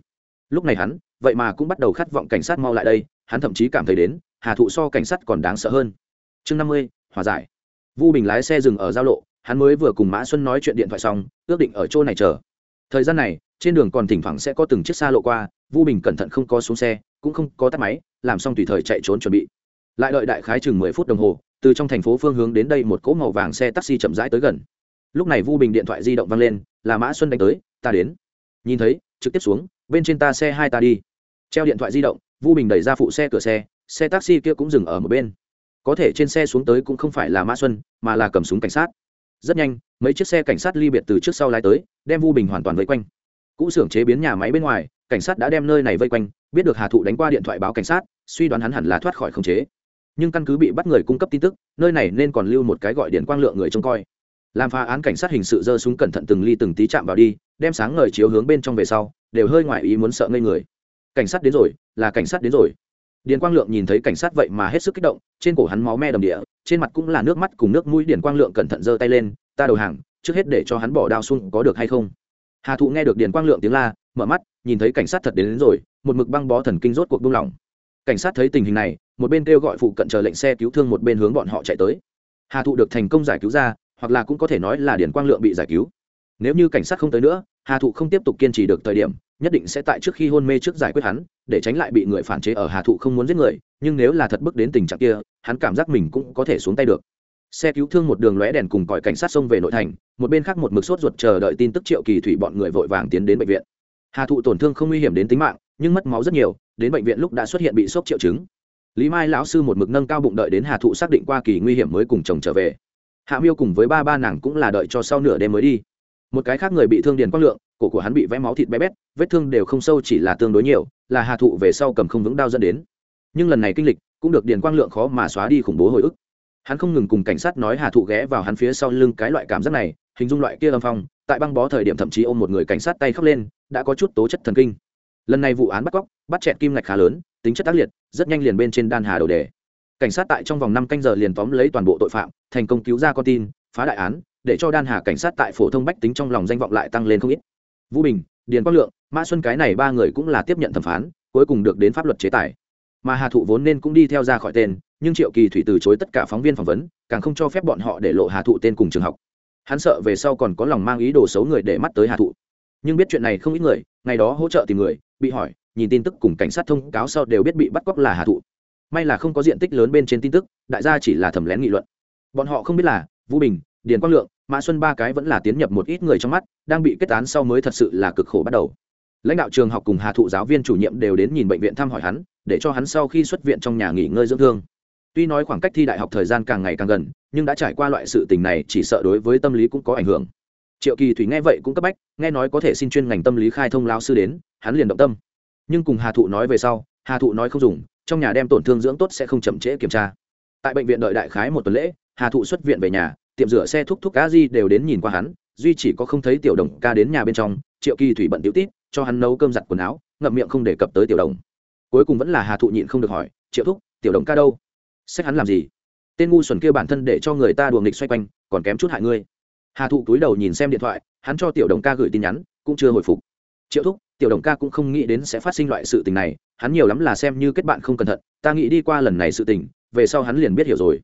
Lúc này hắn, vậy mà cũng bắt đầu khát vọng cảnh sát mau lại đây, hắn thậm chí cảm thấy đến, hà thụ so cảnh sát còn đáng sợ hơn. Chương năm mươi, hòa giải. Vu bình lái xe dừng ở giao lộ, hắn mới vừa cùng mã xuân nói chuyện điện thoại xong, ước định ở chỗ này chờ. Thời gian này trên đường còn thỉnh thoảng sẽ có từng chiếc xa lộ qua, vu bình cẩn thận không có xuống xe, cũng không có tắt máy, làm xong tùy thời chạy trốn chuẩn bị. Lại đợi đại khái chừng mười phút đồng hồ, từ trong thành phố phương hướng đến đây một cỗ màu vàng xe taxi chậm rãi tới gần. Lúc này vu bình điện thoại di động văng lên, là mã xuân đánh tới, ta đến. Nhìn thấy, trực tiếp xuống, bên trên ta xe hai ta đi. Treo điện thoại di động, vu bình đẩy ra phụ xe cửa xe xe taxi kia cũng dừng ở một bên. Có thể trên xe xuống tới cũng không phải là mã xuân, mà là cầm súng cảnh sát. Rất nhanh, mấy chiếc xe cảnh sát ly biệt từ trước sau lái tới, đem vu bình hoàn toàn vây quanh cũ xưởng chế biến nhà máy bên ngoài, cảnh sát đã đem nơi này vây quanh, biết được hà thụ đánh qua điện thoại báo cảnh sát, suy đoán hắn hẳn là thoát khỏi khống chế. Nhưng căn cứ bị bắt người cung cấp tin tức, nơi này nên còn lưu một cái gọi điện quang lượng người trông coi. Làm phá án cảnh sát hình sự giơ súng cẩn thận từng ly từng tí chạm vào đi, đem sáng ngời chiếu hướng bên trong về sau, đều hơi ngoài ý muốn sợ ngây người. Cảnh sát đến rồi, là cảnh sát đến rồi. Điền quang lượng nhìn thấy cảnh sát vậy mà hết sức kích động, trên cổ hắn máu me đầm địa, trên mặt cũng là nước mắt cùng nước mũi điền quang lượng cẩn thận giơ tay lên, ta đầu hàng, trước hết để cho hắn bỏ đao xuống có được hay không? Hà thụ nghe được điền quang lượng tiếng la mở mắt nhìn thấy cảnh sát thật đến, đến rồi một mực băng bó thần kinh rốt cuộc buông lỏng cảnh sát thấy tình hình này một bên kêu gọi phụ cận chờ lệnh xe cứu thương một bên hướng bọn họ chạy tới hà thụ được thành công giải cứu ra hoặc là cũng có thể nói là điền quang lượng bị giải cứu nếu như cảnh sát không tới nữa hà thụ không tiếp tục kiên trì được thời điểm nhất định sẽ tại trước khi hôn mê trước giải quyết hắn để tránh lại bị người phản chế ở hà thụ không muốn giết người nhưng nếu là thật bước đến tình trạng kia hắn cảm giác mình cũng có thể xuống tay được xe cứu thương một đường lóe đèn cùng còi cảnh sát xông về nội thành, một bên khác một mực sốt ruột chờ đợi tin tức triệu kỳ thủy bọn người vội vàng tiến đến bệnh viện. Hà thụ tổn thương không nguy hiểm đến tính mạng, nhưng mất máu rất nhiều, đến bệnh viện lúc đã xuất hiện bị sốc triệu chứng. Lý mai lão sư một mực nâng cao bụng đợi đến hà thụ xác định qua kỳ nguy hiểm mới cùng chồng trở về. Hạ miêu cùng với ba ba nàng cũng là đợi cho sau nửa đêm mới đi. Một cái khác người bị thương điền quang lượng, cổ của hắn bị vẽ máu thịt bé bét, vết thương đều không sâu chỉ là tương đối nhiều, là hà thụ về sau cầm không vững đao dẫn đến. Nhưng lần này kinh lịch, cũng được điền quang lượng khó mà xóa đi khủng bố hồi ức hắn không ngừng cùng cảnh sát nói hà thụ ghé vào hắn phía sau lưng cái loại cảm giác này, hình dung loại kia âm phong, tại băng bó thời điểm thậm chí ôm một người cảnh sát tay khóc lên, đã có chút tố chất thần kinh. Lần này vụ án bắt cóc, bắt chẹt kim ngạch khá lớn, tính chất tác liệt, rất nhanh liền bên trên đan hà đầu đề. Cảnh sát tại trong vòng năm canh giờ liền tóm lấy toàn bộ tội phạm, thành công cứu ra con tin, phá đại án, để cho đan hà cảnh sát tại phổ thông bách tính trong lòng danh vọng lại tăng lên không ít. Vũ bình, điền quang lượng, mã xuân cái này ba người cũng là tiếp nhận thẩm phán, cuối cùng được đến pháp luật chế tài. Mà hà thụ vốn nên cũng đi theo ra khỏi tên nhưng triệu kỳ thủy từ chối tất cả phóng viên phỏng vấn, càng không cho phép bọn họ để lộ hà thụ tên cùng trường học. Hắn sợ về sau còn có lòng mang ý đồ xấu người để mắt tới hà thụ. Nhưng biết chuyện này không ít người, ngày đó hỗ trợ tìm người, bị hỏi, nhìn tin tức cùng cảnh sát thông cáo sau đều biết bị bắt cóc là hà thụ. May là không có diện tích lớn bên trên tin tức, đại gia chỉ là thẩm lén nghị luận. Bọn họ không biết là vũ bình, điền quang lượng, mã xuân ba cái vẫn là tiến nhập một ít người trong mắt, đang bị kết án sau mới thật sự là cực khổ bắt đầu. Lãnh đạo trường học cùng hà thụ giáo viên chủ nhiệm đều đến nhìn bệnh viện thăm hỏi hắn, để cho hắn sau khi xuất viện trong nhà nghỉ ngơi dưỡng thương tuy nói khoảng cách thi đại học thời gian càng ngày càng gần, nhưng đã trải qua loại sự tình này chỉ sợ đối với tâm lý cũng có ảnh hưởng. Triệu kỳ thủy nghe vậy cũng cấp bách, nghe nói có thể xin chuyên ngành tâm lý khai thông lao sư đến, hắn liền động tâm. Nhưng cùng hà thụ nói về sau, hà thụ nói không dùng, trong nhà đem tổn thương dưỡng tốt sẽ không chậm trễ kiểm tra. Tại bệnh viện đợi đại khái một tuần lễ, hà thụ xuất viện về nhà, tiệm rửa xe thúc thúc cá di đều đến nhìn qua hắn, duy chỉ có không thấy tiểu đồng ca đến nhà bên trong, triệu kỳ thủy bận tiểu tít, cho hắn nấu cơm giặt quần áo, ngậm miệng không đề cập tới tiểu đồng. Cuối cùng vẫn là hà thụ nhịn không được hỏi, triệu thúc, tiểu đồng ca đâu? Sách hắn làm gì? Tên ngu xuẩn kia bản thân để cho người ta đùa nghịch xoay quanh, còn kém chút hại ngươi. Hà thụ túi đầu nhìn xem điện thoại, hắn cho tiểu đồng ca gửi tin nhắn, cũng chưa hồi phục. Triệu thúc, tiểu đồng ca cũng không nghĩ đến sẽ phát sinh loại sự tình này, hắn nhiều lắm là xem như kết bạn không cẩn thận, ta nghĩ đi qua lần này sự tình, về sau hắn liền biết hiểu rồi.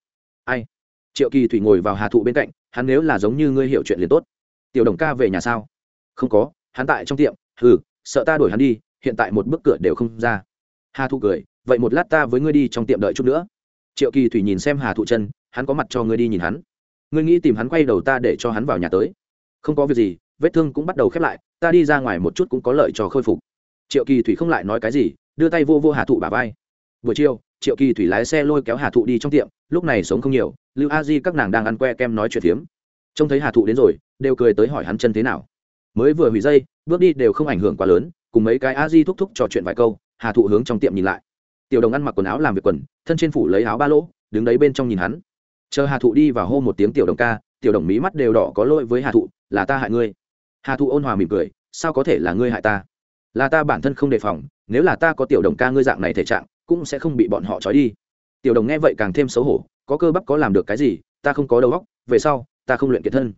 Ai? Triệu kỳ thủy ngồi vào hà thụ bên cạnh, hắn nếu là giống như ngươi hiểu chuyện liền tốt. Tiểu đồng ca về nhà sao? Không có, hắn tại trong tiệm ừ sợ ta đuổi hắn đi, hiện tại một bức cửa đều không ra. Hà thụ cười, vậy một lát ta với ngươi đi trong tiệm đợi chút nữa triệu kỳ thủy nhìn xem hà thụ chân, hắn có mặt cho ngươi đi nhìn hắn. Ngươi nghĩ tìm hắn quay đầu ta để cho hắn vào nhà tới. Không có việc gì, vết thương cũng bắt đầu khép lại, ta đi ra ngoài một chút cũng có lợi cho khôi phục. Triệu kỳ thủy không lại nói cái gì, đưa tay vô vô hà thụ bà vai. Buổi chiều, triệu kỳ thủy lái xe lôi kéo hà thụ đi trong tiệm, lúc này sống không nhiều, lưu a di các nàng đang ăn que kem nói chuyện phiếm. Trông thấy hà thụ đến rồi, đều cười tới hỏi hắn chân thế nào. Mới vừa hủy dây, bước đi đều không ảnh hưởng quá lớn, cùng mấy cái a di thúc thúc trò chuyện vài câu, hà thụ hướng trong tiệm nhìn lại tiểu đồng ăn mặc quần áo làm việc quần, thân trên phủ lấy áo ba lỗ, đứng đấy bên trong nhìn hắn. Chờ hà thụ đi và hô một tiếng tiểu đồng ca, tiểu đồng mí mắt đều đỏ có lỗi với hà thụ, là ta hại ngươi. Hà thụ ôn hòa mỉm cười, sao có thể là ngươi hại ta? Là ta bản thân không đề phòng, nếu là ta có tiểu đồng ca ngươi dạng này thể trạng, cũng sẽ không bị bọn họ trói đi. Tiểu đồng nghe vậy càng thêm xấu hổ, có cơ bắp có làm được cái gì, ta không có đầu óc, về sau, ta không luyện kiệt thân.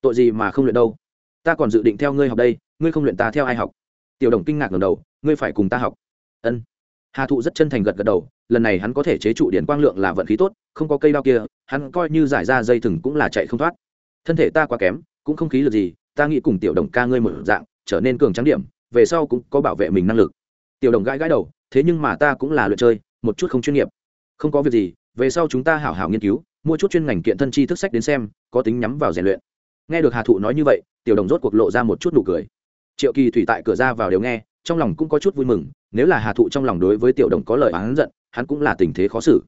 Tội gì mà không luyện đâu? Ta còn dự định theo ngươi học đây, ngươi không luyện ta theo ai học. Tiểu đồng kinh ngạc ngầm đầu, ngươi phải cùng ta học. Ân hà thụ rất chân thành gật gật đầu, lần này hắn có thể chế trụ điện quang lượng là vận khí tốt, không có cây đao kia, hắn coi như giải ra dây thừng cũng là chạy không thoát. Thân thể ta quá kém, cũng không khí lực gì, ta nghĩ cùng tiểu đồng ca ngươi một dạng, trở nên cường trắng điểm, về sau cũng có bảo vệ mình năng lực. Tiểu đồng gãi gãi đầu, thế nhưng mà ta cũng là luyện chơi, một chút không chuyên nghiệp. Không có việc gì, về sau chúng ta hảo hảo nghiên cứu, mua chút chuyên ngành kiện thân chi thức sách đến xem, có tính nhắm vào rèn luyện. Nghe được hà thụ nói như vậy, tiểu đồng rốt cuộc lộ ra một chút nụ cười. Triệu kỳ thủy tại cửa ra vào đều nghe trong lòng cũng có chút vui mừng, nếu là hà thụ trong lòng đối với tiểu đồng có lời hắn giận, hắn cũng là tình thế khó xử.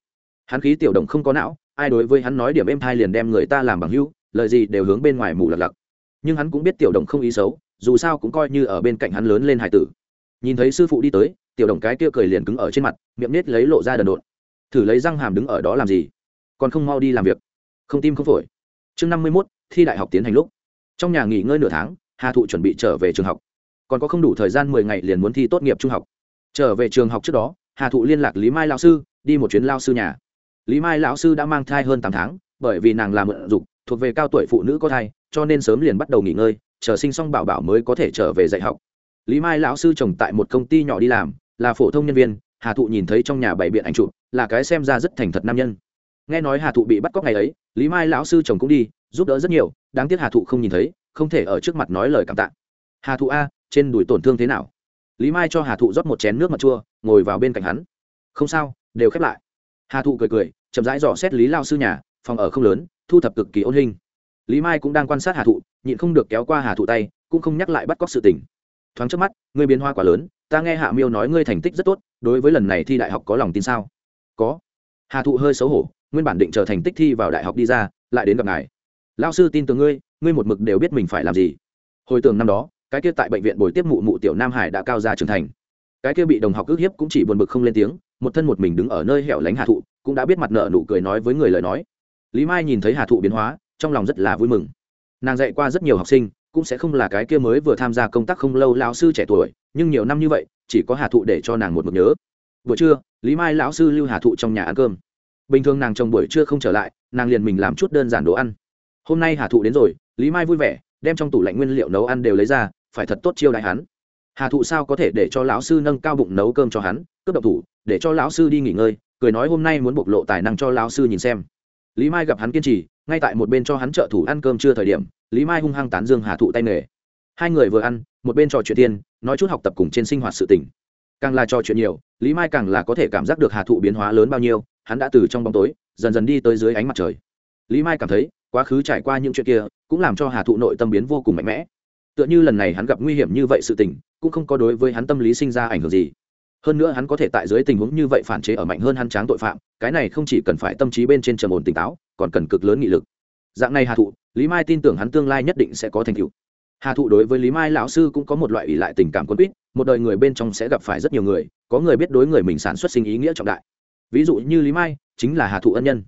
Hắn khí tiểu đồng không có não, ai đối với hắn nói điểm êm thai liền đem người ta làm bằng hữu, lời gì đều hướng bên ngoài mù lật lặc. Nhưng hắn cũng biết tiểu đồng không ý xấu, dù sao cũng coi như ở bên cạnh hắn lớn lên hải tử. Nhìn thấy sư phụ đi tới, tiểu đồng cái kia cười liền cứng ở trên mặt, miệng nết lấy lộ ra đần độn. Thử lấy răng hàm đứng ở đó làm gì? Còn không mau đi làm việc. Không tim không phổi. Chương năm mươi mốt, thi đại học tiến hành lúc. Trong nhà nghỉ ngơi nửa tháng, hà thụ chuẩn bị trở về trường học còn có không đủ thời gian mười ngày liền muốn thi tốt nghiệp trung học. Trở về trường học trước đó, hà thụ liên lạc lý mai lão sư, đi một chuyến lao sư nhà. Lý mai lão sư đã mang thai hơn tám tháng, bởi vì nàng làm mượn dục, thuộc về cao tuổi phụ nữ có thai, cho nên sớm liền bắt đầu nghỉ ngơi, chờ sinh xong bảo bảo mới có thể trở về dạy học. Lý mai lão sư chồng tại một công ty nhỏ đi làm, là phổ thông nhân viên, hà thụ nhìn thấy trong nhà bảy biện ảnh chụp, là cái xem ra rất thành thật nam nhân. Nghe nói hà thụ bị bắt cóc ngày ấy, lý mai lão sư chồng cũng đi, giúp đỡ rất nhiều, đáng tiếc hà thụ không nhìn thấy, không thể ở trước mặt nói lời cảm tạ. Hà thụ a trên đùi tổn thương thế nào? Lý mai cho hà thụ rót một chén nước mặt chua, ngồi vào bên cạnh hắn. Không sao, đều khép lại. Hà thụ cười cười, chậm rãi dò xét lý lao sư nhà, phòng ở không lớn, thu thập cực kỳ ôn hình. Lý mai cũng đang quan sát hà thụ, nhịn không được kéo qua hà thụ tay, cũng không nhắc lại bắt cóc sự tình. Thoáng trước mắt, ngươi biến hoa quá lớn, ta nghe hạ miêu nói ngươi thành tích rất tốt, đối với lần này thi đại học có lòng tin sao? Có. Hà thụ hơi xấu hổ, nguyên bản định chờ thành tích thi vào đại học đi ra, lại đến gặp ngài. Lao sư tin tưởng ngươi ngươi một mực đều biết mình phải làm gì. Hồi tưởng năm đó cái kia tại bệnh viện buổi tiếp mụ mụ tiểu nam hải đã cao ra trưởng thành. Cái kia bị đồng học ức hiếp cũng chỉ buồn bực không lên tiếng, một thân một mình đứng ở nơi hẻo lánh hà thụ, cũng đã biết mặt nợ nụ cười nói với người lời nói. Lý mai nhìn thấy hà thụ biến hóa, trong lòng rất là vui mừng. Nàng dạy qua rất nhiều học sinh, cũng sẽ không là cái kia mới vừa tham gia công tác không lâu lão sư trẻ tuổi, nhưng nhiều năm như vậy, chỉ có hà thụ để cho nàng một mực nhớ. Buổi trưa, lý mai lão sư lưu hà thụ trong nhà ăn cơm. Bình thường nàng trong buổi trưa không trở lại, nàng liền mình làm chút đơn giản đồ ăn. Hôm nay hà thụ đến rồi, lý mai vui vẻ, đem trong tủ lạnh nguyên liệu nấu ăn đều lấy ra phải thật tốt chiêu đại hắn. Hà thụ sao có thể để cho lão sư nâng cao bụng nấu cơm cho hắn, cướp độc thủ, để cho lão sư đi nghỉ ngơi, cười nói hôm nay muốn bộc lộ tài năng cho lão sư nhìn xem. Lý mai gặp hắn kiên trì, ngay tại một bên cho hắn trợ thủ ăn cơm chưa thời điểm, lý mai hung hăng tán dương hà thụ tay nghề. Hai người vừa ăn, một bên trò chuyện tiên, nói chút học tập cùng trên sinh hoạt sự tỉnh càng là trò chuyện nhiều, lý mai càng là có thể cảm giác được hà thụ biến hóa lớn bao nhiêu, hắn đã từ trong bóng tối, dần dần đi tới dưới ánh mặt trời. Lý mai cảm thấy, quá khứ trải qua những chuyện kia, cũng làm cho hà thụ nội tâm biến vô cùng mạnh mẽ tựa như lần này hắn gặp nguy hiểm như vậy sự tình, cũng không có đối với hắn tâm lý sinh ra ảnh hưởng gì. Hơn nữa hắn có thể tại dưới tình huống như vậy phản chế ở mạnh hơn hắn tráng tội phạm, cái này không chỉ cần phải tâm trí bên trên trầm ổn tỉnh táo, còn cần cực lớn nghị lực. Dạng này hà thụ, lý mai tin tưởng hắn tương lai nhất định sẽ có thành tựu. Hà thụ đối với lý mai lão sư cũng có một loại ỷ lại tình cảm quân quýt, một đời người bên trong sẽ gặp phải rất nhiều người, có người biết đối người mình sản xuất sinh ý nghĩa trọng đại. Ví dụ như lý mai, chính là hà thụ ân nhân.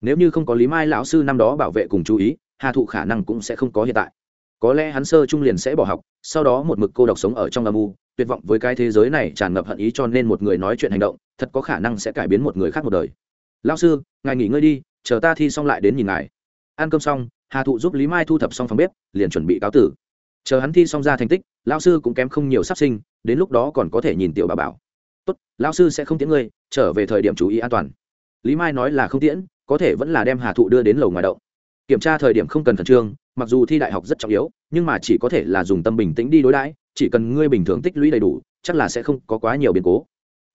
Nếu như không có lý mai lão sư năm đó bảo vệ cùng chú ý, hà thụ khả năng cũng sẽ không có hiện tại có lẽ hắn sơ trung liền sẽ bỏ học, sau đó một mực cô độc sống ở trong âm u, tuyệt vọng với cái thế giới này tràn ngập hận ý cho nên một người nói chuyện hành động, thật có khả năng sẽ cải biến một người khác một đời. Lão sư, ngài nghỉ ngơi đi, chờ ta thi xong lại đến nhìn ngài. Ăn cơm xong, hà thụ giúp lý mai thu thập xong phòng bếp, liền chuẩn bị cáo tử. Chờ hắn thi xong ra thành tích, lão sư cũng kém không nhiều sắp sinh, đến lúc đó còn có thể nhìn tiểu bà bảo. Tốt, lão sư sẽ không tiễn ngươi, trở về thời điểm chú ý an toàn. Lý mai nói là không tiễn, có thể vẫn là đem hà thụ đưa đến lầu ngoài động kiểm tra thời điểm không cần khẩn trương, mặc dù thi đại học rất trọng yếu, nhưng mà chỉ có thể là dùng tâm bình tĩnh đi đối đãi, chỉ cần ngươi bình thường tích lũy đầy đủ, chắc là sẽ không có quá nhiều biến cố.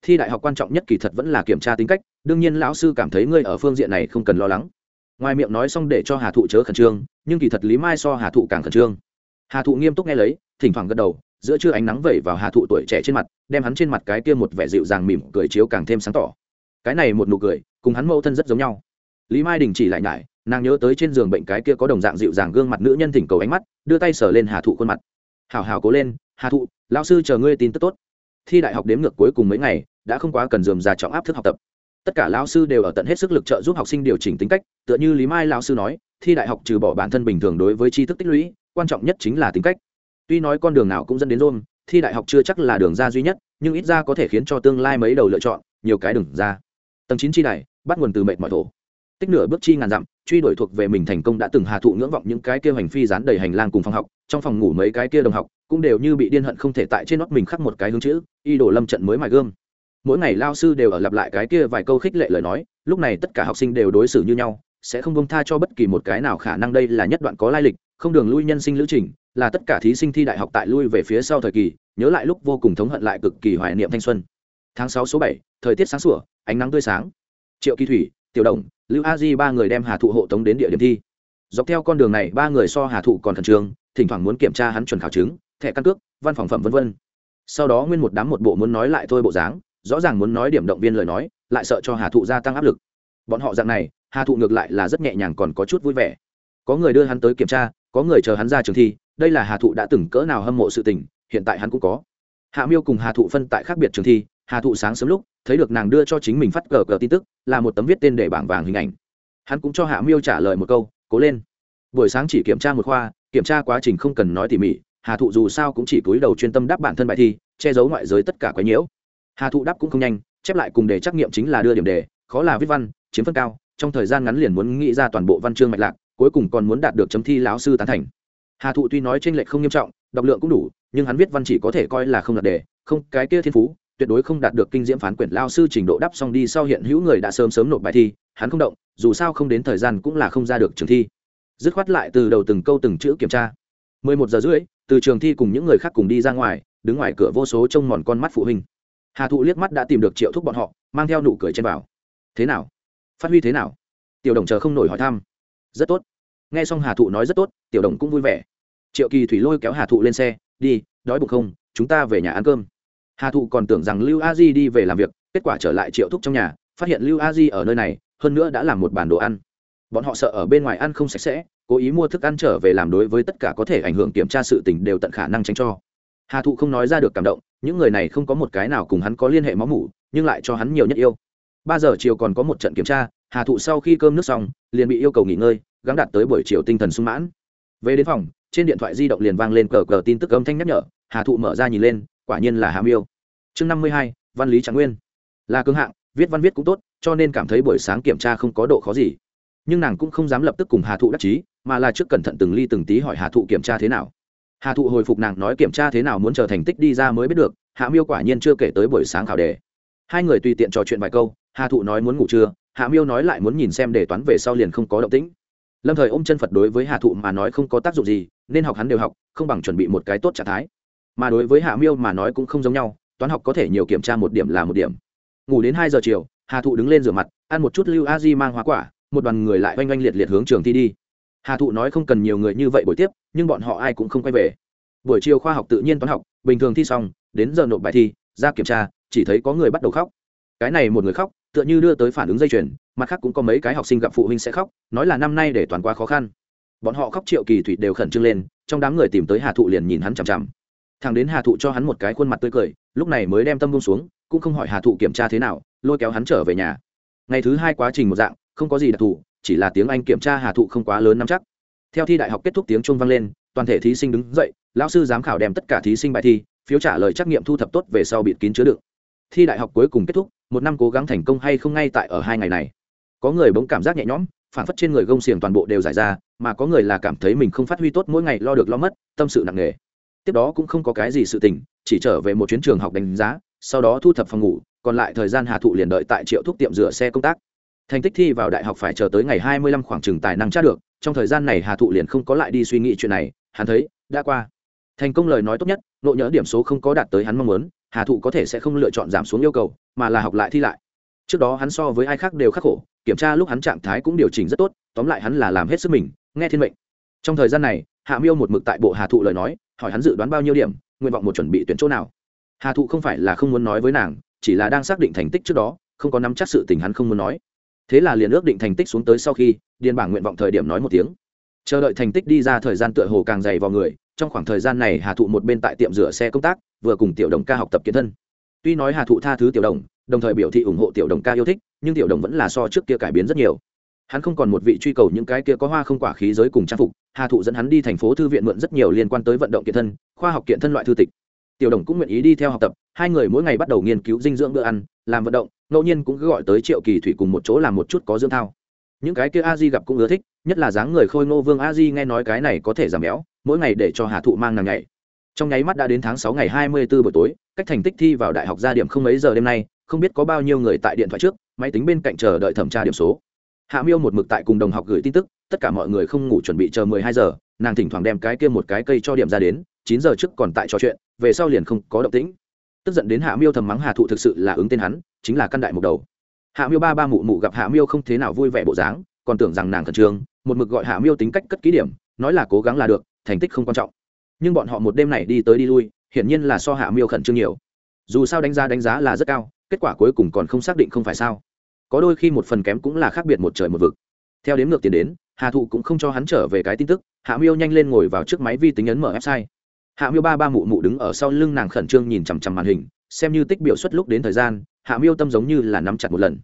Thi đại học quan trọng nhất kỳ thật vẫn là kiểm tra tính cách, đương nhiên lão sư cảm thấy ngươi ở phương diện này không cần lo lắng. Ngoài miệng nói xong để cho hà thụ chớ khẩn trương, nhưng kỳ thật lý mai so hà thụ càng khẩn trương. Hà thụ nghiêm túc nghe lấy, thỉnh thoảng gật đầu, giữa trưa ánh nắng vẩy vào hà thụ tuổi trẻ trên mặt, đem hắn trên mặt cái kia một vẻ dịu dàng mỉm cười chiếu càng thêm sáng tỏ. Cái này một nụ cười, cùng hắn mâu thân rất giống nhau. Lý mai đình chỉ lại nhải nàng nhớ tới trên giường bệnh cái kia có đồng dạng dịu dàng gương mặt nữ nhân thỉnh cầu ánh mắt, đưa tay sờ lên hà thụ khuôn mặt. Hào hào cố lên, hà thụ, lão sư chờ ngươi tin tức tốt. Thi đại học đếm ngược cuối cùng mấy ngày, đã không quá cần dườm già trọng áp thức học tập. Tất cả lão sư đều ở tận hết sức lực trợ giúp học sinh điều chỉnh tính cách, tựa như lý mai lão sư nói, thi đại học trừ bỏ bản thân bình thường đối với tri thức tích lũy, quan trọng nhất chính là tính cách. Tuy nói con đường nào cũng dẫn đến rôm, thi đại học chưa chắc là đường ra duy nhất, nhưng ít ra có thể khiến cho tương lai mấy đầu lựa chọn, nhiều cái đường ra. Tầng chín tri đại, bắt nguồn từ mệt mỏi thổ tích nửa bước chi ngàn dặm, truy đuổi thuộc về mình thành công đã từng hà thụ ngưỡng vọng những cái kia hành phi dán đầy hành lang cùng phòng học, trong phòng ngủ mấy cái kia đồng học cũng đều như bị điên hận không thể tại trên nót mình khắc một cái hướng chữ, y đổ lâm trận mới mài gươm. Mỗi ngày lao sư đều ở lặp lại cái kia vài câu khích lệ lời nói, lúc này tất cả học sinh đều đối xử như nhau, sẽ không bông tha cho bất kỳ một cái nào khả năng đây là nhất đoạn có lai lịch, không đường lui nhân sinh lữ trình, là tất cả thí sinh thi đại học tại lui về phía sau thời kỳ, nhớ lại lúc vô cùng thống hận lại cực kỳ hoài niệm thanh xuân. Tháng sáu số bảy, thời tiết sáng sủa, ánh nắng tươi sáng. Triệu kỳ thủy tiểu đồng, lưu a di ba người đem hà thụ hộ tống đến địa điểm thi. Dọc theo con đường này, ba người so hà thụ còn khẩn trương, thỉnh thoảng muốn kiểm tra hắn chuẩn khảo chứng, thẻ căn cước, văn phòng phẩm v v sau đó nguyên một đám một bộ muốn nói lại thôi bộ dáng, rõ ràng muốn nói điểm động viên lời nói, lại sợ cho hà thụ gia tăng áp lực. Bọn họ dạng này, hà thụ ngược lại là rất nhẹ nhàng còn có chút vui vẻ. Có người đưa hắn tới kiểm tra, có người chờ hắn ra trường thi, đây là hà thụ đã từng cỡ nào hâm mộ sự tình, hiện tại hắn cũng có. Hạ miêu cùng hà thụ phân tại khác biệt trường thi, hà thụ sáng sớm lúc thấy được nàng đưa cho chính mình phát cờ cờ tin tức, là một tấm viết tên để bảng vàng hình ảnh. Hắn cũng cho hạ miêu trả lời một câu, cố lên. Buổi sáng chỉ kiểm tra một khoa, kiểm tra quá trình không cần nói tỉ mỉ, hà thụ dù sao cũng chỉ cúi đầu chuyên tâm đáp bản thân bài thi, che giấu ngoại giới tất cả quái nhiễu. Hà thụ đáp cũng không nhanh, chép lại cùng đề trắc nghiệm chính là đưa điểm đề, khó là viết văn, chiếm phân cao, trong thời gian ngắn liền muốn nghĩ ra toàn bộ văn chương mạch lạc, cuối cùng còn muốn đạt được chấm thi lão sư tán thành. Hà thụ tuy nói t r ê n lệch không nghiêm trọng, đọc lượng cũng đủ, nhưng hắn viết văn chỉ có thể coi là không đạt đề, không, cái kia thiên phú tuyệt đối không đạt được kinh diễm phán quyển lao sư trình độ đắp xong đi sau hiện hữu người đã sớm sớm nộp bài thi, hắn không động, dù sao không đến thời gian cũng là không ra được trường thi. Dứt khoát lại từ đầu từng câu từng chữ kiểm tra. Mười một giờ rưỡi, từ trường thi cùng những người khác cùng đi ra ngoài, đứng ngoài cửa vô số trông mòn con mắt phụ huynh. Hà thụ liếc mắt đã tìm được triệu thúc bọn họ, mang theo nụ cười trên bảo. Thế nào? Phát huy thế nào? Tiểu đồng chờ không nổi hỏi thăm. Rất tốt. Nghe xong hà thụ nói rất tốt, tiểu đồng cũng vui vẻ. Triệu kỳ thủy lôi kéo hà thụ lên xe, đi, đói bụng không? Chúng ta về nhà ăn cơm hà thụ còn tưởng rằng lưu a di đi về làm việc, kết quả trở lại triệu thúc trong nhà, phát hiện lưu a di ở nơi này, hơn nữa đã làm một bản đồ ăn. Bọn họ sợ ở bên ngoài ăn không sạch sẽ, cố ý mua thức ăn trở về làm đối với tất cả có thể ảnh hưởng kiểm tra sự tình đều tận khả năng tránh cho. Hà thụ không nói ra được cảm động, những người này không có một cái nào cùng hắn có liên hệ máu mủ, nhưng lại cho hắn nhiều nhất yêu. Ba giờ chiều còn có một trận kiểm tra, hà thụ sau khi cơm nước xong, liền bị yêu cầu nghỉ ngơi, gắng đạt tới buổi chiều tinh thần sung mãn. Về đến phòng, trên điện thoại di động liền vang lên cờ cờ tin tức âm thanh nhắc nhở, hà thụ mở ra nhìn lên quả nhiên là hàm yêu. Chương năm mươi hai, văn lý trạng nguyên. Là cương hạng, viết văn viết cũng tốt, cho nên cảm thấy buổi sáng kiểm tra không có độ khó gì. Nhưng nàng cũng không dám lập tức cùng hà thụ đắc chí, mà là trước cẩn thận từng ly từng tí hỏi hà thụ kiểm tra thế nào. Hà thụ hồi phục nàng nói kiểm tra thế nào muốn chờ thành tích đi ra mới biết được, hạ miêu quả nhiên chưa kể tới buổi sáng khảo đề. Hai người tùy tiện trò chuyện vài câu, hà thụ nói muốn ngủ trưa, hạ miêu nói lại muốn nhìn xem đề toán về sau liền không có động tĩnh. Lâm thời ôm chân phật đối với hà thụ mà nói không có tác dụng gì, nên học hắn đều học, không bằng chuẩn bị một cái tốt trạng thái mà đối với hạ miêu mà nói cũng không giống nhau, toán học có thể nhiều kiểm tra một điểm là một điểm. Ngủ đến hai giờ chiều, hà thụ đứng lên rửa mặt, ăn một chút lưu a di mang hoa quả, một đoàn người lại oanh oanh liệt liệt hướng trường thi đi. Hà thụ nói không cần nhiều người như vậy buổi tiếp, nhưng bọn họ ai cũng không quay về. Buổi chiều khoa học tự nhiên toán học, bình thường thi xong, đến giờ nộp bài thi, ra kiểm tra, chỉ thấy có người bắt đầu khóc. Cái này một người khóc, tựa như đưa tới phản ứng dây chuyền, mặt khác cũng có mấy cái học sinh gặp phụ huynh sẽ khóc, nói là năm nay để toàn quá khó khăn. Bọn họ khóc triệu kỳ thủy đều khẩn trương lên, trong đám người tìm tới hà thụ liền nhìn hắn chằm chằm thằng đến hà thụ cho hắn một cái khuôn mặt tươi cười, lúc này mới đem tâm bông xuống, cũng không hỏi hà thụ kiểm tra thế nào, lôi kéo hắn trở về nhà. Ngày thứ hai quá trình một dạng, không có gì đặc thù, chỉ là tiếng anh kiểm tra hà thụ không quá lớn nắm chắc. Theo thi đại học kết thúc tiếng trung vang lên, toàn thể thí sinh đứng dậy, lão sư giám khảo đem tất cả thí sinh bài thi, phiếu trả lời trắc nghiệm thu thập tốt về sau bịt kín chứa đựng. Thi đại học cuối cùng kết thúc, một năm cố gắng thành công hay không ngay tại ở hai ngày này. Có người bỗng cảm giác nhẹ nhõm, phản phất trên người gông xiềng toàn bộ đều giải ra, mà có người là cảm thấy mình không phát huy tốt mỗi ngày lo được lo mất, tâm sự nặng nề tiếp đó cũng không có cái gì sự tình, chỉ trở về một chuyến trường học đánh giá, sau đó thu thập phòng ngủ, còn lại thời gian hà thụ liền đợi tại triệu thuốc tiệm rửa xe công tác. Thành tích thi vào đại học phải chờ tới ngày hai mươi lăm khoảng trường tài năng tra được, trong thời gian này hà thụ liền không có lại đi suy nghĩ chuyện này, hắn thấy, đã qua. Thành công lời nói tốt nhất nộ nhớ điểm số không có đạt tới hắn mong muốn, hà thụ có thể sẽ không lựa chọn giảm xuống yêu cầu, mà là học lại thi lại. Trước đó hắn so với ai khác đều khắc khổ, kiểm tra lúc hắn trạng thái cũng điều chỉnh rất tốt, tóm lại hắn là làm hết sức mình, nghe thiên mệnh. Trong thời gian này, hạ miêu một mực tại bộ hà thụ lời nói hỏi hắn dự đoán bao nhiêu điểm, nguyện vọng một chuẩn bị tuyển chỗ nào. Hà thụ không phải là không muốn nói với nàng, chỉ là đang xác định thành tích trước đó, không có nắm chắc sự tình hắn không muốn nói. Thế là liền ước định thành tích xuống tới sau khi, điền bảng nguyện vọng thời điểm nói một tiếng. Chờ đợi thành tích đi ra thời gian tựa hồ càng dày vào người, trong khoảng thời gian này hà thụ một bên tại tiệm rửa xe công tác, vừa cùng tiểu đồng ca học tập kiến thân. Tuy nói hà thụ tha thứ tiểu đồng đồng thời biểu thị ủng hộ tiểu đồng ca yêu thích, nhưng tiểu đồng vẫn là so trước kia cải biến rất nhiều hắn không còn một vị truy cầu những cái kia có hoa không quả khí giới cùng trang phục, hà thụ dẫn hắn đi thành phố thư viện mượn rất nhiều liên quan tới vận động kiện thân, khoa học kiện thân loại thư tịch. Tiểu đồng cũng nguyện ý đi theo học tập, hai người mỗi ngày bắt đầu nghiên cứu dinh dưỡng bữa ăn, làm vận động, ngẫu nhiên cũng cứ gọi tới triệu kỳ thủy cùng một chỗ làm một chút có dưỡng thao. Những cái kia a di gặp cũng ưa thích, nhất là dáng người khôi ngô vương a di nghe nói cái này có thể giảm béo, mỗi ngày để cho hà thụ mang nàng nhảy. Trong nháy mắt đã đến tháng sáu ngày hai mươi 24 buổi tối, cách thành tích thi vào đại học ra điểm không mấy giờ đêm nay, không biết có bao nhiêu người tại điện thoại trước, máy tính bên cạnh chờ đợi thẩm tra điểm số hạ miêu một mực tại cùng đồng học gửi tin tức, tất cả mọi người không ngủ chuẩn bị chờ mười hai giờ, nàng thỉnh thoảng đem cái kia một cái cây cho điểm ra đến, chín giờ trước còn tại trò chuyện, về sau liền không có động tĩnh. Tức giận đến hạ miêu thầm mắng hà thụ thực sự là ứng tên hắn, chính là căn đại mục đầu. Hạ miêu ba ba mụ mụ gặp hạ miêu không thế nào vui vẻ bộ dáng, còn tưởng rằng nàng khẩn trương, một mực gọi hạ miêu tính cách cất ký điểm, nói là cố gắng là được, thành tích không quan trọng. Nhưng bọn họ một đêm này đi tới đi lui, hiển nhiên là so hạ miêu khẩn trương nhiều. Dù sao đánh giá đánh giá là rất cao, kết quả cuối cùng còn không xác định không phải sao có đôi khi một phần kém cũng là khác biệt một trời một vực. Theo đến ngược tiền đến, hà thụ cũng không cho hắn trở về cái tin tức, hạ miêu nhanh lên ngồi vào trước máy vi tính ấn mở website. Hạ miêu ba ba mụ mụ đứng ở sau lưng nàng khẩn trương nhìn chằm chằm màn hình, xem như tích biểu xuất lúc đến thời gian, hạ miêu tâm giống như là nắm chặt một lần.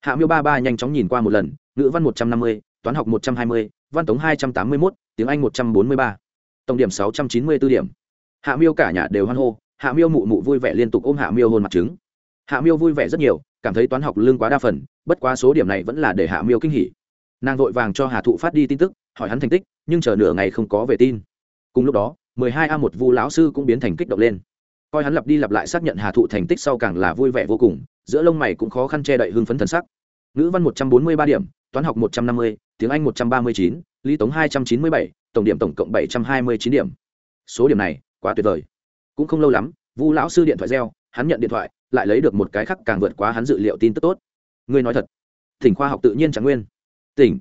Hạ miêu ba ba nhanh chóng nhìn qua một lần, ngữ văn một trăm năm mươi, toán học một trăm hai mươi, văn tống hai trăm tám mươi mốt, tiếng anh một trăm bốn mươi ba. Tổng điểm sáu trăm chín mươi b ố điểm. Hạ miêu cả nhà đều hoan hô, hạ miêu mụ mụ vui vẻ liên tục ôm hạ miêu hôn mặt trứng hạ miêu vui vẻ rất nhiều, cảm thấy toán học lương quá đa phần, bất quá số điểm này vẫn là để hạ miêu kinh hỉ. Nàng vội vàng cho hà thụ phát đi tin tức, hỏi hắn thành tích, nhưng chờ nửa ngày không có về tin. Cùng lúc đó, mười hai a một vu lão sư cũng biến thành kích động lên. Coi hắn lặp đi lặp lại xác nhận hà thụ thành tích sau càng là vui vẻ vô cùng, giữa lông mày cũng khó khăn che đậy hưng phấn thần sắc. Ngữ văn một trăm bốn mươi ba điểm, toán học một trăm năm mươi, tiếng anh một trăm ba mươi chín, lý tống hai trăm chín mươi bảy, tổng điểm tổng cộng bảy trăm hai mươi chín điểm. Số điểm này, quá tuyệt vời. Cũng không lâu lắm, vu lão sư điện thoại reo, hắn nhận điện thoại lại lấy được một cái khác càng vượt quá hắn dự liệu tin tức tốt. Ngươi nói thật. Tỉnh khoa học tự nhiên trạng nguyên. Tỉnh.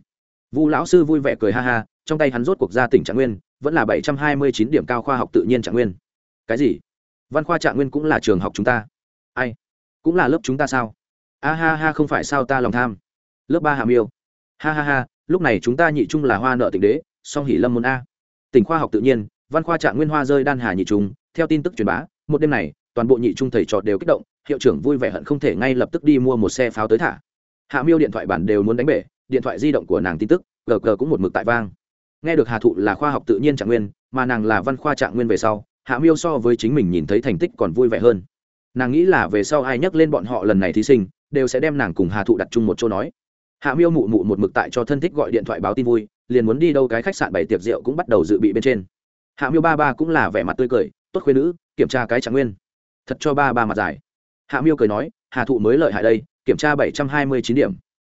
Vu lão sư vui vẻ cười ha ha, trong tay hắn rốt cuộc ra tỉnh trạng nguyên, vẫn là bảy trăm hai mươi chín điểm cao khoa học tự nhiên trạng nguyên. Cái gì? Văn khoa trạng nguyên cũng là trường học chúng ta. Ai? Cũng là lớp chúng ta sao? A ha ha, không phải sao ta lòng tham. Lớp ba hàm yêu ha ha ha, lúc này chúng ta nhị trung là hoa nợ tịnh đế, song hỷ lâm môn a. Tỉnh khoa học tự nhiên, văn khoa trạng nguyên hoa rơi đan hà nhị trung, theo tin tức truyền bá, một đêm này, toàn bộ nhị trung thầy trò đều kích động hiệu trưởng vui vẻ hận không thể ngay lập tức đi mua một xe pháo tới thả. Hạ miêu điện thoại bản đều muốn đánh bể, điện thoại di động của nàng tin tức, gờ gờ cũng một mực tại vang. Nghe được hà thụ là khoa học tự nhiên trạng nguyên, mà nàng là văn khoa trạng nguyên về sau, hạ miêu so với chính mình nhìn thấy thành tích còn vui vẻ hơn. Nàng nghĩ là về sau ai nhắc lên bọn họ lần này thí sinh, đều sẽ đem nàng cùng hà thụ đặt chung một chỗ nói. Hạ miêu mụ mụ một mực tại cho thân thích gọi điện thoại báo tin vui, liền muốn đi đâu cái khách sạn bảy tiệc rượu cũng bắt đầu dự bị bên trên. Hạ miêu ba ba cũng là vẻ mặt tươi cười, tốt khuyên nữ, kiểm tra cái trạng nguyên. Thật cho ba ba mặt dài hạ miêu cười nói, hà thụ mới lợi hại đây, kiểm tra bảy trăm hai mươi chín điểm.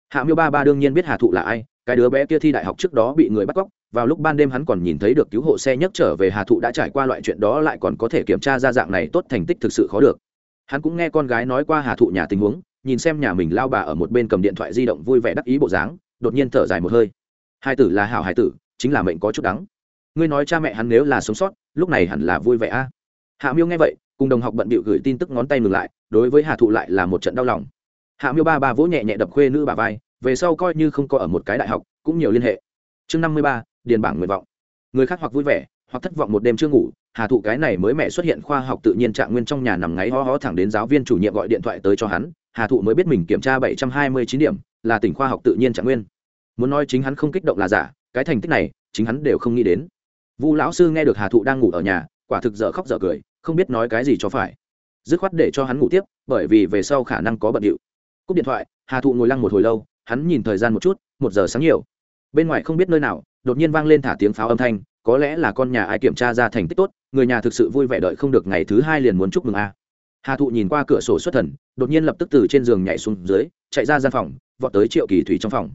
Hạ miêu ba ba đương nhiên biết hà thụ là ai, cái đứa bé kia thi đại học trước đó bị người bắt cóc, vào lúc ban đêm hắn còn nhìn thấy được cứu hộ xe nhấc trở về hà thụ đã trải qua loại chuyện đó lại còn có thể kiểm tra ra dạng này tốt thành tích thực sự khó được. Hắn cũng nghe con gái nói qua hà thụ nhà tình huống, nhìn xem nhà mình lao bà ở một bên cầm điện thoại di động vui vẻ đắc ý bộ dáng, đột nhiên thở dài một hơi. Hai tử là hảo hải tử, chính là mệnh có chút đắng. Ngươi nói cha mẹ hắn nếu là sống sót, lúc này hẳn là vui vẻ a. Hạ miêu nghe vậy cùng đồng học bận bịu gửi tin tức ngón tay ngừng lại, đối với hà thụ lại là một trận đau lòng. Hạ miêu ba ba vỗ nhẹ nhẹ đập khuê nữ bà vai, về sau coi như không có ở một cái đại học, cũng nhiều liên hệ. Chương năm mươi ba, điền bảng nguyện vọng. Người khác hoặc vui vẻ, hoặc thất vọng một đêm chưa ngủ, hà thụ cái này mới mẹ xuất hiện khoa học tự nhiên trạng nguyên trong nhà nằm ngáy ho ho thẳng đến giáo viên chủ nhiệm gọi điện thoại tới cho hắn, hà thụ mới biết mình kiểm tra bảy trăm hai mươi chín điểm, là tỉnh khoa học tự nhiên trạng nguyên. Muốn nói chính hắn không kích động là giả, cái thành tích này, chính hắn đều không nghĩ đến. Vu lão sư nghe được hà thụ đang ngủ ở nhà, quả thực dở khóc dở cười không biết nói cái gì cho phải. Dứt khoát để cho hắn ngủ tiếp, bởi vì về sau khả năng có bận điệu. Cúp điện thoại, hà thụ ngồi lăng một hồi lâu, hắn nhìn thời gian một chút, một giờ sáng nhiều. Bên ngoài không biết nơi nào, đột nhiên vang lên thả tiếng pháo âm thanh, có lẽ là con nhà ai kiểm tra ra thành tích tốt, người nhà thực sự vui vẻ đợi không được ngày thứ hai liền muốn chúc mừng a. Hà thụ nhìn qua cửa sổ xuất thần, đột nhiên lập tức từ trên giường nhảy xuống dưới, chạy ra gian phòng, vọt tới triệu kỳ thủy trong phòng.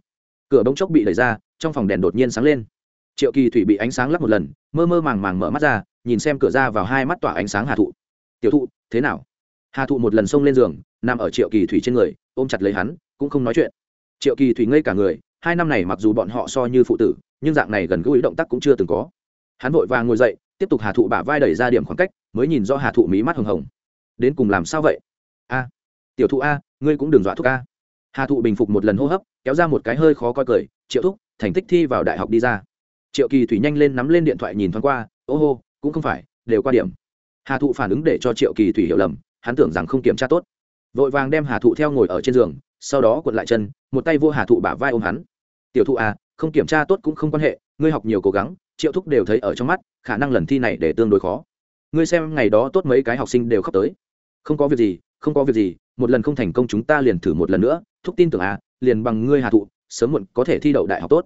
Cửa bỗng chốc bị đẩy ra, trong phòng đèn đột nhiên sáng lên. Triệu kỳ thủy bị ánh sáng lắp một lần, mơ mơ màng màng mở mắt ra nhìn xem cửa ra vào hai mắt tỏa ánh sáng hà thụ. Tiểu thụ, thế nào? Hà thụ một lần xông lên giường, nằm ở triệu kỳ thủy trên người, ôm chặt lấy hắn, cũng không nói chuyện. Triệu kỳ thủy ngây cả người, hai năm này mặc dù bọn họ so như phụ tử, nhưng dạng này gần gũi động tác cũng chưa từng có. Hắn vội vàng ngồi dậy, tiếp tục hà thụ bả vai đẩy ra điểm khoảng cách, mới nhìn do hà thụ mí mắt hồng hồng. Đến cùng làm sao vậy? A, tiểu thụ a, ngươi cũng đừng dọa thúc a. Hà thụ bình phục một lần hô hấp, kéo ra một cái hơi khó coi cười, triệu thúc, thành tích thi vào đại học đi ra. Triệu kỳ thủy nhanh lên nắm lên điện thoại nhìn thoáng qua, ô hô cũng không phải, đều qua điểm. Hà thụ phản ứng để cho triệu kỳ thủy hiểu lầm, hắn tưởng rằng không kiểm tra tốt. Vội vàng đem hà thụ theo ngồi ở trên giường, sau đó cuộn lại chân, một tay vô hà thụ bả vai ôm hắn. Tiểu thụ à không kiểm tra tốt cũng không quan hệ, ngươi học nhiều cố gắng, triệu thúc đều thấy ở trong mắt, khả năng lần thi này để tương đối khó. Ngươi xem ngày đó tốt mấy cái học sinh đều khóc tới. Không có việc gì, không có việc gì, một lần không thành công chúng ta liền thử một lần nữa, thúc tin tưởng à liền bằng ngươi hà thụ, sớm muộn có thể thi đậu đại học tốt.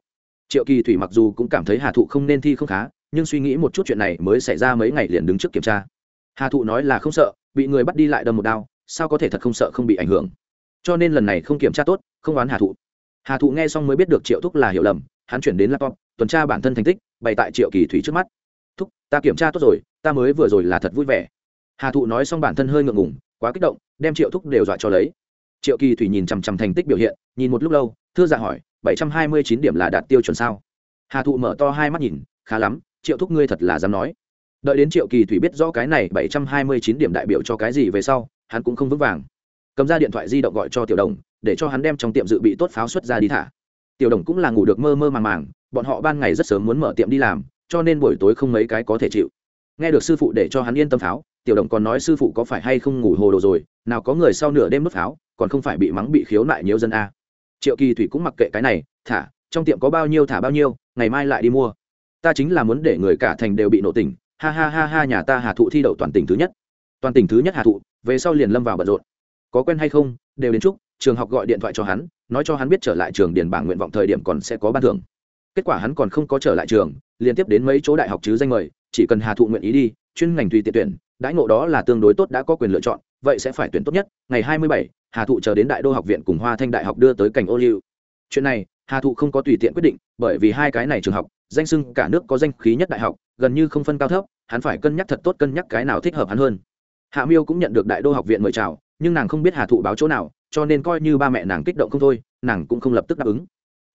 Triệu kỳ thủy mặc dù cũng cảm thấy hà thụ không nên thi không khá nhưng suy nghĩ một chút chuyện này mới xảy ra mấy ngày liền đứng trước kiểm tra. Hà thụ nói là không sợ, bị người bắt đi lại đâm một đao, sao có thể thật không sợ không bị ảnh hưởng? Cho nên lần này không kiểm tra tốt, không oán hà thụ. Hà thụ nghe xong mới biết được triệu thúc là hiểu lầm, hắn chuyển đến laptop, tuần tra bản thân thành tích, bày tại triệu kỳ thủy trước mắt. Thúc, ta kiểm tra tốt rồi, ta mới vừa rồi là thật vui vẻ. Hà thụ nói xong bản thân hơi ngượng ngùng, quá kích động, đem triệu thúc đều dọa cho lấy. Triệu kỳ thủy nhìn chằm chằm thành tích biểu hiện, nhìn một lúc lâu, thưa dạ hỏi, bảy trăm hai mươi chín điểm là đạt tiêu chuẩn sao? Hà thụ mở to hai mắt nhìn, khá lắm triệu thúc ngươi thật là dám nói. Đợi đến triệu kỳ thủy biết rõ cái này bảy trăm hai mươi chín điểm đại biểu cho cái gì về sau, hắn cũng không vững vàng. Cầm ra điện thoại di động gọi cho tiểu đồng, để cho hắn đem trong tiệm dự bị tốt pháo xuất ra đi thả. Tiểu đồng cũng là ngủ được mơ mơ màng màng, bọn họ ban ngày rất sớm muốn mở tiệm đi làm, cho nên buổi tối không mấy cái có thể chịu. Nghe được sư phụ để cho hắn yên tâm pháo, tiểu đồng còn nói sư phụ có phải hay không ngủ hồ đồ rồi, nào có người sau nửa đêm mất pháo, còn không phải bị mắng bị khiếu nại nhiều dân a. Triệu kỳ thủy cũng mặc kệ cái này, thả, trong tiệm có bao nhiêu thả bao nhiêu, ngày mai lại đi mua ta chính là muốn để người cả thành đều bị nổ tỉnh, ha ha ha ha, nhà ta hà thụ thi đậu toàn tỉnh thứ nhất. Toàn tỉnh thứ nhất hà thụ, về sau liền lâm vào bận rộn. Có quen hay không, đều đến chúc, trường học gọi điện thoại cho hắn, nói cho hắn biết trở lại trường điền bảng nguyện vọng thời điểm còn sẽ có ban thưởng. Kết quả hắn còn không có trở lại trường, liên tiếp đến mấy chỗ đại học chứ danh mời, chỉ cần hà thụ nguyện ý đi, chuyên ngành tùy tiện tuyển, đãi ngộ đó là tương đối tốt, đã có quyền lựa chọn, vậy sẽ phải tuyển tốt nhất. Ngày hai mươi bảy, hà thụ chờ đến đại đô học viện cùng hoa thanh đại học đưa tới cảnh ô liu chuyện này, hà thụ không có tùy tiện quyết định, bởi vì hai cái này trường học, danh sưng cả nước có danh khí nhất đại học, gần như không phân cao thấp, hắn phải cân nhắc thật tốt cân nhắc cái nào thích hợp hắn hơn. Hạ miêu cũng nhận được đại đô học viện mời chào, nhưng nàng không biết hà thụ báo chỗ nào, cho nên coi như ba mẹ nàng kích động không thôi, nàng cũng không lập tức đáp ứng.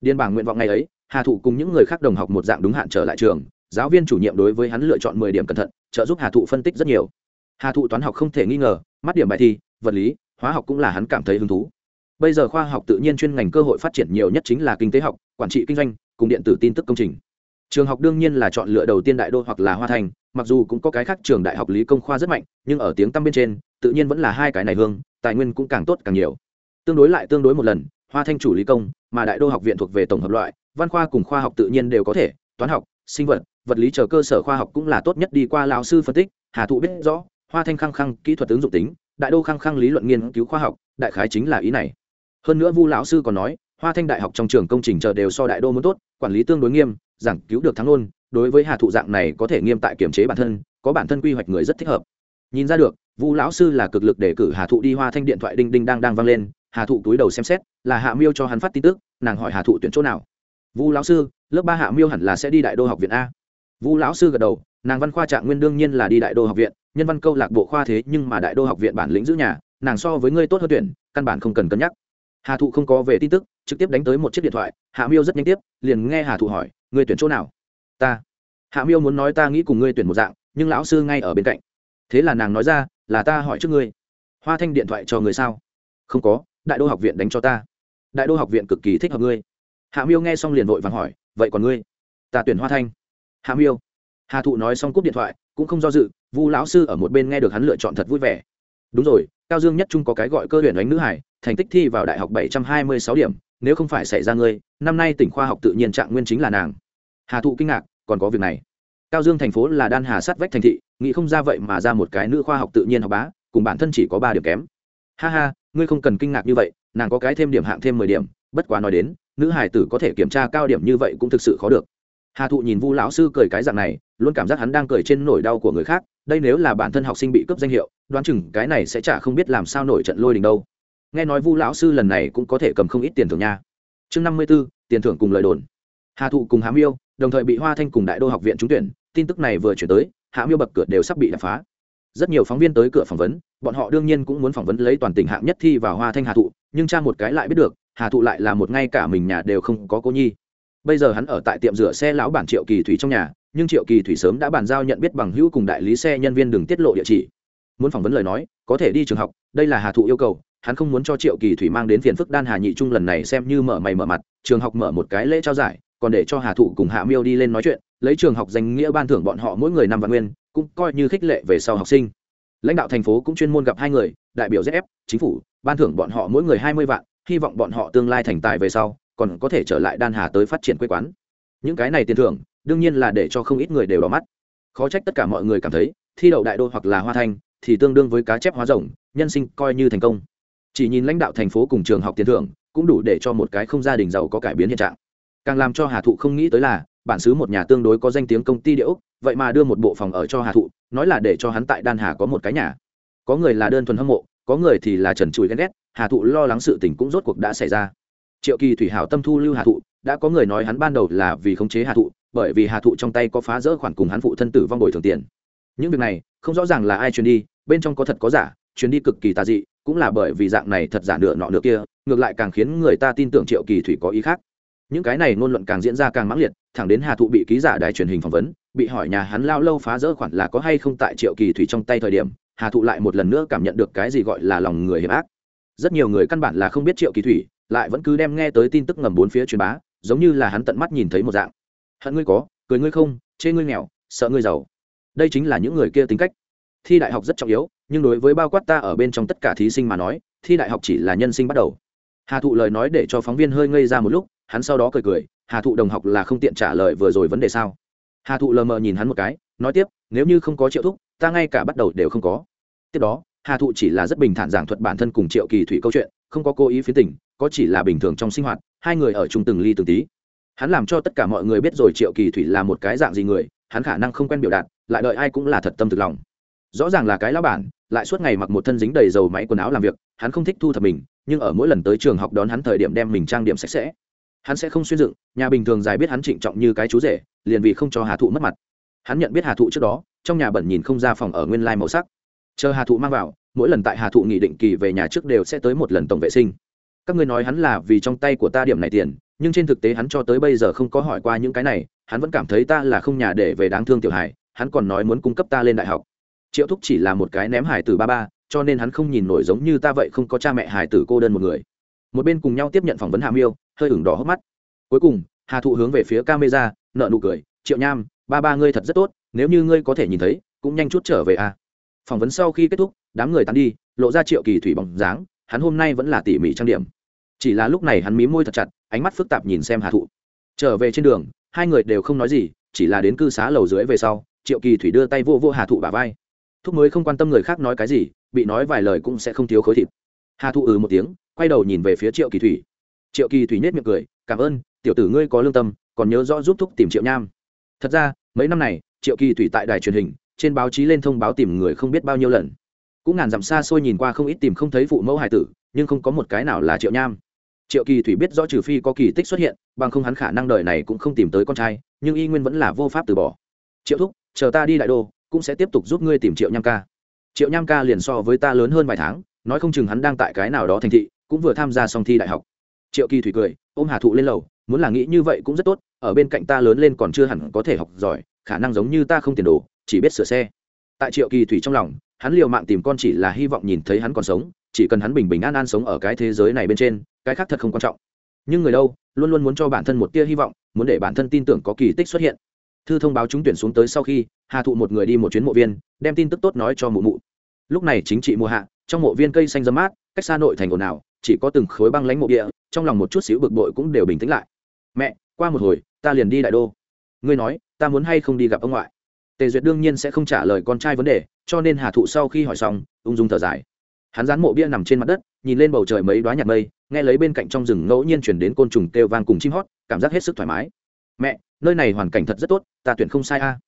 Điên bảng nguyện vọng ngày ấy, hà thụ cùng những người khác đồng học một dạng đúng hạn trở lại trường, giáo viên chủ nhiệm đối với hắn lựa chọn mười điểm cẩn thận, trợ giúp hà thụ phân tích rất nhiều. Hà thụ toán học không thể nghi ngờ, mắt điểm bài thi, vật lý, hóa học cũng là hắn cảm thấy hứng thú bây giờ khoa học tự nhiên chuyên ngành cơ hội phát triển nhiều nhất chính là kinh tế học, quản trị kinh doanh, cùng điện tử tin tức công trình. Trường học đương nhiên là chọn lựa đầu tiên đại đô hoặc là hoa thành, mặc dù cũng có cái khác trường đại học lý công khoa rất mạnh, nhưng ở tiếng tăm bên trên, tự nhiên vẫn là hai cái này hương, tài nguyên cũng càng tốt càng nhiều. Tương đối lại tương đối một lần, hoa thanh chủ lý công, mà đại đô học viện thuộc về tổng hợp loại, văn khoa cùng khoa học tự nhiên đều có thể, toán học, sinh vật vật lý chờ cơ sở khoa học cũng là tốt nhất đi qua lao sư phân tích, hà thụ biết rõ, hoa thanh khăng khăng kỹ thuật ứng dụng tính, đại đô khăng khăng lý luận nghiên cứu khoa học, đại khái chính là ý này hơn nữa vu lão sư còn nói, hoa thanh đại học trong trường công trình chờ đều so đại đô muốn tốt, quản lý tương đối nghiêm, giảng cứu được thắng luôn đối với hà thụ dạng này có thể nghiêm tại kiểm chế bản thân, có bản thân quy hoạch người rất thích hợp. Nhìn ra được, vu lão sư là cực lực để cử hà thụ đi hoa thanh điện thoại đinh đinh đang đang vang lên, hà thụ túi đầu xem xét, là hạ miêu cho hắn phát tin tức, nàng hỏi hà thụ tuyển chỗ nào. Vu lão sư, lớp ba hạ miêu hẳn là sẽ đi đại đô học viện a. Vu lão sư gật đầu, nàng văn khoa trạng nguyên đương nhiên là đi đại đô học viện, nhân văn câu lạc bộ khoa thế nhưng mà đại đô học viện bản lĩnh giữ nhà, nàng so với ngươi tốt hơn tuyển, căn bản không cần cân nhắc hà thụ không có về tin tức, trực tiếp đánh tới một chiếc điện thoại, hạ miêu rất nhanh tiếp, liền nghe hà thụ hỏi người tuyển chỗ nào? Ta. Hạ miêu muốn nói ta nghĩ cùng ngươi tuyển một dạng, nhưng lão sư ngay ở bên cạnh. Thế là nàng nói ra, là ta hỏi trước ngươi. Hoa thanh điện thoại cho người sao? Không có, đại đô học viện đánh cho ta. Đại đô học viện cực kỳ thích hợp ngươi. Hạ miêu nghe xong liền vội vàng hỏi, vậy còn ngươi? Ta tuyển hoa thanh. Hạ miêu. Hà thụ nói xong cúp điện thoại, cũng không do dự, vu lão sư ở một bên nghe được hắn lựa chọn thật vui vẻ. Đúng rồi, cao dương nhất trung có cái gọi cơ huyền đánh nữ hải thành tích thi vào đại học bảy trăm hai mươi sáu điểm, nếu không phải xảy ra ngươi, năm nay tỉnh khoa học tự nhiên trạng nguyên chính là nàng. Hà thụ kinh ngạc, còn có việc này. Cao dương thành phố là đan hà sát vách thành thị, nghĩ không ra vậy mà ra một cái nữ khoa học tự nhiên học bá, cùng bản thân chỉ có ba điểm kém. Ha ha, ngươi không cần kinh ngạc như vậy, nàng có cái thêm điểm hạng thêm mười điểm, bất quá nói đến, nữ hải tử có thể kiểm tra cao điểm như vậy cũng thực sự khó được. Hà thụ nhìn vu lão sư cười cái dạng này, luôn cảm giác hắn đang cười trên nỗi đau của người khác, đây nếu là bản thân học sinh bị cướp danh hiệu, đoán chừng cái này sẽ chả không biết làm sao nổi trận lôi đình đâu nghe nói vu lão sư lần này cũng có thể cầm không ít tiền thưởng nha. Chương năm mươi b ố tiền thưởng cùng lời đồn. Hà thụ cùng hám yêu đồng thời bị hoa thanh cùng đại đô học viện trúng tuyển, tin tức này vừa chuyển tới hạ miêu bậc cửa đều sắp bị đập phá. Rất nhiều phóng viên tới cửa phỏng vấn, bọn họ đương nhiên cũng muốn phỏng vấn lấy toàn tỉnh hạng nhất thi vào hoa thanh hà thụ, nhưng cha một cái lại biết được, hà thụ lại là một ngay cả mình nhà đều không có cô nhi. Bây giờ hắn ở tại tiệm rửa xe lão bản triệu kỳ thủy trong nhà, nhưng triệu kỳ thủy sớm đã bàn giao nhận biết bằng hữu cùng đại lý xe nhân viên đừng tiết lộ địa chỉ. Muốn phỏng vấn lời nói, có thể đi trường học, đây là hà thụ yêu cầu hắn không muốn cho triệu kỳ thủy mang đến phiền phức đan hà nhị trung lần này xem như mở mày mở mặt, trường học mở một cái lễ trao giải, còn để cho hà thụ cùng hạ miêu đi lên nói chuyện, lấy trường học danh nghĩa ban thưởng bọn họ mỗi người năm vạn nguyên, cũng coi như khích lệ về sau học sinh. Lãnh đạo thành phố cũng chuyên môn gặp hai người, đại biểu zf chính phủ, ban thưởng bọn họ mỗi người hai mươi vạn, hy vọng bọn họ tương lai thành tài về sau, còn có thể trở lại đan hà tới phát triển quê quán. Những cái này tiền thưởng, đương nhiên là để cho không ít người đều đỏ mắt. Khó trách tất cả mọi người cảm thấy, thi đậu đại đô hoặc là hoa thanh, thì tương đương với cá chép hóa rồng, nhân sinh coi như thành công chỉ nhìn lãnh đạo thành phố cùng trường học tiền thưởng, cũng đủ để cho một cái không gia đình giàu có cải biến hiện trạng. Càng làm cho hà thụ không nghĩ tới là, bản xứ một nhà tương đối có danh tiếng công ty điệu vậy mà đưa một bộ phòng ở cho hà thụ, nói là để cho hắn tại đan hà có một cái nhà. Có người là đơn thuần hâm mộ, có người thì là trần trụi ghen ghét, hà thụ lo lắng sự tình cũng rốt cuộc đã xảy ra. Triệu kỳ thủy hảo tâm thu lưu hà thụ, đã có người nói hắn ban đầu là vì khống chế hà thụ, bởi vì hà thụ trong tay có phá rỡ khoản cùng hắn phụ thân tử vong bồi thường tiền. Những việc này, không rõ ràng là ai truyền đi, bên trong có thật có giả chuyến đi cực kỳ tà dị cũng là bởi vì dạng này thật giả nửa nọ nửa kia, ngược lại càng khiến người ta tin tưởng triệu kỳ thủy có ý khác. Những cái này ngôn luận càng diễn ra càng mãng liệt, thẳng đến hà thụ bị ký giả đài truyền hình phỏng vấn, bị hỏi nhà hắn lao lâu phá rỡ khoản là có hay không tại triệu kỳ thủy trong tay thời điểm, hà thụ lại một lần nữa cảm nhận được cái gì gọi là lòng người hiểm ác. Rất nhiều người căn bản là không biết triệu kỳ thủy, lại vẫn cứ đem nghe tới tin tức ngầm bốn phía truyền bá, giống như là hắn tận mắt nhìn thấy một dạng. Hận ngươi có, cười ngươi không, chê ngươi nghèo, sợ ngươi giàu. Đây chính là những người kia tính cách thi đại học rất trọng yếu, nhưng đối với bao quát ta ở bên trong tất cả thí sinh mà nói, thi đại học chỉ là nhân sinh bắt đầu. Hà thụ lời nói để cho phóng viên hơi ngây ra một lúc, hắn sau đó cười cười, hà thụ đồng học là không tiện trả lời vừa rồi vấn đề sao? Hà thụ lờ mờ nhìn hắn một cái, nói tiếp, nếu như không có triệu thúc, ta ngay cả bắt đầu đều không có. Tiếp đó, hà thụ chỉ là rất bình thản giảng thuật bản thân cùng triệu kỳ thủy câu chuyện, không có cố ý phiến tình, có chỉ là bình thường trong sinh hoạt, hai người ở chung từng ly từng tí. Hắn làm cho tất cả mọi người biết rồi triệu kỳ thủy là một cái dạng gì người, hắn khả năng không quen biểu đạt, lại đợi ai cũng là thật tâm thực lòng rõ ràng là cái lão bản, lại suốt ngày mặc một thân dính đầy dầu máy quần áo làm việc, hắn không thích thu thập mình, nhưng ở mỗi lần tới trường học đón hắn thời điểm đem mình trang điểm sạch sẽ. Hắn sẽ không xuyên dựng, nhà bình thường dài biết hắn trịnh trọng như cái chú rể, liền vì không cho hà thụ mất mặt. Hắn nhận biết hà thụ trước đó, trong nhà bẩn nhìn không ra phòng ở nguyên lai màu sắc. Chờ hà thụ mang vào, mỗi lần tại hà thụ nghị định kỳ về nhà trước đều sẽ tới một lần tổng vệ sinh. Các ngươi nói hắn là vì trong tay của ta điểm này tiền, nhưng trên thực tế hắn cho tới bây giờ không có hỏi qua những cái này, hắn vẫn cảm thấy ta là không nhà để về đáng thương tiểu hải hắn còn nói muốn cung cấp ta lên đại học triệu thúc chỉ là một cái ném hải tử ba ba, cho nên hắn không nhìn nổi giống như ta vậy không có cha mẹ hải tử cô đơn một người. Một bên cùng nhau tiếp nhận phỏng vấn hà miêu, hơi ửng đỏ hốc mắt. Cuối cùng, hà thụ hướng về phía camera nợ nụ cười, triệu nham, ba ba ngươi thật rất tốt, nếu như ngươi có thể nhìn thấy, cũng nhanh chút trở về a. À. phỏng vấn sau khi kết thúc, đám người tán đi, lộ ra triệu kỳ thủy bóng dáng, hắn hôm nay vẫn là tỉ mỉ trang điểm. Chỉ là lúc này hắn mí môi thật chặt, ánh mắt phức tạp nhìn xem hà thụ. Trở về trên đường, hai người đều không nói gì, chỉ là đến cư xá lầu dưới về sau, triệu kỳ thủy đưa tay vô vô hà thụ bả vai thúc mới không quan tâm người khác nói cái gì, bị nói vài lời cũng sẽ không thiếu khối thịt. Hà thụ ừ một tiếng, quay đầu nhìn về phía triệu kỳ thủy. Triệu kỳ thủy nhét miệng cười, cảm ơn, tiểu tử ngươi có lương tâm, còn nhớ rõ giúp thúc tìm triệu nham. Thật ra, mấy năm này, triệu kỳ thủy tại đài truyền hình, trên báo chí lên thông báo tìm người không biết bao nhiêu lần. Cũng ngàn dặm xa xôi nhìn qua không ít tìm không thấy phụ mẫu hải tử, nhưng không có một cái nào là triệu nham. Triệu kỳ thủy biết rõ trừ phi có kỳ tích xuất hiện, bằng không hắn khả năng đời này cũng không tìm tới con trai, nhưng y nguyên vẫn là vô pháp từ bỏ. Triệu thúc, chờ ta đi đại đô cũng sẽ tiếp tục giúp ngươi tìm triệu nham ca. Triệu nham ca liền so với ta lớn hơn vài tháng, nói không chừng hắn đang tại cái nào đó thành thị, cũng vừa tham gia xong thi đại học. Triệu kỳ thủy cười, ôm hà thụ lên lầu, muốn là nghĩ như vậy cũng rất tốt, ở bên cạnh ta lớn lên còn chưa hẳn có thể học giỏi, khả năng giống như ta không tiền đồ, chỉ biết sửa xe. Tại triệu kỳ thủy trong lòng, hắn liều mạng tìm con chỉ là hy vọng nhìn thấy hắn còn sống, chỉ cần hắn bình bình an an sống ở cái thế giới này bên trên, cái khác thật không quan trọng. Nhưng người đâu, luôn luôn muốn cho bản thân một tia hy vọng, muốn để bản thân tin tưởng có kỳ tích xuất hiện thư thông báo trúng tuyển xuống tới sau khi, hà thụ một người đi một chuyến mộ viên, đem tin tức tốt nói cho mụ mụ. Lúc này chính trị mùa hạ, trong mộ viên cây xanh dâm mát, cách xa nội thành ồn ào, chỉ có từng khối băng lánh mộ địa, trong lòng một chút xíu bực bội cũng đều bình tĩnh lại. Mẹ, qua một hồi, ta liền đi đại đô. Ngươi nói, ta muốn hay không đi gặp ông ngoại? Tề duyệt đương nhiên sẽ không trả lời con trai vấn đề, cho nên hà thụ sau khi hỏi xong, ung dung thở dài. Hắn dán mộ bia nằm trên mặt đất, nhìn lên bầu trời mấy đoá nhạt mây, nghe lấy bên cạnh trong rừng ngẫu nhiên chuyển đến côn trùng kêu vang cùng chim hót, cảm giác hết sức thoải mái. Mẹ nơi này hoàn cảnh thật rất tốt, ta tuyển không sai a.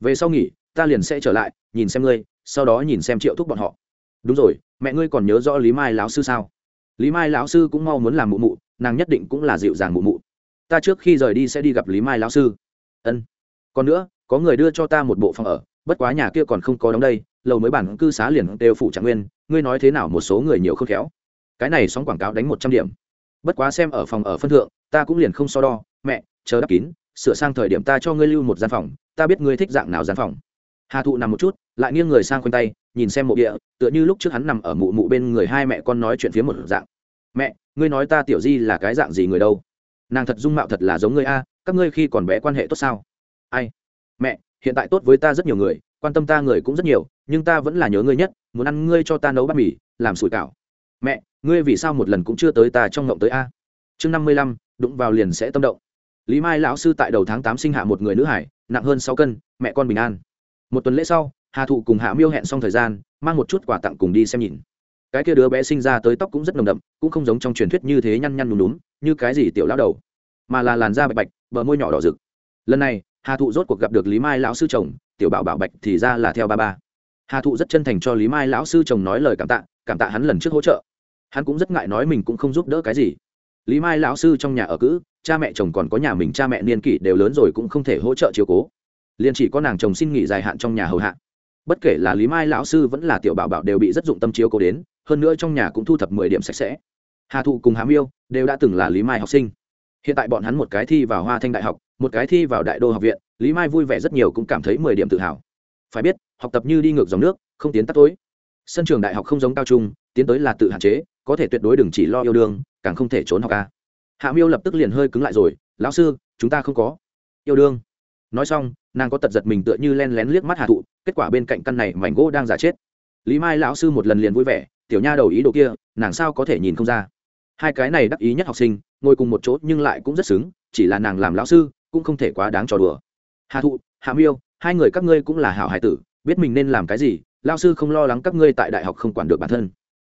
Về sau nghỉ, ta liền sẽ trở lại, nhìn xem ngươi, sau đó nhìn xem triệu thúc bọn họ. Đúng rồi, mẹ ngươi còn nhớ rõ lý mai lão sư sao? Lý mai lão sư cũng mau muốn làm mụ mụ, nàng nhất định cũng là dịu dàng mụ mụ. Ta trước khi rời đi sẽ đi gặp lý mai lão sư. Ân. Còn nữa, có người đưa cho ta một bộ phòng ở, bất quá nhà kia còn không có đóng đây, lầu mới bản cư xá liền đều phủ trạng nguyên, ngươi nói thế nào một số người nhiều khôn khéo. Cái này sóng quảng cáo đánh một trăm điểm. Bất quá xem ở phòng ở phân thượng, ta cũng liền không so đo, mẹ, chờ đắp kín sửa sang thời điểm ta cho ngươi lưu một gian phòng, ta biết ngươi thích dạng nào gian phòng. Hà thụ nằm một chút, lại nghiêng người sang khoanh tay, nhìn xem mộ địa, tựa như lúc trước hắn nằm ở mụ mụ bên người hai mẹ con nói chuyện phía một dạng. Mẹ, ngươi nói ta tiểu di là cái dạng gì người đâu? Nàng thật dung mạo thật là giống ngươi a, các ngươi khi còn bé quan hệ tốt sao? Ai? Mẹ, hiện tại tốt với ta rất nhiều người, quan tâm ta người cũng rất nhiều, nhưng ta vẫn là nhớ ngươi nhất, muốn ăn ngươi cho ta nấu bát mì, làm sủi cảo. Mẹ, ngươi vì sao một lần cũng chưa tới ta trong ngộng tới a? Chương năm mươi lăm, đụng vào liền sẽ tâm động lý mai lão sư tại đầu tháng tám sinh hạ một người nữ hải, nặng hơn sáu cân, mẹ con bình an. Một tuần lễ sau, hà thụ cùng hạ miêu hẹn xong thời gian, mang một chút quà tặng cùng đi xem nhìn. Cái kia đứa bé sinh ra tới tóc cũng rất nồng đậm, cũng không giống trong truyền thuyết như thế nhăn nhăn nhúm nhúm, như cái gì tiểu lão đầu, mà là làn da bạch bạch, bờ môi nhỏ đỏ rực. Lần này, hà thụ rốt cuộc gặp được lý mai lão sư chồng, tiểu bảo bảo bạch thì ra là theo ba ba. Hà thụ rất chân thành cho lý mai lão sư chồng nói lời cảm tạ cảm tạ hắn lần trước hỗ trợ. Hắn cũng rất ngại nói mình cũng không giúp đỡ cái gì lý mai lão sư trong nhà ở cữ, cha mẹ chồng còn có nhà mình, cha mẹ niên kỷ đều lớn rồi cũng không thể hỗ trợ chiếu cố. Liền chỉ có nàng chồng xin nghỉ dài hạn trong nhà hầu hạ. Bất kể là lý mai lão sư vẫn là tiểu bảo bảo đều bị rất dụng tâm chiếu cố đến, hơn nữa trong nhà cũng thu thập mười điểm sạch sẽ. Hà thụ cùng hám yêu đều đã từng là lý mai học sinh. Hiện tại bọn hắn một cái thi vào hoa thanh đại học, một cái thi vào đại đô học viện, lý mai vui vẻ rất nhiều cũng cảm thấy mười điểm tự hào. Phải biết, học tập như đi ngược dòng nước, không tiến tắt tối. Sân trường đại học không giống cao trung, tiến tới là tự hạn chế có thể tuyệt đối đừng chỉ lo yêu đương, càng không thể trốn học ca. Hạ miêu lập tức liền hơi cứng lại rồi, lão sư, chúng ta không có yêu đương. Nói xong, nàng có tật giật mình tựa như len lén liếc mắt hạ thụ, kết quả bên cạnh căn này mảnh gỗ đang giả chết. Lý mai lão sư một lần liền vui vẻ, tiểu nha đầu ý đồ kia, nàng sao có thể nhìn không ra? Hai cái này đắc ý nhất học sinh, ngồi cùng một chỗ nhưng lại cũng rất xứng, chỉ là nàng làm lão sư cũng không thể quá đáng trò đùa. Hạ thụ, hạ miêu, hai người các ngươi cũng là hảo hải tử, biết mình nên làm cái gì lao sư không lo lắng các ngươi tại đại học không quản được bản thân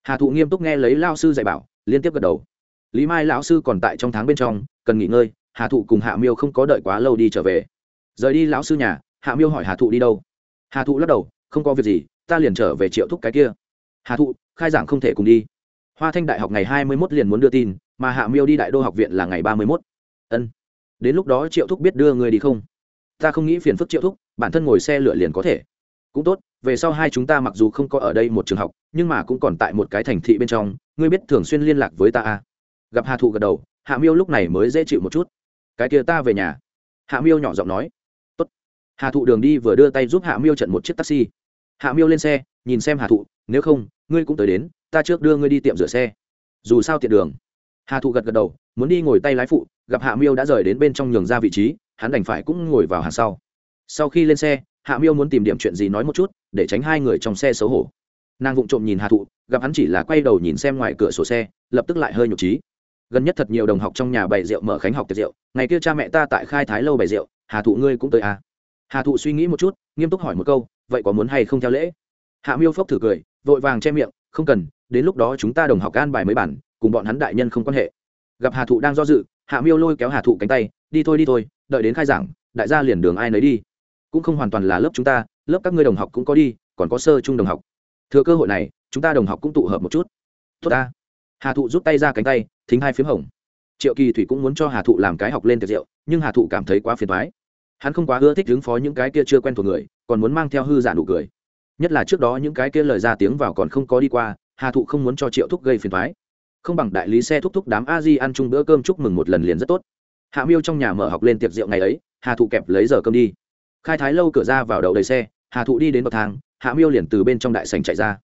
hà thụ nghiêm túc nghe lấy lao sư dạy bảo, liên tiếp gật đầu. Lý mai lão sư còn tại trong tháng bên trong, cần nghỉ ngơi, hà thụ cùng hạ miêu không có đợi quá lâu đi trở về. Rời đi lão sư nhà, hạ miêu hỏi hà thụ đi đâu. Hà thụ lắc đầu, không có việc gì, ta liền trở về triệu thúc cái kia. Hà thụ, khai giảng không thể cùng đi. Hoa thanh đại học ngày hai mươi mốt liền muốn đưa tin, mà hạ miêu đi đại đô học viện là ngày ba mươi mốt. Ân. Đến lúc đó triệu thúc biết đưa người đi không? Ta không nghĩ phiền phức triệu thúc, bản thân ngồi xe lửa liền có thể. Cũng tốt về sau hai chúng ta mặc dù không có ở đây một trường học, nhưng mà cũng còn tại một cái thành thị bên trong, ngươi biết thường xuyên liên lạc với ta à. gặp hà thụ gật đầu, hạ miêu lúc này mới dễ chịu một chút. Cái kia ta về nhà. Hạ miêu nhỏ giọng nói. Tốt. hà thụ đường đi vừa đưa tay giúp hạ miêu trận một chiếc taxi. Hạ miêu lên xe, nhìn xem hà thụ, nếu không, ngươi cũng tới đến, ta trước đưa ngươi đi tiệm rửa xe. Dù sao tiện đường. Hà thụ gật gật đầu, muốn đi ngồi tay lái phụ, gặp hạ miêu đã rời đến bên trong nhường ra vị trí, hắn đành phải cũng ngồi vào hàng sau. Sau khi lên xe hạ miêu muốn tìm điểm chuyện gì nói một chút, để tránh hai người trong xe xấu hổ. Nàng vụng trộm nhìn hà thụ, gặp hắn chỉ là quay đầu nhìn xem ngoài cửa sổ xe, lập tức lại hơi nhục trí. Gần nhất thật nhiều đồng học trong nhà bày rượu mở khánh học tiệc rượu, ngày kia cha mẹ ta tại khai thái lâu bày rượu, hà thụ ngươi cũng tới à. hà thụ suy nghĩ một chút, nghiêm túc hỏi một câu, vậy có muốn hay không theo lễ? Hạ miêu phốc thử cười, vội vàng che miệng, không cần, đến lúc đó chúng ta đồng học gan bài mấy bản, cùng bọn hắn đại nhân không quan hệ. Gặp hà thụ đang do dự, hạ miêu lôi kéo hà thụ cánh tay, đi thôi đi thôi, đợi đến khai giảng, đại gia liền đường ai nấy đi cũng không hoàn toàn là lớp chúng ta, lớp các ngươi đồng học cũng có đi, còn có sơ chung đồng học. Thừa cơ hội này, chúng ta đồng học cũng tụ hợp một chút. Tốt ta. Hà thụ rút tay ra cánh tay, thính hai p h í m hồng. Triệu kỳ thủy cũng muốn cho hà thụ làm cái học lên tiệc rượu, nhưng hà thụ cảm thấy quá phiền thoái hắn không quá ưa thích ứng phó những cái kia chưa quen thuộc người, còn muốn mang theo hư giả nụ cười. Nhất là trước đó những cái kia lời ra tiếng vào còn không có đi qua, hà thụ không muốn cho triệu thúc gây phiền thoái không bằng đại lý xe thúc thúc đám a di ăn chung bữa cơm chúc mừng một lần liền rất tốt. Hạ miêu trong nhà mở học lên tiệc rượu ngày ấy, hà thụ kẹp lấy giờ cơm đi khai thái lâu cửa ra vào đầu đầy xe, hà thụ đi đến bậc thang, hạ miêu liền từ bên trong đại sành chạy ra.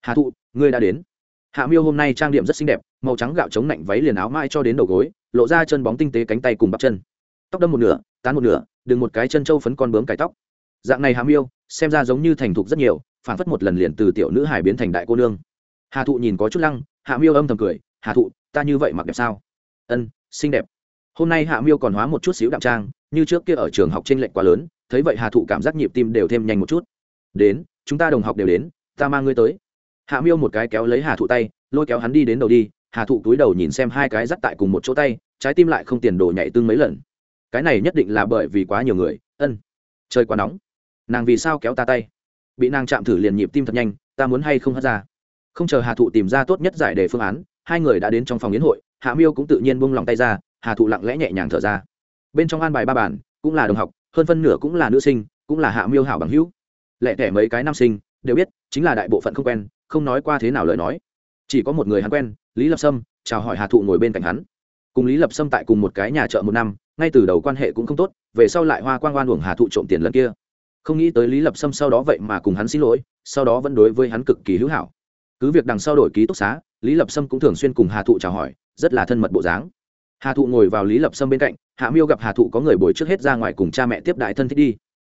Hà thụ, ngươi đã đến. Hạ miêu hôm nay trang điểm rất xinh đẹp, màu trắng gạo chống lạnh váy liền áo mai cho đến đầu gối, lộ ra chân bóng tinh tế cánh tay cùng bắp chân. Tóc đâm một nửa, tán một nửa, đừng một cái chân trâu phấn con bướm cải tóc. Dạng này hạ miêu, xem ra giống như thành thục rất nhiều, phản phất một lần liền từ tiểu nữ hải biến thành đại cô nương. Hà thụ nhìn có chút lăng, hạ miêu âm thầm cười, hà thụ, ta như vậy mặc đẹp sao? Ân, xinh đẹp. Hôm nay hạ miêu còn hóa một chút xíu đạm trang như trước kia ở trường học trên lệnh lệch quá lớn, thấy vậy hà thụ cảm giác nhịp tim đều thêm nhanh một chút. Đến, chúng ta đồng học đều đến, ta mang ngươi tới. Hạ miêu một cái kéo lấy hà thụ tay, lôi kéo hắn đi đến đầu đi. Hà thụ túi đầu nhìn xem hai cái dắt tại cùng một chỗ tay, trái tim lại không tiền đồ nhảy tương mấy lần. Cái này nhất định là bởi vì quá nhiều người, ân trời quá nóng. Nàng vì sao kéo ta tay? Bị nàng chạm thử liền nhịp tim thật nhanh, ta muốn hay không hất ra? Không chờ hà thụ tìm ra tốt nhất giải đề phương án, hai người đã đến trong phòng yến hội, hạ miêu cũng tự nhiên buông lòng tay ra, hà thụ lặng lẽ nhẹ nhàng thở ra bên trong an bài ba bản, cũng là đồng học, hơn phân nửa cũng là nữ sinh, cũng là hạ miêu hảo bằng hữu. Lẽ thẻ mấy cái nam sinh, đều biết, chính là đại bộ phận không quen, không nói qua thế nào lời nói. Chỉ có một người hắn quen, lý lập sâm, chào hỏi hà thụ ngồi bên cạnh hắn. Cùng lý lập sâm tại cùng một cái nhà chợ một năm, ngay từ đầu quan hệ cũng không tốt, về sau lại hoa quang oan uổng hà thụ trộm tiền lần kia. Không nghĩ tới lý lập sâm sau đó vậy mà cùng hắn xin lỗi, sau đó vẫn đối với hắn cực kỳ hữu hảo. Cứ việc đằng sau đổi ký túc xá, lý lập sâm cũng thường xuyên cùng hà thụ chào hỏi, rất là thân mật bộ dáng. Hà thụ ngồi vào lý lập sâm bên cạnh hạ miêu gặp hà thụ có người bồi trước hết ra ngoài cùng cha mẹ tiếp đại thân thích đi.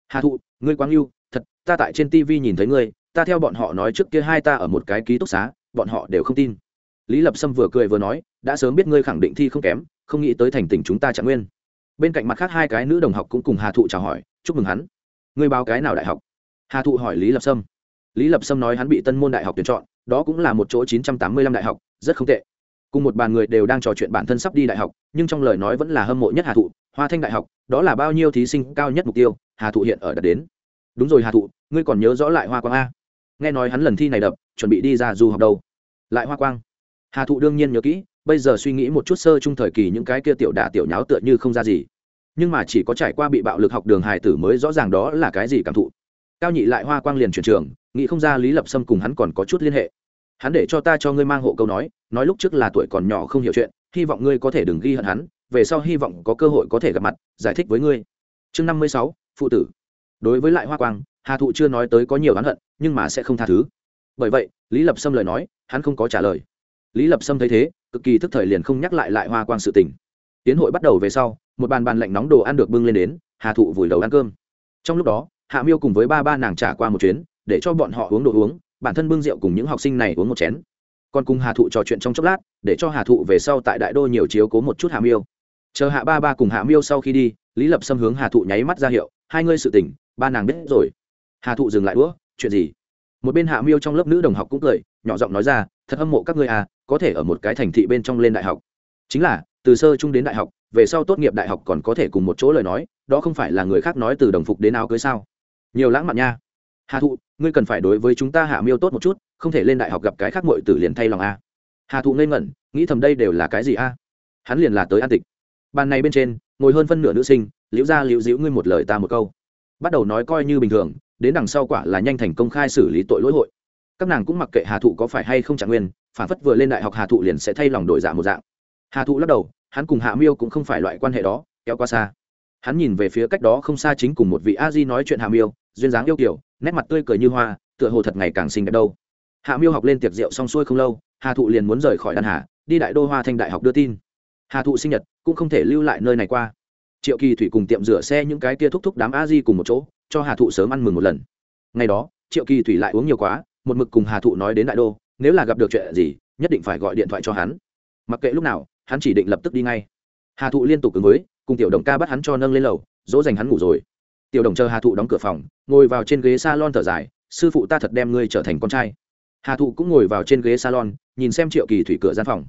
Hà thụ, ngươi quang yêu thật, ta tại trên tv nhìn thấy ngươi, ta theo bọn họ nói trước kia hai ta ở một cái ký túc xá, bọn họ đều không tin. Lý lập sâm vừa cười vừa nói, đã sớm biết ngươi khẳng định thi không kém, không nghĩ tới thành tỉnh chúng ta trạng nguyên. Bên cạnh mặt khác hai cái nữ đồng học cũng cùng hà thụ chào hỏi, chúc mừng hắn. Ngươi báo cái nào đại học? Hà thụ hỏi lý lập sâm. Lý lập sâm nói hắn bị tân môn đại học tuyển chọn, đó cũng là một chỗ chín trăm tám mươi lăm đại học, rất không tệ cùng một bàn người đều đang trò chuyện bản thân sắp đi đại học, nhưng trong lời nói vẫn là hâm mộ nhất hà thụ, hoa thanh đại học, đó là bao nhiêu thí sinh cao nhất mục tiêu, hà thụ hiện ở đạt đến. Đúng rồi hà thụ, ngươi còn nhớ rõ lại hoa quang a? Nghe nói hắn lần thi này đập, chuẩn bị đi ra du học đâu? Lại hoa quang. Hà thụ đương nhiên nhớ kỹ, bây giờ suy nghĩ một chút sơ chung thời kỳ những cái kia tiểu đả tiểu nháo tựa như không ra gì. Nhưng mà chỉ có trải qua bị bạo lực học đường hài tử mới rõ ràng đó là cái gì cảm thụ. Cao nhị lại hoa quang liền chuyển trường, nghĩ không ra lý lập sâm cùng hắn còn có chút liên hệ hắn để cho ta cho ngươi mang hộ câu nói nói lúc trước là tuổi còn nhỏ không hiểu chuyện, hy vọng ngươi có thể đừng ghi hận hắn, về sau hy vọng có cơ hội có thể gặp mặt, giải thích với ngươi. Chương năm mươi sáu, phụ tử. Đối với lại hoa quang, hà thụ chưa nói tới có nhiều hắn hận, nhưng mà sẽ không tha thứ. Bởi vậy, lý lập sâm lời nói, hắn không có trả lời. Lý lập sâm thấy thế, cực kỳ thức thời liền không nhắc lại lại hoa quang sự tình. Tiến hội bắt đầu về sau, một bàn bàn lạnh nóng đồ ăn được bưng lên đến, hà thụ vùi đầu ăn cơm. Trong lúc đó, hạ miêu cùng với ba ba nàng trả qua một chuyến, để cho bọn họ uống đồ uống bản thân bưng rượu cùng những học sinh này uống một chén. Còn cùng hà thụ trò chuyện trong chốc lát, để cho hà thụ về sau tại đại đô nhiều chiếu cố một chút hà miêu. Chờ hạ ba ba cùng hạ miêu sau khi đi, lý lập xâm hướng hà thụ nháy mắt ra hiệu, hai ngươi sự tỉnh ba nàng biết rồi. Hà thụ dừng lại đũa, chuyện gì? Một bên hạ miêu trong lớp nữ đồng học cũng cười, nhỏ giọng nói ra, thật hâm mộ các ngươi à có thể ở một cái thành thị bên trong lên đại học. Chính là, từ sơ trung đến đại học, về sau tốt nghiệp đại học còn có thể cùng một chỗ lời nói, đó không phải là người khác nói từ đồng phục đến áo cưới sao? Nhiều lãng mạn nha hà thụ, ngươi cần phải đối với chúng ta hạ miêu tốt một chút, không thể lên đại học gặp cái khác mội tử liền thay lòng a. Hà thụ ngây ngẩn, nghĩ thầm đây đều là cái gì a? Hắn liền là tới an tịch. Bàn này bên trên, ngồi hơn phân nửa nữ sinh, liễu ra liễu dĩu ngươi một lời ta một câu. Bắt đầu nói coi như bình thường, đến đằng sau quả là nhanh thành công khai xử lý tội lỗi hội. Các nàng cũng mặc kệ hà thụ có phải hay không trạng nguyên, phản phất vừa lên đại học hà thụ liền sẽ thay lòng đổi dạ một dạng. Hà thụ lắc đầu, hắn cùng hạ miêu cũng không phải loại quan hệ đó, kéo qua xa. Hắn nhìn về phía cách đó không xa chính cùng một vị a di nói chuyện hạ miêu, duyên dáng yêu kiểu nét mặt tươi cười như hoa, tựa hồ thật ngày càng xinh đẹp đâu. Hạ miêu học lên tiệc rượu xong xuôi không lâu, hà thụ liền muốn rời khỏi đan hà, đi đại đô hoa thanh đại học đưa tin. Hà thụ sinh nhật cũng không thể lưu lại nơi này qua. Triệu kỳ thủy cùng tiệm rửa xe những cái kia thúc thúc đám a di cùng một chỗ, cho hà thụ sớm ăn mừng một lần. Ngày đó, triệu kỳ thủy lại uống nhiều quá, một mực cùng hà thụ nói đến đại đô, nếu là gặp được chuyện gì, nhất định phải gọi điện thoại cho hắn. Mặc kệ lúc nào, hắn chỉ định lập tức đi ngay. Hà thụ liên tục ứng với, cùng tiểu đồng ca bắt hắn cho nâng lên lầu, dỗ dành hắn ngủ rồi tiểu đồng chờ hà thụ đóng cửa phòng, ngồi vào trên ghế s a lon thở dài, sư phụ ta thật đem ngươi trở thành con trai. Hà thụ cũng ngồi vào trên ghế salon, nhìn xem triệu kỳ thủy cửa gian phòng.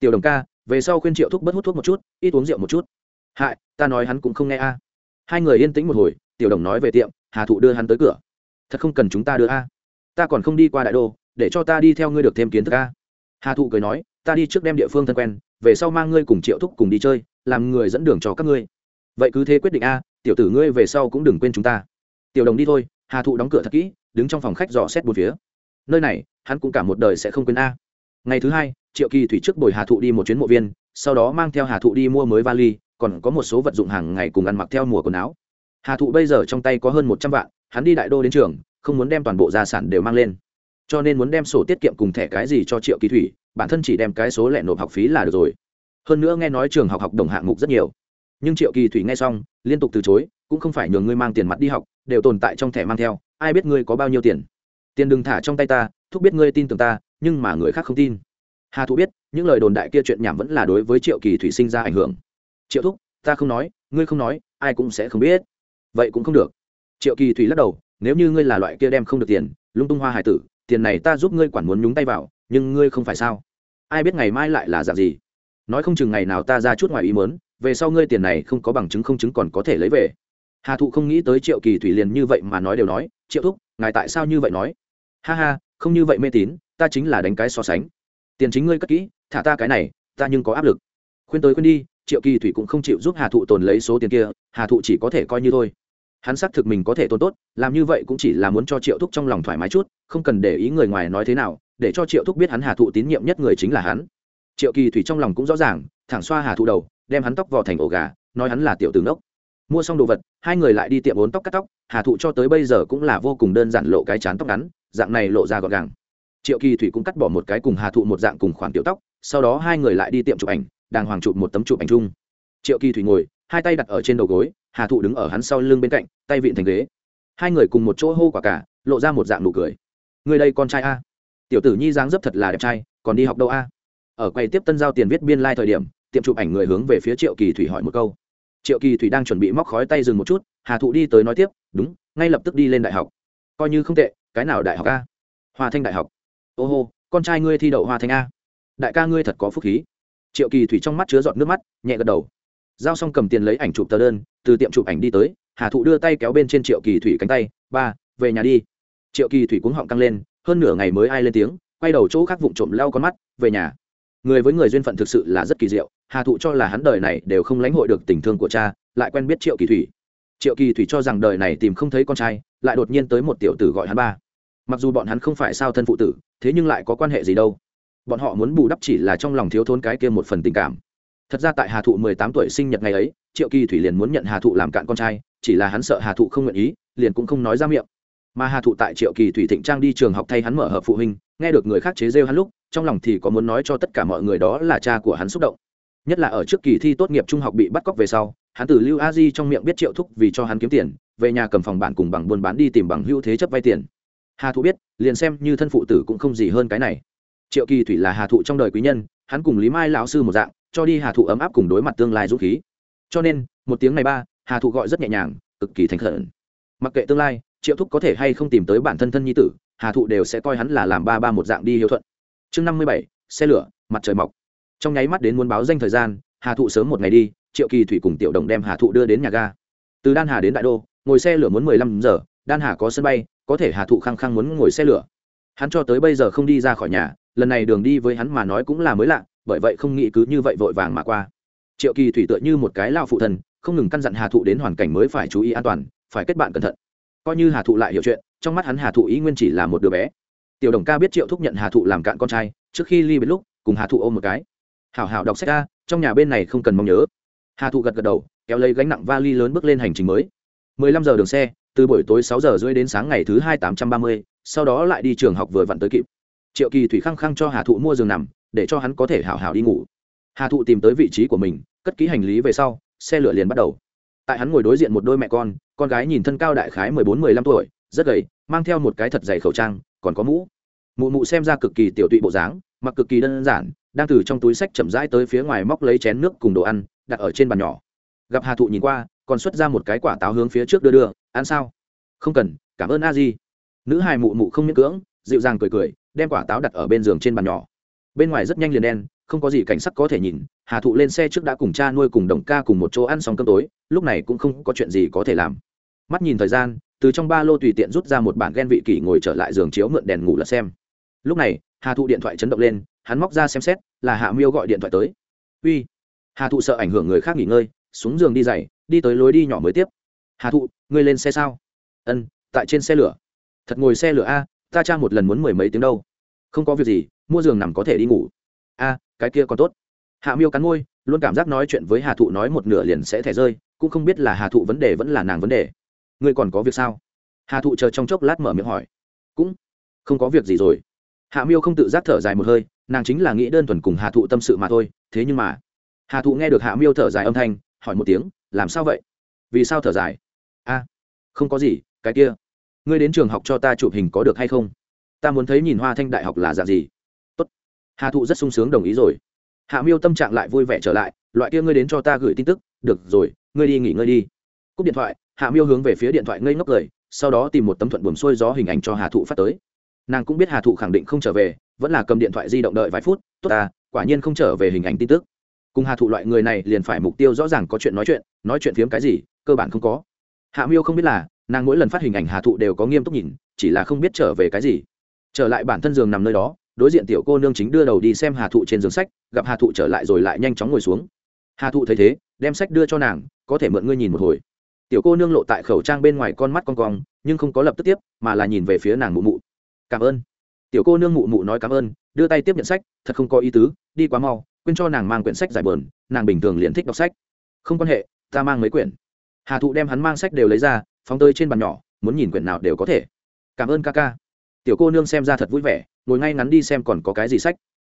Tiểu đồng ca, về sau khuyên triệu thúc bất hút thuốc một chút, ít uống rượu một chút. Hại, ta nói hắn cũng không nghe a. Hai người yên tĩnh một hồi, tiểu đồng nói về tiệm, hà thụ đưa hắn tới cửa. Thật không cần chúng ta đưa a. Ta còn không đi qua đại đô, để cho ta đi theo ngươi được thêm kiến thức a. Hà thụ cười nói, ta đi trước đem địa phương thân quen, về sau mang ngươi cùng triệu thúc cùng đi chơi, làm người dẫn đường cho các ngươi. Vậy cứ thế quyết định a tiểu tử ngươi về sau cũng đừng quên chúng ta. Tiểu đồng đi thôi, hà thụ đóng cửa thật kỹ, đứng trong phòng khách dò xét bốn phía. Nơi này, hắn cũng cả một đời sẽ không quên a. Ngày thứ hai, triệu kỳ thủy trước bồi hà thụ đi một chuyến mộ viên, sau đó mang theo hà thụ đi mua mới vali, còn có một số vật dụng hàng ngày cùng ăn mặc theo mùa quần áo. Hà thụ bây giờ trong tay có hơn một trăm vạn, hắn đi đại đô đến trường, không muốn đem toàn bộ gia sản đều mang lên. Cho nên muốn đem sổ tiết kiệm cùng thẻ cái gì cho triệu kỳ thủy, bản thân chỉ đem cái số lẻ nộp học phí là được rồi. Hơn nữa nghe nói trường học học đồng hạng mục rất nhiều nhưng triệu kỳ thủy nghe xong, liên tục từ chối, cũng không phải nhường ngươi mang tiền mặt đi học, đều tồn tại trong thẻ mang theo, ai biết ngươi có bao nhiêu tiền. Tiền đừng thả trong tay ta, thúc biết ngươi tin tưởng ta, nhưng mà người khác không tin. Hà thụ biết, những lời đồn đại kia chuyện nhảm vẫn là đối với triệu kỳ thủy sinh ra ảnh hưởng. Triệu thúc, ta không nói, ngươi không nói, ai cũng sẽ không biết. Vậy cũng không được. Triệu kỳ thủy lắc đầu, nếu như ngươi là loại kia đem không được tiền, lung tung hoa hải tử, tiền này ta giúp ngươi quản muốn nhúng tay vào, nhưng ngươi không phải sao? Ai biết ngày mai lại là dạng gì? Nói không chừng ngày nào ta ra chút ngoài ý mớn về sau ngươi tiền này không có bằng chứng không chứng còn có thể lấy về. Hà thụ không nghĩ tới triệu kỳ thủy liền như vậy mà nói đều nói, triệu thúc, ngài tại sao như vậy nói? Ha ha, không như vậy mê tín, ta chính là đánh cái so sánh. Tiền chính ngươi cất kỹ, thả ta cái này, ta nhưng có áp lực. Khuyên tới khuyên đi, triệu kỳ thủy cũng không chịu giúp hà thụ tồn lấy số tiền kia, hà thụ chỉ có thể coi như thôi. Hắn xác thực mình có thể tồn tốt, làm như vậy cũng chỉ là muốn cho triệu thúc trong lòng thoải mái chút, không cần để ý người ngoài nói thế nào, để cho triệu thúc biết hắn hà thụ tín nhiệm nhất người chính là hắn. Triệu kỳ thủy trong lòng cũng rõ ràng, thẳng xoa hà thụ đầu đem hắn tóc vò thành ổ gà, nói hắn là tiểu tướng đốc mua xong đồ vật, hai người lại đi tiệm bốn tóc cắt tóc, hà thụ cho tới bây giờ cũng là vô cùng đơn giản lộ cái chán tóc ngắn, dạng này lộ ra gọn gàng. Triệu kỳ thủy cũng cắt bỏ một cái cùng hà thụ một dạng cùng khoản tiểu tóc, sau đó hai người lại đi tiệm chụp ảnh, đàng hoàng chụp một tấm chụp ảnh chung. Triệu kỳ thủy ngồi, hai tay đặt ở trên đầu gối, hà thụ đứng ở hắn sau lưng bên cạnh, tay vịn thành ghế. Hai người cùng một chỗ hô quả cả, lộ ra một dạng nụ cười. Người đây con trai a? Tiểu tử nhi dáng dấp thật là đẹp trai, còn đi học đâu a? Ở quầy tiếp tân giao tiền viết biên lai、like、thời điểm tiệm chụp ảnh người hướng về phía triệu kỳ thủy hỏi một câu. Triệu kỳ thủy đang chuẩn bị móc khói tay dừng một chút, hà thụ đi tới nói tiếp, đúng, ngay lập tức đi lên đại học. Coi như không tệ, cái nào đại học a? Hoa thanh đại học. Ô hô, con trai ngươi thi đậu hoa thanh a? Đại ca ngươi thật có phúc khí. Triệu kỳ thủy trong mắt chứa giọt nước mắt, nhẹ gật đầu. Giao xong cầm tiền lấy ảnh chụp tờ đơn, từ tiệm chụp ảnh đi tới, hà thụ đưa tay kéo bên trên triệu kỳ thủy cánh tay, ba, về nhà đi. Triệu kỳ thủy cuống họng căng lên, hơn nửa ngày mới ai lên tiếng, quay đầu chỗ khác vụng trộm leo con mắt, về nhà người với người duyên phận thực sự là rất kỳ diệu, hà thụ cho là hắn đời này đều không lãnh hội được tình thương của cha, lại quen biết triệu kỳ thủy. Triệu kỳ thủy cho rằng đời này tìm không thấy con trai, lại đột nhiên tới một tiểu tử gọi hắn ba. Mặc dù bọn hắn không phải sao thân phụ tử, thế nhưng lại có quan hệ gì đâu. Bọn họ muốn bù đắp chỉ là trong lòng thiếu thốn cái kia một phần tình cảm. Thật ra tại hà thụ mười tám tuổi sinh nhật ngày ấy, triệu kỳ thủy liền muốn nhận hà thụ làm cạn con trai, chỉ là hắn sợ hà thụ không nguyện ý, liền cũng không nói ra miệng. Mà hà thụ tại triệu kỳ thủy thịnh trang đi trường học thay hắn mở hợp phụ huynh nghe được người khác chế rêu hắn lúc, trong lòng thì có muốn nói cho tất cả mọi người đó là cha của hắn xúc động. Nhất là ở trước kỳ thi tốt nghiệp trung học bị bắt cóc về sau, hắn từ lưu a di trong miệng biết triệu thúc vì cho hắn kiếm tiền, về nhà cầm phòng bản cùng bằng buôn bán đi tìm bằng hữu thế chấp vay tiền. Hà thụ biết, liền xem như thân phụ tử cũng không gì hơn cái này. Triệu kỳ thủy là hà thụ trong đời quý nhân, hắn cùng lý mai lão sư một dạng, cho đi hà thụ ấm áp cùng đối mặt tương lai dũng khí. Cho nên, một tiếng này ba, hà thụ gọi rất nhẹ nhàng, cực kỳ thành khẩn. Mặc kệ tương lai, triệu thúc có thể hay không tìm tới bản thân thân nhi tử hà thụ đều sẽ coi hắn là làm ba ba một dạng đi hiếu thuận. Chương năm mươi bảy, xe lửa, mặt trời mọc. Trong nháy mắt đến muốn báo danh thời gian, hà thụ sớm một ngày đi, triệu kỳ thủy cùng tiểu đồng đem hà thụ đưa đến nhà ga. Từ đan hà đến đại đô, ngồi xe lửa muốn mười lăm giờ, đan hà có sân bay, có thể hà thụ khăng khăng muốn ngồi xe lửa. Hắn cho tới bây giờ không đi ra khỏi nhà, lần này đường đi với hắn mà nói cũng là mới lạ, bởi vậy không nghĩ cứ như vậy vội vàng mà qua. Triệu kỳ thủy tựa như một cái lao phụ thần, không ngừng căn dặn hà thụ đến hoàn cảnh mới phải chú ý an toàn, phải kết bạn cẩn thận. Coi như hà thụ lại hiểu chuyện trong mắt hắn hà thụ ý nguyên chỉ là một đứa bé. Tiểu đồng ca biết triệu thúc nhận hà thụ làm cạn con trai trước khi ly biệt lúc cùng hà thụ ôm một cái. Hảo hảo đọc sách ca trong nhà bên này không cần mong nhớ. Hà thụ gật gật đầu kéo lấy gánh nặng vali lớn bước lên hành trình mới. 15 giờ đường xe từ buổi tối 6 giờ rưỡi đến sáng ngày thứ hai 830, sau đó lại đi trường học vừa vặn tới kịp. Triệu kỳ thủy khăng khăng cho hà thụ mua giường nằm để cho hắn có thể hảo hảo đi ngủ. Hà thụ tìm tới vị trí của mình cất ký hành lý về sau xe lửa liền bắt đầu. Tại hắn ngồi đối diện một đôi mẹ con con gái nhìn thân cao đại khái mười bốn mười lăm tuổi rất gầy, mang theo một cái thật dày khẩu trang, còn có mũ. Mụ mụ xem ra cực kỳ tiểu tụy bộ dáng, mặc cực kỳ đơn giản, đang từ trong túi sách chậm rãi tới phía ngoài móc lấy chén nước cùng đồ ăn, đặt ở trên bàn nhỏ. Gặp hà thụ nhìn qua, còn xuất ra một cái quả táo hướng phía trước đưa đưa, ăn sao? Không cần, cảm ơn a di. Nữ hài mụ mụ không miễn cưỡng, dịu dàng cười cười, đem quả táo đặt ở bên giường trên bàn nhỏ. Bên ngoài rất nhanh liền đen, không có gì cảnh sắc có thể nhìn, hà thụ lên xe trước đã cùng cha nuôi cùng đồng ca cùng một chỗ ăn xong cơm tối, lúc này cũng không có chuyện gì có thể làm. Mắt nhìn thời gian từ trong ba lô tùy tiện rút ra một bản ghen vị kỷ ngồi trở lại giường chiếu mượn đèn ngủ lật xem. Lúc này, hà thụ điện thoại chấn động lên, hắn móc ra xem xét, là hạ miêu gọi điện thoại tới. Uy. Hà thụ sợ ảnh hưởng người khác nghỉ ngơi, xuống giường đi dày đi tới lối đi nhỏ mới tiếp. Hà thụ, ngươi lên xe sao? Ân, tại trên xe lửa. Thật ngồi xe lửa a, ta tra một lần muốn mười mấy tiếng đâu. Không có việc gì, mua giường nằm có thể đi ngủ. A, cái kia còn tốt. Hạ miêu cắn môi, luôn cảm giác nói chuyện với hà thụ nói một nửa liền sẽ thẻ rơi, cũng không biết là hà thụ vấn đề vẫn là nàng vấn đề ngươi còn có việc sao? Hà thụ chờ trong chốc lát mở miệng hỏi. Cũng không có việc gì rồi. Hạ miêu không tự giác thở dài một hơi, nàng chính là nghĩ đơn thuần cùng hà thụ tâm sự mà thôi, thế nhưng mà, hà thụ nghe được hạ miêu thở dài âm thanh, hỏi một tiếng, làm sao vậy? Vì sao thở dài? A, không có gì, cái kia, ngươi đến trường học cho ta chụp hình có được hay không? Ta muốn thấy nhìn hoa thanh đại học là dạng gì. Tốt. hà thụ rất sung sướng đồng ý rồi. Hạ miêu tâm trạng lại vui vẻ trở lại, loại kia ngươi đến cho ta gửi tin tức, được rồi, ngươi đi nghỉ ngơi đi. Cúp điện thoại hạ miêu hướng về phía điện thoại ngây ngốc cười, sau đó tìm một tấm thuận buồm xuôi gió hình ảnh cho hà thụ phát tới. Nàng cũng biết hà thụ khẳng định không trở về, vẫn là cầm điện thoại di động đợi vài phút, tốt ta, quả nhiên không trở về hình ảnh tin tức. Cùng hà thụ loại người này liền phải mục tiêu rõ ràng có chuyện nói chuyện nói chuyện phiếm cái gì, cơ bản không có. Hạ miêu không biết là, nàng mỗi lần phát hình ảnh hà thụ đều có nghiêm túc nhìn, chỉ là không biết trở về cái gì. Trở lại bản thân giường nằm nơi đó, đối diện tiểu cô nương chính đưa đầu đi xem hà thụ trên giường sách, gặp hà thụ trở lại rồi lại nhanh chóng ngồi xuống. Hà thụ thấy thế, đem sách đưa cho nàng, có thể mượn ngươi nhìn một hồi tiểu cô nương lộ tại khẩu trang bên ngoài con mắt con cong, nhưng không có lập tức tiếp, mà là nhìn về phía nàng mụ mụ. Cảm ơn. Tiểu cô nương mụ mụ nói cảm ơn. Đưa tay tiếp nhận sách, thật không có ý tứ, đi quá mau, quên cho nàng mang quyển sách giải bờn nàng bình thường liền thích đọc sách. Không quan hệ, ta mang mấy quyển. Hà thụ đem hắn mang sách đều lấy ra, phóng tơi trên bàn nhỏ, muốn nhìn quyển nào đều có thể. Cảm ơn ca ca. Tiểu cô nương xem ra thật vui vẻ, ngồi ngay ngắn đi xem còn có cái gì sách.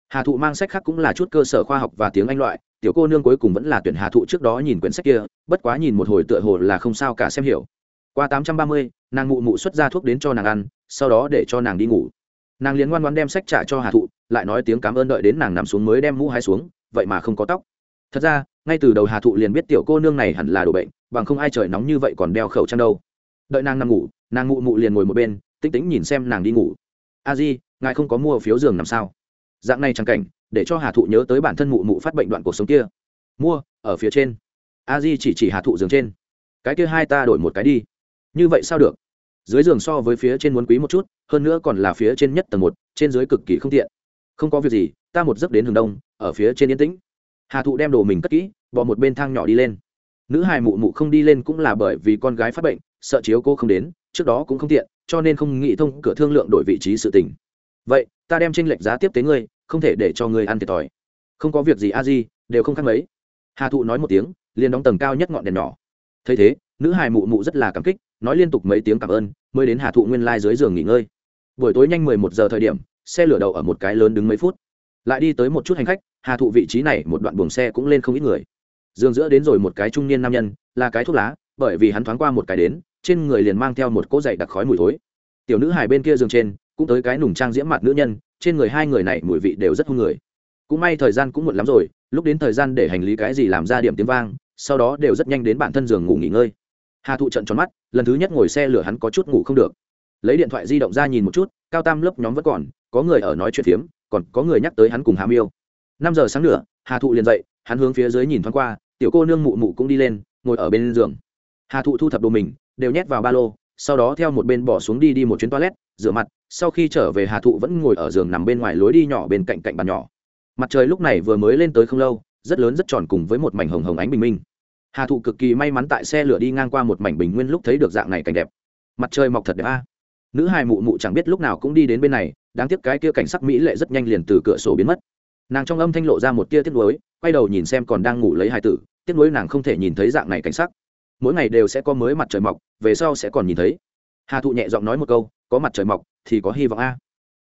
Hà thụ mang sách khác cũng là chút cơ sở khoa học và tiếng anh loại tiểu cô nương cuối cùng vẫn là tuyển hà thụ trước đó nhìn quyển sách kia, bất quá nhìn một hồi tựa hồ là không sao cả xem hiểu. Qua tám trăm ba mươi, nàng mụ mụ xuất ra thuốc đến cho nàng ăn, sau đó để cho nàng đi ngủ. Nàng liền ngoan ngoan đem sách trả cho hà thụ, lại nói tiếng cảm ơn đợi đến nàng nằm xuống mới đem mũ hai xuống, vậy mà không có tóc. Thật ra, ngay từ đầu hà thụ liền biết tiểu cô nương này hẳn là đồ bệnh, bằng không ai trời nóng như vậy còn đeo khẩu trang đâu. Đợi nàng nằm ngủ, nàng mụ mụ liền ngồi một bên tinh tĩnh nhìn xem nàng đi ngủ. A di, ngài không có mua phiếu giường nằm sao? Dạng này chẳng cảnh, để cho hà thụ nhớ tới bản thân mụ mụ phát bệnh đoạn cuộc sống kia. Mua, ở phía trên. A di chỉ chỉ hà thụ giường trên. Cái kia hai ta đổi một cái đi. Như vậy sao được? Dưới giường so với phía trên muốn quý một chút, hơn nữa còn là phía trên nhất tầng một, trên dưới cực kỳ không tiện. Không có việc gì, ta một giấc đến hướng đông, ở phía trên yên tĩnh. Hà thụ đem đồ mình cất kỹ, bỏ một bên thang nhỏ đi lên. Nữ hài mụ mụ không đi lên cũng là bởi vì con gái phát bệnh, sợ chiếu cô không đến, trước đó cũng không tiện, cho nên không nghĩ thông cửa thương lượng đổi vị trí sự tình vậy, ta đem tranh lệch giá tiếp tế ngươi, không thể để cho ngươi ăn thiệt thòi. Không có việc gì, a di, đều không khác mấy. Hà thụ nói một tiếng, liền đóng tầng cao nhất ngọn đèn nhỏ. Thấy thế, nữ hài mụ mụ rất là cảm kích, nói liên tục mấy tiếng cảm ơn, mới đến hà thụ nguyên lai、like、dưới giường nghỉ ngơi. Buổi tối nhanh mười một giờ thời điểm, xe lửa đầu ở một cái lớn đứng mấy phút. Lại đi tới một chút hành khách, hà thụ vị trí này một đoạn buồng xe cũng lên không ít người. Giường giữa đến rồi một cái trung niên nam nhân, là cái thuốc lá, bởi vì hắn thoáng qua một cái đến, trên người liền mang theo một cỗ dậy đặc khói mùi thối. Tiểu nữ hài bên kia giường trên cũng tới cái nùng trang diễm mặt nữ nhân, trên người hai người này mùi vị đều rất hung người. Cũng may thời gian cũng muộn lắm rồi, lúc đến thời gian để hành lý cái gì làm ra điểm tiếng vang, sau đó đều rất nhanh đến bản thân giường ngủ nghỉ ngơi. Hà thụ trận tròn mắt, lần thứ nhất ngồi xe lửa hắn có chút ngủ không được. Lấy điện thoại di động ra nhìn một chút, cao tam lớp nhóm vẫn còn, có người ở nói chuyện phiếm, còn có người nhắc tới hắn cùng hàm yêu. Năm giờ sáng nữa hà thụ liền dậy, hắn hướng phía dưới nhìn thoáng qua, tiểu cô nương mụ mụ cũng đi lên, ngồi ở bên giường. Hà thụ thu thập đồ mình, đều nhét vào ba lô sau đó theo một bên bỏ xuống đi đi một chuyến toilet, rửa mặt, sau khi trở về hà thụ vẫn ngồi ở giường nằm bên ngoài lối đi nhỏ bên cạnh cạnh bàn nhỏ. Mặt trời lúc này vừa mới lên tới không lâu, rất lớn rất tròn cùng với một mảnh hồng hồng ánh bình minh. Hà thụ cực kỳ may mắn tại xe lửa đi ngang qua một mảnh bình nguyên lúc thấy được dạng này cảnh đẹp. Mặt trời mọc thật đẹp a. Nữ hài mụ mụ chẳng biết lúc nào cũng đi đến bên này, đáng tiếc cái kia cảnh sắc mỹ lệ rất nhanh liền từ cửa sổ biến mất. Nàng trong âm thanh lộ ra một tia tiếc nuối, quay đầu nhìn xem còn đang ngủ lấy hài tử, tiếc nuối nàng không thể nhìn thấy dạng này cảnh sắc mỗi ngày đều sẽ có mới mặt trời mọc, về sau sẽ còn nhìn thấy. Hà thụ nhẹ giọng nói một câu, có mặt trời mọc thì có hy vọng a.